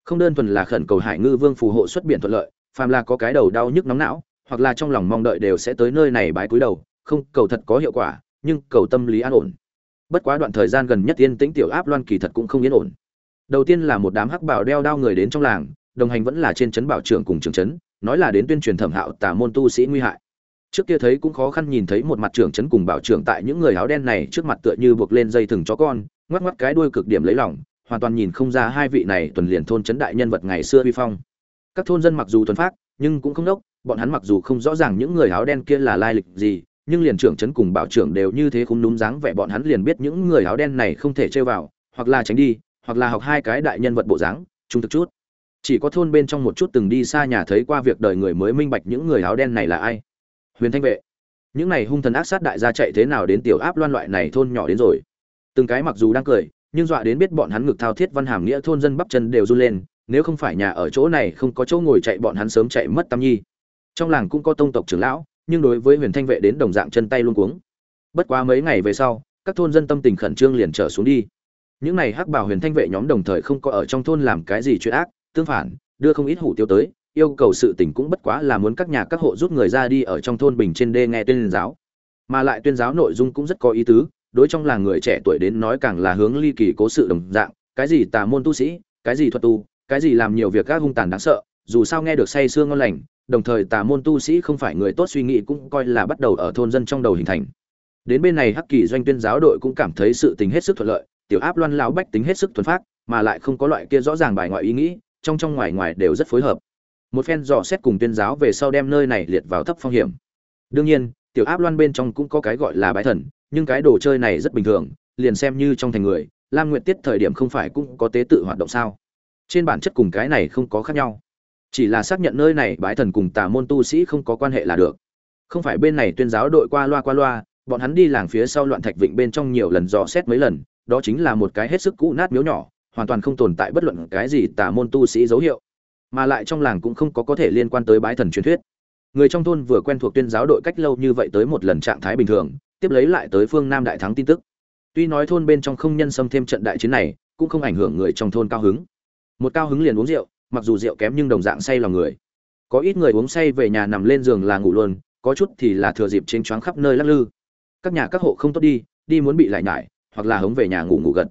Không đơn thuần là khẩn cầu hải ngư vương phù hộ xuất biển thuận lợi, phàm là có cái đầu đau nhức nóng não, hoặc là trong lòng mong đợi đều sẽ tới nơi này bái cúi đầu, không, cầu thật có hiệu quả, nhưng cầu tâm lý an ổn. Bất quá đoạn thời gian gần nhất yên tĩnh tiểu áp loan kỳ thật cũng không yên ổn đầu tiên là một đám hắc bảo đeo đao người đến trong làng, đồng hành vẫn là trên trấn bảo trưởng cùng trưởng trấn, nói là đến tuyên truyền thẩm hạo tà môn tu sĩ nguy hại. Trước kia thấy cũng khó khăn nhìn thấy một mặt trưởng trấn cùng bảo trưởng tại những người áo đen này trước mặt tựa như buộc lên dây thừng chó con, ngoắc ngoắc cái đuôi cực điểm lấy lòng, hoàn toàn nhìn không ra hai vị này tuần liền thôn trấn đại nhân vật ngày xưa vi phong. Các thôn dân mặc dù thuần phát nhưng cũng không đốc, bọn hắn mặc dù không rõ ràng những người áo đen kia là lai lịch gì, nhưng liền trưởng trấn cùng bảo trưởng đều như thế không đúng dáng vẻ bọn hắn liền biết những người áo đen này không thể chơi vào, hoặc là tránh đi hoặc là học hai cái đại nhân vật bộ dáng trung thực chút. Chỉ có thôn bên trong một chút từng đi xa nhà thấy qua việc đời người mới minh bạch những người áo đen này là ai. Huyền thanh vệ. Những này hung thần ác sát đại gia chạy thế nào đến tiểu áp loan loại này thôn nhỏ đến rồi. Từng cái mặc dù đang cười, nhưng dọa đến biết bọn hắn ngực thao thiết văn hàm nghĩa thôn dân bắp chân đều run lên, nếu không phải nhà ở chỗ này không có chỗ ngồi chạy bọn hắn sớm chạy mất tam nhi. Trong làng cũng có tông tộc trưởng lão, nhưng đối với huyền thanh vệ đến đồng dạng chân tay luôn cuống. Bất quá mấy ngày về sau, các thôn dân tâm tình khẩn trương liền trở xuống đi những này hắc bảo huyền thanh vệ nhóm đồng thời không có ở trong thôn làm cái gì chuyện ác, tương phản, đưa không ít hủ tiêu tới, yêu cầu sự tình cũng bất quá là muốn các nhà các hộ rút người ra đi ở trong thôn bình trên đê nghe tuyên giáo. Mà lại tuyên giáo nội dung cũng rất có ý tứ, đối trong làng người trẻ tuổi đến nói càng là hướng ly kỳ cố sự đồng dạng, cái gì tà môn tu sĩ, cái gì thuật tu, cái gì làm nhiều việc các hung tàn đáng sợ, dù sao nghe được say sương ngon lành, đồng thời tà môn tu sĩ không phải người tốt suy nghĩ cũng coi là bắt đầu ở thôn dân trong đầu hình thành. Đến bên này hắc kỳ doanh tuyên giáo đội cũng cảm thấy sự tình hết sức thuận lợi tiểu áp loan lão bách tính hết sức thuần phát mà lại không có loại kia rõ ràng bài ngoại ý nghĩ, trong trong ngoài ngoài đều rất phối hợp. Một phen dò xét cùng tuyên giáo về sau đem nơi này liệt vào thấp phong hiểm. Đương nhiên, tiểu áp loan bên trong cũng có cái gọi là bái thần, nhưng cái đồ chơi này rất bình thường, liền xem như trong thành người, lam nguyện tiết thời điểm không phải cũng có tế tự hoạt động sao? Trên bản chất cùng cái này không có khác nhau. Chỉ là xác nhận nơi này bái thần cùng tà môn tu sĩ không có quan hệ là được. Không phải bên này tuyên giáo đội qua loa qua loa, bọn hắn đi làng phía sau loạn thạch vịnh bên trong nhiều lần dò xét mấy lần đó chính là một cái hết sức cũ nát miếu nhỏ, hoàn toàn không tồn tại bất luận cái gì tả môn tu sĩ dấu hiệu, mà lại trong làng cũng không có có thể liên quan tới bái thần truyền thuyết. Người trong thôn vừa quen thuộc tuyên giáo đội cách lâu như vậy tới một lần trạng thái bình thường, tiếp lấy lại tới phương nam đại thắng tin tức. Tuy nói thôn bên trong không nhân xâm thêm trận đại chiến này, cũng không ảnh hưởng người trong thôn cao hứng. Một cao hứng liền uống rượu, mặc dù rượu kém nhưng đồng dạng say lòng người. Có ít người uống say về nhà nằm lên giường là ngủ luôn, có chút thì là thừa dịp trên choáng khắp nơi lắc lư. Các nhà các hộ không tốt đi đi muốn bị lại nhải hoặc là hống về nhà ngủ ngủ gật.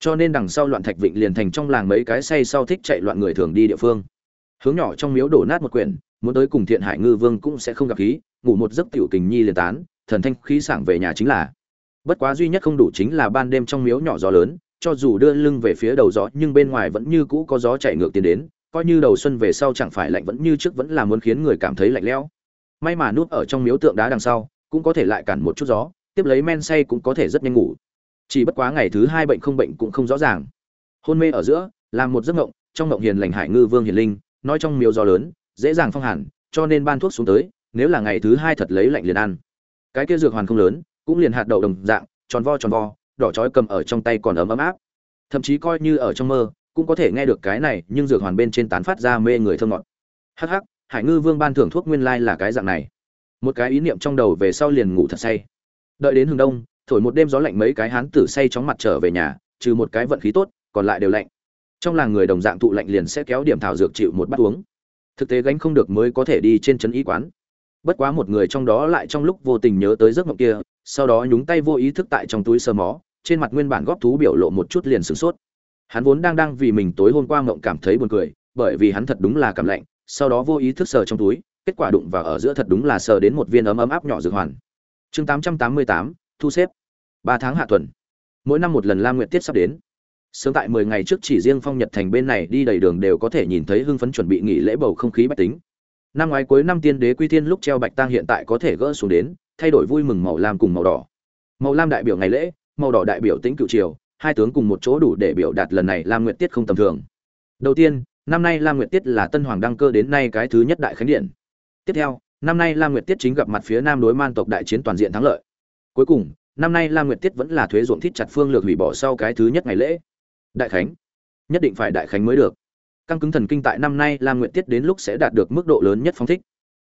Cho nên đằng sau loạn thạch vịnh liền thành trong làng mấy cái say sau thích chạy loạn người thường đi địa phương. Hướng nhỏ trong miếu đổ nát một quyển, muốn tới cùng thiện hải ngư vương cũng sẽ không gặp khí, ngủ một giấc tiểu tình nhi liền tán, thần thanh khí sảng về nhà chính là. Bất quá duy nhất không đủ chính là ban đêm trong miếu nhỏ gió lớn, cho dù đưa lưng về phía đầu gió nhưng bên ngoài vẫn như cũ có gió chạy ngược tiến đến, coi như đầu xuân về sau chẳng phải lạnh vẫn như trước vẫn là muốn khiến người cảm thấy lạnh lẽo. May mà núp ở trong miếu tượng đá đằng sau, cũng có thể lại cản một chút gió, tiếp lấy men say cũng có thể rất nhanh ngủ chỉ bất quá ngày thứ hai bệnh không bệnh cũng không rõ ràng. Hôn mê ở giữa, làm một giấc ngộng trong ngộng hiền lành hải ngư vương hiền linh, nói trong miếu gió lớn, dễ dàng phong hẳn cho nên ban thuốc xuống tới, nếu là ngày thứ hai thật lấy lạnh liền ăn. Cái kia dược hoàn không lớn, cũng liền hạt đậu đồng dạng, tròn vo tròn vo, đỏ chói cầm ở trong tay còn ấm ấm áp. Thậm chí coi như ở trong mơ, cũng có thể nghe được cái này, nhưng dược hoàn bên trên tán phát ra mê người thơm ngọt. Hắc hắc, hải ngư vương ban thưởng thuốc nguyên lai là cái dạng này. Một cái ý niệm trong đầu về sau liền ngủ thật say. Đợi đến hừng đông thổi một đêm gió lạnh mấy cái hán tử say chóng mặt trở về nhà trừ một cái vận khí tốt còn lại đều lạnh. Trong làng người đồng dạng thụ lạnh liền sẽ kéo điểm thảo dược chịu một bát uống. Thực tế gánh không được mới có thể đi trên trấn y quán. Bất quá một người trong đó lại trong lúc vô tình nhớ tới giấc mộng kia sau đó nhúng tay vô ý thức tại trong túi sơ mó trên mặt nguyên bản góp thú biểu lộ một chút liền sửng sốt. Hắn vốn đang đang vì mình tối hôm qua mộng cảm thấy buồn cười bởi vì hắn thật đúng là cảm lạnh sau đó vô ý thức sờ trong túi kết quả đụng vào ở giữa thật đúng là sờ đến một viên ấm ấm áp nhỏ dược hoàn. Chương 888, thu xếp. Ba tháng hạ tuần. Mỗi năm một lần lam nguyện tiết sắp đến. Sớm tại mười ngày trước chỉ riêng phong nhật thành bên này đi đầy đường đều có thể nhìn thấy hưng phấn chuẩn bị nghỉ lễ bầu không khí bách tính. Năm ngoái cuối năm tiên đế quy tiên lúc treo bạch tang hiện tại có thể gỡ xuống đến, thay đổi vui mừng màu lam cùng màu đỏ. Màu lam đại biểu ngày lễ, màu đỏ đại biểu tính cựu triều, hai tướng cùng một chỗ đủ để biểu đạt lần này lam nguyệt tiết không tầm thường. Đầu tiên, năm nay lam nguyệt tiết là tân hoàng đăng cơ đến nay cái thứ nhất đại khánh điện. Tiếp theo, năm nay lam nguyệt tiết chính gặp mặt phía nam đối man tộc đại chiến toàn diện thắng lợi cuối cùng, năm nay lam nguyệt tiết vẫn là thuế ruộng thít chặt phương lược hủy bỏ sau cái thứ nhất ngày lễ. Đại khánh, nhất định phải đại khánh mới được. Căng cứng thần kinh tại năm nay lam nguyệt tiết đến lúc sẽ đạt được mức độ lớn nhất phong thích.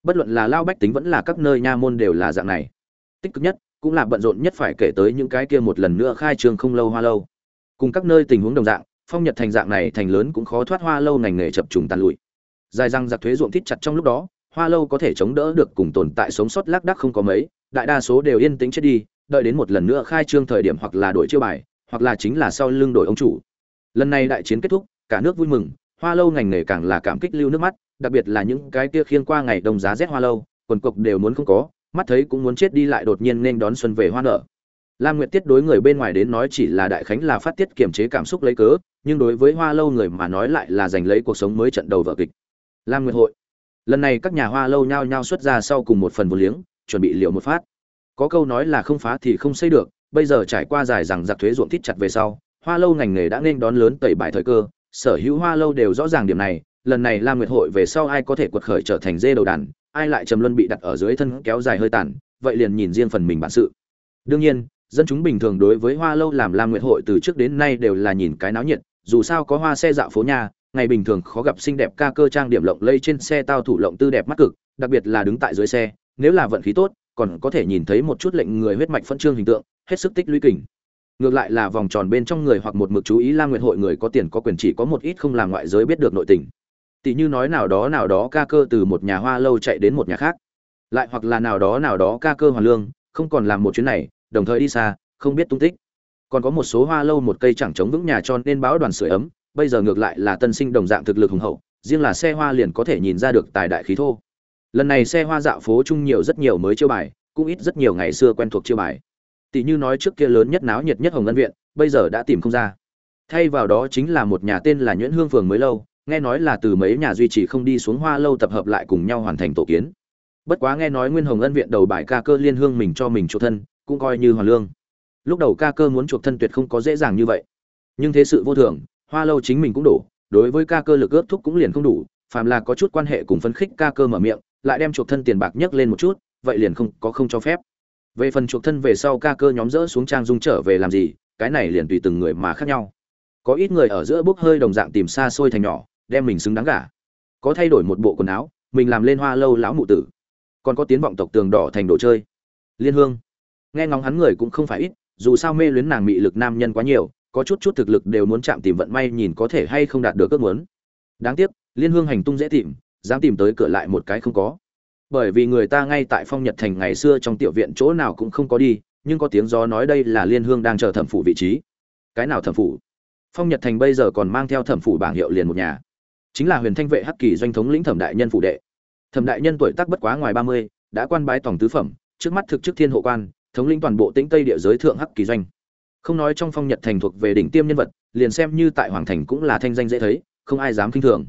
Bất luận là lao bách tính vẫn là các nơi nha môn đều là dạng này. Tích cực nhất, cũng là bận rộn nhất phải kể tới những cái kia một lần nữa khai trương không lâu hoa lâu. Cùng các nơi tình huống đồng dạng, phong nhật thành dạng này thành lớn cũng khó thoát hoa lâu ngành nghề chập trùng tàn lụi. Dài răng giặc thuế ruộng thít chặt trong lúc đó hoa lâu có thể chống đỡ được cùng tồn tại sống sót lác đác không có mấy, đại đa số đều yên tĩnh chết đi, đợi đến một lần nữa khai trương thời điểm hoặc là đổi chiêu bài, hoặc là chính là sau lưng đổi ông chủ. Lần này đại chiến kết thúc, cả nước vui mừng, hoa lâu ngành nghề càng là cảm kích lưu nước mắt, đặc biệt là những cái kia khiên qua ngày đông giá rét hoa lâu, quần cục đều muốn không có, mắt thấy cũng muốn chết đi lại đột nhiên nên đón xuân về hoa nở. Lam nguyệt tiết đối người bên ngoài đến nói chỉ là đại khánh là phát tiết kiềm chế cảm xúc lấy cớ, nhưng đối với hoa lâu người mà nói lại là giành lấy cuộc sống mới trận đầu vở kịch. Lam nguyệt hội lần này các nhà hoa lâu nhao nhao xuất ra sau cùng một phần vô liếng, chuẩn bị liệu một phát. Có câu nói là không phá thì không xây được, bây giờ trải qua dài rằng giặc thuế ruộng thít chặt về sau, hoa lâu ngành nghề đã nên đón lớn tẩy bài thời cơ, sở hữu hoa lâu đều rõ ràng điểm này, lần này lam nguyệt hội về sau ai có thể quật khởi trở thành dê đầu đàn, ai lại trầm luân bị đặt ở dưới thân kéo dài hơi tàn, vậy liền nhìn riêng phần mình bản sự. Đương nhiên, dân chúng bình thường đối với hoa lâu làm lam nguyệt hội từ trước đến nay đều là nhìn cái náo nhiệt, dù sao có hoa xe dạo phố nhà ngày bình thường khó gặp xinh đẹp ca cơ trang điểm lộng lây trên xe tao thủ lộng tư đẹp mắt cực, đặc biệt là đứng tại dưới xe, nếu là vận khí tốt, còn có thể nhìn thấy một chút lệnh người huyết mạch phân trương hình tượng, hết sức tích lũy kình. Ngược lại là vòng tròn bên trong người hoặc một mực chú ý lam nguyệt hội người có tiền có quyền chỉ có một ít không làm ngoại giới biết được nội tình. Tỷ như nói nào đó nào đó ca cơ từ một nhà hoa lâu chạy đến một nhà khác. Lại hoặc là nào đó nào đó ca cơ hoàn lương, không còn làm một chuyến này, đồng thời đi xa, không biết tung tích. Còn có một số hoa lâu một cây chẳng chống vững nhà tròn nên báo đoàn sưởi ấm bây giờ ngược lại là tân sinh đồng dạng thực lực hùng hậu, riêng là xe hoa liền có thể nhìn ra được tài đại khí thô. Lần này xe hoa dạo phố chung nhiều rất nhiều mới chiêu bài, cũng ít rất nhiều ngày xưa quen thuộc chiêu bài. Tỷ như nói trước kia lớn nhất náo nhiệt nhất hồng ngân viện, bây giờ đã tìm không ra. Thay vào đó chính là một nhà tên là nhuyễn hương phường mới lâu, nghe nói là từ mấy nhà duy trì không đi xuống hoa lâu tập hợp lại cùng nhau hoàn thành tổ kiến. Bất quá nghe nói nguyên hồng ân viện đầu bài ca cơ liên hương mình cho mình chuộc thân, cũng coi như hoàn lương. Lúc đầu ca cơ muốn chuộc thân tuyệt không có dễ dàng như vậy. Nhưng thế sự vô thường hoa lâu chính mình cũng đủ đối với ca cơ lực ướp thúc cũng liền không đủ, phàm là có chút quan hệ cùng phấn khích ca cơ mở miệng, lại đem chuộc thân tiền bạc nhấc lên một chút, vậy liền không, có không cho phép. Về phần chuộc thân về sau ca cơ nhóm rỡ xuống trang dung trở về làm gì, cái này liền tùy từng người mà khác nhau. Có ít người ở giữa bốc hơi đồng dạng tìm xa xôi thành nhỏ, đem mình xứng đáng gả. Có thay đổi một bộ quần áo, mình làm lên hoa lâu lão mụ tử. Còn có tiến vọng tộc tường đỏ thành đồ chơi. Liên hương. Nghe ngóng hắn người cũng không phải ít, dù sao mê luyến nàng mị lực nam nhân quá nhiều có chút chút thực lực đều muốn chạm tìm vận may nhìn có thể hay không đạt được ước muốn. Đáng tiếc, liên hương hành tung dễ tìm, dám tìm tới cửa lại một cái không có. Bởi vì người ta ngay tại phong nhật thành ngày xưa trong tiểu viện chỗ nào cũng không có đi, nhưng có tiếng gió nói đây là liên hương đang chờ thẩm phủ vị trí. Cái nào thẩm phủ? Phong nhật thành bây giờ còn mang theo thẩm phủ bảng hiệu liền một nhà. Chính là huyền thanh vệ hắc kỳ doanh thống lĩnh thẩm đại nhân phủ đệ. Thẩm đại nhân tuổi tác bất quá ngoài ba mươi, đã quan bái tổng tứ phẩm, trước mắt thực chức thiên hộ quan, thống lĩnh toàn bộ tĩnh tây địa giới thượng hắc kỳ doanh không nói trong phong nhật thành thuộc về đỉnh tiêm nhân vật, liền xem như tại hoàng thành cũng là thanh danh dễ thấy, không ai dám kinh thường.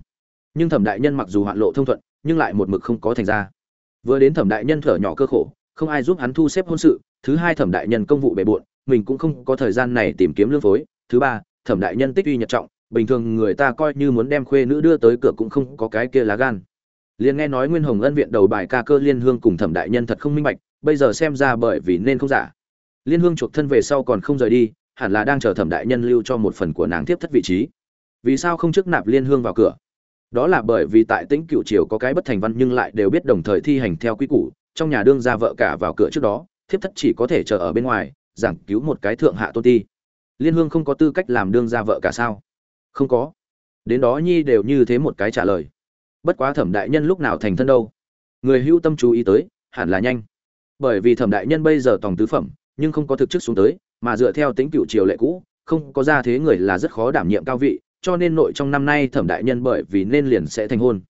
Nhưng thẩm đại nhân mặc dù hoạn lộ thông thuận, nhưng lại một mực không có thành ra. Vừa đến thẩm đại nhân thở nhỏ cơ khổ, không ai giúp hắn thu xếp hôn sự, thứ hai thẩm đại nhân công vụ bề bộn, mình cũng không có thời gian này tìm kiếm lương phối. Thứ ba, thẩm đại nhân tích uy nhật trọng, bình thường người ta coi như muốn đem khuê nữ đưa tới cửa cũng không có cái kia lá gan. Liền nghe nói nguyên hồng ân viện đầu bài ca cơ liên hương cùng thẩm đại nhân thật không minh bạch, bây giờ xem ra bởi vì nên không giả liên hương chuộc thân về sau còn không rời đi, hẳn là đang chờ thẩm đại nhân lưu cho một phần của nàng tiếp thất vị trí. Vì sao không trước nạp liên hương vào cửa? Đó là bởi vì tại tĩnh cựu triều có cái bất thành văn nhưng lại đều biết đồng thời thi hành theo quy củ, trong nhà đương ra vợ cả vào cửa trước đó, thiếp thất chỉ có thể chờ ở bên ngoài, giảng cứu một cái thượng hạ tôn ti. Liên hương không có tư cách làm đương ra vợ cả sao? Không có. Đến đó nhi đều như thế một cái trả lời. Bất quá thẩm đại nhân lúc nào thành thân đâu? Người hữu tâm chú ý tới, hẳn là nhanh. Bởi vì thẩm đại nhân bây giờ tòng tứ phẩm nhưng không có thực chức xuống tới, mà dựa theo tính cựu triều lệ cũ, không có ra thế người là rất khó đảm nhiệm cao vị, cho nên nội trong năm nay thẩm đại nhân bởi vì nên liền sẽ thành hôn.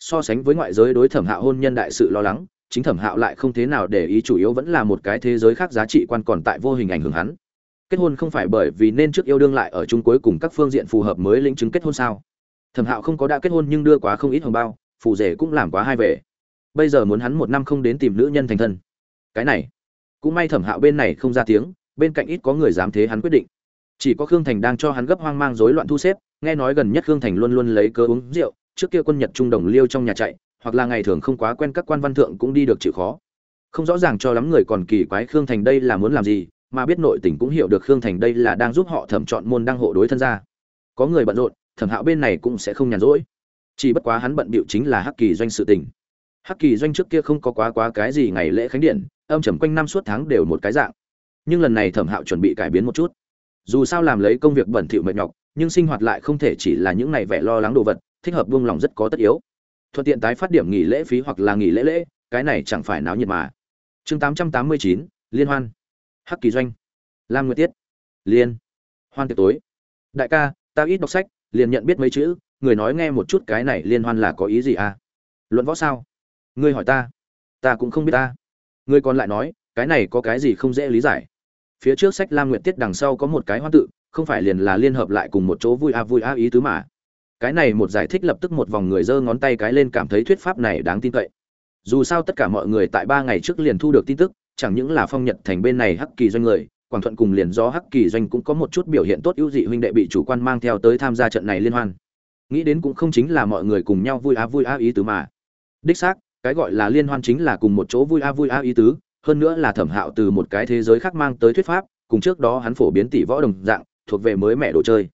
So sánh với ngoại giới đối thẩm hạo hôn nhân đại sự lo lắng, chính thẩm hạo lại không thế nào để ý chủ yếu vẫn là một cái thế giới khác giá trị quan còn tại vô hình ảnh hưởng hắn. Kết hôn không phải bởi vì nên trước yêu đương lại ở chung cuối cùng các phương diện phù hợp mới lĩnh chứng kết hôn sao? Thẩm hạo không có đã kết hôn nhưng đưa quá không ít hồng bao, phù rể cũng làm quá hai về bây giờ muốn hắn một năm không đến tìm nữ nhân thành thân. Cái này cũng may thẩm hạo bên này không ra tiếng, bên cạnh ít có người dám thế hắn quyết định. Chỉ có khương thành đang cho hắn gấp hoang mang rối loạn thu xếp, nghe nói gần nhất khương thành luôn luôn lấy cớ uống rượu, trước kia quân nhật trung đồng liêu trong nhà chạy, hoặc là ngày thường không quá quen các quan văn thượng cũng đi được chịu khó. Không rõ ràng cho lắm người còn kỳ quái khương thành đây là muốn làm gì, mà biết nội tình cũng hiểu được khương thành đây là đang giúp họ thẩm chọn môn đăng hộ đối thân ra. Có người bận rộn, thẩm hạo bên này cũng sẽ không nhàn rỗi. Chỉ bất quá hắn bận bịu chính là hắc kỳ doanh sự tình hắc kỳ doanh trước kia không có quá quá cái gì ngày lễ khánh điện, âm trầm quanh năm suốt tháng đều một cái dạng. Nhưng lần này thẩm hạo chuẩn bị cải biến một chút. Dù sao làm lấy công việc bẩn thỉu mệt nhọc, nhưng sinh hoạt lại không thể chỉ là những ngày vẻ lo lắng đồ vật, thích hợp buông lòng rất có tất yếu. Thuận tiện tái phát điểm nghỉ lễ phí hoặc là nghỉ lễ lễ, cái này chẳng phải náo nhiệt mà. Chương tám trăm tám mươi chín, liên hoan. Hắc kỳ doanh. Lam nguyệt tiết. Liên. Hoan tiệc tối. Đại ca ta ít đọc sách, liền nhận biết mấy chữ, người nói nghe một chút cái này liên hoan là có ý gì à? Luận võ sao? Ngươi hỏi ta ta cũng không biết ta. Ngươi còn lại nói, cái này có cái gì không dễ lý giải? Phía trước sách lam nguyện tiết đằng sau có một cái hoa tự, không phải liền là liên hợp lại cùng một chỗ vui a vui a ý tứ mà. Cái này một giải thích lập tức một vòng người giơ ngón tay cái lên cảm thấy thuyết pháp này đáng tin cậy. Dù sao tất cả mọi người tại ba ngày trước liền thu được tin tức, chẳng những là phong nhật thành bên này hắc kỳ doanh người, quảng thuận cùng liền do hắc kỳ doanh cũng có một chút biểu hiện tốt ưu dị huynh đệ bị chủ quan mang theo tới tham gia trận này liên hoan. Nghĩ đến cũng không chính là mọi người cùng nhau vui a vui a ý tứ mà. Đích xác cái gọi là liên hoan chính là cùng một chỗ vui a vui a ý tứ, hơn nữa là thẩm hạo từ một cái thế giới khác mang tới thuyết pháp, cùng trước đó hắn phổ biến tỷ võ đồng dạng, thuộc về mới mẹ đồ chơi.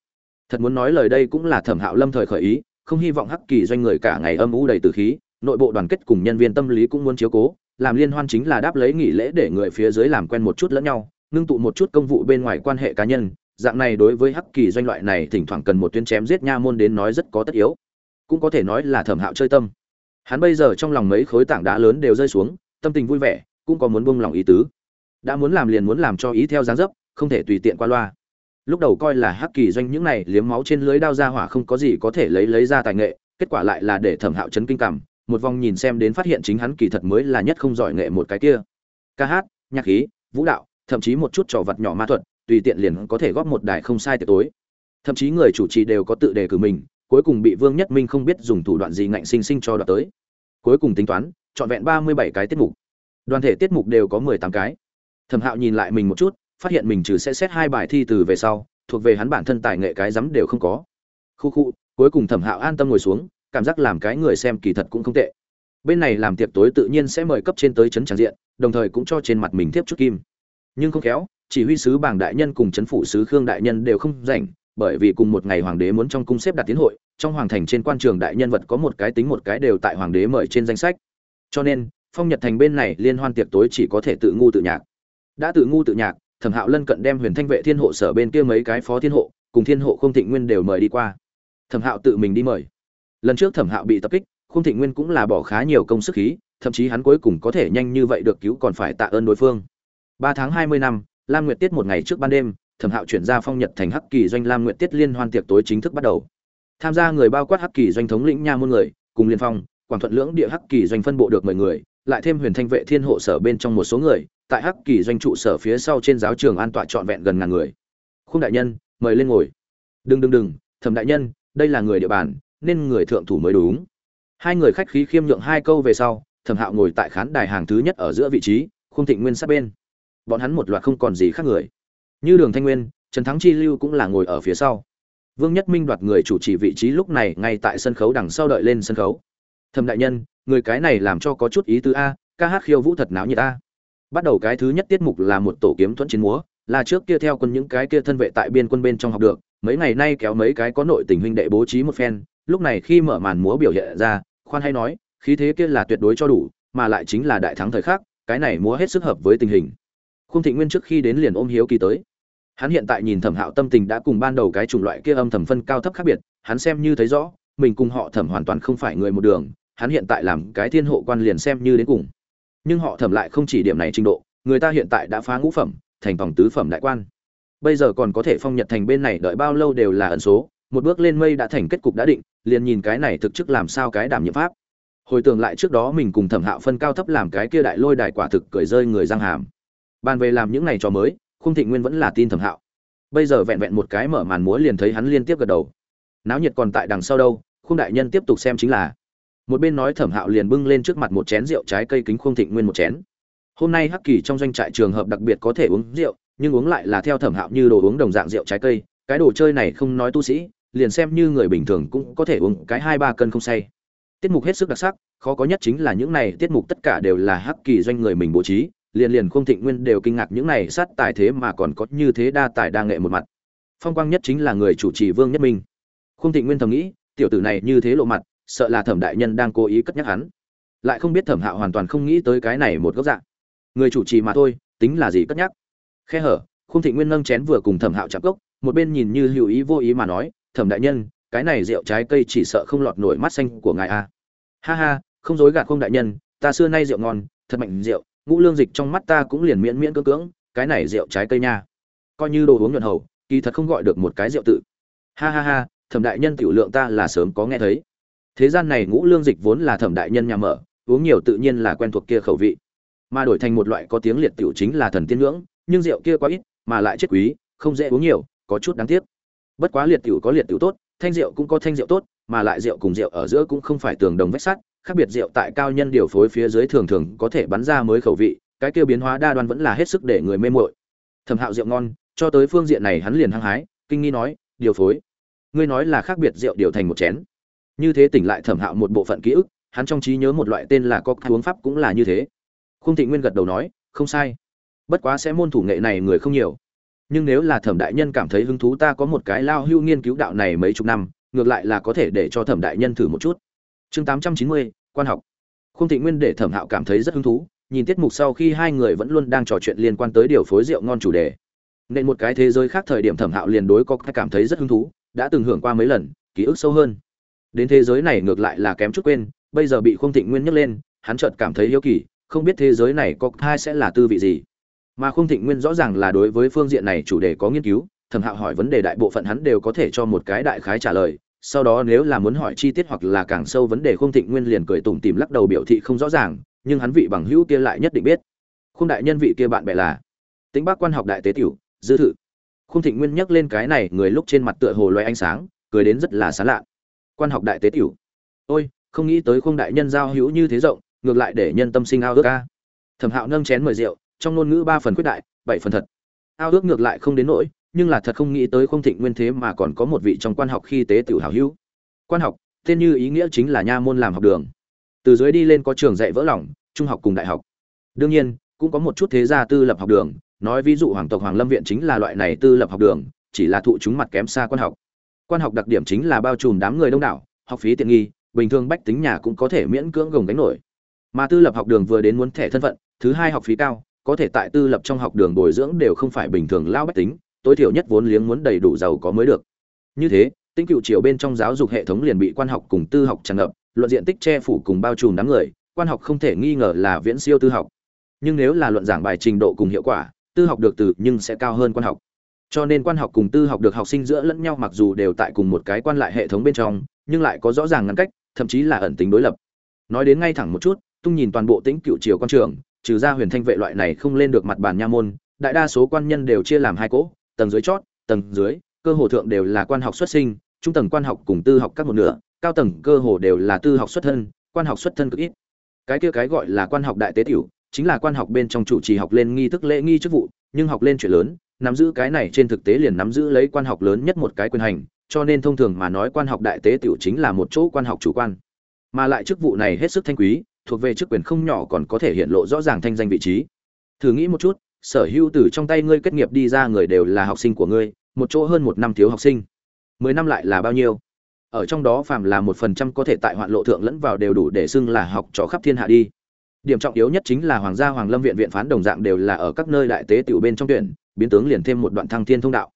Thật muốn nói lời đây cũng là thẩm hạo lâm thời khởi ý, không hy vọng hắc kỳ doanh người cả ngày âm u đầy từ khí, nội bộ đoàn kết cùng nhân viên tâm lý cũng muốn chiếu cố, làm liên hoan chính là đáp lấy nghỉ lễ để người phía dưới làm quen một chút lẫn nhau, ngưng tụ một chút công vụ bên ngoài quan hệ cá nhân, dạng này đối với hắc kỳ doanh loại này thỉnh thoảng cần một tuyến chém giết nha môn đến nói rất có tất yếu. Cũng có thể nói là thẩm hạo chơi tâm hắn bây giờ trong lòng mấy khối tảng đá lớn đều rơi xuống, tâm tình vui vẻ, cũng có muốn buông lòng ý tứ. Đã muốn làm liền muốn làm cho ý theo dáng dấp, không thể tùy tiện qua loa. Lúc đầu coi là hắc kỳ doanh những này liếm máu trên lưới đao ra hỏa không có gì có thể lấy lấy ra tài nghệ, kết quả lại là để thẩm hạo chấn kinh cảm, một vòng nhìn xem đến phát hiện chính hắn kỳ thật mới là nhất không giỏi nghệ một cái kia. Ca hát, nhạc khí, vũ đạo, thậm chí một chút trò vật nhỏ ma thuật, tùy tiện liền có thể góp một đài không sai tiệc tối. Thậm chí người chủ trì đều có tự đề cử mình cuối cùng bị vương nhất minh không biết dùng thủ đoạn gì ngạnh sinh sinh cho đoạt tới. Cuối cùng tính toán, trọn vẹn ba mươi bảy cái tiết mục. Đoàn thể tiết mục đều có mười tám cái. Thẩm hạo nhìn lại mình một chút, phát hiện mình trừ sẽ xét hai bài thi từ về sau, thuộc về hắn bản thân tài nghệ cái rắm đều không có. Khu khu, cuối cùng thẩm hạo an tâm ngồi xuống, cảm giác làm cái người xem kỳ thật cũng không tệ. Bên này làm tiệc tối tự nhiên sẽ mời cấp trên tới chấn tràng diện, đồng thời cũng cho trên mặt mình tiếp chút kim. Nhưng không khéo, chỉ huy sứ bảng đại nhân cùng chấn phủ sứ khương đại nhân đều không rảnh bởi vì cùng một ngày hoàng đế muốn trong cung xếp đặt tiến hội, trong hoàng thành trên quan trường đại nhân vật có một cái tính một cái đều tại hoàng đế mời trên danh sách. Cho nên, phong nhật thành bên này liên hoan tiệc tối chỉ có thể tự ngu tự nhạc. Đã tự ngu tự nhạc, thẩm hạo lân cận đem huyền thanh vệ thiên hộ sở bên kia mấy cái phó thiên hộ, cùng thiên hộ không thịnh nguyên đều mời đi qua. Thẩm hạo tự mình đi mời. Lần trước thẩm hạo bị tập kích không thịnh nguyên cũng là bỏ khá nhiều công sức khí, thậm chí hắn cuối cùng có thể nhanh như vậy được cứu còn phải tạ ơn đối phương. Ba tháng hai mươi năm, lam nguyệt tiết một ngày trước ban đêm thẩm hạo chuyển ra phong nhật thành hắc kỳ doanh lam nguyệt tiết liên hoan tiệc tối chính thức bắt đầu. Tham gia người bao quát hắc kỳ doanh thống lĩnh nha môn người, cùng liên phong, quảng thuận lưỡng địa hắc kỳ doanh phân bộ được mười người, lại thêm huyền thanh vệ thiên hộ sở bên trong một số người, tại hắc kỳ doanh trụ sở phía sau trên giáo trường an tọa trọn vẹn gần ngàn người. Khung đại nhân, mời lên ngồi. Đừng đừng đừng, thẩm đại nhân, đây là người địa bàn, nên người thượng thủ mới đúng. Hai người khách khí khiêm nhượng hai câu về sau, thẩm hạo ngồi tại khán đài hàng thứ nhất ở giữa vị trí, khung thịnh nguyên sát bên. Bọn hắn một loạt không còn gì khác người như đường thanh nguyên, trần thắng chi lưu cũng là ngồi ở phía sau. Vương nhất minh đoạt người chủ trì vị trí lúc này ngay tại sân khấu đằng sau đợi lên sân khấu. Thẩm đại nhân, người cái này làm cho có chút ý tứ a, ca hát khiêu vũ thật náo như ta bắt đầu cái thứ nhất tiết mục là một tổ kiếm thuẫn chiến múa, là trước kia theo quân những cái kia thân vệ tại biên quân bên trong học được, mấy ngày nay kéo mấy cái có nội tình huynh đệ bố trí một phen, lúc này khi mở màn múa biểu hiện ra, khoan hay nói, khí thế kia là tuyệt đối cho đủ, mà lại chính là đại thắng thời khắc, cái này múa hết sức hợp với tình hình khung thị nguyên trước khi đến liền ôm hiếu kỳ tới. Hắn hiện tại nhìn thẩm hạo tâm tình đã cùng ban đầu cái chủng loại kia âm thầm phân cao thấp khác biệt, hắn xem như thấy rõ, mình cùng họ thẩm hoàn toàn không phải người một đường, hắn hiện tại làm cái thiên hộ quan liền xem như đến cùng. Nhưng họ thẩm lại không chỉ điểm này trình độ, người ta hiện tại đã phá ngũ phẩm, thành vòng tứ phẩm đại quan. Bây giờ còn có thể phong nhật thành bên này đợi bao lâu đều là ẩn số, một bước lên mây đã thành kết cục đã định, liền nhìn cái này thực chức làm sao cái đảm nhiệm pháp. Hồi tưởng lại trước đó mình cùng thẩm hạo phân cao thấp làm cái kia đại lôi đài quả thực cười rơi người giang hàm bàn về làm những này trò mới, khung thị nguyên vẫn là tin thẩm hạo. Bây giờ vẹn vẹn một cái mở màn múa liền thấy hắn liên tiếp gật đầu. Náo nhiệt còn tại đằng sau đâu, khung đại nhân tiếp tục xem chính là. Một bên nói thẩm hạo liền bưng lên trước mặt một chén rượu trái cây kính khung thịnh nguyên một chén. Hôm nay hắc kỳ trong doanh trại trường hợp đặc biệt có thể uống rượu, nhưng uống lại là theo thẩm hạo như đồ uống đồng dạng rượu trái cây, cái đồ chơi này không nói tu sĩ, liền xem như người bình thường cũng có thể uống cái hai ba cân không say. Tiết mục hết sức đặc sắc, khó có nhất chính là những này tiết mục tất cả đều là hắc kỳ doanh người mình bố trí liền liền không thịnh nguyên đều kinh ngạc những này sát tài thế mà còn có như thế đa tài đa nghệ một mặt. Phong quang nhất chính là người chủ trì vương nhất minh. Không thịnh nguyên thầm nghĩ, tiểu tử này như thế lộ mặt, sợ là thẩm đại nhân đang cố ý cất nhắc hắn. Lại không biết thẩm hạo hoàn toàn không nghĩ tới cái này một góc dạng. Người chủ trì mà thôi, tính là gì cất nhắc? Khe hở không thịnh nguyên nâng chén vừa cùng thẩm hạo chạm cốc một bên nhìn như hữu ý vô ý mà nói, thẩm đại nhân, cái này rượu trái cây chỉ sợ không lọt nổi mắt xanh của ngài a à. ha ha, không dối gạt không đại nhân, ta xưa nay rượu ngon, thật mạnh rượu ngũ lương dịch trong mắt ta cũng liền miễn miễn cưỡng cưỡng, cái này rượu trái cây nha. Coi như đồ uống nhuận hầu, kỳ thật không gọi được một cái rượu tự. Ha ha ha, thẩm đại nhân tiểu lượng ta là sớm có nghe thấy. Thế gian này ngũ lương dịch vốn là thẩm đại nhân nhà mở, uống nhiều tự nhiên là quen thuộc kia khẩu vị. Mà đổi thành một loại có tiếng liệt tiểu chính là thần tiên ngưỡng, nhưng rượu kia quá ít, mà lại chết quý, không dễ uống nhiều, có chút đáng tiếc. Bất quá liệt tiểu có liệt tiểu tốt, thanh rượu cũng có thanh rượu tốt, mà lại rượu cùng rượu ở giữa cũng không phải tường đồng vách sắt khác biệt rượu tại cao nhân điều phối phía dưới thường thường có thể bắn ra mới khẩu vị, cái kia biến hóa đa đoan vẫn là hết sức để người mê muội. Thẩm hạo rượu ngon, cho tới phương diện này hắn liền hăng hái, kinh nghi nói, điều phối? Ngươi nói là khác biệt rượu điều thành một chén. Như thế tỉnh lại thẩm hạo một bộ phận ký ức, hắn trong trí nhớ một loại tên là có uống pháp cũng là như thế. Khung thịnh nguyên gật đầu nói, không sai. Bất quá sẽ môn thủ nghệ này người không nhiều. Nhưng nếu là thẩm đại nhân cảm thấy hứng thú ta có một cái lao hưu nghiên cứu đạo này mấy chục năm, ngược lại là có thể để cho thẩm đại nhân thử một chút chương tám trăm chín mươi, quan học. Khung thị nguyên để thẩm hạo cảm thấy rất hứng thú, nhìn tiết mục sau khi hai người vẫn luôn đang trò chuyện liên quan tới điều phối rượu ngon chủ đề. Nên một cái thế giới khác thời điểm thẩm hạo liền đối có cảm thấy rất hứng thú, đã từng hưởng qua mấy lần, ký ức sâu hơn. Đến thế giới này ngược lại là kém chút quên, bây giờ bị khung thịnh nguyên nhắc lên, hắn chợt cảm thấy hiếu kỳ, không biết thế giới này có hai sẽ là tư vị gì. Mà khung thịnh nguyên rõ ràng là đối với phương diện này chủ đề có nghiên cứu, thẩm hạo hỏi vấn đề đại bộ phận hắn đều có thể cho một cái đại khái trả lời sau đó nếu là muốn hỏi chi tiết hoặc là càng sâu vấn đề khung thịnh nguyên liền cười tủm tìm lắc đầu biểu thị không rõ ràng, nhưng hắn vị bằng hữu kia lại nhất định biết. Khung đại nhân vị kia bạn bè là tính bác quan học đại tế tiểu, dư thự. Khung thịnh nguyên nhắc lên cái này, người lúc trên mặt tựa hồ loay ánh sáng, cười đến rất là xá lạ. Quan học đại tế tiểu. Ôi, không nghĩ tới khung đại nhân giao hữu như thế rộng, ngược lại để nhân tâm sinh ao ước ca thẩm hạo nâng chén mời rượu, trong ngôn ngữ ba phần quyết đại, bảy phần thật. Ao ước ngược lại không đến nỗi nhưng là thật không nghĩ tới không thịnh nguyên thế mà còn có một vị trong quan học khi tế tiểu hảo hữu. Quan học, tên như ý nghĩa chính là nha môn làm học đường. Từ dưới đi lên có trường dạy vỡ lòng, trung học cùng đại học. Đương nhiên, cũng có một chút thế gia tư lập học đường, nói ví dụ hoàng tộc hoàng lâm viện chính là loại này tư lập học đường, chỉ là thụ chúng mặt kém xa quan học. Quan học đặc điểm chính là bao trùm đám người đông đảo, học phí tiện nghi, bình thường bách tính nhà cũng có thể miễn cưỡng gồng gánh nổi. Mà tư lập học đường vừa đến muốn thẻ thân phận, thứ hai học phí cao, có thể tại tư lập trong học đường bồi dưỡng đều không phải bình thường lao bách tính tối thiểu nhất vốn liếng muốn đầy đủ giàu có mới được. Như thế tính cựu triều bên trong giáo dục hệ thống liền bị quan học cùng tư học tràn ngập, luận diện tích che phủ cùng bao trùm đám người, quan học không thể nghi ngờ là viễn siêu tư học. Nhưng nếu là luận giảng bài trình độ cùng hiệu quả, tư học được từ nhưng sẽ cao hơn quan học. Cho nên quan học cùng tư học được học sinh giữa lẫn nhau mặc dù đều tại cùng một cái quan lại hệ thống bên trong, nhưng lại có rõ ràng ngăn cách, thậm chí là ẩn tính đối lập. Nói đến ngay thẳng một chút, tung nhìn toàn bộ tĩnh cựu triều quan trường, trừ ra huyền thanh vệ loại này không lên được mặt bàn nha môn, đại đa số quan nhân đều chia làm hai cỗ tầng dưới chót, tầng dưới, cơ hồ thượng đều là quan học xuất sinh, trung tầng quan học cùng tư học các một nửa, cao tầng cơ hồ đều là tư học xuất thân, quan học xuất thân cực ít. Cái kia cái gọi là quan học đại tế tiểu, chính là quan học bên trong chủ trì học lên nghi thức lễ nghi chức vụ, nhưng học lên chuyện lớn, nắm giữ cái này trên thực tế liền nắm giữ lấy quan học lớn nhất một cái quyền hành, cho nên thông thường mà nói quan học đại tế tiểu chính là một chỗ quan học chủ quan. Mà lại chức vụ này hết sức thanh quý, thuộc về chức quyền không nhỏ còn có thể hiện lộ rõ ràng thanh danh vị trí. Thử nghĩ một chút sở hữu từ trong tay ngươi kết nghiệp đi ra người đều là học sinh của ngươi, một chỗ hơn một năm thiếu học sinh. Mười năm lại là bao nhiêu? Ở trong đó phàm là một phần trăm có thể tại hoạn lộ thượng lẫn vào đều đủ để xưng là học trò khắp thiên hạ đi. Điểm trọng yếu nhất chính là hoàng gia hoàng lâm viện viện phán đồng dạng đều là ở các nơi đại tế tiểu bên trong tuyển, biến tướng liền thêm một đoạn thăng thiên thông đạo.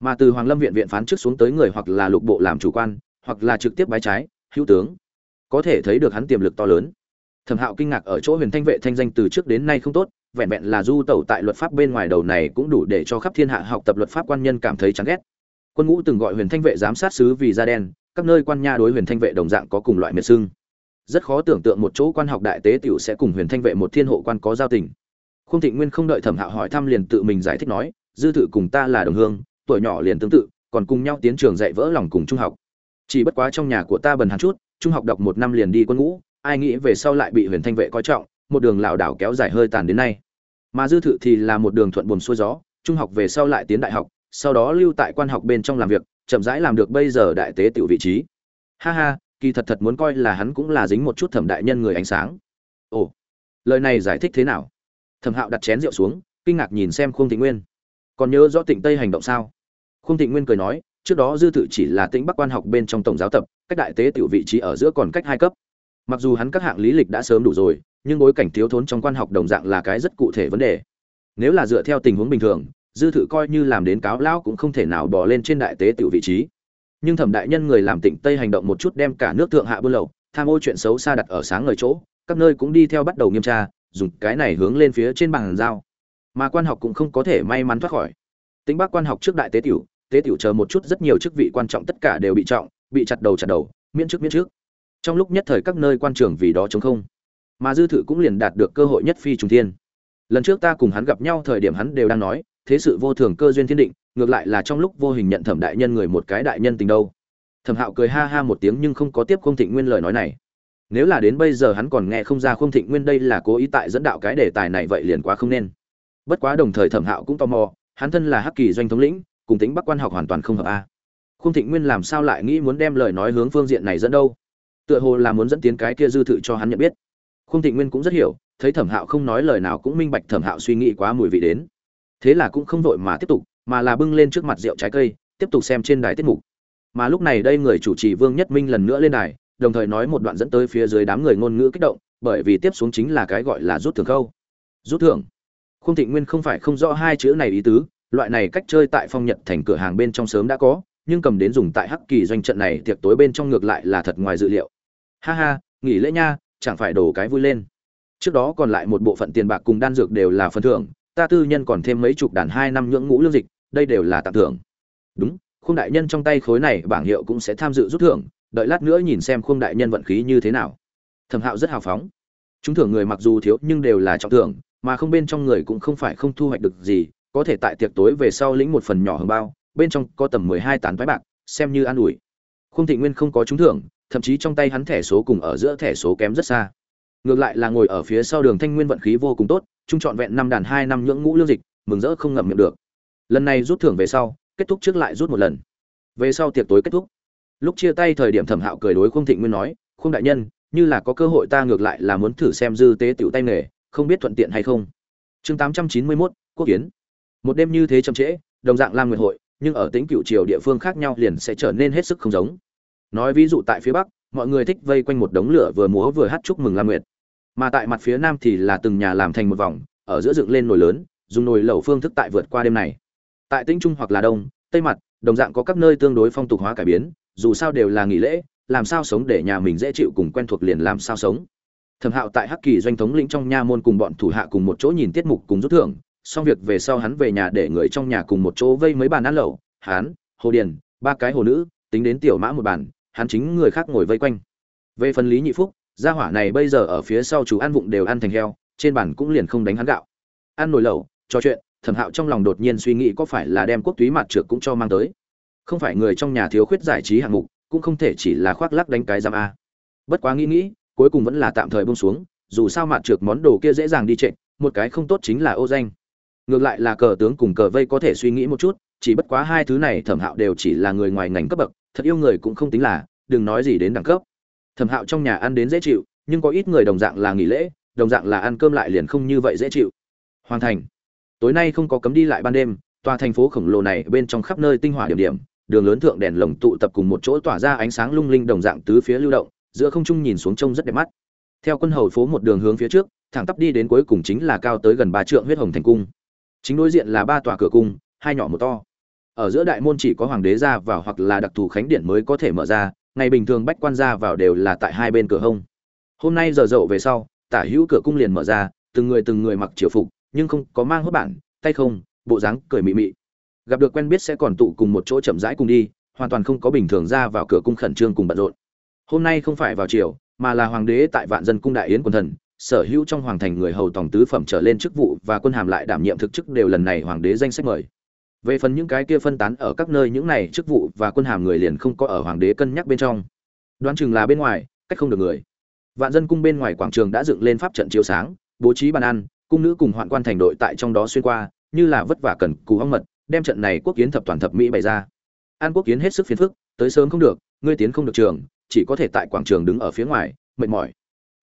Mà từ hoàng lâm viện viện phán trước xuống tới người hoặc là lục bộ làm chủ quan, hoặc là trực tiếp bái trái, hữu tướng. Có thể thấy được hắn tiềm lực to lớn. Thẩm hạo kinh ngạc ở chỗ huyền thanh vệ thanh danh từ trước đến nay không tốt vẹn vẹn là du tẩu tại luật pháp bên ngoài đầu này cũng đủ để cho khắp thiên hạ học tập luật pháp quan nhân cảm thấy chán ghét. Quân ngũ từng gọi huyền thanh vệ giám sát sứ vì da đen, các nơi quan nha đối huyền thanh vệ đồng dạng có cùng loại miệt xưng. Rất khó tưởng tượng một chỗ quan học đại tế tiểu sẽ cùng huyền thanh vệ một thiên hộ quan có giao tình. Khung thịnh nguyên không đợi thẩm hạo hỏi thăm liền tự mình giải thích nói, dư tự cùng ta là đồng hương, tuổi nhỏ liền tương tự, còn cùng nhau tiến trường dạy vỡ lòng cùng trung học. Chỉ bất quá trong nhà của ta bần hắn chút, trung học đọc một năm liền đi quân ngũ, ai nghĩ về sau lại bị huyền thanh vệ coi trọng, một đường lảo đảo kéo dài hơi tàn đến nay mà dư thự thì là một đường thuận buồm xuôi gió, trung học về sau lại tiến đại học, sau đó lưu tại quan học bên trong làm việc, chậm rãi làm được bây giờ đại tế tiểu vị trí. Ha ha, kỳ thật thật muốn coi là hắn cũng là dính một chút thẩm đại nhân người ánh sáng. Ồ, lời này giải thích thế nào? Thẩm hạo đặt chén rượu xuống, kinh ngạc nhìn xem khung thịnh nguyên. Còn nhớ rõ tịnh tây hành động sao? Khung thịnh nguyên cười nói, trước đó dư thự chỉ là tĩnh bắc quan học bên trong tổng giáo tập, cách đại tế tiểu vị trí ở giữa còn cách hai cấp. Mặc dù hắn các hạng lý lịch đã sớm đủ rồi nhưng bối cảnh thiếu thốn trong quan học đồng dạng là cái rất cụ thể vấn đề. Nếu là dựa theo tình huống bình thường, dư thự coi như làm đến cáo lão cũng không thể nào bỏ lên trên đại tế tiểu vị trí. Nhưng thẩm đại nhân người làm tỉnh tây hành động một chút đem cả nước thượng hạ buôn lậu, tham ô chuyện xấu xa đặt ở sáng ngời chỗ, các nơi cũng đi theo bắt đầu nghiêm tra, dùng cái này hướng lên phía trên bàn giao. Mà quan học cũng không có thể may mắn thoát khỏi. Tính bác quan học trước đại tế tiểu tế tiểu chờ một chút rất nhiều chức vị quan trọng tất cả đều bị trọng, bị chặt đầu chặt đầu, miễn trước miễn trước. Trong lúc nhất thời các nơi quan trường vì đó chống không mà dư thự cũng liền đạt được cơ hội nhất phi trùng thiên. Lần trước ta cùng hắn gặp nhau thời điểm hắn đều đang nói, thế sự vô thường cơ duyên thiên định, ngược lại là trong lúc vô hình nhận thẩm đại nhân người một cái đại nhân tình đâu. Thẩm hạo cười ha ha một tiếng nhưng không có tiếp không thịnh nguyên lời nói này. Nếu là đến bây giờ hắn còn nghe không ra không thịnh nguyên đây là cố ý tại dẫn đạo cái đề tài này vậy liền quá không nên. Bất quá đồng thời thẩm hạo cũng tò mò, hắn thân là hắc kỳ doanh thống lĩnh, cùng tính bắc quan học hoàn toàn không hợp a. À. không thịnh nguyên làm sao lại nghĩ muốn đem lời nói hướng phương diện này dẫn đâu? Tựa hồ là muốn dẫn tiến cái kia dư thự cho hắn nhận biết khung thịnh nguyên cũng rất hiểu, thấy thẩm hạo không nói lời nào cũng minh bạch thẩm hạo suy nghĩ quá mùi vị đến. Thế là cũng không vội mà tiếp tục, mà là bưng lên trước mặt rượu trái cây, tiếp tục xem trên đài tiết mục. Mà lúc này đây người chủ trì vương nhất minh lần nữa lên đài, đồng thời nói một đoạn dẫn tới phía dưới đám người ngôn ngữ kích động, bởi vì tiếp xuống chính là cái gọi là rút thưởng khâu. Rút thưởng. Khung thịnh nguyên không phải không rõ hai chữ này ý tứ, loại này cách chơi tại phong nhật thành cửa hàng bên trong sớm đã có, nhưng cầm đến dùng tại hắc kỳ doanh trận này, tiệc tối bên trong ngược lại là thật ngoài dự liệu. Ha ha, nghỉ lễ nha chẳng phải đổ cái vui lên. Trước đó còn lại một bộ phận tiền bạc cùng đan dược đều là phần thưởng ta tư nhân còn thêm mấy chục đàn hai năm nhưỡng ngũ lương dịch đây đều là tặng thưởng. Đúng khung đại nhân trong tay khối này bảng hiệu cũng sẽ tham dự rút thưởng đợi lát nữa nhìn xem khung đại nhân vận khí như thế nào. Thẩm hạo rất hào phóng. Chúng thưởng người mặc dù thiếu nhưng đều là trọng thưởng mà không bên trong người cũng không phải không thu hoạch được gì có thể tại tiệc tối về sau lĩnh một phần nhỏ hơn bao bên trong có tầm mười hai tán váy bạc xem như an ủi. Khung thị Nguyên không có trúng thưởng, thậm chí trong tay hắn thẻ số cùng ở giữa thẻ số kém rất xa. Ngược lại là ngồi ở phía sau Đường Thanh Nguyên vận khí vô cùng tốt, trung chọn vẹn năm đàn hai năm nhưỡng ngũ lương dịch, mừng rỡ không ngậm miệng được. Lần này rút thưởng về sau, kết thúc trước lại rút một lần. Về sau tiệc tối kết thúc. Lúc chia tay thời điểm Thẩm Hạo cười đối Khương Thịnh Nguyên nói, "Khương đại nhân, như là có cơ hội ta ngược lại là muốn thử xem dư tế tiểu tay nghề, không biết thuận tiện hay không." Chương 891, Quốc kiến. Một đêm như thế chậm trễ, đồng dạng Lam Nguyệt hội, nhưng ở tính cựu triều địa phương khác nhau liền sẽ trở nên hết sức không giống. Nói ví dụ tại phía bắc, mọi người thích vây quanh một đống lửa vừa múa vừa hát chúc mừng Lam Nguyệt. Mà tại mặt phía nam thì là từng nhà làm thành một vòng, ở giữa dựng lên nồi lớn, dùng nồi lẩu phương thức tại vượt qua đêm này. Tại Tĩnh Trung hoặc là Đông, Tây mặt, đồng dạng có các nơi tương đối phong tục hóa cải biến, dù sao đều là nghỉ lễ, làm sao sống để nhà mình dễ chịu cùng quen thuộc liền làm sao sống. Thẩm Hạo tại Hắc Kỳ doanh thống lĩnh trong nha môn cùng bọn thủ hạ cùng một chỗ nhìn tiết mục cùng rút thưởng, xong việc về sau hắn về nhà để người trong nhà cùng một chỗ vây mấy bàn ăn lẩu, hắn, Hồ Điền, ba cái hồ nữ, tính đến tiểu mã một bàn, hắn chính người khác ngồi vây quanh. Về phần Lý Nhị Phúc, gia hỏa này bây giờ ở phía sau chú ăn vụng đều ăn thành heo, trên bàn cũng liền không đánh hắn gạo. Ăn nồi lẩu, trò chuyện, Thẩm Hạo trong lòng đột nhiên suy nghĩ có phải là đem quốc túy mặt trược cũng cho mang tới. Không phải người trong nhà thiếu khuyết giải trí hạng mục, cũng không thể chỉ là khoác lác đánh cái giam a. Bất quá nghĩ nghĩ, cuối cùng vẫn là tạm thời buông xuống, dù sao mặt trược món đồ kia dễ dàng đi trệ, một cái không tốt chính là ô danh ngược lại là cờ tướng cùng cờ vây có thể suy nghĩ một chút chỉ bất quá hai thứ này thẩm hạo đều chỉ là người ngoài ngành cấp bậc thật yêu người cũng không tính là, đừng nói gì đến đẳng cấp. Thẩm hạo trong nhà ăn đến dễ chịu, nhưng có ít người đồng dạng là nghỉ lễ, đồng dạng là ăn cơm lại liền không như vậy dễ chịu. Hoàn thành, tối nay không có cấm đi lại ban đêm, tòa thành phố khổng lồ này bên trong khắp nơi tinh hỏa điểm điểm, đường lớn thượng đèn lồng tụ tập cùng một chỗ tỏa ra ánh sáng lung linh đồng dạng tứ phía lưu động, giữa không trung nhìn xuống trông rất đẹp mắt. Theo quân hầu phố một đường hướng phía trước, thẳng tắp đi đến cuối cùng chính là cao tới gần ba trượng huyết hồng thành cung. Chính đối diện là ba tòa cửa cung, hai nhỏ một to ở giữa đại môn chỉ có hoàng đế ra vào hoặc là đặc thù khánh điện mới có thể mở ra, ngày bình thường bách quan ra vào đều là tại hai bên cửa hông. Hôm nay giờ dậu về sau, tả hữu cửa cung liền mở ra, từng người từng người mặc triều phục, nhưng không có mang hốt bản, tay không, bộ dáng cười mị mị. Gặp được quen biết sẽ còn tụ cùng một chỗ chậm rãi cùng đi, hoàn toàn không có bình thường ra vào cửa cung khẩn trương cùng bận rộn. Hôm nay không phải vào triều, mà là hoàng đế tại vạn dân cung đại yến quần thần, sở hữu trong hoàng thành người hầu tổng tứ phẩm trở lên chức vụ và quân hàm lại đảm nhiệm thực chức đều lần này hoàng đế danh sách mời về phần những cái kia phân tán ở các nơi những này chức vụ và quân hàm người liền không có ở hoàng đế cân nhắc bên trong. Đoán chừng là bên ngoài, cách không được người. Vạn dân cung bên ngoài quảng trường đã dựng lên pháp trận chiếu sáng, bố trí bàn ăn, cung nữ cùng hoạn quan thành đội tại trong đó xuyên qua, như là vất vả cần cù hong mật, đem trận này quốc kiến thập toàn thập mỹ bày ra. An quốc kiến hết sức phiền phức, tới sớm không được, ngươi tiến không được trường, chỉ có thể tại quảng trường đứng ở phía ngoài, mệt mỏi.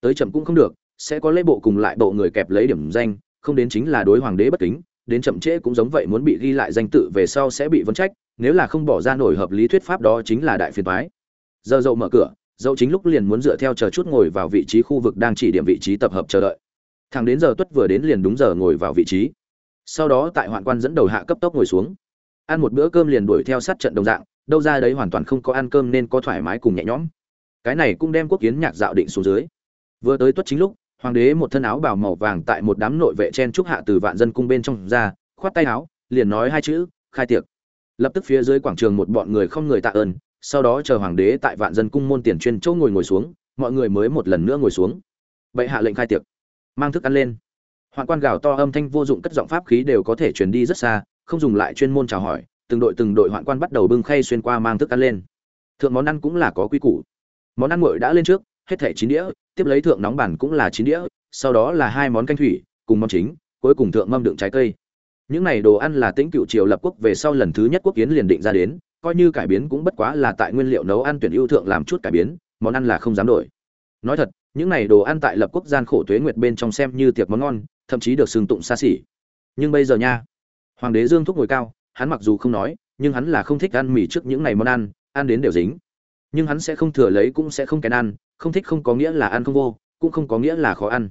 Tới chậm cũng không được, sẽ có lễ bộ cùng lại bộ người kẹp lấy điểm danh, không đến chính là đối hoàng đế bất kính đến chậm trễ cũng giống vậy muốn bị ghi lại danh tự về sau sẽ bị vấn trách, nếu là không bỏ ra nổi hợp lý thuyết pháp đó chính là đại phiền toái. Giờ dậu mở cửa, dậu chính lúc liền muốn dựa theo chờ chút ngồi vào vị trí khu vực đang chỉ điểm vị trí tập hợp chờ đợi. Thằng đến giờ tuất vừa đến liền đúng giờ ngồi vào vị trí. Sau đó tại hoạn quan dẫn đầu hạ cấp tốc ngồi xuống. Ăn một bữa cơm liền đuổi theo sát trận đồng dạng, đâu ra đấy hoàn toàn không có ăn cơm nên có thoải mái cùng nhẹ nhõm. Cái này cũng đem quốc kiến nhạc dạo định xuống dưới. Vừa tới tuất chính lúc hoàng đế một thân áo bào màu vàng tại một đám nội vệ chen trúc hạ từ vạn dân cung bên trong ra, khoát tay áo, liền nói hai chữ, khai tiệc. Lập tức phía dưới quảng trường một bọn người không người tạ ơn, sau đó chờ hoàng đế tại vạn dân cung môn tiền chuyên chỗ ngồi ngồi xuống, mọi người mới một lần nữa ngồi xuống. Bệ hạ lệnh khai tiệc. Mang thức ăn lên. Hoạn quan gào to âm thanh vô dụng cất giọng pháp khí đều có thể truyền đi rất xa, không dùng lại chuyên môn chào hỏi, từng đội từng đội hoạn quan bắt đầu bưng khay xuyên qua mang thức ăn lên. Thượng món ăn cũng là có quy củ. Món ăn nguội đã lên trước hết thẻ chín đĩa, tiếp lấy thượng nóng bản cũng là chín đĩa, sau đó là hai món canh thủy, cùng món chính, cuối cùng thượng mâm đựng trái cây. Những này đồ ăn là tĩnh cựu triều lập quốc về sau lần thứ nhất quốc kiến liền định ra đến, coi như cải biến cũng bất quá là tại nguyên liệu nấu ăn tuyển ưu thượng làm chút cải biến, món ăn là không dám đổi. Nói thật, những này đồ ăn tại lập quốc gian khổ tuế nguyệt bên trong xem như tiệc món ngon, thậm chí được sừng tụng xa xỉ. Nhưng bây giờ nha, hoàng đế dương thúc ngồi cao, hắn mặc dù không nói, nhưng hắn là không thích ăn mì trước những ngày món ăn ăn đến đều dính. Nhưng hắn sẽ không thừa lấy cũng sẽ không kén ăn không thích không có nghĩa là ăn không vô cũng không có nghĩa là khó ăn.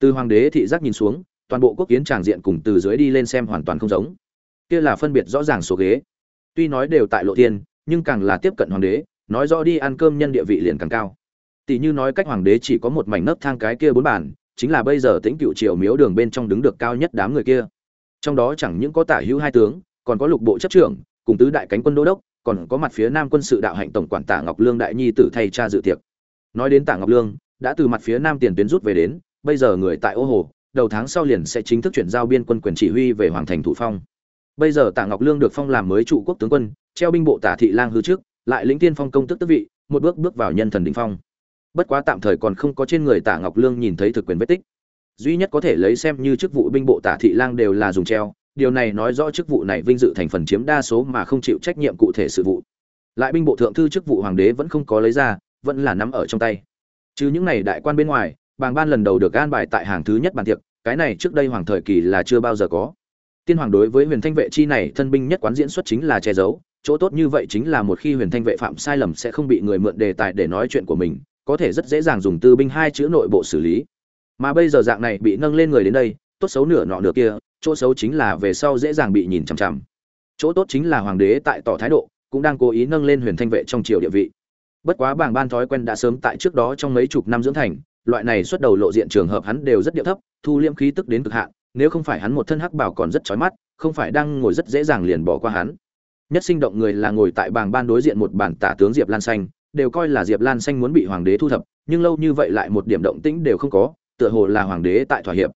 Từ hoàng đế thị giác nhìn xuống toàn bộ quốc kiến tràng diện cùng từ dưới đi lên xem hoàn toàn không giống. Kia là phân biệt rõ ràng số ghế. Tuy nói đều tại lộ thiên, nhưng càng là tiếp cận hoàng đế nói rõ đi ăn cơm nhân địa vị liền càng cao. Tỷ như nói cách hoàng đế chỉ có một mảnh nấc thang cái kia bốn bàn chính là bây giờ tĩnh cựu triều miếu đường bên trong đứng được cao nhất đám người kia. Trong đó chẳng những có tả hữu hai tướng còn có lục bộ chấp trưởng cùng tứ đại cánh quân đô đốc còn có mặt phía nam quân sự đạo hạnh tổng quản tả ngọc lương đại nhi tử thay cha dự tiệc nói đến Tạ ngọc lương, đã từ mặt phía nam tiền tuyến rút về đến, bây giờ người tại ô hồ, đầu tháng sau liền sẽ chính thức chuyển giao biên quân quyền chỉ huy về hoàng thành thủ phong. Bây giờ Tạ ngọc lương được phong làm mới trụ quốc tướng quân, treo binh bộ tả thị lang hư trước, lại lĩnh tiên phong công tức tước vị, một bước bước vào nhân thần đỉnh phong. Bất quá tạm thời còn không có trên người Tạ ngọc lương nhìn thấy thực quyền vết tích. Duy nhất có thể lấy xem như chức vụ binh bộ tả thị lang đều là dùng treo, điều này nói rõ chức vụ này vinh dự thành phần chiếm đa số mà không chịu trách nhiệm cụ thể sự vụ. Lại binh bộ thượng thư chức vụ hoàng đế vẫn không có lấy ra vẫn là nắm ở trong tay. Chứ những này đại quan bên ngoài, bàng ban lần đầu được an bài tại hàng thứ nhất bàn tiệc, cái này trước đây hoàng thời kỳ là chưa bao giờ có. Tiên hoàng đối với huyền thanh vệ chi này thân binh nhất quán diễn xuất chính là che giấu, chỗ tốt như vậy chính là một khi huyền thanh vệ phạm sai lầm sẽ không bị người mượn đề tài để nói chuyện của mình, có thể rất dễ dàng dùng tư binh hai chữ nội bộ xử lý. Mà bây giờ dạng này bị nâng lên người đến đây, tốt xấu nửa nọ nửa kia, chỗ xấu chính là về sau dễ dàng bị nhìn chằm chằm. Chỗ tốt chính là hoàng đế tại tỏ thái độ, cũng đang cố ý nâng lên huyền thanh vệ trong triều địa vị bất quá bảng ban thói quen đã sớm tại trước đó trong mấy chục năm dưỡng thành, loại này xuất đầu lộ diện trường hợp hắn đều rất điệu thấp, thu liêm khí tức đến cực hạn, nếu không phải hắn một thân hắc bảo còn rất chói mắt, không phải đang ngồi rất dễ dàng liền bỏ qua hắn. Nhất sinh động người là ngồi tại bảng ban đối diện một bản tả tướng diệp lan xanh, đều coi là diệp lan xanh muốn bị hoàng đế thu thập, nhưng lâu như vậy lại một điểm động tĩnh đều không có, tựa hồ là hoàng đế tại thỏa hiệp.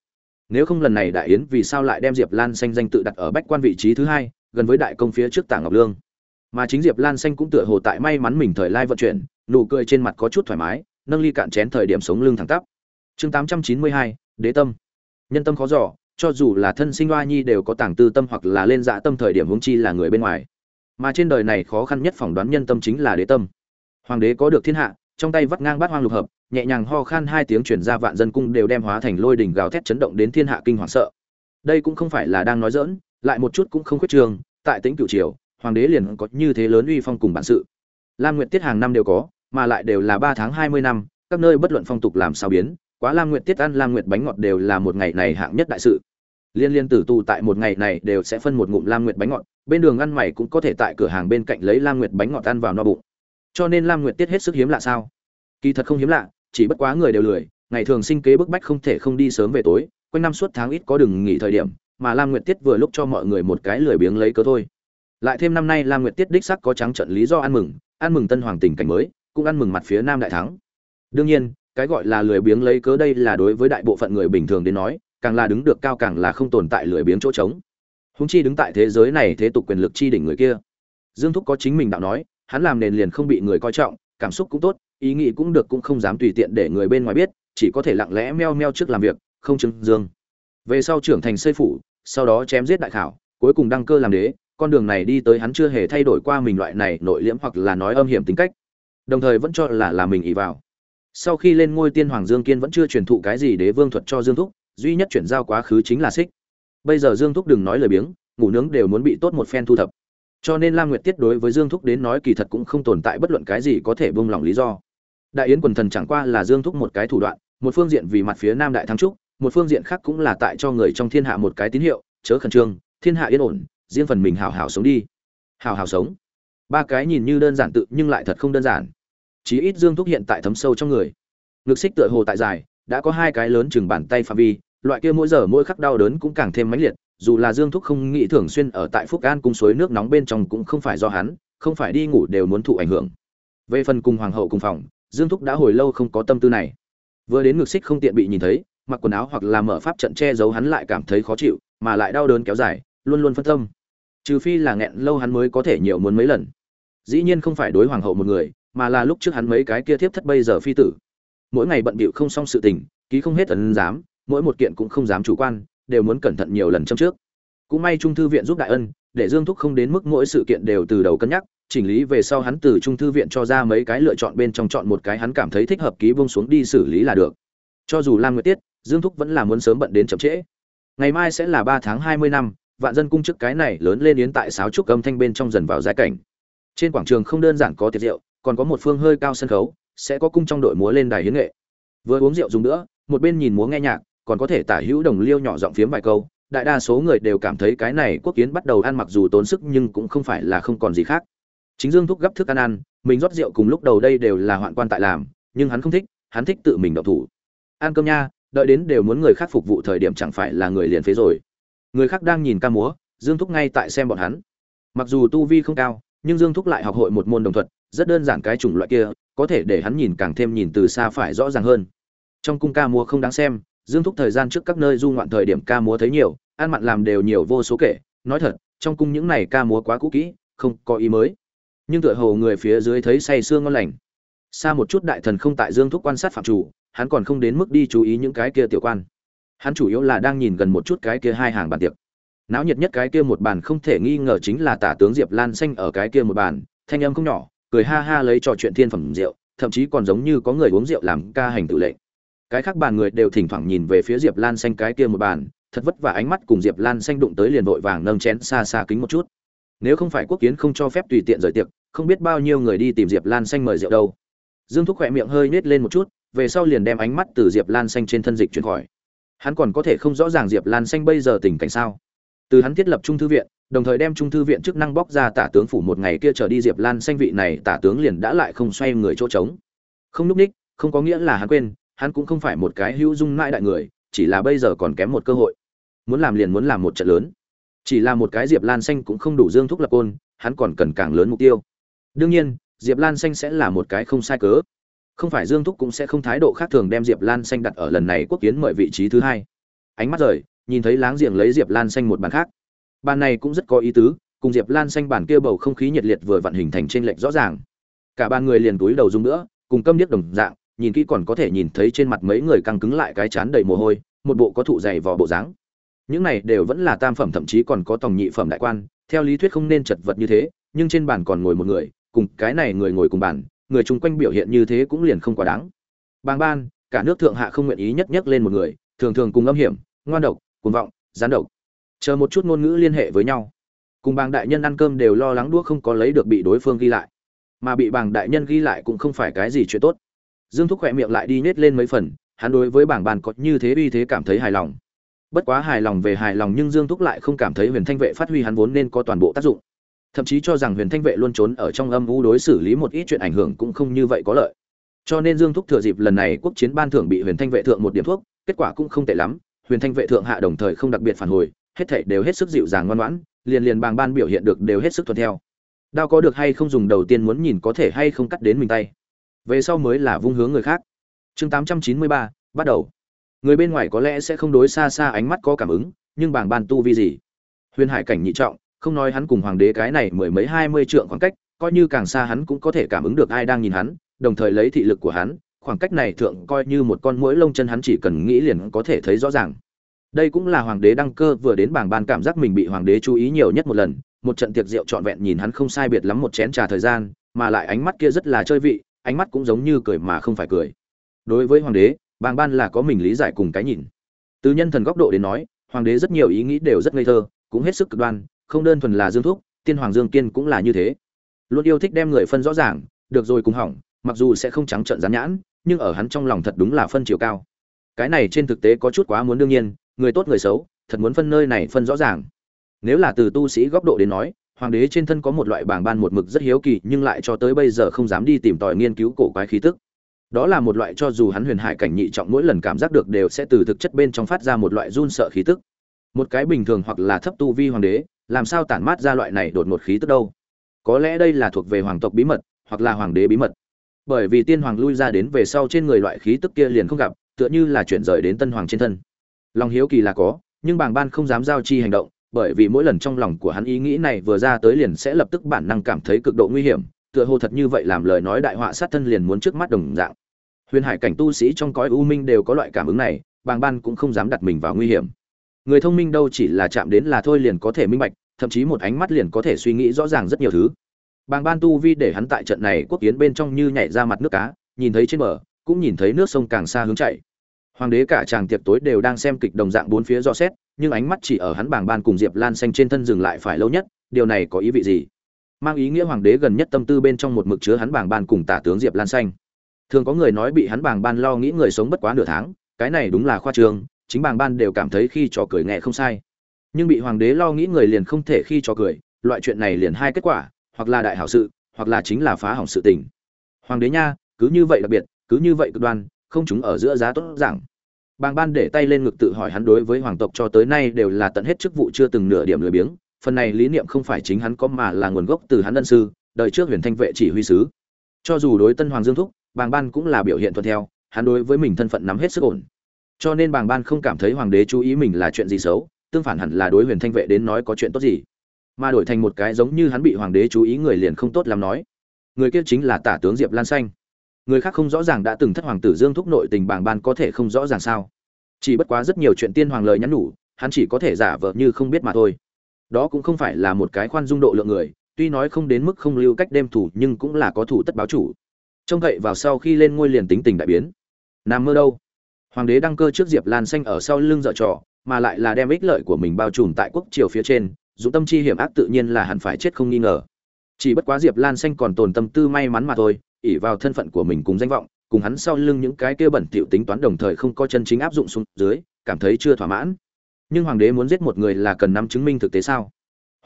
Nếu không lần này đại yến vì sao lại đem diệp lan xanh danh tự đặt ở bách quan vị trí thứ hai, gần với đại công phía trước tả ngọc lương? Mà chính diệp lan xanh cũng tựa hồ tại may mắn mình thời lai vận chuyển, nụ cười trên mặt có chút thoải mái, nâng ly cạn chén thời điểm sống lưng thẳng tắp. Chương tám trăm chín mươi hai, đế tâm. Nhân tâm khó giỏ cho dù là thân sinh hoa nhi đều có tàng tư tâm hoặc là lên dạ tâm thời điểm huống chi là người bên ngoài. Mà trên đời này khó khăn nhất phỏng đoán nhân tâm chính là đế tâm. Hoàng đế có được thiên hạ, trong tay vắt ngang bát hoang lục hợp, nhẹ nhàng ho khan hai tiếng chuyển ra vạn dân cung đều đem hóa thành lôi đỉnh gào thét chấn động đến thiên hạ kinh hoàng sợ. Đây cũng không phải là đang nói dỡn lại một chút cũng không khuyết trường tại tính cựu triều hoàng đế liền có như thế lớn uy phong cùng bản sự. Lam nguyệt tiết hàng năm đều có, mà lại đều là ba tháng hai mươi năm, các nơi bất luận phong tục làm sao biến, quá lam nguyệt tiết ăn lam nguyệt bánh ngọt đều là một ngày này hạng nhất đại sự. Liên liên tử tù tại một ngày này đều sẽ phân một ngụm lam nguyệt bánh ngọt, bên đường ăn mày cũng có thể tại cửa hàng bên cạnh lấy lam nguyệt bánh ngọt ăn vào no bụng. Cho nên lam nguyệt tiết hết sức hiếm lạ sao? Kỳ thật không hiếm lạ, chỉ bất quá người đều lười, ngày thường sinh kế bức bách không thể không đi sớm về tối, quanh năm suốt tháng ít có đừng nghỉ thời điểm, mà lam nguyệt tiết vừa lúc cho mọi người một cái lười biếng lấy cớ thôi lại thêm năm nay lam nguyệt tiết đích sắc có trắng trận lý do ăn mừng ăn mừng tân hoàng tình cảnh mới, cũng ăn mừng mặt phía nam đại thắng. Đương nhiên, cái gọi là lười biếng lấy cớ đây là đối với đại bộ phận người bình thường đến nói, càng là đứng được cao càng là không tồn tại lười biếng chỗ trống. Húng chi đứng tại thế giới này thế tục quyền lực chi đỉnh người kia. Dương thúc có chính mình đạo nói, hắn làm nền liền không bị người coi trọng, cảm xúc cũng tốt, ý nghĩ cũng được cũng không dám tùy tiện để người bên ngoài biết, chỉ có thể lặng lẽ meo meo trước làm việc, không chứng dương. Về sau trưởng thành xây phủ, sau đó chém giết đại khảo, cuối cùng đăng cơ làm đế con đường này đi tới hắn chưa hề thay đổi qua mình loại này nội liễm hoặc là nói âm hiểm tính cách, đồng thời vẫn cho là là mình ý vào. Sau khi lên ngôi tiên hoàng dương kiên vẫn chưa truyền thụ cái gì đế vương thuật cho dương thúc, duy nhất chuyển giao quá khứ chính là xích bây giờ dương thúc đừng nói lời biếng, ngủ nướng đều muốn bị tốt một phen thu thập. Cho nên lam nguyệt tiết đối với dương thúc đến nói kỳ thật cũng không tồn tại bất luận cái gì có thể buông lỏng lý do. Đại yến quần thần chẳng qua là dương thúc một cái thủ đoạn, một phương diện vì mặt phía nam đại thắng trúc, một phương diện khác cũng là tại cho người trong thiên hạ một cái tín hiệu, chớ khẩn trương, thiên hạ yên ổn riêng phần mình hào hào sống đi. Hào hào sống. Ba cái nhìn như đơn giản tự nhưng lại thật không đơn giản. Chí ít dương thúc hiện tại thấm sâu trong người. Ngực xích tựa hồ tại dài, đã có hai cái lớn chừng bàn tay phạm vi, loại kia mỗi giờ mỗi khắc đau đớn cũng càng thêm mãnh liệt, dù là dương thúc không nghĩ thường xuyên ở tại phúc an cung suối nước nóng bên trong cũng không phải do hắn, không phải đi ngủ đều muốn thụ ảnh hưởng. Về phần cùng hoàng hậu cùng phòng, dương thúc đã hồi lâu không có tâm tư này. Vừa đến ngực xích không tiện bị nhìn thấy, mặc quần áo hoặc là mở pháp trận che giấu hắn lại cảm thấy khó chịu, mà lại đau đớn kéo dài, luôn luôn phân tâm trừ phi là nghẹn lâu hắn mới có thể nhiều muốn mấy lần. Dĩ nhiên không phải đối hoàng hậu một người, mà là lúc trước hắn mấy cái kia thiếp thất bây giờ phi tử. Mỗi ngày bận bịu không xong sự tình, ký không hết ấn dám mỗi một kiện cũng không dám chủ quan, đều muốn cẩn thận nhiều lần trong trước. Cũng may trung thư viện giúp đại ân, để dương thúc không đến mức mỗi sự kiện đều từ đầu cân nhắc, chỉnh lý về sau hắn từ trung thư viện cho ra mấy cái lựa chọn bên trong chọn một cái hắn cảm thấy thích hợp ký bông xuống đi xử lý là được. Cho dù lam nguyệt tiết, dương thúc vẫn là muốn sớm bận đến chậm trễ. Ngày mai sẽ là ba tháng hai mươi năm vạn dân cung chức cái này lớn lên yến tại sáo trúc âm thanh bên trong dần vào giai cảnh. Trên quảng trường không đơn giản có tiệc rượu, còn có một phương hơi cao sân khấu, sẽ có cung trong đội múa lên đài hiến nghệ. Vừa uống rượu dùng nữa, một bên nhìn múa nghe nhạc, còn có thể tả hữu đồng liêu nhỏ giọng phiếm vài câu, đại đa số người đều cảm thấy cái này quốc kiến bắt đầu ăn mặc dù tốn sức nhưng cũng không phải là không còn gì khác. Chính dương thúc gấp thức ăn ăn, mình rót rượu cùng lúc đầu đây đều là hoạn quan tại làm, nhưng hắn không thích, hắn thích tự mình đậu thủ. Ăn cơm nha, đợi đến đều muốn người khác phục vụ thời điểm chẳng phải là người liền phế rồi người khác đang nhìn ca múa, dương thúc ngay tại xem bọn hắn. Mặc dù tu vi không cao, nhưng dương thúc lại học hội một môn đồng thuật, rất đơn giản cái chủng loại kia, có thể để hắn nhìn càng thêm nhìn từ xa phải rõ ràng hơn. Trong cung ca múa không đáng xem, dương thúc thời gian trước các nơi du ngoạn thời điểm ca múa thấy nhiều, ăn mặn làm đều nhiều vô số kể. Nói thật, trong cung những này ca múa quá cũ kỹ, không có ý mới. Nhưng tựa hồ người phía dưới thấy say sương ngon lành. Xa một chút đại thần không tại dương thúc quan sát phạm chủ, hắn còn không đến mức đi chú ý những cái kia tiểu quan hắn chủ yếu là đang nhìn gần một chút cái kia hai hàng bàn tiệc. Náo nhiệt nhất cái kia một bàn không thể nghi ngờ chính là tả tướng diệp lan xanh ở cái kia một bàn, thanh âm không nhỏ, cười ha ha lấy trò chuyện thiên phẩm rượu, thậm chí còn giống như có người uống rượu làm ca hành tự lệ. Cái khác bàn người đều thỉnh thoảng nhìn về phía diệp lan xanh cái kia một bàn, thật vất vả ánh mắt cùng diệp lan xanh đụng tới liền vội vàng nâng chén xa xa kính một chút. Nếu không phải quốc kiến không cho phép tùy tiện rời tiệc, không biết bao nhiêu người đi tìm diệp lan xanh mời rượu đâu. Dương thúc khỏe miệng hơi nết lên một chút, về sau liền đem ánh mắt từ diệp lan xanh trên thân dịch chuyển khỏi hắn còn có thể không rõ ràng diệp lan xanh bây giờ tình cảnh sao? Từ hắn thiết lập trung thư viện, đồng thời đem trung thư viện chức năng bóc ra tả tướng phủ một ngày kia trở đi diệp lan xanh vị này tả tướng liền đã lại không xoay người chỗ trống. Không núp ních, không có nghĩa là hắn quên, hắn cũng không phải một cái hữu dung mãi đại người, chỉ là bây giờ còn kém một cơ hội. Muốn làm liền muốn làm một trận lớn. Chỉ là một cái diệp lan xanh cũng không đủ dương thúc lập côn, hắn còn cần càng lớn mục tiêu. Đương nhiên, diệp lan xanh sẽ là một cái không sai cớ không phải dương thúc cũng sẽ không thái độ khác thường đem diệp lan xanh đặt ở lần này quốc kiến mời vị trí thứ hai. Ánh mắt rời, nhìn thấy láng giềng lấy diệp lan xanh một bàn khác. Bàn này cũng rất có ý tứ, cùng diệp lan xanh bàn kia bầu không khí nhiệt liệt vừa vặn hình thành trên lệch rõ ràng. Cả ba người liền túi đầu dung nữa, cùng câm điếc đồng dạng, nhìn kỹ còn có thể nhìn thấy trên mặt mấy người căng cứng lại cái chán đầy mồ hôi, một bộ có thụ dày vò bộ dáng. Những này đều vẫn là tam phẩm thậm chí còn có tòng nhị phẩm đại quan, theo lý thuyết không nên chật vật như thế, nhưng trên bàn còn ngồi một người, cùng cái này người ngồi cùng bàn người chung quanh biểu hiện như thế cũng liền không quá đáng. Bàng ban, cả nước thượng hạ không nguyện ý nhất nhất lên một người, thường thường cùng âm hiểm, ngoan độc, cuồng vọng, gián độc. Chờ một chút ngôn ngữ liên hệ với nhau. Cùng bàng đại nhân ăn cơm đều lo lắng đũa không có lấy được bị đối phương ghi lại. Mà bị bàng đại nhân ghi lại cũng không phải cái gì chuyện tốt. Dương thúc khỏe miệng lại đi nhét lên mấy phần, hắn đối với bảng bàn có như thế uy thế cảm thấy hài lòng. Bất quá hài lòng về hài lòng nhưng dương thúc lại không cảm thấy huyền thanh vệ phát huy hắn vốn nên có toàn bộ tác dụng thậm chí cho rằng huyền thanh vệ luôn trốn ở trong âm u đối xử lý một ít chuyện ảnh hưởng cũng không như vậy có lợi. Cho nên dương thúc thừa dịp lần này quốc chiến ban thưởng bị huyền thanh vệ thượng một điểm thuốc kết quả cũng không tệ lắm huyền thanh vệ thượng hạ đồng thời không đặc biệt phản hồi hết thảy đều hết sức dịu dàng ngoan ngoãn liền liền bàng ban biểu hiện được đều hết sức thuận theo. Đao có được hay không dùng đầu tiên muốn nhìn có thể hay không cắt đến mình tay. Về sau mới là vung hướng người khác. Chương 893, bắt đầu. Người bên ngoài có lẽ sẽ không đối xa xa ánh mắt có cảm ứng nhưng bảng ban tu vi gì? Huyền hải cảnh nhị trọng không nói hắn cùng hoàng đế cái này mười mấy hai mươi trượng khoảng cách, coi như càng xa hắn cũng có thể cảm ứng được ai đang nhìn hắn, đồng thời lấy thị lực của hắn, khoảng cách này thượng coi như một con mũi lông chân hắn chỉ cần nghĩ liền có thể thấy rõ ràng. Đây cũng là hoàng đế đăng cơ vừa đến bảng ban cảm giác mình bị hoàng đế chú ý nhiều nhất một lần, một trận tiệc rượu trọn vẹn nhìn hắn không sai biệt lắm một chén trà thời gian, mà lại ánh mắt kia rất là chơi vị, ánh mắt cũng giống như cười mà không phải cười. Đối với hoàng đế bàng ban là có mình lý giải cùng cái nhìn. Từ nhân thần góc độ đến nói, hoàng đế rất nhiều ý nghĩ đều rất ngây thơ, cũng hết sức cực đoan không đơn thuần là dương thúc, tiên hoàng dương kiên cũng là như thế. Luôn yêu thích đem người phân rõ ràng, được rồi cùng hỏng, mặc dù sẽ không trắng trợn rán nhãn, nhưng ở hắn trong lòng thật đúng là phân chiều cao. Cái này trên thực tế có chút quá muốn đương nhiên, người tốt người xấu, thật muốn phân nơi này phân rõ ràng. Nếu là từ tu sĩ góc độ đến nói, hoàng đế trên thân có một loại bảng ban một mực rất hiếu kỳ, nhưng lại cho tới bây giờ không dám đi tìm tòi nghiên cứu cổ quái khí tức. Đó là một loại cho dù hắn huyền hải cảnh nhị trọng mỗi lần cảm giác được đều sẽ từ thực chất bên trong phát ra một loại run sợ khí tức. Một cái bình thường hoặc là thấp tu vi hoàng đế làm sao tản mát ra loại này đột ngột khí tức đâu? Có lẽ đây là thuộc về hoàng tộc bí mật, hoặc là hoàng đế bí mật. Bởi vì tiên hoàng lui ra đến về sau trên người loại khí tức kia liền không gặp, tựa như là chuyển rời đến tân hoàng trên thân. Lòng hiếu kỳ là có, nhưng bàng ban không dám giao chi hành động, bởi vì mỗi lần trong lòng của hắn ý nghĩ này vừa ra tới liền sẽ lập tức bản năng cảm thấy cực độ nguy hiểm, tựa hồ thật như vậy làm lời nói đại họa sát thân liền muốn trước mắt đồng dạng. Huyền hải cảnh tu sĩ trong cõi u minh đều có loại cảm ứng này, bàng ban cũng không dám đặt mình vào nguy hiểm người thông minh đâu chỉ là chạm đến là thôi liền có thể minh bạch, thậm chí một ánh mắt liền có thể suy nghĩ rõ ràng rất nhiều thứ. Bàng ban tu vi để hắn tại trận này quốc kiến bên trong như nhảy ra mặt nước cá, nhìn thấy trên bờ, cũng nhìn thấy nước sông càng xa hướng chạy. Hoàng đế cả chàng tiệc tối đều đang xem kịch đồng dạng bốn phía do xét, nhưng ánh mắt chỉ ở hắn bàng ban cùng diệp lan xanh trên thân dừng lại phải lâu nhất, điều này có ý vị gì? Mang ý nghĩa hoàng đế gần nhất tâm tư bên trong một mực chứa hắn bàng ban cùng tả tướng diệp lan xanh. Thường có người nói bị hắn bàng ban lo nghĩ người sống bất quá nửa tháng, cái này đúng là khoa trương chính bàng ban đều cảm thấy khi trò cười nghe không sai. Nhưng bị hoàng đế lo nghĩ người liền không thể khi trò cười, loại chuyện này liền hai kết quả, hoặc là đại hảo sự, hoặc là chính là phá hỏng sự tình. Hoàng đế nha, cứ như vậy đặc biệt, cứ như vậy cực đoan, không chúng ở giữa giá tốt giảng bàng ban để tay lên ngực tự hỏi hắn đối với hoàng tộc cho tới nay đều là tận hết chức vụ chưa từng nửa điểm lười biếng, phần này lý niệm không phải chính hắn có mà là nguồn gốc từ hắn đơn sư, đời trước huyền thanh vệ chỉ huy sứ. Cho dù đối tân hoàng dương thúc, bàng ban cũng là biểu hiện thuận theo, hắn đối với mình thân phận nắm hết sức ổn cho nên bàng ban không cảm thấy hoàng đế chú ý mình là chuyện gì xấu, tương phản hẳn là đối huyền thanh vệ đến nói có chuyện tốt gì. Mà đổi thành một cái giống như hắn bị hoàng đế chú ý người liền không tốt làm nói. Người kia chính là tả tướng diệp lan xanh. Người khác không rõ ràng đã từng thất hoàng tử dương thúc nội tình bảng ban có thể không rõ ràng sao. Chỉ bất quá rất nhiều chuyện tiên hoàng lời nhắn nhủ, hắn chỉ có thể giả vờ như không biết mà thôi. Đó cũng không phải là một cái khoan dung độ lượng người, tuy nói không đến mức không lưu cách đêm thủ nhưng cũng là có thủ tất báo chủ. Trông cậy vào sau khi lên ngôi liền tính tình đại biến. Nằm mơ đâu? Hoàng đế đăng cơ trước diệp lan xanh ở sau lưng dợ trò, mà lại là đem ích lợi của mình bao trùm tại quốc triều phía trên dũng tâm chi hiểm ác tự nhiên là hẳn phải chết không nghi ngờ. Chỉ bất quá diệp lan xanh còn tồn tâm tư may mắn mà thôi ỉ vào thân phận của mình cùng danh vọng, cùng hắn sau lưng những cái kia bẩn tiểu tính toán đồng thời không có chân chính áp dụng xuống dưới, cảm thấy chưa thỏa mãn. Nhưng hoàng đế muốn giết một người là cần năm chứng minh thực tế sao?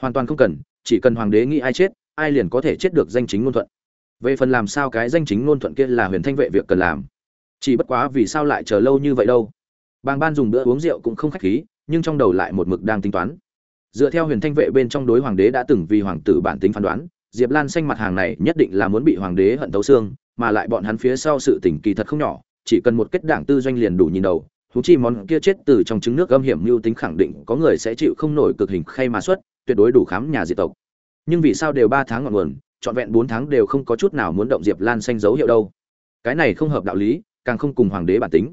Hoàn toàn không cần, chỉ cần hoàng đế nghĩ ai chết, ai liền có thể chết được danh chính ngôn thuận. Về phần làm sao cái danh chính ngôn thuận kia là huyền thanh vệ việc cần làm chỉ bất quá vì sao lại chờ lâu như vậy đâu? Bàng ban dùng bữa uống rượu cũng không khách khí, nhưng trong đầu lại một mực đang tính toán. Dựa theo huyền thanh vệ bên trong đối hoàng đế đã từng vì hoàng tử bản tính phán đoán, diệp lan xanh mặt hàng này nhất định là muốn bị hoàng đế hận tấu xương, mà lại bọn hắn phía sau sự tỉnh kỳ thật không nhỏ, chỉ cần một kết đảng tư doanh liền đủ nhìn đầu. Thú chi món kia chết từ trong trứng nước âm hiểm mưu tính khẳng định có người sẽ chịu không nổi cực hình khay mà xuất, tuyệt đối đủ khám nhà diệt tộc. Nhưng vì sao đều ba tháng ngọn nguồn, trọn vẹn bốn tháng đều không có chút nào muốn động diệp lan xanh dấu hiệu đâu? Cái này không hợp đạo lý càng không cùng hoàng đế bản tính.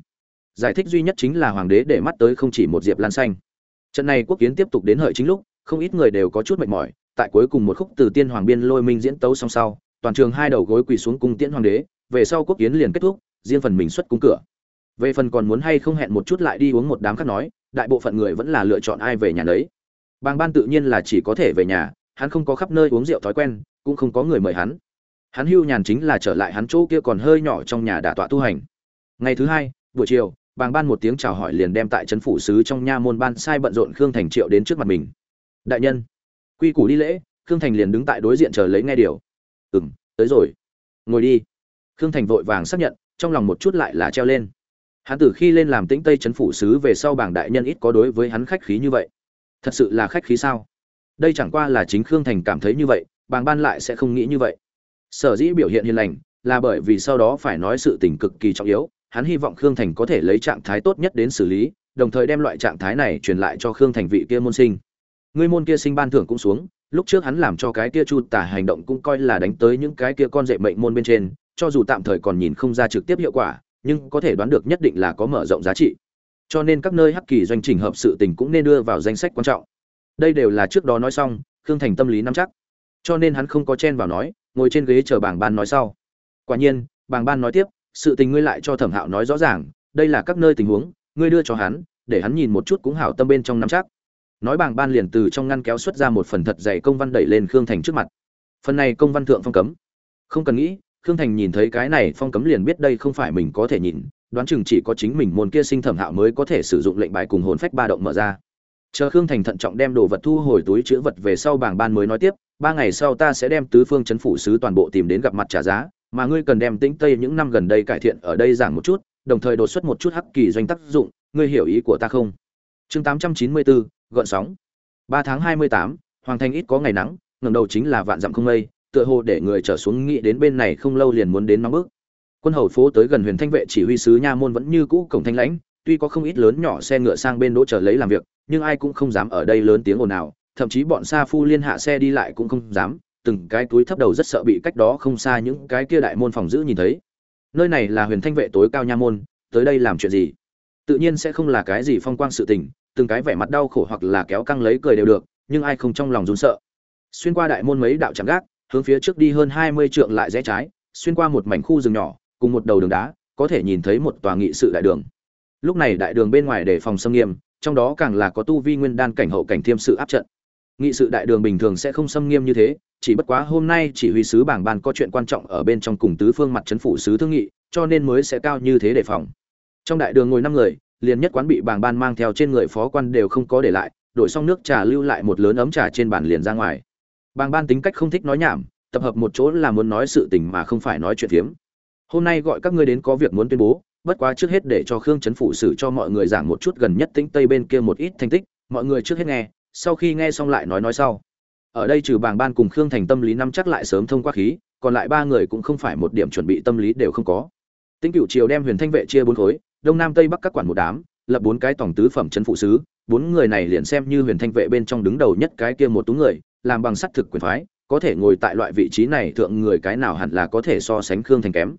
Giải thích duy nhất chính là hoàng đế để mắt tới không chỉ một diệp lan xanh. Trận này quốc kiến tiếp tục đến hợi chính lúc, không ít người đều có chút mệt mỏi, tại cuối cùng một khúc từ tiên hoàng biên lôi minh diễn tấu song sau, toàn trường hai đầu gối quỳ xuống cung tiễn hoàng đế, về sau quốc kiến liền kết thúc, riêng phần mình xuất cung cửa. Về phần còn muốn hay không hẹn một chút lại đi uống một đám khác nói, đại bộ phận người vẫn là lựa chọn ai về nhà đấy bàng ban tự nhiên là chỉ có thể về nhà, hắn không có khắp nơi uống rượu thói quen, cũng không có người mời hắn. Hắn hưu nhàn chính là trở lại hắn chỗ kia còn hơi nhỏ trong nhà đả tọa tu hành ngày thứ hai, buổi chiều, bàng ban một tiếng chào hỏi liền đem tại trấn phủ sứ trong nha môn ban sai bận rộn khương thành triệu đến trước mặt mình. Đại nhân, quy củ đi lễ, khương thành liền đứng tại đối diện chờ lấy nghe điều. Ừ m tới rồi. Ngồi đi. Khương thành vội vàng xác nhận, trong lòng một chút lại là treo lên. Hắn từ khi lên làm tĩnh tây trấn phủ sứ về sau bảng đại nhân ít có đối với hắn khách khí như vậy. Thật sự là khách khí sao? Đây chẳng qua là chính khương thành cảm thấy như vậy, bàng ban lại sẽ không nghĩ như vậy. Sở dĩ biểu hiện hiền lành là bởi vì sau đó phải nói sự tình cực kỳ trọng yếu hắn hy vọng khương thành có thể lấy trạng thái tốt nhất đến xử lý, đồng thời đem loại trạng thái này truyền lại cho khương thành vị kia môn sinh. Người môn kia sinh ban thưởng cũng xuống, lúc trước hắn làm cho cái kia chu tả hành động cũng coi là đánh tới những cái kia con dạy mệnh môn bên trên, cho dù tạm thời còn nhìn không ra trực tiếp hiệu quả, nhưng có thể đoán được nhất định là có mở rộng giá trị. Cho nên các nơi hắc kỳ doanh trình hợp sự tình cũng nên đưa vào danh sách quan trọng. Đây đều là trước đó nói xong, khương thành tâm lý nắm chắc. Cho nên hắn không có chen vào nói, ngồi trên ghế chờ bảng ban nói sau. Quả nhiên, bảng ban nói tiếp sự tình ngươi lại cho thẩm hạo nói rõ ràng, đây là các nơi tình huống, ngươi đưa cho hắn, để hắn nhìn một chút cũng hảo tâm bên trong nắm chắc. Nói bàng ban liền từ trong ngăn kéo xuất ra một phần thật dày công văn đẩy lên khương thành trước mặt. Phần này công văn thượng phong cấm. Không cần nghĩ, khương thành nhìn thấy cái này phong cấm liền biết đây không phải mình có thể nhìn, đoán chừng chỉ có chính mình môn kia sinh thẩm hạo mới có thể sử dụng lệnh bài cùng hồn phách ba động mở ra. Chờ khương thành thận trọng đem đồ vật thu hồi túi chữ vật về sau bảng ban mới nói tiếp, ba ngày sau ta sẽ đem tứ phương chấn phủ sứ toàn bộ tìm đến gặp mặt trả giá mà ngươi cần đem tĩnh tây những năm gần đây cải thiện ở đây giảng một chút, đồng thời đột xuất một chút hắc kỳ doanh tác dụng, ngươi hiểu ý của ta không? Chương tám trăm chín mươi bốn gợn sóng. Ba tháng hai mươi tám, hoàng thành ít có ngày nắng, ngẩng đầu chính là vạn dặm không mây, tựa hồ để người trở xuống nghĩ đến bên này không lâu liền muốn đến nóng bước quân hầu phố tới gần huyền thanh vệ chỉ huy sứ nha môn vẫn như cũ cổng thanh lãnh, tuy có không ít lớn nhỏ xe ngựa sang bên đỗ chờ lấy làm việc, nhưng ai cũng không dám ở đây lớn tiếng ồn ào, thậm chí bọn xa phu liên hạ xe đi lại cũng không dám từng cái túi thấp đầu rất sợ bị cách đó không xa những cái kia đại môn phòng giữ nhìn thấy. Nơi này là huyền thanh vệ tối cao nha môn, tới đây làm chuyện gì? Tự nhiên sẽ không là cái gì phong quang sự tình, từng cái vẻ mặt đau khổ hoặc là kéo căng lấy cười đều được, nhưng ai không trong lòng run sợ? Xuyên qua đại môn mấy đạo chạm gác, hướng phía trước đi hơn hai mươi trượng lại rẽ trái, xuyên qua một mảnh khu rừng nhỏ, cùng một đầu đường đá, có thể nhìn thấy một tòa nghị sự đại đường. Lúc này đại đường bên ngoài để phòng xâm nghiêm, trong đó càng là có tu vi nguyên đan cảnh hậu cảnh thiêm sự áp trận. Nghị sự đại đường bình thường sẽ không xâm nghiêm như thế chỉ bất quá hôm nay chỉ huy sứ bảng ban có chuyện quan trọng ở bên trong cùng tứ phương mặt chấn phủ sứ thương nghị, cho nên mới sẽ cao như thế đề phòng. Trong đại đường ngồi năm người, liền nhất quán bị bảng ban mang theo trên người phó quan đều không có để lại, đổi xong nước trà lưu lại một lớn ấm trà trên bàn liền ra ngoài. Bảng ban tính cách không thích nói nhảm, tập hợp một chỗ là muốn nói sự tình mà không phải nói chuyện phiếm. Hôm nay gọi các ngươi đến có việc muốn tuyên bố, bất quá trước hết để cho khương chấn phủ xử cho mọi người giảng một chút gần nhất tĩnh tây bên kia một ít thành tích, mọi người trước hết nghe, sau khi nghe xong lại nói nói sau ở đây trừ bàng ban cùng khương thành tâm lý năm chắc lại sớm thông qua khí, còn lại ba người cũng không phải một điểm chuẩn bị tâm lý đều không có. Tĩnh cựu triều đem huyền thanh vệ chia bốn khối, đông nam tây bắc các quản một đám, lập bốn cái tổng tứ phẩm chân phụ sứ, bốn người này liền xem như huyền thanh vệ bên trong đứng đầu nhất cái kia một tú người, làm bằng sắt thực quyền phái, có thể ngồi tại loại vị trí này thượng người cái nào hẳn là có thể so sánh khương thành kém.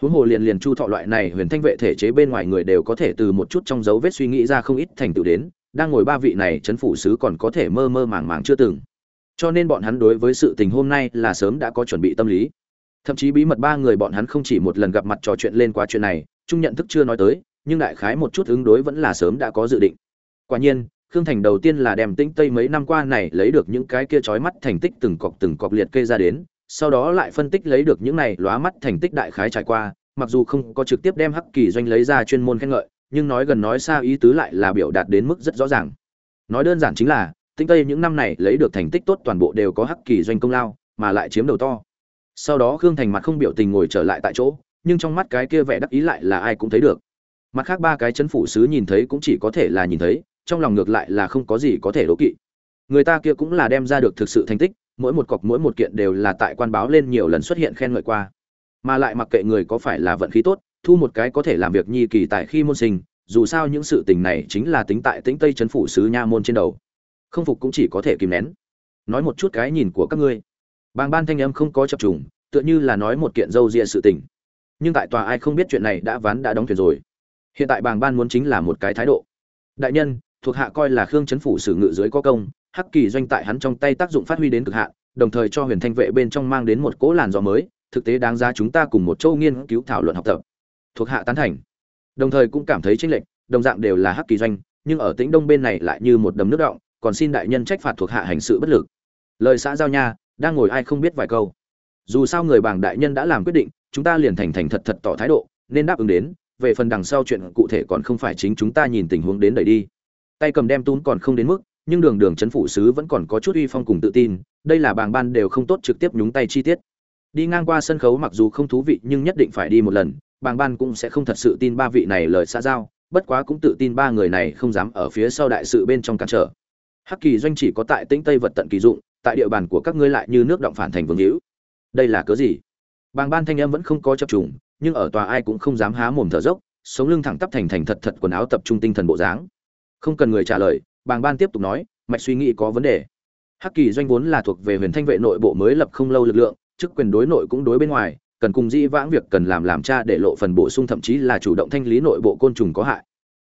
Huống hồ liền liền chu thọ loại này huyền thanh vệ thể chế bên ngoài người đều có thể từ một chút trong dấu vết suy nghĩ ra không ít thành tựu đến, đang ngồi ba vị này chấn phủ sứ còn có thể mơ mơ màng màng chưa từng cho nên bọn hắn đối với sự tình hôm nay là sớm đã có chuẩn bị tâm lý. Thậm chí bí mật ba người bọn hắn không chỉ một lần gặp mặt trò chuyện lên qua chuyện này, chung nhận thức chưa nói tới, nhưng đại khái một chút ứng đối vẫn là sớm đã có dự định. Quả nhiên, khương thành đầu tiên là đem tĩnh tây mấy năm qua này lấy được những cái kia trói mắt thành tích từng cọc từng cọc liệt kê ra đến, sau đó lại phân tích lấy được những này lóa mắt thành tích đại khái trải qua, mặc dù không có trực tiếp đem hắc kỳ doanh lấy ra chuyên môn khen ngợi, nhưng nói gần nói xa ý tứ lại là biểu đạt đến mức rất rõ ràng. Nói đơn giản chính là tĩnh tây những năm này lấy được thành tích tốt toàn bộ đều có hắc kỳ doanh công lao, mà lại chiếm đầu to. Sau đó khương thành mặt không biểu tình ngồi trở lại tại chỗ, nhưng trong mắt cái kia vẻ đắc ý lại là ai cũng thấy được. Mặt khác ba cái chấn phủ sứ nhìn thấy cũng chỉ có thể là nhìn thấy, trong lòng ngược lại là không có gì có thể đố kỵ. Người ta kia cũng là đem ra được thực sự thành tích, mỗi một cọc mỗi một kiện đều là tại quan báo lên nhiều lần xuất hiện khen ngợi qua. Mà lại mặc kệ người có phải là vận khí tốt, thu một cái có thể làm việc nhi kỳ tại khi môn sinh, dù sao những sự tình này chính là tính tại tĩnh tây chấn phủ sứ nha môn trên đầu không phục cũng chỉ có thể kìm nén. Nói một chút cái nhìn của các ngươi. Bàng ban thanh âm không có chập trùng, tựa như là nói một kiện dâu ria sự tình. Nhưng tại tòa ai không biết chuyện này đã ván đã đóng thuyền rồi. Hiện tại bàng ban muốn chính là một cái thái độ. Đại nhân, thuộc hạ coi là khương chấn phủ xử ngự dưới có công, hắc kỳ doanh tại hắn trong tay tác dụng phát huy đến cực hạn, đồng thời cho huyền thanh vệ bên trong mang đến một cỗ làn gió mới, thực tế đáng giá chúng ta cùng một châu nghiên cứu thảo luận học tập. Thuộc hạ tán thành. Đồng thời cũng cảm thấy tranh lệch, đồng dạng đều là hắc kỳ doanh, nhưng ở tĩnh đông bên này lại như một đầm nước động còn xin đại nhân trách phạt thuộc hạ hành sự bất lực. Lời xã giao nha, đang ngồi ai không biết vài câu. Dù sao người bảng đại nhân đã làm quyết định, chúng ta liền thành thành thật thật tỏ thái độ, nên đáp ứng đến, về phần đằng sau chuyện cụ thể còn không phải chính chúng ta nhìn tình huống đến đẩy đi. Tay cầm đem tún còn không đến mức, nhưng đường đường chấn phủ sứ vẫn còn có chút uy phong cùng tự tin, đây là bảng ban đều không tốt trực tiếp nhúng tay chi tiết. Đi ngang qua sân khấu mặc dù không thú vị nhưng nhất định phải đi một lần bảng ban cũng sẽ không thật sự tin ba vị này lời xã giao, bất quá cũng tự tin ba người này không dám ở phía sau đại sự bên trong cản trở hắc kỳ doanh chỉ có tại tĩnh tây vật tận kỳ dụng, tại địa bàn của các ngươi lại như nước động phản thành vương hữu. Đây là cớ gì? Bàng ban thanh em vẫn không có chấp trùng, nhưng ở tòa ai cũng không dám há mồm thở dốc, sống lưng thẳng tắp thành thành thật thật quần áo tập trung tinh thần bộ dáng. Không cần người trả lời, bàng ban tiếp tục nói, mạch suy nghĩ có vấn đề. Hắc kỳ doanh vốn là thuộc về huyền thanh vệ nội bộ mới lập không lâu lực lượng, chức quyền đối nội cũng đối bên ngoài, cần cùng dĩ vãng việc cần làm làm cha để lộ phần bổ sung thậm chí là chủ động thanh lý nội bộ côn trùng có hại.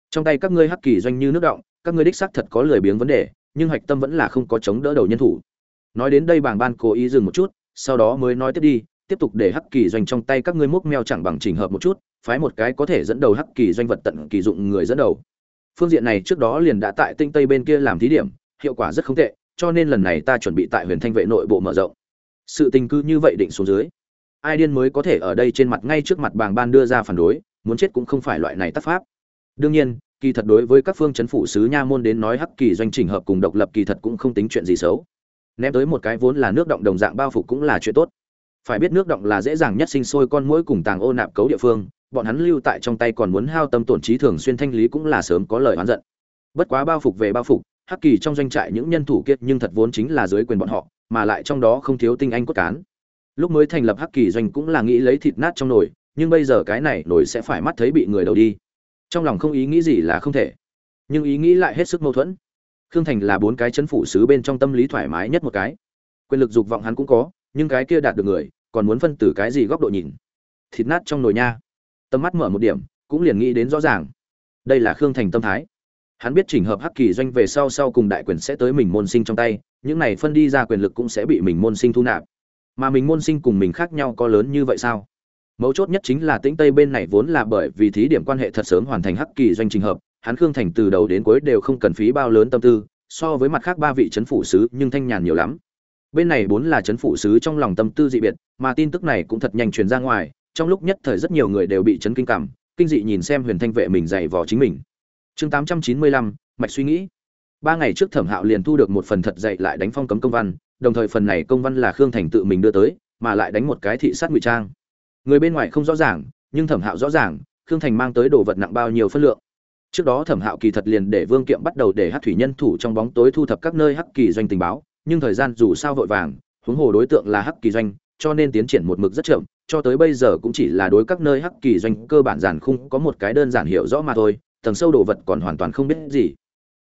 Trong tay các ngươi hắc kỳ doanh như nước động, các ngươi đích xác thật có lười biếng vấn đề nhưng hạch tâm vẫn là không có chống đỡ đầu nhân thủ. Nói đến đây bàng ban cố ý dừng một chút, sau đó mới nói tiếp đi, tiếp tục để hắc kỳ doanh trong tay các ngươi múc meo chẳng bằng chỉnh hợp một chút, phái một cái có thể dẫn đầu hắc kỳ doanh vật tận kỳ dụng người dẫn đầu. Phương diện này trước đó liền đã tại tinh tây bên kia làm thí điểm, hiệu quả rất không tệ, cho nên lần này ta chuẩn bị tại huyền thanh vệ nội bộ mở rộng. Sự tình cư như vậy định xuống dưới. Ai điên mới có thể ở đây trên mặt ngay trước mặt bàng ban đưa ra phản đối, muốn chết cũng không phải loại này tác pháp. Đương nhiên kỳ thật đối với các phương chấn phủ sứ nha môn đến nói hắc kỳ doanh trình hợp cùng độc lập kỳ thật cũng không tính chuyện gì xấu. Ném tới một cái vốn là nước động đồng dạng bao phủ cũng là chuyện tốt. Phải biết nước động là dễ dàng nhất sinh sôi con mũi cùng tàng ô nạp cấu địa phương, bọn hắn lưu tại trong tay còn muốn hao tâm tổn trí thường xuyên thanh lý cũng là sớm có lời oán giận. Bất quá bao phục về bao phục, hắc kỳ trong doanh trại những nhân thủ kiệt nhưng thật vốn chính là dưới quyền bọn họ, mà lại trong đó không thiếu tinh anh cốt cán. Lúc mới thành lập hắc kỳ doanh cũng là nghĩ lấy thịt nát trong nồi, nhưng bây giờ cái này nồi sẽ phải mắt thấy bị người đầu đi trong lòng không ý nghĩ gì là không thể. Nhưng ý nghĩ lại hết sức mâu thuẫn. Khương thành là bốn cái chấn phủ sứ bên trong tâm lý thoải mái nhất một cái. Quyền lực dục vọng hắn cũng có, nhưng cái kia đạt được người, còn muốn phân từ cái gì góc độ nhìn? Thịt nát trong nồi nha. Tầm mắt mở một điểm, cũng liền nghĩ đến rõ ràng. Đây là khương thành tâm thái. Hắn biết chỉnh hợp hắc kỳ doanh về sau sau cùng đại quyền sẽ tới mình môn sinh trong tay, những này phân đi ra quyền lực cũng sẽ bị mình môn sinh thu nạp. Mà mình môn sinh cùng mình khác nhau có lớn như vậy sao? Mấu chốt nhất chính là tĩnh tây bên này vốn là bởi vì thí điểm quan hệ thật sớm hoàn thành hắc kỳ doanh trình hợp, hắn khương thành từ đầu đến cuối đều không cần phí bao lớn tâm tư, so với mặt khác ba vị c phủ sứ nhưng thanh nhàn nhiều lắm. Bên này vốn là c phủ sứ trong lòng tâm tư dị biệt, mà tin tức này cũng thật nhanh truyền ra ngoài, trong lúc nhất thời rất nhiều người đều bị chấn kinh cảm, kinh dị nhìn xem huyền thanh vệ mình dạy vò chính mình. Chương tám trăm chín mươi lăm, mạch suy nghĩ. Ba ngày trước thẩm hạo liền thu được một phần thật dạy lại đánh phong cấm công văn, đồng thời phần này công văn là khương thành tự mình đưa tới, mà lại đánh một cái thị sát ngụy trang người bên ngoài không rõ ràng, nhưng thẩm hạo rõ ràng, khương thành mang tới đồ vật nặng bao nhiêu phân lượng. Trước đó thẩm hạo kỳ thật liền để vương kiệm bắt đầu để hát thủy nhân thủ trong bóng tối thu thập các nơi hắc kỳ doanh tình báo, nhưng thời gian dù sao vội vàng, huống hồ đối tượng là hắc kỳ doanh, cho nên tiến triển một mực rất chậm, cho tới bây giờ cũng chỉ là đối các nơi hắc kỳ doanh cơ bản giản khung có một cái đơn giản hiểu rõ mà thôi, tầng sâu đồ vật còn hoàn toàn không biết gì.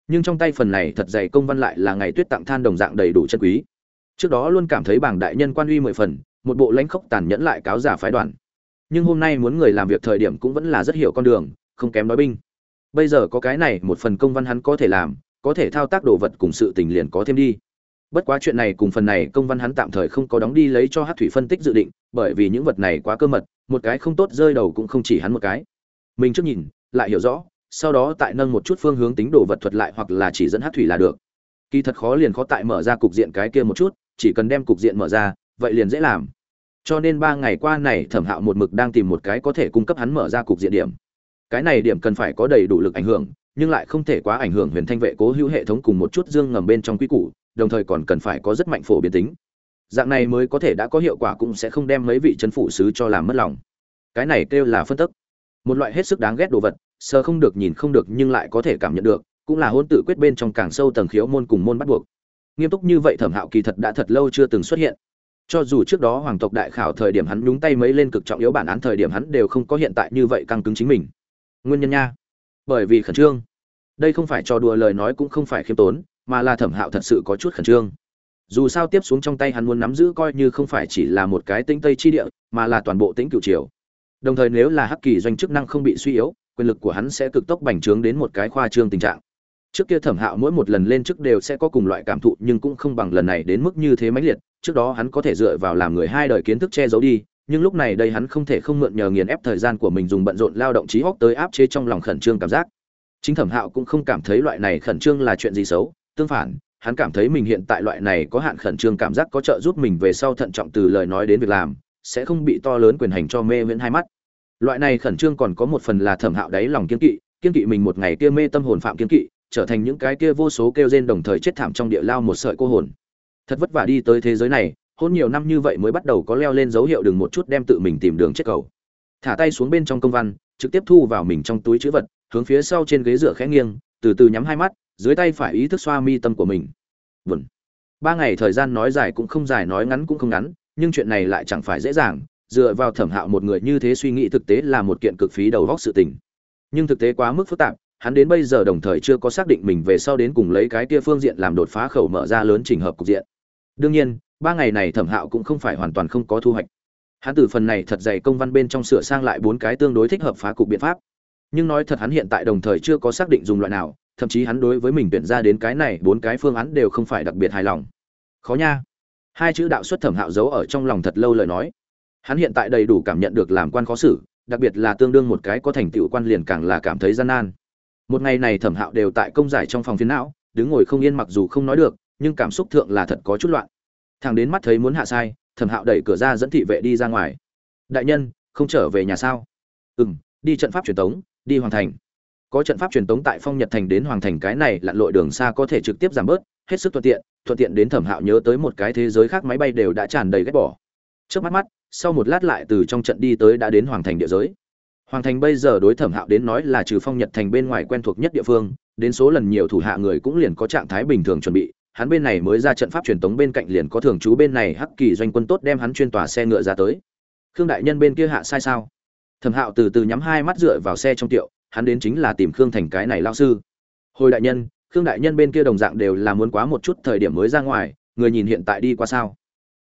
Nhưng trong tay phần này thật dày công văn lại là ngày tuyết tặng than đồng dạng đầy đủ chân quý. Trước đó luôn cảm thấy bảng đại nhân quan uy mười phần một bộ lãnh khốc tàn nhẫn lại cáo giả phái đoàn. Nhưng hôm nay muốn người làm việc thời điểm cũng vẫn là rất hiểu con đường, không kém nói binh. Bây giờ có cái này một phần công văn hắn có thể làm, có thể thao tác đồ vật cùng sự tình liền có thêm đi. Bất quá chuyện này cùng phần này công văn hắn tạm thời không có đóng đi lấy cho hát thủy phân tích dự định, bởi vì những vật này quá cơ mật, một cái không tốt rơi đầu cũng không chỉ hắn một cái. Mình trước nhìn, lại hiểu rõ, sau đó tại nâng một chút phương hướng tính đồ vật thuật lại hoặc là chỉ dẫn hát thủy là được. Kỳ thật khó liền khó tại mở ra cục diện cái kia một chút, chỉ cần đem cục diện mở ra vậy liền dễ làm. Cho nên ba ngày qua này thẩm hạo một mực đang tìm một cái có thể cung cấp hắn mở ra cục diện điểm. Cái này điểm cần phải có đầy đủ lực ảnh hưởng, nhưng lại không thể quá ảnh hưởng huyền thanh vệ cố hữu hệ thống cùng một chút dương ngầm bên trong quy củ, đồng thời còn cần phải có rất mạnh phổ biến tính. Dạng này mới có thể đã có hiệu quả cũng sẽ không đem mấy vị chân phủ sứ cho làm mất lòng. Cái này kêu là phân tức. Một loại hết sức đáng ghét đồ vật sơ không được nhìn không được nhưng lại có thể cảm nhận được, cũng là hôn tự quyết bên trong càng sâu tầng khiếu môn cùng môn bắt buộc. Nghiêm túc như vậy thẩm hạo kỳ thật đã thật lâu chưa từng xuất hiện cho dù trước đó hoàng tộc đại khảo thời điểm hắn nhúng tay mấy lên cực trọng yếu bản án thời điểm hắn đều không có hiện tại như vậy căng cứng chính mình. Nguyên nhân nha. Bởi vì khẩn trương. Đây không phải cho đùa lời nói cũng không phải khiêm tốn, mà là thẩm hạo thật sự có chút khẩn trương. Dù sao tiếp xuống trong tay hắn muốn nắm giữ coi như không phải chỉ là một cái tĩnh tây chi địa, mà là toàn bộ tĩnh cựu triều. Đồng thời nếu là hắc kỳ doanh chức năng không bị suy yếu, quyền lực của hắn sẽ cực tốc bành trướng đến một cái khoa trương tình trạng trước kia thẩm hạo mỗi một lần lên chức đều sẽ có cùng loại cảm thụ, nhưng cũng không bằng lần này đến mức như thế mãnh liệt. Trước đó hắn có thể dựa vào làm người hai đời kiến thức che giấu đi, nhưng lúc này đây hắn không thể không mượn nhờ nghiền ép thời gian của mình dùng bận rộn lao động trí hóc tới áp chế trong lòng khẩn trương cảm giác. Chính thẩm hạo cũng không cảm thấy loại này khẩn trương là chuyện gì xấu, tương phản, hắn cảm thấy mình hiện tại loại này có hạn khẩn trương cảm giác có trợ giúp mình về sau thận trọng từ lời nói đến việc làm, sẽ không bị to lớn quyền hành cho mê miễn hai mắt. Loại này khẩn trương còn có một phần là thẩm hạo đáy lòng kiên kỵ kiên kỵ mình một ngày kia mê tâm hồn phạm kiên kỵ trở thành những cái kia vô số kêu rên đồng thời chết thảm trong địa lao một sợi cô hồn. Thật vất vả đi tới thế giới này, hôn nhiều năm như vậy mới bắt đầu có leo lên dấu hiệu đừng một chút đem tự mình tìm đường chết cầu. Thả tay xuống bên trong công văn, trực tiếp thu vào mình trong túi trữ vật, hướng phía sau trên ghế dựa khẽ nghiêng, từ từ nhắm hai mắt, dưới tay phải ý thức xoa mi tâm của mình. Buồn. Ba ngày thời gian nói dài cũng không dài nói ngắn cũng không ngắn, nhưng chuyện này lại chẳng phải dễ dàng, dựa vào thẩm hạo một người như thế suy nghĩ thực tế là một kiện cực phí đầu góc sự tình. Nhưng thực tế quá mức phức tạp hắn đến bây giờ đồng thời chưa có xác định mình về sau đến cùng lấy cái kia phương diện làm đột phá khẩu mở ra lớn trình hợp cục diện. Đương nhiên, ba ngày này thẩm hạo cũng không phải hoàn toàn không có thu hoạch. Hắn từ phần này thật dày công văn bên trong sửa sang lại bốn cái tương đối thích hợp phá cục biện pháp. Nhưng nói thật hắn hiện tại đồng thời chưa có xác định dùng loại nào, thậm chí hắn đối với mình tuyển ra đến cái này bốn cái phương án đều không phải đặc biệt hài lòng. Khó nha. Hai chữ đạo xuất thẩm hạo giấu ở trong lòng thật lâu lời nói. Hắn hiện tại đầy đủ cảm nhận được làm quan khó xử, đặc biệt là tương đương một cái có thành tựu quan liền càng là cảm thấy gian nan một ngày này thẩm hạo đều tại công giải trong phòng phiến não, đứng ngồi không yên mặc dù không nói được, nhưng cảm xúc thượng là thật có chút loạn. Thằng đến mắt thấy muốn hạ sai, thẩm hạo đẩy cửa ra dẫn thị vệ đi ra ngoài. Đại nhân, không trở về nhà sao? Ừ m đi trận pháp truyền tống, đi hoàng thành. Có trận pháp truyền tống tại phong nhật thành đến hoàng thành cái này lặn lội đường xa có thể trực tiếp giảm bớt, hết sức thuận tiện thuận tiện đến thẩm hạo nhớ tới một cái thế giới khác máy bay đều đã tràn đầy ghét bỏ. Trước mắt mắt, sau một lát lại từ trong trận đi tới đã đến hoàng thành địa giới hoàng thành bây giờ đối thẩm hạo đến nói là trừ phong nhật thành bên ngoài quen thuộc nhất địa phương, đến số lần nhiều thủ hạ người cũng liền có trạng thái bình thường chuẩn bị, hắn bên này mới ra trận pháp truyền tống bên cạnh liền có thường trú bên này hắc kỳ doanh quân tốt đem hắn chuyên tòa xe ngựa ra tới. Khương đại nhân bên kia hạ sai sao? Thẩm hạo từ từ nhắm hai mắt dựa vào xe trong tiệu, hắn đến chính là tìm khương thành cái này lão sư. Hồi đại nhân, khương đại nhân bên kia đồng dạng đều là muốn quá một chút thời điểm mới ra ngoài, người nhìn hiện tại đi qua sao?